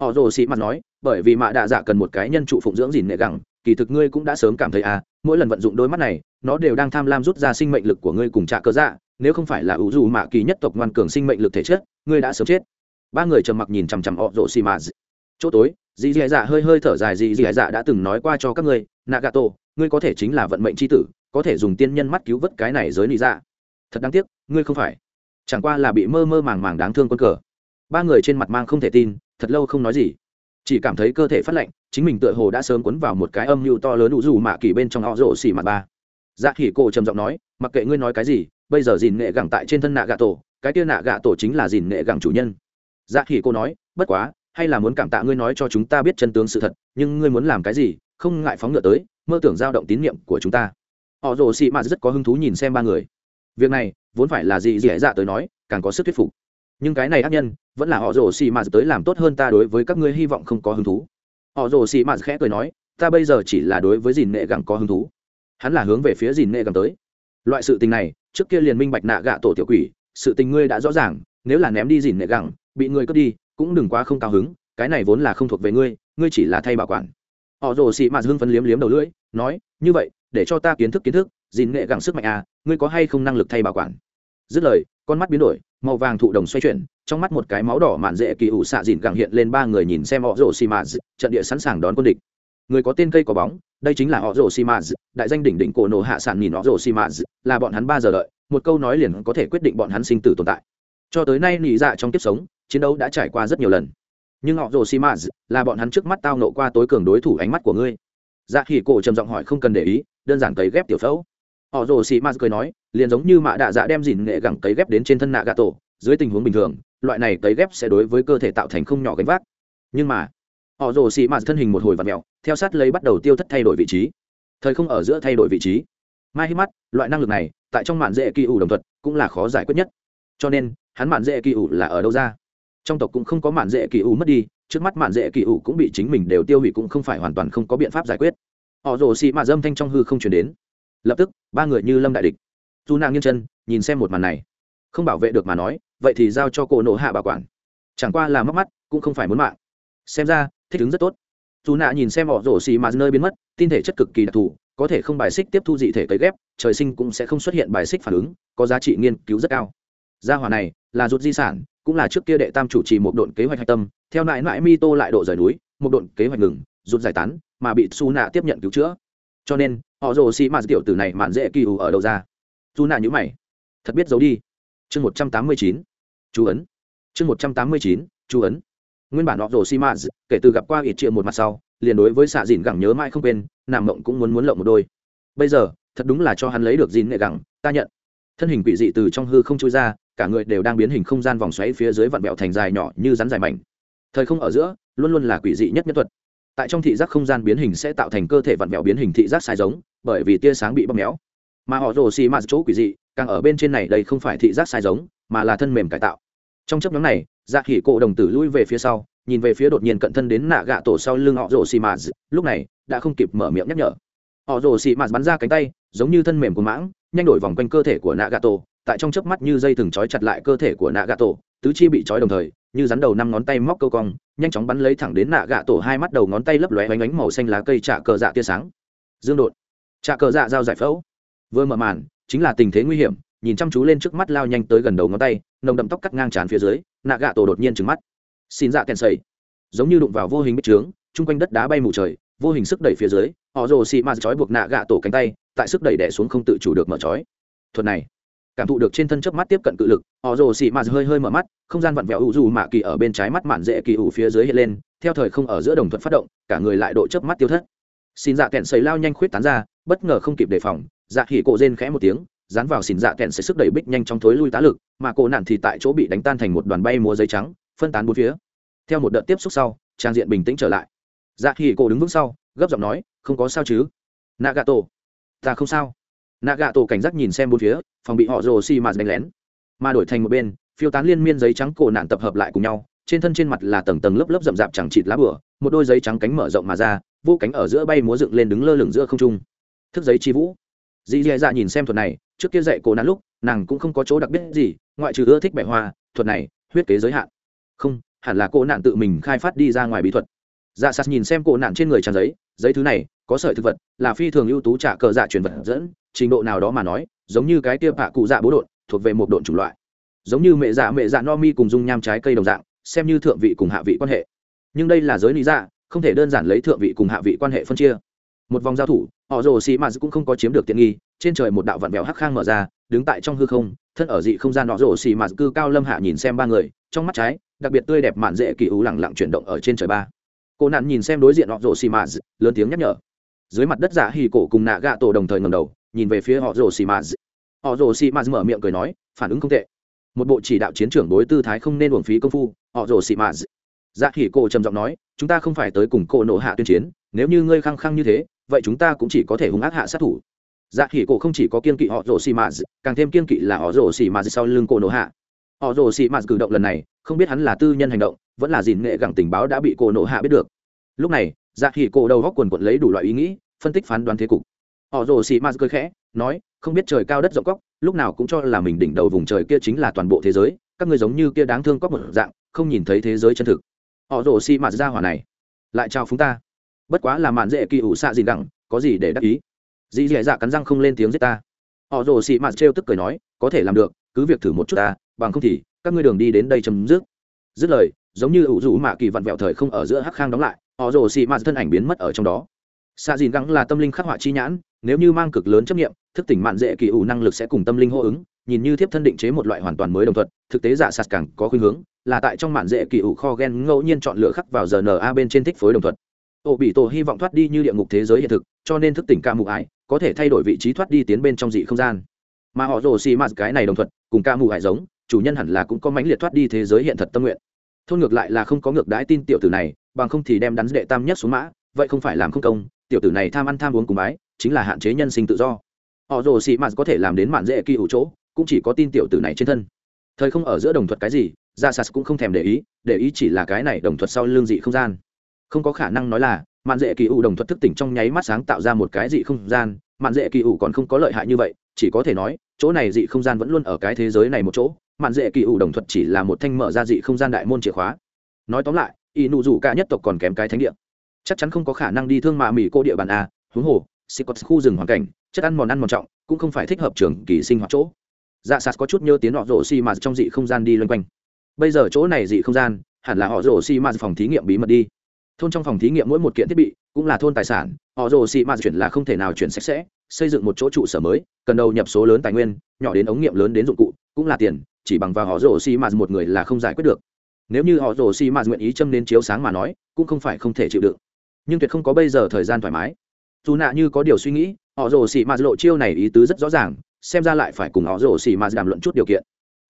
Họ rồ sĩ mặt nói, bởi vì mạ đạ dạ cần một cái nhân trụ phụng dưỡng gìn nệ gẳng, kỳ thực ngươi cũng đã sớm cảm thấy à mỗi lần vận dụng đôi mắt này, nó đều đang tham lam rút ra sinh mệnh lực của ngươi cùng trả cơ dạ nếu không phải là ủ dù mạ kỳ nhất tộc ngoan cường sinh mệnh lực thể chất, ngươi đã sớm chết. Ba người trầm mặc nhìn chằm chằm họ rồ sĩ mạt chỗ tối dì dì dạ hơi hơi thở dài dì dì dạ đã từng nói qua cho các ngươi nagato, ngươi có thể chính là vận mệnh c h i tử, có thể dùng tiên nhân mắt cứu vớt cái này giới nị dạ. Thật đáng tiếc, ngươi không phải. Chẳng qua là bị mơ mơ màng màng đáng thương quân cờ. Ba người trên mặt mang không thể tin, thật lâu không nói gì. Chỉ cảm thấy cơ thể phát lạnh, chính mình tựa hồ đã sớm cuốn vào một cái âm mưu to lớn đủ dù mạ kỳ bên trong họ rổ xỉ mặt ba. Dạ khỉ cổ trầm giọng nói, mặc kệ ngươi nói cái gì, bây giờ dìn nghệ gẳng tại trên thân nạ gà tổ cái kia nạ gà tổ chính là dìn nghệ gẳng chủ nhân. Dạ khỉ cô nói, bất quá, hay là muốn cảm tạ ngươi nói cho chúng ta biết chân tướng sự thật, nhưng ngươi muốn làm cái gì không ngại phóng ngựa tới, mơ tưởng giao động tín nhiệm của chúng ta. Họ rồ xị mạt rất có hứng thú nhìn xem ba người. Việc này, vốn phải là gì dễ dạ tới nói, càng có sức thuyết phục. Nhưng cái này ác nhân, vẫn là họ rồ xì mạt tới làm tốt hơn ta đối với các ngươi hy vọng không có hứng thú. Họ rồ xì mạt khẽ cười nói, ta bây giờ chỉ là đối với dìn nệ gẳng có hứng thú. Hắn là hướng về phía dìn nệ gẳng tới. Loại sự tình này, trước kia liền minh bạch nạ gạ tổ tiểu quỷ, sự tình ngươi đã rõ ràng, nếu là ném đi dìn nệ gẳng, bị ngươi cướp đi, cũng đừng quá không cao hứng, cái này vốn là không thuộc về ngươi ngươi chỉ là thay bảo quản họ rồ xị mạt hưng phấn liếm liếm đầu lưỡi, nói, như vậy, để cho ta kiến thức kiến thức dìn nghệ gẳng sức mạnh à ngươi có hay không năng lực thay bảo quản? Dứt lời, con mắt biến đổi, màu vàng thụ đồng xoay chuyển, trong mắt một cái máu đỏ mạn dễ kỳ ủ xạ dìn gẳng hiện lên ba người nhìn xem họ rồ xị mạt trận địa sẵn sàng đón quân địch. Người có tên cây có bóng, đây chính là họ rồ xị mạt đại danh đỉnh đỉnh cổ nổ hạ sản nhìn họ rồ xị mạt là bọn hắn ba giờ đợi, một câu nói liền có thể quyết định bọn hắn sinh tử tồn tại. Cho tới nay nỉ dạ trong kiếp sống, chiến đấu đã trải qua rất nhiều lần nhưng họ rồ xì mạt là bọn hắn trước mắt tao nộ qua tối cường đối thủ ánh mắt của ngươi. Dạ khỉ cổ trầm giọng hỏi không cần để ý, đơn giản cấy ghép tiểu phẫu. Họ rồ xì ma cười nói, liền giống như mạ đạ dạ đem dìn nghệ gẳng cấy ghép đến trên thân nạ gà tổ dưới tình huống bình thường, loại này cấy ghép sẽ đối với cơ thể tạo thành không nhỏ gánh vác. Nhưng mà, họ rồ xì ma thân hình một hồi và mẹo theo sát lấy bắt đầu tiêu thất thay đổi vị trí. Thời không ở giữa thay đổi vị trí. Mai hít mắt, loại năng lực này, tại trong mạn dễ kỳ ủ đồng thuật, cũng là khó giải quyết nhất. Cho nên, hắn mạn dễ kỳ ủ là ở đâu ra? Trong tộc cũng không có mạn dễ kỳ ủ mất đi, trước mắt mạn dễ kỳ ủ cũng bị chính mình đều tiêu hủy cũng không phải hoàn toàn không có biện pháp giải quyết. Họ rồ xì mạ dâm thanh trong hư không chuyển đến. Lập tức, ba người như lâm đại địch. Dù nàng nghiêng chân, nhìn xem một màn này. Không bảo vệ được mà nói, vậy thì giao cho cổ nộ hạ bảo quản. Chẳng qua là mắc mắt, cũng không phải muốn mạng. Xem ra, thích ứng rất tốt. Dù nạ nhìn xem họ rổ xì mà nơi biến mất, tin thể chất cực kỳ đặc thù, có thể không bài xích tiếp thu dị thể cấy ghép, trời sinh cũng sẽ không xuất hiện bài xích phản ứng, có giá trị nghiên cứu rất cao. Gia hỏa này là rút di sản cũng là trước kia đệ tam chủ trì một độn kế hoạch hạch tâm, theo nại nại mi tô lại độ rời núi, một độn kế hoạch ngừng rút giải tán, mà bị su nạ tiếp nhận cứu chữa. Cho nên, họ rồ xì mạt tiểu tử này mạn dễ kỳ ủ ở đâu ra? Su nạ nhữ mày. Thật biết giấu đi. Chương một trăm tám mươi chín. Chú ấn. Chương một trăm tám mươi chín, chú ấn. Nguyên bản họ rồ xì mạt kể từ gặp qua ít triệu một mặt sau, liền đối với xạ dìn gẳng nhớ mãi không quên nàng mộng cũng muốn muốn lộng một đôi. Bây giờ, thật đúng là cho hắn lấy được dìn nghệ gẳng, ta nhận. Thân hình quỷ dị từ trong hư không trôi ra cả người đều đang biến hình không gian vòng xoáy phía dưới vặn bẹo thành dài nhỏ như rắn dài mảnh. Thời không ở giữa, luôn luôn là quỷ dị nhất nhất thuật. Tại trong thị giác không gian biến hình sẽ tạo thành cơ thể vặn vẹo biến hình thị giác sai giống, bởi vì tia sáng bị bóp méo. Mà họ rồ xì mạt chỗ quỷ dị, càng ở bên trên này đây không phải thị giác sai giống, mà là thân mềm cải tạo. Trong chấp nhóm này dạ khỉ cộ đồng tử lui về phía sau, nhìn về phía đột nhiên cận thân đến nạ gạ tổ sau lưng họ rồ xì mạt lúc này, đã không kịp mở miệng nhắc nhở. Họ rồ xì mạt bắn ra cánh tay, giống như thân mềm của mãng, nhanh đổi vòng quanh cơ thể của nạ gạ tổ tại trong chớp mắt như dây thừng trói chặt lại cơ thể của nạ gạ tổ tứ chi bị trói đồng thời, như rắn đầu năm ngón tay móc câu cong, nhanh chóng bắn lấy thẳng đến nạ gạ tổ hai mắt đầu ngón tay lấp lóe bánh ánh màu xanh lá cây trả cờ dạ tia sáng. Dương đột. Trả cờ dạ giao giải phẫu. Vừa mở màn, chính là tình thế nguy hiểm, nhìn chăm chú lên trước mắt lao nhanh tới gần đầu ngón tay, nồng đậm tóc cắt ngang tràn phía dưới nạ gạ tổ đột nhiên trừng mắt. Xin dạ kèn sầy. Giống như đụng vào vô hình bích trướng, chung quanh đất đá bay mù trời, vô hình sức đẩy phía dưới họ rồ xị ma trói buộc nạ gạ tổ cánh tay, tại sức đẩy đẻ xuống không tự chủ được mở trói. Thuật này cảm thụ được trên thân chớp mắt tiếp cận cự lực, họ rồ xị mạt hơi hơi mở mắt, không gian vặn vẹo ủ dù mạ kỳ ở bên trái mắt mạn dễ kỳ ủ phía dưới hiện lên, theo thời không ở giữa đồng thuận phát động, cả người lại độ chớp mắt tiêu thất. Xin dạ kẹn sấy lao nhanh khuyết tán ra, bất ngờ không kịp đề phòng dạ hỉ cộ rên khẽ một tiếng, dán vào xin dạ kẹn sấy sức đẩy bích nhanh trong thối lui tá lực, mà cổ nạn thì tại chỗ bị đánh tan thành một đoàn bay múa giấy trắng, phân tán bốn phía. Theo một đợt tiếp xúc sau, trang diện bình tĩnh trở lại. Dạ hỉ cộ đứng vững sau, gấp giọng nói, không có sao chứ? Nagato, ta không sao. Nagato cảnh giác nhìn xem bốn phía phòng bị họ rồ xi mạt đánh lén. Mà đổi thành một bên, phiêu tán liên miên giấy trắng cổ nạn tập hợp lại cùng nhau, trên thân trên mặt là tầng tầng lớp lớp rậm rạp chẳng chịt lá bửa, một đôi giấy trắng cánh mở rộng mà ra, vô cánh ở giữa bay múa dựng lên đứng lơ lửng giữa không trung. Thức giấy chi vũ. Dì dì dạ nhìn xem thuật này, trước kia dạy cổ nạn lúc, nàng cũng không có chỗ đặc biệt gì, ngoại trừ ưa thích bẻ hoa, thuật này, huyết kế giới hạn. Không, hẳn là cô nạn tự mình khai phát đi ra ngoài bí thuật. Dạ sạt nhìn xem cổ nạn trên người trang giấy giấy thứ này, có sợi thực vật, là phi thường ưu tú trả cờ dạ truyền vật dẫn trình độ nào đó mà nói, giống như cái kia bạ cụ dạ bố đột thuộc về một độn chủng loại. Giống như mẹ dạ mẹ dạ no mi cùng dung nham trái cây đồng dạng, xem như thượng vị cùng hạ vị quan hệ. Nhưng đây là giới lý dạ không thể đơn giản lấy thượng vị cùng hạ vị quan hệ phân chia. Một vòng giao thủ, họ rồ xì mạt cũng không có chiếm được tiện nghi, trên trời một đạo vạn vẹo hắc khang mở ra, đứng tại trong hư không, thân ở dị không gian họ rồ xì mạt cư cao lâm hạ nhìn xem ba người, trong mắt trái, đặc biệt tươi đẹp mạn dễ kỳ ú lẳng lặng chuyển động ở trên trời ba. Cô nạn nhìn xem đối diện họ rồ xì mạt lớn tiếng nhắc nhở. Dưới mặt đất giả hì cổ cùng nạ gạ tổ đồng thời ngầm đầu nhìn về phía họ rồ xì mạt. Họ rồ xì mạt mở miệng cười nói, phản ứng không tệ. Một bộ chỉ đạo chiến trưởng đối tư thái không nên uổng phí công phu. Họ rồ xì mạt. Dạ khỉ cổ trầm giọng nói, chúng ta không phải tới cùng cổ nổ hạ tuyên chiến. Nếu như ngươi khăng khăng như thế, vậy chúng ta cũng chỉ có thể hung ác hạ sát thủ. Dạ khỉ cổ không chỉ có kiên kỵ họ rồ xì mạt, càng thêm kiên kỵ là họ rồ xì mạt sau lưng cổ nổ hạ. Họ rồ xì mạt cử động lần này, không biết hắn là tư nhân hành động, vẫn là dìn nghệ gặng tình báo đã bị cổ nổ hạ biết được. Lúc này dạ khỉ cổ đầu góc quần quận lấy đủ loại ý nghĩ, phân tích phán đoán thế cục họ rồ xì mạt cười khẽ, nói, không biết trời cao đất rộng cóc, lúc nào cũng cho là mình đỉnh đầu vùng trời kia chính là toàn bộ thế giới, các người giống như kia đáng thương cóc một dạng, không nhìn thấy thế giới chân thực. Họ rồ xì mạt ra hỏa này, lại chào phúng ta. Bất quá là mạn dễ kỳ ủ xạ gì đẳng có gì để đắc ý? Dì dì dạ cắn răng không lên tiếng giết ta. Họ rồ xì mạt trêu tức cười nói, có thể làm được, cứ việc thử một chút ta, bằng không thì các ngươi đường đi đến đây chấm dứt. Dứt lời, giống như ủ rũ mạ kỳ vặn vẹo thời không ở giữa hắc khang đóng lại, họ rồ xì mạt thân ảnh biến mất ở trong đó. Xạ dìn gắng là tâm linh khắc họa chi nhãn nếu như mang cực lớn chấp nghiệm, thức tỉnh mạn dễ kỳ ủ năng lực sẽ cùng tâm linh hô ứng, nhìn như thiếp thân định chế một loại hoàn toàn mới đồng thuận thực tế giả sạt càng có khuynh hướng, là tại trong mạn dễ kỳ ủ kho gen ngẫu nhiên chọn lựa khắc vào giờ na bên trên thích phối đồng thuận ổ bị tổ hy vọng thoát đi như địa ngục thế giới hiện thực, cho nên thức tỉnh ca mụ ải, có thể thay đổi vị trí thoát đi tiến bên trong dị không gian. Mà họ rồ xì mạt cái này đồng thuận cùng ca mụ ải giống, chủ nhân hẳn là cũng có mãnh liệt thoát đi thế giới hiện thật tâm nguyện. Thôn ngược lại là không có ngược đãi tin tiểu tử này, bằng không thì đem đắn đệ tam nhất xuống mã, vậy không phải làm không công, tiểu tử này tham ăn tham uống cùng bái chính là hạn chế nhân sinh tự do. Họ rồ xì mạt có thể làm đến mạn dễ kỳ hữu chỗ, cũng chỉ có tin tiểu tử này trên thân. Thời không ở giữa đồng thuật cái gì, ra sas cũng không thèm để ý để ý chỉ là cái này đồng thuật sau lương dị không gian. Không có khả năng nói là, mạn dễ kỳ ủ đồng thuật thức tỉnh trong nháy mắt sáng tạo ra một cái dị không gian, mạn dễ kỳ ủ còn không có lợi hại như vậy, chỉ có thể nói, chỗ này dị không gian vẫn luôn ở cái thế giới này một chỗ, mạn dễ kỳ ủ đồng thuật chỉ là một thanh mở ra dị không gian đại môn chìa khóa. Nói tóm lại, y nụ rủ cả nhất tộc còn kém cái thánh địa. Chắc chắn không có khả năng đi thương mạ mỹ cô địa bàn a, huống hồ xịt có khu rừng hoàn cảnh, chất ăn mòn ăn mòn trọng, cũng không phải thích hợp trường kỳ sinh hoạt chỗ. Dạ sạt có chút nhớ tiếng họ rổ xi mà trong dị không gian đi loanh quanh. Bây giờ chỗ này dị không gian, hẳn là họ rổ xi mà phòng thí nghiệm bí mật đi. Thôn trong phòng thí nghiệm mỗi một kiện thiết bị cũng là thôn tài sản, họ rồ xị mạt chuyển là không thể nào chuyển sạch sẽ, xây dựng một chỗ trụ sở mới, cần đầu nhập số lớn tài nguyên, nhỏ đến ống nghiệm lớn đến dụng cụ, cũng là tiền, chỉ bằng vào họ rồ xị mạt một người là không giải quyết được. Nếu như họ rồ xị mạt nguyện ý châm đến chiếu sáng mà nói, cũng không phải không thể chịu đựng. Nhưng tuyệt không có bây giờ thời gian thoải mái dù nạ như có điều suy nghĩ, họ rồ xị mạt lộ chiêu này ý tứ rất rõ ràng, xem ra lại phải cùng họ rồ xị mạt đàm luận chút điều kiện.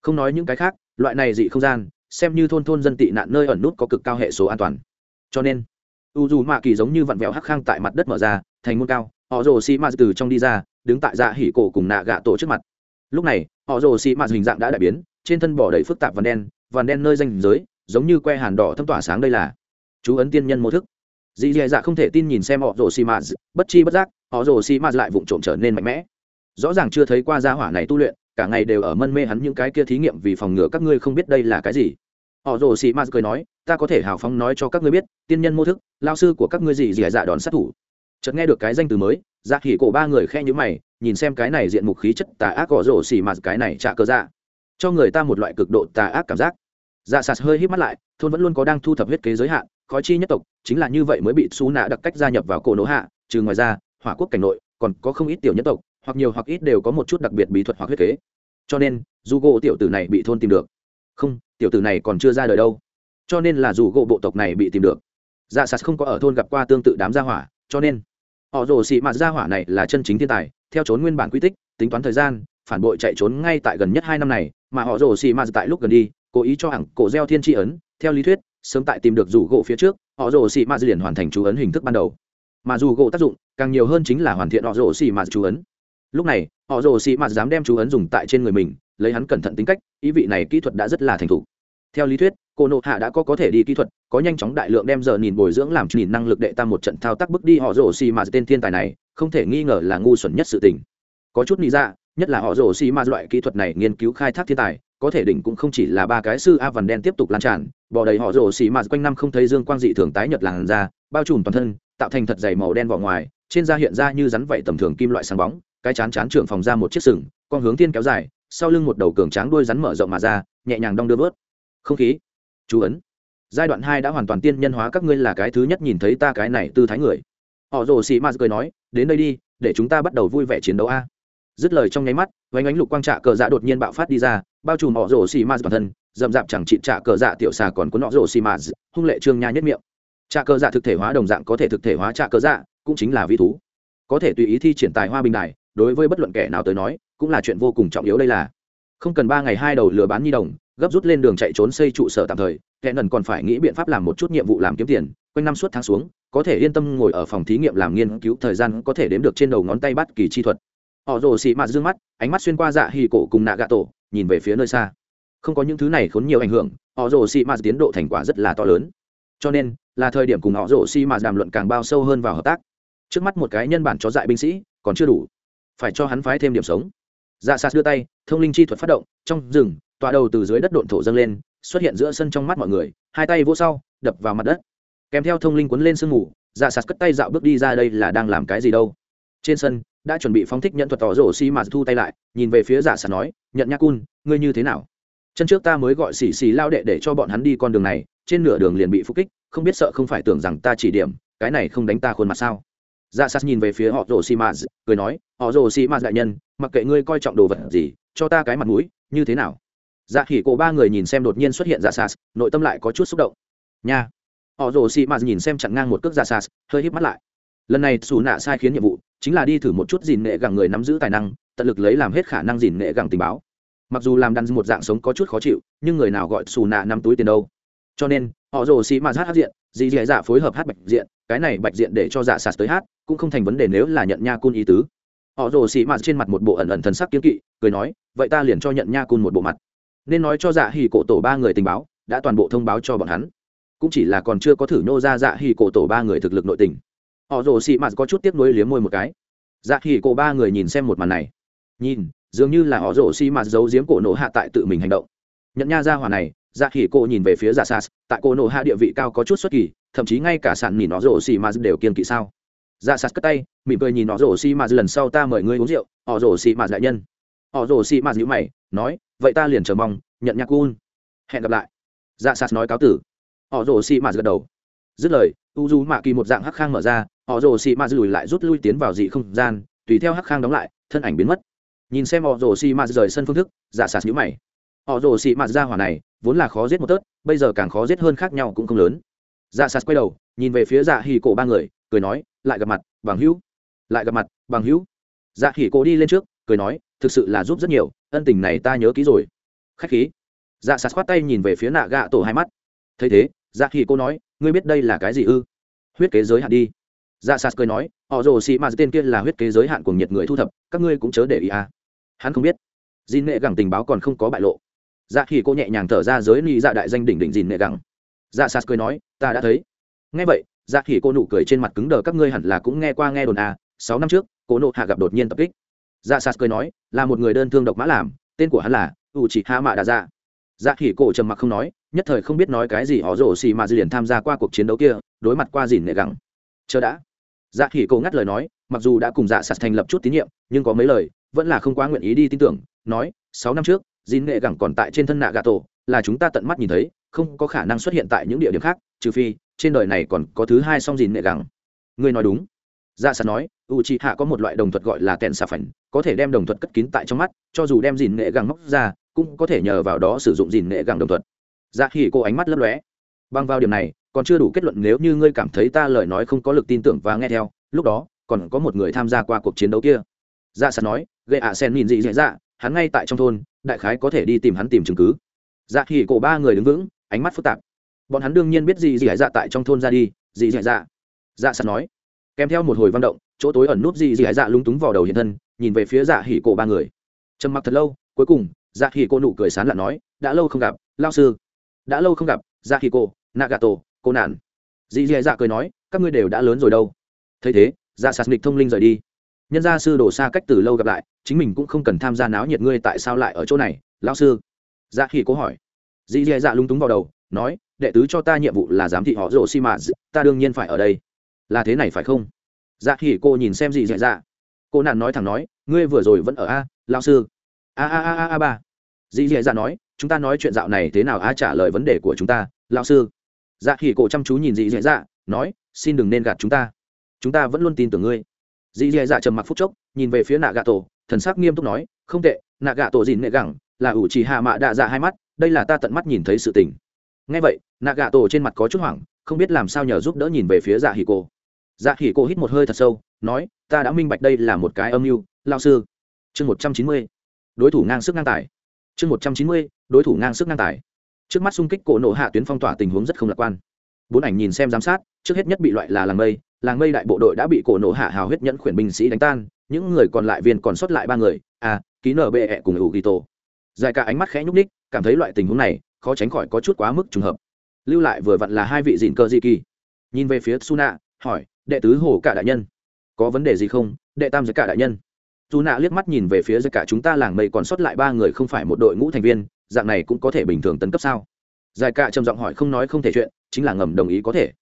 Không nói những cái khác, loại này dị không gian, xem như thôn thôn dân tị nạn nơi ẩn nút có cực cao hệ số an toàn. Cho nên, u dù mạ kỳ giống như vặn vẹo hắc khang tại mặt đất mở ra, thành môn cao, họ rồ xì mạt từ trong đi ra, đứng tại dạ hỉ cổ cùng nạ gạ tổ trước mặt. Lúc này, họ rồ xì mạt hình dạng đã đại biến, trên thân bỏ đầy phức tạp vằn đen vằn đen nơi danh giới, giống như que hàn đỏ thâm tỏa sáng đây là. Chú ấn tiên nhân mô thức dì dì dạ không thể tin nhìn xem họ rồ xì mạt bất chi bất giác họ rồ xì mạt lại vụng trộm trở nên mạnh mẽ. Rõ ràng chưa thấy qua gia hỏa này tu luyện, cả ngày đều ở mân mê hắn những cái kia thí nghiệm vì phòng ngừa các ngươi không biết đây là cái gì. Họ rồ xì mạt cười nói, ta có thể hào phóng nói cho các ngươi biết, tiên nhân mô thức, lao sư của các ngươi gì Dì dạ đón sát thủ. Chợt nghe được cái danh từ mới dạ khỉ cổ ba người khe nhữ mày, nhìn xem cái này diện mục khí chất tà ác gõ rổ xì mạt cái này trả cơ dạ. Cho người ta một loại cực độ tà ác cảm giác. Dạ sạt hơi hít mắt lại, thôn vẫn luôn có đang thu thập huyết kế giới hạn khói chi nhất tộc, chính là như vậy mới bị xú nạ đặc cách gia nhập vào cổ nỗ hạ, trừ ngoài ra, hỏa quốc cảnh nội, còn có không ít tiểu nhất tộc, hoặc nhiều hoặc ít đều có một chút đặc biệt bí thuật hoặc huyết kế. Cho nên, dù gỗ tiểu tử này bị thôn tìm được. Không, tiểu tử này còn chưa ra đời đâu. Cho nên là dù gỗ bộ tộc này bị tìm được. Dạ sạt không có ở thôn gặp qua tương tự đám gia hỏa, cho nên, họ rồ xị mạt gia hỏa này là chân chính thiên tài, theo trốn nguyên bản quy tích, tính toán thời gian, phản bội chạy trốn ngay tại gần nhất hai năm này, mà họ rồ xị mạt tại lúc gần đi, cố ý cho hẳn cổ gieo thiên tri ấn, theo lý thuyết sớm tại tìm được rủ gỗ phía trước, họ rồ xì ma liền hoàn thành chú ấn hình thức ban đầu. Mà dù gỗ tác dụng, càng nhiều hơn chính là hoàn thiện họ rồ xì mạt chú ấn. Lúc này, họ rồ xì mạt dám đem chú ấn dùng tại trên người mình, lấy hắn cẩn thận tính cách, ý vị này kỹ thuật đã rất là thành thục. Theo lý thuyết, cô nộ hạ đã có có thể đi kỹ thuật, có nhanh chóng đại lượng đem giờ nhìn bồi dưỡng làm nhìn năng lực đệ tam một trận thao tác bước đi họ rồ xì mạt tên thiên tài này, không thể nghi ngờ là ngu xuẩn nhất sự tình. Có chút nghĩ ra dạ, nhất là họ rồ xì ma loại kỹ thuật này nghiên cứu khai thác thiên tài, có thể đỉnh cũng không chỉ là ba cái sư a vằn đen tiếp tục lan tràn bỏ đầy họ rồ xì ma quanh năm không thấy dương quang dị thường tái nhật làn da, bao trùm toàn thân, tạo thành thật dày màu đen vỏ ngoài, trên da hiện ra như rắn vậy tầm thường kim loại sáng bóng, cái chán chán trưởng phòng ra một chiếc sừng, con hướng thiên kéo dài, sau lưng một đầu cường tráng đuôi rắn mở rộng mà ra, nhẹ nhàng đong đưa vớt. Không khí, chú ấn. Giai đoạn hai đã hoàn toàn tiên nhân hóa, các ngươi là cái thứ nhất nhìn thấy ta cái này tư thái người. Họ rồ xì ma cười nói, đến đây đi, để chúng ta bắt đầu vui vẻ chiến đấu a dứt lời trong nháy mắt vánh ánh lục quang trạ cờ dạ đột nhiên bạo phát đi ra, bao trùm họ rồ xì ma toàn thân, dậm dạp chẳng trị trạ cờ dạ tiểu xà còn có nọ rồ xì ma hung lệ trương nha nhất miệng. Trạ cờ dạ thực thể hóa đồng dạng có thể thực thể hóa trạ cờ dạ cũng chính là vi thú. Có thể tùy ý thi triển tài hoa bình đài, đối với bất luận kẻ nào tới nói, cũng là chuyện vô cùng trọng yếu đây là. Không cần ba ngày hai đầu lừa bán nhi đồng, gấp rút lên đường chạy trốn xây trụ sở tạm thời, kẻ nần còn phải nghĩ biện pháp làm một chút nhiệm vụ làm kiếm tiền, quanh năm suốt tháng xuống, có thể yên tâm ngồi ở phòng thí nghiệm làm nghiên cứu, thời gian có thể đếm được trên đầu ngón tay bắt kỳ chi thuật họ rồ xị mạt dương mắt, ánh mắt xuyên qua dạ hì cổ cùng nạ gạ tổ nhìn về phía nơi xa. Không có những thứ này khốn nhiều ảnh hưởng, họ rồ xị mạt tiến độ thành quả rất là to lớn. Cho nên, là thời điểm cùng họ rồ xị mạt đàm luận càng bao sâu hơn vào hợp tác. Trước mắt một cái nhân bản chó dại binh sĩ, còn chưa đủ. Phải cho hắn phái thêm điểm sống. Dạ sạt đưa tay, thông linh chi thuật phát động, trong rừng, tọa đầu từ dưới đất độn thổ dâng lên, xuất hiện giữa sân trong mắt mọi người, hai tay vỗ sau, đập vào mặt đất. Kèm theo thông linh quấn lên sương mù dạ sạt cất tay dạo bước đi ra đây là đang làm cái gì đâu. Trên sân đã chuẩn bị phóng thích nhận thuật tỏ rổ xi mà thu tay lại, nhìn về phía giả sản nói, nhận nha cun, ngươi như thế nào? Chân trước ta mới gọi xì xì lao đệ để cho bọn hắn đi con đường này, trên nửa đường liền bị phục kích, không biết sợ không phải tưởng rằng ta chỉ điểm, cái này không đánh ta khuôn mặt sao? Dạ sạt nhìn về phía họ rồ xi mà, cười nói, họ rồ xi mà đại nhân, mặc kệ ngươi coi trọng đồ vật gì, cho ta cái mặt mũi, như thế nào? Dạ khỉ cổ ba người nhìn xem đột nhiên xuất hiện dạ sạt nội tâm lại có chút xúc động. Nha. Họ rồ xì mạt nhìn xem chặn ngang một cước dạ sạt hơi híp mắt lại lần này xù nạ sai khiến nhiệm vụ chính là đi thử một chút dìn nghệ gẳng người nắm giữ tài năng, tận lực lấy làm hết khả năng dìn nghệ gẳng tình báo. Mặc dù làm đàn một dạng sống có chút khó chịu, nhưng người nào gọi xù nạ nắm túi tiền đâu. Cho nên, họ rồ xì mà hát hát diện, dì dì dạ phối hợp hát bạch diện, cái này bạch diện để cho dạ sạt tới hát, cũng không thành vấn đề nếu là nhận nha cun ý tứ. Họ rồ xì mà trên mặt một bộ ẩn ẩn thần sắc kiếm kỵ, cười nói, vậy ta liền cho nhận nha cun một bộ mặt. Nên nói cho dạ hỉ cổ tổ ba người tình báo, đã toàn bộ thông báo cho bọn hắn. Cũng chỉ là còn chưa có thử nô ra dạ hỉ cổ tổ ba người thực lực nội tình họ rồ xị mạt có chút tiếc nuối liếm môi một cái. Dạ hỉ cổ ba người nhìn xem một màn này. Nhìn, dường như là họ rồ xị mạt giấu giếm cổ nổ hạ tại tự mình hành động. Nhận nha ra hỏa này dạ hỉ cổ nhìn về phía dạ sas tại cổ nổ hạ địa vị cao có chút xuất kỳ, thậm chí ngay cả sàn nhìn họ rồ xị mạt đều kiên kỵ sao. Dạ sas cất tay, mỉm cười nhìn họ rồ xị mạt lần sau ta mời ngươi uống rượu, họ rồ xị mạt đại nhân. Họ rồ xị mạt nhíu mày, nói, vậy ta liền chờ mong, nhận nhạc cun hẹn gặp lại. Dạ sạt nói cáo tử. Họ rồ xị mạt gật đầu. Dứt lời, u du mạ kỳ một dạng hắc khang mở ra họ rồ xì ma lùi lại rút lui tiến vào dị không gian, tùy theo hắc khang đóng lại, thân ảnh biến mất. Nhìn xem họ rồ xì ma rời sân phương thức dạ sạt nhữ mày. Họ rồ xì ma ra hỏa này, vốn là khó giết một tớt, bây giờ càng khó giết hơn khác nhau cũng không lớn. Dạ sạt quay đầu, nhìn về phía dạ hì cổ ba người, cười nói, lại gặp mặt, bằng hữu. Lại gặp mặt, bằng hữu. Dạ hì cổ đi lên trước, cười nói, thực sự là giúp rất nhiều, ân tình này ta nhớ kỹ rồi. Khách khí. Dạ sạt khoát tay nhìn về phía nạ gạ tổ hai mắt. Thấy thế dạ hì cô nói, ngươi biết đây là cái gì ư? Huyết kế giới hạn đi dạ sạt cười nói, họ rồ xì mà tên kia là huyết kế giới hạn của nhiệt người thu thập, các ngươi cũng chớ để ý à. Hắn không biết. Dìn nghệ gẳng tình báo còn không có bại lộ. Dạ khi cô nhẹ nhàng thở ra giới ly dạ đại danh đỉnh đỉnh dìn nghệ gẳng. Dạ sạt cười nói, ta đã thấy. Nghe vậy dạ khi cô nụ cười trên mặt cứng đờ, các ngươi hẳn là cũng nghe qua nghe đồn à sáu năm trước, cô nộ hạ gặp đột nhiên tập kích. Dạ sạt cười nói, là một người đơn thương độc mã làm, tên của hắn là u chỉ hạ mạ đà dạ. Dạ khỉ cổ trầm mặc không nói, nhất thời không biết nói cái gì, họ rổ xì mà dì liền tham gia qua cuộc chiến đấu kia, đối mặt qua dìn nệ gẳng. chờ đã dạ khỉ cổ ngắt lời nói, mặc dù đã cùng dạ sạt thành lập chút tín nhiệm, nhưng có mấy lời, vẫn là không quá nguyện ý đi tin tưởng, nói, sáu năm trước dìn nghệ gẳng còn tại trên thân nạ gà tổ, là chúng ta tận mắt nhìn thấy, không có khả năng xuất hiện tại những địa điểm khác, trừ phi, trên đời này còn có thứ hai song dìn nghệ gẳng. Ngươi nói đúng. Dạ sạt nói u c hạ có một loại đồng thuật gọi là kèn xà phảnh có thể đem đồng thuật cất kín tại trong mắt, cho dù đem dìn nghệ gẳng móc ra, cũng có thể nhờ vào đó sử dụng dìn nghệ gẳng đồng thuật. Dạ khỉ cô ánh mắt lấp lóe băng vào điểm này, còn chưa đủ kết luận nếu như ngươi cảm thấy ta lời nói không có lực tin tưởng và nghe theo, lúc đó, còn có một người tham gia qua cuộc chiến đấu kia. Dạ sạt nói gây ạ, sen nhìn dị dạ dạ hắn ngay tại trong thôn, đại khái có thể đi tìm hắn tìm chứng cứ. Dạ hỉ cổ ba người đứng vững, ánh mắt phức tạp. Bọn hắn đương nhiên biết gì dị hải dạ tại trong thôn ra đi, dị dị dạ. Dạ sạt nói, kèm theo một hồi văn động, chỗ tối ẩn núp dị dị dạ lúng túng vào đầu hiện thân, nhìn về phía dạ hỉ cổ ba người. Trầm mặc thật lâu, cuối cùng dạ hỉ cô nụ cười sán lạ nói, đã lâu không gặp lao sư. Đã lâu không gặp ra khi cô nagato cô nạn dì dì dạ cười nói, các ngươi đều đã lớn rồi đâu. Thấy thế dạ sạt nghịch thông linh rời đi. Nhân gia sư đổ xa cách từ lâu gặp lại, chính mình cũng không cần tham gia náo nhiệt ngươi tại sao lại ở chỗ này, lão sư? Dạ khi cô hỏi. Dì dì dạ lúng túng vào đầu, nói, đệ tứ cho ta nhiệm vụ là giám thị họ rổ xi mã ta đương nhiên phải ở đây. Là thế này phải không? Dạ khi cô nhìn xem dì dì dạ. Cô nạn nói thẳng nói, ngươi vừa rồi vẫn ở a, lão sư. A a a a a ba dì dì dạ nói, chúng ta nói chuyện dạo này thế nào a? Trả lời vấn đề của chúng ta, lão sư. Dạ hỉ cổ chăm chú nhìn dì dì dạ nói, xin đừng nên gạt chúng ta. Chúng ta vẫn luôn tin tưởng ngươi. Dì dì dạ trầm mặc phút chốc, nhìn về phía nạ gà tổ thần sắc nghiêm túc nói, không tệ nạ gà tổ dìn nệ gẳng, là ủ chỉ hạ mạ đạ dạ hai mắt, đây là ta tận mắt nhìn thấy sự tình. Ngay vậy nạ gà tổ trên mặt có chút hoảng, không biết làm sao nhờ giúp đỡ nhìn về phía dạ hỉ cổ. Dạ hỉ cổ hít một hơi thật sâu, nói, ta đã minh bạch đây là một cái âm mưu lao sư. Chương một trăm chín mươi, đối thủ ngang sức ngang tài chương một trăm chín mươi, đối thủ ngang sức ngang tài. Trước mắt xung kích cổ nộ hạ tuyến phong tỏa tình huống rất không lạc quan. Bốn ảnh nhìn xem giám sát, trước hết nhất bị loại là làng mây làng mây đại bộ đội đã bị cổ nộ hạ hào huyết nhẫn khuyển binh sĩ đánh tan, những người còn lại viên còn sót lại ba người à ký nở bệ -E cùng ủ ghi tổ. Dài cả ánh mắt khẽ nhúc ních cảm thấy loại tình huống này, khó tránh khỏi có chút quá mức trùng hợp. Lưu lại vừa vặn là hai vị dịn cơ di kỳ. Nhìn về phía suna, hỏi, đệ tứ hồ cả đại nhân, có vấn đề gì không? Đệ tam giới cả đại nhân dù nạ liếc mắt nhìn về phía giới cả chúng ta làng mây còn sót lại ba người không phải một đội ngũ thành viên, dạng này cũng có thể bình thường tấn cấp sao? Giải cả trầm giọng hỏi không nói không thể chuyện, chính là ngầm đồng ý có thể.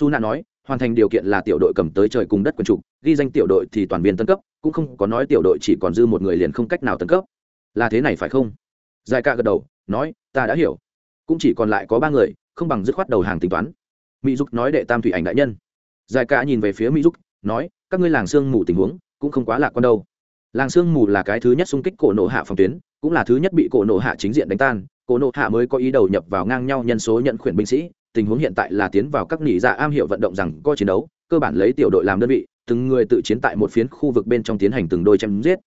Dù nạ nói, hoàn thành điều kiện là tiểu đội cầm tới trời cùng đất quần trục ghi danh tiểu đội thì toàn viên tân cấp, cũng không có nói tiểu đội chỉ còn dư một người liền không cách nào tân cấp. Là thế này phải không? Giải cả gật đầu, nói, ta đã hiểu. Cũng chỉ còn lại có ba người, không bằng dứt khoát đầu hàng tính toán. Mỹ dục nói đệ tam thủy ảnh đại nhân. Giải cả nhìn về phía mỹ dục, nói, các ngươi làng sương mù tình huống, cũng không quá lạc quan đâu làng sương mù là cái thứ nhất xung kích cổ nộ hạ phòng tuyến, cũng là thứ nhất bị cổ nộ hạ chính diện đánh tan. Cổ nộ hạ mới có ý đầu nhập vào ngang nhau nhân số nhận khuyển binh sĩ, tình huống hiện tại là tiến vào các nghỉ dạ am hiểu vận động rằng có chiến đấu, cơ bản lấy tiểu đội làm đơn vị, từng người tự chiến tại một phiến khu vực bên trong tiến hành từng đôi chém giết.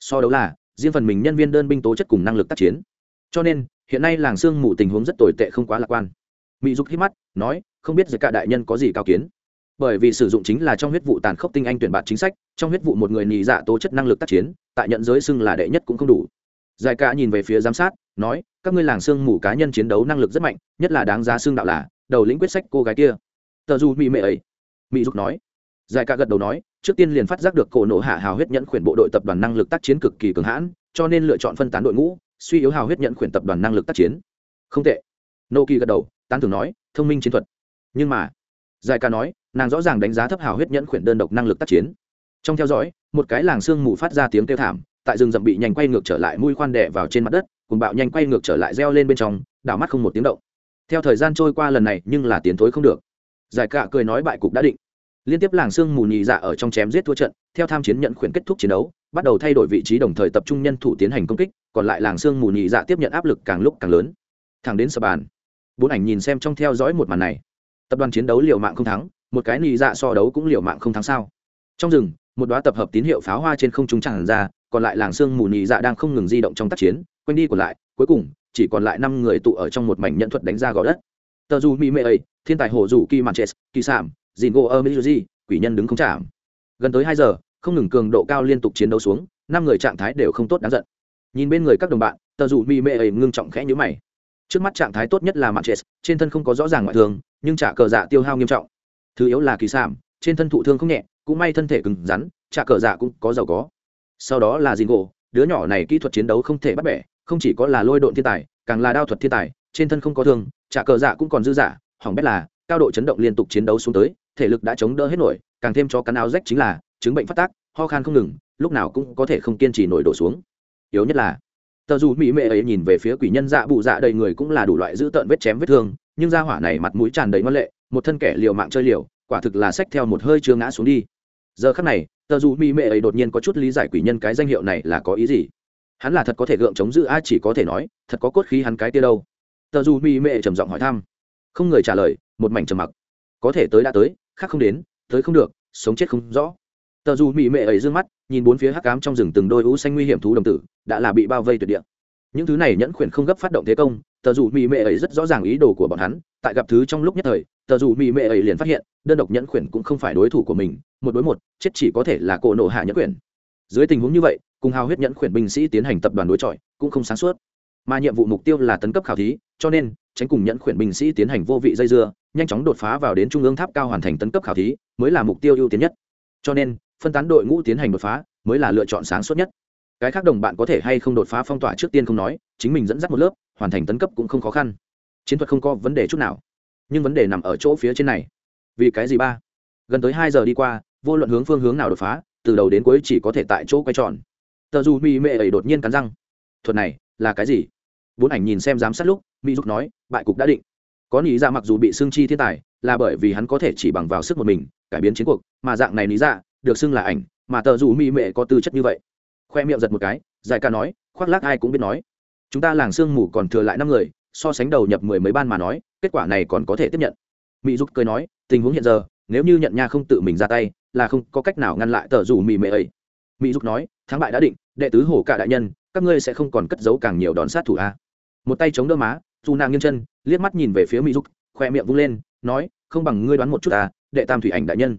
So đấu là, riêng phần mình nhân viên đơn binh tố chất cùng năng lực tác chiến. Cho nên, hiện nay làng sương mù tình huống rất tồi tệ không quá lạc quan. Mỹ dục hít mắt, nói, không biết giới cả đại nhân có gì cao kiến bởi vì sử dụng chính là trong huyết vụ tàn khốc tinh anh tuyển bạt chính sách, trong huyết vụ một người nhì dạ tố chất năng lực tác chiến, tại nhận giới xưng là đệ nhất cũng không đủ. Giải ca nhìn về phía giám sát, nói, các ngươi làng xương mù cá nhân chiến đấu năng lực rất mạnh, nhất là đáng giá xương đạo là, đầu lĩnh quyết sách cô gái kia. Tờ du mỹ mệ ấy mỹ dục nói. Giải ca gật đầu nói, trước tiên liền phát giác được cổ nổ hạ hào huyết nhẫn khuyển bộ đội tập đoàn năng lực tác chiến cực kỳ cường hãn, cho nên lựa chọn phân tán đội ngũ, suy yếu hào huyết nhẫn khuyển tập đoàn năng lực tác chiến. Không tệ. Nô kỳ gật đầu, tán thường nói, thông minh chiến thuật. Nhưng mà, giải ca nói nàng rõ ràng đánh giá thấp hào huyết nhẫn khuyển đơn độc năng lực tác chiến. Trong theo dõi, một cái làng xương mù phát ra tiếng kêu thảm, tại rừng rậm bị nhanh quay ngược trở lại mũi khoan đè vào trên mặt đất, cùng bạo nhanh quay ngược trở lại reo lên bên trong, đảo mắt không một tiếng động. Theo thời gian trôi qua lần này, nhưng là tiến thối không được. Giải cạ cười nói bại cục đã định. Liên tiếp làng xương mù nhị dạ ở trong chém giết thua trận, theo tham chiến nhận khuyển kết thúc chiến đấu, bắt đầu thay đổi vị trí đồng thời tập trung nhân thủ tiến hành công kích, còn lại làng xương mù nhị dạ tiếp nhận áp lực càng lúc càng lớn. Thẳng đến sập bàn. Bốn ảnh nhìn xem trong theo dõi một màn này. Tập đoàn chiến đấu liều mạng không thắng một cái nị dạ so đấu cũng liều mạng không thắng sao. Trong rừng, một đoá tập hợp tín hiệu pháo hoa trên không trung tràn ra, còn lại làng sương mù nị dạ đang không ngừng di động trong tác chiến, quanh đi còn lại, cuối cùng, chỉ còn lại năm người tụ ở trong một mảnh nhận thuật đánh ra gò đất. Tờ dù mỹ Mê ấy, thiên tài hồ dù kỳ màn chết kỳ sảm dìn gỗ ơ mỹ dù quỷ nhân đứng không chạm. Gần tới hai giờ, không ngừng cường độ cao liên tục chiến đấu xuống, năm người trạng thái đều không tốt đáng giận. Nhìn bên người các đồng bạn, tờ dù mỹ Mê ấy ngưng trọng khẽ nhữ mày. Trước mắt trạng thái tốt nhất là màn chết trên thân không có rõ ràng ngoại thường nhưng trả cờ dạ tiêu hao nghiêm trọng thứ yếu là kỳ sảm trên thân thụ thương không nhẹ, cũng may thân thể cứng rắn trả cờ dạ cũng có giàu có. Sau đó là dìn gỗ đứa nhỏ này kỹ thuật chiến đấu không thể bắt bẻ, không chỉ có là lôi độn thiên tài, càng là đao thuật thiên tài, trên thân không có thương trả cờ dạ cũng còn dư giả, hỏng bét là, cao độ chấn động liên tục chiến đấu xuống tới, thể lực đã chống đỡ hết nổi, càng thêm cho cắn áo rách chính là, chứng bệnh phát tác, ho khan không ngừng, lúc nào cũng có thể không kiên trì nổi đổ xuống. Yếu nhất là, tờ dù mỹ mệ ấy nhìn về phía quỷ nhân dạ bụ dạ đầy người cũng là đủ loại dữ tợn vết chém vết thương, nhưng ra hỏa này mặt mũi tràn đầy ngân lệ một thân kẻ liều mạng chơi liều, quả thực là sách theo một hơi chưa ngã xuống đi. Giờ khắc này, tờ dù mỹ mệ ấy đột nhiên có chút lý giải quỷ nhân cái danh hiệu này là có ý gì? Hắn là thật có thể gượng chống giữ ai chỉ có thể nói, thật có cốt khí hắn cái tia đâu. Tờ dù mỹ mệ trầm giọng hỏi thăm. Không người trả lời, một mảnh trầm mặc. Có thể tới đã tới, khác không đến, tới không được, sống chết không rõ. Tờ dù mỹ mệ ấy d ư ơ n g mắt, nhìn bốn phía hắc cám trong rừng từng đôi ú xanh nguy hiểm thú đồng tử, đã là bị bao vây tuyệt địa. Những thứ này nhẫn khuyển không gấp phát động thế công tờ dù mỹ mệ ấy rất rõ ràng ý đồ của bọn hắn, tại gặp thứ trong lúc nhất thời, tờ dù mỹ mệ ấy liền phát hiện, đơn độc nhẫn khuyển cũng không phải đối thủ của mình, một đối một, chết chỉ có thể là cổ nộ hạ nhẫn khuyển dưới tình huống như vậy, cùng hào huyết nhẫn khuyển binh sĩ tiến hành tập đoàn đối chọi, cũng không sáng suốt. Mà nhiệm vụ mục tiêu là tấn cấp khảo thí, cho nên, tránh cùng nhẫn khuyển binh sĩ tiến hành vô vị dây dưa, nhanh chóng đột phá vào đến trung ương tháp cao hoàn thành tấn cấp khảo thí, mới là mục tiêu ưu tiên nhất. Cho nên, phân tán đội ngũ tiến hành đột phá, mới là lựa chọn sáng suốt nhất. Cái khác đồng bạn có thể hay không đột phá phong tỏa trước tiên không nói, chính mình dẫn dắt một lớp hoàn thành tấn cấp cũng không khó khăn. Chiến thuật không có vấn đề chút nào. Nhưng vấn đề nằm ở chỗ phía trên này. Vì cái gì ba? Gần tới hai giờ đi qua, vô luận hướng phương hướng nào đột phá, từ đầu đến cuối chỉ có thể tại chỗ quay tròn. Tờ dù mỹ mệ ấy đột nhiên cắn răng. Thuật này là cái gì? Bốn ảnh nhìn xem giám sát lúc mỹ dục nói, bại cục đã định. Có lý ra dạ mặc dù bị xưng chi thiên tài, là bởi vì hắn có thể chỉ bằng vào sức một mình, cải biến chiến cuộc, mà dạng này lý ra dạ được xưng là ảnh, mà tờ dù mỹ mệ có tư chất như vậy. Khoe miệng giật một cái, giải ca nói, khoác lác ai cũng biết nói chúng ta làng sương mù còn thừa lại năm người, so sánh đầu nhập mười mấy ban mà nói, kết quả này còn có thể tiếp nhận. Mỹ dục cười nói, tình huống hiện giờ, nếu như nhận nha không tự mình ra tay, là không có cách nào ngăn lại tờ rủ mì mệ ấy. Mỹ dục nói, thắng bại đã định, đệ tứ hổ cả đại nhân, các ngươi sẽ không còn cất giấu càng nhiều đòn sát thủ a một tay chống đỡ má, dù nàng nghiêng chân, liếc mắt nhìn về phía mỹ dục, khoe miệng vung lên, nói, không bằng ngươi đoán một chút à đệ tam thủy ảnh đại nhân.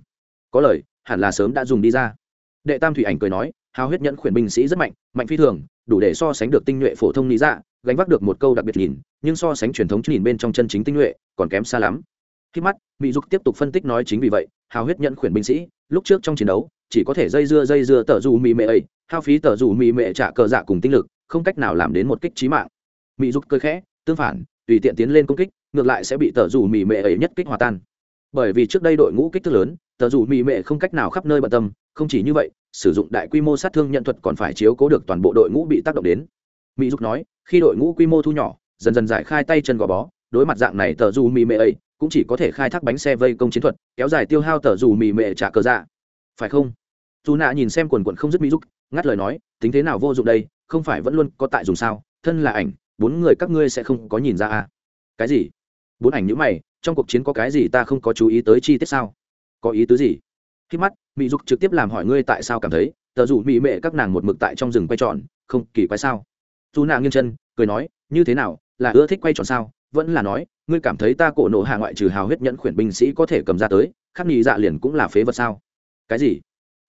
Có lời, hẳn là sớm đã dùng đi ra. Đệ tam thủy ảnh cười nói hào huyết nhẫn khuyển binh sĩ rất mạnh mạnh phi thường, đủ để so sánh được tinh nhuệ phổ thông lý dạ gánh vác được một câu đặc biệt nhìn, nhưng so sánh truyền thống nhìn bên trong chân chính tinh nhuệ, còn kém xa lắm. Khi mắt mỹ dục tiếp tục phân tích nói chính vì vậy, hào huyết nhẫn khuyển binh sĩ, lúc trước trong chiến đấu, chỉ có thể dây dưa dây dưa tờ dù mì mệ ấy, hao phí tờ dù mì mệ trả cờ dạ cùng tinh lực, không cách nào làm đến một kích trí mạng. Mỹ dục cơ khẽ, tương phản, tùy tiện tiến lên công kích, ngược lại sẽ bị tờ dù mì mệ ấy nhất kích hòa tan. Bởi vì trước đây đội ngũ kích thước lớn tờ dù mì mệ không cách nào khắp nơi bận tâm, không chỉ như vậy, sử dụng đại quy mô sát thương nhận thuật còn phải chiếu cố được toàn bộ đội ngũ bị tác động đến. Mỹ dục nói, khi đội ngũ quy mô thu nhỏ, dần dần giải khai tay chân gò bó, đối mặt dạng này tờ dù mì mệ ấy, cũng chỉ có thể khai thác bánh xe vây công chiến thuật, kéo dài tiêu hao tờ dù mì mệ trả cờ dạ. Phải không? Dù nạ nhìn xem quần quần không dứt mỹ dục, ngắt lời nói, tính thế nào vô dụng đây, không phải vẫn luôn có tại dùng sao, thân là ảnh, bốn người các ngươi sẽ không có nhìn ra à. Cái gì? Bốn ảnh nhữ mày, trong cuộc chiến có cái gì ta không có chú ý tới chi tiết sao? Có ý tứ gì? Khi mắt mỹ dục trực tiếp làm hỏi ngươi tại sao cảm thấy, tờ dù mỹ mệ các nàng một mực tại trong rừng quay tròn, không kỳ quái sao? Dù nạ nghiêng chân, cười nói, như thế nào, là ưa thích quay tròn sao? Vẫn là nói, ngươi cảm thấy ta cổ nộ hạ ngoại trừ hào huyết nhẫn khuyển binh sĩ có thể cầm ra tới, khắc nghị dạ liền cũng là phế vật sao? Cái gì?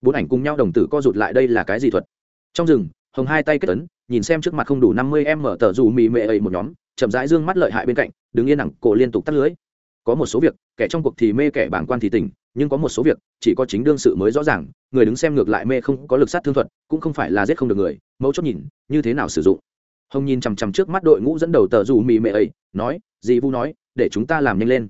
Bốn ảnh cùng nhau đồng tử co rụt lại đây là cái gì thuật? Trong rừng, hồng hai tay kết tấn nhìn xem trước mặt không đủ năm mươi em mở tờ dù mì mệ ấy một nhóm, chậm rãi dương mắt lợi hại bên cạnh, đứng yên ẳng cổ liên tục tắt lưới. Có một số việc, kẻ trong cuộc thì mê kẻ bản quan thì tỉnh nhưng có một số việc, chỉ có chính đương sự mới rõ ràng, người đứng xem ngược lại mê không có lực sát thương thuật, cũng không phải là giết không được người mẫu chốt nhìn, như thế nào sử dụng. Hồng nhìn chằm chằm trước mắt đội ngũ dẫn đầu tờ dù mì mệ ấy, nói, dì vu nói, để chúng ta làm nhanh lên.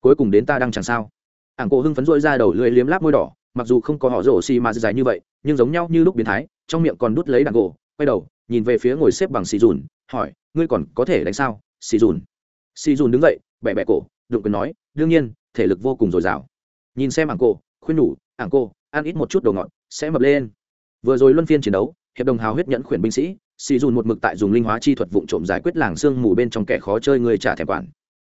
Cuối cùng đến ta đang chẳng sao. Ảng cổ hưng phấn rỗi ra đầu lưỡi liếm láp môi đỏ, mặc dù không có họ rổ xì mà dài như vậy, nhưng giống nhau như lúc biến thái, trong miệng còn đút lấy đàn gỗ, quay đầu, nhìn về phía ngồi xếp bằng xì dùn, hỏi, ngươi còn có thể đánh sao, xì dùn? Xì dùn đứng dậy bẹ bẹ cổ, đụng quyền nói, đương nhiên, thể lực vô cùng dồi dào nhìn xem ảng cô khuyên nhủ, ảng cô ăn ít một chút đồ ngọt, sẽ mập lên. Vừa rồi luân phiên chiến đấu, hiệp đồng hào huyết nhẫn khuyển binh sĩ, xì dùn một mực tại dùng linh hóa chi thuật vụ trộm giải quyết làng sương mù bên trong kẻ khó chơi người trả thèm quản.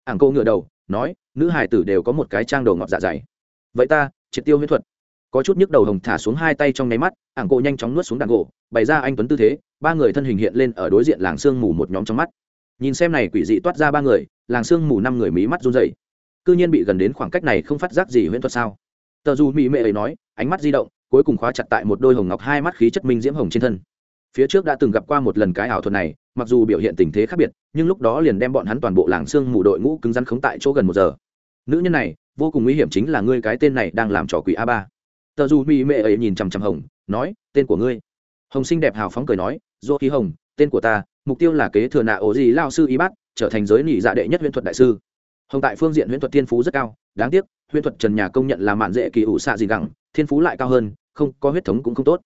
Ảng cô ngựa đầu, nói, nữ hải tử đều có một cái trang đồ ngọt dạ dày. Vậy ta, triệt tiêu huyết thuật. Có chút nhức đầu hồng thả xuống hai tay trong nháy mắt, ảng cô nhanh chóng nuốt xuống đàn gỗ, bày ra anh tuấn tư thế, ba người thân hình hiện lên ở đối diện làng sương mù một nhóm trong mắt. Nhìn xem này quỷ dị toát ra ba người, làng sương mù năm người mí mắt run rẩy cư nhiên bị gần đến khoảng cách này không phát giác gì huyễn thuật sao? Tờ dù mỹ mệ ấy nói, ánh mắt di động, cuối cùng khóa chặt tại một đôi hồng ngọc hai mắt khí chất minh diễm hồng trên thân. Phía trước đã từng gặp qua một lần cái ảo thuật này, mặc dù biểu hiện tình thế khác biệt, nhưng lúc đó liền đem bọn hắn toàn bộ làng xương mù đội ngũ cứng rắn khống tại chỗ gần một giờ. Nữ nhân này, vô cùng nguy hiểm chính là ngươi cái tên này đang làm trò quỷ a ba. Tờ dù mỹ mệ ấy nhìn chằm chằm hồng, nói, tên của ngươi. Hồng xinh đẹp hào phóng cười nói dô khí hồng, tên của ta, mục tiêu là kế thừa nạ ổ gì lao sư y bát trở thành giới nỉ dạ đệ nhất huyễn thuật đại sư hồng tại phương diện huyễn thuật thiên phú rất cao, đáng tiếc, huyễn thuật trần nhà công nhận là mạn dễ kỳ ủ xạ gì gẳng, thiên phú lại cao hơn, không, có huyết thống cũng không tốt.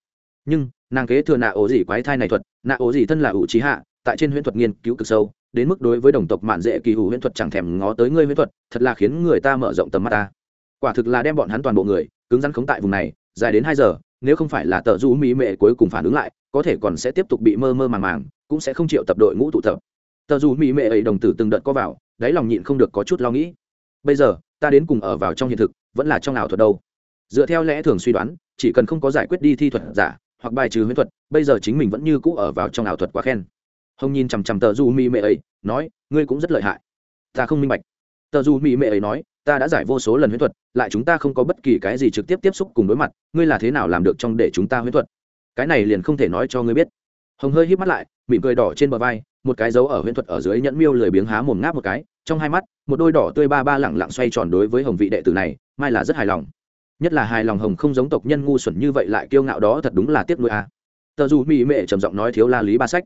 Nhưng, nàng kế thừa nạ ổ gì quái thai này thuật, nạ ổ gì thân là ủ trí hạ, tại trên huyễn thuật nghiên cứu cực sâu, đến mức đối với đồng tộc mạn dễ kỳ ủ huyễn thuật chẳng thèm ngó tới ngươi huyễn thuật, thật là khiến người ta mở rộng tầm mắt ta. Quả thực là đem bọn hắn toàn bộ người, cứng rắn khống tại vùng này, dài đến hai giờ, nếu không phải là tờ du mỹ mệ cuối cùng phản ứng lại, có thể còn sẽ tiếp tục bị mơ mơ màng màng, cũng sẽ không chịu tập đội ngũ tụ tập. Tờ du mỹ mệ ấy đồng tử từng đợt có vào đáy lòng nhịn không được có chút lo nghĩ. Bây giờ, ta đến cùng ở vào trong hiện thực, vẫn là trong ảo thuật đâu. Dựa theo lẽ thường suy đoán, chỉ cần không có giải quyết đi thi thuật giả, hoặc bài trừ huyễn thuật, bây giờ chính mình vẫn như cũ ở vào trong ảo thuật quá khen. Hồng nhìn chằm chằm tờ du mỹ mệ ấy, nói, ngươi cũng rất lợi hại. Ta không minh bạch. Tờ du mỹ mệ ấy nói, ta đã giải vô số lần huyễn thuật, lại chúng ta không có bất kỳ cái gì trực tiếp tiếp xúc cùng đối mặt, ngươi là thế nào làm được trong để chúng ta huyễn thuật? Cái này liền không thể nói cho ngươi biết hồng hơi hít mắt lại, mỉm cười đỏ trên bờ vai, một cái dấu ở huyễn thuật ở dưới nhẫn miêu lười biếng há mồm ngáp một cái, trong hai mắt, một đôi đỏ tươi ba ba lẳng lặng xoay tròn đối với hồng vị đệ tử này, mai là rất hài lòng. Nhất là hài lòng hồng không giống tộc nhân ngu xuẩn như vậy lại kiêu ngạo đó thật đúng là tiếc nuôi a à. tờ dù mỹ mệ trầm giọng nói thiếu la lý ba sách.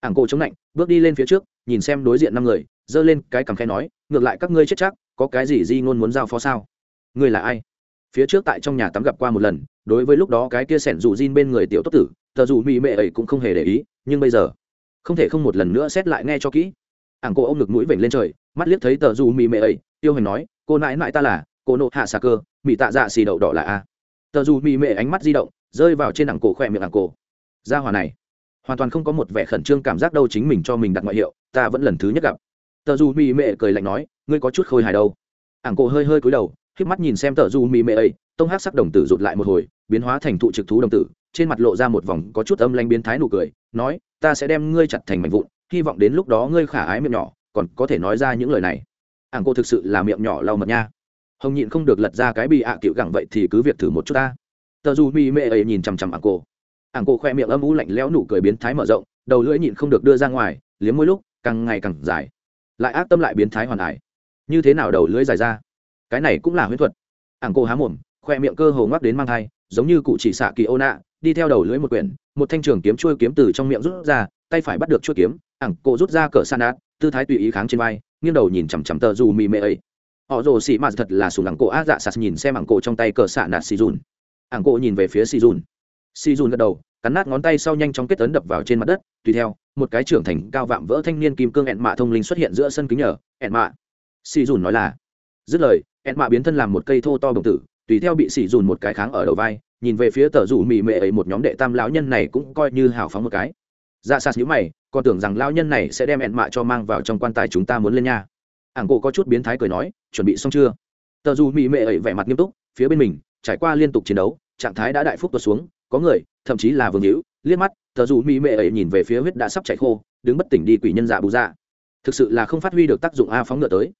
Ảng cổ chống lạnh, bước đi lên phía trước, nhìn xem đối diện năm người, giơ lên cái cằm khe nói, ngược lại các ngươi chết chắc, có cái gì di ngôn muốn giao phó sao? Ngươi là ai? Phía trước tại trong nhà tắm gặp qua một lần, đối với lúc đó cái kia sẻn dù Jin bên người tiểu tốt tử tờ dù mỹ mệ ấy cũng không hề để ý, nhưng bây giờ, không thể không một lần nữa xét lại nghe cho kỹ. Ảng cô ôm ngực mũi vểnh lên trời, mắt liếc thấy tờ dù mỹ mệ ấy, tiêu hành nói, cô nãi nãi ta là, cô nộ hạ xà cơ mỹ tạ dạ xì đậu đỏ là a. Tờ dù mỹ mệ ánh mắt di động, rơi vào trên ảng cổ khỏe miệng ảng cổ. Ra hòa này, hoàn toàn không có một vẻ khẩn trương cảm giác đâu chính mình cho mình đặt ngoại hiệu, ta vẫn lần thứ nhất gặp. Tờ dù mỹ mệ cười lạnh nói, ngươi có chút khôi hài đâu. Ảng cổ hơi hơi cúi đầu k mắt nhìn xem tờ dù mỹ mệ ấy, tông hát sắc đồng tử rụt lại một hồi, biến hóa thành thụ trực thú đồng tử trên mặt lộ ra một vòng có chút âm lanh biến thái nụ cười, nói, ta sẽ đem ngươi chặt thành mảnh vụn, hy vọng đến lúc đó ngươi khả ái miệng nhỏ, còn có thể nói ra những lời này. Ảng cô thực sự là miệng nhỏ lau mật nha. Hồng nhịn không được lật ra cái bị ạ à cựu gẳng vậy thì cứ việc thử một chút ta. Tờ dù mi mê ấy nhìn chằm chằm ảng cô. Ảng cô khoe miệng âm u lạnh lẽo nụ cười biến thái mở rộng, đầu lưỡi nhịn không được đưa ra ngoài, liếm môi lúc, càng ngày càng dài. Lại ác tâm lại biến thái hoàn ải như thế nào đầu lưỡi dài ra? Cái này cũng là huyết thuật. Ảng cô há mồm, khoe miệng cơ hồ ngoắc đến mang thai giống như cụ chỉ xạ kỳ ô nạ, đi theo đầu lưỡi một quyển, một thanh trường kiếm chuôi kiếm từ trong miệng rút ra, tay phải bắt được chuôi kiếm, ảng cổ rút ra cỡ san át tư thái tùy ý kháng trên vai, nghiêng đầu nhìn chằm chằm tờ dù mì mê ấy. Họ rồ xị mạt thật là sùng ảng cổ á dạ sạt nhìn xem ẳng cổ trong tay cỡ xạ nạt xì dùn. Ảng cổ nhìn về phía xì dùn. Xì dùn gật đầu, cắn nát ngón tay sau nhanh chóng kết tấn đập vào trên mặt đất, tùy theo, một cái trưởng thành cao vạm vỡ thanh niên kim cương ẹn mạ thông linh xuất hiện giữa sân kính nhờ, ẹn mạ. Xì dùn nói là, dứt lời, ẹn mạ biến thân làm một cây thô to đồng tử tùy theo bị xì dùn một cái kháng ở đầu vai, nhìn về phía tờ rủ mì mệ ấy một nhóm đệ tam lão nhân này cũng coi như hào phóng một cái. Ra xa xíu mày, còn tưởng rằng lão nhân này sẽ đem ẹn mạ cho mang vào trong quan tài chúng ta muốn lên nha. Ảng cổ có chút biến thái cười nói, chuẩn bị xong chưa? Tờ rủ mì mệ ấy vẻ mặt nghiêm túc, phía bên mình, trải qua liên tục chiến đấu, trạng thái đã đại phúc tuột xuống, có người, thậm chí là vương hữu, liếc mắt, tờ rủ mì mệ ấy nhìn về phía huyết đã sắp chảy khô, đứng bất tỉnh đi quỷ nhân dạ bù dạ. Thực sự là không phát huy được tác dụng a phóng ngựa tới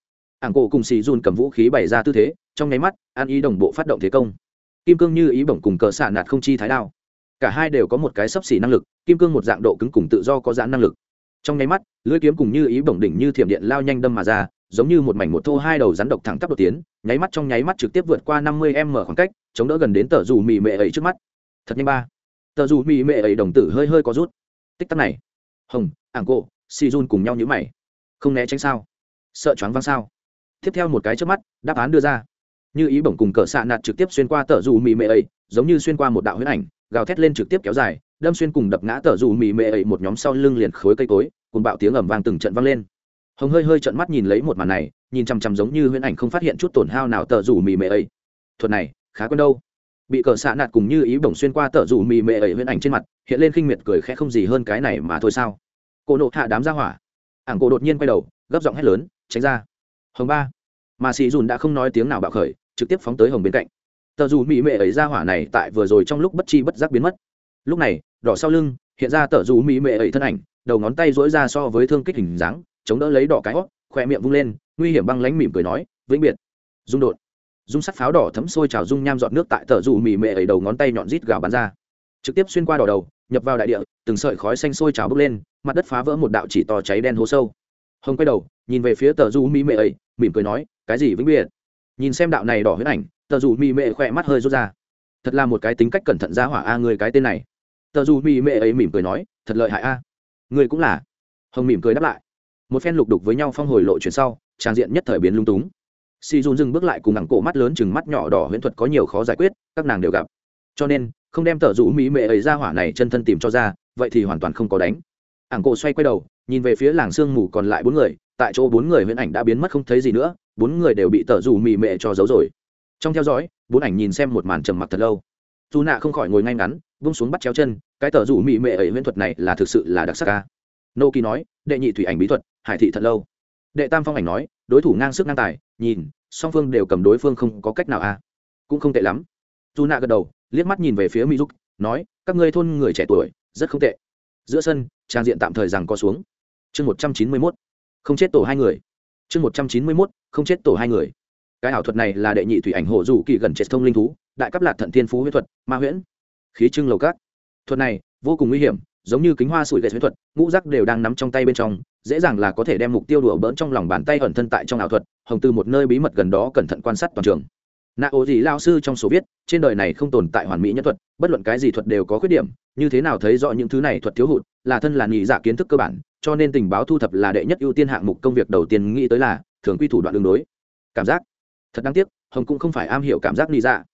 ảng cổ cùng xì dùn cầm vũ khí bày ra tư thế, trong nháy mắt, an ý đồng bộ phát động thế công. Kim cương như ý bổng cùng cờ xạ nạt không chi thái đao. Cả hai đều có một cái sấp xỉ năng lực, kim cương một dạng độ cứng cùng tự do có giãn năng lực. Trong nháy mắt, lưỡi kiếm cùng như ý bổng đỉnh như thiểm điện lao nhanh đâm mà ra, giống như một mảnh một thô hai đầu rắn độc thẳng tắp đột tiến, nháy mắt trong nháy mắt trực tiếp vượt qua năm mươi m khoảng cách, chống đỡ gần đến tờ dù mì mệ ấy trước mắt. Thật nhanh ba. Tờ dù mì mệ ấy đồng tử hơi hơi có rút. Tích tắc này. Hồng, ảng cổ si jun cùng nhau nhữ mày. Không né tránh sao? Sợ choáng văng sao? Tiếp theo một cái trước mắt, đáp án đưa ra. Như ý bổng cùng cỡ xạ nạt trực tiếp xuyên qua tờ dù mì mệ ấy, giống như xuyên qua một đạo huyết ảnh, gào thét lên trực tiếp kéo dài, đâm xuyên cùng đập ngã tờ dù mì mệ ấy một nhóm sau lưng liền khối cây cối cùng bạo tiếng ẩm vang từng trận vang lên. Hồng hơi hơi trận mắt nhìn lấy một màn này, nhìn chằm chằm giống như huyễn ảnh không phát hiện chút tổn hao nào tờ rủ mì mệ ấy. Thuật này, khá quen đâu. Bị cờ xạ nạt cùng như ý bổng xuyên qua tờ rủ mì mệ ấy huyễn ảnh trên mặt, hiện lên khinh miệt cười khẽ không gì hơn cái này mà thôi sao. Cô nộ hạ đám ra hỏa. Ảng cổ đột nhiên quay đầu, gấp giọng hét lớn, tránh ra hồng ba. Mà xì dùn đã không nói tiếng nào bạo khởi, trực tiếp phóng tới hồng bên cạnh. Tờ dù mỹ mệ ấy ra hỏa này tại vừa rồi trong lúc bất chi bất giác biến mất. Lúc này, đỏ sau lưng, hiện ra tờ dù mỹ mệ ấy thân ảnh, đầu ngón tay dỗi ra so với thương kích hình dáng, chống đỡ lấy đỏ cái hót khoe miệng vung lên, nguy hiểm băng lánh mỉm cười nói, vĩnh biệt. Dung đột. Dung sắt pháo đỏ thấm sôi trào dung nham dọn nước tại tờ dù mỹ mệ ấy đầu ngón tay nhọn rít gào bắn ra. Trực tiếp xuyên qua đỏ đầu, nhập vào đại địa, từng sợi khói xanh sôi trào bốc lên, mặt đất phá vỡ một đạo chỉ to cháy đen hố sâu. Hồng quay đầu, nhìn về phía tờ du mỹ mệ ấy mỉm cười nói, cái gì vĩnh biệt? Nhìn xem đạo này đỏ huyết ảnh, tờ dù mỹ mệ khỏe mắt hơi rút ra. Thật là một cái tính cách cẩn thận ra hỏa a người cái tên này. Tờ dù mỹ mệ ấy mỉm cười nói, thật lợi hại a. À. người cũng là? Hồng mỉm cười đáp lại. Một phen lục đục với nhau phong hồi lộ chuyển sau, trang diện nhất thời biến lung túng. Si dun dừng bước lại cùng ngẳng cổ mắt lớn chừng mắt nhỏ đỏ huyễn thuật có nhiều khó giải quyết, các nàng đều gặp. Cho nên, không đem tờ rũ mỹ mệ ấy ra hỏa này chân thân tìm cho ra, vậy thì hoàn toàn không có đánh. Ảng cổ xoay quay đầu nhìn về phía làng sương mù còn lại bốn người, tại chỗ bốn người huyễn ảnh đã biến mất không thấy gì nữa, bốn người đều bị tờ rủ mì mệ cho giấu rồi. Trong theo dõi, bốn ảnh nhìn xem một màn trầm mặc thật lâu. Dù nạ không khỏi ngồi ngay ngắn, vung xuống bắt chéo chân, cái tờ rủ mì mệ ấy huyễn thuật này là thực sự là đặc sắc ca. Nô kỳ nói, đệ nhị thủy ảnh bí thuật, hải thị thật lâu. Đệ tam phong ảnh nói, đối thủ ngang sức ngang tài, nhìn, song phương đều cầm đối phương không có cách nào a. Cũng không tệ lắm. Dù nạ gật đầu, liếc mắt nhìn về phía mỹ giúp nói, các ngươi thôn người trẻ tuổi, rất không tệ. Giữa sân, trang diện tạm thời rằng co xuống chương một trăm chín mươi mốt, không chết tổ hai người. Chương một trăm chín mươi mốt, không chết tổ hai người. Cái ảo thuật này là đệ nhị thủy ảnh hộ dù kỳ gần chết thông linh thú, đại cấp lạc thận thiên phú huyết thuật, ma huyễn. Khí trưng lầu cát thuật này, vô cùng nguy hiểm, giống như kính hoa sủi gậy huyết thuật, ngũ rắc đều đang nắm trong tay bên trong, dễ dàng là có thể đem mục tiêu đùa bỡn trong lòng bàn tay ẩn thân tại trong ảo thuật, hồng từ một nơi bí mật gần đó cẩn thận quan sát toàn trường. Nạ ô gì lao sư trong số viết, trên đời này không tồn tại hoàn mỹ nhất thuật, bất luận cái gì thuật đều có khuyết điểm, như thế nào thấy rõ những thứ này thuật thiếu hụt, là thân là nhị giả kiến thức cơ bản cho nên tình báo thu thập là đệ nhất ưu tiên hạng mục công việc đầu tiên nghĩ tới là thường quy thủ đoạn đường đối. Cảm giác. Thật đáng tiếc, hồng cũng không phải am hiểu cảm giác nhị dạ.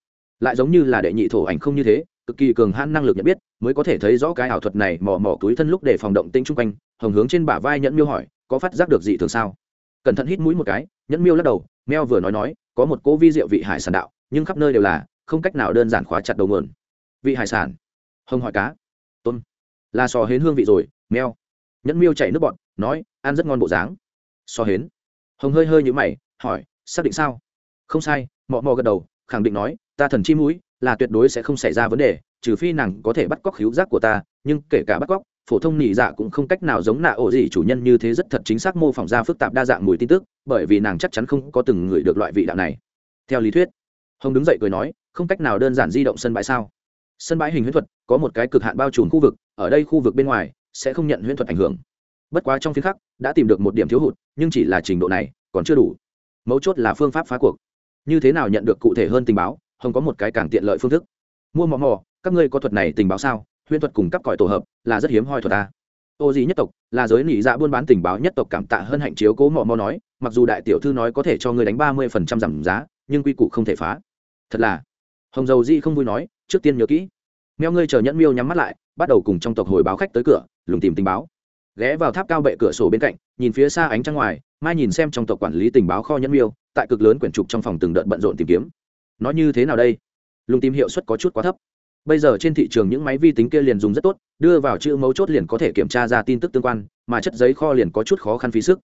Lại giống như là đệ nhị thổ ảnh không như thế, cực kỳ cường hãn năng lực nhận biết, mới có thể thấy rõ cái ảo thuật này mò mò túi thân lúc để phòng động tĩnh chung quanh, hồng hướng trên bả vai nhẫn miêu hỏi, có phát giác được gì thường sao? Cẩn thận hít mũi một cái, nhẫn miêu lắc đầu, meo vừa nói nói, có một cỗ vi diệu vị hải sản đạo, nhưng khắp nơi đều là, không cách nào đơn giản khóa chặt đầu nguồn. Vị hải sản? Hồng hỏi cá. Tôn, là sò hến hương vị rồi, meo nhẫn miêu chảy nước bọn nói, ăn rất ngon bộ dáng. So hến. Hồng hơi hơi nhữ mày, hỏi, xác định sao? Không sai, mọ mò gật đầu, khẳng định nói, ta thần chi mũi, là tuyệt đối sẽ không xảy ra vấn đề, trừ phi nàng có thể bắt cóc khíu giác của ta, nhưng kể cả bắt cóc, phổ thông nỉ dạ cũng không cách nào giống nạ ổ gì chủ nhân như thế rất thật chính xác mô phỏng ra phức tạp đa dạng mùi tin tức, bởi vì nàng chắc chắn không có từng người được loại vị đạo này. Theo lý thuyết, hồng đứng dậy cười nói, không cách nào đơn giản di động sân bãi sao? Sân bãi hình huyễn thuật có một cái cực hạn bao trùm khu vực, ở đây khu vực bên ngoài sẽ không nhận huyễn thuật ảnh hưởng. Bất quá trong phiên khắc, đã tìm được một điểm thiếu hụt, nhưng chỉ là trình độ này, còn chưa đủ. Mấu chốt là phương pháp phá cuộc. Như thế nào nhận được cụ thể hơn tình báo, hồng có một cái càng tiện lợi phương thức. Mua mò mò, các ngươi có thuật này tình báo sao? Huyễn thuật cùng cấp cõi tổ hợp, là rất hiếm hoi thuật ta. Ô gì nhất tộc, là giới nỉ dạ buôn bán tình báo nhất tộc cảm tạ hơn hạnh chiếu cố mò mò nói, mặc dù đại tiểu thư nói có thể cho ngươi đánh ba mươi phần trăm giảm giá, nhưng quy củ không thể phá. Thật là. Hồng dầu di không vui nói, trước tiên nhớ kỹ. Meo ngươi chờ nhẫn miêu nhắm mắt lại, bắt đầu cùng trong tộc hồi báo khách tới cửa lùng tìm tình báo. Ghé vào tháp cao bệ cửa sổ bên cạnh, nhìn phía xa ánh trăng ngoài, mai nhìn xem trong tộc quản lý tình báo kho nhẫn miêu, tại cực lớn quyển trục trong phòng từng đợt bận rộn tìm kiếm. Nó như thế nào đây? Lùng tìm hiệu suất có chút quá thấp. Bây giờ trên thị trường những máy vi tính kia liền dùng rất tốt, đưa vào chữ mấu chốt liền có thể kiểm tra ra tin tức tương quan, mà chất giấy kho liền có chút khó khăn phí sức.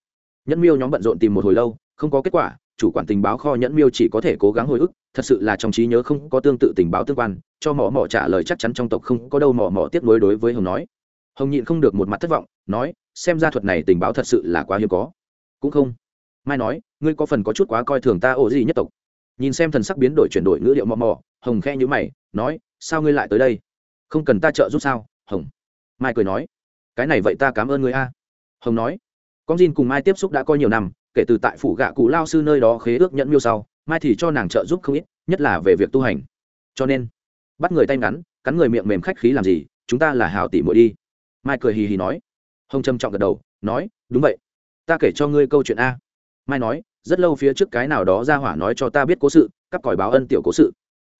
Nhẫn miêu nhóm bận rộn tìm một hồi lâu, không có kết quả, chủ quản tình báo kho nhẫn miêu chỉ có thể cố gắng hồi ức, thật sự là trong trí nhớ không có tương tự tình báo tương quan, cho mỏ mỏ trả lời chắc chắn trong tộc không có đâu mỏ mỏ tiếp nối đối với hồng nói hồng nhịn không được một mặt thất vọng, nói, xem ra thuật này tình báo thật sự là quá hiếm có. Cũng không. Mai nói, ngươi có phần có chút quá coi thường ta ổ gì nhất tộc. Nhìn xem thần sắc biến đổi chuyển đổi ngữ liệu mò mò, hồng khe nhữ mày, nói, sao ngươi lại tới đây? Không cần ta trợ giúp sao, hồng. Mai cười nói, cái này vậy ta cảm ơn ngươi a. Hồng nói, con Jin cùng mai tiếp xúc đã có nhiều năm, kể từ tại phủ gạ cụ lao sư nơi đó khế ước nhẫn miêu sau, mai thì cho nàng trợ giúp không ít, nhất là về việc tu hành. Cho nên, bắt người tay ngắn, cắn người miệng mềm khách khí làm gì, chúng ta là hào tỷ muội đi mai cười hì hì nói. Hồng trầm trọng gật đầu, nói, đúng vậy. Ta kể cho ngươi câu chuyện a. Mai nói, rất lâu phía trước cái nào đó ra hỏa nói cho ta biết cố sự, cắp còi báo ân tiểu cố sự.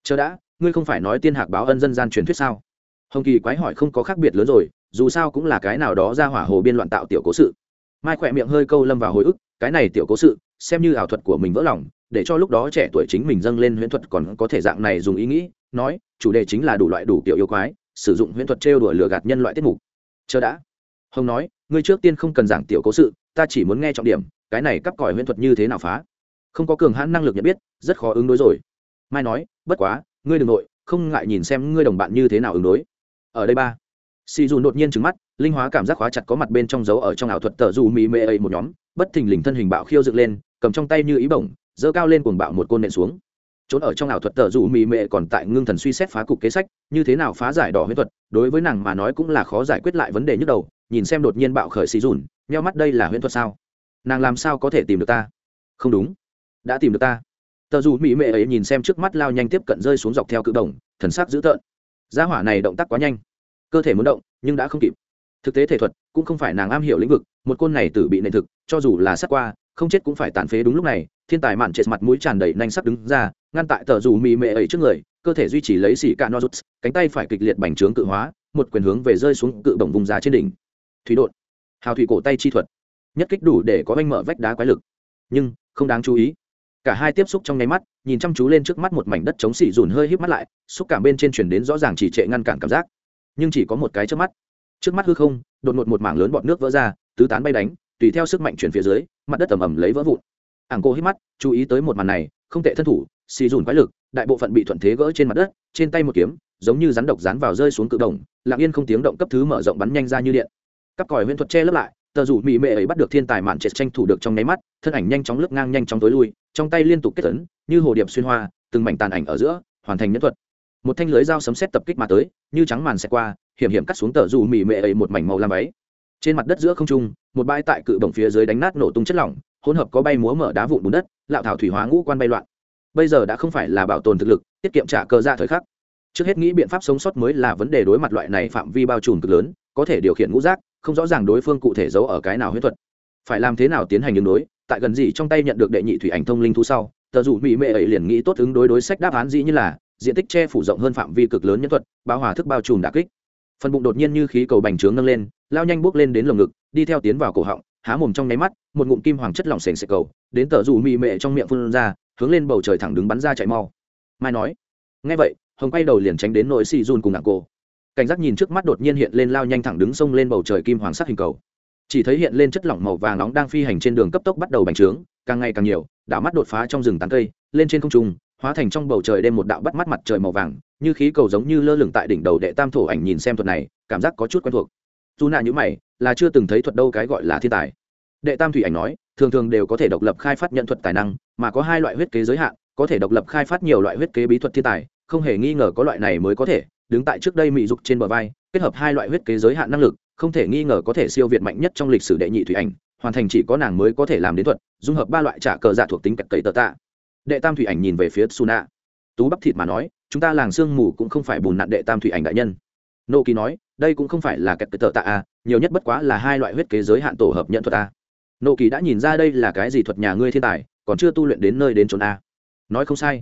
Chờ đã, ngươi không phải nói tiên hạc báo ân dân gian truyền thuyết sao? Hồng kỳ quái hỏi không có khác biệt lớn rồi, dù sao cũng là cái nào đó ra hỏa hồ biên loạn tạo tiểu cố sự. Mai khỏe miệng hơi câu lâm vào hồi ức, cái này tiểu cố sự, xem như ảo thuật của mình vỡ lòng, để cho lúc đó trẻ tuổi chính mình dâng lên huyễn thuật còn có thể dạng này dùng ý nghĩ, nói, chủ đề chính là đủ loại đủ kiểu yêu quái, sử dụng huyễn thuật trêu đuổi lừa gạt nhân loại tiết mục chờ đã. Hồng nói, ngươi trước tiên không cần giảng tiểu cố sự, ta chỉ muốn nghe trọng điểm, cái này cắp còi huyễn thuật như thế nào phá? Không có cường hãn năng lực nhận biết, rất khó ứng đối rồi. Mai nói, bất quá, ngươi đ ừ n g nội, không ngại nhìn xem ngươi đồng bạn như thế nào ứng đối. Ở đây ba. Xì dù đột nhiên trứng mắt, linh hóa cảm giác khóa chặt có mặt bên trong dấu ở trong ảo thuật tờ dù mì mê ấy một nhóm, bất thình lình thân hình bạo khiêu dựng lên, cầm trong tay như ý bổng dơ cao lên cuồng bạo một côn nện xuống trốn ở trong ảo thuật tờ dù mì mệ còn tại ngưng thần suy xét phá cục kế sách, như thế nào phá giải đỏ huyết thuật, đối với nàng mà nói cũng là khó giải quyết lại vấn đề nhức đầu, nhìn xem đột nhiên bạo khởi xì dùn, nheo mắt đây là huyễn thuật sao? Nàng làm sao có thể tìm được ta? Không đúng. Đã tìm được ta. Tờ dù mỹ mệ ấy nhìn xem trước mắt lao nhanh tiếp cận rơi xuống dọc theo cự đồng, thần sắc dữ tợn. Gia hỏa này động tác quá nhanh. Cơ thể muốn động, nhưng đã không kịp. Thực tế thể thuật cũng không phải nàng am hiểu lĩnh vực, một côn này tử bị nệ thực, cho dù là sát qua không chết cũng phải tàn phế đúng lúc này, thiên tài mạn chết mặt mũi tràn đầy nanh sắc đứng ra, ngăn tại tờ dù mì mệ ấy trước người, cơ thể duy trì lấy xỉ cả rút, cánh tay phải kịch liệt bành trướng cự hóa, một quyền hướng về rơi xuống cự bổng vùng giá trên đỉnh. Thủy đột hào thủy cổ tay chi thuật. Nhất kích đủ để có anh mở vách đá quái lực. Nhưng, không đáng chú ý. Cả hai tiếp xúc trong nháy mắt, nhìn chăm chú lên trước mắt một mảnh đất chống xỉ dùn hơi híp mắt lại, xúc cảm bên trên chuyển đến rõ ràng chỉ trệ ngăn cản cảm giác. Nhưng chỉ có một cái trước mắt. Trước mắt hư không, đột ngột một mảng lớn bọt nước vỡ ra, tứ tán bay đánh, tùy theo sức mạnh chuyển phía dưới mặt đất ẩm ẩm lấy vỡ vụn. Ảng cô hít mắt, chú ý tới một màn này, không tệ thân thủ, xì dùn quái lực, đại bộ phận bị thuận thế gỡ trên mặt đất, trên tay một kiếm, giống như rắn độc rán vào rơi xuống cự đồng, lặng yên không tiếng động cấp thứ mở rộng bắn nhanh ra như điện. Cắp còi huyễn thuật che lấp lại, tờ rủ mỹ mệ ấy bắt được thiên tài mạn trệt tranh thủ được trong nháy mắt, thân ảnh nhanh chóng lướt ngang nhanh chóng tối lui, trong tay liên tục kết tấn như hồ điệp xuyên hoa, từng mảnh tàn ảnh ở giữa, hoàn thành nhân thuật. Một thanh lưới dao sấm xét tập kích mà tới, như trắng màn xẹt qua, hiểm hiểm cắt xuống tờ rủ mỹ mệ ấy một mảnh màu lam váy trên mặt đất giữa không trung, một bãi tại cự bổng phía dưới đánh nát nổ tung chất lỏng, hỗn hợp có bay múa mở đá vụn bùn đất, lạo thảo thủy hóa ngũ quan bay loạn. Bây giờ đã không phải là bảo tồn thực lực, tiết kiệm trả cơ ra thời khắc. Trước hết nghĩ biện pháp sống sót mới là vấn đề đối mặt loại này phạm vi bao trùm cực lớn, có thể điều khiển ngũ giác, không rõ ràng đối phương cụ thể giấu ở cái nào huyết thuật. Phải làm thế nào tiến hành ứng đối, tại gần gì trong tay nhận được đệ nhị thủy ảnh thông linh thu sau, tờ dù mỹ mệ ấy liền nghĩ tốt ứng đối đối sách đáp án dĩ như là, diện tích che phủ rộng hơn phạm vi cực lớn nhân thuật, bao hòa thức bao trùm đà kích. Phần bụng đột nhiên như khí cầu bành trướng nâng lên lao nhanh bước lên đến lồng ngực, đi theo tiến vào cổ họng, há mồm trong nháy mắt, một ngụm kim hoàng chất lỏng sền sệt cầu, đến tờ dù mị mệ trong miệng phun ra, hướng lên bầu trời thẳng đứng bắn ra chạy mau. Mai nói ngay vậy, hồng quay đầu liền tránh đến nỗi xì run cùng ngạc cô. Cảnh giác nhìn trước mắt đột nhiên hiện lên lao nhanh thẳng đứng sông lên bầu trời kim hoàng sắc hình cầu. Chỉ thấy hiện lên chất lỏng màu vàng nóng đang phi hành trên đường cấp tốc bắt đầu bành trướng, càng ngày càng nhiều đảo mắt đột phá trong rừng tán cây, lên trên không trung, hóa thành trong bầu trời đêm một đạo bắt mắt mặt trời màu vàng, như khí cầu giống như lơ lửng tại đỉnh đầu đệ tam thổ ảnh nhìn xem thuật này, cảm giác có chút quen thuộc dù nạ như mày, là chưa từng thấy thuật đâu cái gọi là thiên tài. Đệ tam thủy ảnh nói, thường thường đều có thể độc lập khai phát nhận thuật tài năng, mà có hai loại huyết kế giới hạn, có thể độc lập khai phát nhiều loại huyết kế bí thuật thiên tài, không hề nghi ngờ có loại này mới có thể, đứng tại trước đây mỹ dục trên bờ vai, kết hợp hai loại huyết kế giới hạn năng lực, không thể nghi ngờ có thể siêu việt mạnh nhất trong lịch sử đệ nhị thủy ảnh, hoàn thành chỉ có nàng mới có thể làm đến thuật, dung hợp ba loại trả cờ dạ thuộc tính cật cậy tờ tạ. Đệ tam thủy ảnh nhìn về phía suna tú bắp thịt mà nói, chúng ta làng sương mù cũng không phải bùn nặn đệ tam thủy ảnh đại nhân nô kỳ nói, đây cũng không phải là kẹt tờ tạ a nhiều nhất bất quá là hai loại huyết kế giới hạn tổ hợp nhận thuật a nô kỳ đã nhìn ra đây là cái gì thuật nhà ngươi thiên tài, còn chưa tu luyện đến nơi đến chốn a nói không sai.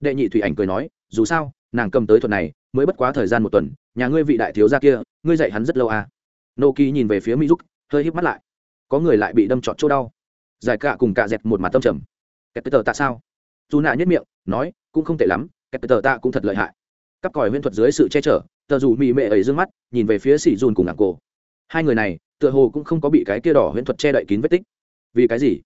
Đệ nhị thủy ảnh cười nói, dù sao, nàng cầm tới thuật này, mới bất quá thời gian một tuần, nhà ngươi vị đại thiếu gia kia, ngươi dạy hắn rất lâu a nô kỳ nhìn về phía mỹ giúp hơi híp mắt lại. Có người lại bị đâm trọt chỗ đau. Giải cạ cùng cạ dẹt một mặt tâm trầm. Kẹt tờ tạ sao? Dù nạ nhất miệng, nói, cũng không tệ lắm, kẹt tờ tạ cũng thật lợi hại. Cắp còi huyễn thuật dưới sự che chở tờ dù mị mệ ấy d ư ơ n g mắt, nhìn về phía xì dùn cùng ngạc cổ. Hai người này, tựa hồ cũng không có bị cái kia đỏ huyễn thuật che đậy kín vết tích. Vì cái gì?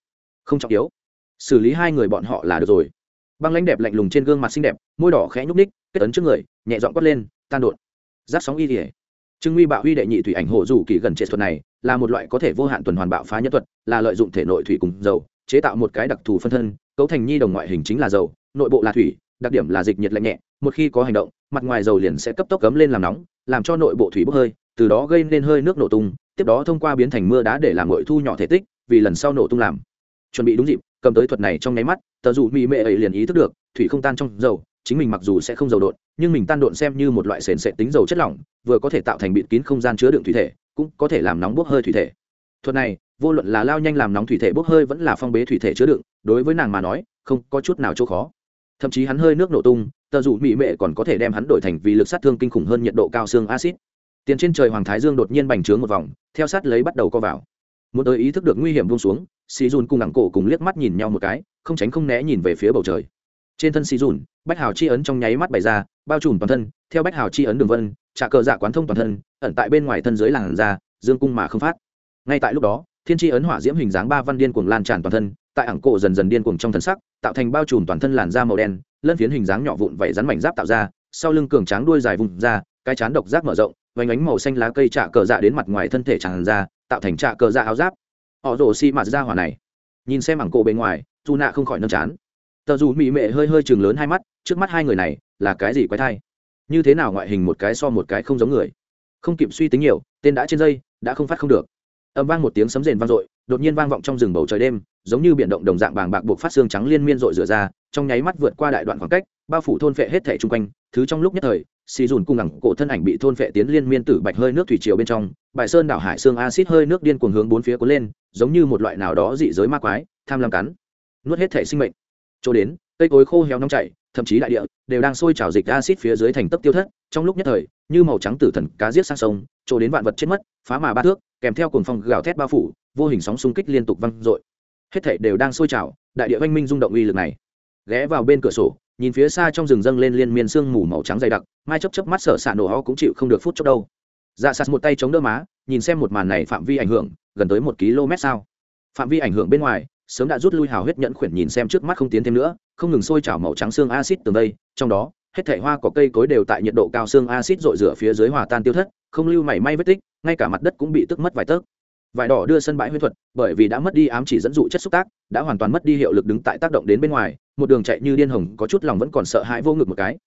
Không trọng yếu. Xử lý hai người bọn họ là được rồi. Băng lãnh đẹp lạnh lùng trên gương mặt xinh đẹp, môi đỏ khẽ nhúc ních kết ấn trước người, nhẹ dọn quất lên, tan đột. Giáp sóng y tỉa trưng nguy bạo huy đệ nhị thủy ảnh hộ dù kỳ gần trệ thuật này, là một loại có thể vô hạn tuần hoàn bạo phá nhân thuật, là lợi dụng thể nội thủy cùng dầu, chế tạo một cái đặc thù phân thân, cấu thành nhi đồng ngoại hình chính là dầu, nội bộ là thủy đặc điểm là dịch nhiệt lạnh nhẹ, một khi có hành động, mặt ngoài dầu liền sẽ cấp tốc cấm lên làm nóng, làm cho nội bộ thủy bốc hơi, từ đó gây nên hơi nước nổ tung, tiếp đó thông qua biến thành mưa đá để làm ngội thu nhỏ thể tích, vì lần sau nổ tung làm. Chuẩn bị đúng dịp, cầm tới thuật này trong nháy mắt, tờ dù mỹ mệ ấy liền ý thức được, thủy không tan trong dầu, chính mình mặc dù sẽ không dầu đột nhưng mình tan độn xem như một loại sền sệt tính dầu chất lỏng, vừa có thể tạo thành bịt kín không gian chứa đựng thủy thể, cũng có thể làm nóng bốc hơi thủy thể. Thuật này, vô luận là lao nhanh làm nóng thủy thể bốc hơi vẫn là phong bế thủy thể chứa đựng, đối với nàng mà nói, không có chút nào chỗ khó thậm chí hắn hơi nước nổ tung, tờ dù mỹ mệ còn có thể đem hắn đổi thành vì lực sát thương kinh khủng hơn nhiệt độ cao xương acid tiền trên trời hoàng thái dương đột nhiên bành trướng một vòng, theo sát lấy bắt đầu co vào. Muốn tới ý thức được nguy hiểm buông xuống, xì dùn cùng ngẳng cổ cùng liếc mắt nhìn nhau một cái, không tránh không né nhìn về phía bầu trời. Trên thân xì dùn, bách hào chi ấn trong nháy mắt bày ra, bao trùm toàn thân, theo bách hào chi ấn đường vân, trả cờ dạ quán thông toàn thân, ẩn tại bên ngoài thân dưới làn da, dương cung mà không phát. Ngay tại lúc đó, thiên tri ấn hỏa diễm hình dáng ba văn điên cuồng lan tràn toàn thân tại ảng cổ dần dần điên cuồng trong thân sắc, tạo thành bao trùm toàn thân làn da màu đen, lân phiến hình dáng nhỏ vụn vẩy rắn mảnh giáp tạo ra, sau lưng cường tráng đuôi dài vùng ra, cái chán độc giác mở rộng vánh ánh màu xanh lá cây trạ cờ dạ đến mặt ngoài thân thể tràn ra, tạo thành trạ cờ dạ áo giáp. Họ rổ xi mạt ra hỏa này. Nhìn xem ảng cổ bên ngoài, dù nạ không khỏi nâm chán. Tờ dù mỹ mệ hơi hơi chừng lớn hai mắt, trước mắt hai người này là cái gì quái thai? Như thế nào ngoại hình một cái so một cái không giống người? Không kịp suy tính nhiều, tên đã trên dây, đã không phát không được. Âm vang một tiếng sấm rền vang dội đột nhiên vang vọng trong rừng bầu trời đêm, giống như biển động đồng dạng bàng bạc buộc phát xương trắng liên miên rội rửa ra, trong nháy mắt vượt qua đại đoạn khoảng cách, bao phủ thôn phệ hết thể chung quanh, thứ trong lúc nhất thời, xì dùn cung ngẳng cổ thân ảnh bị thôn phệ tiến liên miên tử bạch hơi nước thủy triều bên trong, bài sơn đảo hải xương acid hơi nước điên cuồng hướng bốn phía cuốn lên, giống như một loại nào đó dị giới ma quái, tham lam cắn, nuốt hết thể sinh mệnh. Chỗ đến, cây cối khô héo nóng chảy, thậm chí đại địa đều đang sôi trào dịch acid phía dưới thành tấp tiêu thất, trong lúc nhất thời, như màu trắng tử thần cá giết sang sông chỗ đến vạn vật chết mất, phá mà ba thước, kèm theo cuồng phong gào thét bao phủ vô hình sóng xung kích liên tục văng dội. Hết thảy đều đang sôi trào, đại địa văn minh rung động uy lực này. Ghé vào bên cửa sổ, nhìn phía xa trong rừng dâng lên liên miên sương mù màu trắng dày đặc, mai chớp chớp mắt sợ xạ nổ ho cũng chịu không được phút chốc đâu. Dạ sạt một tay chống đỡ má, nhìn xem một màn này phạm vi ảnh hưởng, gần tới một km sao. Phạm vi ảnh hưởng bên ngoài, sớm đã rút lui hào huyết nhẫn khuyển nhìn xem trước mắt không tiến thêm nữa, không ngừng sôi trào màu trắng xương acid từ đây, trong đó, hết thảy hoa cỏ cây cối đều tại nhiệt độ cao xương acid rội rửa phía dưới hòa tan tiêu thất, không lưu mảy may vết tích, ngay cả mặt đất cũng bị tức mất vài tấc vải đỏ đưa sân bãi huyễn thuật, bởi vì đã mất đi ám chỉ dẫn dụ chất xúc tác, đã hoàn toàn mất đi hiệu lực đứng tại tác động đến bên ngoài, một đường chạy như điên hồng, có chút lòng vẫn còn sợ hãi vô ngực một cái.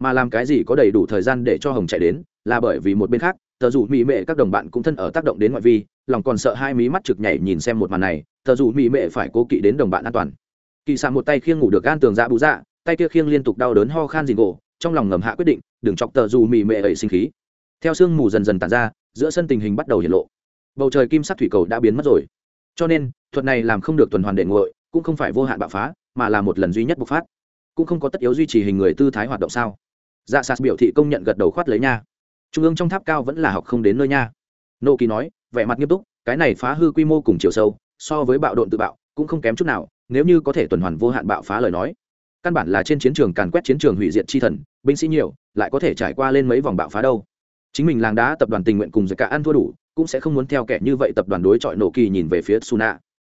Mà làm cái gì có đầy đủ thời gian để cho hồng chạy đến, là bởi vì một bên khác, tờ dù mỹ mệ các đồng bạn cũng thân ở tác động đến ngoại vi, lòng còn sợ hai mí mắt trực nhảy nhìn xem một màn này, tờ dù mỹ mệ phải cố kỵ đến đồng bạn an toàn. Kỳ xạ một tay khiêng ngủ được gan tường dạ bụ dạ tay kia khiêng liên tục đau đớn ho khan dì gỗ trong lòng ngầm hạ quyết định, đừng chọc tờ dù mỹ mệ ấy sinh khí. Theo sương mù dần dần tàn ra, giữa sân tình hình bắt đầu hiện lộ bầu trời kim sắc thủy cầu đã biến mất rồi. Cho nên, thuật này làm không được tuần hoàn đệ nguội, cũng không phải vô hạn bạo phá, mà là một lần duy nhất bộc phát. Cũng không có tất yếu duy trì hình người tư thái hoạt động sao? Dạ sạt biểu thị công nhận gật đầu khoát lấy nha. Trung ương trong tháp cao vẫn là học không đến nơi nha. Nô kỳ nói, vẻ mặt nghiêm túc, cái này phá hư quy mô cùng chiều sâu, so với bạo độn tự bạo, cũng không kém chút nào, nếu như có thể tuần hoàn vô hạn bạo phá lời nói. Căn bản là trên chiến trường càn quét chiến trường hủy diệt chi thần, binh sĩ nhiều, lại có thể trải qua lên mấy vòng bạo phá đâu. Chính mình làng đá tập đoàn tình nguyện cùng giới cả ăn thua đủ cũng sẽ không muốn theo kẻ như vậy tập đoàn đối chọi nổ kỳ nhìn về phía suna.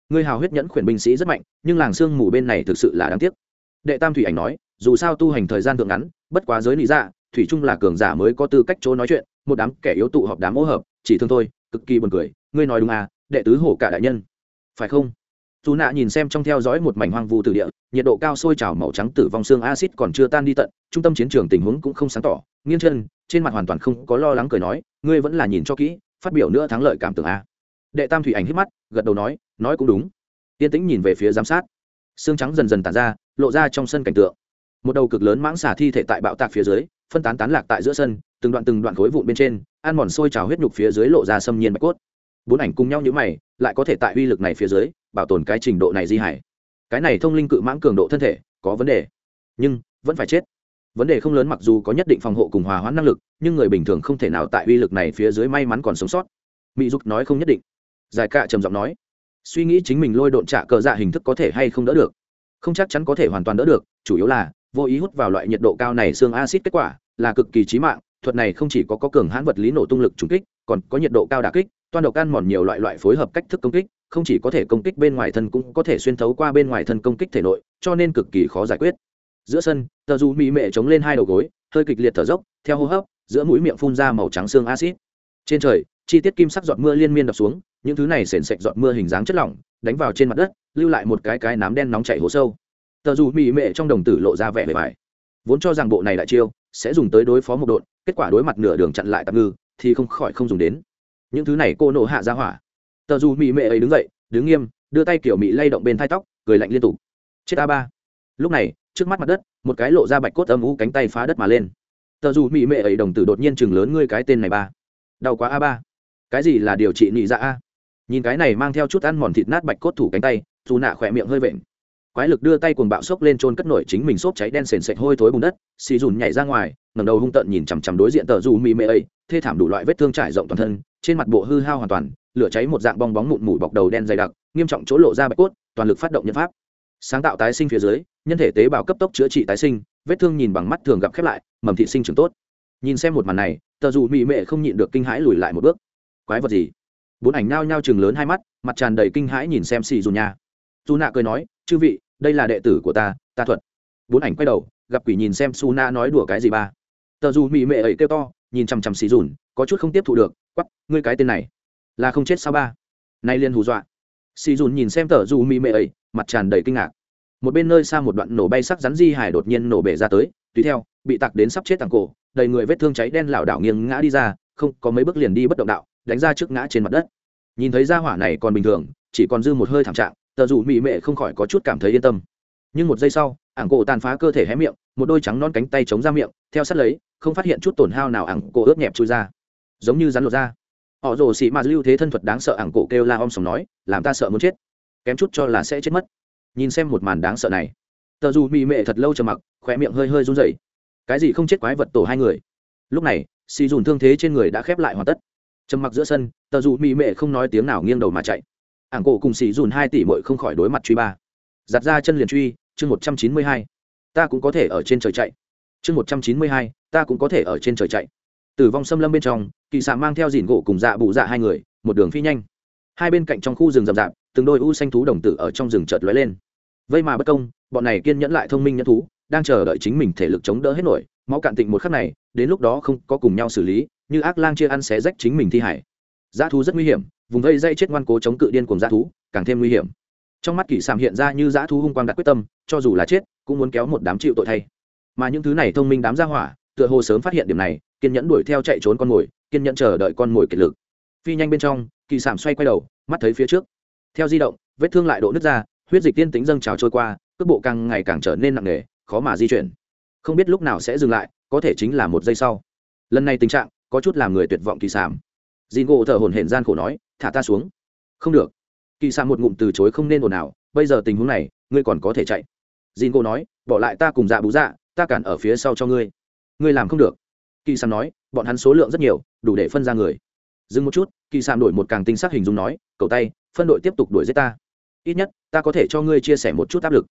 Người hào huyết nhẫn khuyển binh sĩ rất mạnh, nhưng làng sương mù bên này thực sự là đáng tiếc. Đệ tam thủy ảnh nói, dù sao tu hành thời gian thượng ngắn, bất quá giới lý giả dạ, thủy chung là cường giả mới có tư cách chỗ nói chuyện, một đám kẻ yếu tụ họp đám ô hợp, chỉ thương thôi, cực kỳ buồn cười, ngươi nói đúng à đệ tứ hổ cả đại nhân. Phải không? Dù nạ nhìn xem trong theo dõi một mảnh hoang vu từ địa, nhiệt độ cao sôi trào màu trắng tử vong xương acid còn chưa tan đi tận, trung tâm chiến trường tình huống cũng không sáng tỏ, nghiêng chân, trên mặt hoàn toàn không có lo lắng cười nói, ngươi vẫn là nhìn cho kỹ phát biểu nữa thắng lợi cảm tưởng a. Đệ tam thủy ảnh hít mắt, gật đầu nói nói cũng đúng. Tiên tĩnh nhìn về phía giám sát. Xương trắng dần dần tàn ra, lộ ra trong sân cảnh tượng. Một đầu cực lớn mãng xà thi thể tại bạo tạc phía dưới, phân tán tán lạc tại giữa sân, từng đoạn từng đoạn khối vụn bên trên, ăn mòn sôi trào huyết nhục phía dưới lộ ra xâm nhiên bạch cốt. Bốn ảnh cùng nhau như mày, lại có thể tại uy lực này phía dưới, bảo tồn cái trình độ này di hải cái này thông linh cự mãng cường độ thân thể, có vấn đề. Nhưng, vẫn phải chết vấn đề không lớn mặc dù có nhất định phòng hộ cùng hòa hoãn năng lực nhưng người bình thường không thể nào tại uy lực này phía dưới may mắn còn sống sót. Mỹ dục nói không nhất định. Giải cạ trầm giọng nói suy nghĩ chính mình lôi độn trạ cờ dạ hình thức có thể hay không đỡ được. Không chắc chắn có thể hoàn toàn đỡ được chủ yếu là vô ý hút vào loại nhiệt độ cao này xương acid kết quả là cực kỳ chí mạng thuật này không chỉ có, có cường hãn vật lý nổ tung lực trúng kích còn có nhiệt độ cao đà kích toan độc ăn mòn nhiều loại loại phối hợp cách thức công kích không chỉ có thể công kích bên ngoài thân cũng có thể xuyên thấu qua bên ngoài thân công kích thể nội cho nên cực kỳ khó giải quyết. Giữa sân tờ dù mỹ mệ chống lên hai đầu gối, hơi kịch liệt thở dốc, theo hô hấp, giữa mũi miệng phun ra màu trắng xương acid trên trời, chi tiết kim sắc giọt mưa liên miên đập xuống, những thứ này sền sạch giọt mưa hình dáng chất lỏng, đánh vào trên mặt đất, lưu lại một cái cái nám đen nóng chảy hố sâu. Tờ dù mỹ mệ trong đồng tử lộ ra vẻ bề bài vốn cho rằng bộ này đại chiêu sẽ dùng tới đối phó một đội kết quả đối mặt nửa đường chặn lại tạm ngư, thì không khỏi không dùng đến. Những thứ này cô nổ hạ ra hỏa. Tờ dù mỹ mệ ấy đứng dậy, đứng nghiêm, đưa tay kiểu mỹ lay động bên thai tóc, cười lạnh liên tục. Chết a ba. Lúc này trước mắt mặt đất, một cái lộ ra bạch cốt âm u cánh tay phá đất mà lên. Tờ dù mỹ mệ ấy đồng tử đột nhiên chừng lớn ngươi cái tên này ba. Đau quá a ba. Cái gì là điều trị nị dạ a? Nhìn cái này mang theo chút ăn mòn thịt nát bạch cốt thủ cánh tay, dù nạ khỏe miệng hơi vện. Quái lực đưa tay cuồng bạo xốc lên trôn cất nổi chính mình xốp cháy đen sền sệt hôi thối bùn đất, xì dùn nhảy ra ngoài, ngẩng đầu hung tợn nhìn chằm chằm đối diện tờ dù mì mê ấy, thê thảm đủ loại vết thương trải rộng toàn thân, trên mặt bộ hư hao hoàn toàn, lửa cháy một dạng bong bóng mụn mủ bọc đầu đen dày đặc, nghiêm trọng chỗ lộ ra bạch cốt, toàn lực phát động nhân pháp. Sáng tạo tái sinh phía dưới nhân thể tế bào cấp tốc chữa trị tái sinh, vết thương nhìn bằng mắt thường gặp khép lại, mầm thị sinh trưởng tốt. Nhìn xem một màn này, tờ dù mỹ mệ không nhịn được kinh hãi lùi lại một bước. Quái vật gì? Bốn ảnh nao nhao chừng lớn hai mắt, mặt tràn đầy kinh hãi nhìn xem xì dù nha. Dù nạ cười nói, chư vị, đây là đệ tử của ta ta thuật. Bốn ảnh quay đầu, gặp quỷ nhìn xem su na nói đùa cái gì ba. Tờ dù mỹ mệ ấy kêu to, nhìn chằm chằm xì dùn, có chút không tiếp thụ được quắp ngươi cái tên này, là không chết sao ba? Nay liên hù dọa. Xì dùn nhìn xem tờ dù mỹ mệ ấy, mặt tràn đầy kinh ngạc một bên nơi xa một đoạn nổ bay sắc rắn di hải đột nhiên nổ bể ra tới, tùy theo, bị tặc đến sắp chết tàng cổ, đầy người vết thương cháy đen lảo đảo nghiêng ngã đi ra, không có mấy bước liền đi bất động đạo, đánh ra trước ngã trên mặt đất. Nhìn thấy ra hỏa này còn bình thường, chỉ còn dư một hơi thảm trạng, tờ dù mỹ mệ không khỏi có chút cảm thấy yên tâm. Nhưng một giây sau, ảng cổ tàn phá cơ thể hé miệng, một đôi trắng non cánh tay chống ra miệng, theo sát lấy, không phát hiện chút tổn hao nào ảng cổ ướt nhẹp chui ra. Giống như rắn lột ra họ rồ xị mà lưu thế thân thuật đáng sợ ảng cổ kêu la om sòng nói, làm ta sợ muốn chết. Kém chút cho là sẽ chết mất nhìn xem một màn đáng sợ này. Tờ dù mị mệ thật lâu trầm mặc khỏe miệng hơi hơi run rẩy. Cái gì không chết quái vật tổ hai người? Lúc này, xì dùn thương thế trên người đã khép lại hoàn tất. Trầm mặc giữa sân, tờ dù mị mệ không nói tiếng nào nghiêng đầu mà chạy. Ảng cổ cùng xì dùn hai tỷ mội không khỏi đối mặt truy ba. Giặt ra chân liền truy, chương một trăm chín mươi hai. Ta cũng có thể ở trên trời chạy. Chương một trăm chín mươi hai, ta cũng có thể ở trên trời chạy. Tử vong xâm lâm bên trong, kỳ xạ mang theo dìn gỗ cùng dạ bụ dạ hai người, một đường phi nhanh hai bên cạnh trong khu rừng rậm rạp, từng đôi u xanh thú đồng tử ở trong rừng chợt lóe lên. Vây mà bất công, bọn này kiên nhẫn lại thông minh nhẫn thú, đang chờ đợi chính mình thể lực chống đỡ hết nổi, máu cạn tịnh một khắc này, đến lúc đó không có cùng nhau xử lý, như ác lang chia ăn xé rách chính mình thi hải. Giá thú rất nguy hiểm, vùng vây dây chết ngoan cố chống cự điên cùng dã thú, càng thêm nguy hiểm. Trong mắt kỳ sàm hiện ra như dã thú hung quang đặt quyết tâm, cho dù là chết, cũng muốn kéo một đám chịu tội thay. Mà những thứ này thông minh đám gia hỏa, tựa hồ sớm phát hiện điểm này, kiên nhẫn đuổi theo chạy trốn con mồi, kiên nhẫn chờ đợi con mồi kiệt lực phi nhanh bên trong, kỳ sảm xoay quay đầu, mắt thấy phía trước. Theo di động, vết thương lại độ nứt ra, huyết dịch tiên tính dâng trào trôi qua, cước bộ càng ngày càng trở nên nặng nề, khó mà di chuyển. Không biết lúc nào sẽ dừng lại, có thể chính là một giây sau. Lần này tình trạng, có chút làm người tuyệt vọng kỳ sảm. Di ngộ thở hổn hển gian khổ nói, thả ta xuống. Không được. Kỳ sảm một ngụm từ chối không nên ồn ào, bây giờ tình huống này, ngươi còn có thể chạy. Di ngộ nói, bỏ lại ta cùng dạ bú dạ ta cản ở phía sau cho ngươi. Ngươi làm không được. Kỳ sảm nói, bọn hắn số lượng rất nhiều, đủ để phân ra người dừng một chút, kỳ sảm đổi một càng tinh sắc hình dung nói cầu tay, phân đội tiếp tục đuổi giết ta. Ít nhất, ta có thể cho ngươi chia sẻ một chút áp lực.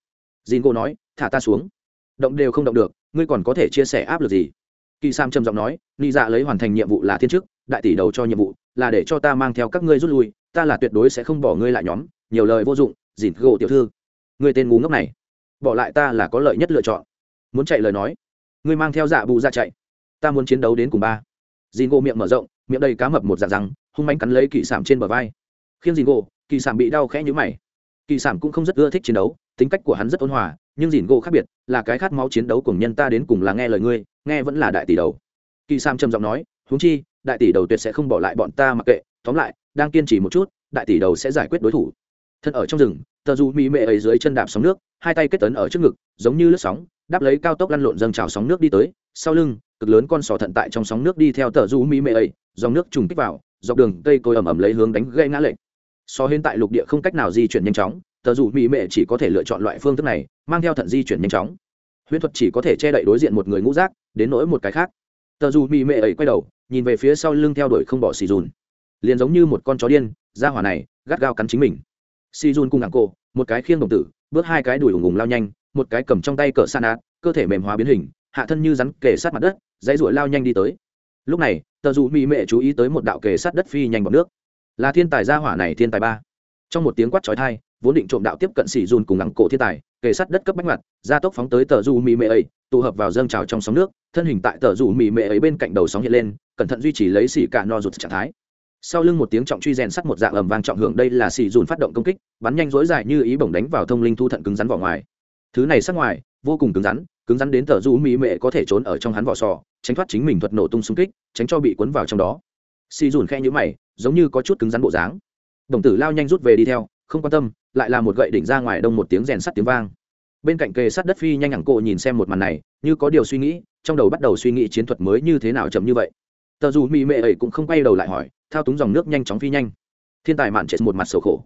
Dìn cô nói, thả ta xuống. Động đều không động được, ngươi còn có thể chia sẻ áp lực gì? Kỳ sam trầm giọng nói ni dạ lấy hoàn thành nhiệm vụ là thiên chức, đại tỷ đầu cho nhiệm vụ là để cho ta mang theo các ngươi rút lui, ta là tuyệt đối sẽ không bỏ ngươi lại nhóm, nhiều lời vô dụng dìn gỗ tiểu thư. Ngươi tên ngu ngốc này, bỏ lại ta là có lợi nhất lựa chọn. Muốn chạy lời nói, ngươi mang theo dạ bù ra chạy, ta muốn chiến đấu đến cùng ba dì ngộ miệng mở rộng, miệng đầy cá mập một dạng răng, hung manh cắn lấy kỳ sảm trên bờ vai. Khiến dì ngộ kỳ sảm bị đau khẽ nhũ mày. Kỳ sảm cũng không rất ưa thích chiến đấu, tính cách của hắn rất ôn hòa, nhưng dìn gỗ khác biệt, là cái khát máu chiến đấu cùng nhân ta đến cùng là nghe lời ngươi, nghe vẫn là đại tỷ đầu. Kỳ sam trầm giọng nói, huống chi, đại tỷ đầu tuyệt sẽ không bỏ lại bọn ta mặc kệ, tóm lại, đang kiên trì một chút, đại tỷ đầu sẽ giải quyết đối thủ. Thân ở trong rừng, tờ dù mỹ mệ ấy dưới chân đạp sóng nước, hai tay kết tấn ở trước ngực, giống như lướt sóng, đáp lấy cao tốc lăn lộn dâng trào sóng nước đi tới, sau lưng cực lớn con sò thận tại trong sóng nước đi theo tờ du mỹ mệ ấy, dòng nước trùng kích vào, dọc đường cây cối ẩm ẩm lấy hướng đánh gây ngã lệnh so hiện tại lục địa không cách nào di chuyển nhanh chóng, tờ dù mỹ mệ chỉ có thể lựa chọn loại phương thức này, mang theo thận di chuyển nhanh chóng. Huyễn thuật chỉ có thể che đậy đối diện một người ngũ rác đến nỗi một cái khác. Tờ dù mỹ mệ ấy quay đầu, nhìn về phía sau lưng theo đuổi không bỏ xì dùn. Liền giống như một con chó điên, ra hỏa này, gắt gao cắn chính mình. Xì dùn cùng ngạc cổ, một cái khiêng đồng tử, bước hai cái đùi ủng ủng lao nhanh, một cái cầm trong tay cỡ san át cơ thể mềm hóa biến hình hạ thân như rắn kề sát mặt đất, dãy ruổi lao nhanh đi tới. Lúc này, tờ dù mỹ mệ chú ý tới một đạo kề sát đất phi nhanh bọc nước. Là thiên tài gia hỏa này, thiên tài ba. Trong một tiếng quát trói thai vốn định trộm đạo tiếp cận xỉ dùn cùng ngắn cổ thiên tài, kề sát đất cấp bách mặt gia tốc phóng tới tờ dù mỹ mệ ấy, tụ hợp vào dâng trào trong sóng nước, thân hình tại tờ dù mỹ mệ ấy bên cạnh đầu sóng hiện lên, cẩn thận duy trì lấy xỉ cả no rụt trạng thái. Sau lưng một tiếng trọng truy rèn sắt một dạng ầm vang trọng hưởng, đây là xì dùn phát động công kích, bắn nhanh dối dài như ý bổng đánh vào thông linh thu thận cứng rắn vỏ ngoài. Thứ này sắc ngoài, vô cùng cứng rắn cứng rắn đến tờ dù mỹ mệ có thể trốn ở trong hắn vỏ sò, tránh thoát chính mình thuật nổ tung xung kích, tránh cho bị cuốn vào trong đó. Xì dùn khe nhữ mày, giống như có chút cứng rắn bộ dáng. Đồng tử lao nhanh rút về đi theo, không quan tâm, lại là một gậy đỉnh ra ngoài đông một tiếng rèn sắt tiếng vang. Bên cạnh kề sắt đất phi nhanh hẳn cộ nhìn xem một màn này, như có điều suy nghĩ, trong đầu bắt đầu suy nghĩ chiến thuật mới như thế nào chậm như vậy. Tờ dù mỹ mệ ấy cũng không quay đầu lại hỏi, thao túng dòng nước nhanh chóng phi nhanh. Thiên tài mạn chết một mặt sầu khổ.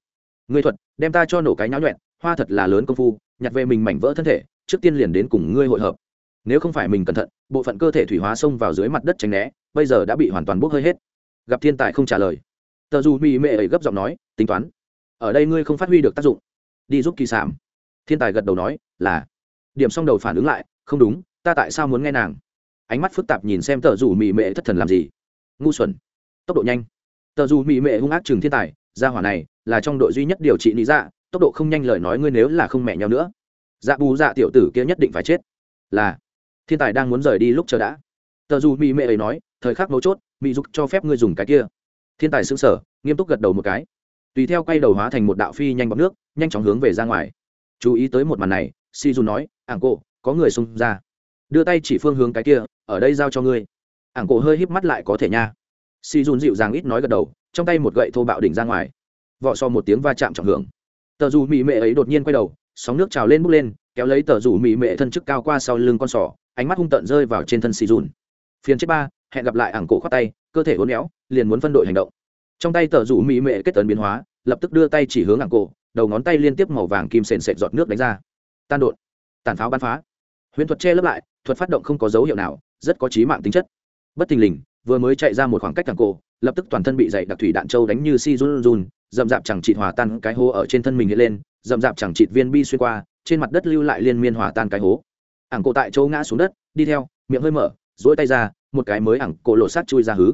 Người thuật, đem ta cho nổ cái nháo nhuẹn, hoa thật là lớn công phu, nhặt về mình mảnh vỡ thân thể trước tiên liền đến cùng ngươi hội hợp. Nếu không phải mình cẩn thận, bộ phận cơ thể thủy hóa xông vào dưới mặt đất tránh né, bây giờ đã bị hoàn toàn bốc hơi hết. Gặp thiên tài không trả lời, tờ dù mỹ mệ ấy gấp giọng nói, tính toán, ở đây ngươi không phát huy được tác dụng. Đi giúp kỳ sảm. Thiên tài gật đầu nói, là. Điểm xong đầu phản ứng lại, không đúng, ta tại sao muốn nghe nàng? Ánh mắt phức tạp nhìn xem tờ dù mỹ mệ thất thần làm gì. Ngu xuẩn. Tốc độ nhanh. Tờ dù mỹ mệ hung ác chừng thiên tài, gia hỏa này là trong đội duy nhất điều trị lý dạ tốc độ không nhanh lời nói ngươi nếu là không mẹ nhau nữa dạ bù dạ tiểu tử kia nhất định phải chết. Là, thiên tài đang muốn rời đi lúc chờ đã. Tờ dù mỹ mệ ấy nói, thời khắc mấu chốt mỹ dục cho phép ngươi dùng cái kia. Thiên tài xứng sở nghiêm túc gật đầu một cái. Tùy theo quay đầu hóa thành một đạo phi nhanh bọc nước, nhanh chóng hướng về ra ngoài. Chú ý tới một màn này si dù nói, ảng cổ, có người xung ra. Đưa tay chỉ phương hướng cái kia, ở đây giao cho ngươi. Ảng cổ hơi híp mắt lại có thể nha. Si dùn dịu dàng ít nói gật đầu, trong tay một gậy thô bạo đỉnh ra ngoài. Vọ so một tiếng va chạm trọng hưởng. Tờ dù mỹ mệ ấy đột nhiên quay đầu sóng nước trào lên bốc lên, kéo lấy tờ rủ mỹ mệ thân chức cao qua sau lưng con sỏ, ánh mắt hung tợn rơi vào trên thân xì dùn. Phiền chết ba, hẹn gặp lại ảng cổ khoác tay, cơ thể uốn éo, liền muốn phân đội hành động. Trong tay tờ rủ mỹ mệ kết tấn biến hóa, lập tức đưa tay chỉ hướng ảng cổ, đầu ngón tay liên tiếp màu vàng kim sền sệt giọt nước đánh ra. Tan đột. Tàn pháo bắn phá. Huyễn thuật che lấp lại, thuật phát động không có dấu hiệu nào, rất có trí mạng tính chất. Bất thình lình, vừa mới chạy ra một khoảng cách ảng cổ lập tức toàn thân bị dày đặc thủy đạn châu đánh như si run run, dậm dạp chẳng chịt hòa tan cái hố ở trên thân mình hiện lên, dậm dạp chẳng chịt viên bi xuyên qua, trên mặt đất lưu lại liên miên hòa tan cái hố. Ảng cổ tại châu ngã xuống đất, đi theo, miệng hơi mở dỗi tay ra, một cái mới ảng cổ lộ sát chui ra hứ.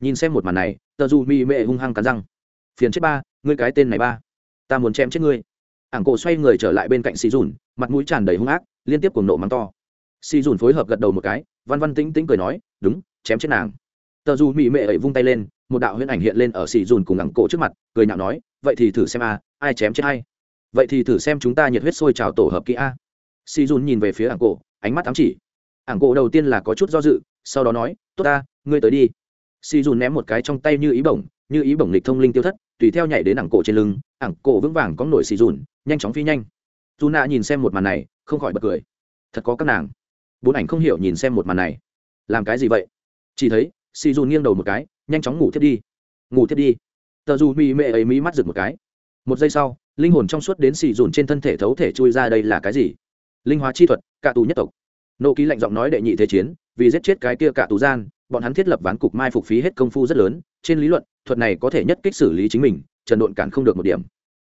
Nhìn xem một màn này, tờ dù mị mệ hung hăng cắn răng. Phiền chết ba, ngươi cái tên này ba. Ta muốn chém chết ngươi. Ảng cổ xoay người trở lại bên cạnh xì dùn mặt mũi tràn đầy hung ác, liên tiếp cùng nộ mắng to. Xì dùn phối hợp gật đầu một cái, văn văn tính tính cười nói, đúng, chém chết nàng tờ dù mỹ mệ ấy vung tay lên, một đạo huyễn ảnh hiện lên ở xì dùn cùng ngẳng cổ trước mặt, cười nhạo nói, vậy thì thử xem a, ai chém chết hay vậy thì thử xem chúng ta nhiệt huyết sôi trào tổ hợp kỹ a. Xì dùn nhìn về phía ảng cổ, ánh mắt ám chỉ. Ảng cổ đầu tiên là có chút do dự, sau đó nói, tốt ta, ngươi tới đi. Xì dùn ném một cái trong tay như ý bổng, như ý bổng lịch thông linh tiêu thất, tùy theo nhảy đến ảng cổ trên lưng ảng cổ vững vàng có nổi xì dùn, nhanh chóng phi nhanh. Dù nạ nhìn xem một màn này, không khỏi bật cười. Thật có các nàng. Bốn ảnh không hiểu nhìn xem một màn này. Làm cái gì vậy? Chỉ thấy xì dùn nghiêng đầu một cái, nhanh chóng ngủ thiết đi. Ngủ thiết đi. Tờ dù mị mệ ấy mí mắt rực một cái. Một giây sau, linh hồn trong suốt đến xì dùn trên thân thể thấu thể chui ra đây là cái gì? Linh hóa chi thuật cả tù nhất tộc. Nộ ký lạnh giọng nói đệ nhị thế chiến, vì giết chết cái kia cả tù gian, bọn hắn thiết lập ván cục mai phục phí hết công phu rất lớn, trên lý luận, thuật này có thể nhất kích xử lý chính mình, trần độn cản không được một điểm.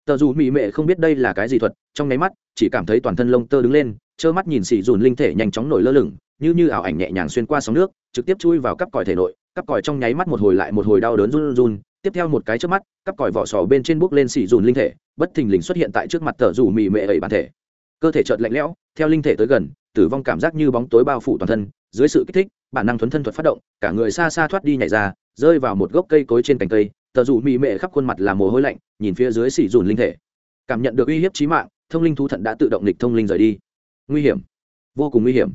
Tờ dù mỹ mệ không biết đây là cái gì thuật, trong nháy mắt, chỉ cảm thấy toàn thân lông tơ đứng lên, trơ mắt nhìn xì dùn linh thể nhanh chóng nổi lơ lửng như như ảo ảnh nhẹ nhàng xuyên qua sóng nước, trực tiếp chui vào cắp còi thể nội, cắp còi trong nháy mắt một hồi lại một hồi đau đớn run run tiếp theo một cái trước mắt, cắp còi vỏ sò bên trên bốc lên xỉ dùn linh thể, bất thình lình xuất hiện tại trước mặt tờ rủ mì mệ ẩy bản thể. Cơ thể chợt lạnh lẽo, theo linh thể tới gần, tử vong cảm giác như bóng tối bao phủ toàn thân, dưới sự kích thích, bản năng thuấn thân thuật phát động, cả người xa xa thoát đi nhảy ra, rơi vào một gốc cây cối trên cành cây, tờ rủ mì mệ khắp khuôn mặt là mồ hôi lạnh, nhìn phía dưới xỉ dùn linh thể. Cảm nhận được uy hiếp chí mạng, thông linh thú thận đã tự động lịch thông linh rời đi. Nguy hiểm. Vô cùng nguy hiểm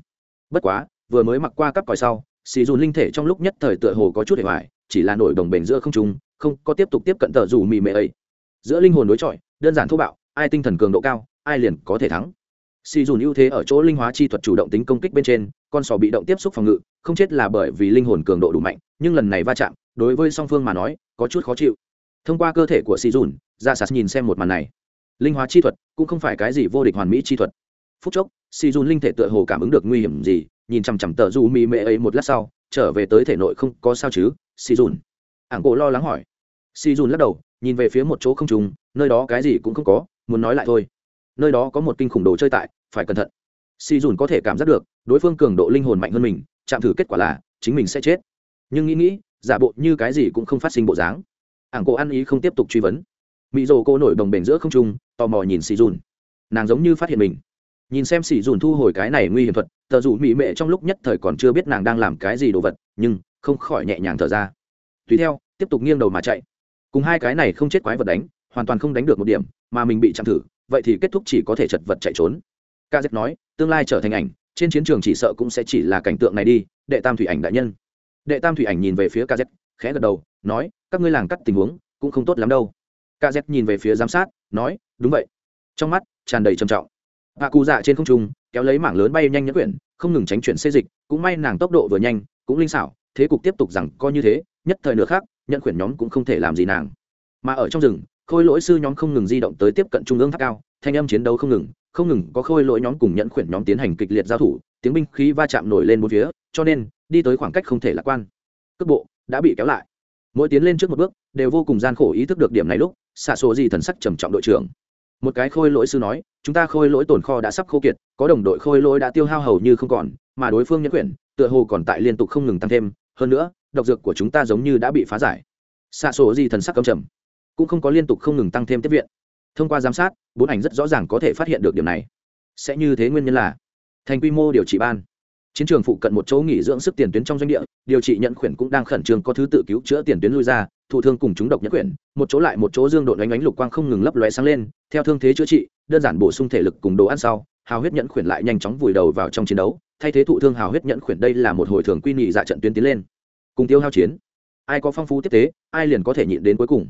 bất quá, vừa mới mặc qua cắp còi sau, xì dùn linh thể trong lúc nhất thời tựa hồ có chút hệ hoại chỉ là nổi đồng bền giữa không trung, không, có tiếp tục tiếp cận tờ dù mì mệ ấy. Giữa linh hồn đối chọi, đơn giản thô bạo, ai tinh thần cường độ cao, ai liền có thể thắng. Xì dùn ưu thế ở chỗ linh hóa chi thuật chủ động tính công kích bên trên, con sò bị động tiếp xúc phòng ngự, không chết là bởi vì linh hồn cường độ đủ mạnh, nhưng lần này va chạm, đối với song phương mà nói, có chút khó chịu. Thông qua cơ thể của xì dùn, ra sạt nhìn xem một màn này. Linh hóa chi thuật cũng không phải cái gì vô địch hoàn mỹ chi thuật. Phút chốc si dun linh thể tựa hồ cảm ứng được nguy hiểm gì, nhìn chằm chằm tờ du mì mệ ấy một lát sau, trở về tới thể nội không có sao chứ si dun ảng cổ lo lắng hỏi. Si dun lắc đầu, nhìn về phía một chỗ không trùng nơi đó cái gì cũng không có, muốn nói lại thôi. Nơi đó có một kinh khủng đồ chơi tại, phải cẩn thận. Si dun có thể cảm giác được, đối phương cường độ linh hồn mạnh hơn mình, chạm thử kết quả là, chính mình sẽ chết. Nhưng nghĩ nghĩ, giả bộ như cái gì cũng không phát sinh bộ dáng. Ảng cổ ăn ý không tiếp tục truy vấn. Mỹ rồ cô nổi đồng bền giữa không trung, tò mò nhìn xì dùn nàng giống như phát hiện mình nhìn xem xì dùn thu hồi cái này nguy hiểm thuật, tờ dù mỹ mệ trong lúc nhất thời còn chưa biết nàng đang làm cái gì đồ vật, nhưng không khỏi nhẹ nhàng thở ra. Tùy theo, tiếp tục nghiêng đầu mà chạy. Cùng hai cái này không chết quái vật đánh, hoàn toàn không đánh được một điểm, mà mình bị chạm thử, vậy thì kết thúc chỉ có thể chật vật chạy trốn. Kz nói, tương lai trở thành ảnh, trên chiến trường chỉ sợ cũng sẽ chỉ là cảnh tượng này đi, đệ tam thủy ảnh đại nhân. Đệ tam thủy ảnh nhìn về phía kz khẽ gật đầu, nói, các ngươi làng cắt tình huống, cũng không tốt lắm đâu. Kz nhìn về phía giám sát, nói, đúng vậy. Trong mắt, tràn đầy trầm trọng hạ cụ dạ trên không trung, kéo lấy mảng lớn bay nhanh nhất quyển, không ngừng tránh chuyển xê dịch, cũng may nàng tốc độ vừa nhanh, cũng linh xảo, thế cục tiếp tục rằng coi như thế, nhất thời nữa khác nhận quyển nhóm cũng không thể làm gì nàng. Mà ở trong rừng, khôi lỗi sư nhóm không ngừng di động tới tiếp cận trung ương tháp cao, thanh âm chiến đấu không ngừng không ngừng có khôi lỗi nhóm cùng nhận quyển nhóm tiến hành kịch liệt giao thủ, tiếng binh khí va chạm nổi lên một phía, cho nên, đi tới khoảng cách không thể lạc quan. Cước bộ đã bị kéo lại. Mỗi tiến lên trước một bước, đều vô cùng gian khổ ý thức được điểm này lúc, xạ số gì thần sắc trầm trọng đội trưởng một cái khôi lỗi sư nói, chúng ta khôi lỗi tồn kho đã sắp khô kiệt, có đồng đội khôi lỗi đã tiêu hao hầu như không còn, mà đối phương nhẫn quyển, tựa hồ còn tại liên tục không ngừng tăng thêm. Hơn nữa, độc dược của chúng ta giống như đã bị phá giải. Xạ số gì thần sắc cầm trầm, cũng không có liên tục không ngừng tăng thêm tiếp viện. Thông qua giám sát, bốn ảnh rất rõ ràng có thể phát hiện được điểm này. Sẽ như thế nguyên nhân là, thành quy mô điều trị ban chiến trường phụ cận một chỗ nghỉ dưỡng sức tiền tuyến trong doanh địa, điều trị nhận khuyển cũng đang khẩn trương có thứ tự cứu chữa tiền tuyến lui ra thụ thương cùng chúng độc nhận khuyển, một chỗ lại một chỗ dương độn đánh ánh lục quang không ngừng lấp lóe sáng lên, theo thương thế chữa trị, đơn giản bổ sung thể lực cùng đồ ăn sau, hào huyết nhẫn khuyển lại nhanh chóng vùi đầu vào trong chiến đấu, thay thế thụ thương hào huyết nhẫn khuyển đây là một hồi thường quy nhị dạ trận tuyến tiến lên. Cùng tiêu hao chiến, ai có phong phú tiếp tế, ai liền có thể nhịn đến cuối cùng.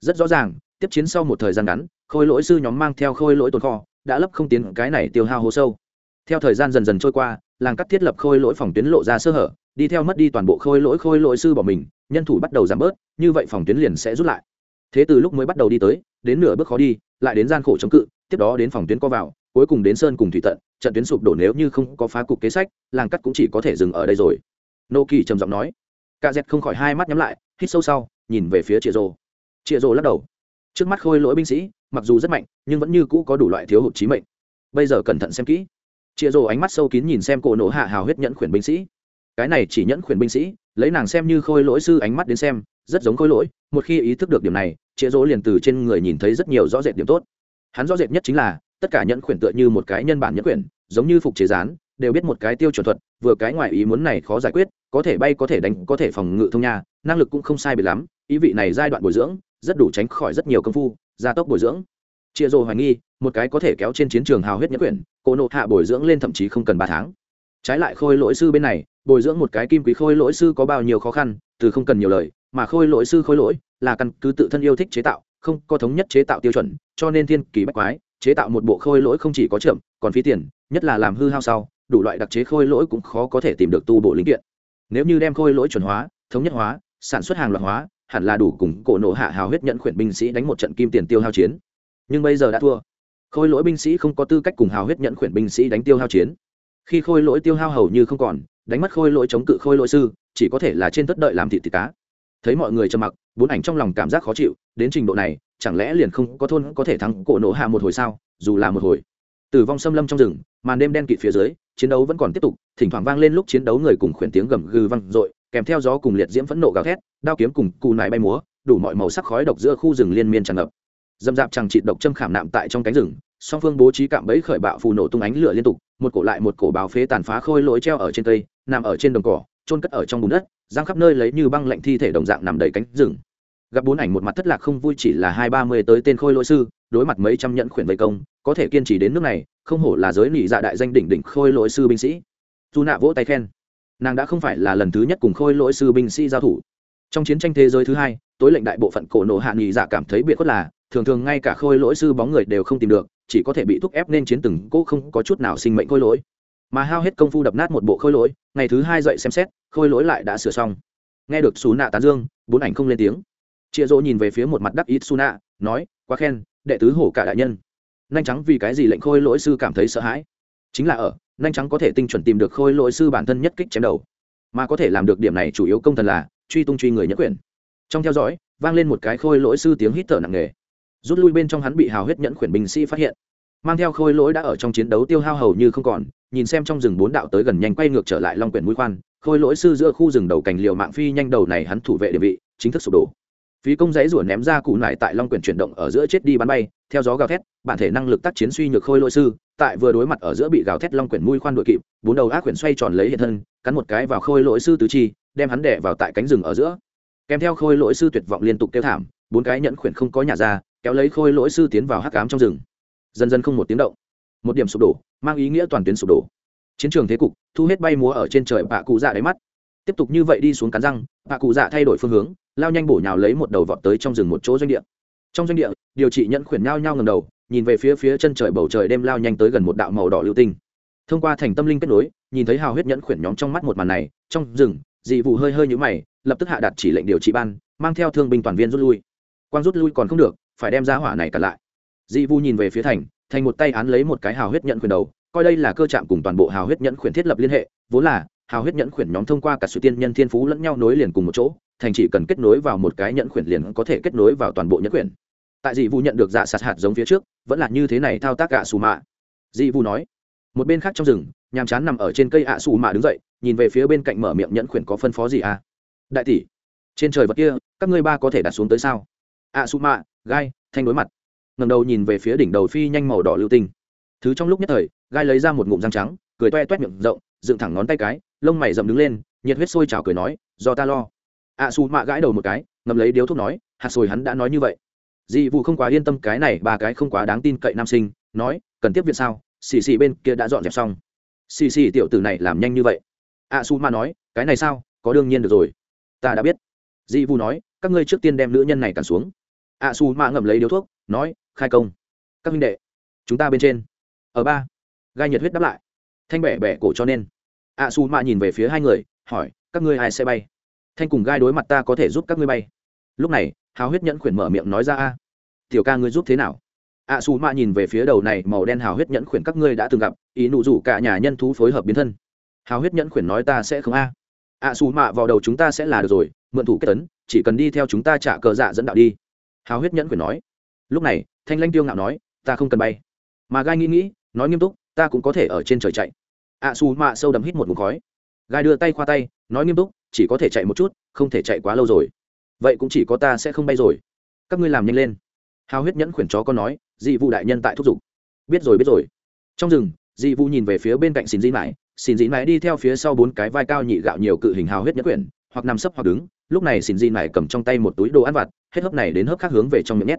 Rất rõ ràng, tiếp chiến sau một thời gian ngắn, khôi lỗi sư nhóm mang theo khôi lỗi tồn kho, đã lấp không tiến cái này tiêu hao hố sâu. Theo thời gian dần dần trôi qua làng cắt thiết lập khôi lỗi phòng tuyến lộ ra sơ hở, đi theo mất đi toàn bộ khôi lỗi khôi lỗi sư bỏ mình, nhân thủ bắt đầu giảm bớt, như vậy phòng tuyến liền sẽ rút lại. Thế từ lúc mới bắt đầu đi tới, đến nửa bước khó đi, lại đến gian khổ chống cự, tiếp đó đến phòng tuyến co vào, cuối cùng đến sơn cùng thủy tận, trận tuyến sụp đổ nếu như không có phá cục kế sách, làng cắt cũng chỉ có thể dừng ở đây rồi. Nô kỳ trầm giọng nói. Ca dẹt không khỏi hai mắt nhắm lại, hít sâu sau, nhìn về phía chịa rồ chịa rồ lắc đầu. Trước mắt khôi lỗi binh sĩ, mặc dù rất mạnh, nhưng vẫn như cũ có đủ loại thiếu hụt trí mệnh. Bây giờ cẩn thận xem kỹ. Chia rồ ánh mắt sâu kín nhìn xem cổ nổ hạ hào huyết nhẫn khuyển binh sĩ. Cái này chỉ nhẫn khuyển binh sĩ, lấy nàng xem như khôi lỗi sư ánh mắt đến xem, rất giống khôi lỗi, một khi ý thức được điểm này, chia rỗ liền từ trên người nhìn thấy rất nhiều rõ rệt điểm tốt. Hắn rõ rệt nhất chính là, tất cả nhẫn khuyển tựa như một cái nhân bản nhẫn khuyển, giống như phục chế rán đều biết một cái tiêu chuẩn thuật, vừa cái ngoài ý muốn này khó giải quyết, có thể bay có thể đánh, có thể phòng ngự thông nha, năng lực cũng không sai biệt lắm, ý vị này giai đoạn bồi dưỡng, rất đủ tránh khỏi rất nhiều công phu, gia tốc bồi dưỡng chia rồ hoài nghi, một cái có thể kéo trên chiến trường hào huyết nhất quyển, cô nộ hạ bồi dưỡng lên thậm chí không cần ba tháng. Trái lại khôi lỗi sư bên này, bồi dưỡng một cái kim quý khôi lỗi sư có bao nhiêu khó khăn, từ không cần nhiều lời, mà khôi lỗi sư khôi lỗi là căn cứ tự thân yêu thích chế tạo, không có thống nhất chế tạo tiêu chuẩn, cho nên thiên kỳ bách quái, chế tạo một bộ khôi lỗi không chỉ có chậm, còn phí tiền, nhất là làm hư hao sau, đủ loại đặc chế khôi lỗi cũng khó có thể tìm được tu bộ linh kiện. Nếu như đem khôi lỗi chuẩn hóa, thống nhất hóa, sản xuất hàng loạt hóa, hẳn là đủ cùng cổ nộ hạ hào huyết nhận khuyển binh sĩ đánh một trận kim tiền tiêu hao chiến nhưng bây giờ đã thua. Khôi lỗi binh sĩ không có tư cách cùng hào huyết nhận khuyển binh sĩ đánh tiêu hao chiến. Khi khôi lỗi tiêu hao hầu như không còn, đánh mất khôi lỗi chống cự khôi lỗi sư, chỉ có thể là trên tất đợi làm thịt thịt cá. Thấy mọi người trầm mặc, bốn ảnh trong lòng cảm giác khó chịu, đến trình độ này, chẳng lẽ liền không có thôn có thể thắng cổ nổ hạ một hồi sao? Dù là một hồi. Tử vong xâm lâm trong rừng, màn đêm đen kịt phía dưới, chiến đấu vẫn còn tiếp tục, thỉnh thoảng vang lên lúc chiến đấu người cùng khuyển tiếng gầm gừ vang dội, kèm theo gió cùng liệt diễm phẫn nộ gào thét, đao kiếm cùng cù nải bay múa, đủ mọi màu sắc khói độc giữa khu rừng liên miên tràn ngập dâm dạp chẳng trị độc châm khảm nạm tại trong cánh rừng, song phương bố trí cạm bẫy khởi bạo phù nổ tung ánh lửa liên tục, một cổ lại một cổ báo phế tàn phá khôi lỗi treo ở trên cây, nằm ở trên đồng cỏ trôn cất ở trong bùn đất giang khắp nơi lấy như băng lạnh thi thể đồng dạng nằm đầy cánh rừng. Gặp bốn ảnh một mặt thất lạc không vui chỉ là hai ba mươi tới tên khôi lỗi sư, đối mặt mấy trăm nhẫn khuyển vây công, có thể kiên trì đến nước này, không hổ là giới nỉ dạ đại danh đỉnh đỉnh khôi lỗi sư binh sĩ. Dù nạ vỗ tay khen, nàng đã không phải là lần thứ nhất cùng khôi lỗi sư binh sĩ giao thủ. Trong chiến tranh thế giới thứ hai, tối lệnh đại bộ phận cổ nổ hạ nghỉ dạ cảm thấy biệt khuất là thường thường ngay cả khôi lỗi sư bóng người đều không tìm được, chỉ có thể bị thúc ép nên chiến từng cô không có chút nào sinh mệnh khôi lỗi. Mà hao hết công phu đập nát một bộ khôi lỗi, ngày thứ hai dậy xem xét, khôi lỗi lại đã sửa xong. Nghe được xù nạ tán dương, bốn ảnh không lên tiếng. Chịa dỗ nhìn về phía một mặt đắc ít su nạ nói, quá khen, đệ tứ hổ cả đại nhân. Nhanh trắng vì cái gì lệnh khôi lỗi sư cảm thấy sợ hãi? Chính là ở, nhanh trắng có thể tinh chuẩn tìm được khôi lỗi sư bản thân nhất kích chém đầu. Mà có thể làm được điểm này chủ yếu công thần là truy tung truy người nhất quyền. Trong theo dõi, vang lên một cái khôi lỗi sư tiếng hít thở nặng nề rút lui bên trong hắn bị hào huyết nhẫn khuyển binh sĩ phát hiện. Mang theo khôi lỗi đã ở trong chiến đấu tiêu hao hầu như không còn, nhìn xem trong rừng bốn đạo tới gần nhanh quay ngược trở lại long quyển mũi khoan, khôi lỗi sư giữa khu rừng đầu cành liều mạng phi nhanh đầu này hắn thủ vệ địa vị, chính thức sụp đổ. Phí công giấy rủa ném ra cụ nải tại long quyển chuyển động ở giữa chết đi bắn bay, theo gió gào thét, bản thể năng lực tác chiến suy nhược khôi lỗi sư, tại vừa đối mặt ở giữa bị gào thét long quyển mũi khoan đội kịp, bốn đầu ác quyển xoay tròn lấy hiện thân, cắn một cái vào khôi lỗi sư tứ chi, đem hắn đẻ vào tại cánh rừng ở giữa. Kèm theo khôi lỗi sư tuyệt vọng liên tục kêu thảm, bốn cái nhẫn khuyển không có nhà ra kéo lấy khôi lỗi sư tiến vào hắc cám trong rừng. Dần dần không một tiếng động. Một điểm sụp đổ, mang ý nghĩa toàn tuyến sụp đổ. Chiến trường thế cục, thu hết bay múa ở trên trời bạ cụ dạ đáy mắt. Tiếp tục như vậy đi xuống cắn răng, bạ cụ dạ thay đổi phương hướng, lao nhanh bổ nhào lấy một đầu vọt tới trong rừng một chỗ doanh địa. Trong doanh địa, điều trị nhận khuyển nhao nhao ngầm đầu, nhìn về phía phía chân trời bầu trời đêm lao nhanh tới gần một đạo màu đỏ lưu tinh. Thông qua thành tâm linh kết nối, nhìn thấy hào huyết nhẫn khuyển nhóm trong mắt một màn này, trong rừng, dị vụ hơi hơi nhũ mày, lập tức hạ đặt chỉ lệnh điều trị ban, mang theo thương binh toàn viên rút lui. Quang rút lui còn không được phải đem ra hỏa này cản lại. Dị vu nhìn về phía thành thành một tay án lấy một cái hào huyết nhận khuyển đầu, coi đây là cơ trạm cùng toàn bộ hào huyết nhẫn khuyển thiết lập liên hệ, vốn là, hào huyết nhẫn khuyển nhóm thông qua cả sự tiên nhân thiên phú lẫn nhau nối liền cùng một chỗ, thành chỉ cần kết nối vào một cái nhẫn khuyển liền có thể kết nối vào toàn bộ nhẫn khuyển tại dị vu nhận được dạ sạt hạt giống phía trước, vẫn là như thế này thao tác gạ xù mạ. Dị vu nói, một bên khác trong rừng, nhàm chán nằm ở trên cây ạ xù mạ đứng dậy, nhìn về phía bên cạnh mở miệng nhẫn khuyển có phân phó gì à? Đại tỷ, trên trời vật kia, các ngươi ba có thể đặt xuống tới sao? A su mạ gai, thanh đối mặt. Ngầm đầu nhìn về phía đỉnh đầu phi nhanh màu đỏ lưu tinh. Thứ trong lúc nhất thời, gai lấy ra một ngụm răng trắng, cười toe toét miệng rộng, dựng thẳng ngón tay cái, lông mày rậm đứng lên, nhiệt huyết sôi trào cười nói, do ta lo. A su ma mạ gãi đầu một cái ngầm lấy điếu thuốc nói, hạt sồi hắn đã nói như vậy. Dị vụ không quá yên tâm cái này, ba cái không quá đáng tin cậy nam sinh, nói, cần tiếp viện sao? Xì xì bên kia đã dọn dẹp xong. Xì xì tiểu tử này làm nhanh như vậy. A su ma nói, cái này sao? Có đương nhiên được rồi. Ta đã biết. Dị vụ nói, các ngươi trước tiên đem nữ nhân này cản xuống ạ su xù mạ ngậm lấy điếu thuốc, nói, khai công, các minh đệ, chúng ta bên trên. Ở ba, gai nhiệt huyết đáp lại. Thanh bẻ bẻ cổ cho nên. ạ su xù mạ nhìn về phía hai người, hỏi, các ngươi ai sẽ bay? Thanh cùng gai đối mặt ta có thể giúp các ngươi bay. Lúc này, hào huyết nhẫn khuyển mở miệng nói ra, a, tiểu ca ngươi giúp thế nào? ạ su xù mạ nhìn về phía đầu này màu đen hào huyết nhẫn khuyển các ngươi đã từng gặp, ý nụ rủ cả nhà nhân thú phối hợp biến thân. Hào huyết nhẫn khuyển nói ta sẽ không, a, ạ su xù mạ vào đầu chúng ta sẽ là được rồi, mượn thủ kết tấn, chỉ cần đi theo chúng ta trả cờ dạ dẫn đạo đi hào huyết nhẫn quyền nói. Lúc này thanh lanh tiêu ngạo nói ta không cần bay. Mà gai nghĩ nghĩ nói nghiêm túc ta cũng có thể ở trên trời chạy. Ạ à, xù mạ sâu đầm hít một mục khói. Gai đưa tay khoa tay nói nghiêm túc chỉ có thể chạy một chút không thể chạy quá lâu rồi. Vậy cũng chỉ có ta sẽ không bay rồi. Các ngươi làm nhanh lên. Hào huyết nhẫn khuyển chó con nói dị vụ đại nhân tại thúc giục. Biết rồi biết rồi. Trong rừng dị vụ nhìn về phía bên cạnh xin dĩ mãi. Xin dĩ mãi đi theo phía sau bốn cái vai cao nhị gạo nhiều cự hình hào huyết nhẫn quyển hoặc nằm sấp hoặc đứng, lúc này xin Di này cầm trong tay một túi đồ ăn vặt, hết hớp này đến hớp khác hướng về trong miệng nhét.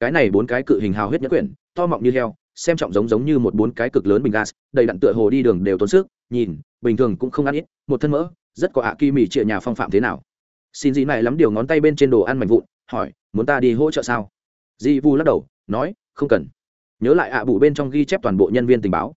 Cái này bốn cái cự hình hào huyết nhất quyển, to mọng như heo, xem trọng giống giống như một bốn cái cực lớn bình gas, đầy đặn tựa hồ đi đường đều tốn sức, nhìn, bình thường cũng không ăn ít, một thân mỡ, rất có ạ kỳ mì trịa nhà phong phạm thế nào. Xin Di này lắm điều ngón tay bên trên đồ ăn mạnh vụn, hỏi, muốn ta đi hỗ trợ sao? Di vu lắc đầu, nói, không cần. Nhớ lại ạ à bụ bên trong ghi chép toàn bộ nhân viên tình báo.